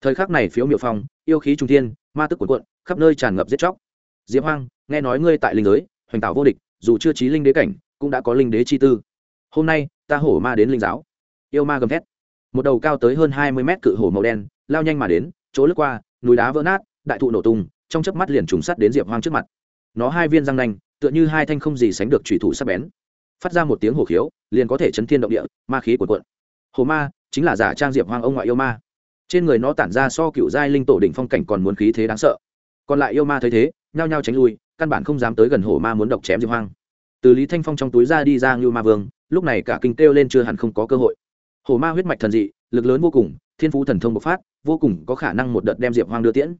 Thời khắc này phiếu miệu phong, yêu khí trung thiên, ma tức cuộn cuộn, khắp nơi tràn ngập giết chóc. Diệp hoang, nghe nói ngươi tại linh giới, hoành tạo vô địch, dù chưa trí linh đế cảnh, cũng đã có linh đế chi tư. Hôm nay, ta hổ ma đến linh giáo yêu ma gầm thét. Một đầu cao tới hơn hai mươi mét cự hổ màu đen lao nhanh mà đến chỗ lướt qua núi đá vỡ nát đại thụ nổ tung trong chớp mắt liền trùng sắt đến diệp hoang trước mặt. Nó hai viên răng nanh tựa như hai thanh không gì sánh được thủy thủ sắc bén. Phát ra một tiếng hổ khiếu liền có thể chấn thiên động địa ma khí của quận, hồ ma chính là giả trang diệp hoang ông ngoại yêu ma. Trên người nó tản ra so cựu giai linh tổ đỉnh phong cảnh còn muốn khí thế đáng sợ. Còn lại yêu ma thấy thế nhao nhao tránh lui căn bản không dám tới gần hổ ma muốn độc chém diệp hoang. Từ lý thanh phong trong túi ra đi ra ngưu ma vương lúc này cả kinh kêu lên chưa hẳn không có cơ hội hổ ma huyết mạch thần dị, lực lớn vô cùng, thiên phú thần thông bộc phát, vô cùng có khả năng một đợt đem diệp hoang đưa tiễn.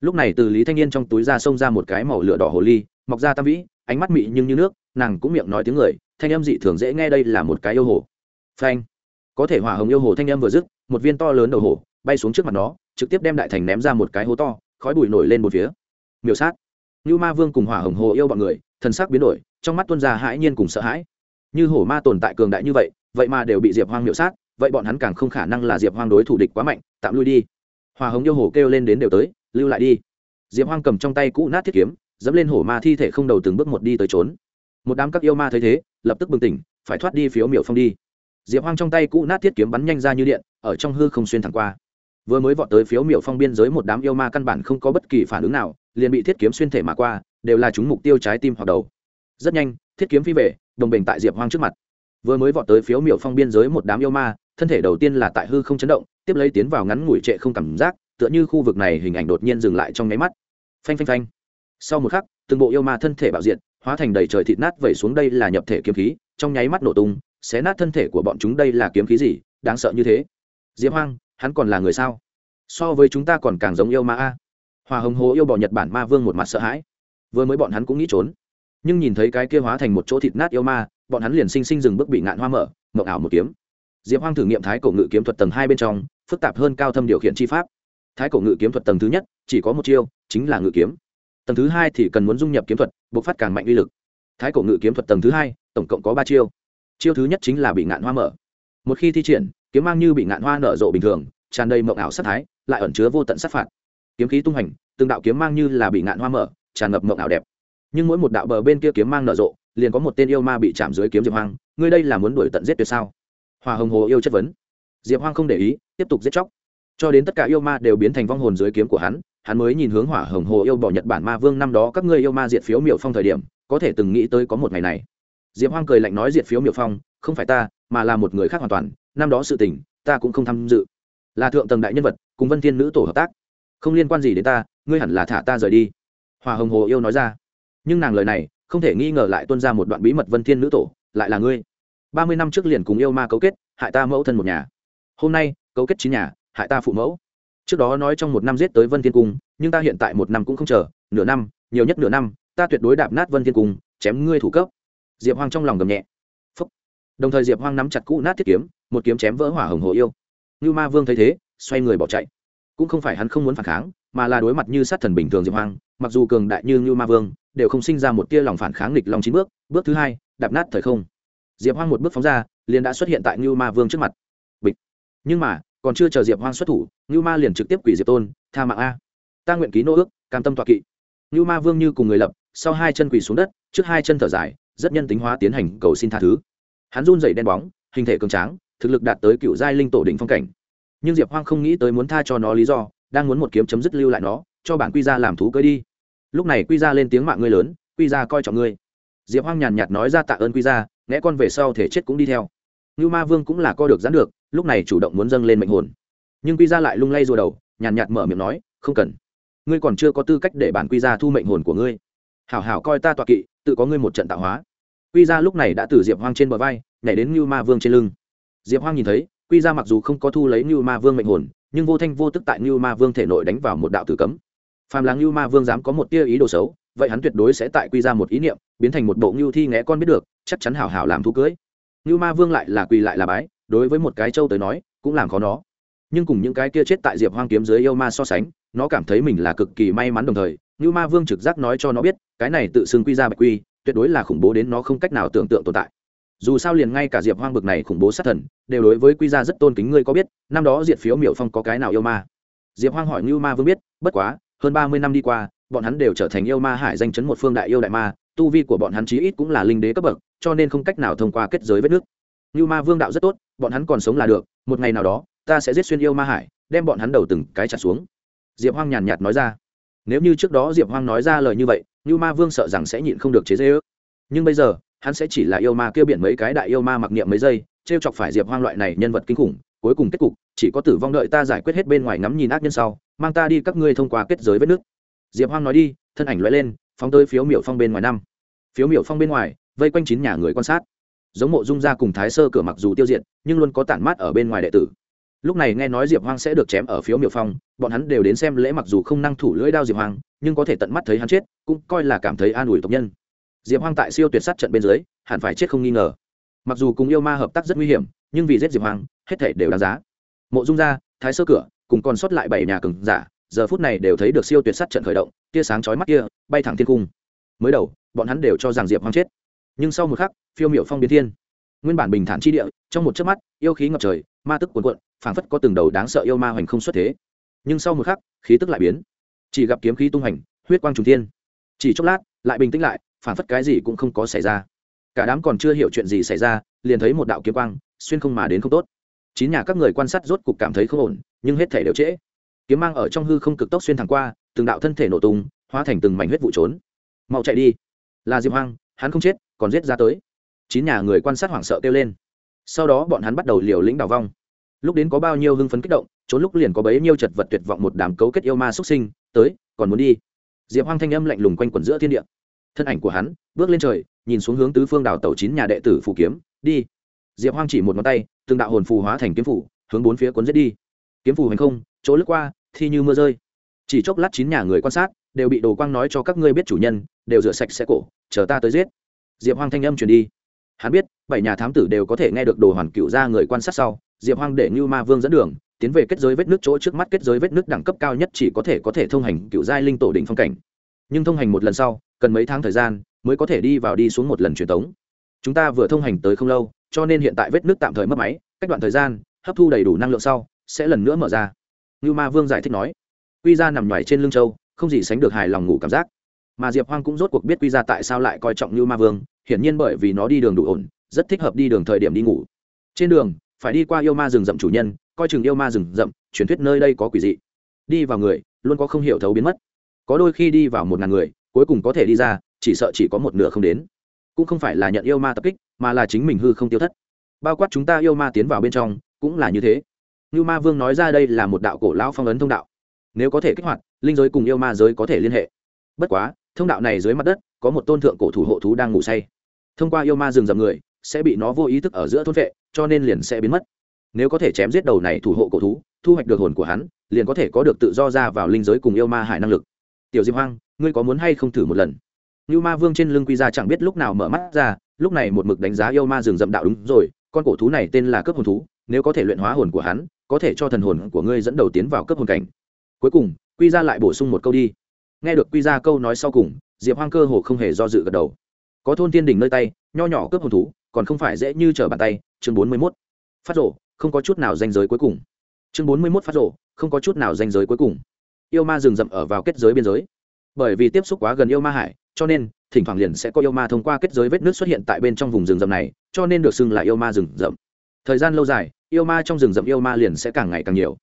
Lúc này từ lý thanh niên trong túi ra xông ra một cái màu lửa đỏ hồ ly, mọc ra tam vĩ, ánh mắt mị nhưng như nước, nàng cũng miệng nói tiếng người, thanh âm dị thường dễ nghe đây là một cái yêu hồ. Phanh! Có thể hỏa hồng yêu hồ thanh âm vừa dứt, một viên to lớn đầu hồ bay xuống trước mặt nó, trực tiếp đem đại thành ném ra một cái hố to, khói bụi nổi lên một phía. Miêu sát! Như ma vương cùng hỏa hồng hồ yêu bọn người, thần sắc biến đổi, trong mắt tuân ra hãi nhiên cùng sợ hãi. Như hổ ma tồn tại cường đại như vậy vậy mà đều bị diệp hoang miêu sát vậy bọn hắn càng không khả năng là diệp hoang đối thủ địch quá mạnh, tạm lui đi. Hòa hồng yêu hồ kêu lên đến đều tới, lưu lại đi. Diệp hoang cầm trong tay cũ nát thiết kiếm, dẫm lên hổ ma thi thể không đầu từng bước một đi tới trốn. Một đám các yêu ma thấy thế, lập tức bừng tỉnh, phải thoát đi phiếu miểu phong đi. Diệp hoang trong tay cũ nát thiết kiếm bắn nhanh ra như điện, ở trong hư không xuyên thẳng qua. Vừa mới vọt tới phiếu miểu phong biên giới một đám yêu ma căn bản không có bất kỳ phản ứng nào, liền bị thiết kiếm xuyên thể mà qua, đều là chúng mục tiêu trái tim hoặc đầu. Rất nhanh, thiết kiếm phi về, đồng bình tại diệp hoang trước mặt vừa mới vọt tới phiếu miểu phong biên giới một đám yêu ma, thân thể đầu tiên là tại hư không chấn động, tiếp lấy tiến vào ngắn ngủi trệ không cảm giác, tựa như khu vực này hình ảnh đột nhiên dừng lại trong nháy mắt. Phanh phanh phanh. Sau một khắc, từng bộ yêu ma thân thể bạo diện hóa thành đầy trời thịt nát vẩy xuống đây là nhập thể kiếm khí, trong nháy mắt nổ tung, xé nát thân thể của bọn chúng đây là kiếm khí gì, đáng sợ như thế. Diệp hoang, hắn còn là người sao? So với chúng ta còn càng giống yêu ma a. Hòa hồng hồ yêu bỏ nhật bản ma vương một mặt sợ hãi. Vừa mới bọn hắn cũng nghĩ trốn. Nhưng nhìn thấy cái kia hóa thành một chỗ thịt nát yêu ma bọn hắn liền sinh sinh dừng bước bị ngạn hoa mở, mộng ảo một kiếm. Diệp hoang thử nghiệm thái cổ ngự kiếm thuật tầng hai bên trong, phức tạp hơn cao thâm điều khiển chi pháp. Thái cổ ngự kiếm thuật tầng thứ nhất, chỉ có một chiêu, chính là ngự kiếm. Tầng thứ hai thì cần muốn dung nhập kiếm thuật, bộc phát càng mạnh uy lực. Thái cổ ngự kiếm thuật tầng thứ hai, tổng cộng có ba chiêu. Chiêu thứ nhất chính là bị ngạn hoa mở. Một khi thi triển, kiếm mang như bị ngạn hoa nở rộ bình thường, tràn đầy mộng ảo sát thái, lại ẩn chứa vô tận sát phạt. Kiếm khí tung hành, từng đạo kiếm mang như là bị ngạn hoa mở, tràn ngập mộng ảo đẹp. Nhưng mỗi một đạo bờ bên kia kiếm mang nở rộ liền có một tên yêu ma bị chạm dưới kiếm diệp hoang, ngươi đây là muốn đuổi tận giết tuyệt sao? Hòa hồng hồ yêu chất vấn. Diệp hoang không để ý, tiếp tục giết chóc. Cho đến tất cả yêu ma đều biến thành vong hồn dưới kiếm của hắn hắn mới nhìn hướng hỏa hồng hồ yêu bỏ nhật bản ma vương năm đó các ngươi yêu ma diệt phiếu miểu phong thời điểm, có thể từng nghĩ tới có một ngày này. Diệp hoang cười lạnh nói diệt phiếu miểu phong, không phải ta, mà là một người khác hoàn toàn, năm đó sự tình, ta cũng không tham dự. Là thượng tầng đại nhân vật, cùng vân thiên nữ tổ hợp tác. Không liên quan gì đến ta, ngươi hẳn là thả ta rời đi. Hòa hồng hồ yêu nói ra. Nhưng nàng lời này không thể nghi ngờ lại tuân ra một đoạn bí mật vân thiên nữ tổ, lại là ngươi. Ba mươi năm trước liền cùng yêu ma cấu kết, hại ta mẫu thân một nhà. Hôm nay, cấu kết chín nhà, hại ta phụ mẫu. Trước đó nói trong một năm giết tới vân thiên cung, nhưng ta hiện tại một năm cũng không chờ, nửa năm, nhiều nhất nửa năm, ta tuyệt đối đạp nát vân thiên cung, chém ngươi thủ cấp. Diệp hoang trong lòng gầm nhẹ. Phúc. đồng thời diệp hoang nắm chặt cũ nát thiết kiếm, một kiếm chém vỡ hỏa hồng hồ yêu. Như ma vương thấy thế, xoay người bỏ chạy. Cũng không phải hắn không muốn phản kháng, mà là đối mặt như sát thần bình thường diệp hoang, mặc dù cường đại như như ma vương đều không sinh ra một tia lòng phản kháng nghịch lòng chín bước bước thứ hai, đạp nát thời không. Diệp hoang một bước phóng ra, liền đã xuất hiện tại ngưu ma vương trước mặt. Bịch. Nhưng mà, còn chưa chờ diệp hoang xuất thủ, ngưu ma liền trực tiếp quỷ diệp tôn, tha mạng a. Ta nguyện ký nô ước, cam tâm tọa kỵ. Ngưu ma vương như cùng người lập, sau hai chân quỳ xuống đất, trước hai chân thở dài, rất nhân tính hóa tiến hành cầu xin tha thứ. Hắn run dày đen bóng, hình thể cường tráng, thực lực đạt tới cựu giai linh tổ đỉnh phong cảnh. Nhưng diệp hoang không nghĩ tới muốn tha cho nó lý do, đang muốn một kiếm chấm dứt lưu lại nó, cho bản quy ra làm thú cưới đi lúc này quy ra lên tiếng mạng ngươi lớn, quy ra coi trọng ngươi. Diệp hoang nhàn nhạt nói ra tạ ơn quy ra nghe con về sau thể chết cũng đi theo. Ngưu ma vương cũng là co được dán được, lúc này chủ động muốn dâng lên mệnh hồn. Nhưng quy ra lại lung lay rùa đầu, nhàn nhạt mở miệng nói, không cần. Ngươi còn chưa có tư cách để bản quy ra thu mệnh hồn của ngươi. Hảo hảo coi ta tọa kỵ, tự có ngươi một trận tạo hóa. Quy ra lúc này đã từ diệp hoang trên bờ vai, nhảy đến ngưu ma vương trên lưng. Diệp hoang nhìn thấy, quy ra mặc dù không có thu lấy ngưu ma vương mệnh hồn, nhưng vô thanh vô tức tại ngưu ma vương thể nội đánh vào một đạo tử cấm phàm là ngưu ma vương dám có một tia ý đồ xấu, vậy hắn tuyệt đối sẽ tại quy ra một ý niệm, biến thành một bộ ngưu thi nghé con biết được, chắc chắn hảo hảo làm thú cưới. Ngưu ma vương lại là quỳ lại là bái, đối với một cái châu tới nói, cũng làm khó nó. Nhưng cùng những cái kia chết tại diệp hoang kiếm dưới yêu ma so sánh, nó cảm thấy mình là cực kỳ may mắn đồng thời, ngưu ma vương trực giác nói cho nó biết, cái này tự xưng quy ra bạch quy, tuyệt đối là khủng bố đến nó không cách nào tưởng tượng tồn tại. Dù sao liền ngay cả diệp hoang bực này khủng bố sát thần, đều đối với quy ra rất tôn kính ngươi có biết, năm đó diệt phiếu miểu phong có cái nào yêu ma? Diệp hoang hỏi ngưu ma vương biết, bất quá hơn ba mươi năm đi qua, bọn hắn đều trở thành yêu ma hải danh chấn một phương đại yêu đại ma, tu vi của bọn hắn chí ít cũng là linh đế cấp bậc, cho nên không cách nào thông qua kết giới vết nước. Như ma vương đạo rất tốt, bọn hắn còn sống là được, một ngày nào đó, ta sẽ giết xuyên yêu ma hải, đem bọn hắn đầu từng cái chặt xuống. Diệp hoang nhàn nhạt nói ra. Nếu như trước đó diệp hoang nói ra lời như vậy, Như ma vương sợ rằng sẽ nhịn không được chế dễ ước nhưng bây giờ, hắn sẽ chỉ là yêu ma kêu biển mấy cái đại yêu ma mặc niệm mấy giây t r e o chọc phải diệp hoang loại này nhân vật kinh khủng cuối cùng kết cục, chỉ có tử vong đợi ta giải quyết hết bên ngoài ngắm nhìn ác nhân sau, mang ta đi các ngươi thông qua kết giới vết nước. Diệp hoang nói đi, thân ảnh loại lên, phóng tới phiếu miểu phong bên ngoài năm. Phiếu miểu phong bên ngoài, vây quanh chín nhà người quan sát. Giống mộ dung gia cùng thái sơ cửa mặc dù tiêu diệt, nhưng luôn có tản mát ở bên ngoài đệ tử. Lúc này nghe nói diệp hoang sẽ được chém ở phiếu miểu phong, bọn hắn đều đến xem lễ mặc dù không năng thủ lưỡi đao diệp hoang, nhưng có thể tận mắt thấy hắn chết, cũng coi là cảm thấy an ủi tộc nhân. Diệp hoang tại siêu tuyệt sát trận bên dưới, hẳn phải chết không nghi ngờ. Mặc dù cùng yêu ma hợp tác rất nguy hiểm, nhưng vì giết diệp hoang hết thể đều đáng giá. Mộ dung gia thái sơ cửa, cùng còn sót lại bảy nhà cường giả, giờ phút này đều thấy được siêu tuyệt sát trận khởi động, tia sáng chói mắt kia, bay thẳng thiên cung. Mới đầu, bọn hắn đều cho rằng diệp hoang chết. Nhưng sau một khắc, phiêu miểu phong biến thiên. Nguyên bản bình thản chi địa, trong một chớp mắt, yêu khí ngập trời, ma tức cuồn cuộn, phảng phất có từng đầu đáng sợ yêu ma hoành không xuất thế. Nhưng sau một khắc, khí tức lại biến. Chỉ gặp kiếm khí tung hành, huyết quang trùng thiên. Chỉ chốc lát, lại bình tĩnh lại, phảng phất cái gì cũng không có xảy ra. Cả đám còn chưa hiểu chuyện gì xảy ra, liền thấy một đạo kiếm quang, xuyên không mà đến không tốt chín nhà các người quan sát rốt cục cảm thấy không ổn, nhưng hết thể đều trễ. Kiếm mang ở trong hư không cực tốc xuyên thẳng qua, từng đạo thân thể nổ tung, hóa thành từng mảnh huyết vụ trốn. Mau chạy đi. Là diệp hoang, hắn không chết, còn giết ra tới. Chín nhà người quan sát hoảng sợ kêu lên. Sau đó bọn hắn bắt đầu liều lĩnh đào vong. Lúc đến có bao nhiêu hưng phấn kích động, trốn lúc liền có bấy nhiêu chật vật tuyệt vọng một đám cấu kết yêu ma xuất sinh, tới, còn muốn đi. Diệp hoang thanh âm lạnh lùng quanh quẩn giữa thiên địa. Thân ảnh của hắn, bước lên trời, nhìn xuống hướng tứ phương đảo tàu chín nhà đệ tử phù kiếm, đi. Diệp hoang chỉ một ngón tay từng đạo hồn phù hóa thành kiếm phủ, hướng bốn phía cuốn giết đi. Kiếm phù hành không, chỗ lướt qua, thi như mưa rơi. Chỉ chốc lát chín nhà người quan sát, đều bị đồ quang nói cho các ngươi biết chủ nhân, đều rửa sạch xe cổ, chờ ta tới giết. Diệp hoang thanh âm truyền đi. Hắn biết, bảy nhà thám tử đều có thể nghe được đồ hoàn cựu ra người quan sát sau, diệp hoang để ngưu ma vương dẫn đường, tiến về kết giới vết nước chỗ trước mắt kết giới vết nước đẳng cấp cao nhất chỉ có thể có thể thông hành cựu giai linh tổ đỉnh phong cảnh. Nhưng thông hành một lần sau, cần mấy tháng thời gian, mới có thể đi vào đi xuống một lần truyền tống. Chúng ta vừa thông hành tới không lâu cho nên hiện tại vết nước tạm thời mất máy, cách đoạn thời gian, hấp thu đầy đủ năng lượng sau, sẽ lần nữa mở ra. Như ma vương giải thích nói, quy ra nằm ngoài trên lưng châu, không gì sánh được hài lòng ngủ cảm giác. Mà diệp hoang cũng rốt cuộc biết quy ra tại sao lại coi trọng như ma vương, hiển nhiên bởi vì nó đi đường đủ ổn, rất thích hợp đi đường thời điểm đi ngủ. Trên đường, phải đi qua yêu ma rừng rậm chủ nhân, coi chừng yêu ma rừng rậm, truyền thuyết nơi đây có quỷ dị. Đi vào người, luôn có không hiểu thấu biến mất. Có đôi khi đi vào một ngàn người, cuối cùng có thể đi ra, chỉ sợ chỉ có một nửa không đến. Cũng không phải là nhận yêu ma tập kích mà là chính mình hư không tiêu thất. Bao quát chúng ta yêu ma tiến vào bên trong, cũng là như thế. Như ma vương nói ra đây là một đạo cổ lão phong ấn thông đạo. Nếu có thể kích hoạt, linh giới cùng yêu ma giới có thể liên hệ. Bất quá, thông đạo này dưới mặt đất, có một tôn thượng cổ thủ hộ thú đang ngủ say. Thông qua yêu ma rừng rậm người, sẽ bị nó vô ý thức ở giữa thôn vệ, cho nên liền sẽ biến mất. Nếu có thể chém giết đầu này thủ hộ cổ thú, thu hoạch được hồn của hắn, liền có thể có được tự do ra vào linh giới cùng yêu ma hải năng lực. Tiểu diêm hoang, ngươi có muốn hay không thử một lần? Như ma vương trên lưng quy ra chẳng biết lúc nào mở mắt ra, lúc này một mực đánh giá yêu ma rừng rậm đạo đúng rồi, con cổ thú này tên là cấp hồn thú, nếu có thể luyện hóa hồn của hắn, có thể cho thần hồn của ngươi dẫn đầu tiến vào cấp hồn cảnh. Cuối cùng, quy ra lại bổ sung một câu đi. Nghe được quy ra câu nói sau cùng, diệp hoang cơ hồ không hề do dự gật đầu. Có thôn tiên đỉnh nơi tay, nho nhỏ cướp hồn thú, còn không phải dễ như trở bàn tay, chương bốn mươi mốt. Phát rổ không có chút nào danh giới cuối cùng. Chương bốn mươi mốt phát rổ không có chút nào danh giới cuối cùng. Yêu ma rừng rậm ở vào kết giới biên giới bởi vì tiếp xúc quá gần yêu ma hải, cho nên, thỉnh thoảng liền sẽ có yêu ma thông qua kết giới vết nước xuất hiện tại bên trong vùng rừng rậm này, cho nên được xưng là yêu ma rừng rậm. Thời gian lâu dài, yêu ma trong rừng rậm yêu ma liền sẽ càng ngày càng nhiều.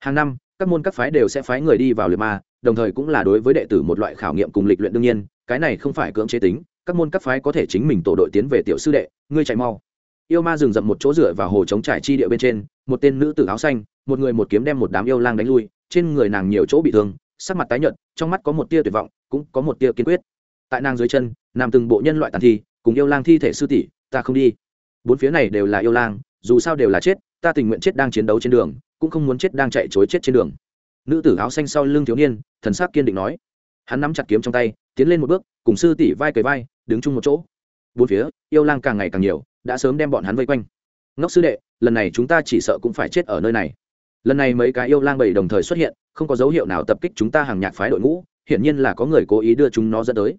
Hàng năm, các môn các phái đều sẽ phái người đi vào liệt ma, đồng thời cũng là đối với đệ tử một loại khảo nghiệm cùng lịch luyện đương nhiên, cái này không phải cưỡng chế tính, các môn các phái có thể chính mình tổ đội tiến về tiểu sư đệ, ngươi chạy mau. Yêu ma rừng rậm một chỗ rửa vào hồ chống trải chi địa bên trên, một tên nữ tử áo xanh, một người một kiếm đem một đám yêu lang đánh lui, trên người nàng nhiều chỗ bị thương sắc mặt tái nhợt, trong mắt có một tia tuyệt vọng, cũng có một tia kiên quyết. Tại nàng dưới chân, nằm từng bộ nhân loại tàn thi, cùng yêu lang thi thể sư tỷ, ta không đi. Bốn phía này đều là yêu lang, dù sao đều là chết, ta tình nguyện chết đang chiến đấu trên đường, cũng không muốn chết đang chạy chối chết trên đường. Nữ tử áo xanh sau lưng thiếu niên, thần sắc kiên định nói. Hắn nắm chặt kiếm trong tay, tiến lên một bước, cùng sư tỷ vai cầy vai, đứng chung một chỗ. Bốn phía, yêu lang càng ngày càng nhiều, đã sớm đem bọn hắn vây quanh. Ngốc sư đệ, lần này chúng ta chỉ sợ cũng phải chết ở nơi này. Lần này mấy cái yêu lang bảy đồng thời xuất hiện không có dấu hiệu nào tập kích chúng ta hàng nhạc phái đội ngũ, hiển nhiên là có người cố ý đưa chúng nó dẫn tới.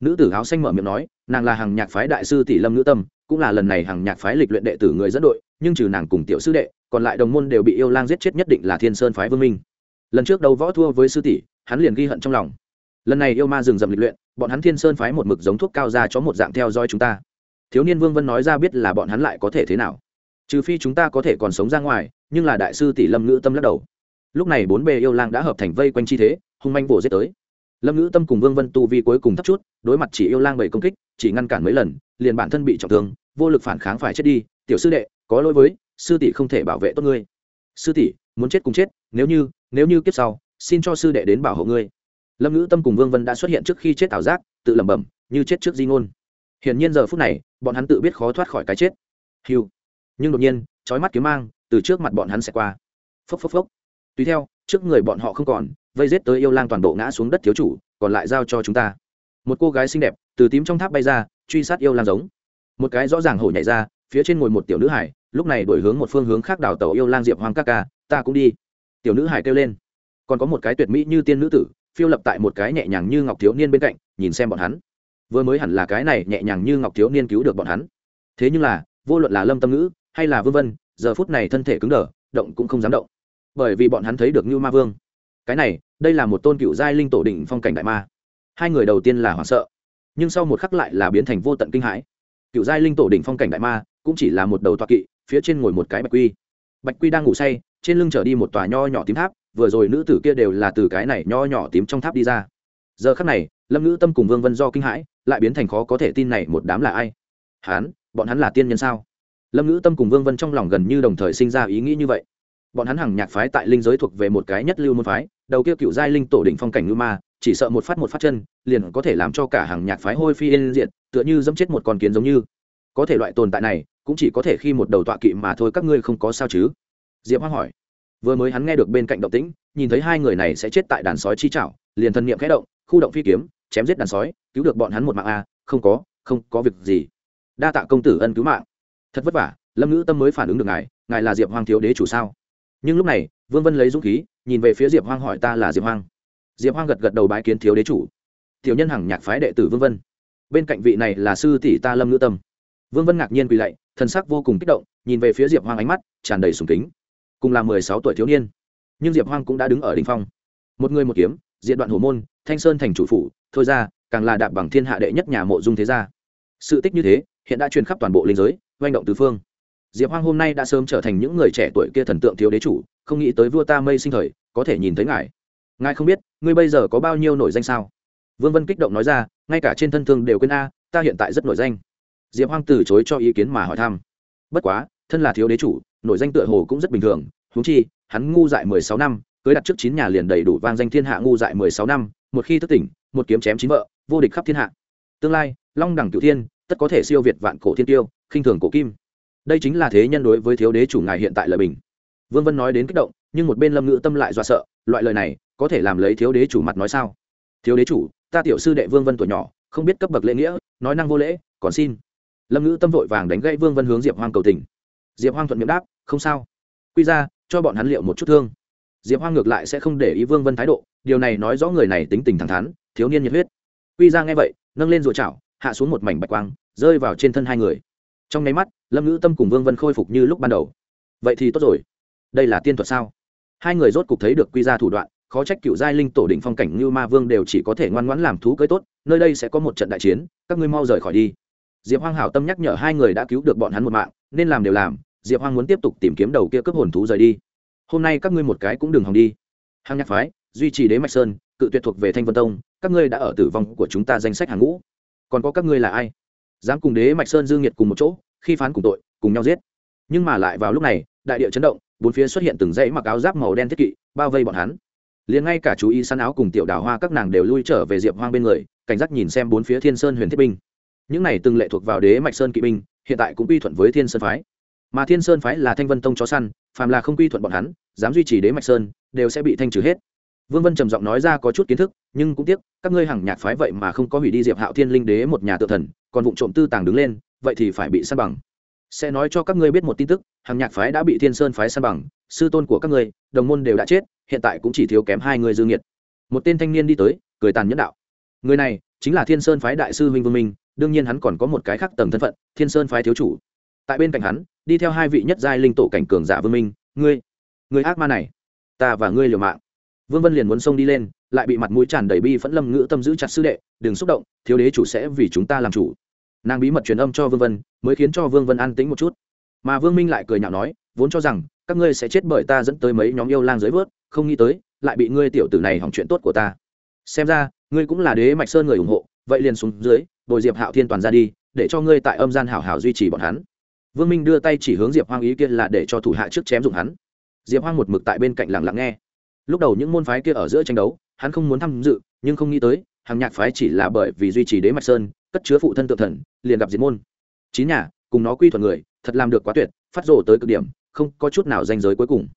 Nữ tử áo xanh mở miệng nói, nàng là hàng nhạc phái đại sư tỷ lâm nữ tâm, cũng là lần này hàng nhạc phái lịch luyện đệ tử người dẫn đội, nhưng trừ nàng cùng tiểu sư đệ, còn lại đồng môn đều bị yêu lang giết chết nhất định là thiên sơn phái vương minh. Lần trước đấu võ thua với sư tỷ, hắn liền ghi hận trong lòng. Lần này yêu ma rừng rậm lịch luyện, bọn hắn thiên sơn phái một mực giống thuốc cao ra cho một dạng theo dõi chúng ta. Thiếu niên vương vân nói ra biết là bọn hắn lại có thể thế nào. Trừ phi chúng ta có thể còn sống ra ngoài, nhưng là đại sư tỷ lâm ngữ tâm lắc đầu lúc này bốn bề yêu lang đã hợp thành vây quanh chi thế, hung manh vồ giết tới. Lâm ngữ tâm cùng vương vân tu vi cuối cùng thấp chút, đối mặt chỉ yêu lang bảy công kích, chỉ ngăn cản mấy lần, liền bản thân bị trọng thương, vô lực phản kháng phải chết đi. Tiểu sư đệ, có lỗi với, sư tỷ không thể bảo vệ tốt ngươi. Sư tỷ, muốn chết cùng chết, nếu như nếu như kiếp sau, xin cho sư đệ đến bảo hộ ngươi. Lâm ngữ tâm cùng vương vân đã xuất hiện trước khi chết ảo giác, tự lẩm bẩm, như chết trước di ngôn. Hiển nhiên giờ phút này, bọn hắn tự biết khó thoát khỏi cái chết. Hiu nhưng đột nhiên trói mắt kiếm mang, từ trước mặt bọn hắn sẽ qua. Phốc phốc phốc tùy theo, trước người bọn họ không còn, vây rết tới yêu lang toàn bộ ngã xuống đất thiếu chủ, còn lại giao cho chúng ta. Một cô gái xinh đẹp, từ tím trong tháp bay ra, truy sát yêu lang giống. Một cái rõ ràng hổ nhảy ra, phía trên ngồi một tiểu nữ hải, lúc này đổi hướng một phương hướng khác đào tàu yêu lang diệp hoang các ca, ta cũng đi. Tiểu nữ hải kêu lên. Còn có một cái tuyệt mỹ như tiên nữ tử, phiêu lập tại một cái nhẹ nhàng như ngọc thiếu niên bên cạnh, nhìn xem bọn hắn. Vừa mới hẳn là cái này nhẹ nhàng như ngọc thiếu niên cứu được bọn hắn. Thế nhưng là, vô luận là lâm tâm ngữ, hay là vương vân, giờ phút này thân thể cứng đờ, động cũng không dám động bởi vì bọn hắn thấy được như ma vương. Cái này, đây là một tôn cựu giai linh tổ định phong cảnh đại ma. Hai người đầu tiên là hoảng sợ, nhưng sau một khắc lại là biến thành vô tận kinh hãi. Cựu giai linh tổ đỉnh phong cảnh đại ma cũng chỉ là một đầu toa kỵ, phía trên ngồi một cái bạch quy. Bạch quy đang ngủ say, trên lưng trở đi một tòa nho nhỏ tím tháp, vừa rồi nữ tử kia đều là từ cái này nho nhỏ tím trong tháp đi ra. Giờ khắc này, lâm ngữ tâm cùng vương vân do kinh hãi, lại biến thành khó có thể tin này một đám là ai? Hán, bọn hắn là tiên nhân sao? Lâm ngữ tâm cùng vương vân trong lòng gần như đồng thời sinh ra ý nghĩ như vậy bọn hắn hằng nhạc phái tại linh giới thuộc về một cái nhất lưu môn phái, đầu kia cựu giai linh tổ đỉnh phong cảnh ngư ma, chỉ sợ một phát một phát chân, liền có thể làm cho cả hàng nhạc phái hôi phi yên diện tựa như dẫm chết một con kiến giống như. Có thể loại tồn tại này, cũng chỉ có thể khi một đầu tọa kỵ mà thôi, các ngươi không có sao chứ? Diệp hoang hỏi. Vừa mới hắn nghe được bên cạnh động tĩnh, nhìn thấy hai người này sẽ chết tại đàn sói chi chảo liền thân niệm khẽ động, khu động phi kiếm, chém giết đàn sói, cứu được bọn hắn một mạng a à, không có không có việc gì. Đa tạ công tử ân cứu mạng. Thật vất vả, lâm ngữ tâm mới phản ứng được ngài ngài là diệp hoang thiếu đế chủ sao? Nhưng lúc này, vương vân lấy dũng khí, nhìn về phía diệp hoang hỏi ta là diệp hoang. Diệp hoang gật gật đầu bái kiến thiếu đế chủ. Tiểu nhân hằng nhạc phái đệ tử vương vân. Bên cạnh vị này là sư tỷ ta lâm ngữ tâm. Vương vân ngạc nhiên quỳ lạy, thần sắc vô cùng kích động, nhìn về phía diệp hoang ánh mắt, tràn đầy sùng kính. Cùng là mười sáu tuổi thiếu niên, nhưng diệp hoang cũng đã đứng ở đ ỉ n h phong. Một người một kiếm diện đoạn hổ môn, thanh sơn thành chủ phủ, thôi ra, càng là đạp bằng thiên hạ đệ nhất nhà mộ dung thế gia. Sự tích như thế, hiện đã truyền khắp toàn bộ linh giới doanh động tứ phương diệp hoang hôm nay đã sớm trở thành những người trẻ tuổi kia thần tượng thiếu đế chủ, không nghĩ tới vua ta mây sinh thời, có thể nhìn thấy ngài. Ngài không biết, ngươi bây giờ có bao nhiêu nổi danh sao? Vương vân kích động nói ra, ngay cả trên thân thương đều quên a, ta hiện tại rất nổi danh. Diệp hoang từ chối cho ý kiến mà hỏi thăm. Bất quá, thân là thiếu đế chủ, nổi danh tựa hồ cũng rất bình thường. Húng chi, hắn ngu dại mười sáu năm, cưới đặt trước chín nhà liền đầy đủ vang danh thiên hạ ngu dại mười sáu năm, một khi thức tỉnh, một kiếm chém chín vợ, vô địch khắp thiên hạ. Tương lai, long đẳng cửu thiên, tất có thể siêu việt vạn cổ thiên tiêu, khinh thường cổ kim đây chính là thế nhân đối với thiếu đế chủ ngài hiện tại lời bình. Vương vân nói đến kích động, nhưng một bên lâm ngữ tâm lại do sợ, loại lời này, có thể làm lấy thiếu đế chủ mặt nói sao? Thiếu đế chủ, ta tiểu sư đệ vương vân tuổi nhỏ, không biết cấp bậc lễ nghĩa, nói năng vô lễ, còn xin. Lâm ngữ tâm vội vàng đánh gãy vương vân hướng diệp hoang cầu tình. Diệp hoang thuận miệng đáp, không sao. Quy ra, cho bọn hắn liệu một chút thương. Diệp hoang ngược lại sẽ không để ý vương vân thái độ, điều này nói rõ người này tính tình thẳng thắn, thiếu niên nhiệt huyết. Quy ra nghe vậy, nâng lên rồi chảo, hạ xuống một mảnh bạch quang, rơi vào trên thân hai người. Trong nháy mắt lâm ngữ tâm cùng vương vân khôi phục như lúc ban đầu vậy thì tốt rồi đây là tiên thuật sao hai người rốt cục thấy được quy ra thủ đoạn khó trách cựu giai linh tổ định phong cảnh như ma vương đều chỉ có thể ngoan ngoãn làm thú cưới tốt nơi đây sẽ có một trận đại chiến các ngươi mau rời khỏi đi diệp hoang hảo tâm nhắc nhở hai người đã cứu được bọn hắn một mạng nên làm đều làm diệp hoang muốn tiếp tục tìm kiếm đầu kia cướp hồn thú rời đi hôm nay các ngươi một cái cũng đừng hòng đi hằng nhạc phái duy trì đế mạch sơn cự tuyệt thuộc về thanh vân tông các ngươi đã ở tử vong của chúng ta danh sách hàng ngũ còn có các ngươi là ai dám cùng đế mạch sơn dương nhiệt cùng một chỗ khi phán cùng tội, cùng nhau giết. Nhưng mà lại vào lúc này, đại địa chấn động, bốn phía xuất hiện từng dãy mặc áo giáp màu đen thiết kỵ, bao vây bọn hắn. Liền ngay cả chú ý săn áo cùng tiểu đào hoa các nàng đều lui trở về diệp hoang bên người, cảnh giác nhìn xem bốn phía thiên sơn huyền thiết binh. Những này từng lệ thuộc vào đế mạch sơn kỵ binh, hiện tại cũng quy thuận với thiên sơn phái. Mà thiên sơn phái là thanh vân tông chó săn, phàm là không quy thuận bọn hắn, dám duy trì đế mạch sơn, đều sẽ bị thanh trừ hết vương vân trầm giọng nói ra có chút kiến thức, nhưng cũng tiếc, các ngươi hằng nhạc phái vậy mà không có hủy đi diệp hạo thiên linh đế một nhà tự thần, còn vụ trộm tư tàng đứng lên, vậy thì phải bị săn bằng. Sẽ nói cho các ngươi biết một tin tức, hằng nhạc phái đã bị thiên sơn phái săn bằng, sư tôn của các ngươi, đồng môn đều đã chết, hiện tại cũng chỉ thiếu kém hai người dương nhiệt một tên thanh niên đi tới, cười tàn nhẫn đạo. Người này, chính là thiên sơn phái đại sư huynh vương minh, đương nhiên hắn còn có một cái khác tầng thân phận, thiên sơn phái thiếu chủ. Tại bên cạnh hắn, đi theo hai vị nhất giai linh tổ cảnh cường giả vương minh, ngươi ngươi ác ma này, ta và ngươi liều mạng vương vân liền muốn xông đi lên, lại bị mặt mũi tràn đầy bi phẫn lâm ngữ tâm giữ chặt sư đệ, đừng xúc động, thiếu đế chủ sẽ vì chúng ta làm chủ. Nàng bí mật truyền âm cho vương vân, mới khiến cho vương vân an tĩnh một chút. Mà vương minh lại cười nhạo nói, vốn cho rằng, các ngươi sẽ chết bởi ta dẫn tới mấy nhóm yêu lang dưới vớt, không nghĩ tới, lại bị ngươi tiểu tử này hỏng chuyện tốt của ta. Xem ra, ngươi cũng là đế mạch sơn người ủng hộ, vậy liền xuống dưới, bồi diệp hạo thiên toàn ra đi, để cho ngươi tại âm gian hảo hảo duy trì bọn hắn. Vương minh đưa tay chỉ hướng diệp hoang ý kia là để cho thủ hạ trước chém dụng hắn. Diệp hoang một mực tại bên cạnh lặng lặng nghe lúc đầu những môn phái kia ở giữa tranh đấu, hắn không muốn tham dự, nhưng không nghĩ tới, hàng nhạc phái chỉ là bởi vì duy trì đế mạch sơn, cất chứa phụ thân tự thần, liền gặp diệt môn. Chín nhà, cùng nó quy thuận người, thật làm được quá tuyệt, phát rồ tới cực điểm, không có chút nào danh giới cuối cùng.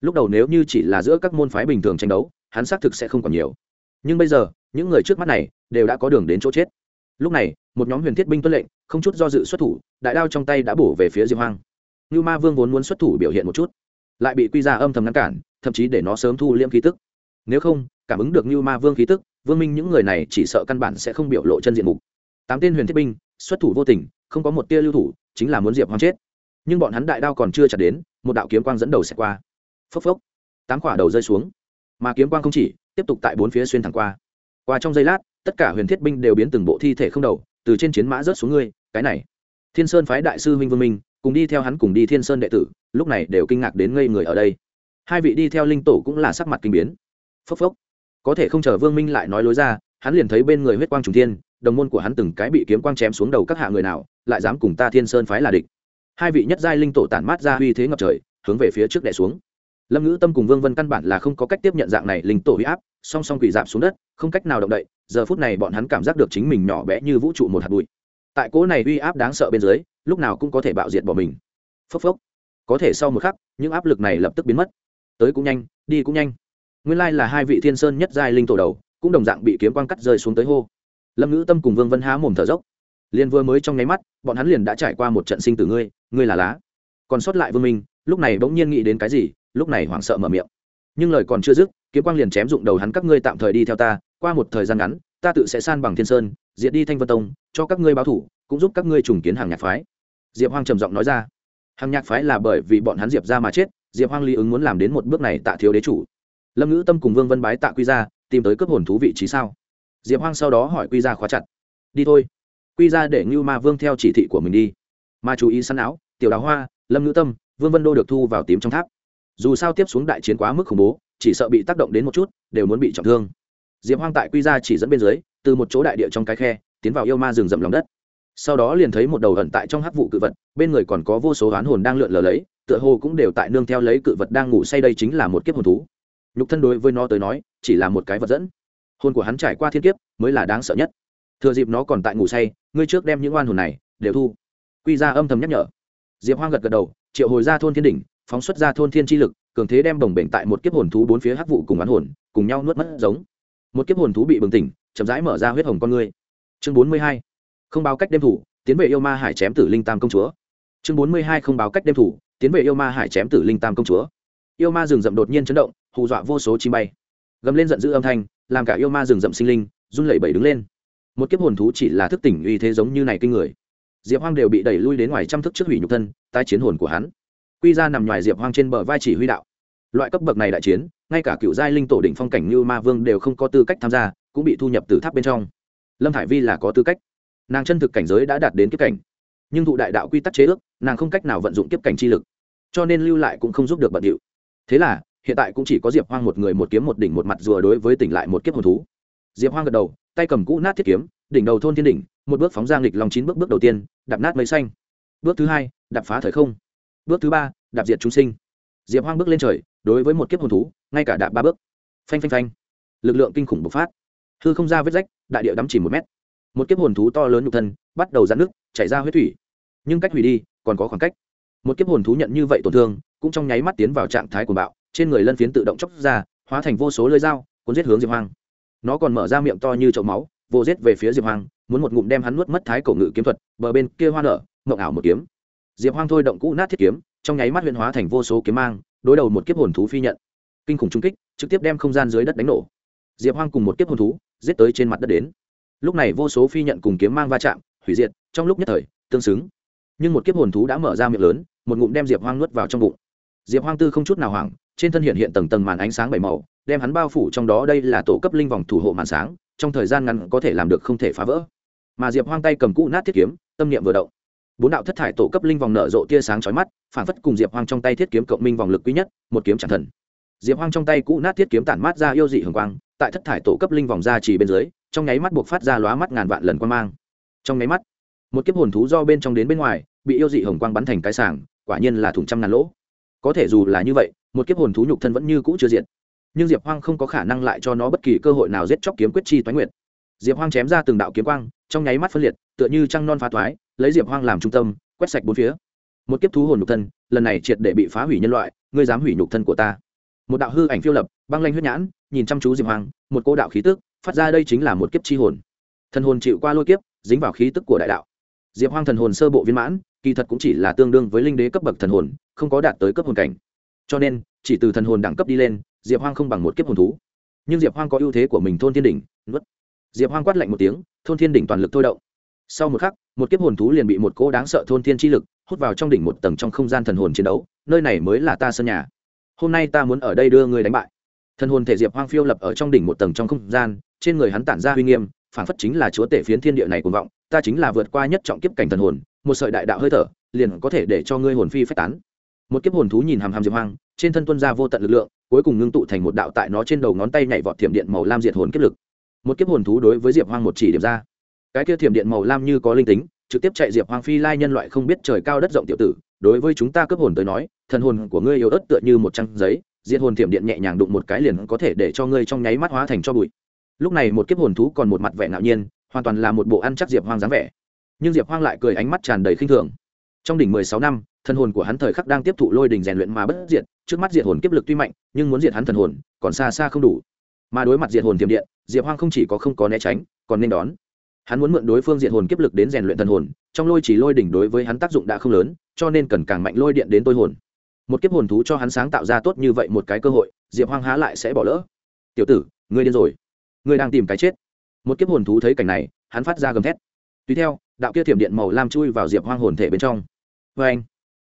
Lúc đầu nếu như chỉ là giữa các môn phái bình thường tranh đấu, hắn xác thực sẽ không còn nhiều. Nhưng bây giờ, những người trước mắt này, đều đã có đường đến chỗ chết. Lúc này, một nhóm huyền thiết binh tuân lệnh, không chút do dự xuất thủ, đại đao trong tay đã bổ về phía diệp hoang. Như ma vương vốn muốn xuất thủ biểu hiện một chút, lại bị quy ra âm thầm ngăn cản thậm chí để nó sớm thu liễm khí tức. Nếu không, cảm ứng được như ma vương khí tức, vương minh những người này chỉ sợ căn bản sẽ không biểu lộ chân diện mục. Tám tên huyền thiết binh, xuất thủ vô tình, không có một tia lưu thủ, chính là muốn diệp hoang chết. Nhưng bọn hắn đại đao còn chưa chặt đến, một đạo kiếm quang dẫn đầu xẹt qua. Phốc phốc, tám quả đầu rơi xuống. Mà kiếm quang không chỉ, tiếp tục tại bốn phía xuyên thẳng qua. Qua trong giây lát, tất cả huyền thiết binh đều biến từng bộ thi thể không đầu, từ trên chiến mã rớt xuống ngươi, cái này. Thiên sơn phái đại sư huynh vương minh, cùng đi theo hắn cùng đi thiên sơn đệ tử, lúc này đều kinh ngạc đến ngây người ở đây hai vị đi theo linh tổ cũng là sắc mặt kinh biến. Phốc phốc. Có thể không chờ vương minh lại nói lối ra, hắn liền thấy bên người huyết quang trùng thiên, đồng môn của hắn từng cái bị kiếm quang chém xuống đầu các hạ người nào, lại dám cùng ta thiên sơn phái là địch. Hai vị nhất giai linh tổ tản mát ra uy thế ngập trời, hướng về phía trước đẻ xuống. Lâm ngữ tâm cùng vương vân căn bản là không có cách tiếp nhận dạng này linh tổ huy áp, song song quỳ dạp xuống đất, không cách nào động đậy, giờ phút này bọn hắn cảm giác được chính mình nhỏ bé như vũ trụ một hạt bụi. Tại cỗ này uy áp đáng sợ bên dưới, lúc nào cũng có thể bạo diệt bỏ mình. Phốc phốc. Có thể sau một khắc, những áp lực này lập tức biến mất tới cũng nhanh, đi cũng nhanh. Nguyên lai là hai vị thiên sơn nhất giai linh tổ đầu, cũng đồng dạng bị kiếm quang cắt rơi xuống tới hô. Lâm ngữ tâm cùng vương vân há mồm thở dốc. Liền vừa mới trong nháy mắt, bọn hắn liền đã trải qua một trận sinh tử ngươi ngươi là lá. Còn sót lại vương minh, lúc này bỗng nhiên nghĩ đến cái gì, lúc này hoảng sợ mở miệng. Nhưng lời còn chưa dứt, kiếm quang liền chém dụng đầu hắn, các ngươi tạm thời đi theo ta, qua một thời gian ngắn, ta tự sẽ san bằng thiên sơn, diệt đi thanh vân tông, cho các ngươi báo thủ, cũng giúp các ngươi trùng kiến hàng nhạc phái. Diệp hoang trầm giọng nói ra. Hàng nhạc phái là bởi vì bọn hắn diệp ra mà chết diệp hoang lý ứng muốn làm đến một bước này tạ thiếu đế chủ. Lâm ngữ tâm cùng vương vân bái tạ quy ra, tìm tới cướp hồn thú vị trí sao? Diệp hoang sau đó hỏi quy ra khóa chặt. Đi thôi. Quy ra để ngưu ma vương theo chỉ thị của mình đi. Mà chú ý săn áo, tiểu đào hoa, lâm ngữ tâm, vương vân đô được thu vào tím trong tháp. Dù sao tiếp xuống đại chiến quá mức khủng bố, chỉ sợ bị tác động đến một chút, đều muốn bị trọng thương. Diệp hoang tại quy ra chỉ dẫn bên dưới, từ một chỗ đại địa trong cái khe, tiến vào yêu ma rừng rậm lòng đất. Sau đó liền thấy một đầu ẩn tại trong hắc vụ cự vật, bên người còn có vô số oán hồn đang lượn lờ lấy tựa hồ cũng đều tại nương theo lấy cự vật đang ngủ say đây chính là một kiếp hồn thú. Nhục thân đối với nó tới nói, chỉ là một cái vật dẫn. Hồn của hắn trải qua thiên kiếp, mới là đáng sợ nhất. Thừa dịp nó còn tại ngủ say, ngươi trước đem những oan hồn này, đều thu. Quy ra âm thầm nhắc nhở. Diệp hoang gật gật đầu, triệu hồi ra thôn thiên đỉnh, phóng xuất ra thôn thiên chi lực, cường thế đem đồng bệnh tại một kiếp hồn thú bốn phía hắc vụ cùng oán hồn, cùng nhau nuốt mất giống. Một kiếp hồn thú bị bừng tỉnh, chậm rãi mở ra huyết hồng con ngươi. Chương bốn mươi hai. Không báo cách đêm thủ, tiến về yêu ma hải chém tử linh tam công chúa. Chương bốn mươi hai không báo cách đêm thủ tiến về yêu ma hải chém tử linh tam công chúa. Yêu ma rừng rậm đột nhiên chấn động, hù dọa vô số chim bay. Gầm lên giận dữ âm thanh, làm cả yêu ma rừng rậm sinh linh run lẩy bẩy đứng lên. Một kiếp hồn thú chỉ là thức tỉnh uy thế giống như này kinh người. Diệp hoang đều bị đẩy lui đến ngoài trăm thức trước hủy nhục thân, tái chiến hồn của hắn. Quy ra nằm ngoài diệp hoang trên bờ vai chỉ huy đạo. Loại cấp bậc này đại chiến, ngay cả cựu giai linh tổ đỉnh phong cảnh như ma vương đều không có tư cách tham gia, cũng bị thu nhập từ tháp bên trong. Lâm thải vi là có tư cách. Nàng chân thực cảnh giới đã đạt đến kiếp cảnh. Nhưng thụ đại đạo quy tắc chế ước, nàng không cách nào vận dụng kiếp cảnh chi lực cho nên lưu lại cũng không giúp được bận điệu. Thế là, hiện tại cũng chỉ có diệp hoang một người một kiếm một đỉnh một mặt rùa đối với tỉnh lại một kiếp hồn thú. Diệp hoang gật đầu, tay cầm cũ nát thiết kiếm, đỉnh đầu thôn thiên đỉnh, một bước phóng ra nghịch lòng chín bước bước đầu tiên, đạp nát mây xanh. Bước thứ hai, đạp phá thời không. Bước thứ ba, đạp diệt chúng sinh. Diệp hoang bước lên trời, đối với một kiếp hồn thú, ngay cả đạp ba bước. Phanh phanh phanh. Lực lượng kinh khủng bộc phát. Hư không ra vết rách, đại địa đắm chỉ một mét. Một kiếp hồn thú to lớn nhục thân, bắt đầu giãn nước chảy ra huyết thủy. Nhưng cách hủy đi, còn có khoảng cách một kiếp hồn thú nhận như vậy tổn thương, cũng trong nháy mắt tiến vào trạng thái của bạo, trên người lân phiến tự động chóc ra, hóa thành vô số lưỡi dao, cuốn giết hướng diệp hoang. Nó còn mở ra miệng to như chậu máu vô giết về phía diệp hoang, muốn một ngụm đem hắn nuốt mất thái cổ ngự kiếm thuật, bờ bên kia hoa nở ngộng ảo một kiếm. Diệp hoang thôi động cũ nát thiết kiếm, trong nháy mắt huyền hóa thành vô số kiếm mang, đối đầu một kiếp hồn thú phi nhận. Kinh khủng trung kích, trực tiếp đem không gian dưới đất đánh nổ. Diệp hoang cùng một kiếp hồn thú, giết tới trên mặt đất đến. Lúc này vô số phi nhận cùng kiếm mang va chạm, hủy diệt, trong lúc nhất thời, tương xứng. Nhưng một kiếp hồn thú đã mở ra miệng lớn một ngụm đem diệp hoang nuốt vào trong bụng. Diệp hoang tư không chút nào hoảng, trên thân hiện hiện tầng tầng màn ánh sáng bảy màu, đem hắn bao phủ trong đó đây là tổ cấp linh vòng thủ hộ màn sáng, trong thời gian ngắn có thể làm được không thể phá vỡ. Mà diệp hoang tay cầm cũ nát thiết kiếm, tâm niệm vừa động. Bốn đạo thất thải tổ cấp linh vòng nở rộ tia sáng chói mắt, phản phất cùng diệp hoang trong tay thiết kiếm cộng minh vòng lực quý nhất, một kiếm chẳng thần. Diệp hoang trong tay cũ nát thiết kiếm tản mát ra yêu dị hường quang, tại thất thải tổ cấp linh vòng ra chỉ bên dưới, trong nháy mắt buộc phát ra lóa mắt ngàn vạn lần quan mang. Trong nháy mắt, một kiếp hồn thú do bên trong đến bên ngoài, bị yêu dị hồng quang bắn thành cái sàng quả nhiên là thủng trăm ngàn lỗ. Có thể dù là như vậy, một kiếp hồn thú nhục thân vẫn như cũ chưa diện nhưng diệp hoang không có khả năng lại cho nó bất kỳ cơ hội nào giết chóc kiếm quyết chi toái nguyện diệp hoang chém ra từng đạo kiếm quang, trong nháy mắt phân liệt, tựa như trăng non phá toái, lấy diệp hoang làm trung tâm, quét sạch bốn phía. Một kiếp thú hồn nhục thân, lần này triệt để bị phá hủy nhân loại, ngươi dám hủy nhục thân của ta. Một đạo hư ảnh phiêu lập, băng lanh huyết nhãn, nhìn chăm chú diệp hoang, một cô đạo khí tức, phát ra đây chính là một kiếp chi hồn. Thần hồn chịu qua lôi kiếp, dính vào khí tức của đại đạo. Diệp hoang thần hồn sơ bộ viên mãn kỳ thật cũng chỉ là tương đương với linh đế cấp bậc thần hồn, không có đạt tới cấp hồn cảnh. Cho nên, chỉ từ thần hồn đẳng cấp đi lên, diệp hoang không bằng một kiếp hồn thú. Nhưng diệp hoang có ưu thế của mình thôn thiên đỉnh, nuốt. Diệp hoang quát lạnh một tiếng, thôn thiên đỉnh toàn lực thôi động. Sau một khắc, một kiếp hồn thú liền bị một cô đáng sợ thôn thiên chi lực hút vào trong đỉnh một tầng trong không gian thần hồn chiến đấu, nơi này mới là ta sân nhà. Hôm nay ta muốn ở đây đưa người đánh bại. Thần hồn thể diệp hoang phiêu lập ở trong đỉnh một tầng trong không gian, trên người hắn tản ra uy nghiêm, phản phất chính là chúa tể phiến thiên địa này cuồng vọng, ta chính là vượt qua nhất trọng kiếp cảnh thần hồn một sợi đại đạo hơi thở, liền có thể để cho ngươi hồn phi phách tán. Một kiếp hồn thú nhìn hàm hàm diệp hoang, trên thân tuân ra vô tận lực lượng, cuối cùng ngưng tụ thành một đạo tại nó trên đầu ngón tay nhảy vọt thiểm điện màu lam diệt hồn kiếp lực. Một kiếp hồn thú đối với diệp hoang một chỉ điểm ra. Cái kia thiểm điện màu lam như có linh tính, trực tiếp chạy diệp hoang phi lai nhân loại không biết trời cao đất rộng tiểu tử, đối với chúng ta cướp hồn tới nói, thần hồn của ngươi yếu ớt tựa như một trang giấy, diệt hồn thiểm điện nhẹ nhàng đụng một cái liền có thể để cho ngươi trong nháy mắt hóa thành cho bụi. Lúc này một kiếp hồn thú còn một mặt vẻ ngạo nhiên, hoàn toàn là một bộ ăn chắc diệp hoang dáng vẻ nhưng diệp hoang lại cười ánh mắt tràn đầy khinh thường. Trong đỉnh mười sáu năm, thần hồn của hắn thời khắc đang tiếp thụ lôi đình rèn luyện mà bất diệt, trước mắt diệt hồn kiếp lực tuy mạnh, nhưng muốn diệt hắn thần hồn, còn xa xa không đủ. Mà đối mặt diệt hồn tiềm điện, diệp hoang không chỉ có không có né tránh, còn nên đón. Hắn muốn mượn đối phương diệt hồn kiếp lực đến rèn luyện thần hồn, trong lôi chỉ lôi đỉnh đối với hắn tác dụng đã không lớn, cho nên cần càng mạnh lôi điện đến tôi hồn. Một kiếp hồn thú cho hắn sáng tạo ra tốt như vậy một cái cơ hội, diệp hoang há lại sẽ bỏ lỡ. Tiểu tử, ngươi điên rồi. Ngươi đang tìm cái chết. Một kiếp hồn thú thấy cảnh này, hắn phát ra gầm thét tùy theo, đạo kia thiểm điện màu lam chui vào diệp hoang hồn thể bên trong. Vê anh,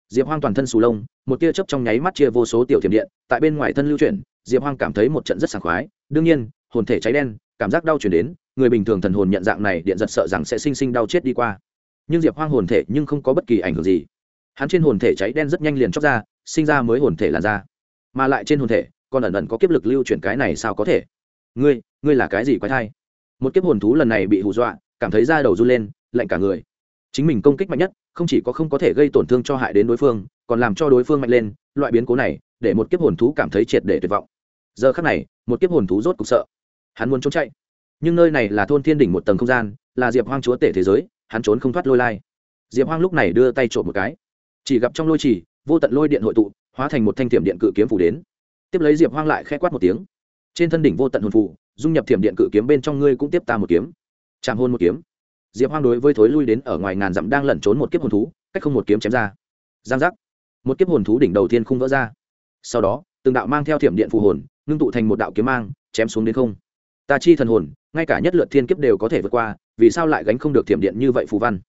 diệp hoang toàn thân sù lông, một tia chớp trong nháy mắt chia vô số tiểu thiểm điện, tại bên ngoài thân lưu chuyển, diệp hoang cảm thấy một trận rất sảng khoái. Đương nhiên, hồn thể cháy đen, cảm giác đau chuyển đến, người bình thường thần hồn nhận dạng này, điện giật sợ rằng sẽ sinh sinh đau chết đi qua. Nhưng diệp hoang hồn thể nhưng không có bất kỳ ảnh hưởng gì. Hắn trên hồn thể cháy đen rất nhanh liền chóc ra, sinh ra mới hồn thể làn ra mà lại trên hồn thể, còn ẩn ẩn có kiếp lực lưu chuyển cái này sao có thể? Ngươi ngươi là cái gì quái thai? Một kiếp hồn thú lần này bị hù dọa cảm thấy da đầu run lên, lạnh cả người. Chính mình công kích mạnh nhất, không chỉ có không có thể gây tổn thương cho hại đến đối phương, còn làm cho đối phương mạnh lên, loại biến cố này, để một kiếp hồn thú cảm thấy triệt để tuyệt vọng. Giờ khắc này, một kiếp hồn thú rốt cục sợ. Hắn muốn trốn chạy. Nhưng nơi này là thôn thiên đỉnh một tầng không gian, là diệp hoang chúa tể thế giới, hắn trốn không thoát lôi lai. Diệp hoang lúc này đưa tay trộm một cái. Chỉ gặp trong lôi trì vô tận lôi điện hội tụ, hóa thành một thanh thiểm điện cự kiếm phủ đến. Tiếp lấy diệp hoang lại k h ẽ quát một tiếng. Trên thân đỉnh vô tận hồn phủ dung nhập thiểm điện cự kiếm bên trong ngươi cũng tiếp ta một kiếm chạm hôn một kiếm. Diệp hoang đối với thối lui đến ở ngoài ngàn dặm đang lẩn trốn một kiếp hồn thú, cách không một kiếm chém ra. Giang giác. Một kiếp hồn thú đỉnh đầu tiên không vỡ ra. Sau đó, từng đạo mang theo thiểm điện phù hồn, ngưng tụ thành một đạo kiếm mang, chém xuống đến không. Ta chi thần hồn, ngay cả nhất lượt thiên kiếp đều có thể vượt qua, vì sao lại gánh không được thiểm điện như vậy phù văn?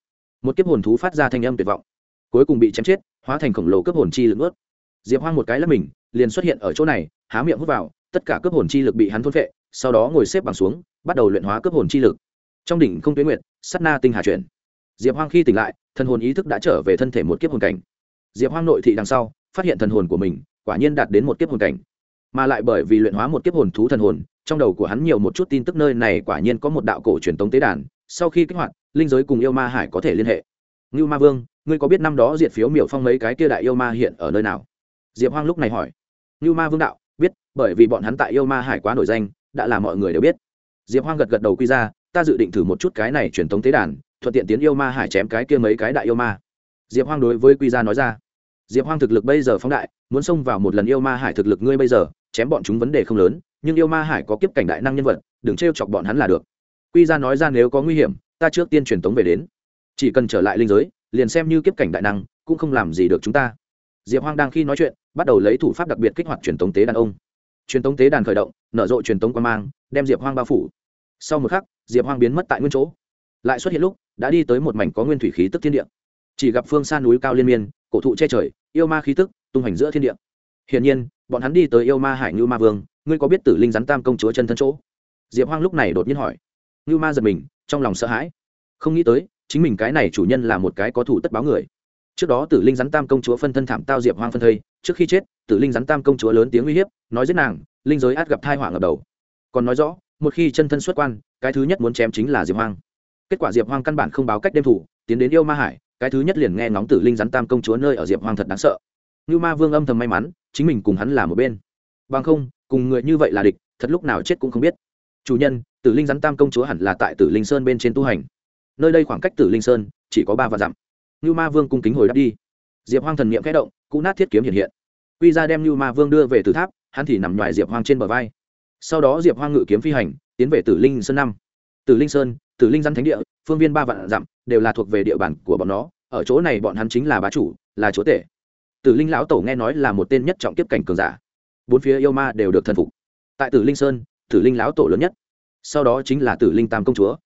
Một kiếp hồn thú phát ra thanh âm tuyệt vọng. Cuối cùng bị chém chết, hóa thành khổng lồ cấp hồn chi lực ướt diệp hoang một cái lấp mình, liền xuất hiện ở chỗ này, há miệng hút vào, tất cả cấp hồn chi lực bị hắn thôn phệ, sau đó ngồi xếp bằng xuống, bắt đầu luyện hóa cấp hồn chi lực trong đỉnh không tuyến nguyện sắt na tinh hà chuyển. Diệp hoang khi tỉnh lại, thần hồn ý thức đã trở về thân thể một kiếp hồn cảnh. Diệp hoang nội thị đằng sau, phát hiện thần hồn của mình, quả nhiên đạt đến một kiếp hồn cảnh. Mà lại bởi vì luyện hóa một kiếp hồn thú thần hồn, trong đầu của hắn nhiều một chút tin tức nơi này quả nhiên có một đạo cổ truyền tống tế đàn, sau khi kích hoạt, linh giới cùng yêu ma hải có thể liên hệ. Ngưu ma vương, ngươi có biết năm đó diệt phiếu miểu phong mấy cái kia đại yêu ma hiện ở nơi nào? Diệp hoang lúc này hỏi. Ngưu ma vương đạo, biết, bởi vì bọn hắn tại yêu ma hải quá nổi danh, đã là mọi người đều biết. Diệp hoang gật gật đầu quy ra ta dự định thử một chút cái này truyền thống tế đàn, thuận tiện tiến yêu ma hải chém cái kia mấy cái đại yêu ma. Diệp hoang đối với quy gia nói ra. Diệp hoang thực lực bây giờ phóng đại, muốn xông vào một lần yêu ma hải thực lực ngươi bây giờ, chém bọn chúng vấn đề không lớn, nhưng yêu ma hải có kiếp cảnh đại năng nhân vật, đừng t chọc bọn hắn là được. Quy ra nói ra nếu có nguy hiểm, ta trước tiên truyền tống về đến. Chỉ cần trở lại linh giới, liền xem như kiếp cảnh đại năng, cũng không làm gì được chúng ta. Diệp hoang đang khi nói chuyện, bắt đầu lấy thủ pháp đặc biệt kích hoạt truyền tống tế đàn ông. Truyền tống tế đàn khởi động, nở rộ truyền tống quan mang, đem diệp hoang bao phủ. Sau một khắc diệp hoang biến mất tại nguyên chỗ. Lại xuất hiện lúc, đã đi tới một mảnh có nguyên thủy khí tức thiên địa. Chỉ gặp phương xa núi cao liên miên, cổ thụ che trời, yêu ma khí tức, tung hành giữa thiên địa. Hiển nhiên, bọn hắn đi tới yêu ma hải ngưu ma vương, ngươi có biết tử linh rắn tam công chúa chân thân chỗ? Diệp hoang lúc này đột nhiên hỏi. Ngưu ma giật mình, trong lòng sợ hãi. Không nghĩ tới, chính mình cái này chủ nhân là một cái có thủ tất báo người. Trước đó tử linh rắn tam công chúa phân thân thảm tao diệp hoang phân thây, trước khi chết, tử linh rắn tam công chúa lớn tiếng uy hiếp, nói giết nàng, linh giới át gặp thai họa ngập đầu. Còn nói rõ, một khi chân thân xuất quan cái thứ nhất muốn chém chính là diệp hoang. Kết quả diệp hoang căn bản không báo cách đêm thủ, tiến đến yêu ma hải, cái thứ nhất liền nghe ngóng tử linh rắn tam công chúa nơi ở diệp hoang thật đáng sợ. Như ma vương âm thầm may mắn, chính mình cùng hắn là một bên. Bằng không, cùng người như vậy là địch, thật lúc nào chết cũng không biết. Chủ nhân, tử linh rắn tam công chúa hẳn là tại tử linh sơn bên trên tu hành. Nơi đây khoảng cách tử linh sơn chỉ có ba vạn dặm. Như ma vương cung kính hồi đáp đi. Diệp hoang thần n i ệ m kẽ động cụ nát thiết kiếm hiện hiện. Quy ra đem như ma vương đưa về từ tháp, hắn thì nằm ngoài diệp hoang trên bờ vai. Sau đó diệp hoang ngự kiếm phi hành tiến về tử linh sơn năm. Tử linh sơn, tử linh giang thánh địa, phương viên ba vạn dặm, đều là thuộc về địa bàn của bọn nó, ở chỗ này bọn hắn chính là bá chủ, là chúa tể. Tử linh lão tổ nghe nói là một tên nhất trọng kiếp cảnh cường giả. Bốn phía yêu ma đều được thần phục. Tại tử linh sơn, tử linh lão tổ lớn nhất. Sau đó chính là tử linh tam công chúa.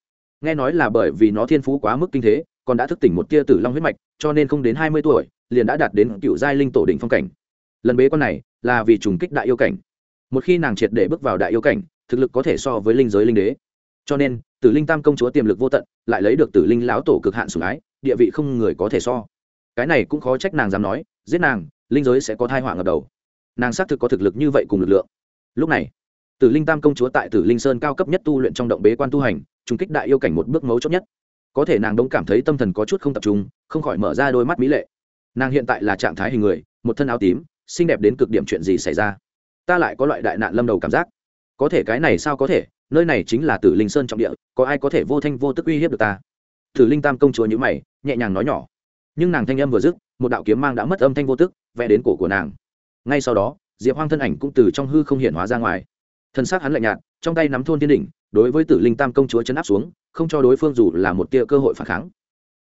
Nghe nói là bởi vì nó thiên phú quá mức kinh thế, còn đã thức tỉnh một tia tử long huyết mạch, cho nên không đến hai mươi tuổi, liền đã đạt đến cựu giai linh tổ đỉnh phong cảnh. Lần bế quan này là vì trùng kích đại yêu cảnh. Một khi nàng triệt để bước vào đại yêu cảnh thực lực có thể so với linh giới linh đế. Cho nên, tử linh tam công chúa tiềm lực vô tận, lại lấy được tử linh lão tổ cực hạn sủng ái, địa vị không người có thể so. Cái này cũng khó trách nàng dám nói, giết nàng, linh giới sẽ có thai họa ngập đầu. Nàng xác thực có thực lực như vậy cùng lực lượng. Lúc này, tử linh tam công chúa tại tử linh sơn cao cấp nhất tu luyện trong động bế quan tu hành, trùng kích đại yêu cảnh một bước mấu chốt nhất. Có thể nàng đông cảm thấy tâm thần có chút không tập trung, không khỏi mở ra đôi mắt mỹ lệ. Nàng hiện tại là trạng thái hình người, một thân áo tím, xinh đẹp đến cực điểm chuyện gì xảy ra. Ta lại có loại đại nạn lâm đầu cảm giác có thể cái này sao có thể, nơi này chính là tử linh sơn trọng địa, có ai có thể vô thanh vô tức uy hiếp được ta? Tử linh tam công chúa nhữ mày, nhẹ nhàng nói nhỏ. Nhưng nàng thanh âm vừa dứt, một đạo kiếm mang đã mất âm thanh vô tức, vẽ đến cổ của nàng. Ngay sau đó, diệp hoang thân ảnh cũng từ trong hư không hiện hóa ra ngoài. Thân xác hắn lạnh nhạt, trong tay nắm thôn thiên đỉnh, đối với tử linh tam công chúa chấn áp xuống, không cho đối phương dù là một tia cơ hội phản kháng.